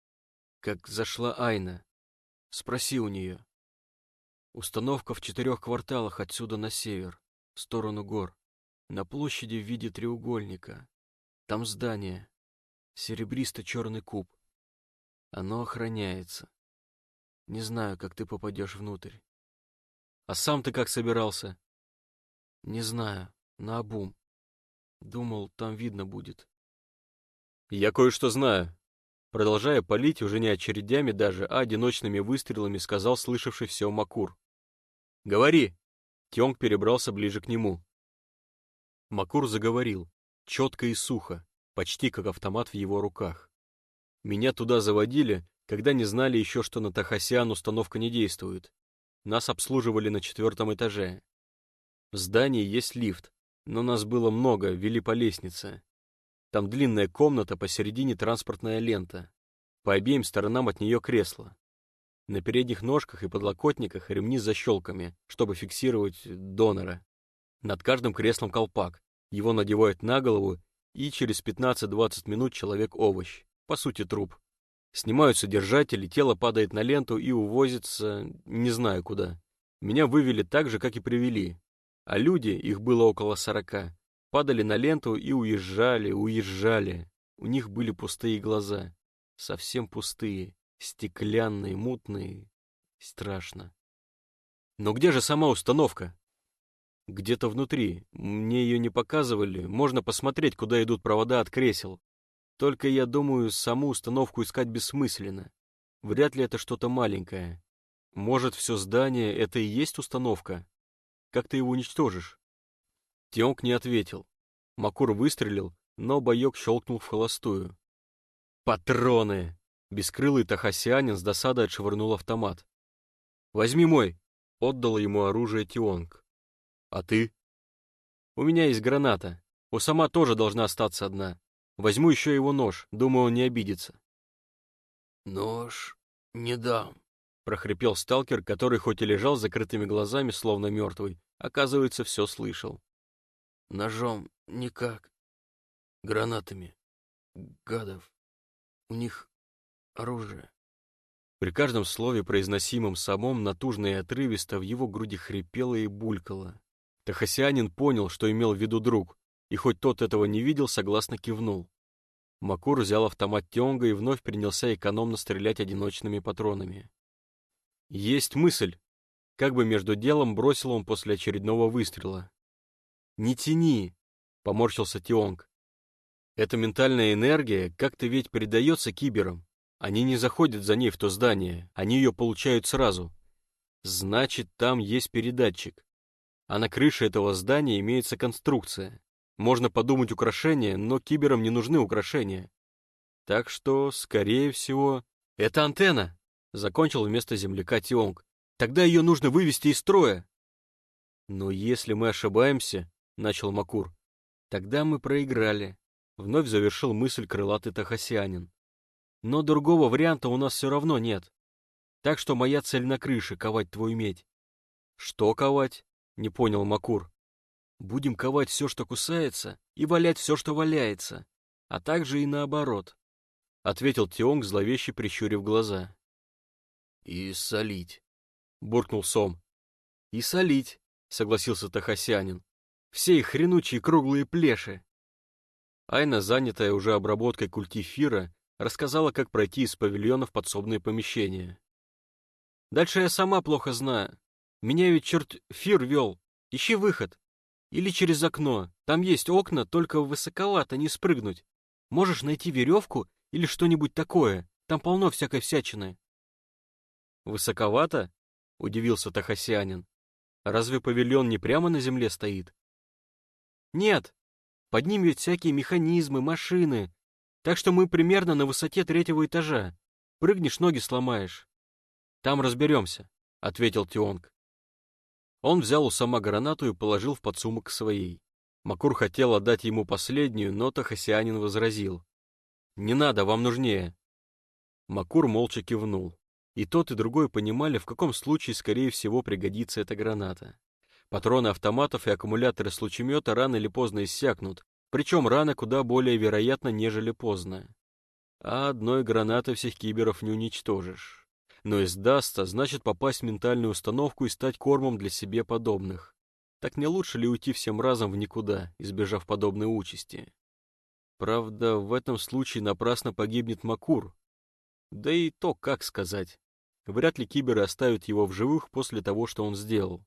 как зашла Айна. Спроси у нее. Установка в четырех кварталах отсюда на север, в сторону гор, на площади в виде треугольника. Там здание, серебристо-черный куб. Оно охраняется. Не знаю, как ты попадешь внутрь. А сам ты как собирался? Не знаю, на обум. Думал, там видно будет. Я кое-что знаю. Продолжая палить, уже не очередями даже, а одиночными выстрелами, сказал слышавший все Макур. «Говори!» Тёнг перебрался ближе к нему. Макур заговорил, четко и сухо, почти как автомат в его руках. Меня туда заводили, когда не знали еще, что на Тахасиан установка не действует. Нас обслуживали на четвертом этаже. В здании есть лифт, но нас было много, вели по лестнице. Там длинная комната, посередине транспортная лента. По обеим сторонам от нее кресло. На передних ножках и подлокотниках ремни с защелками, чтобы фиксировать донора. Над каждым креслом колпак. Его надевают на голову, и через 15-20 минут человек-овощ по сути труп. Снимают содержатели, тело падает на ленту и увозится не знаю куда. Меня вывели так же, как и привели. А люди, их было около сорока, падали на ленту и уезжали, уезжали. У них были пустые глаза. Совсем пустые, стеклянные, мутные. Страшно. Но где же сама установка? Где-то внутри. Мне ее не показывали. Можно посмотреть, куда идут провода от кресел. Только я думаю, саму установку искать бессмысленно. Вряд ли это что-то маленькое. Может, все здание — это и есть установка? Как ты его уничтожишь? Тионг не ответил. Макур выстрелил, но боек щелкнул в холостую. «Патроны!» Бескрылый тахасианин с досадой отшвырнул автомат. «Возьми мой!» — отдал ему оружие Тионг. «А ты?» «У меня есть граната. У сама тоже должна остаться одна. Возьму еще его нож, думаю, он не обидится. «Нож не дам», — прохрипел сталкер, который хоть и лежал с закрытыми глазами, словно мертвый, оказывается, все слышал. «Ножом никак. Гранатами. Гадов. У них оружие». При каждом слове, произносимом самом, натужно и отрывисто в его груди хрипело и булькало. Тахасианин понял, что имел в виду друг, и хоть тот этого не видел, согласно кивнул. Макур взял автомат Тёнга и вновь принялся экономно стрелять одиночными патронами. «Есть мысль!» Как бы между делом бросил он после очередного выстрела. «Не тяни!» — поморщился Тионг. «Эта ментальная энергия как-то ведь передается киберам. Они не заходят за ней в то здание, они ее получают сразу. Значит, там есть передатчик. А на крыше этого здания имеется конструкция. Можно подумать украшения, но киберам не нужны украшения. Так что, скорее всего... Это антенна! Закончил вместо земляка Тионг. Тогда ее нужно вывести из строя. Но если мы ошибаемся, начал Макур, тогда мы проиграли. Вновь завершил мысль крылатый тахасианин. Но другого варианта у нас все равно нет. Так что моя цель на крыше — ковать твою медь. Что ковать? Не понял Макур. Будем ковать все, что кусается, и валять все, что валяется, а также и наоборот», — ответил Тионг, зловеще прищурив глаза. «И солить», буркнул Сом. И солить, согласился Тахасянин. Все их хренучие круглые плеши. Айна, занятая уже обработкой культифира, рассказала, как пройти из павильона в подсобные помещения. Дальше я сама плохо знаю. Меня ведь черт фир вел. Ищи выход. Или через окно. Там есть окна, только высоковато не спрыгнуть. Можешь найти веревку или что-нибудь такое. Там полно всякой всячины. Высоковато? Удивился Тахасианин. Разве павильон не прямо на земле стоит? Нет. Под всякие механизмы, машины. Так что мы примерно на высоте третьего этажа. Прыгнешь, ноги сломаешь. Там разберемся, ответил Тионг. Он взял у сама гранату и положил в подсумок своей. Макур хотел отдать ему последнюю, но Тахасианин возразил. «Не надо, вам нужнее». Макур молча кивнул. И тот, и другой понимали, в каком случае, скорее всего, пригодится эта граната. Патроны автоматов и аккумуляторы с лучемета рано или поздно иссякнут, причем рано куда более вероятно, нежели поздно. А одной гранатой всех киберов не уничтожишь. Но издастся, значит попасть в ментальную установку и стать кормом для себе подобных. Так не лучше ли уйти всем разом в никуда, избежав подобной участи? Правда, в этом случае напрасно погибнет Макур. Да и то, как сказать. Вряд ли киберы оставят его в живых после того, что он сделал.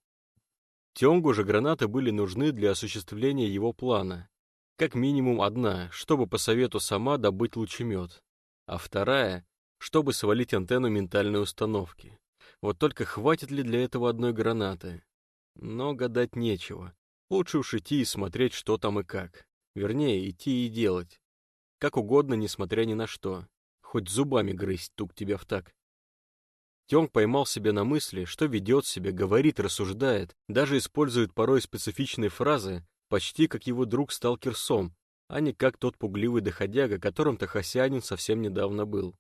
Тёнгу же гранаты были нужны для осуществления его плана. Как минимум одна, чтобы по совету сама добыть лучемет, а вторая чтобы свалить антенну ментальной установки. Вот только хватит ли для этого одной гранаты? Но гадать нечего. Лучше уж идти и смотреть, что там и как. Вернее, идти и делать. Как угодно, несмотря ни на что. Хоть зубами грызть, тук тебя в так. Тёнг поймал себя на мысли, что ведет себя, говорит, рассуждает, даже использует порой специфичные фразы, почти как его друг сталкер Сом, а не как тот пугливый доходяга, которым Тахасянин совсем недавно был.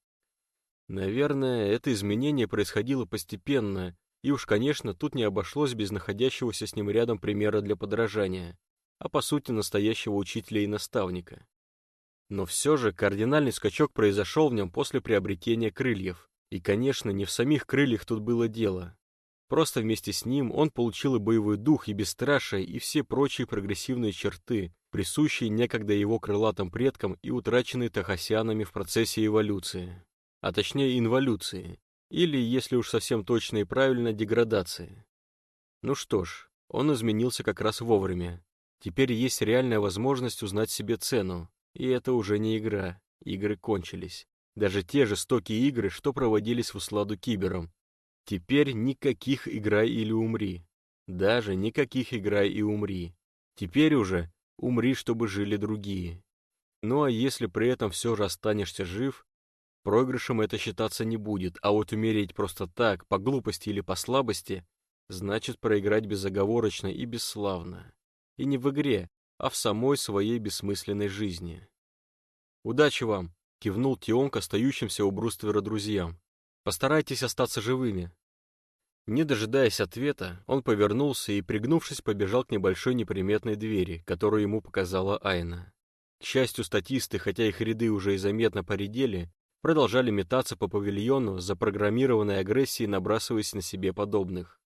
Наверное, это изменение происходило постепенно, и уж, конечно, тут не обошлось без находящегося с ним рядом примера для подражания, а по сути настоящего учителя и наставника. Но все же кардинальный скачок произошел в нем после приобретения крыльев, и, конечно, не в самих крыльях тут было дело. Просто вместе с ним он получил и боевой дух, и бесстрашие, и все прочие прогрессивные черты, присущие некогда его крылатым предкам и утраченные тахасянами в процессе эволюции а точнее инволюции, или, если уж совсем точно и правильно, деградации. Ну что ж, он изменился как раз вовремя. Теперь есть реальная возможность узнать себе цену, и это уже не игра, игры кончились. Даже те жестокие игры, что проводились в усладу кибером. Теперь никаких «играй или умри». Даже никаких «играй и умри». Теперь уже «умри, чтобы жили другие». Ну а если при этом все же останешься жив, Проигрышем это считаться не будет, а вот умереть просто так, по глупости или по слабости, значит проиграть безоговорочно и бесславно. И не в игре, а в самой своей бессмысленной жизни. «Удачи вам!» — кивнул Тионг остающимся у бруствера друзьям. «Постарайтесь остаться живыми». Не дожидаясь ответа, он повернулся и, пригнувшись, побежал к небольшой неприметной двери, которую ему показала Айна. К счастью, статисты, хотя их ряды уже и заметно поредели, продолжали метаться по павильону с запрограммированной агрессией, набрасываясь на себе подобных.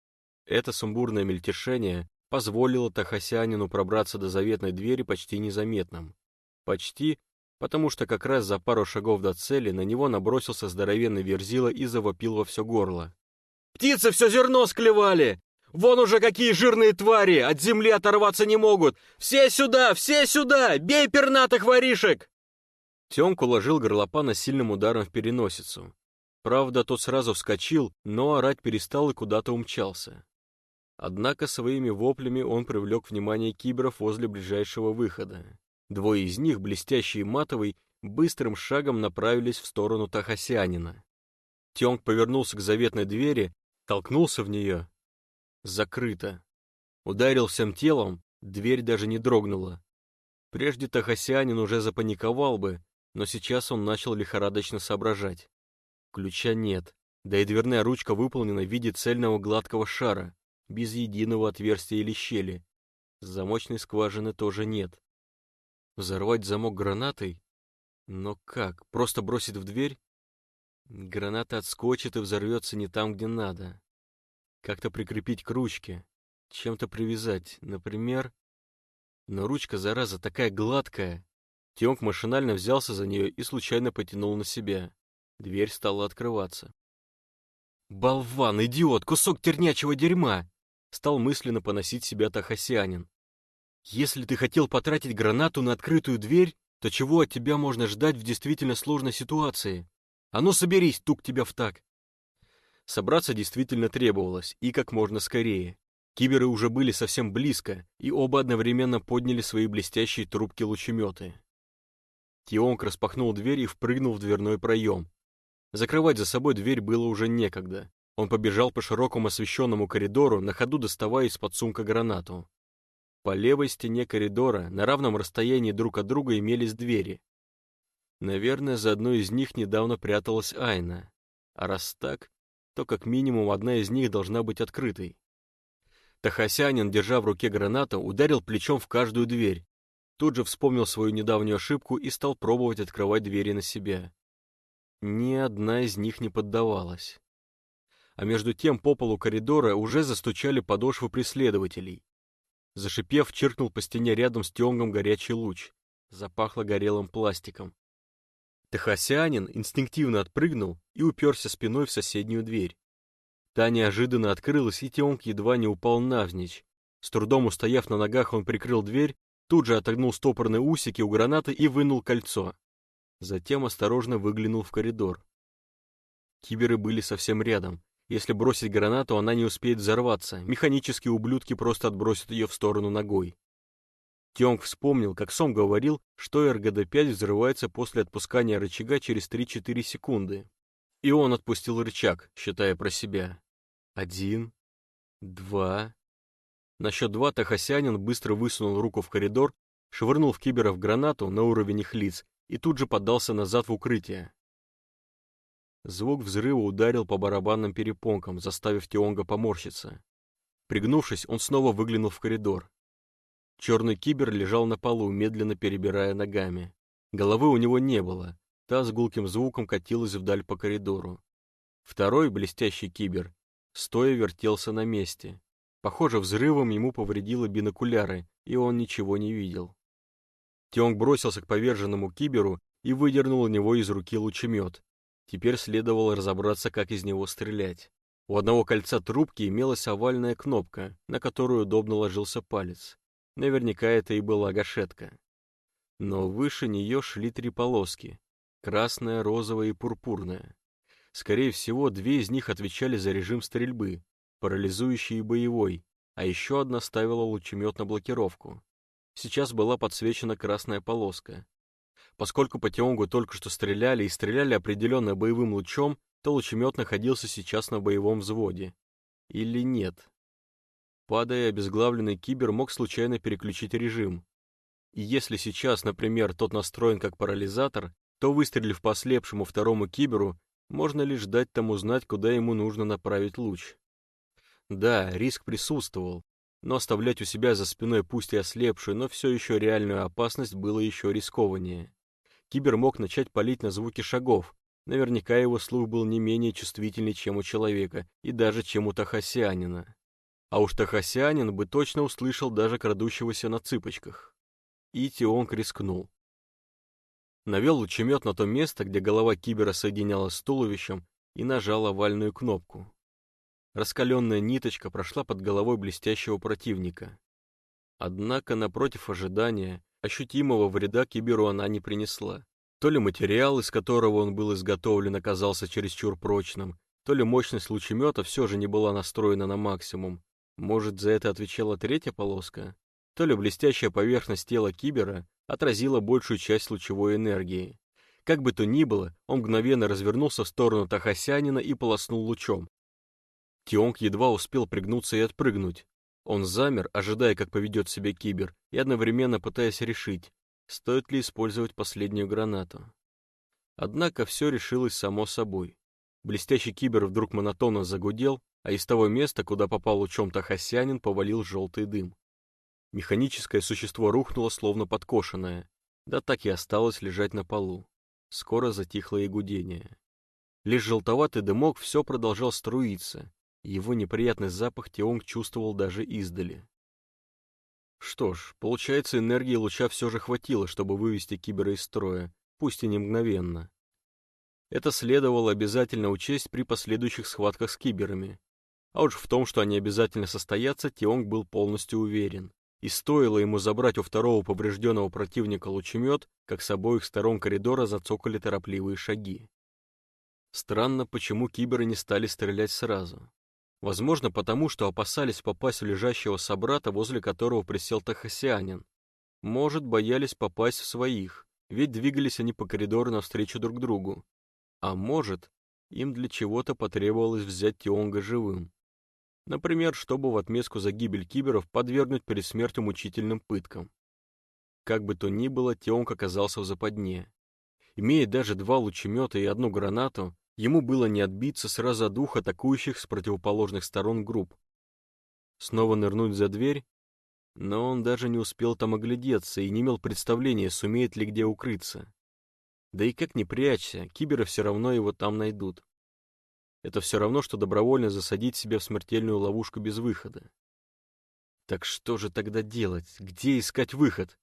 Это сумбурное мельтешение позволило Тахасянину пробраться до заветной двери почти незаметным. Почти, потому что как раз за пару шагов до цели на него набросился здоровенный верзила и завопил во все горло. «Птицы все зерно склевали! Вон уже какие жирные твари! От земли оторваться не могут! Все сюда! Все сюда! Бей пернатых воришек!» Тёмку уложил горлопана сильным ударом в переносицу. Правда, тот сразу вскочил, но орать перестал и куда-то умчался. Однако своими воплями он привлек внимание киберов возле ближайшего выхода. Двое из них, блестящий и матовый, быстрым шагом направились в сторону Тахасянина. Тёнг повернулся к заветной двери, толкнулся в нее. Закрыто. Ударил всем телом, дверь даже не дрогнула. Прежде Тахасянин уже запаниковал бы, но сейчас он начал лихорадочно соображать. Ключа нет, да и дверная ручка выполнена в виде цельного гладкого шара, без единого отверстия или щели. Замочной скважины тоже нет. Взорвать замок гранатой? Но как, просто бросить в дверь? Граната отскочит и взорвется не там, где надо. Как-то прикрепить к ручке, чем-то привязать, например... Но ручка, зараза, такая гладкая. Тионг машинально взялся за нее и случайно потянул на себя. Дверь стала открываться. «Болван, идиот, кусок тернячего дерьма!» Стал мысленно поносить себя Тахасианин. «Если ты хотел потратить гранату на открытую дверь, то чего от тебя можно ждать в действительно сложной ситуации? А ну соберись, тук тебя в так!» Собраться действительно требовалось, и как можно скорее. Киберы уже были совсем близко, и оба одновременно подняли свои блестящие трубки-лучеметы. Тионг распахнул дверь и впрыгнул в дверной проем, Закрывать за собой дверь было уже некогда. Он побежал по широкому освещенному коридору, на ходу доставая из-под сумка гранату. По левой стене коридора, на равном расстоянии друг от друга, имелись двери. Наверное, за одной из них недавно пряталась Айна. А раз так, то как минимум одна из них должна быть открытой. Тахасянин, держа в руке гранату, ударил плечом в каждую дверь. Тут же вспомнил свою недавнюю ошибку и стал пробовать открывать двери на себя. Ни одна из них не поддавалась. А между тем по полу коридора уже застучали подошвы преследователей. Зашипев, чиркнул по стене рядом с Тёнгом горячий луч. Запахло горелым пластиком. Техасянин инстинктивно отпрыгнул и уперся спиной в соседнюю дверь. Та неожиданно открылась, и Тёнг едва не упал навзничь. С трудом устояв на ногах, он прикрыл дверь, тут же отогнул стопорные усики у гранаты и вынул кольцо. Затем осторожно выглянул в коридор. Киберы были совсем рядом. Если бросить гранату, она не успеет взорваться. Механические ублюдки просто отбросят ее в сторону ногой. Тёнг вспомнил, как Сом говорил, что РГД-5 взрывается после отпускания рычага через 3-4 секунды. И он отпустил рычаг, считая про себя. Один, два... На счет два Тахасянин быстро высунул руку в коридор, швырнул в киберов гранату на уровень их лиц и тут же поддался назад в укрытие. Звук взрыва ударил по барабанным перепонкам, заставив Тионга поморщиться. Пригнувшись, он снова выглянул в коридор. Черный кибер лежал на полу, медленно перебирая ногами. Головы у него не было, та с гулким звуком катилась вдаль по коридору. Второй, блестящий кибер, стоя вертелся на месте. Похоже, взрывом ему повредило бинокуляры, и он ничего не видел. Тионг бросился к поверженному киберу и выдернул у него из руки лучемет. Теперь следовало разобраться, как из него стрелять. У одного кольца трубки имелась овальная кнопка, на которую удобно ложился палец. Наверняка это и была гашетка. Но выше нее шли три полоски — красная, розовая и пурпурная. Скорее всего, две из них отвечали за режим стрельбы, парализующий и боевой, а еще одна ставила лучемет на блокировку. Сейчас была подсвечена красная полоска. Поскольку по Тионгу только что стреляли и стреляли определенно боевым лучом, то лучемет находился сейчас на боевом взводе. Или нет? Падая, обезглавленный кибер мог случайно переключить режим. И если сейчас, например, тот настроен как парализатор, то, выстрелив по слепшему второму киберу, можно лишь дать тому знать, куда ему нужно направить луч. Да, риск присутствовал, но оставлять у себя за спиной пусть и ослепшую, но все еще реальную опасность было еще рискованнее. Кибер мог начать палить на звуки шагов. Наверняка его слух был не менее чувствительный, чем у человека, и даже чем у Тахасианина. А уж Тахасианин бы точно услышал даже крадущегося на цыпочках. И Тионг рискнул. Навел лучемет на то место, где голова кибера соединялась с туловищем, и нажал овальную кнопку. Раскаленная ниточка прошла под головой блестящего противника. Однако, напротив ожидания, ощутимого вреда киберу она не принесла. То ли материал, из которого он был изготовлен, оказался чересчур прочным, то ли мощность лучемета все же не была настроена на максимум. Может, за это отвечала третья полоска? То ли блестящая поверхность тела кибера отразила большую часть лучевой энергии. Как бы то ни было, он мгновенно развернулся в сторону Тахасянина и полоснул лучом. Тионг едва успел пригнуться и отпрыгнуть. Он замер, ожидая, как поведет себя кибер, и одновременно пытаясь решить, стоит ли использовать последнюю гранату. Однако все решилось само собой. Блестящий кибер вдруг монотонно загудел, а из того места, куда попал лучом Тахасянин, повалил желтый дым. Механическое существо рухнуло, словно подкошенное, да так и осталось лежать на полу. Скоро затихло и гудение. Лишь желтоватый дымок все продолжал струиться, Его неприятный запах Теонг чувствовал даже издали. Что ж, получается, энергии луча все же хватило, чтобы вывести кибера из строя, пусть и не мгновенно. Это следовало обязательно учесть при последующих схватках с киберами. А уж в том, что они обязательно состоятся, Теонг был полностью уверен. И стоило ему забрать у второго поврежденного противника лучемет, как с обоих сторон коридора зацокали торопливые шаги. Странно, почему киберы не стали стрелять сразу. Возможно, потому что опасались попасть в лежащего собрата, возле которого присел Тахасианин. Может, боялись попасть в своих, ведь двигались они по коридору навстречу друг другу. А может, им для чего-то потребовалось взять Тионга живым. Например, чтобы в отместку за гибель киберов подвергнуть перед смертью мучительным пыткам. Как бы то ни было, Тионг оказался в западне. Имея даже два лучемета и одну гранату, Ему было не отбиться сразу от двух атакующих с противоположных сторон групп. Снова нырнуть за дверь? Но он даже не успел там оглядеться и не имел представления, сумеет ли где укрыться. Да и как не прячься, киберы все равно его там найдут. Это все равно, что добровольно засадить себя в смертельную ловушку без выхода. Так что же тогда делать? Где искать выход?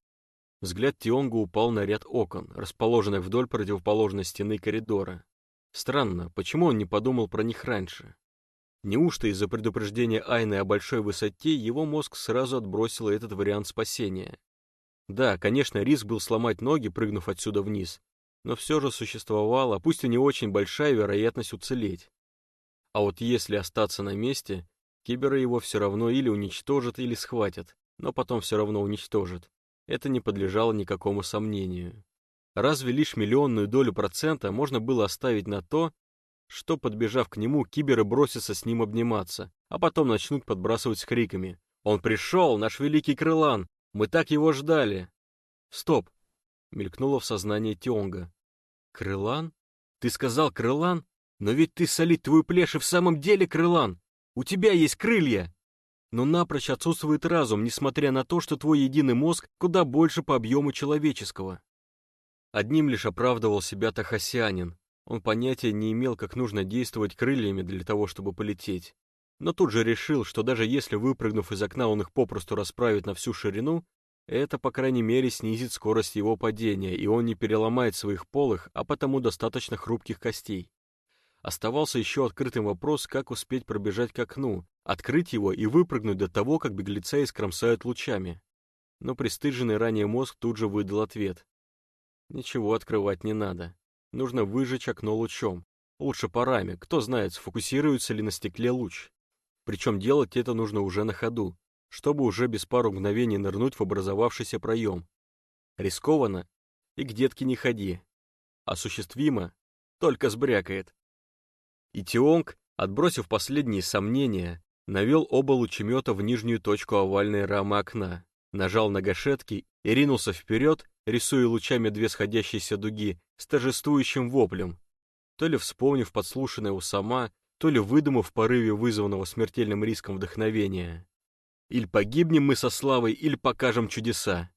Взгляд Тионга упал на ряд окон, расположенных вдоль противоположной стены коридора. Странно, почему он не подумал про них раньше? Неужто из-за предупреждения Айны о большой высоте его мозг сразу отбросил этот вариант спасения? Да, конечно, риск был сломать ноги, прыгнув отсюда вниз, но все же существовала, пусть и не очень большая вероятность уцелеть. А вот если остаться на месте, киберы его все равно или уничтожат, или схватят, но потом все равно уничтожат. Это не подлежало никакому сомнению. Разве лишь миллионную долю процента можно было оставить на то, что, подбежав к нему, киберы бросятся с ним обниматься, а потом начнут подбрасывать с криками. «Он пришел, наш великий крылан! Мы так его ждали!» «Стоп!» — мелькнуло в сознании Тионга. «Крылан? Ты сказал крылан? Но ведь ты, солить твою плешь, и в самом деле крылан! У тебя есть крылья!» Но напрочь отсутствует разум, несмотря на то, что твой единый мозг куда больше по объему человеческого. Одним лишь оправдывал себя Тахасянин. Он понятия не имел, как нужно действовать крыльями для того, чтобы полететь. Но тут же решил, что даже если, выпрыгнув из окна, он их попросту расправит на всю ширину, это, по крайней мере, снизит скорость его падения, и он не переломает своих полых, а потому достаточно хрупких костей. Оставался еще открытым вопрос, как успеть пробежать к окну, открыть его и выпрыгнуть до того, как беглеца искромсают лучами. Но пристыженный ранее мозг тут же выдал ответ. Ничего открывать не надо. Нужно выжечь окно лучом. Лучше парами, кто знает, сфокусируется ли на стекле луч. Причем делать это нужно уже на ходу, чтобы уже без пару мгновений нырнуть в образовавшийся проем. Рискованно и к детке не ходи. Осуществимо, только сбрякает. И Тионг, отбросив последние сомнения, навел оба лучемета в нижнюю точку овальной рамы окна, нажал на гашетки и ринулся вперед, рисуя лучами две сходящиеся дуги с торжествующим воплем, то ли вспомнив подслушанное у сама, то ли выдумав в порыве вызванного смертельным риском вдохновения. «Иль погибнем мы со славой, иль покажем чудеса!»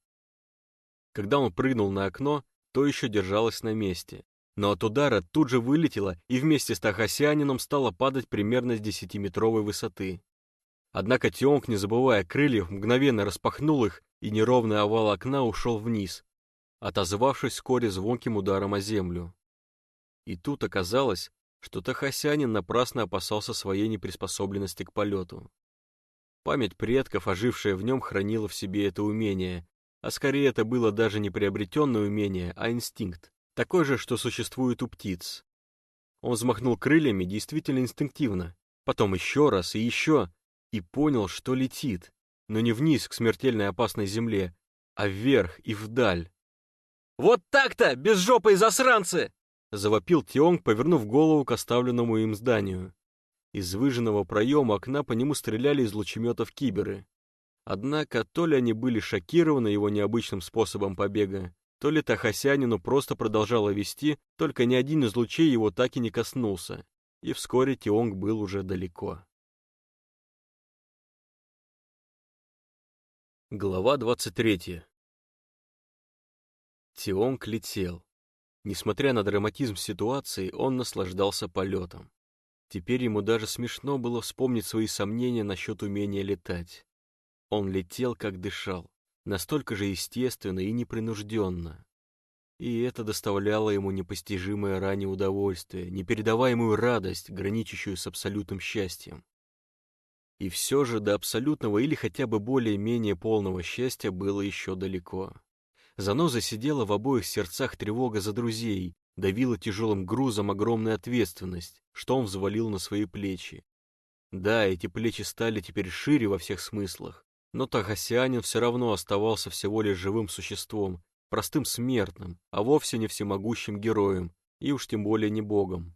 Когда он прыгнул на окно, то еще держалось на месте, но от удара тут же вылетело и вместе с Тахасянином стало падать примерно с десятиметровой высоты. Однако Тионг, не забывая крыльев, мгновенно распахнул их, и неровный овал окна ушел вниз, отозвавшись вскоре звонким ударом о землю. И тут оказалось, что Тахасянин напрасно опасался своей неприспособленности к полету. Память предков, ожившая в нем, хранила в себе это умение, а скорее это было даже не приобретенное умение, а инстинкт, такой же, что существует у птиц. Он взмахнул крыльями действительно инстинктивно, потом еще раз и еще, и понял, что летит, но не вниз к смертельной опасной земле, а вверх и вдаль, «Вот так-то, безжопые засранцы!» — завопил Тионг, повернув голову к оставленному им зданию. Из выжженного проема окна по нему стреляли из лучеметов киберы. Однако то ли они были шокированы его необычным способом побега, то ли Тахасянину просто продолжало вести, только ни один из лучей его так и не коснулся, и вскоре Тионг был уже далеко. Глава двадцать третья. Тионг летел. Несмотря на драматизм ситуации, он наслаждался полетом. Теперь ему даже смешно было вспомнить свои сомнения насчет умения летать. Он летел, как дышал, настолько же естественно и непринужденно. И это доставляло ему непостижимое ранее удовольствие, непередаваемую радость, граничащую с абсолютным счастьем. И все же до абсолютного или хотя бы более-менее полного счастья было еще далеко. Заноза сидела в обоих сердцах тревога за друзей, давила тяжелым грузом огромная ответственность, что он взвалил на свои плечи. Да, эти плечи стали теперь шире во всех смыслах, но Тахасианин все равно оставался всего лишь живым существом, простым смертным, а вовсе не всемогущим героем, и уж тем более не богом.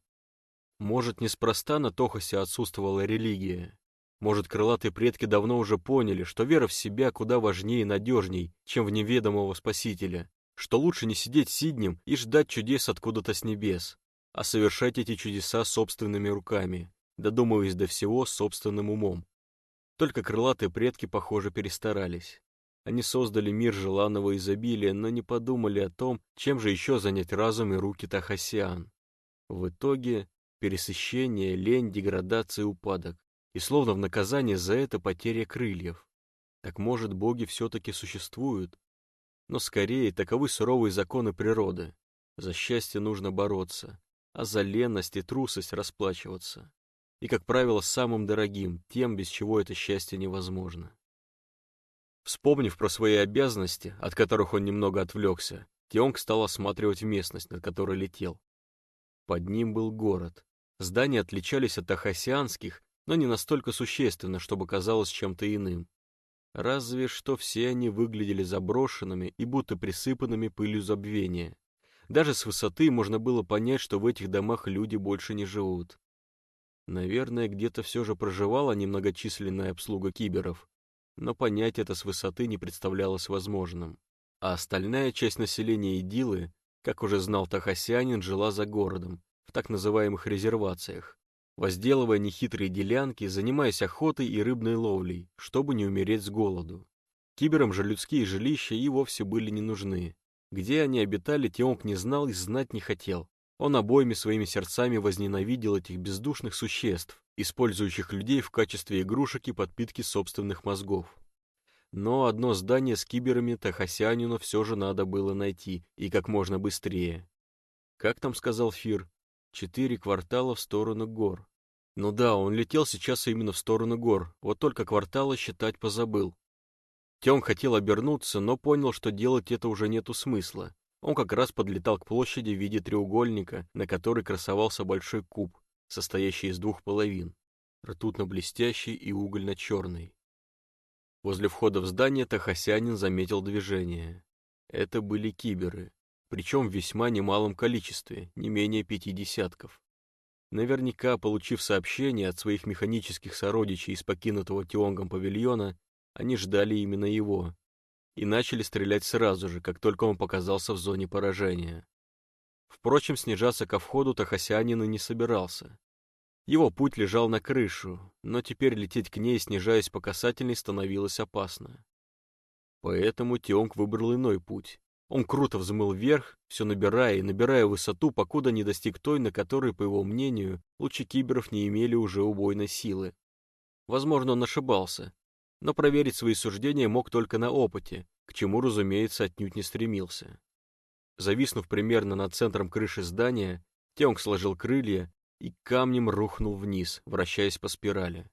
Может, неспроста на Тохасе отсутствовала религия. Может, крылатые предки давно уже поняли, что вера в себя куда важнее и надежней, чем в неведомого спасителя, что лучше не сидеть сиднем и ждать чудес откуда-то с небес, а совершать эти чудеса собственными руками, додумываясь до всего собственным умом. Только крылатые предки, похоже, перестарались. Они создали мир желанного изобилия, но не подумали о том, чем же еще занять разум и руки Тахасиан. В итоге пересыщение, лень, деградация и упадок. И словно в наказание за это потеря крыльев. Так может, боги все-таки существуют? Но скорее таковы суровые законы природы. За счастье нужно бороться, а за леность и трусость расплачиваться и, как правило, самым дорогим, тем, без чего это счастье невозможно. Вспомнив про свои обязанности, от которых он немного отвлекся, Тионг стал осматривать местность, над которой летел. Под ним был город. Здания отличались от ахасианских, но не настолько существенно, чтобы казалось чем-то иным. Разве что все они выглядели заброшенными и будто присыпанными пылью забвения. Даже с высоты можно было понять, что в этих домах люди больше не живут. Наверное, где-то все же проживала немногочисленная обслуга киберов, но понять это с высоты не представлялось возможным. А остальная часть населения Идилы, как уже знал Тахасянин, жила за городом, в так называемых резервациях, возделывая нехитрые делянки, занимаясь охотой и рыбной ловлей, чтобы не умереть с голоду. Киберам же людские жилища и вовсе были не нужны. Где они обитали, Теонг не знал и знать не хотел. Он обоими своими сердцами возненавидел этих бездушных существ, использующих людей в качестве игрушек и подпитки собственных мозгов. Но одно здание с киберами Тахасянину все же надо было найти, и как можно быстрее. Как там сказал Фир? Четыре квартала в сторону гор. Ну да, он летел сейчас именно в сторону гор, вот только кварталы считать позабыл. Тем хотел обернуться, но понял, что делать это уже нету смысла. Он как раз подлетал к площади в виде треугольника, на которой красовался большой куб, состоящий из двух половин, ртутно-блестящий и угольно-черный. Возле входа в здание Тахасянин заметил движение. Это были киберы, причем в весьма немалом количестве, не менее пяти десятков. Наверняка, получив сообщение от своих механических сородичей из покинутого Тионгом павильона, они ждали именно его, и начали стрелять сразу же, как только он показался в зоне поражения. Впрочем, снижаться ко входу Тахасянин и не собирался. Его путь лежал на крышу, но теперь лететь к ней, снижаясь по касательной, становилось опасно. Поэтому Тионг выбрал иной путь. Он круто взмыл вверх, все набирая и набирая высоту, покуда не достиг той, на которой, по его мнению, лучи киберов не имели уже убойной силы. Возможно, он ошибался, но проверить свои суждения мог только на опыте, к чему, разумеется, отнюдь не стремился. Зависнув примерно над центром крыши здания, Тёнг сложил крылья и камнем рухнул вниз, вращаясь по спирали.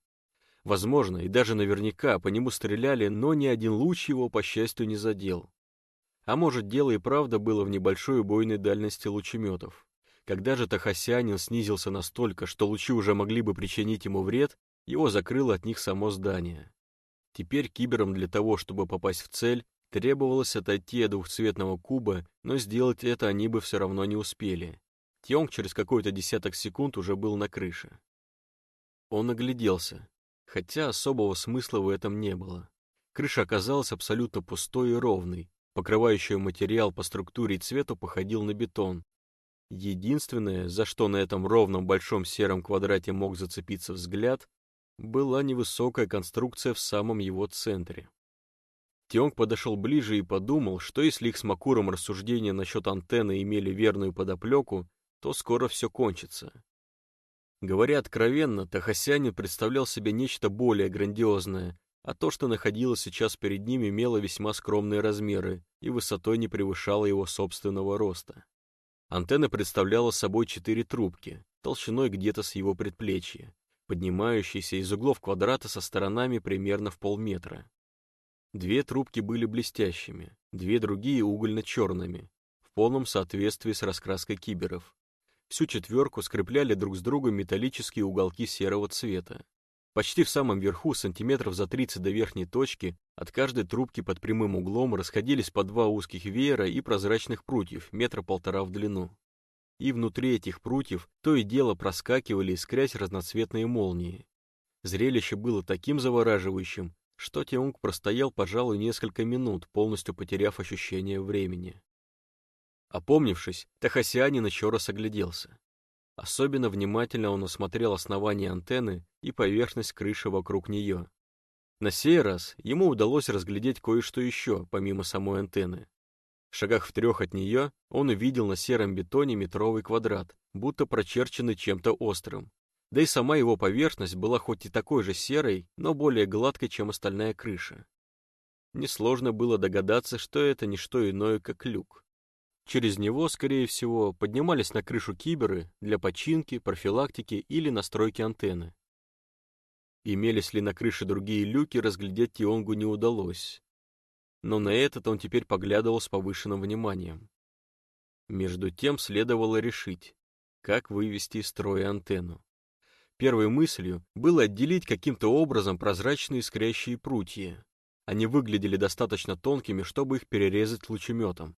Возможно, и даже наверняка по нему стреляли, но ни один луч его, по счастью, не задел. А может, дело и правда было в небольшой убойной дальности лучеметов. Когда же Тахасянин снизился настолько, что лучи уже могли бы причинить ему вред, его закрыло от них само здание. Теперь киберам для того, чтобы попасть в цель, требовалось отойти от двухцветного куба, но сделать это они бы все равно не успели. Тьонг через какой-то десяток секунд уже был на крыше. Он огляделся, хотя особого смысла в этом не было. Крыша оказалась абсолютно пустой и ровной, покрывающий материал по структуре и цвету походил на бетон. Единственное, за что на этом ровном большом сером квадрате мог зацепиться взгляд, была невысокая конструкция в самом его центре. Тионг подошел ближе и подумал, что если их с Макуром рассуждения насчет антенны имели верную подоплеку, то скоро все кончится. Говоря откровенно, Тахасянин представлял себе нечто более грандиозное, а то, что находилось сейчас перед ним, имело весьма скромные размеры и высотой не превышало его собственного роста. Антенна представляла собой четыре трубки, толщиной где-то с его предплечья, поднимающиеся из углов квадрата со сторонами примерно в полметра. Две трубки были блестящими, две другие угольно-черными, в полном соответствии с раскраской киберов. Всю четверку скрепляли друг с другом металлические уголки серого цвета. Почти в самом верху, сантиметров за 30 до верхней точки, от каждой трубки под прямым углом расходились по два узких веера и прозрачных прутьев, метра полтора в длину. И внутри этих прутьев то и дело проскакивали, искрясь разноцветные молнии. Зрелище было таким завораживающим, что Теунг простоял, пожалуй, несколько минут, полностью потеряв ощущение времени. Опомнившись, Тахасианин еще раз огляделся. Особенно внимательно он осмотрел основание антенны и поверхность крыши вокруг нее. На сей раз ему удалось разглядеть кое-что еще, помимо самой антенны. В шагах в трех от нее он увидел на сером бетоне метровый квадрат, будто прочерченный чем-то острым. Да и сама его поверхность была хоть и такой же серой, но более гладкой, чем остальная крыша. Несложно было догадаться, что это не что иное, как люк. Через него, скорее всего, поднимались на крышу киберы для починки, профилактики или настройки антенны. Имелись ли на крыше другие люки, разглядеть Тионгу не удалось. Но на этот он теперь поглядывал с повышенным вниманием. Между тем следовало решить, как вывести из строя антенну. Первой мыслью было отделить каким-то образом прозрачные искрящие прутья. Они выглядели достаточно тонкими, чтобы их перерезать лучеметом.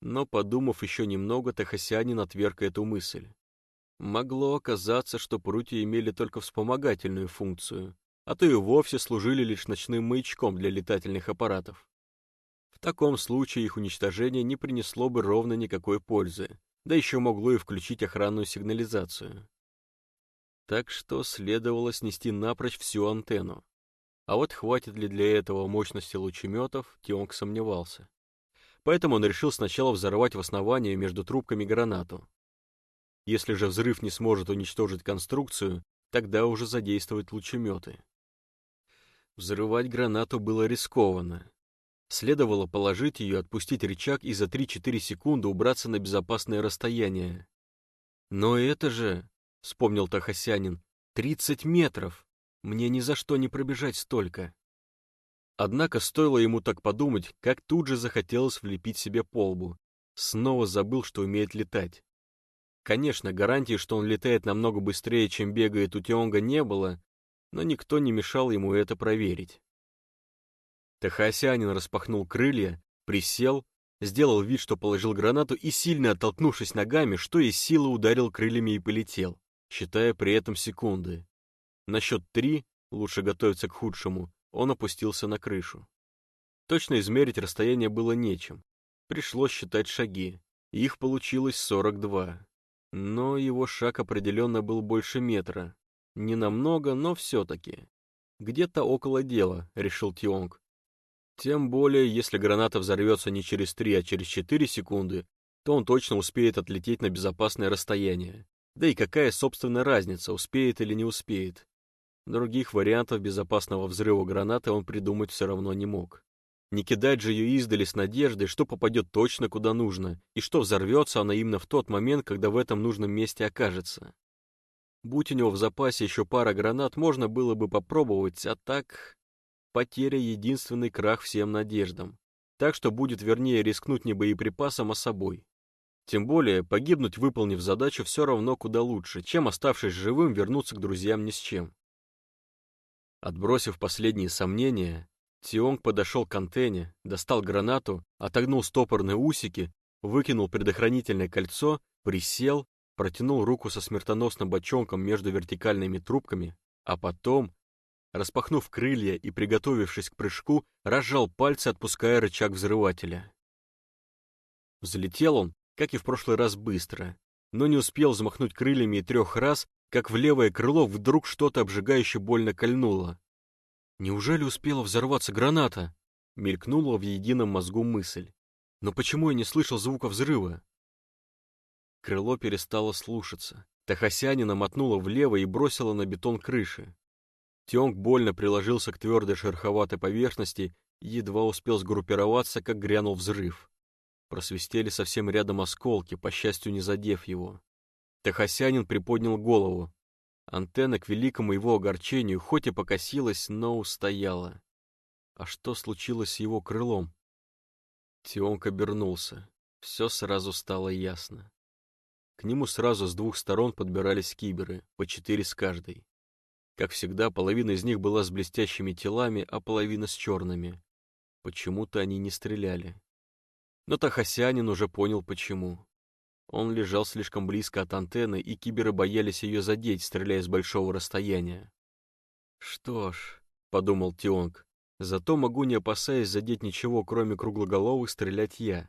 Но, подумав еще немного, Тахасянин отверг эту мысль. Могло оказаться, что прутья имели только вспомогательную функцию, а то и вовсе служили лишь ночным маячком для летательных аппаратов. В таком случае их уничтожение не принесло бы ровно никакой пользы, да еще могло и включить охранную сигнализацию. Так что следовало снести напрочь всю антенну. А вот хватит ли для этого мощности лучеметов, Тионг сомневался поэтому он решил сначала взорвать в основании между трубками гранату. Если же взрыв не сможет уничтожить конструкцию, тогда уже задействовать лучеметы. Взрывать гранату было рискованно. Следовало положить ее, отпустить рычаг и за 3-4 секунды убраться на безопасное расстояние. «Но это же...» — вспомнил Тахасянин. «30 метров! Мне ни за что не пробежать столько!» Однако стоило ему так подумать, как тут же захотелось влепить себе по лбу. Снова забыл, что умеет летать. Конечно, гарантии, что он летает намного быстрее, чем бегает у Тионга, не было, но никто не мешал ему это проверить. Тахасянин распахнул крылья, присел, сделал вид, что положил гранату и, сильно оттолкнувшись ногами, что из силы ударил крыльями и полетел, считая при этом секунды. На счет три, лучше готовиться к худшему, он опустился на крышу. Точно измерить расстояние было нечем. Пришлось считать шаги. Их получилось 42. Но его шаг определенно был больше метра. Не намного, но все-таки. Где-то около дела, решил Тионг. Тем более, если граната взорвется не через 3, а через 4 секунды, то он точно успеет отлететь на безопасное расстояние. Да и какая, собственно, разница, успеет или не успеет. Других вариантов безопасного взрыва гранаты он придумать все равно не мог. Не кидать же ее издали с надеждой, что попадет точно куда нужно, и что взорвется она именно в тот момент, когда в этом нужном месте окажется. Будь у него в запасе еще пара гранат, можно было бы попробовать, а так... Потеря — единственный крах всем надеждам. Так что будет вернее рискнуть не боеприпасом, а собой. Тем более, погибнуть, выполнив задачу, все равно куда лучше, чем, оставшись живым, вернуться к друзьям ни с чем. Отбросив последние сомнения, Тионг подошел к антенне, достал гранату, отогнул стопорные усики, выкинул предохранительное кольцо, присел, протянул руку со смертоносным бочонком между вертикальными трубками, а потом, распахнув крылья и приготовившись к прыжку, разжал пальцы, отпуская рычаг взрывателя. Взлетел он, как и в прошлый раз, быстро, но не успел взмахнуть крыльями и трех раз, как в левое крыло вдруг что-то обжигающе больно кольнуло. Неужели успела взорваться граната? Мелькнула в едином мозгу мысль. Но почему я не слышал звука взрыва? Крыло перестало слушаться. Тахасянина мотнула влево и бросила на бетон крыши. Тёнг больно приложился к твердой шероховатой поверхности и едва успел сгруппироваться, как грянул взрыв. Просвистели совсем рядом осколки, по счастью, не задев его. Тахасянин приподнял голову. Антенна, к великому его огорчению, хоть и покосилась, но устояла. А что случилось с его крылом? Тионг обернулся. Все сразу стало ясно. К нему сразу с двух сторон подбирались киберы, по четыре с каждой. Как всегда, половина из них была с блестящими телами, а половина с черными. Почему-то они не стреляли. Но Тахасянин уже понял, почему. Он лежал слишком близко от антенны, и киберы боялись ее задеть, стреляя с большого расстояния. «Что ж», — подумал Тионг, — «зато могу, не опасаясь задеть ничего, кроме круглоголовых, стрелять я».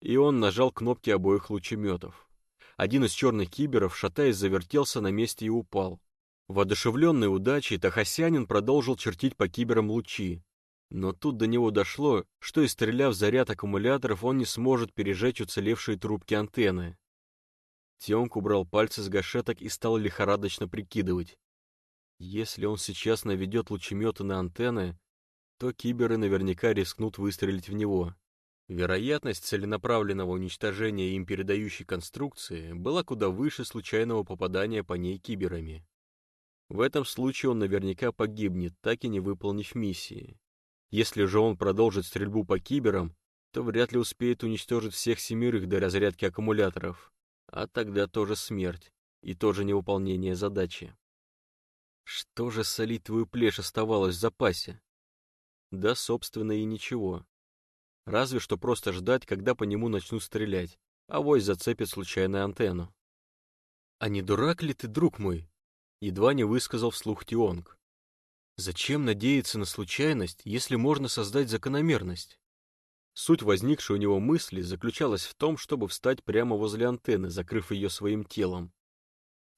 И он нажал кнопки обоих лучеметов. Один из черных киберов, шатаясь, завертелся на месте и упал. Воодушевленный удачей, Тахасянин продолжил чертить по киберам лучи, но тут до него дошло, что и стреляв заряд аккумуляторов, он не сможет пережечь уцелевшие трубки антенны. Тёнг убрал пальцы с гашеток и стал лихорадочно прикидывать. Если он сейчас наведет лучеметы на антенны, то киберы наверняка рискнут выстрелить в него. Вероятность целенаправленного уничтожения им передающей конструкции была куда выше случайного попадания по ней киберами. В этом случае он наверняка погибнет, так и не выполнив миссии. Если же он продолжит стрельбу по киберам, то вряд ли успеет уничтожить всех семерых до разрядки аккумуляторов. А тогда тоже смерть и тоже невыполнение задачи. Что же солить твою плешь оставалось в запасе? Да, собственно, и ничего. Разве что просто ждать, когда по нему начнут стрелять, а вось зацепит случайную антенну. «А не дурак ли ты, друг мой?» Едва не высказал вслух Тионг. Зачем надеяться на случайность, если можно создать закономерность? Суть возникшей у него мысли заключалась в том, чтобы встать прямо возле антенны, закрыв ее своим телом.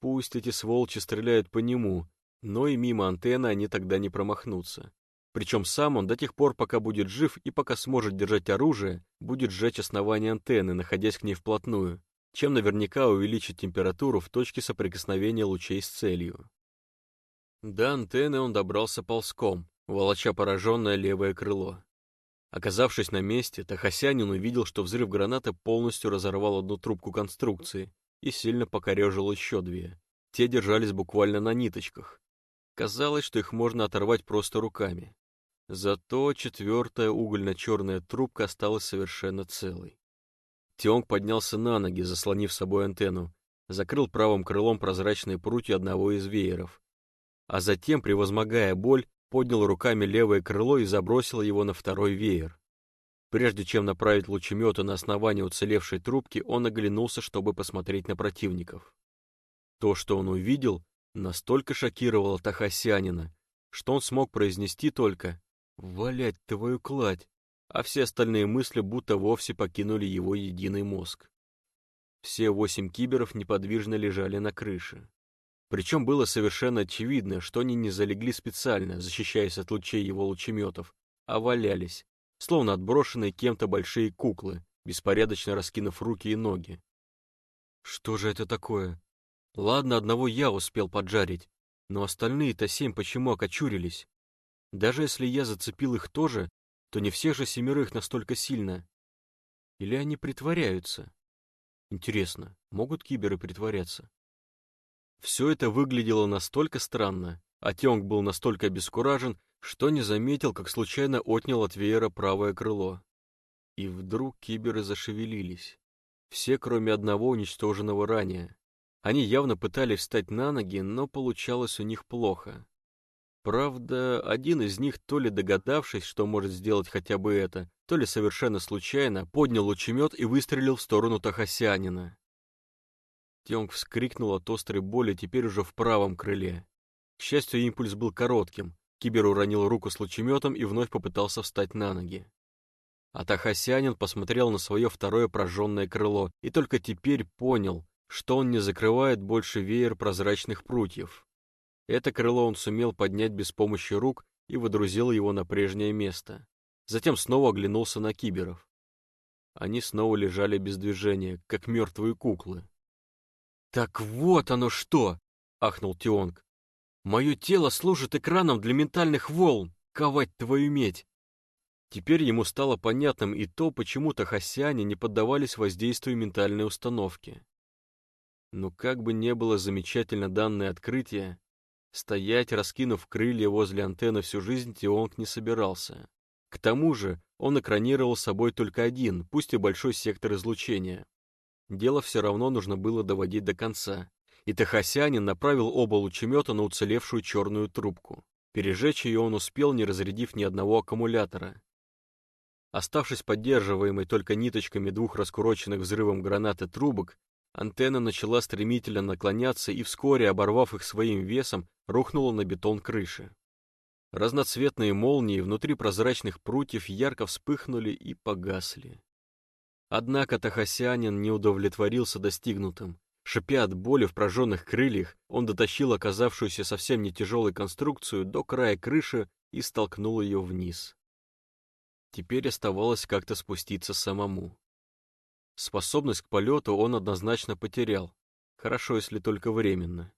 Пусть эти сволочи стреляют по нему, но и мимо антенны они тогда не промахнутся. Причем сам он до тех пор, пока будет жив и пока сможет держать оружие, будет сжечь основание антенны, находясь к ней вплотную, чем наверняка увеличит температуру в точке соприкосновения лучей с целью. До антенны он добрался ползком, волоча пораженное левое крыло. Оказавшись на месте, Тахасянин увидел, что взрыв гранаты полностью разорвал одну трубку конструкции и сильно покорежил еще две. Те держались буквально на ниточках. Казалось, что их можно оторвать просто руками. Зато четвертая угольно-черная трубка осталась совершенно целой. Тионг поднялся на ноги, заслонив собой антенну, закрыл правым крылом прозрачные прутья одного из вееров а затем, превозмогая боль, поднял руками левое крыло и забросил его на второй веер. Прежде чем направить лучеметы на основание уцелевшей трубки, он оглянулся, чтобы посмотреть на противников. То, что он увидел, настолько шокировало Тахасянина, что он смог произнести только «Валять твою кладь», а все остальные мысли будто вовсе покинули его единый мозг. Все восемь киберов неподвижно лежали на крыше. Причем было совершенно очевидно, что они не залегли специально, защищаясь от лучей его лучеметов, а валялись, словно отброшенные кем-то большие куклы, беспорядочно раскинув руки и ноги. Что же это такое? Ладно, одного я успел поджарить, но остальные-то семь почему окочурились? Даже если я зацепил их тоже, то не всех же семерых настолько сильно. Или они притворяются? Интересно, могут киберы притворяться? Все это выглядело настолько странно, а Тёнг был настолько обескуражен, что не заметил, как случайно отнял от веера правое крыло. И вдруг киберы зашевелились. Все, кроме одного уничтоженного ранее. Они явно пытались встать на ноги, но получалось у них плохо. Правда, один из них, то ли догадавшись, что может сделать хотя бы это, то ли совершенно случайно, поднял лучемет и выстрелил в сторону Тахасянина. Тёнг вскрикнул от острой боли теперь уже в правом крыле. К счастью, импульс был коротким. Кибер уронил руку с лучеметом и вновь попытался встать на ноги. Атахасянин посмотрел на свое второе прожженное крыло и только теперь понял, что он не закрывает больше веер прозрачных прутьев. Это крыло он сумел поднять без помощи рук и выдрузил его на прежнее место. Затем снова оглянулся на киберов. Они снова лежали без движения, как мертвые куклы. «Так вот оно что!» — ахнул Тионг. «Мое тело служит экраном для ментальных волн, ковать твою медь!» Теперь ему стало понятным и то, почему тахасяне не поддавались воздействию ментальной установки. Но как бы не было замечательно данное открытие, стоять, раскинув крылья возле антенны всю жизнь Тионг не собирался. К тому же он экранировал собой только один, пусть и большой сектор излучения. Дело все равно нужно было доводить до конца, и Тахасянин направил оба лучемета на уцелевшую черную трубку. Пережечь ее он успел, не разрядив ни одного аккумулятора. Оставшись поддерживаемой только ниточками двух раскуроченных взрывом гранаты трубок, антенна начала стремительно наклоняться и вскоре, оборвав их своим весом, рухнула на бетон крыши. Разноцветные молнии внутри прозрачных прутьев ярко вспыхнули и погасли. Однако Тахасянин не удовлетворился достигнутым. Шипя от боли в прожженных крыльях, он дотащил оказавшуюся совсем не тяжелой конструкцию до края крыши и столкнул ее вниз. Теперь оставалось как-то спуститься самому. Способность к полету он однозначно потерял, хорошо, если только временно.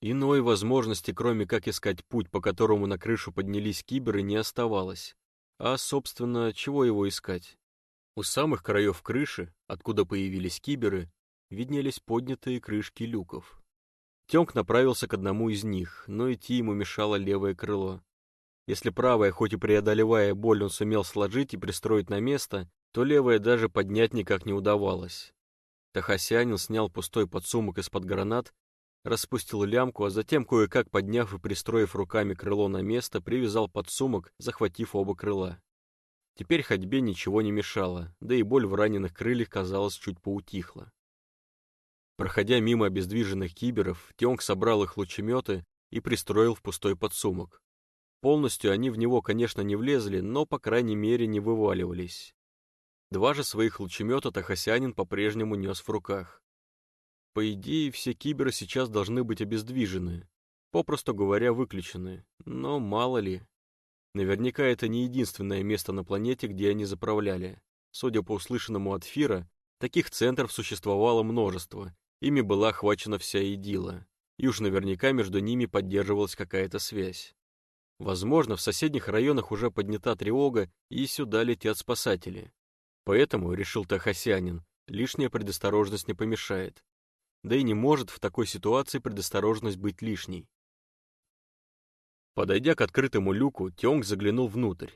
Иной возможности, кроме как искать путь, по которому на крышу поднялись киберы, не оставалось. А, собственно, чего его искать? У самых краев крыши, откуда появились киберы, виднелись поднятые крышки люков. Тёмк направился к одному из них, но идти ему мешало левое крыло. Если правое, хоть и преодолевая боль, он сумел сложить и пристроить на место, то левое даже поднять никак не удавалось. Тахасянин снял пустой подсумок из-под гранат, распустил лямку, а затем, кое-как подняв и пристроив руками крыло на место, привязал подсумок, захватив оба крыла. Теперь ходьбе ничего не мешало, да и боль в раненых крыльях, казалось, чуть поутихла. Проходя мимо обездвиженных киберов, Тёнг собрал их лучеметы и пристроил в пустой подсумок. Полностью они в него, конечно, не влезли, но, по крайней мере, не вываливались. Два же своих лучемета Тахасянин по-прежнему нес в руках. По идее, все киберы сейчас должны быть обездвижены, попросту говоря, выключены, но мало ли. Наверняка это не единственное место на планете, где они заправляли. Судя по услышанному от Фира, таких центров существовало множество, ими была охвачена вся идила, и уж наверняка между ними поддерживалась какая-то связь. Возможно, в соседних районах уже поднята тревога, и сюда летят спасатели. Поэтому, решил Тахасянин, лишняя предосторожность не помешает. Да и не может в такой ситуации предосторожность быть лишней. Подойдя к открытому люку, Тёнг заглянул внутрь.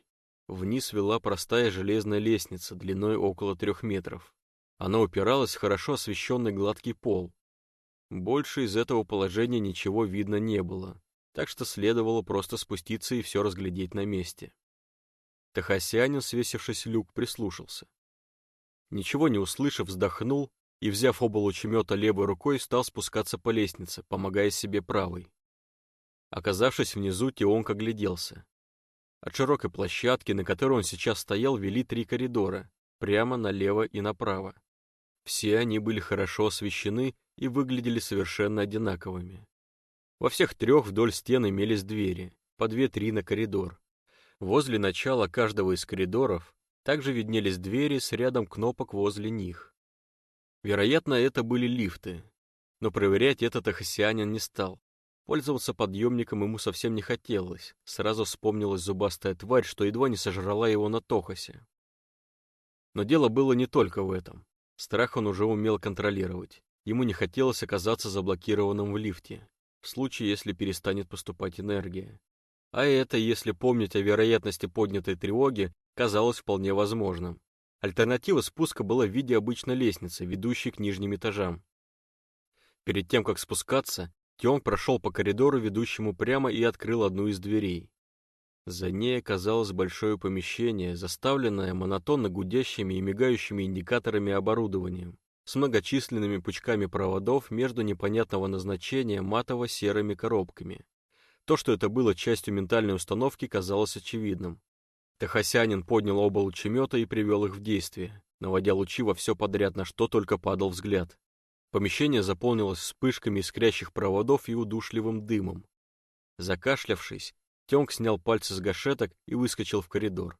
Вниз вела простая железная лестница длиной около трех метров. Она упиралась в хорошо освещенный гладкий пол. Больше из этого положения ничего видно не было, так что следовало просто спуститься и все разглядеть на месте. Тахасянин, свесившись в люк, прислушался. Ничего не услышав, вздохнул и, взяв оба лучемета левой рукой, стал спускаться по лестнице, помогая себе правой. Оказавшись внизу, Тионг огляделся. От широкой площадки, на которой он сейчас стоял, вели три коридора, прямо налево и направо. Все они были хорошо освещены и выглядели совершенно одинаковыми. Во всех трех вдоль стен имелись двери, по две-три на коридор. Возле начала каждого из коридоров также виднелись двери с рядом кнопок возле них. Вероятно, это были лифты, но проверять это Тахасианин не стал. Пользоваться подъемником ему совсем не хотелось. Сразу вспомнилась зубастая тварь, что едва не сожрала его на Тохосе. Но дело было не только в этом. Страх он уже умел контролировать. Ему не хотелось оказаться заблокированным в лифте, в случае, если перестанет поступать энергия. А это, если помнить о вероятности поднятой тревоги, казалось вполне возможным. Альтернатива спуска была в виде обычной лестницы, ведущей к нижним этажам. Перед тем, как спускаться, Тёнг прошел по коридору, ведущему прямо, и открыл одну из дверей. За ней оказалось большое помещение, заставленное монотонно гудящими и мигающими индикаторами оборудованием, с многочисленными пучками проводов между непонятного назначения матово-серыми коробками. То, что это было частью ментальной установки, казалось очевидным. Тахасянин поднял оба лучемета и привел их в действие, наводя лучи во все подряд, на что только падал взгляд. Помещение заполнилось вспышками искрящих проводов и удушливым дымом. Закашлявшись, Тёнг снял пальцы с гашеток и выскочил в коридор.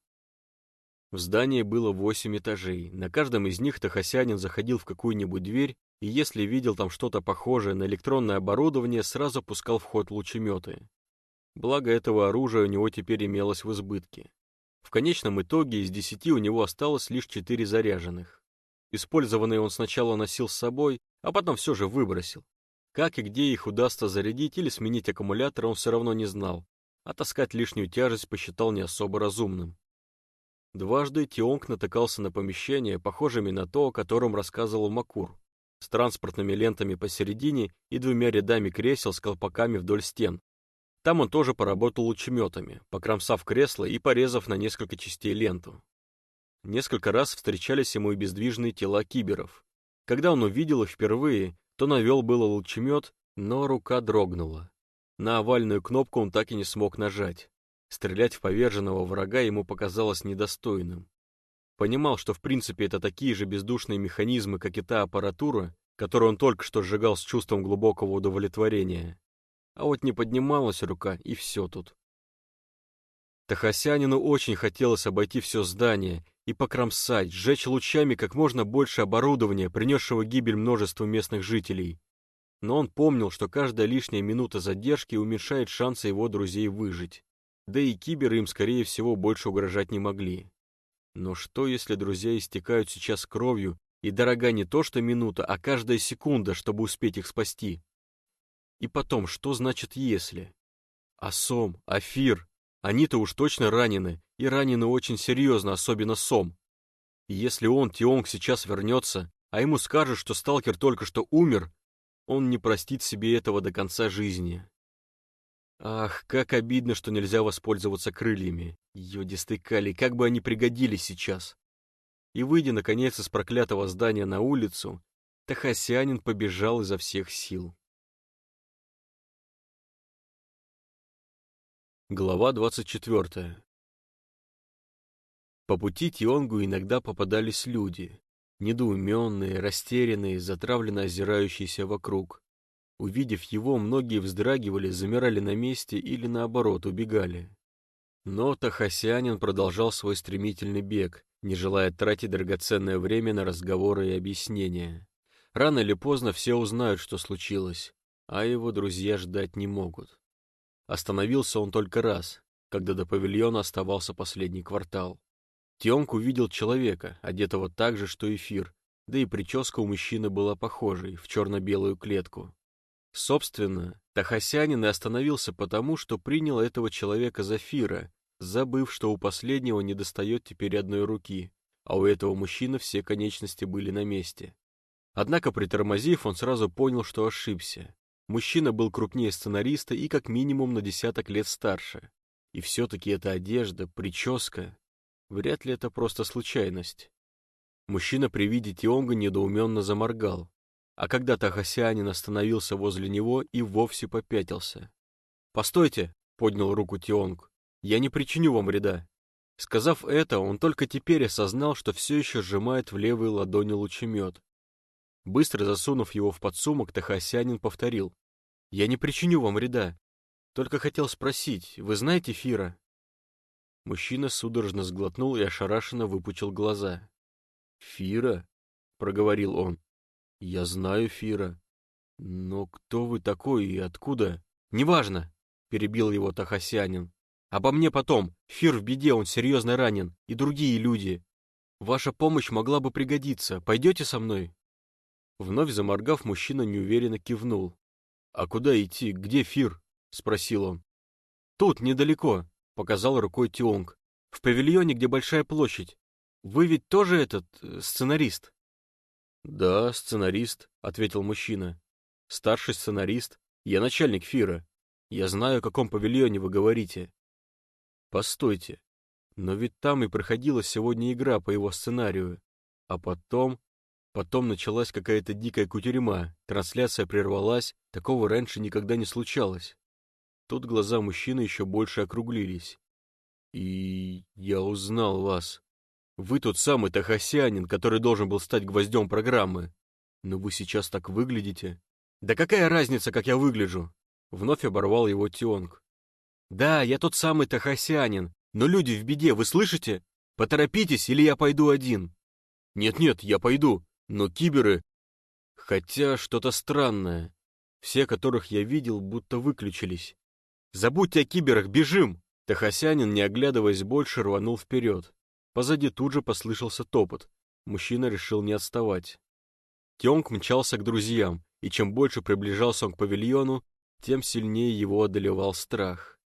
В здании было восемь этажей. На каждом из них Тахасянин заходил в какую-нибудь дверь и если видел там что-то похожее на электронное оборудование, сразу пускал в ход лучеметы. Благо этого оружия у него теперь имелось в избытке. В конечном итоге из десяти у него осталось лишь четыре заряженных. Использованные он сначала носил с собой, а потом все же выбросил. Как и где их удастся зарядить или сменить аккумулятор, он все равно не знал, а таскать лишнюю тяжесть посчитал не особо разумным. Дважды Тионг натыкался на помещение, похожими на то, о котором рассказывал Макур, с транспортными лентами посередине и двумя рядами кресел с колпаками вдоль стен. Там он тоже поработал лучеметами, покромсав кресло и порезав на несколько частей ленту. Несколько раз встречались ему и бездвижные тела киберов. Когда он увидел их впервые, то навел было лучемет, но рука дрогнула. На овальную кнопку он так и не смог нажать. Стрелять в поверженного врага ему показалось недостойным. Понимал, что в принципе это такие же бездушные механизмы, как и та аппаратура, которую он только что сжигал с чувством глубокого удовлетворения. А вот не поднималась рука, и все тут. Тахасянину очень хотелось обойти все здание и покромсать, сжечь лучами как можно больше оборудования, принесшего гибель множеству местных жителей. Но он помнил, что каждая лишняя минута задержки уменьшает шансы его друзей выжить. Да и киберы им, скорее всего, больше угрожать не могли. Но что, если друзья истекают сейчас кровью, и дорога не то что минута, а каждая секунда, чтобы успеть их спасти? И потом, что значит «если»? Асом, Афир, они-то уж точно ранены, и ранены очень серьезно, особенно Сом. И если он, Тионг, сейчас вернется, а ему скажут, что сталкер только что умер, он не простит себе этого до конца жизни. Ах, как обидно, что нельзя воспользоваться крыльями. Йодистый калий, как бы они пригодились сейчас. И выйдя, наконец, из проклятого здания на улицу, Тахасянин побежал изо всех сил. Глава 24 По пути Тионгу иногда попадались люди, недоуменные, растерянные, затравленно озирающиеся вокруг. Увидев его, многие вздрагивали, замирали на месте или, наоборот, убегали. Но Тахасянин продолжал свой стремительный бег, не желая тратить драгоценное время на разговоры и объяснения. Рано или поздно все узнают, что случилось, а его друзья ждать не могут. Остановился он только раз, когда до павильона оставался последний квартал. Тионг увидел человека, одетого так же, что эфир, да и прическа у мужчины была похожей, в черно-белую клетку. Собственно, Тахасянин и остановился потому, что принял этого человека за Фира, забыв, что у последнего недостает теперь одной руки, а у этого мужчины все конечности были на месте. Однако, притормозив, он сразу понял, что ошибся. Мужчина был крупнее сценариста и как минимум на десяток лет старше. И все-таки эта одежда, прическа... Вряд ли это просто случайность. Мужчина при виде Тионга недоуменно заморгал, а когда Тахасианин остановился возле него и вовсе попятился. «Постойте!» — поднял руку Тионг. «Я не причиню вам вреда». Сказав это, он только теперь осознал, что все еще сжимает в левой ладони лучемет. Быстро засунув его в подсумок, Тахасянин повторил. «Я не причиню вам вреда. Только хотел спросить, вы знаете Фира?» Мужчина судорожно сглотнул и ошарашенно выпучил глаза. «Фира?» — проговорил он. «Я знаю Фира. Но кто вы такой и откуда?» «Неважно», — перебил его Тахасянин. «Обо мне потом. Фир в беде, он серьезно ранен. И другие люди. Ваша помощь могла бы пригодиться. Пойдете со мной?» Вновь заморгав, мужчина неуверенно кивнул. «А куда идти? Где Фир?» — спросил он. «Тут, недалеко», — показал рукой Тионг. «В павильоне, где большая площадь. Вы ведь тоже этот... Э, сценарист?» «Да, сценарист», — ответил мужчина. «Старший сценарист. Я начальник Фира. Я знаю, о каком павильоне вы говорите». «Постойте. Но ведь там и проходила сегодня игра по его сценарию. А потом... Потом началась какая-то дикая кутерьма, трансляция прервалась, такого раньше никогда не случалось». Тут глаза мужчины еще больше округлились. «И я узнал вас», вы тот самый Тахасянин, который должен был стать гвоздем программы. Но вы сейчас так выглядите. Да какая разница, как я выгляжу? Вновь оборвал его Тионг. Да, я тот самый Тахасянин, но люди в беде, вы слышите? Поторопитесь, или я пойду один. Нет-нет, я пойду, но киберы... Хотя что-то странное. Все, которых я видел, будто выключились. «Забудьте о киберах, бежим!» Тахасянин, не оглядываясь больше, рванул вперед. Позади тут же послышался топот. Мужчина решил не отставать. Тёнг мчался к друзьям, и чем больше приближался он к павильону, тем сильнее его одолевал страх.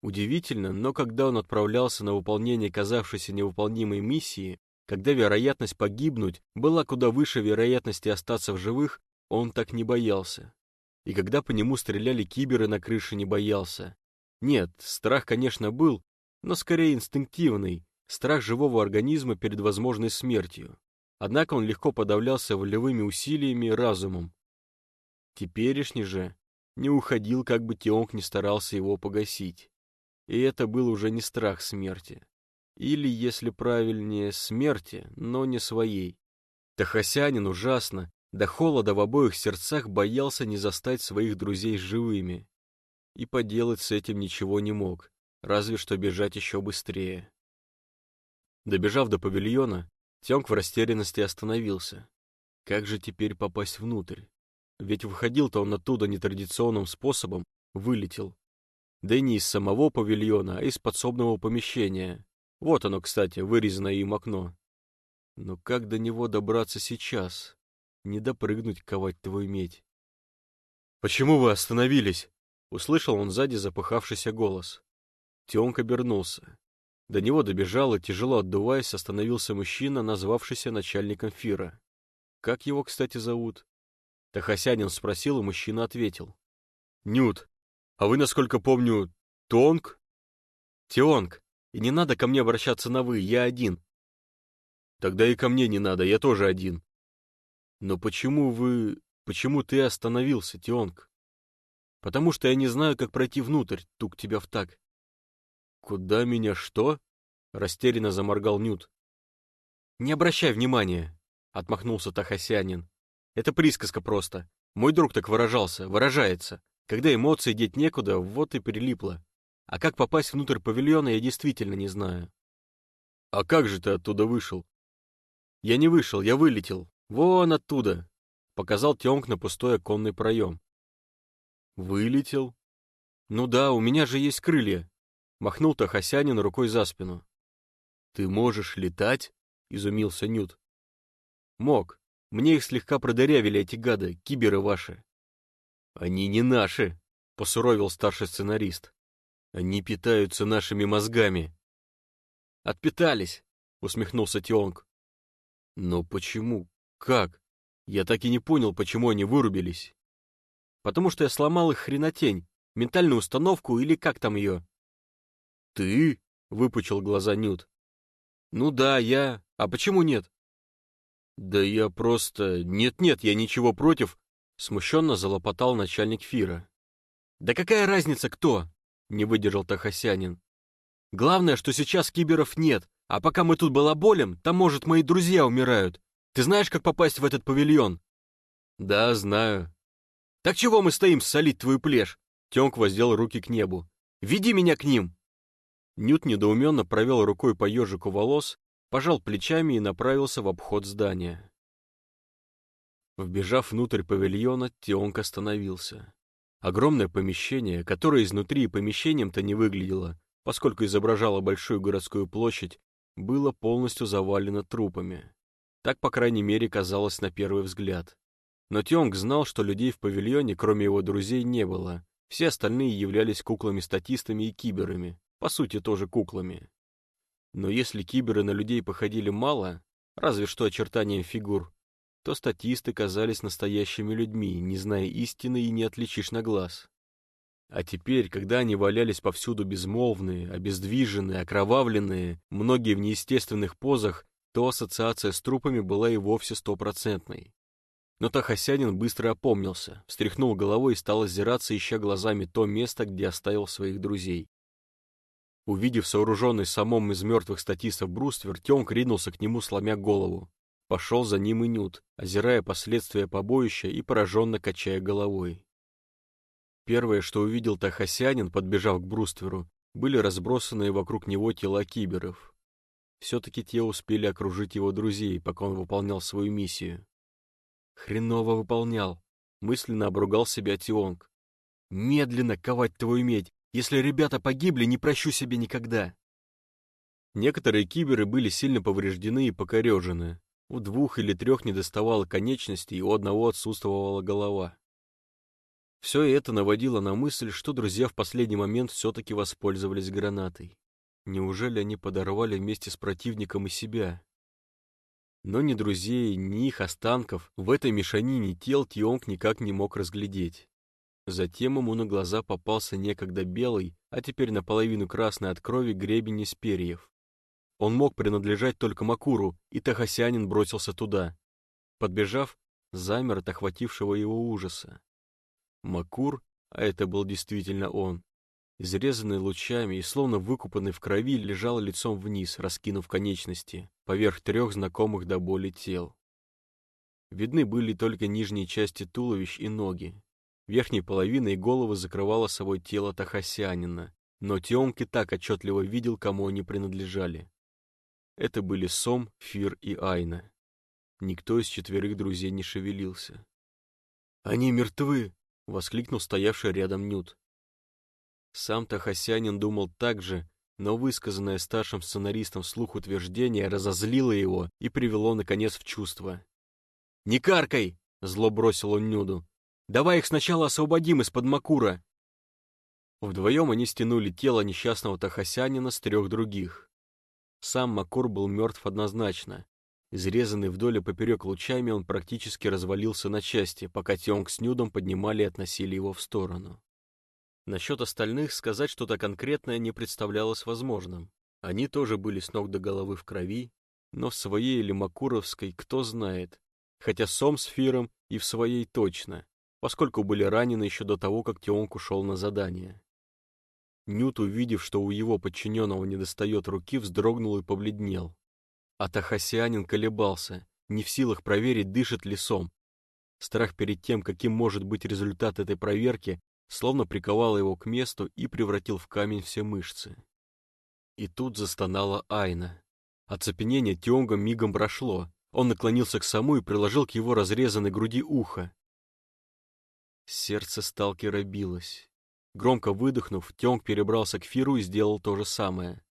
Удивительно, но когда он отправлялся на выполнение казавшейся невыполнимой миссии, когда вероятность погибнуть была куда выше вероятности остаться в живых, он так не боялся. И когда по нему стреляли киберы на крыше, не боялся. Нет, страх, конечно, был, но скорее инстинктивный, страх живого организма перед возможной смертью. Однако он легко подавлялся волевыми усилиями и разумом. Теперешний же не уходил, как бы Тионг не старался его погасить. И это был уже не страх смерти. Или, если правильнее, смерти, но не своей. Тахасянин ужасно, до холода в обоих сердцах боялся не застать своих друзей живыми. И поделать с этим ничего не мог, разве что бежать еще быстрее. Добежав до павильона, Тёнг в растерянности остановился. Как же теперь попасть внутрь? Ведь выходил-то он оттуда нетрадиционным способом, вылетел. Да и не из самого павильона, а из подсобного помещения. Вот оно, кстати, вырезанное им окно. Но как до него добраться сейчас? Не допрыгнуть, ковать твою медь. «Почему вы остановились?» Услышал он сзади запыхавшийся голос. Тёнг обернулся. До него добежал и, тяжело отдуваясь, остановился мужчина, назвавшийся начальником Фира. Как его, кстати, зовут? Тахасянин спросил, и мужчина ответил. Нют, а вы, насколько помню, Тонг? Тионг, и не надо ко мне обращаться на «вы», я один. Тогда и ко мне не надо, я тоже один. Но почему вы... Почему ты остановился, Тионг? Потому что я не знаю, как пройти внутрь, тук тебя в так. «Куда меня что?» — растерянно заморгал Нют. «Не обращай внимания», — отмахнулся Тахасянин. «Это присказка просто. Мой друг так выражался, выражается. Когда эмоции деть некуда, вот и прилипло. А как попасть внутрь павильона, я действительно не знаю». «А как же ты оттуда вышел?» «Я не вышел, я вылетел. Вон оттуда», — показал Тёмк на пустой оконный проем. «Вылетел?» «Ну да, у меня же есть крылья. Махнул Тахасянин рукой за спину. «Ты можешь летать?» — изумился Нют. «Мог. Мне их слегка продырявили эти гады, киберы ваши». «Они не наши», — посуровил старший сценарист. «Они питаются нашими мозгами». «Отпитались», — усмехнулся Тионг. «Но почему? Как? Я так и не понял, почему они вырубились». «Потому что я сломал их хренотень, ментальную установку или как там ее?» «Ты?» — выпучил глаза Нют. «Ну да, я. А почему нет?» «Да я просто... Нет-нет, я ничего против...» Смущенно залопотал начальник Фира. «Да какая разница, кто?» — не выдержал Тахасянин. «Главное, что сейчас киберов нет, а пока мы тут балаболим, там, может, мои друзья умирают. Ты знаешь, как попасть в этот павильон?» «Да, знаю». «Так чего мы стоим солить твою плешь?» Тёмк воздел руки к небу. «Веди меня к ним!» Нют недоуменно провел рукой по ежику волос, пожал плечами и направился в обход здания. Вбежав внутрь павильона, Тионг остановился. Огромное помещение, которое изнутри и помещением-то не выглядело, поскольку изображало большую городскую площадь, было полностью завалено трупами. Так, по крайней мере, казалось на первый взгляд. Но Тионг знал, что людей в павильоне, кроме его друзей, не было. Все остальные являлись куклами-статистами и киберами по сути тоже куклами. Но если киберы на людей походили мало, разве что очертанием фигур, то статисты казались настоящими людьми, не зная истины и не отличишь на глаз. А теперь, когда они валялись повсюду безмолвные, обездвиженные, окровавленные, многие в неестественных позах, то ассоциация с трупами была и вовсе стопроцентной. Но Тахасянин быстро опомнился, встряхнул головой и стал озираться, ища глазами то место, где оставил своих друзей. Увидев сооруженный самом из мертвых статистов бруствер, Тёмк ринулся к нему, сломя голову. Пошел за ним и Нют, озирая последствия побоища и пораженно качая головой. Первое, что увидел Тахасянин, подбежав к брустверу, были разбросанные вокруг него тела киберов. Все-таки те успели окружить его друзей, пока он выполнял свою миссию. Хреново выполнял. Мысленно обругал себя Тионг. Медленно ковать твою медь. Если ребята погибли, не прощу себе никогда. Некоторые киберы были сильно повреждены и покорежены. У двух или трех недоставало конечностей, у одного отсутствовала голова. Все это наводило на мысль, что друзья в последний момент все-таки воспользовались гранатой. Неужели они подорвали вместе с противником и себя? Но ни друзей, ни их останков в этой мешанине тел Тионг никак не мог разглядеть. Затем ему на глаза попался некогда белый, а теперь наполовину красный от крови гребень из перьев. Он мог принадлежать только Макуру, и Тахасянин бросился туда. Подбежав, замер от охватившего его ужаса. Макур, а это был действительно он, изрезанный лучами и словно выкупанный в крови, лежал лицом вниз, раскинув конечности, поверх трех знакомых до боли тел. Видны были только нижние части туловищ и ноги. Верхней половиной головы закрывало собой тело Тахасянина, но Тионки так отчетливо видел, кому они принадлежали. Это были Сом, Фир и Айна. Никто из четверых друзей не шевелился. «Они мертвы!» — воскликнул стоявший рядом Нют. Сам Тахасянин думал так же, но высказанное старшим сценаристом вслух утверждение разозлило его и привело, наконец, в чувство. «Не каркай!» — зло бросил он Нюду. «Давай их сначала освободим из-под Макура!» Вдвоем они стянули тело несчастного Тахасянина с трех других. Сам Макур был мертв однозначно. Изрезанный вдоль и поперек лучами, он практически развалился на части, пока Тионг с Нюдом поднимали и относили его в сторону. Насчет остальных сказать что-то конкретное не представлялось возможным. Они тоже были с ног до головы в крови, но в своей или Макуровской кто знает, хотя Сом с Фиром и в своей точно, поскольку были ранены еще до того, как Тионг ушел на задание. Нют, увидев, что у его подчиненного недостает руки, вздрогнул и побледнел. А Тахасианин колебался, не в силах проверить, дышит ли Сом. Страх перед тем, каким может быть результат этой проверки, словно приковал его к месту и превратил в камень все мышцы. И тут застонала Айна. Оцепенение Тионга мигом прошло. Он наклонился к саму и приложил к его разрезанной груди ухо. Сердце сталкера билось. Громко выдохнув, Тёнг перебрался к Фиру и сделал то же самое.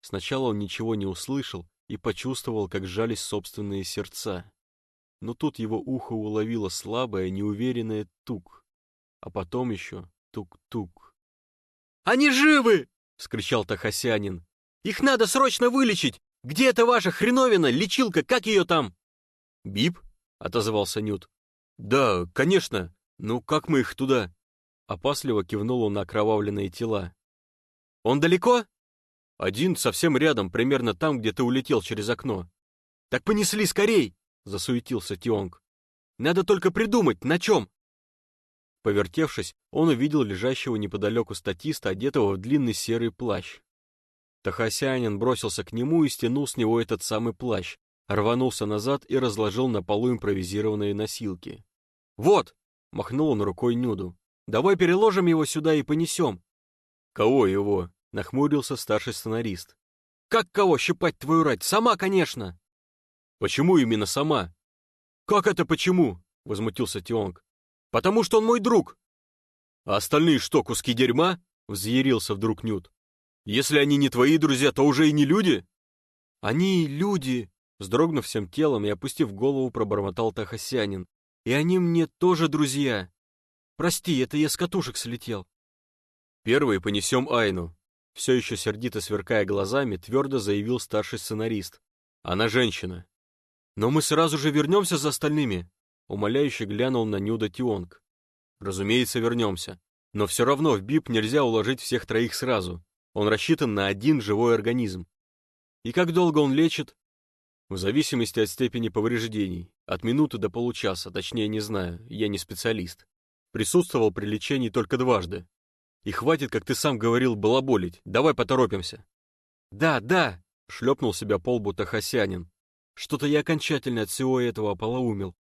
Сначала он ничего не услышал и почувствовал, как сжались собственные сердца. Но тут его ухо уловило слабое, неуверенное тук а потом еще тук-тук. «Они живы!» — вскричал Тахасянин. «Их надо срочно вылечить! Где эта ваша хреновина, лечилка, как ее там?» «Бип?» — отозвался Нют. «Да, конечно. Ну, как мы их туда?» Опасливо кивнул он на окровавленные тела. «Он далеко?» «Один совсем рядом, примерно там, где ты улетел через окно». «Так понесли скорей!» — засуетился Тионг. «Надо только придумать, на чем!» Повертевшись, он увидел лежащего неподалеку статиста, одетого в длинный серый плащ. Тахасянин бросился к нему и стянул с него этот самый плащ, рванулся назад и разложил на полу импровизированные носилки. «Вот!» — махнул он рукой Нюду. «Давай переложим его сюда и понесем». «Кого его?» — нахмурился старший сценарист. «Как кого щипать твою рать? Сама, конечно!» «Почему именно сама?» «Как это почему?» — возмутился Тионг. Потому что он мой друг. А остальные что, куски дерьма? Взъярился вдруг Нют. Если они не твои друзья, то уже и не люди? Они люди, вздрогнув всем телом и опустив голову, пробормотал Тахасянин. И они мне тоже друзья. Прости, это я с катушек слетел. Первый понесем Айну. Все еще сердито сверкая глазами, твердо заявил старший сценарист. Она женщина. Но мы сразу же вернемся за остальными. Умоляюще глянул на Нюда Тионг. Разумеется, вернемся. Но все равно в БИП нельзя уложить всех троих сразу. Он рассчитан на один живой организм. И как долго он лечит? В зависимости от степени повреждений. От минуты до получаса, точнее не знаю, я не специалист. Присутствовал при лечении только дважды. И хватит, как ты сам говорил, балаболить. Давай поторопимся. Да, да, шлепнул себя по лбу Тахасянин. Что-то я окончательно от всего этого ополоумел.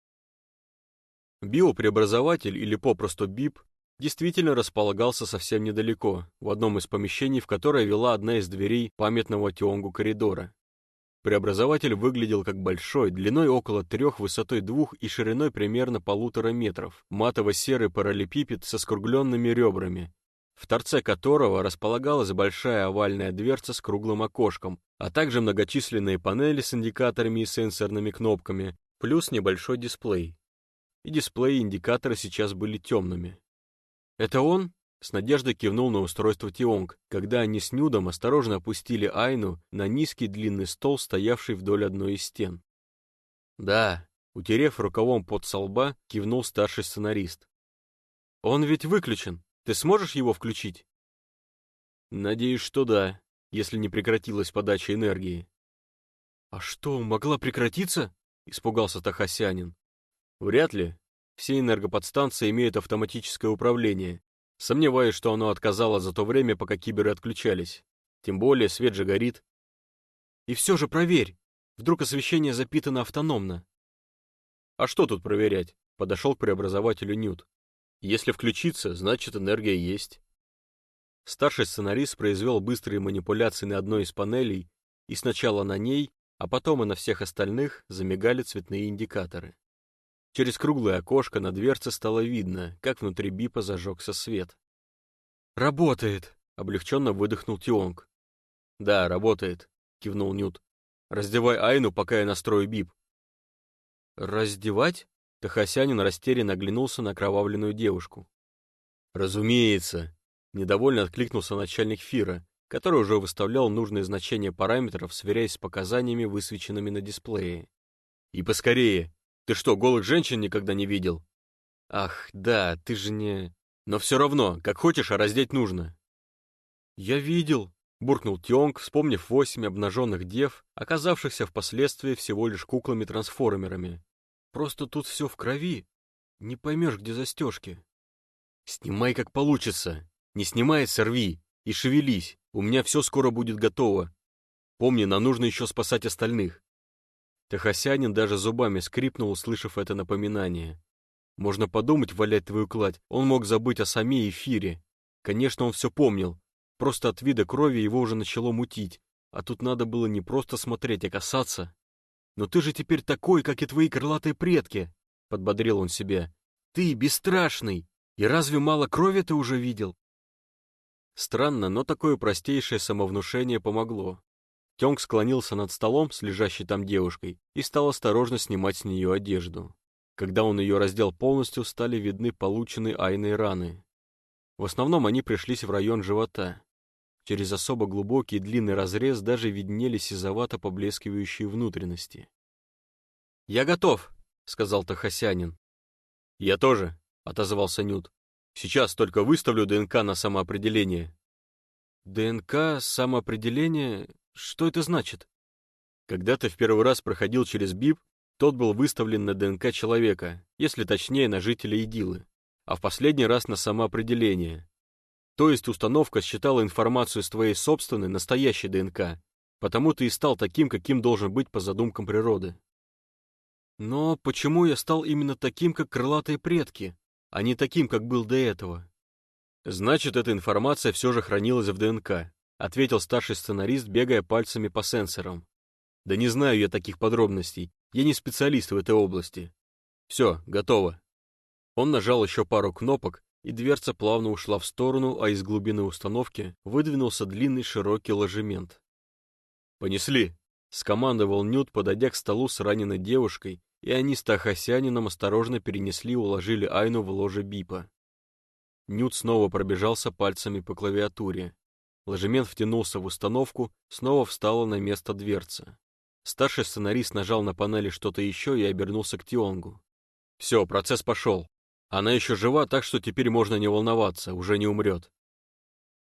Биопреобразователь или попросту БИП действительно располагался совсем недалеко, в одном из помещений, в которое вела одна из дверей памятного Тионгу коридора. Преобразователь выглядел как большой, длиной около трех, высотой двух и шириной примерно полутора метров, матово-серый параллелепипед со скругленными ребрами, в торце которого располагалась большая овальная дверца с круглым окошком, а также многочисленные панели с индикаторами и сенсорными кнопками, плюс небольшой дисплей. И дисплеи и индикаторы сейчас были темными. «Это он?» — с надеждой кивнул на устройство Тионг, когда они с Нюдом осторожно опустили Айну на низкий длинный стол, стоявший вдоль одной из стен. «Да», — утерев рукавом под солба, кивнул старший сценарист. «Он ведь выключен. Ты сможешь его включить?» «Надеюсь, что да, если не прекратилась подача энергии». «А что, могла прекратиться?» — испугался Тахасянин. «Вряд ли. Все энергоподстанции имеют автоматическое управление. Сомневаюсь, что оно отказало за то время, пока киберы отключались. Тем более свет же горит. И все же проверь. Вдруг освещение запитано автономно. А что тут проверять? Подошел к преобразователю Нют. Если включиться, значит энергия есть. Старший сценарист произвел быстрые манипуляции на одной из панелей, и сначала на ней, а потом и на всех остальных замигали цветные индикаторы. Через круглое окошко на дверце стало видно, как внутри бипа зажегся свет. «Работает!» — облегченно выдохнул Тионг. «Да, работает», — кивнул Нют. «Раздевай Айну, пока я настрою бип». «Раздевать?» — Тахасянин растерянно оглянулся на кровавленную девушку. «Разумеется!» — недовольно откликнулся начальник Фира, который уже выставлял нужные значения параметров, сверяясь с показаниями, высвеченными на дисплее. «И поскорее! Ты что, голых женщин никогда не видел? Ах, да, ты же не... Но все равно, как хочешь, а раздеть нужно. Я видел, буркнул Тионг, вспомнив восемь обнаженных дев, оказавшихся впоследствии всего лишь куклами-трансформерами. Просто тут все в крови. Не поймешь, где застежки. Снимай как получится. Не снимай, сорви. И шевелись. У меня все скоро будет готово. Помни, нам нужно еще спасать остальных. Тахасянин даже зубами скрипнул, услышав это напоминание. Можно подумать, валять твою кладь, он мог забыть о саме эфире. Конечно, он все помнил. Просто от вида крови его уже начало мутить. А тут надо было не просто смотреть, а касаться. «Но ты же теперь такой, как и твои крылатые предки!» — подбодрил он себя. «Ты бесстрашный! И разве мало крови ты уже видел?» Странно, но такое простейшее самовнушение помогло. Тёнг склонился над столом с лежащей там девушкой и стал осторожно снимать с нее одежду. Когда он ее раздел полностью, стали видны полученные Айной раны. В основном они пришлись в район живота. Через особо глубокий длинный разрез даже виднелись сизовато поблескивающие внутренности. «Я готов», — сказал Тахасянин. «Я тоже», — отозвался Нют. «Сейчас только выставлю ДНК на самоопределение». «ДНК, самоопределение? Что это значит? Когда ты в первый раз проходил через БИП, тот был выставлен на ДНК человека, если точнее на жителя Идилы, а в последний раз на самоопределение. То есть установка считала информацию с твоей собственной, настоящей ДНК, потому ты и стал таким, каким должен быть по задумкам природы. Но почему я стал именно таким, как крылатые предки, а не таким, как был до этого? Значит, эта информация все же хранилась в ДНК, ответил старший сценарист, бегая пальцами по сенсорам. Да не знаю я таких подробностей, я не специалист в этой области. Все, готово. Он нажал еще пару кнопок, и дверца плавно ушла в сторону, а из глубины установки выдвинулся длинный широкий ложемент. «Понесли!» — скомандовал Нют, подойдя к столу с раненой девушкой, и они с Тахасянином осторожно перенесли и уложили Айну в ложе Бипа. Нют снова пробежался пальцами по клавиатуре. Ложемент втянулся в установку, снова встала на место дверца. Старший сценарист нажал на панели что-то еще и обернулся к Тионгу. «Все, процесс пошел. Она еще жива, так что теперь можно не волноваться, уже не умрет».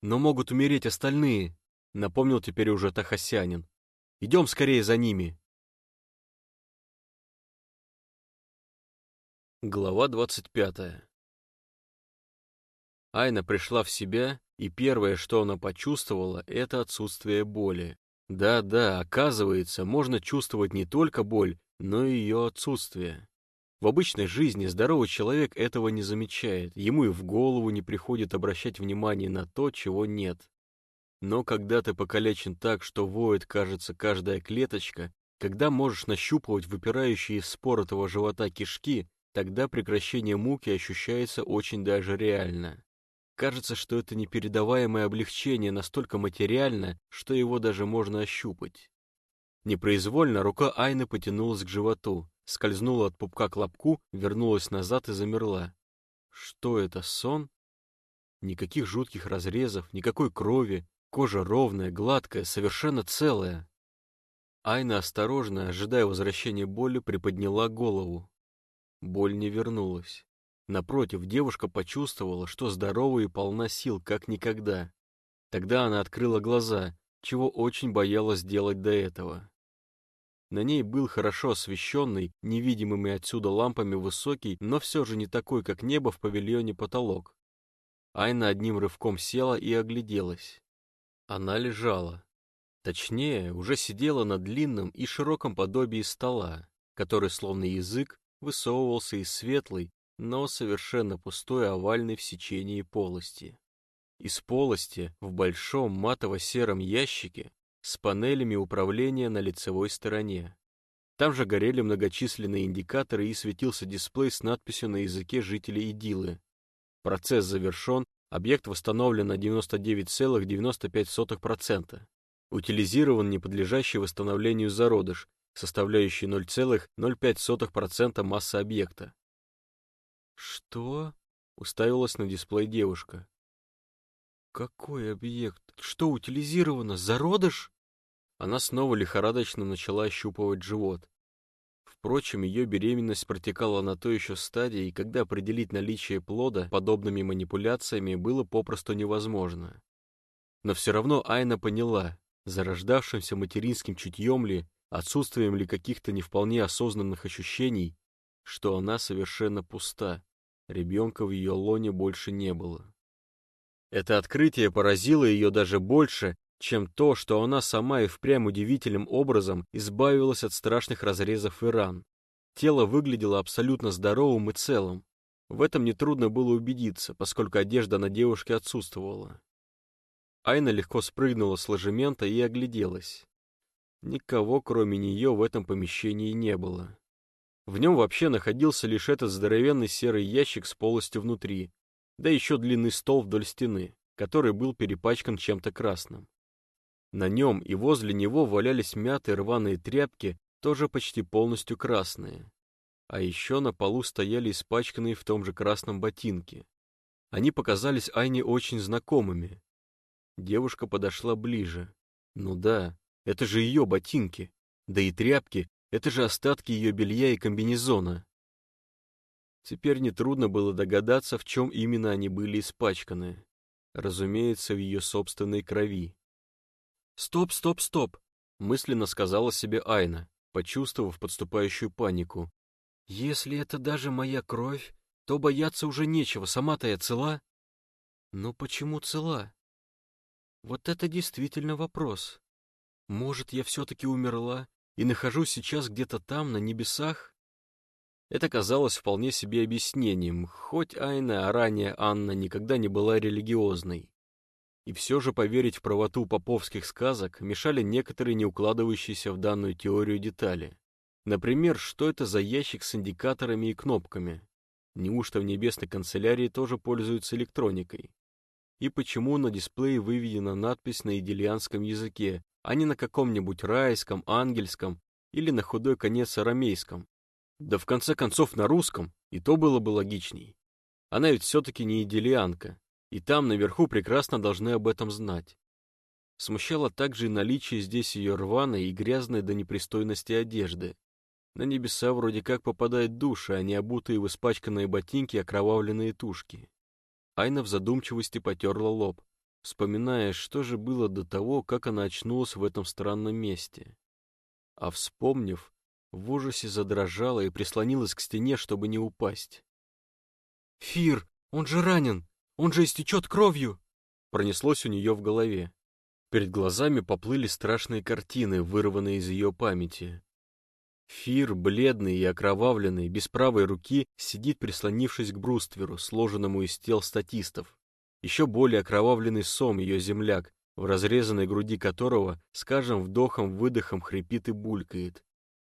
«Но могут умереть остальные», — напомнил теперь уже Тахасянин. «Идем скорее за ними». Глава двадцать пятая Айна пришла в себя и первое, что она почувствовала, это отсутствие боли. Да-да, оказывается, можно чувствовать не только боль, но и ее отсутствие. В обычной жизни здоровый человек этого не замечает, ему и в голову не приходит обращать внимание на то, чего нет. Но когда ты покалечен так, что воет, кажется, каждая клеточка, когда можешь нащупывать выпирающие из споротого живота кишки, тогда прекращение муки ощущается очень даже реально. Кажется, что это непередаваемое облегчение настолько материально, что его даже можно ощупать. Непроизвольно рука Айны потянулась к животу, скользнула от пупка к лобку, вернулась назад и замерла. Что это, сон? Никаких жутких разрезов, никакой крови, Кожа ровная, гладкая, совершенно целая. Айна осторожно, ожидая возвращения боли, приподняла голову. Боль не вернулась. Напротив, девушка почувствовала, что здорова и полна сил, как никогда. Тогда она открыла глаза, чего очень боялась делать до этого. На ней был хорошо освещенный, невидимыми отсюда лампами высокий, но все же не такой, как небо в павильоне потолок. Айна одним рывком села и огляделась. Она лежала. Точнее, уже сидела на длинном и широком подобии стола, который, словно язык, высовывался из светлой, но совершенно пустой овальной в сечении полости. Из полости в большом матово-сером ящике с панелями управления на лицевой стороне. Там же горели многочисленные индикаторы и светился дисплей с надписью на языке жителей Идилы. Процесс завершен, Объект восстановлен на 99,95%. Утилизирован неподлежащий восстановлению зародыш, составляющий 0,05% массы объекта. «Что?» — уставилась на дисплей девушка. «Какой объект? Что утилизировано? Зародыш?» Она снова лихорадочно начала ощупывать живот. Впрочем, ее беременность протекала на той еще стадии, когда определить наличие плода подобными манипуляциями было попросту невозможно. Но все равно Айна поняла, зарождавшимся материнским чутьем ли, отсутствием ли каких-то не вполне осознанных ощущений, что она совершенно пуста, ребенка в ее лоне больше не было. Это открытие поразило ее даже больше, чем то, что она сама и впрямь удивительным образом избавилась от страшных разрезов и ран. Тело выглядело абсолютно здоровым и целым. В этом нетрудно было убедиться, поскольку одежда на девушке отсутствовала. Айна легко спрыгнула с ложемента и огляделась. Никого, кроме нее, в этом помещении не было. В нем вообще находился лишь этот здоровенный серый ящик с полостью внутри, да еще длинный стол вдоль стены, который был перепачкан чем-то красным. На нем и возле него валялись мятые рваные тряпки, тоже почти полностью красные. А еще на полу стояли испачканные в том же красном ботинки. Они показались Айне очень знакомыми. Девушка подошла ближе. Ну да, это же ее ботинки. Да и тряпки, это же остатки ее белья и комбинезона. Теперь нетрудно было догадаться, в чем именно они были испачканы. Разумеется, в ее собственной крови. «Стоп, стоп, стоп!» — мысленно сказала себе Айна, почувствовав подступающую панику. «Если это даже моя кровь, то бояться уже нечего, сама-то я цела». Но почему цела? Вот это действительно вопрос. Может, я все-таки умерла и нахожусь сейчас где-то там, на небесах? Это казалось вполне себе объяснением, хоть Айна, а ранее Анна, никогда не была религиозной. И все же поверить в правоту поповских сказок мешали некоторые не укладывающиеся в данную теорию детали. Например, что это за ящик с индикаторами и кнопками? Неужто в небесной канцелярии тоже пользуются электроникой? И почему на дисплее выведена надпись на идиллианском языке, а не на каком-нибудь райском, ангельском или на худой конец арамейском? Да в конце концов на русском, и то было бы логичней. Она ведь все-таки не идиллианка, и там, наверху, прекрасно должны об этом знать. Смущало также и наличие здесь ее рваной и грязной до непристойности одежды. На небеса вроде как попадает души, а не обутые в испачканные ботинки окровавленные тушки. Айна в задумчивости потерла лоб, вспоминая, что же было до того, как она очнулась в этом странном месте. А вспомнив, в ужасе задрожала и прислонилась к стене, чтобы не упасть. «Фир, он же ранен!» Он же истечет кровью!» Пронеслось у нее в голове. Перед глазами поплыли страшные картины, вырванные из ее памяти. Фир, бледный и окровавленный, без правой руки, сидит, прислонившись к брустверу, сложенному из тел статистов. Еще более окровавленный сом, ее земляк, в разрезанной груди которого с каждым вдохом-выдохом хрипит и булькает.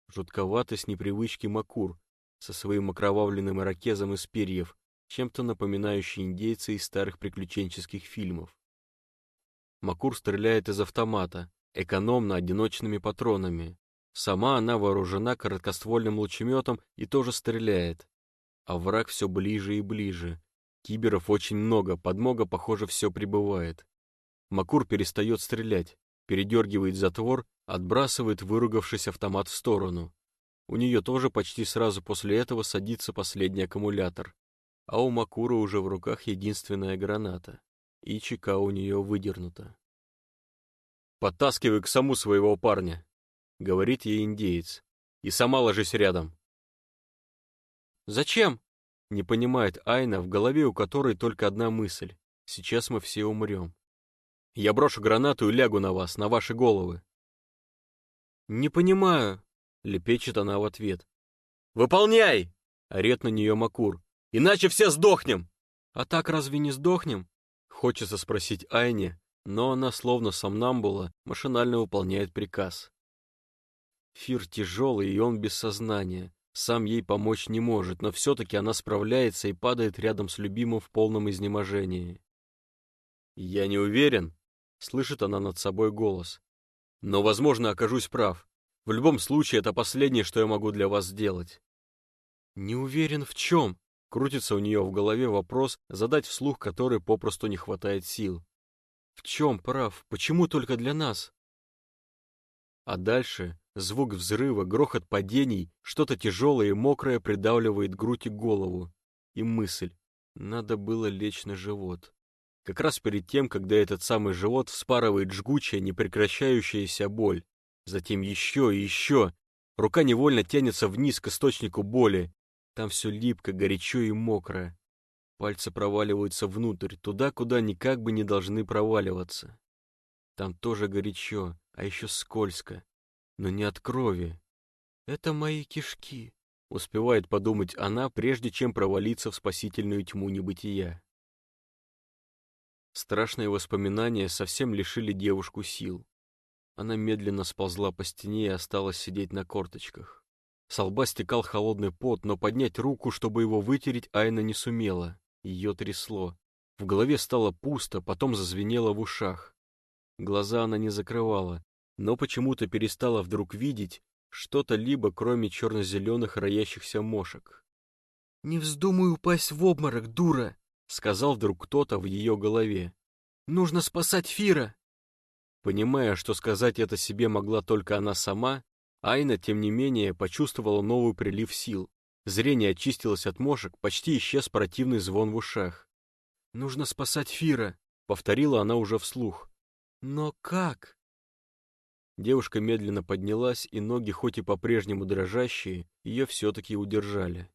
Жутковатый с непривычки Макур со своим окровавленным ирокезом из перьев, чем-то напоминающий индейца из старых приключенческих фильмов. Макур стреляет из автомата, экономно одиночными патронами. Сама она вооружена короткоствольным лучеметом и тоже стреляет. А враг все ближе и ближе. Киберов очень много, подмога, похоже, все прибывает. Макур перестает стрелять, передергивает затвор, отбрасывает выругавшись автомат в сторону. У нее тоже почти сразу после этого садится последний аккумулятор. А у Макура уже в руках единственная граната. И чека у нее выдернута. «Подтаскивай к саму своего парня», — говорит ей индеец. «И сама ложись рядом». «Зачем?» — не понимает Айна, в голове у которой только одна мысль. «Сейчас мы все умрем». «Я брошу гранату и лягу на вас, на ваши головы». «Не понимаю», — лепечет она в ответ. «Выполняй!» — орет на нее Макур. «Иначе все сдохнем!» «А так разве не сдохнем?» Хочется спросить Айне, но она, словно сомнамбула, машинально выполняет приказ. Фир тяжелый, и он без сознания. Сам ей помочь не может, но все-таки она справляется и падает рядом с любимым в полном изнеможении. «Я не уверен», — слышит она над собой голос. «Но, возможно, окажусь прав. В любом случае, это последнее, что я могу для вас сделать». «Не уверен в чем?» — крутится у нее в голове вопрос, задать вслух который попросту не хватает сил. В чем прав? Почему только для нас? А дальше звук взрыва, грохот падений, что-то тяжелое и мокрое придавливает грудь и голову. И мысль. Надо было лечь на живот. Как раз перед тем, когда этот самый живот вспарывает жгучая, непрекращающаяся боль. Затем еще и еще. Рука невольно тянется вниз к источнику боли. Там все липко, горячо и мокро. Пальцы проваливаются внутрь, туда, куда никак бы не должны проваливаться. Там тоже горячо, а еще скользко. Но не от крови. Это мои кишки, успевает подумать она, прежде чем провалиться в спасительную тьму небытия. Страшные воспоминания совсем лишили девушку сил. Она медленно сползла по стене и осталась сидеть на корточках. С лба стекал холодный пот, но поднять руку, чтобы его вытереть, Айна не сумела. Ее трясло. В голове стало пусто, потом зазвенело в ушах. Глаза она не закрывала, но почему-то перестала вдруг видеть что-то либо кроме черно-зеленых роящихся мошек. «Не вздумай упасть в обморок, дура!» — сказал вдруг кто-то в ее голове. «Нужно спасать Фира!» Понимая, что сказать это себе могла только она сама, Айна, тем не менее, почувствовала новый прилив сил. Зрение очистилось от мошек, почти исчез противный звон в ушах. «Нужно спасать Фира», — повторила она уже вслух. «Но как?» Девушка медленно поднялась, и ноги, хоть и по-прежнему дрожащие, ее все-таки удержали.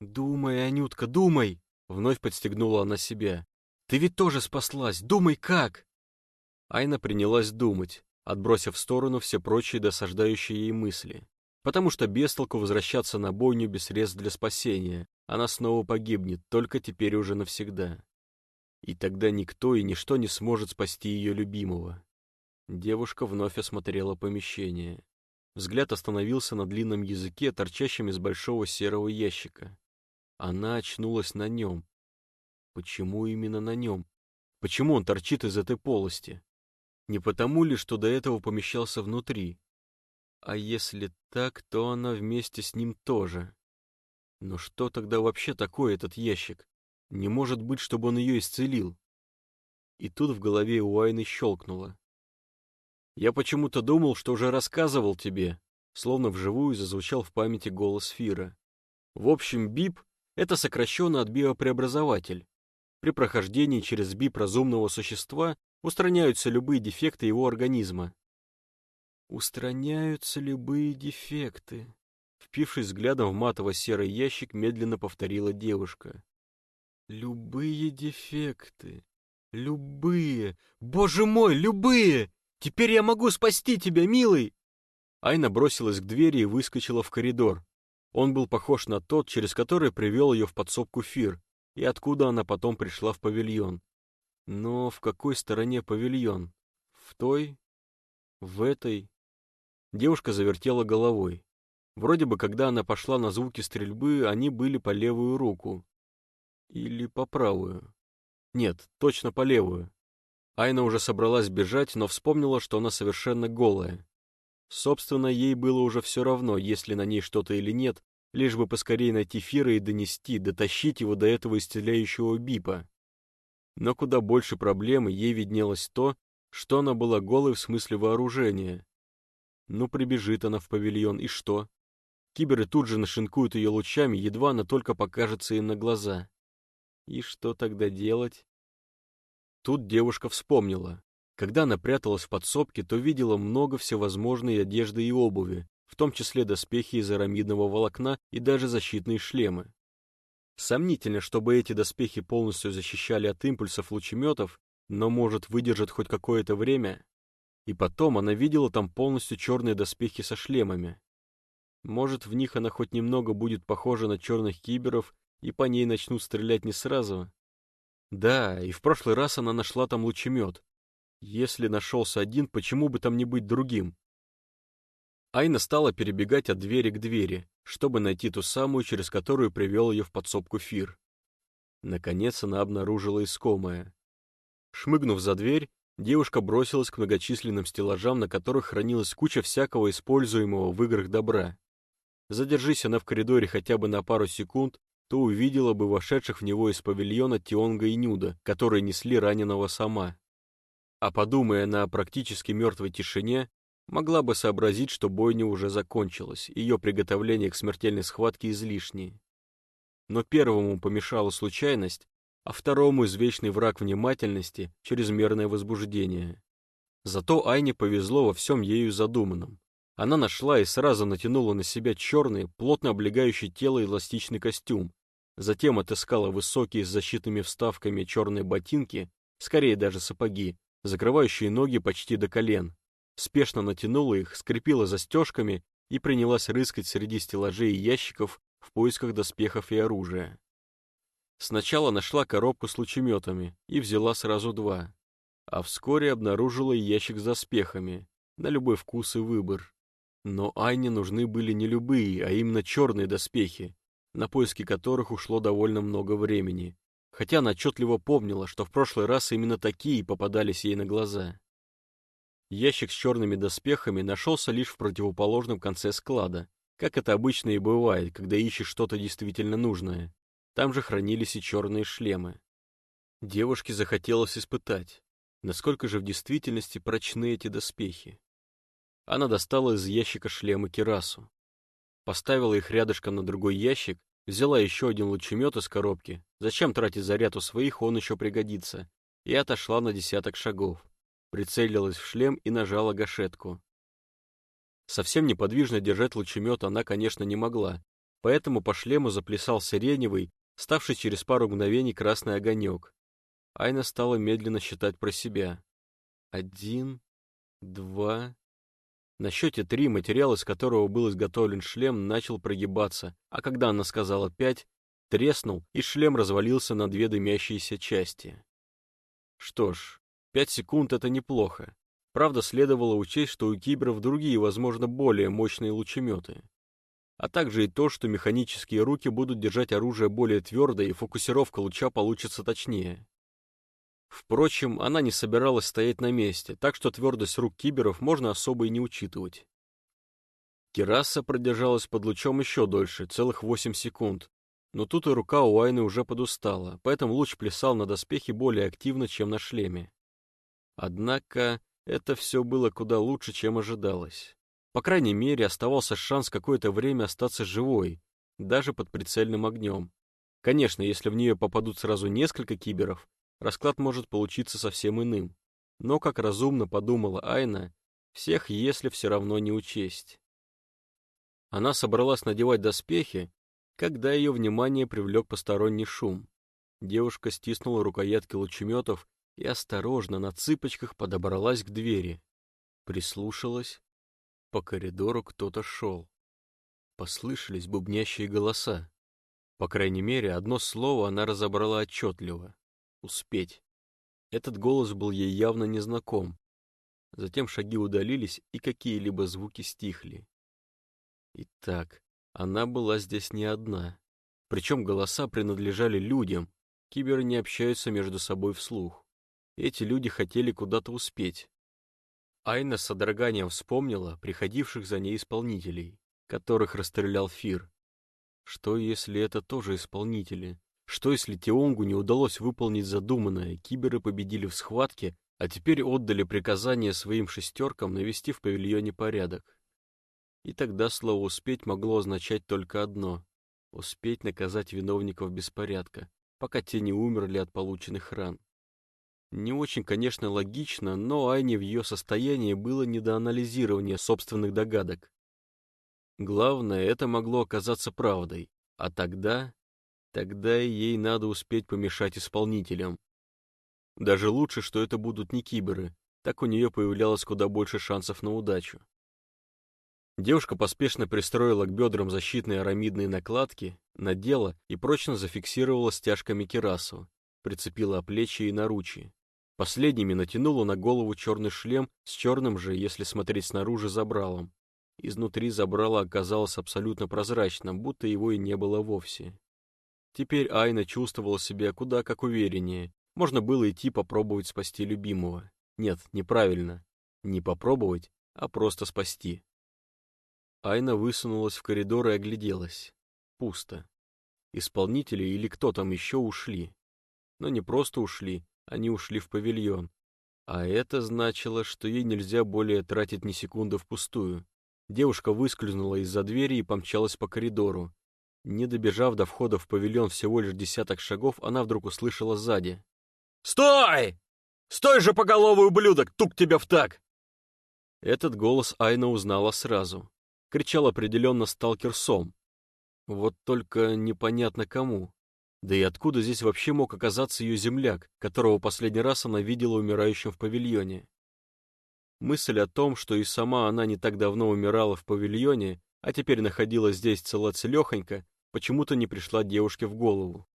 «Думай, Анютка, думай!» — вновь подстегнула она себя. «Ты ведь тоже спаслась, думай как!» Айна принялась думать, отбросив в сторону все прочие досаждающие ей мысли потому что без толку возвращаться на бойню без средств для спасения. Она снова погибнет, только теперь уже навсегда. И тогда никто и ничто не сможет спасти ее любимого. Девушка вновь осмотрела помещение. Взгляд остановился на длинном языке, торчащем из большого серого ящика. Она очнулась на нем. Почему именно на нем? Почему он торчит из этой полости? Не потому ли, что до этого помещался внутри? А если так, то она вместе с ним тоже. Но что тогда вообще такое этот ящик? Не может быть, чтобы он ее исцелил. И тут в голове у Айны щелкнуло. Я почему-то думал, что уже рассказывал тебе, словно вживую зазвучал в памяти голос Фира. В общем, БИП — это сокращенно от биопреобразователь. При прохождении через БИП разумного существа устраняются любые дефекты его организма, Устраняются любые дефекты. Впившись взглядом в матово-серый ящик, медленно повторила девушка. Любые дефекты. Любые. Боже мой, любые! Теперь я могу спасти тебя, милый! Айна бросилась к двери и выскочила в коридор. Он был похож на тот, через который привел ее в подсобку Фир, и откуда она потом пришла в павильон. Но в какой стороне павильон? В той? В этой? Девушка завертела головой. Вроде бы, когда она пошла на звуки стрельбы, они были по левую руку. Или по правую. Нет, точно по левую. Айна уже собралась бежать, но вспомнила, что она совершенно голая. Собственно, ей было уже все равно, есть ли на ней что-то или нет, лишь бы поскорее найти Фира и донести, дотащить его до этого исцеляющего бипа. Но куда больше проблемы ей виднелось то, что она была голой в смысле вооружения. Ну, прибежит она в павильон, и что? Киберы тут же нашинкуют ее лучами, едва она только покажется им на глаза. И что тогда делать? Тут девушка вспомнила. Когда она пряталась в подсобке, то видела много всевозможной одежды и обуви, в том числе доспехи из арамидного волокна и даже защитные шлемы. Сомнительно, чтобы эти доспехи полностью защищали от импульсов лучеметов, но, может, выдержат хоть какое-то время. И потом она видела там полностью черные доспехи со шлемами. Может, в них она хоть немного будет похожа на черных киберов, и по ней начнут стрелять не сразу? Да, и в прошлый раз она нашла там лучемет, если нашелся один, почему бы там не быть другим? Айна стала перебегать от двери к двери, чтобы найти ту самую, через которую привел ее в подсобку Фир. Наконец она обнаружила искомое. Шмыгнув за дверь, девушка бросилась к многочисленным стеллажам, на которых хранилась куча всякого используемого в играх добра. Задержись она в коридоре хотя бы на пару секунд, то увидела бы вошедших в него из павильона Тионга и Нюда, которые несли раненого сама а подумая на практически мертвой тишине, могла бы сообразить, что бойня уже закончилась, ее приготовление к смертельной схватке излишнее. Но первому помешала случайность, а второму извечный враг внимательности — чрезмерное возбуждение. Зато Айне повезло во всем ею задуманном. Она нашла и сразу натянула на себя черный, плотно облегающий тело эластичный костюм, затем отыскала высокие с защитными вставками черные ботинки, скорее даже сапоги, закрывающие ноги почти до колен, спешно натянула их, скрепила застежками и принялась рыскать среди стеллажей и ящиков в поисках доспехов и оружия. Сначала нашла коробку с лучеметами и взяла сразу два, а вскоре обнаружила ящик с доспехами, на любой вкус и выбор. Но Айне нужны были не любые, а именно черные доспехи, на поиски которых ушло довольно много времени, хотя она отчетливо помнила, что в прошлый раз именно такие попадались ей на глаза. Ящик с черными доспехами нашелся лишь в противоположном конце склада, как это обычно и бывает, когда ищешь что-то действительно нужное. Там же хранились и черные шлемы. Девушке захотелось испытать, насколько же в действительности прочны эти доспехи. Она достала из ящика шлемы Кирасу, поставила их рядышком на другой ящик Взяла еще один лучемет из коробки. Зачем тратить заряд у своих, он еще пригодится. И отошла на десяток шагов. Прицелилась в шлем и нажала гашетку. Совсем неподвижно держать лучемет она, конечно, не могла, поэтому по шлему заплясал сиреневый, ставший через пару мгновений красный огонек. Айна стала медленно считать про себя. Один, два, на счете три материал, из которого был изготовлен шлем, начал прогибаться, а когда она сказала пять, треснул, и шлем развалился на две дымящиеся части. Что ж, пять секунд — это неплохо. Правда, следовало учесть, что у киберов другие, возможно, более мощные лучеметы. А также и то, что механические руки будут держать оружие более твердо, и фокусировка луча получится точнее. Впрочем, она не собиралась стоять на месте, так что твердость рук киберов можно особо и не учитывать. Кераса продержалась под лучом еще дольше, целых 8 секунд. Но тут и рука у Айны уже подустала, поэтому луч плясал на доспехе более активно, чем на шлеме. Однако это все было куда лучше, чем ожидалось. По крайней мере, оставался шанс какое-то время остаться живой, даже под прицельным огнем. Конечно, если в нее попадут сразу несколько киберов, расклад может получиться совсем иным. Но, как разумно подумала Айна, всех если все равно не учесть. Она собралась надевать доспехи, когда ее внимание привлек посторонний шум. Девушка стиснула рукоятки лучеметов и осторожно на цыпочках подобралась к двери. Прислушалась. По коридору кто-то шел. Послышались бубнящие голоса. По крайней мере, одно слово она разобрала отчетливо успеть. Этот голос был ей явно незнаком. Затем шаги удалились, и какие-либо звуки стихли. Итак, она была здесь не одна. Причем голоса принадлежали людям. Киберы не общаются между собой вслух. Эти люди хотели куда-то успеть. Айна с содроганием вспомнила приходивших за ней исполнителей, которых расстрелял Фир. Что, если это тоже исполнители? Что, если Теонгу не удалось выполнить задуманное, киберы победили в схватке, а теперь отдали приказание своим шестеркам навести в павильоне порядок? И тогда слово «успеть» могло означать только одно — успеть наказать виновников беспорядка, пока те не умерли от полученных ран. Не очень, конечно, логично, но Айне в ее состоянии было не до анализирования собственных догадок. Главное, это могло оказаться правдой, а тогда... Тогда ей надо успеть помешать исполнителям. Даже лучше, что это будут не киберы, так у нее появлялось куда больше шансов на удачу. Девушка поспешно пристроила к бедрам защитные арамидные накладки, надела и прочно зафиксировала стяжками керасу, прицепила плечи и наручи. Последними натянула на голову черный шлем с черным же, если смотреть снаружи, забралом. Изнутри забрало оказалось абсолютно прозрачным, будто его и не было вовсе. Теперь Айна чувствовала себя куда как увереннее. Можно было идти попробовать спасти любимого. Нет, неправильно. Не попробовать, а просто спасти. Айна высунулась в коридор и огляделась. Пусто. Исполнители или кто там еще ушли. Но не просто ушли, они ушли в павильон. А это значило, что ей нельзя более тратить ни секунды впустую. Девушка выскользнула из-за двери и помчалась по коридору. Не добежав до входа в павильон всего лишь десяток шагов, она вдруг услышала сзади. «Стой! Стой же, поголовый ублюдок! Тук тебя в так!» Этот голос Айна узнала сразу кричал определенно сталкер Сом. Вот только непонятно кому. Да и откуда здесь вообще мог оказаться ее земляк, которого последний раз она видела умирающим в павильоне? Мысль о том, что и сама она не так давно умирала в павильоне, а теперь находилась здесь целоцелехонько, почему-то не пришла девушке в голову.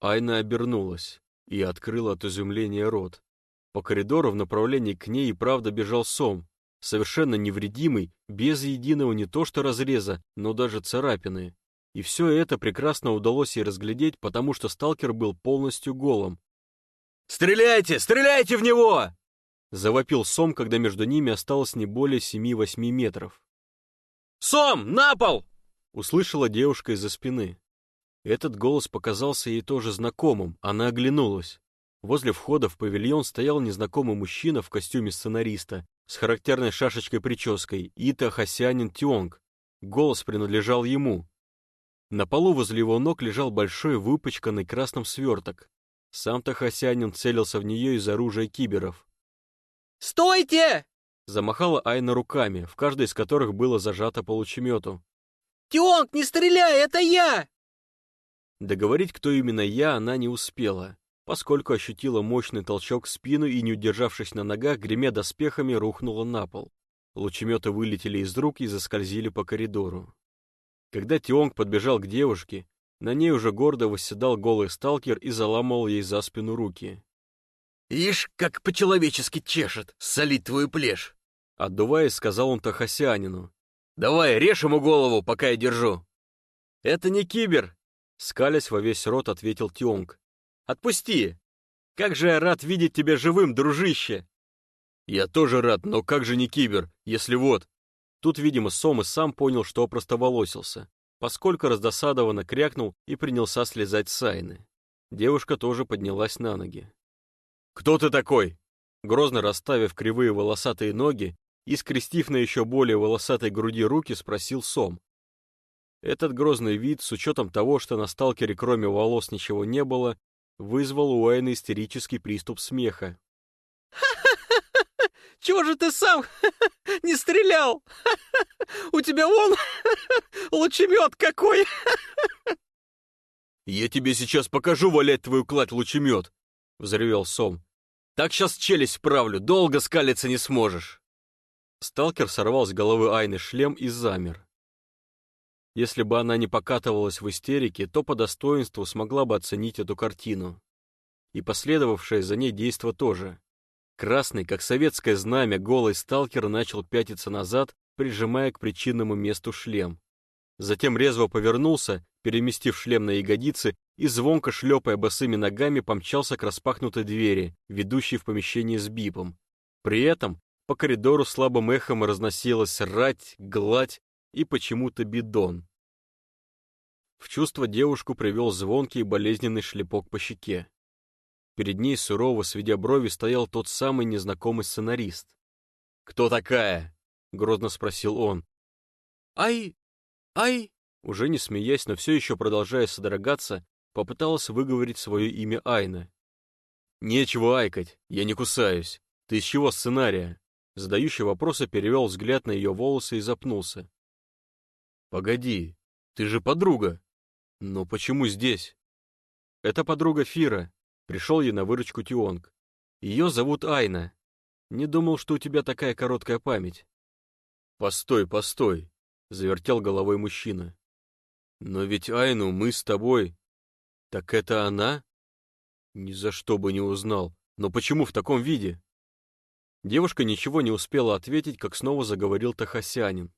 Айна обернулась и открыла от изумления рот. По коридору в направлении к ней и правда бежал Сом, совершенно невредимый, без единого не то что разреза, но даже царапины. И все это прекрасно удалось ей разглядеть, потому что сталкер был полностью голым. «Стреляйте! Стреляйте в него!» Завопил Сом, когда между ними осталось не более семи-восьми метров. «Сом, на пол!» Услышала девушка из-за спины. Этот голос показался ей тоже знакомым, она оглянулась. Возле входа в павильон стоял незнакомый мужчина в костюме сценариста с характерной шашечкой-прической Ита Хасянин Тионг. Голос принадлежал ему. На полу возле его ног лежал большой выпачканный красным сверток. Сам-то Хасянин целился в нее из оружия киберов. «Стойте!» Замахала Айна руками, в каждой из которых было зажато по лучемету. «Тионг, не стреляй, это я!» Договорить, кто именно я, она не успела поскольку ощутила мощный толчок в спину и, не удержавшись на ногах, гремя доспехами, рухнула на пол. Лучеметы вылетели из рук и заскользили по коридору. Когда Тионг подбежал к девушке, на ней уже гордо восседал голый сталкер и заламывал ей за спину руки. «Ишь, как по-человечески чешет, солить твою плешь!» Отдуваясь, сказал он Тахасянину. «Давай, режь ему голову, пока я держу!» «Это не кибер!» Скалясь во весь рот, ответил Тионг. Отпусти! Как же я рад видеть тебя живым, дружище!» «Я тоже рад, но как же не кибер, если вот...» Тут, видимо, Сом и сам понял, что простоволосился, поскольку раздосадованно крякнул и принялся слезать с Айны. Девушка тоже поднялась на ноги. «Кто ты такой?» Грозно расставив кривые волосатые ноги и скрестив на еще более волосатой груди руки, спросил Сом. Этот грозный вид, с учетом того, что на сталкере кроме волос ничего не было, вызвал у Уэйна истерический приступ смеха. [laughs] Чего же ты сам [laughs] не стрелял? [laughs] У тебя вон лучемет какой!» «Я тебе сейчас покажу валять твою кладь лучемет!» — взревел Сом. «Так сейчас челюсть вправлю, долго скалиться не сможешь!» Сталкер сорвал с головы Айны шлем и замер. Если бы она не покатывалась в истерике, то по достоинству смогла бы оценить эту картину. и последовавшее за ней действо тоже. Красный, как советское знамя, голый сталкер начал пятиться назад, прижимая к причинному месту шлем. Затем резво повернулся, переместив шлем на ягодицы, и звонко шлепая босыми ногами помчался к распахнутой двери, ведущей в помещение с бипом. При этом по коридору слабым эхом разносилась рать, гладь и почему-то бидон. В чувство девушку привел звонкий и болезненный шлепок по щеке. Перед ней сурово, сведя брови, стоял тот самый незнакомый сценарист. «Кто такая?» — грозно спросил он. «Ай! Ай!» Уже не смеясь, но все еще продолжая содрогаться, попыталась выговорить свое имя Айна. «Нечего айкать, я не кусаюсь. Ты из чего сценария?» Задающий вопросы перевел взгляд на ее волосы и запнулся. «Погоди, ты же подруга. Но почему здесь?» «Это подруга Фира», — пришел ей на выручку Тионг. «Ее зовут Айна. Не думал, что у тебя такая короткая память». «Постой, постой», — завертел головой мужчина. «Но ведь Айну мы с тобой...» «Так это она?» «Ни за что бы не узнал. Но почему в таком виде?» Девушка ничего не успела ответить, как снова заговорил Тахасянин.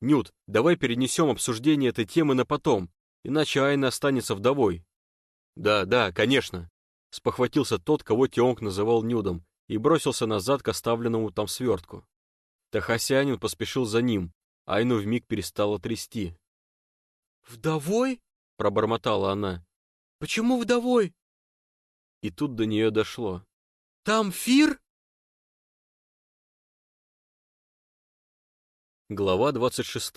«Нют, давай перенесем обсуждение этой темы на потом, иначе Айна останется вдовой». «Да, да, конечно», — спохватился тот, кого Тионг называл Нюдом, и бросился назад к оставленному там свертку. Тахасянин поспешил за ним, Айну вмиг перестала трясти. «Вдовой?» — пробормотала она. «Почему вдовой?» И тут до нее дошло. «Там Фир?» Глава 26.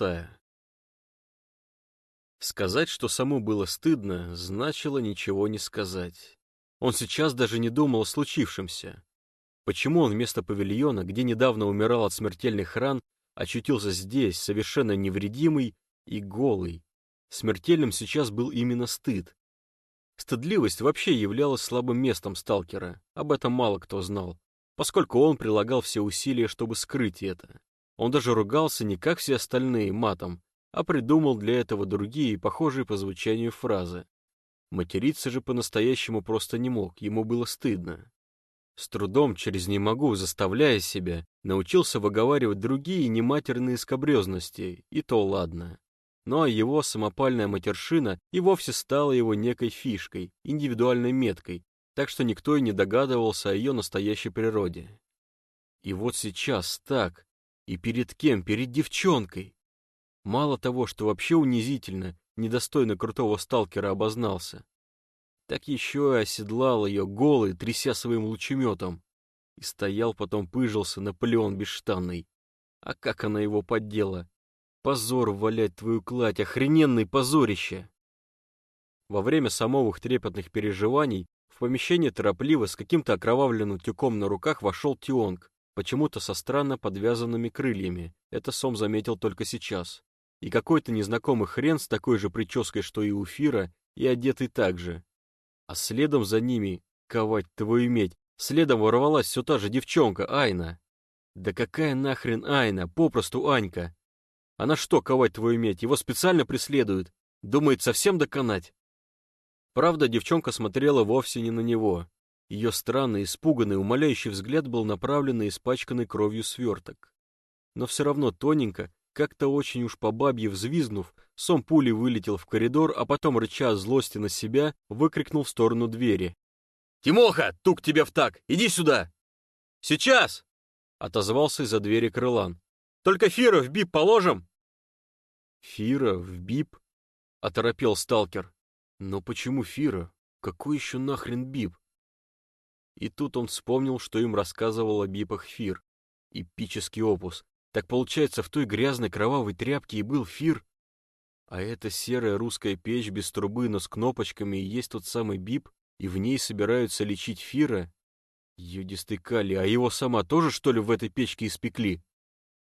Сказать, что саму было стыдно, значило ничего не сказать. Он сейчас даже не думал о случившемся. Почему он вместо павильона, где недавно умирал от смертельных ран, очутился здесь, совершенно невредимый и голый? Смертельным сейчас был именно стыд. Стыдливость вообще являлась слабым местом сталкера, об этом мало кто знал, поскольку он прилагал все усилия, чтобы скрыть это. Он даже ругался не как все остальные матом, а придумал для этого другие, похожие по звучанию фразы. Материться же по-настоящему просто не мог, ему было стыдно. С трудом, через «не могу», заставляя себя, научился выговаривать другие нематерные скобрезности, и то ладно. Ну а его самопальная матершина и вовсе стала его некой фишкой, индивидуальной меткой, так что никто и не догадывался о ее настоящей природе. И вот сейчас так, и перед кем? Перед девчонкой. Мало того, что вообще унизительно, недостойно крутого сталкера обознался, так еще и оседлал ее голый, тряся своим лучеметом. И стоял потом пыжился Наполеон бесштанный. А как она его поддела? Позор валять твою кладь, охрененный позорище! Во время самовых трепетных переживаний в помещение торопливо с каким-то окровавленным тюком на руках вошел Тионг, почему-то со странно подвязанными крыльями, это Сом заметил только сейчас. И какой-то незнакомый хрен с такой же прической, что и у Фира, и одетый так же. А следом за ними, ковать твою медь, следом ворвалась все та же девчонка, Айна. Да какая нахрен Айна, попросту Анька. Она что, ковать твою медь, его специально преследует? Думает совсем доконать? Правда, девчонка смотрела вовсе не на него. Ее странный, испуганный, умоляющий взгляд был направлен на испачканный кровью сверток. Но все равно тоненько, как-то очень уж по бабье взвизгнув, сом пули вылетел в коридор, а потом, рыча злости на себя, выкрикнул в сторону двери. «Тимоха, тук тебе в так! Иди сюда!» «Сейчас!» — отозвался из-за двери крылан. «Только Фира в бип положим!» «Фира в бип?» — оторопел сталкер. «Но почему Фира? Какой еще нахрен бип?» И тут он вспомнил, что им рассказывал о бипах Фир. Эпический опус. Так получается, в той грязной кровавой тряпке и был Фир? А эта серая русская печь без трубы, но с кнопочками и есть тот самый бип, и в ней собираются лечить Фира? Юдистый Кали, а его сама тоже, что ли, в этой печке испекли?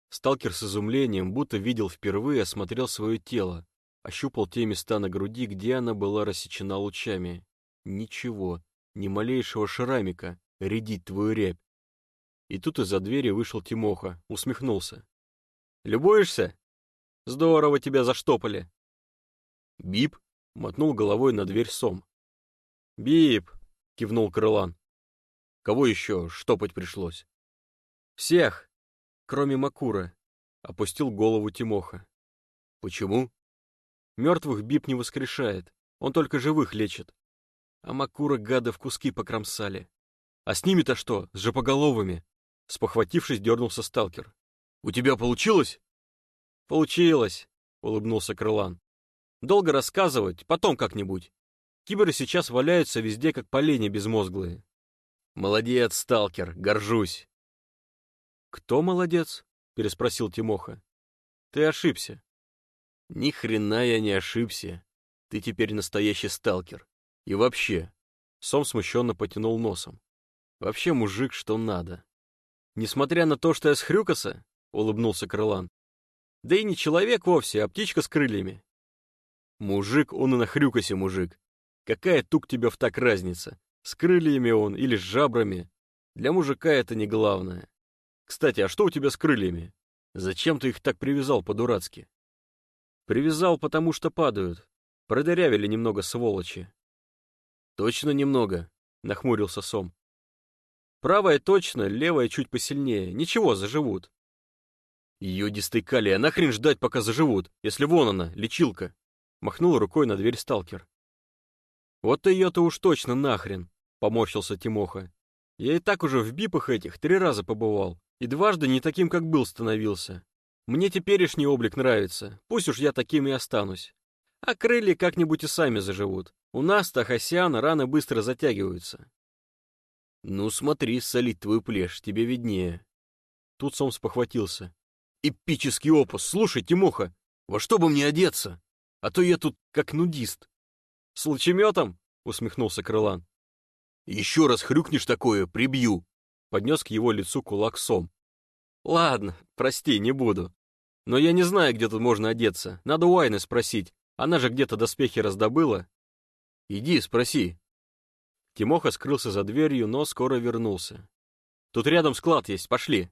Сталкер с изумлением, будто видел впервые, осмотрел свое тело, ощупал те места на груди, где она была рассечена лучами. Ничего ни малейшего шрамика, рядить твою рябь. И тут из-за двери вышел Тимоха, усмехнулся. «Любуешься? Здорово тебя заштопали!» «Бип!» — мотнул головой на дверь Сом. «Бип!» — кивнул Крылан. Кого еще штопать пришлось? Всех, кроме Макура, опустил голову Тимоха. Почему? Мертвых Бип не воскрешает, он только живых лечит. А Макура гада в куски покромсали. А с ними-то что, с жопоголовыми? Спохватившись, дернулся сталкер. У тебя получилось? Получилось, улыбнулся Крылан. Долго рассказывать, потом как-нибудь. Киберы сейчас валяются везде, как поленья безмозглые. Молодец, сталкер, горжусь. Кто молодец? Переспросил Тимоха. Ты ошибся. Ни хрена я не ошибся. Ты теперь настоящий сталкер. И вообще... Сом смущенно потянул носом. Вообще мужик, что надо. Несмотря на то, что я с Хрюкаса, улыбнулся Крылан. Да и не человек вовсе, а птичка с крыльями. Мужик, он и на Хрюкасе мужик. Какая тук тебя в так разница? С крыльями он или с жабрами? Для мужика это не главное. Кстати, а что у тебя с крыльями? Зачем ты их так привязал по-дурацки? Привязал, потому что падают. Продырявили немного сволочи. Точно немного, нахмурился Сом. Правая точно, левая чуть посильнее. Ничего, заживут. Йодистый калий, а нахрен ждать, пока заживут, если вон она, лечилка? Махнул рукой на дверь сталкер. Вот ее-то уж точно нахрен, поморщился Тимоха. Я и так уже в бипах этих три раза побывал, и дважды не таким, как был, становился. Мне теперешний облик нравится, пусть уж я таким и останусь. А крылья как-нибудь и сами заживут. У нас-то хасиана раны быстро затягиваются. Ну смотри, солить твою плешь, тебе виднее. Тут Сом спохватился. Эпический опус, слушай, Тимоха, во что бы мне одеться? А то я тут как нудист. С лучеметом? Усмехнулся Крылан. Еще раз хрюкнешь такое, прибью. Поднес к его лицу кулак Сом. Ладно, прости, не буду. Но я не знаю, где тут можно одеться. Надо у Айны спросить. Она же где-то доспехи раздобыла. Иди, спроси. Тимоха скрылся за дверью, но скоро вернулся. Тут рядом склад есть, пошли.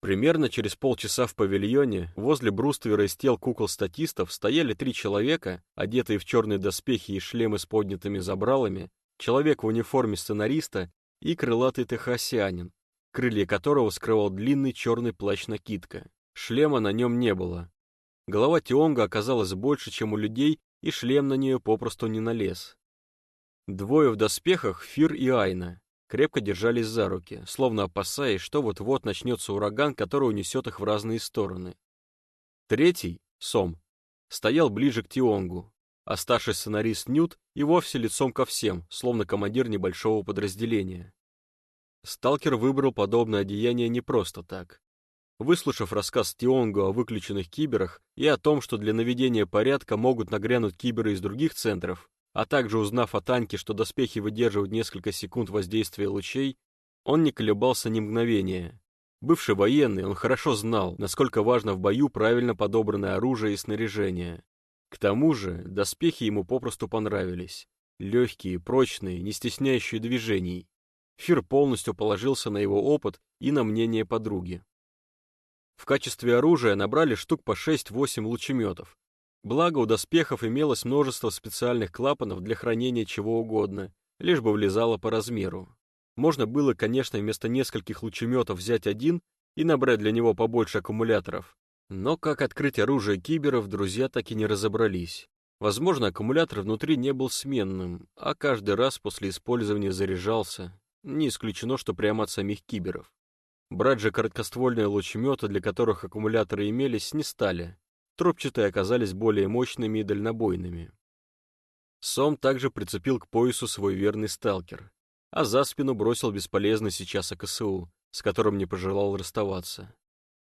Примерно через полчаса в павильоне, возле бруствера из тел кукол-статистов, стояли три человека, одетые в черные доспехи и шлемы с поднятыми забралами, человек в униформе сценариста и крылатый техасианин, крылья которого скрывал длинный черный плащ-накидка. Шлема на нем не было. Голова Тионга оказалась больше, чем у людей, и шлем на нее попросту не налез. Двое в доспехах, Фир и Айна, крепко держались за руки, словно опасаясь, что вот-вот начнется ураган, который унесет их в разные стороны. Третий, Сом, стоял ближе к Тионгу, а старший сценарист Нют и вовсе лицом ко всем, словно командир небольшого подразделения. Сталкер выбрал подобное одеяние не просто так. Выслушав рассказ Тионгу о выключенных киберах и о том, что для наведения порядка могут нагрянуть киберы из других центров, а также узнав о танке, что доспехи выдерживают несколько секунд воздействия лучей, он не колебался ни мгновения. Бывший военный, он хорошо знал, насколько важно в бою правильно подобранное оружие и снаряжение. К тому же, доспехи ему попросту понравились. Легкие, прочные, не стесняющие движений. Фир полностью положился на его опыт и на мнение подруги. В качестве оружия набрали штук по 6-8 лучеметов. Благо у доспехов имелось множество специальных клапанов для хранения чего угодно, лишь бы влезало по размеру. Можно было, конечно, вместо нескольких лучеметов взять один и набрать для него побольше аккумуляторов. Но как открыть оружие киберов, друзья так и не разобрались. Возможно, аккумулятор внутри не был сменным, а каждый раз после использования заряжался. Не исключено, что прямо от самих киберов. Брать же короткоствольные лучеметы, для которых аккумуляторы имелись, не стали. Трубчатые оказались более мощными и дальнобойными. Сом также прицепил к поясу свой верный сталкер, а за спину бросил бесполезный сейчас АКСУ, с которым не пожелал расставаться.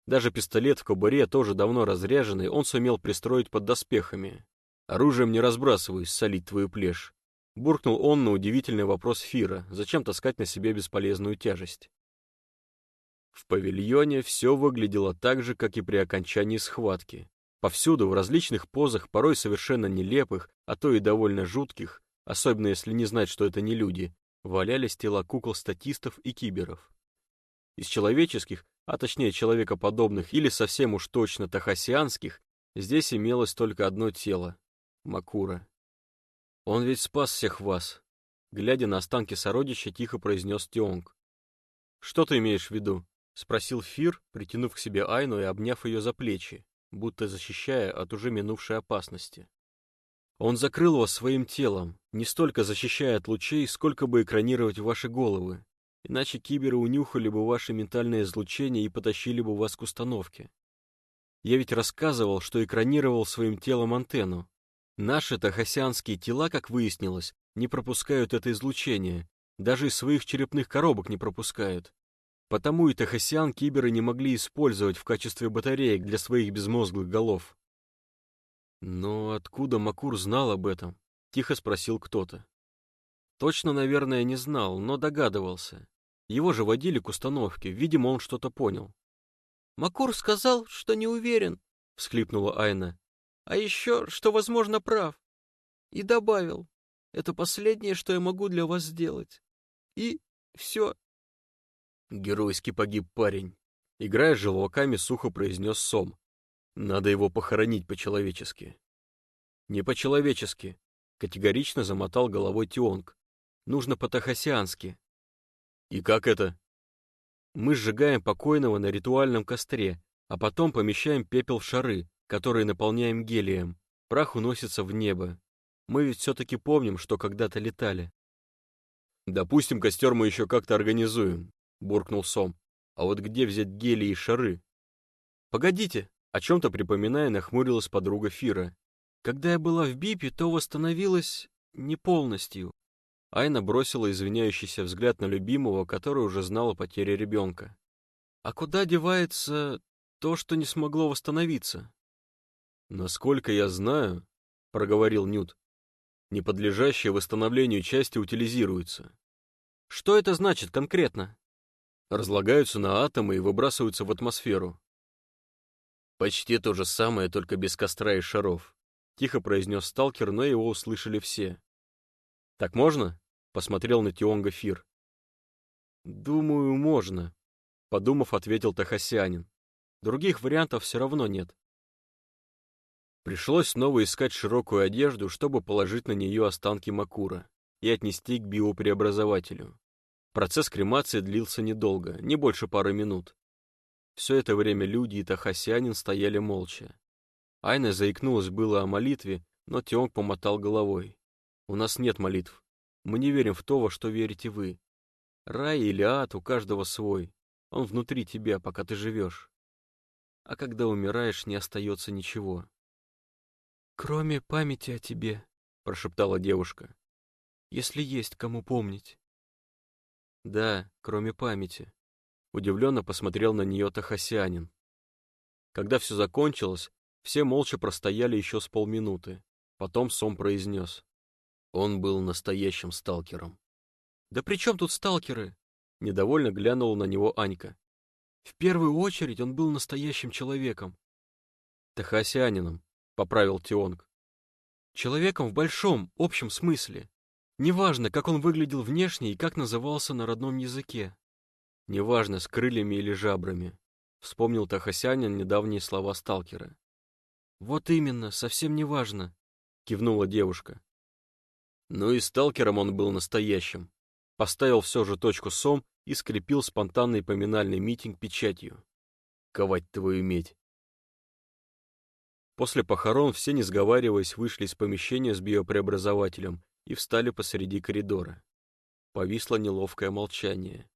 Даже пистолет в кобуре, тоже давно разряженный, он сумел пристроить под доспехами. «Оружием не разбрасываюсь, солить твою плешь», — буркнул он на удивительный вопрос Фира, зачем таскать на себе бесполезную тяжесть. В павильоне все выглядело так же, как и при окончании схватки. Повсюду, в различных позах, порой совершенно нелепых, а то и довольно жутких, особенно если не знать, что это не люди, валялись тела кукол-статистов и киберов. Из человеческих, а точнее человекоподобных или совсем уж точно тахасианских, здесь имелось только одно тело — Макура. «Он ведь спас всех вас», Глядя на останки сородича, тихо произнес Тионг. «Что ты имеешь в виду?» — спросил Фир, притянув к себе Айну и обняв ее за плечи, будто защищая от уже минувшей опасности. Он закрыл вас своим телом, не столько защищая от лучей, сколько бы экранировать ваши головы, иначе киберы унюхали бы ваше ментальное излучение и потащили бы вас к установке. Я ведь рассказывал, что экранировал своим телом антенну. Наши тахасианские тела, как выяснилось, не пропускают это излучение, даже из своих черепных коробок не пропускают. Потому и тахасиан киберы не могли использовать в качестве батареек для своих безмозглых голов. Но откуда Макур знал об этом? Тихо спросил кто-то. Точно, наверное, не знал, но догадывался. Его же водили к установке, видимо, он что-то понял. «Макур сказал, что не уверен», — всхлипнула Айна. «А еще, что, возможно, прав. И добавил, это последнее, что я могу для вас сделать. И все. Геройски погиб парень. Играя с желваками, сухо произнес Сом. Надо его похоронить по-человечески. Не по-человечески. Категорично замотал головой Тионг. Нужно по-тахасиански. И как это? Мы сжигаем покойного на ритуальном костре, а потом помещаем пепел в шары, которые наполняем гелием. Прах уносится в небо. Мы ведь все-таки помним, что когда-то летали. Допустим, костер мы еще как-то организуем, буркнул Сом. А вот где взять гели и шары? Погодите, о чем-то припоминая, нахмурилась подруга Фира. Когда я была в БИПе, то восстановилась не полностью. Айна бросила извиняющийся взгляд на любимого, который уже знал о потере ребенка. А куда девается то, что не смогло восстановиться? Насколько я знаю, проговорил Нют, не подлежащие восстановлению части утилизируются. Что это значит конкретно? Разлагаются на атомы и выбрасываются в атмосферу. Почти то же самое, только без костра и шаров. Тихо произнес сталкер, но его услышали все. «Так можно?» — посмотрел на Тионга Фир. «Думаю, можно», — подумав, ответил Тахасянин. «Других вариантов все равно нет. Пришлось снова искать широкую одежду, чтобы положить на нее останки Макура и отнести к биопреобразователю. Процесс кремации длился недолго, не больше пары минут. Все это время люди и Тахасянин стояли молча. Айна заикнулась было о молитве, но Тионг помотал головой. «У нас нет молитв. Мы не верим в то, во что верите вы. Рай или ад у каждого свой. Он внутри тебя, пока ты живешь. А когда умираешь, не остается ничего. «Кроме памяти о тебе», — прошептала девушка. «Если есть кому помнить». «Да, кроме памяти», — удивленно посмотрел на нее Тахасянин. Когда все закончилось, все молча простояли еще с полминуты. Потом Сом произнес. Он был настоящим сталкером. «Да при чем тут сталкеры?» Недовольно глянула на него Анька. «В первую очередь он был настоящим человеком». «Тахасянином», поправил Тионг. Человеком в большом, общем смысле. Неважно, как он выглядел внешне и как назывался на родном языке. Неважно, с крыльями или жабрами. Вспомнил Тахасянин недавние слова сталкера. «Вот именно, совсем неважно», — кивнула девушка. Ну и сталкером он был настоящим. Поставил все же точку сом и скрепил спонтанный поминальный митинг печатью. Ковать твою медь. После похорон все, не сговариваясь, вышли из помещения с биопреобразователем и встали посреди коридора. Повисло неловкое молчание.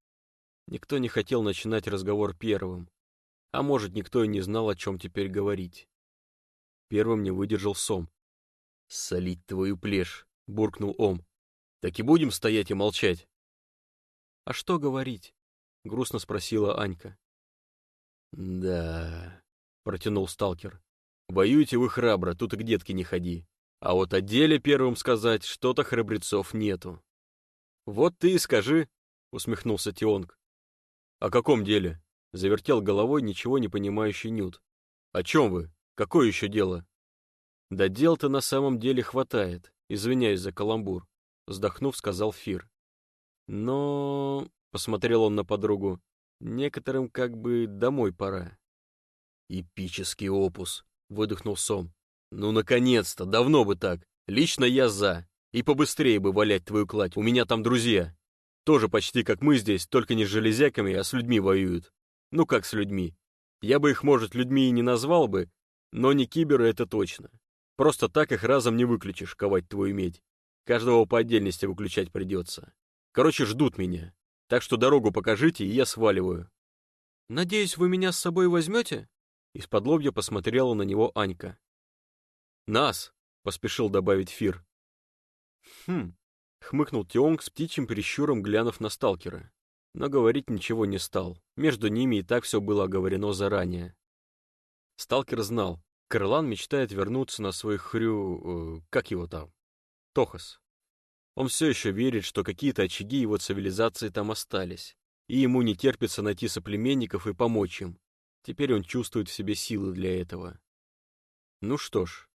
Никто не хотел начинать разговор первым, а может, никто и не знал, о чем теперь говорить. Первым не выдержал Сом. «Солить твою плешь!» — буркнул Ом. «Так и будем стоять и молчать?» «А что говорить?» — грустно спросила Анька. «Да...» — протянул сталкер. Воюете вы храбро, тут и к детке не ходи. А вот о деле первым сказать, что-то храбрецов нету. Вот ты и скажи, усмехнулся Тионг. О каком деле? Завертел головой ничего не понимающий Нют. О чем вы? Какое еще дело? Да дел-то на самом деле хватает, извиняюсь за каламбур, вздохнув, сказал Фир. Но, посмотрел он на подругу, некоторым как бы домой пора. Эпический опус, выдохнул Сом. «Ну, наконец-то! Давно бы так! Лично я за! И побыстрее бы валять твою кладь, у меня там друзья. Тоже почти как мы здесь, только не с железяками, а с людьми воюют. Ну как с людьми? Я бы их, может, людьми и не назвал бы, но не киберы это точно. Просто так их разом не выключишь, ковать твою медь. Каждого по отдельности выключать придется. Короче, ждут меня. Так что дорогу покажите, и я сваливаю. Надеюсь, вы меня с собой возьмете? Из-под лобья посмотрела на него Анька. Нас, поспешил добавить Фир. Хм, хмыкнул Тионг с птичьим прищуром, глянув на сталкера. Но говорить ничего не стал. Между ними и так все было оговорено заранее. Сталкер знал, Крылан мечтает вернуться на свой хрю... Э, как его там? Тохас. Он все еще верит, что какие-то очаги его цивилизации там остались, и ему не терпится найти соплеменников и помочь им. Теперь он чувствует в себе силы для этого. Ну что ж,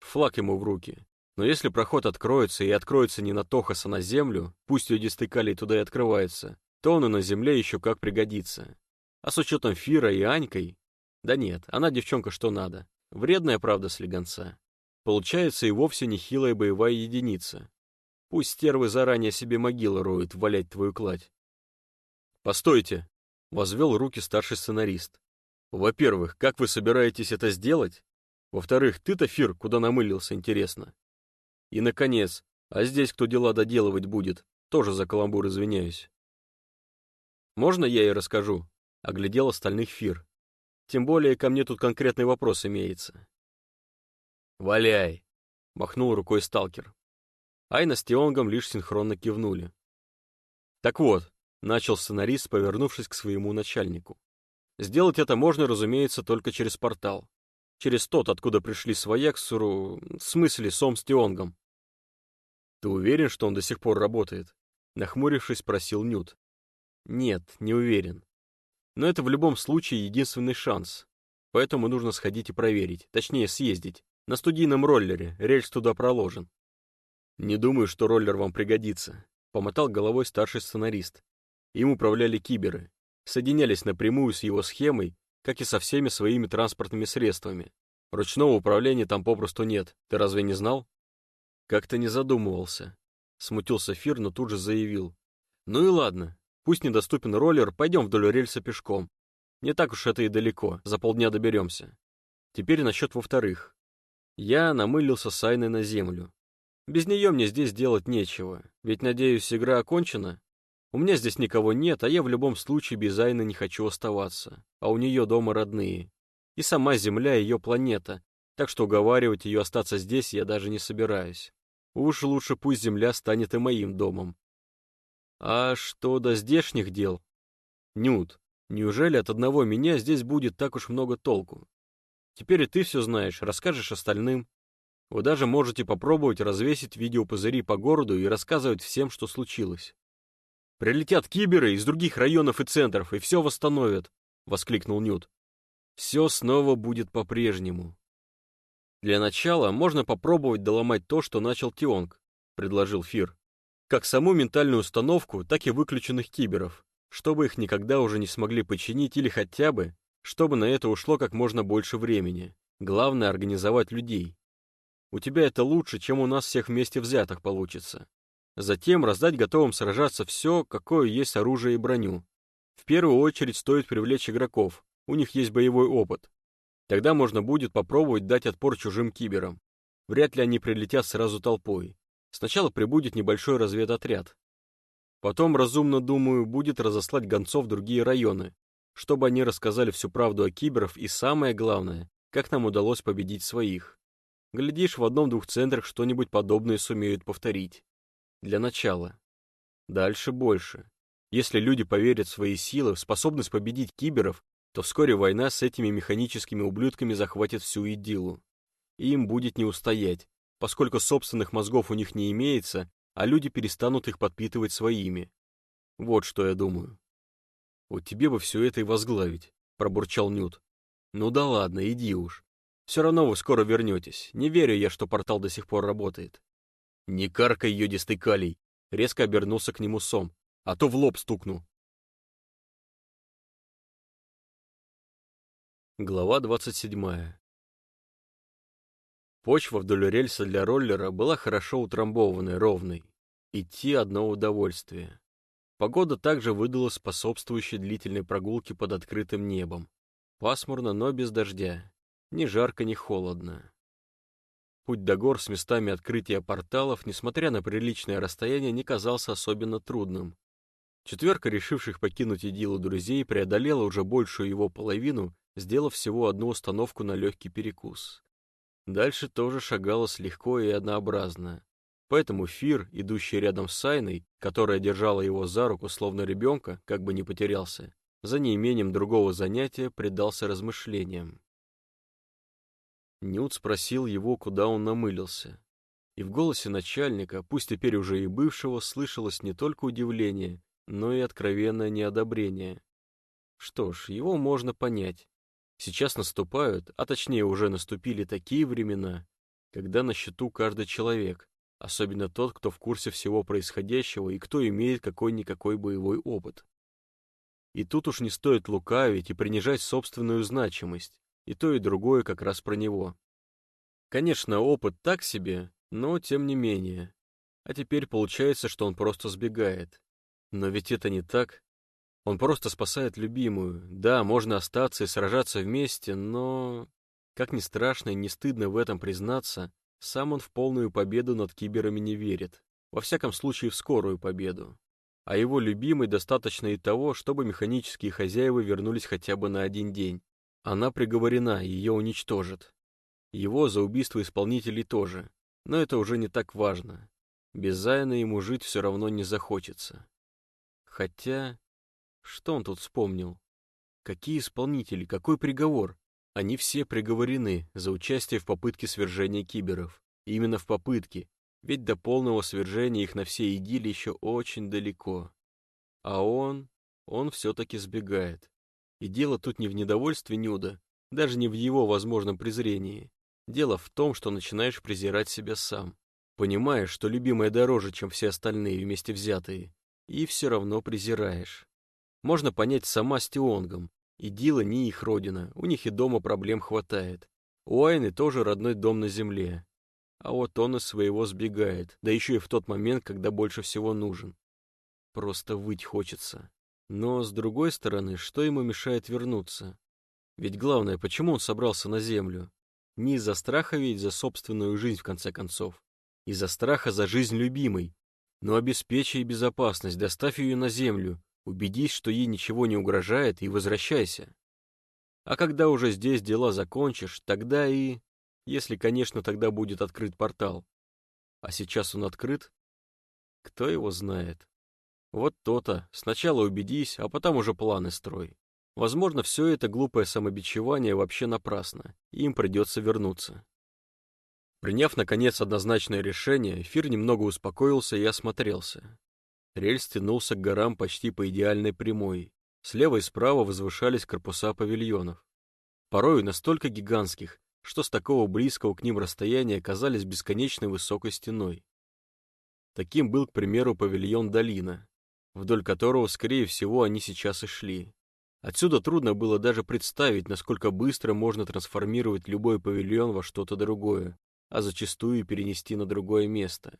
флаг ему в руки. Но если проход откроется, и откроется не на Тохас, а на землю, пусть Юдистыкалий туда и открывается, то он и на земле еще как пригодится. А с учетом Фира и Анькой... Да нет, она девчонка что надо. Вредная, правда, слегонца. Получается и вовсе нехилая боевая единица. Пусть стервы заранее себе могилы роют, валять твою кладь. «Постойте!» — возвел руки старший сценарист. «Во-первых, как вы собираетесь это сделать? Во-вторых, ты-то, Фир, куда намылился, интересно? И, наконец, а здесь кто дела доделывать будет? Тоже за каламбур извиняюсь». «Можно я и расскажу?» — оглядел остальных Фир. Тем более ко мне тут конкретный вопрос имеется. «Валяй!» — махнул рукой сталкер. Айна с Тионгом лишь синхронно кивнули. «Так вот», — начал сценарист, повернувшись к своему начальнику. «Сделать это можно, разумеется, только через портал. Через тот, откуда пришли свояк с Суру... в смысле, Сом с Тионгом». «Ты уверен, что он до сих пор работает?» Нахмурившись, спросил Нют. «Нет, не уверен. Но это в любом случае единственный шанс. Поэтому нужно сходить и проверить, точнее съездить. На студийном роллере, рельс туда проложен. Не думаю, что роллер вам пригодится, помотал головой старший сценарист. Им управляли киберы. Соединялись напрямую с его схемой, как и со всеми своими транспортными средствами. Ручного управления там попросту нет. Ты разве не знал? Как-то не задумывался. Смутился Фир, но тут же заявил. Ну и ладно, Пусть недоступен роллер, пойдем вдоль рельса пешком. Не так уж это и далеко, за полдня доберемся. Теперь насчет во-вторых. Я намылился с Айной на землю. Без нее мне здесь делать нечего, ведь, надеюсь, игра окончена. У меня здесь никого нет, а я в любом случае без Айны не хочу оставаться, а у нее дома родные. И сама Земля ее планета, так что уговаривать ее остаться здесь я даже не собираюсь. Уж лучше пусть Земля станет и моим домом, а что до здешних дел? Нют, неужели от одного меня здесь будет так уж много толку? Теперь и ты все знаешь, расскажешь остальным. Вы даже можете попробовать развесить видеопузыри по городу и рассказывать всем, что случилось. Прилетят киберы из других районов и центров, и все восстановят, — воскликнул Нют. Все снова будет по-прежнему. Для начала можно попробовать доломать то, что начал Тионг, — предложил Фир как саму ментальную установку, так и выключенных киберов, чтобы их никогда уже не смогли починить или хотя бы, чтобы на это ушло как можно больше времени. Главное — организовать людей. У тебя это лучше, чем у нас всех вместе взятых получится. Затем раздать готовым сражаться все, какое есть оружие и броню. В первую очередь стоит привлечь игроков, у них есть боевой опыт. Тогда можно будет попробовать дать отпор чужим киберам. Вряд ли они прилетят сразу толпой. Сначала прибудет небольшой разведотряд. Потом, разумно думаю, будет разослать гонцов в другие районы, чтобы они рассказали всю правду о киберов и самое главное, как нам удалось победить своих. Глядишь, в одном-двух центрах что-нибудь подобное сумеют повторить. Для начала. Дальше больше. Если люди поверят в свои силы, в способность победить киберов, то вскоре война с этими механическими ублюдками захватит всю идилу. И им будет не устоять, поскольку собственных мозгов у них не имеется, а люди перестанут их подпитывать своими. Вот что я думаю. Вот тебе бы все это и возглавить, пробурчал Нют. Ну да ладно, иди уж. Все равно вы скоро вернетесь. Не верю я, что портал до сих пор работает. Не каркай, йодистый калий. Резко обернулся к нему Сом, а то в лоб стукну. Глава двадцать седьмая. Почва вдоль рельса для роллера была хорошо утрамбованной, ровной. Идти одно удовольствие. Погода также выдала способствующей длительной прогулке под открытым небом. Пасмурно, но без дождя. Ни жарко, ни холодно. Путь до гор с местами открытия порталов, несмотря на приличное расстояние, не казался особенно трудным. Четверка решивших покинуть Идилу друзей преодолела уже большую его половину, сделав всего одну установку на легкий перекус. Дальше тоже шагалось легко и однообразно. Поэтому Фир, идущий рядом с Сайной, которая держала его за руку, словно ребенка, как бы не потерялся, за неимением другого занятия предался размышлениям. Нют спросил его, куда он намылился. И в голосе начальника, пусть теперь уже и бывшего, слышалось не только удивление, но и откровенное неодобрение. Что ж, его можно понять. Сейчас наступают, а точнее уже наступили такие времена, когда на счету каждый человек, особенно тот, кто в курсе всего происходящего и кто имеет какой-никакой боевой опыт. И тут уж не стоит лукавить и принижать собственную значимость, и то и другое как раз про него. Конечно, опыт так себе, но тем не менее. А теперь получается, что он просто сбегает. Но ведь это не так. Он просто спасает любимую. Да, можно остаться и сражаться вместе, но... Как ни страшно и не стыдно в этом признаться, сам он в полную победу над киберами не верит. Во всяком случае, в скорую победу. А его любимой достаточно и того, чтобы механические хозяева вернулись хотя бы на один день. Она приговорена, ее уничтожат. Его за убийство исполнителей тоже. Но это уже не так важно. Без Зайна ему жить все равно не захочется. Хотя... Что он тут вспомнил? Какие исполнители, какой приговор? Они все приговорены за участие в попытке свержения киберов. Именно в попытке, ведь до полного свержения их на все идили еще очень далеко. А он... он все-таки сбегает. И дело тут не в недовольстве Нюда, даже не в его возможном презрении. Дело в том, что начинаешь презирать себя сам. Понимаешь, что любимая дороже, чем все остальные вместе взятые, и все равно презираешь. Можно понять сама с Тионгом. И Дила не их родина, у них и дома проблем хватает. У Айны тоже родной дом на земле. А вот он из своего сбегает, да еще и в тот момент, когда больше всего нужен. Просто выть хочется. Но, с другой стороны, что ему мешает вернуться? Ведь главное, почему он собрался на землю? Не из-за страха ведь за собственную жизнь, в конце концов. Из-за страха за жизнь любимой. Но обеспечи ей безопасность, доставь ее на землю, Убедись, что ей ничего не угрожает, и возвращайся. А когда уже здесь дела закончишь, тогда и... Если, конечно, тогда будет открыт портал. А сейчас он открыт? Кто его знает? Вот то-то. Сначала убедись, а потом уже планы строй. Возможно, все это глупое самобичевание вообще напрасно, и им придется вернуться. Приняв, наконец, однозначное решение, Эфир немного успокоился и осмотрелся. Рельс тянулся к горам почти по идеальной прямой. Слева и справа возвышались корпуса павильонов. Порою настолько гигантских, что с такого близкого к ним расстояния казались бесконечной высокой стеной. Таким был, к примеру, павильон Долина, вдоль которого, скорее всего, они сейчас и шли. Отсюда трудно было даже представить, насколько быстро можно трансформировать любой павильон во что-то другое, а зачастую перенести на другое место.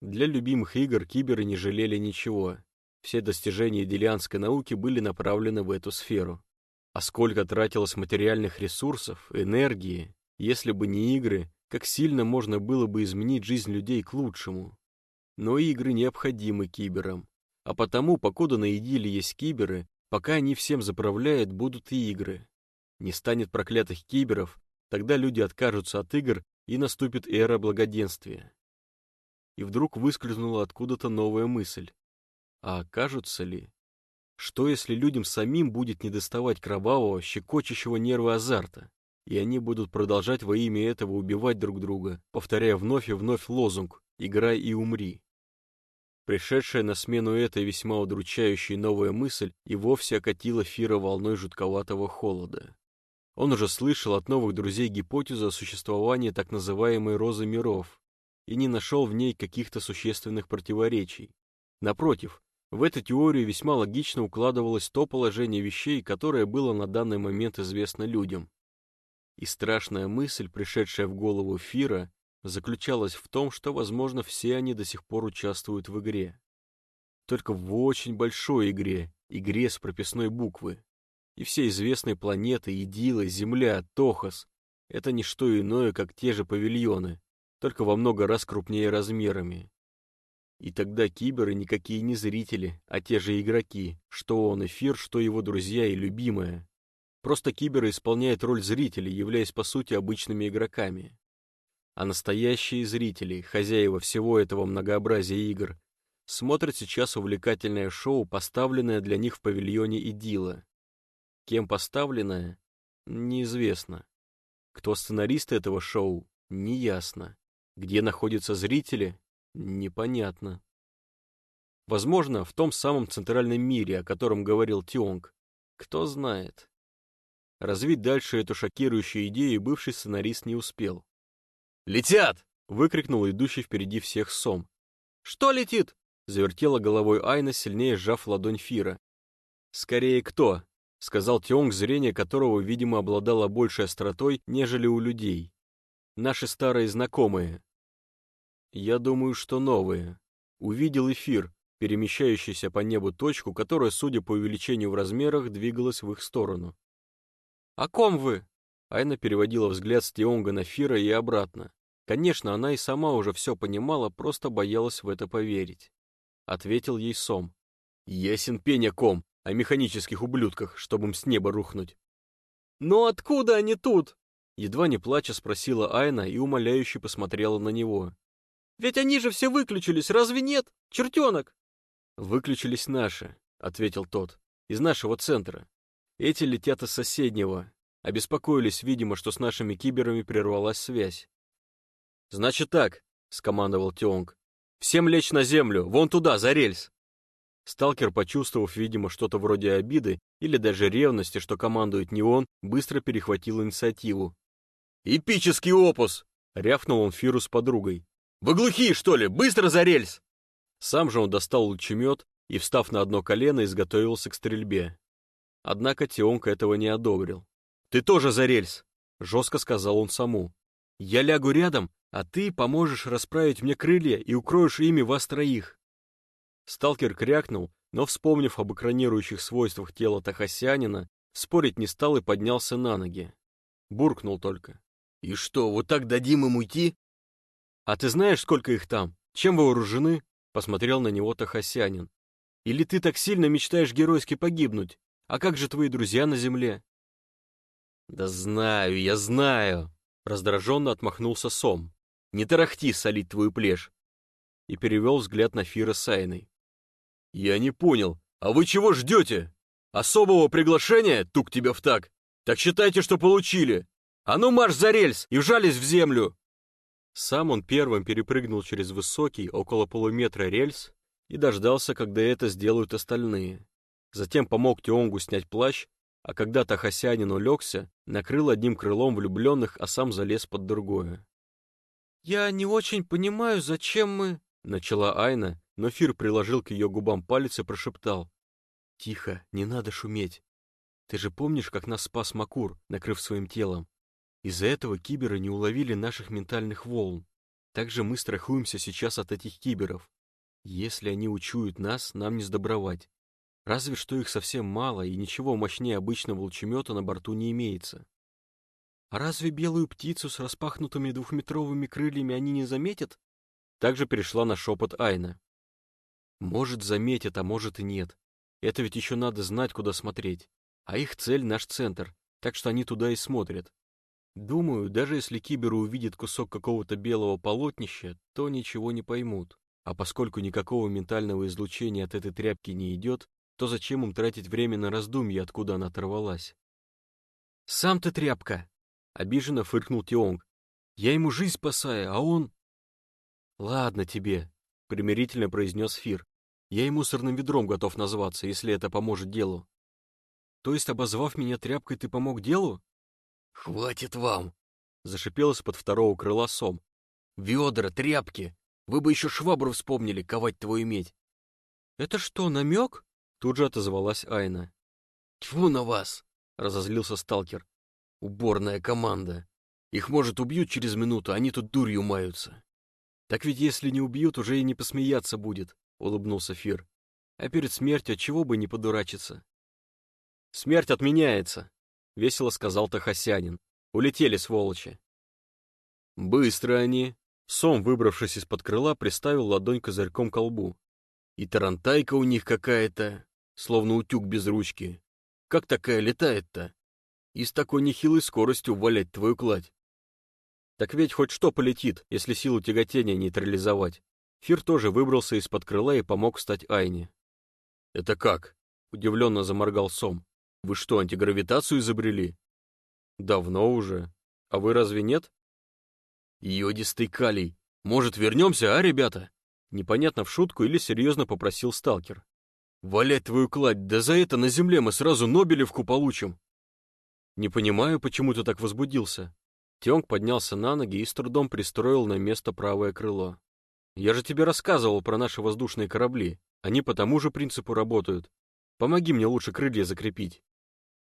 Для любимых игр киберы не жалели ничего. Все достижения делианской науки были направлены в эту сферу. А сколько тратилось материальных ресурсов, энергии, если бы не игры, как сильно можно было бы изменить жизнь людей к лучшему. Но игры необходимы киберам. А потому, покуда на идиле есть киберы, пока они всем заправляют, будут и игры. Не станет проклятых киберов, тогда люди откажутся от игр и наступит эра благоденствия и вдруг выскользнула откуда-то новая мысль. А окажутся ли? Что, если людям самим будет недоставать кровавого, щекочущего нервы азарта, и они будут продолжать во имя этого убивать друг друга, повторяя вновь и вновь лозунг «Играй и умри». Пришедшая на смену этой весьма удручающей новая мысль и вовсе окатила Фира волной жутковатого холода. Он уже слышал от новых друзей гипотезу о существовании так называемой «розы миров», и не нашел в ней каких-то существенных противоречий. Напротив, в эту теорию весьма логично укладывалось то положение вещей, которое было на данный момент известно людям. И страшная мысль, пришедшая в голову Фира, заключалась в том, что, возможно, все они до сих пор участвуют в игре. Только в очень большой игре, игре с прописной буквы. И все известные планеты, Идила, Земля, Тохос — это не что иное, как те же павильоны, только во много раз крупнее размерами. И тогда киберы никакие не зрители, а те же игроки, что он эфир, что его друзья и любимая. Просто киберы исполняют роль зрителей, являясь по сути обычными игроками. А настоящие зрители, хозяева всего этого многообразия игр, смотрят сейчас увлекательное шоу, поставленное для них в павильоне Идила. Кем поставленное? Неизвестно. Кто сценарист этого шоу? Неясно. Где находятся зрители? Непонятно. Возможно, в том самом центральном мире, о котором говорил Тионг. Кто знает. Развить дальше эту шокирующую идею бывший сценарист не успел. «Летят!» — выкрикнул идущий впереди всех Сом. «Что летит?» — завертела головой Айна, сильнее сжав ладонь Фира. «Скорее кто?» — сказал Тионг, зрение которого, видимо, обладало большей остротой, нежели у людей. «Наши старые знакомые, я думаю, что новые. Увидел эфир, перемещающийся по небу точку, которая, судя по увеличению в размерах, двигалась в их сторону. «О ком вы?» Айна переводила взгляд с Тионга на Фира и обратно. Конечно, она и сама уже все понимала, просто боялась в это поверить. Ответил ей Сом. «Ясен пень о ком, о механических ублюдках, чтобы им с неба рухнуть». «Но откуда они тут?» Едва не плача спросила Айна и умоляюще посмотрела на него. Ведь они же все выключились, разве нет? Чертенок!» «Выключились наши», — ответил тот, — «из нашего центра. Эти летят из соседнего. Обеспокоились, видимо, что с нашими киберами прервалась связь». «Значит так», — скомандовал Тионг. «Всем лечь на землю, вон туда, за рельс!» Сталкер, почувствовав, видимо, что-то вроде обиды или даже ревности, что командует не он, быстро перехватил инициативу. «Эпический опус!» — рявкнул он Фиру с подругой. «Вы глухие, что ли? Быстро за рельс!» Сам же он достал лучемет и, встав на одно колено, изготовился к стрельбе. Однако Тионка этого не одобрил. «Ты тоже за рельс!» — жестко сказал он саму. «Я лягу рядом, а ты поможешь расправить мне крылья и укроешь ими вас троих». Сталкер крякнул, но, вспомнив об экранирующих свойствах тела Тахасянина, спорить не стал и поднялся на ноги. Буркнул только. «И что, вот так дадим им уйти?» «А ты знаешь, сколько их там? Чем вооружены?» — посмотрел на него Тахасянин. «Или ты так сильно мечтаешь геройски погибнуть? А как же твои друзья на земле?» «Да знаю, я знаю!» — раздраженно отмахнулся Сом. «Не тарахти солить твою плешь!» И перевел взгляд на Фира с. «Я не понял, а вы чего ждете? Особого приглашения, тук тебя в так? Так считайте, что получили! А ну марш за рельс и вжались в землю!» Сам он первым перепрыгнул через высокий, около полуметра рельс и дождался, когда это сделают остальные. Затем помог Тионгу снять плащ, а когда Тахасянин улегся, накрыл одним крылом влюбленных, а сам залез под другое. «Я не очень понимаю, зачем мы...» — начала Айна, но Фир приложил к ее губам палец и прошептал. «Тихо, не надо шуметь. Ты же помнишь, как нас спас Макур, накрыв своим телом? Из-за этого киберы не уловили наших ментальных волн. Также мы страхуемся сейчас от этих киберов. Если они учуют нас, нам не сдобровать. Разве что их совсем мало, и ничего мощнее обычного лучемета на борту не имеется. А разве белую птицу с распахнутыми двухметровыми крыльями они не заметят? Также перешла на шепот Айна. Может, заметят, а может и нет. Это ведь еще надо знать, куда смотреть. А их цель — наш центр, так что они туда и смотрят. Думаю, даже если киберы увидят кусок какого-то белого полотнища, то ничего не поймут. А поскольку никакого ментального излучения от этой тряпки не идет, то зачем им тратить время на раздумье, откуда она оторвалась? «Сам ты тряпка!» — обиженно фыркнул Тионг. «Я ему жизнь спасаю, а он...» «Ладно тебе», — примирительно произнес Фир. «Я и мусорным ведром готов назваться, если это поможет делу». «То есть, обозвав меня тряпкой, ты помог делу?» «Хватит вам!» — зашипел из-под второго крыла сом. «Ведра, тряпки! Вы бы еще швабру вспомнили, ковать твою медь!» «Это что, намек?» — тут же отозвалась Айна. «Тьфу на вас!» — разозлился сталкер. Уборная команда. Их, может, убьют через минуту, они тут дурью маются. Так ведь если не убьют, уже и не посмеяться будет, улыбнулся Фир. А перед смертью чего бы не подурачиться? Смерть отменяется, весело сказал Тахасянин. Улетели, сволочи. Быстро они. Сом, выбравшись из-под крыла, приставил ладонь козырьком к колбу. И тарантайка у них какая-то, словно утюг без ручки. Как такая летает-то? И с такой нехилой скоростью валять твою кладь. Так ведь хоть что полетит, если силу тяготения нейтрализовать. Фир тоже выбрался из-под крыла и помог встать Айне. «Это как?» — удивленно заморгал Сом. «Вы что, антигравитацию изобрели?» «Давно уже. А вы разве нет?» «Йодистый калий. Может, вернемся, а, ребята?» Непонятно в шутку или серьезно попросил сталкер. «Валять твою кладь, да за это на земле мы сразу Нобелевку получим!» «Не понимаю, почему ты так возбудился». Тёнг поднялся на ноги и с трудом пристроил на место правое крыло. «Я же тебе рассказывал про наши воздушные корабли. Они по тому же принципу работают. Помоги мне лучше крылья закрепить».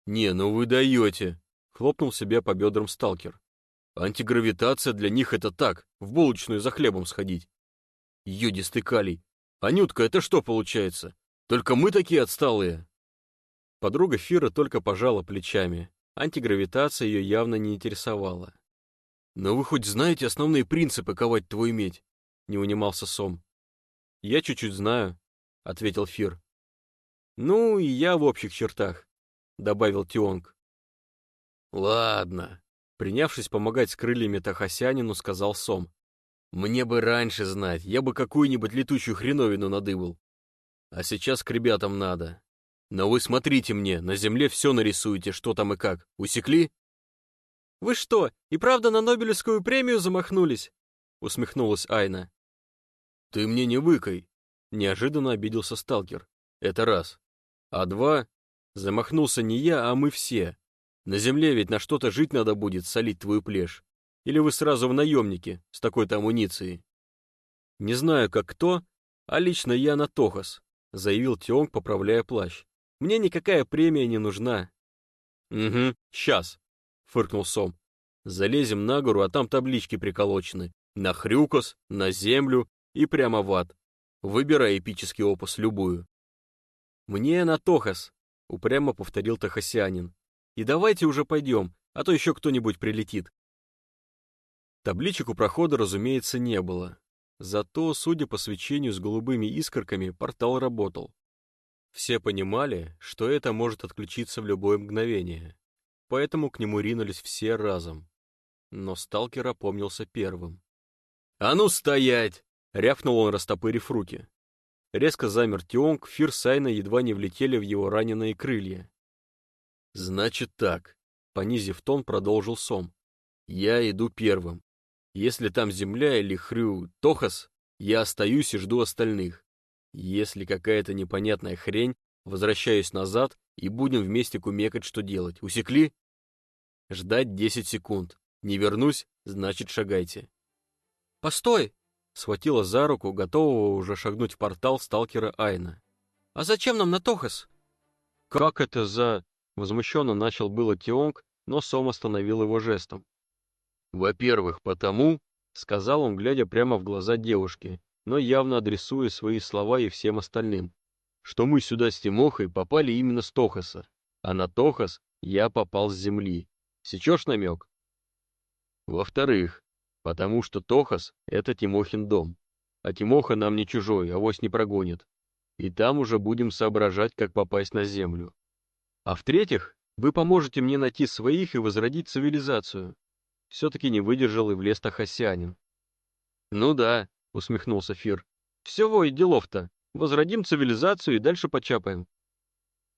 «Не, ну вы даете!» — хлопнул себя по бедрам сталкер. «Антигравитация для них это так, в булочную за хлебом сходить». «Йодистый калий! Анютка, это что получается? Только мы такие отсталые!» Подруга Фира только пожала плечами. Антигравитация ее явно не интересовала. «Но вы хоть знаете основные принципы ковать твою медь?» — не унимался Сом. «Я чуть-чуть знаю», — ответил Фир. «Ну, и я в общих чертах», — добавил Тионг. «Ладно», — принявшись помогать с крыльями Тахасянину, сказал Сом. «Мне бы раньше знать, я бы какую-нибудь летучую хреновину надыбал. А сейчас к ребятам надо. Но вы смотрите мне, на земле все нарисуете, что там и как. Усекли?» «Вы что, и правда на Нобелевскую премию замахнулись?» — усмехнулась Айна. «Ты мне не выкай!» — неожиданно обиделся сталкер. «Это раз. А два, замахнулся не я, а мы все. На земле ведь на что-то жить надо будет, солить твою плешь. Или вы сразу в наемнике с такой-то амуницией?» «Не знаю, как кто, а лично я на Тохас», — заявил Тионг, поправляя плащ. «Мне никакая премия не нужна». «Угу, сейчас», — фыркнул Сом. «Залезем на гору, а там таблички приколочены. На Хрюкос, на землю и прямо в ад. Выбирай эпический опус, любую. «Мне на Тохас», — упрямо повторил Тахасянин. «И давайте уже пойдем, а то еще кто-нибудь прилетит». Табличек у прохода, разумеется, не было. Зато, судя по свечению с голубыми искорками, портал работал. Все понимали, что это может отключиться в любое мгновение, поэтому к нему ринулись все разом. Но сталкер опомнился первым. «А ну стоять!» — рявкнул он, растопырив руки. Резко замер Тионг, Фир Сайна едва не влетели в его раненые крылья. «Значит так», — понизив тон, продолжил Сом. «Я иду первым. Если там земля или хрю Тохас, я остаюсь и жду остальных. Если какая-то непонятная хрень, возвращаюсь назад и будем вместе кумекать, что делать. Усекли? Ждать 10 секунд. Не вернусь, значит шагайте. «Постой!» — схватила за руку, готового уже шагнуть в портал сталкера Айна. «А зачем нам на Тохас?» «Как это за...» — возмущенно начал было Тионг, но Сом остановил его жестом. «Во-первых, потому...» — сказал он, глядя прямо в глаза девушки, но явно адресуя свои слова и всем остальным, что мы сюда с Тимохой попали именно с Тохаса, а на Тохас я попал с земли. Сечешь намек? Во-вторых, Потому что Тохас — это Тимохин дом. А Тимоха нам не чужой, авось не прогонит. И там уже будем соображать, как попасть на землю. А в-третьих, вы поможете мне найти своих и возродить цивилизацию. Все-таки не выдержал и влез Тахасянин. Ну да, усмехнулся Фир. Всего и делов-то. Возродим цивилизацию и дальше почапаем.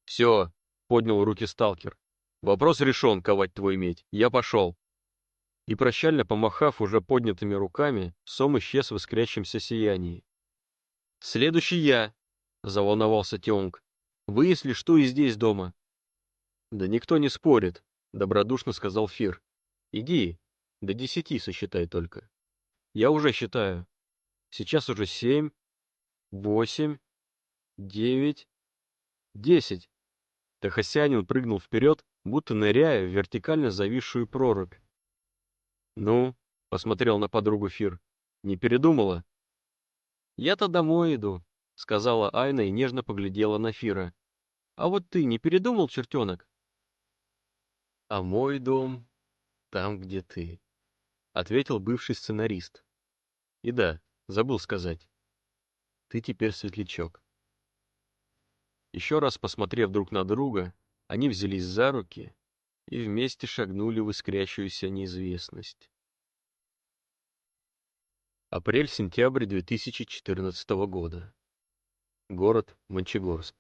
Все, поднял руки сталкер. Вопрос решен, ковать твой медь. Я пошел и, прощально помахав уже поднятыми руками, Сом исчез в искрящемся сиянии. «Следующий я!» — заволновался Тионг. «Вы, если что, и здесь дома». «Да никто не спорит», — добродушно сказал Фир. «Иди, до десяти сосчитай только». «Я уже считаю. Сейчас уже семь, восемь, девять, десять». Тахасянин прыгнул вперед будто ныряя в вертикально зависшую прорубь. «Ну?» — посмотрел на подругу Фир. «Не передумала?» «Я-то домой иду», — сказала Айна и нежно поглядела на Фира. «А вот ты не передумал, чертенок?» «А мой дом там, где ты», — ответил бывший сценарист. «И да, забыл сказать. Ты теперь светлячок». Еще раз посмотрев друг на друга, они взялись за руки и вместе шагнули в искрящуюся неизвестность. Апрель-сентябрь 2014 года. Город Мончегорск.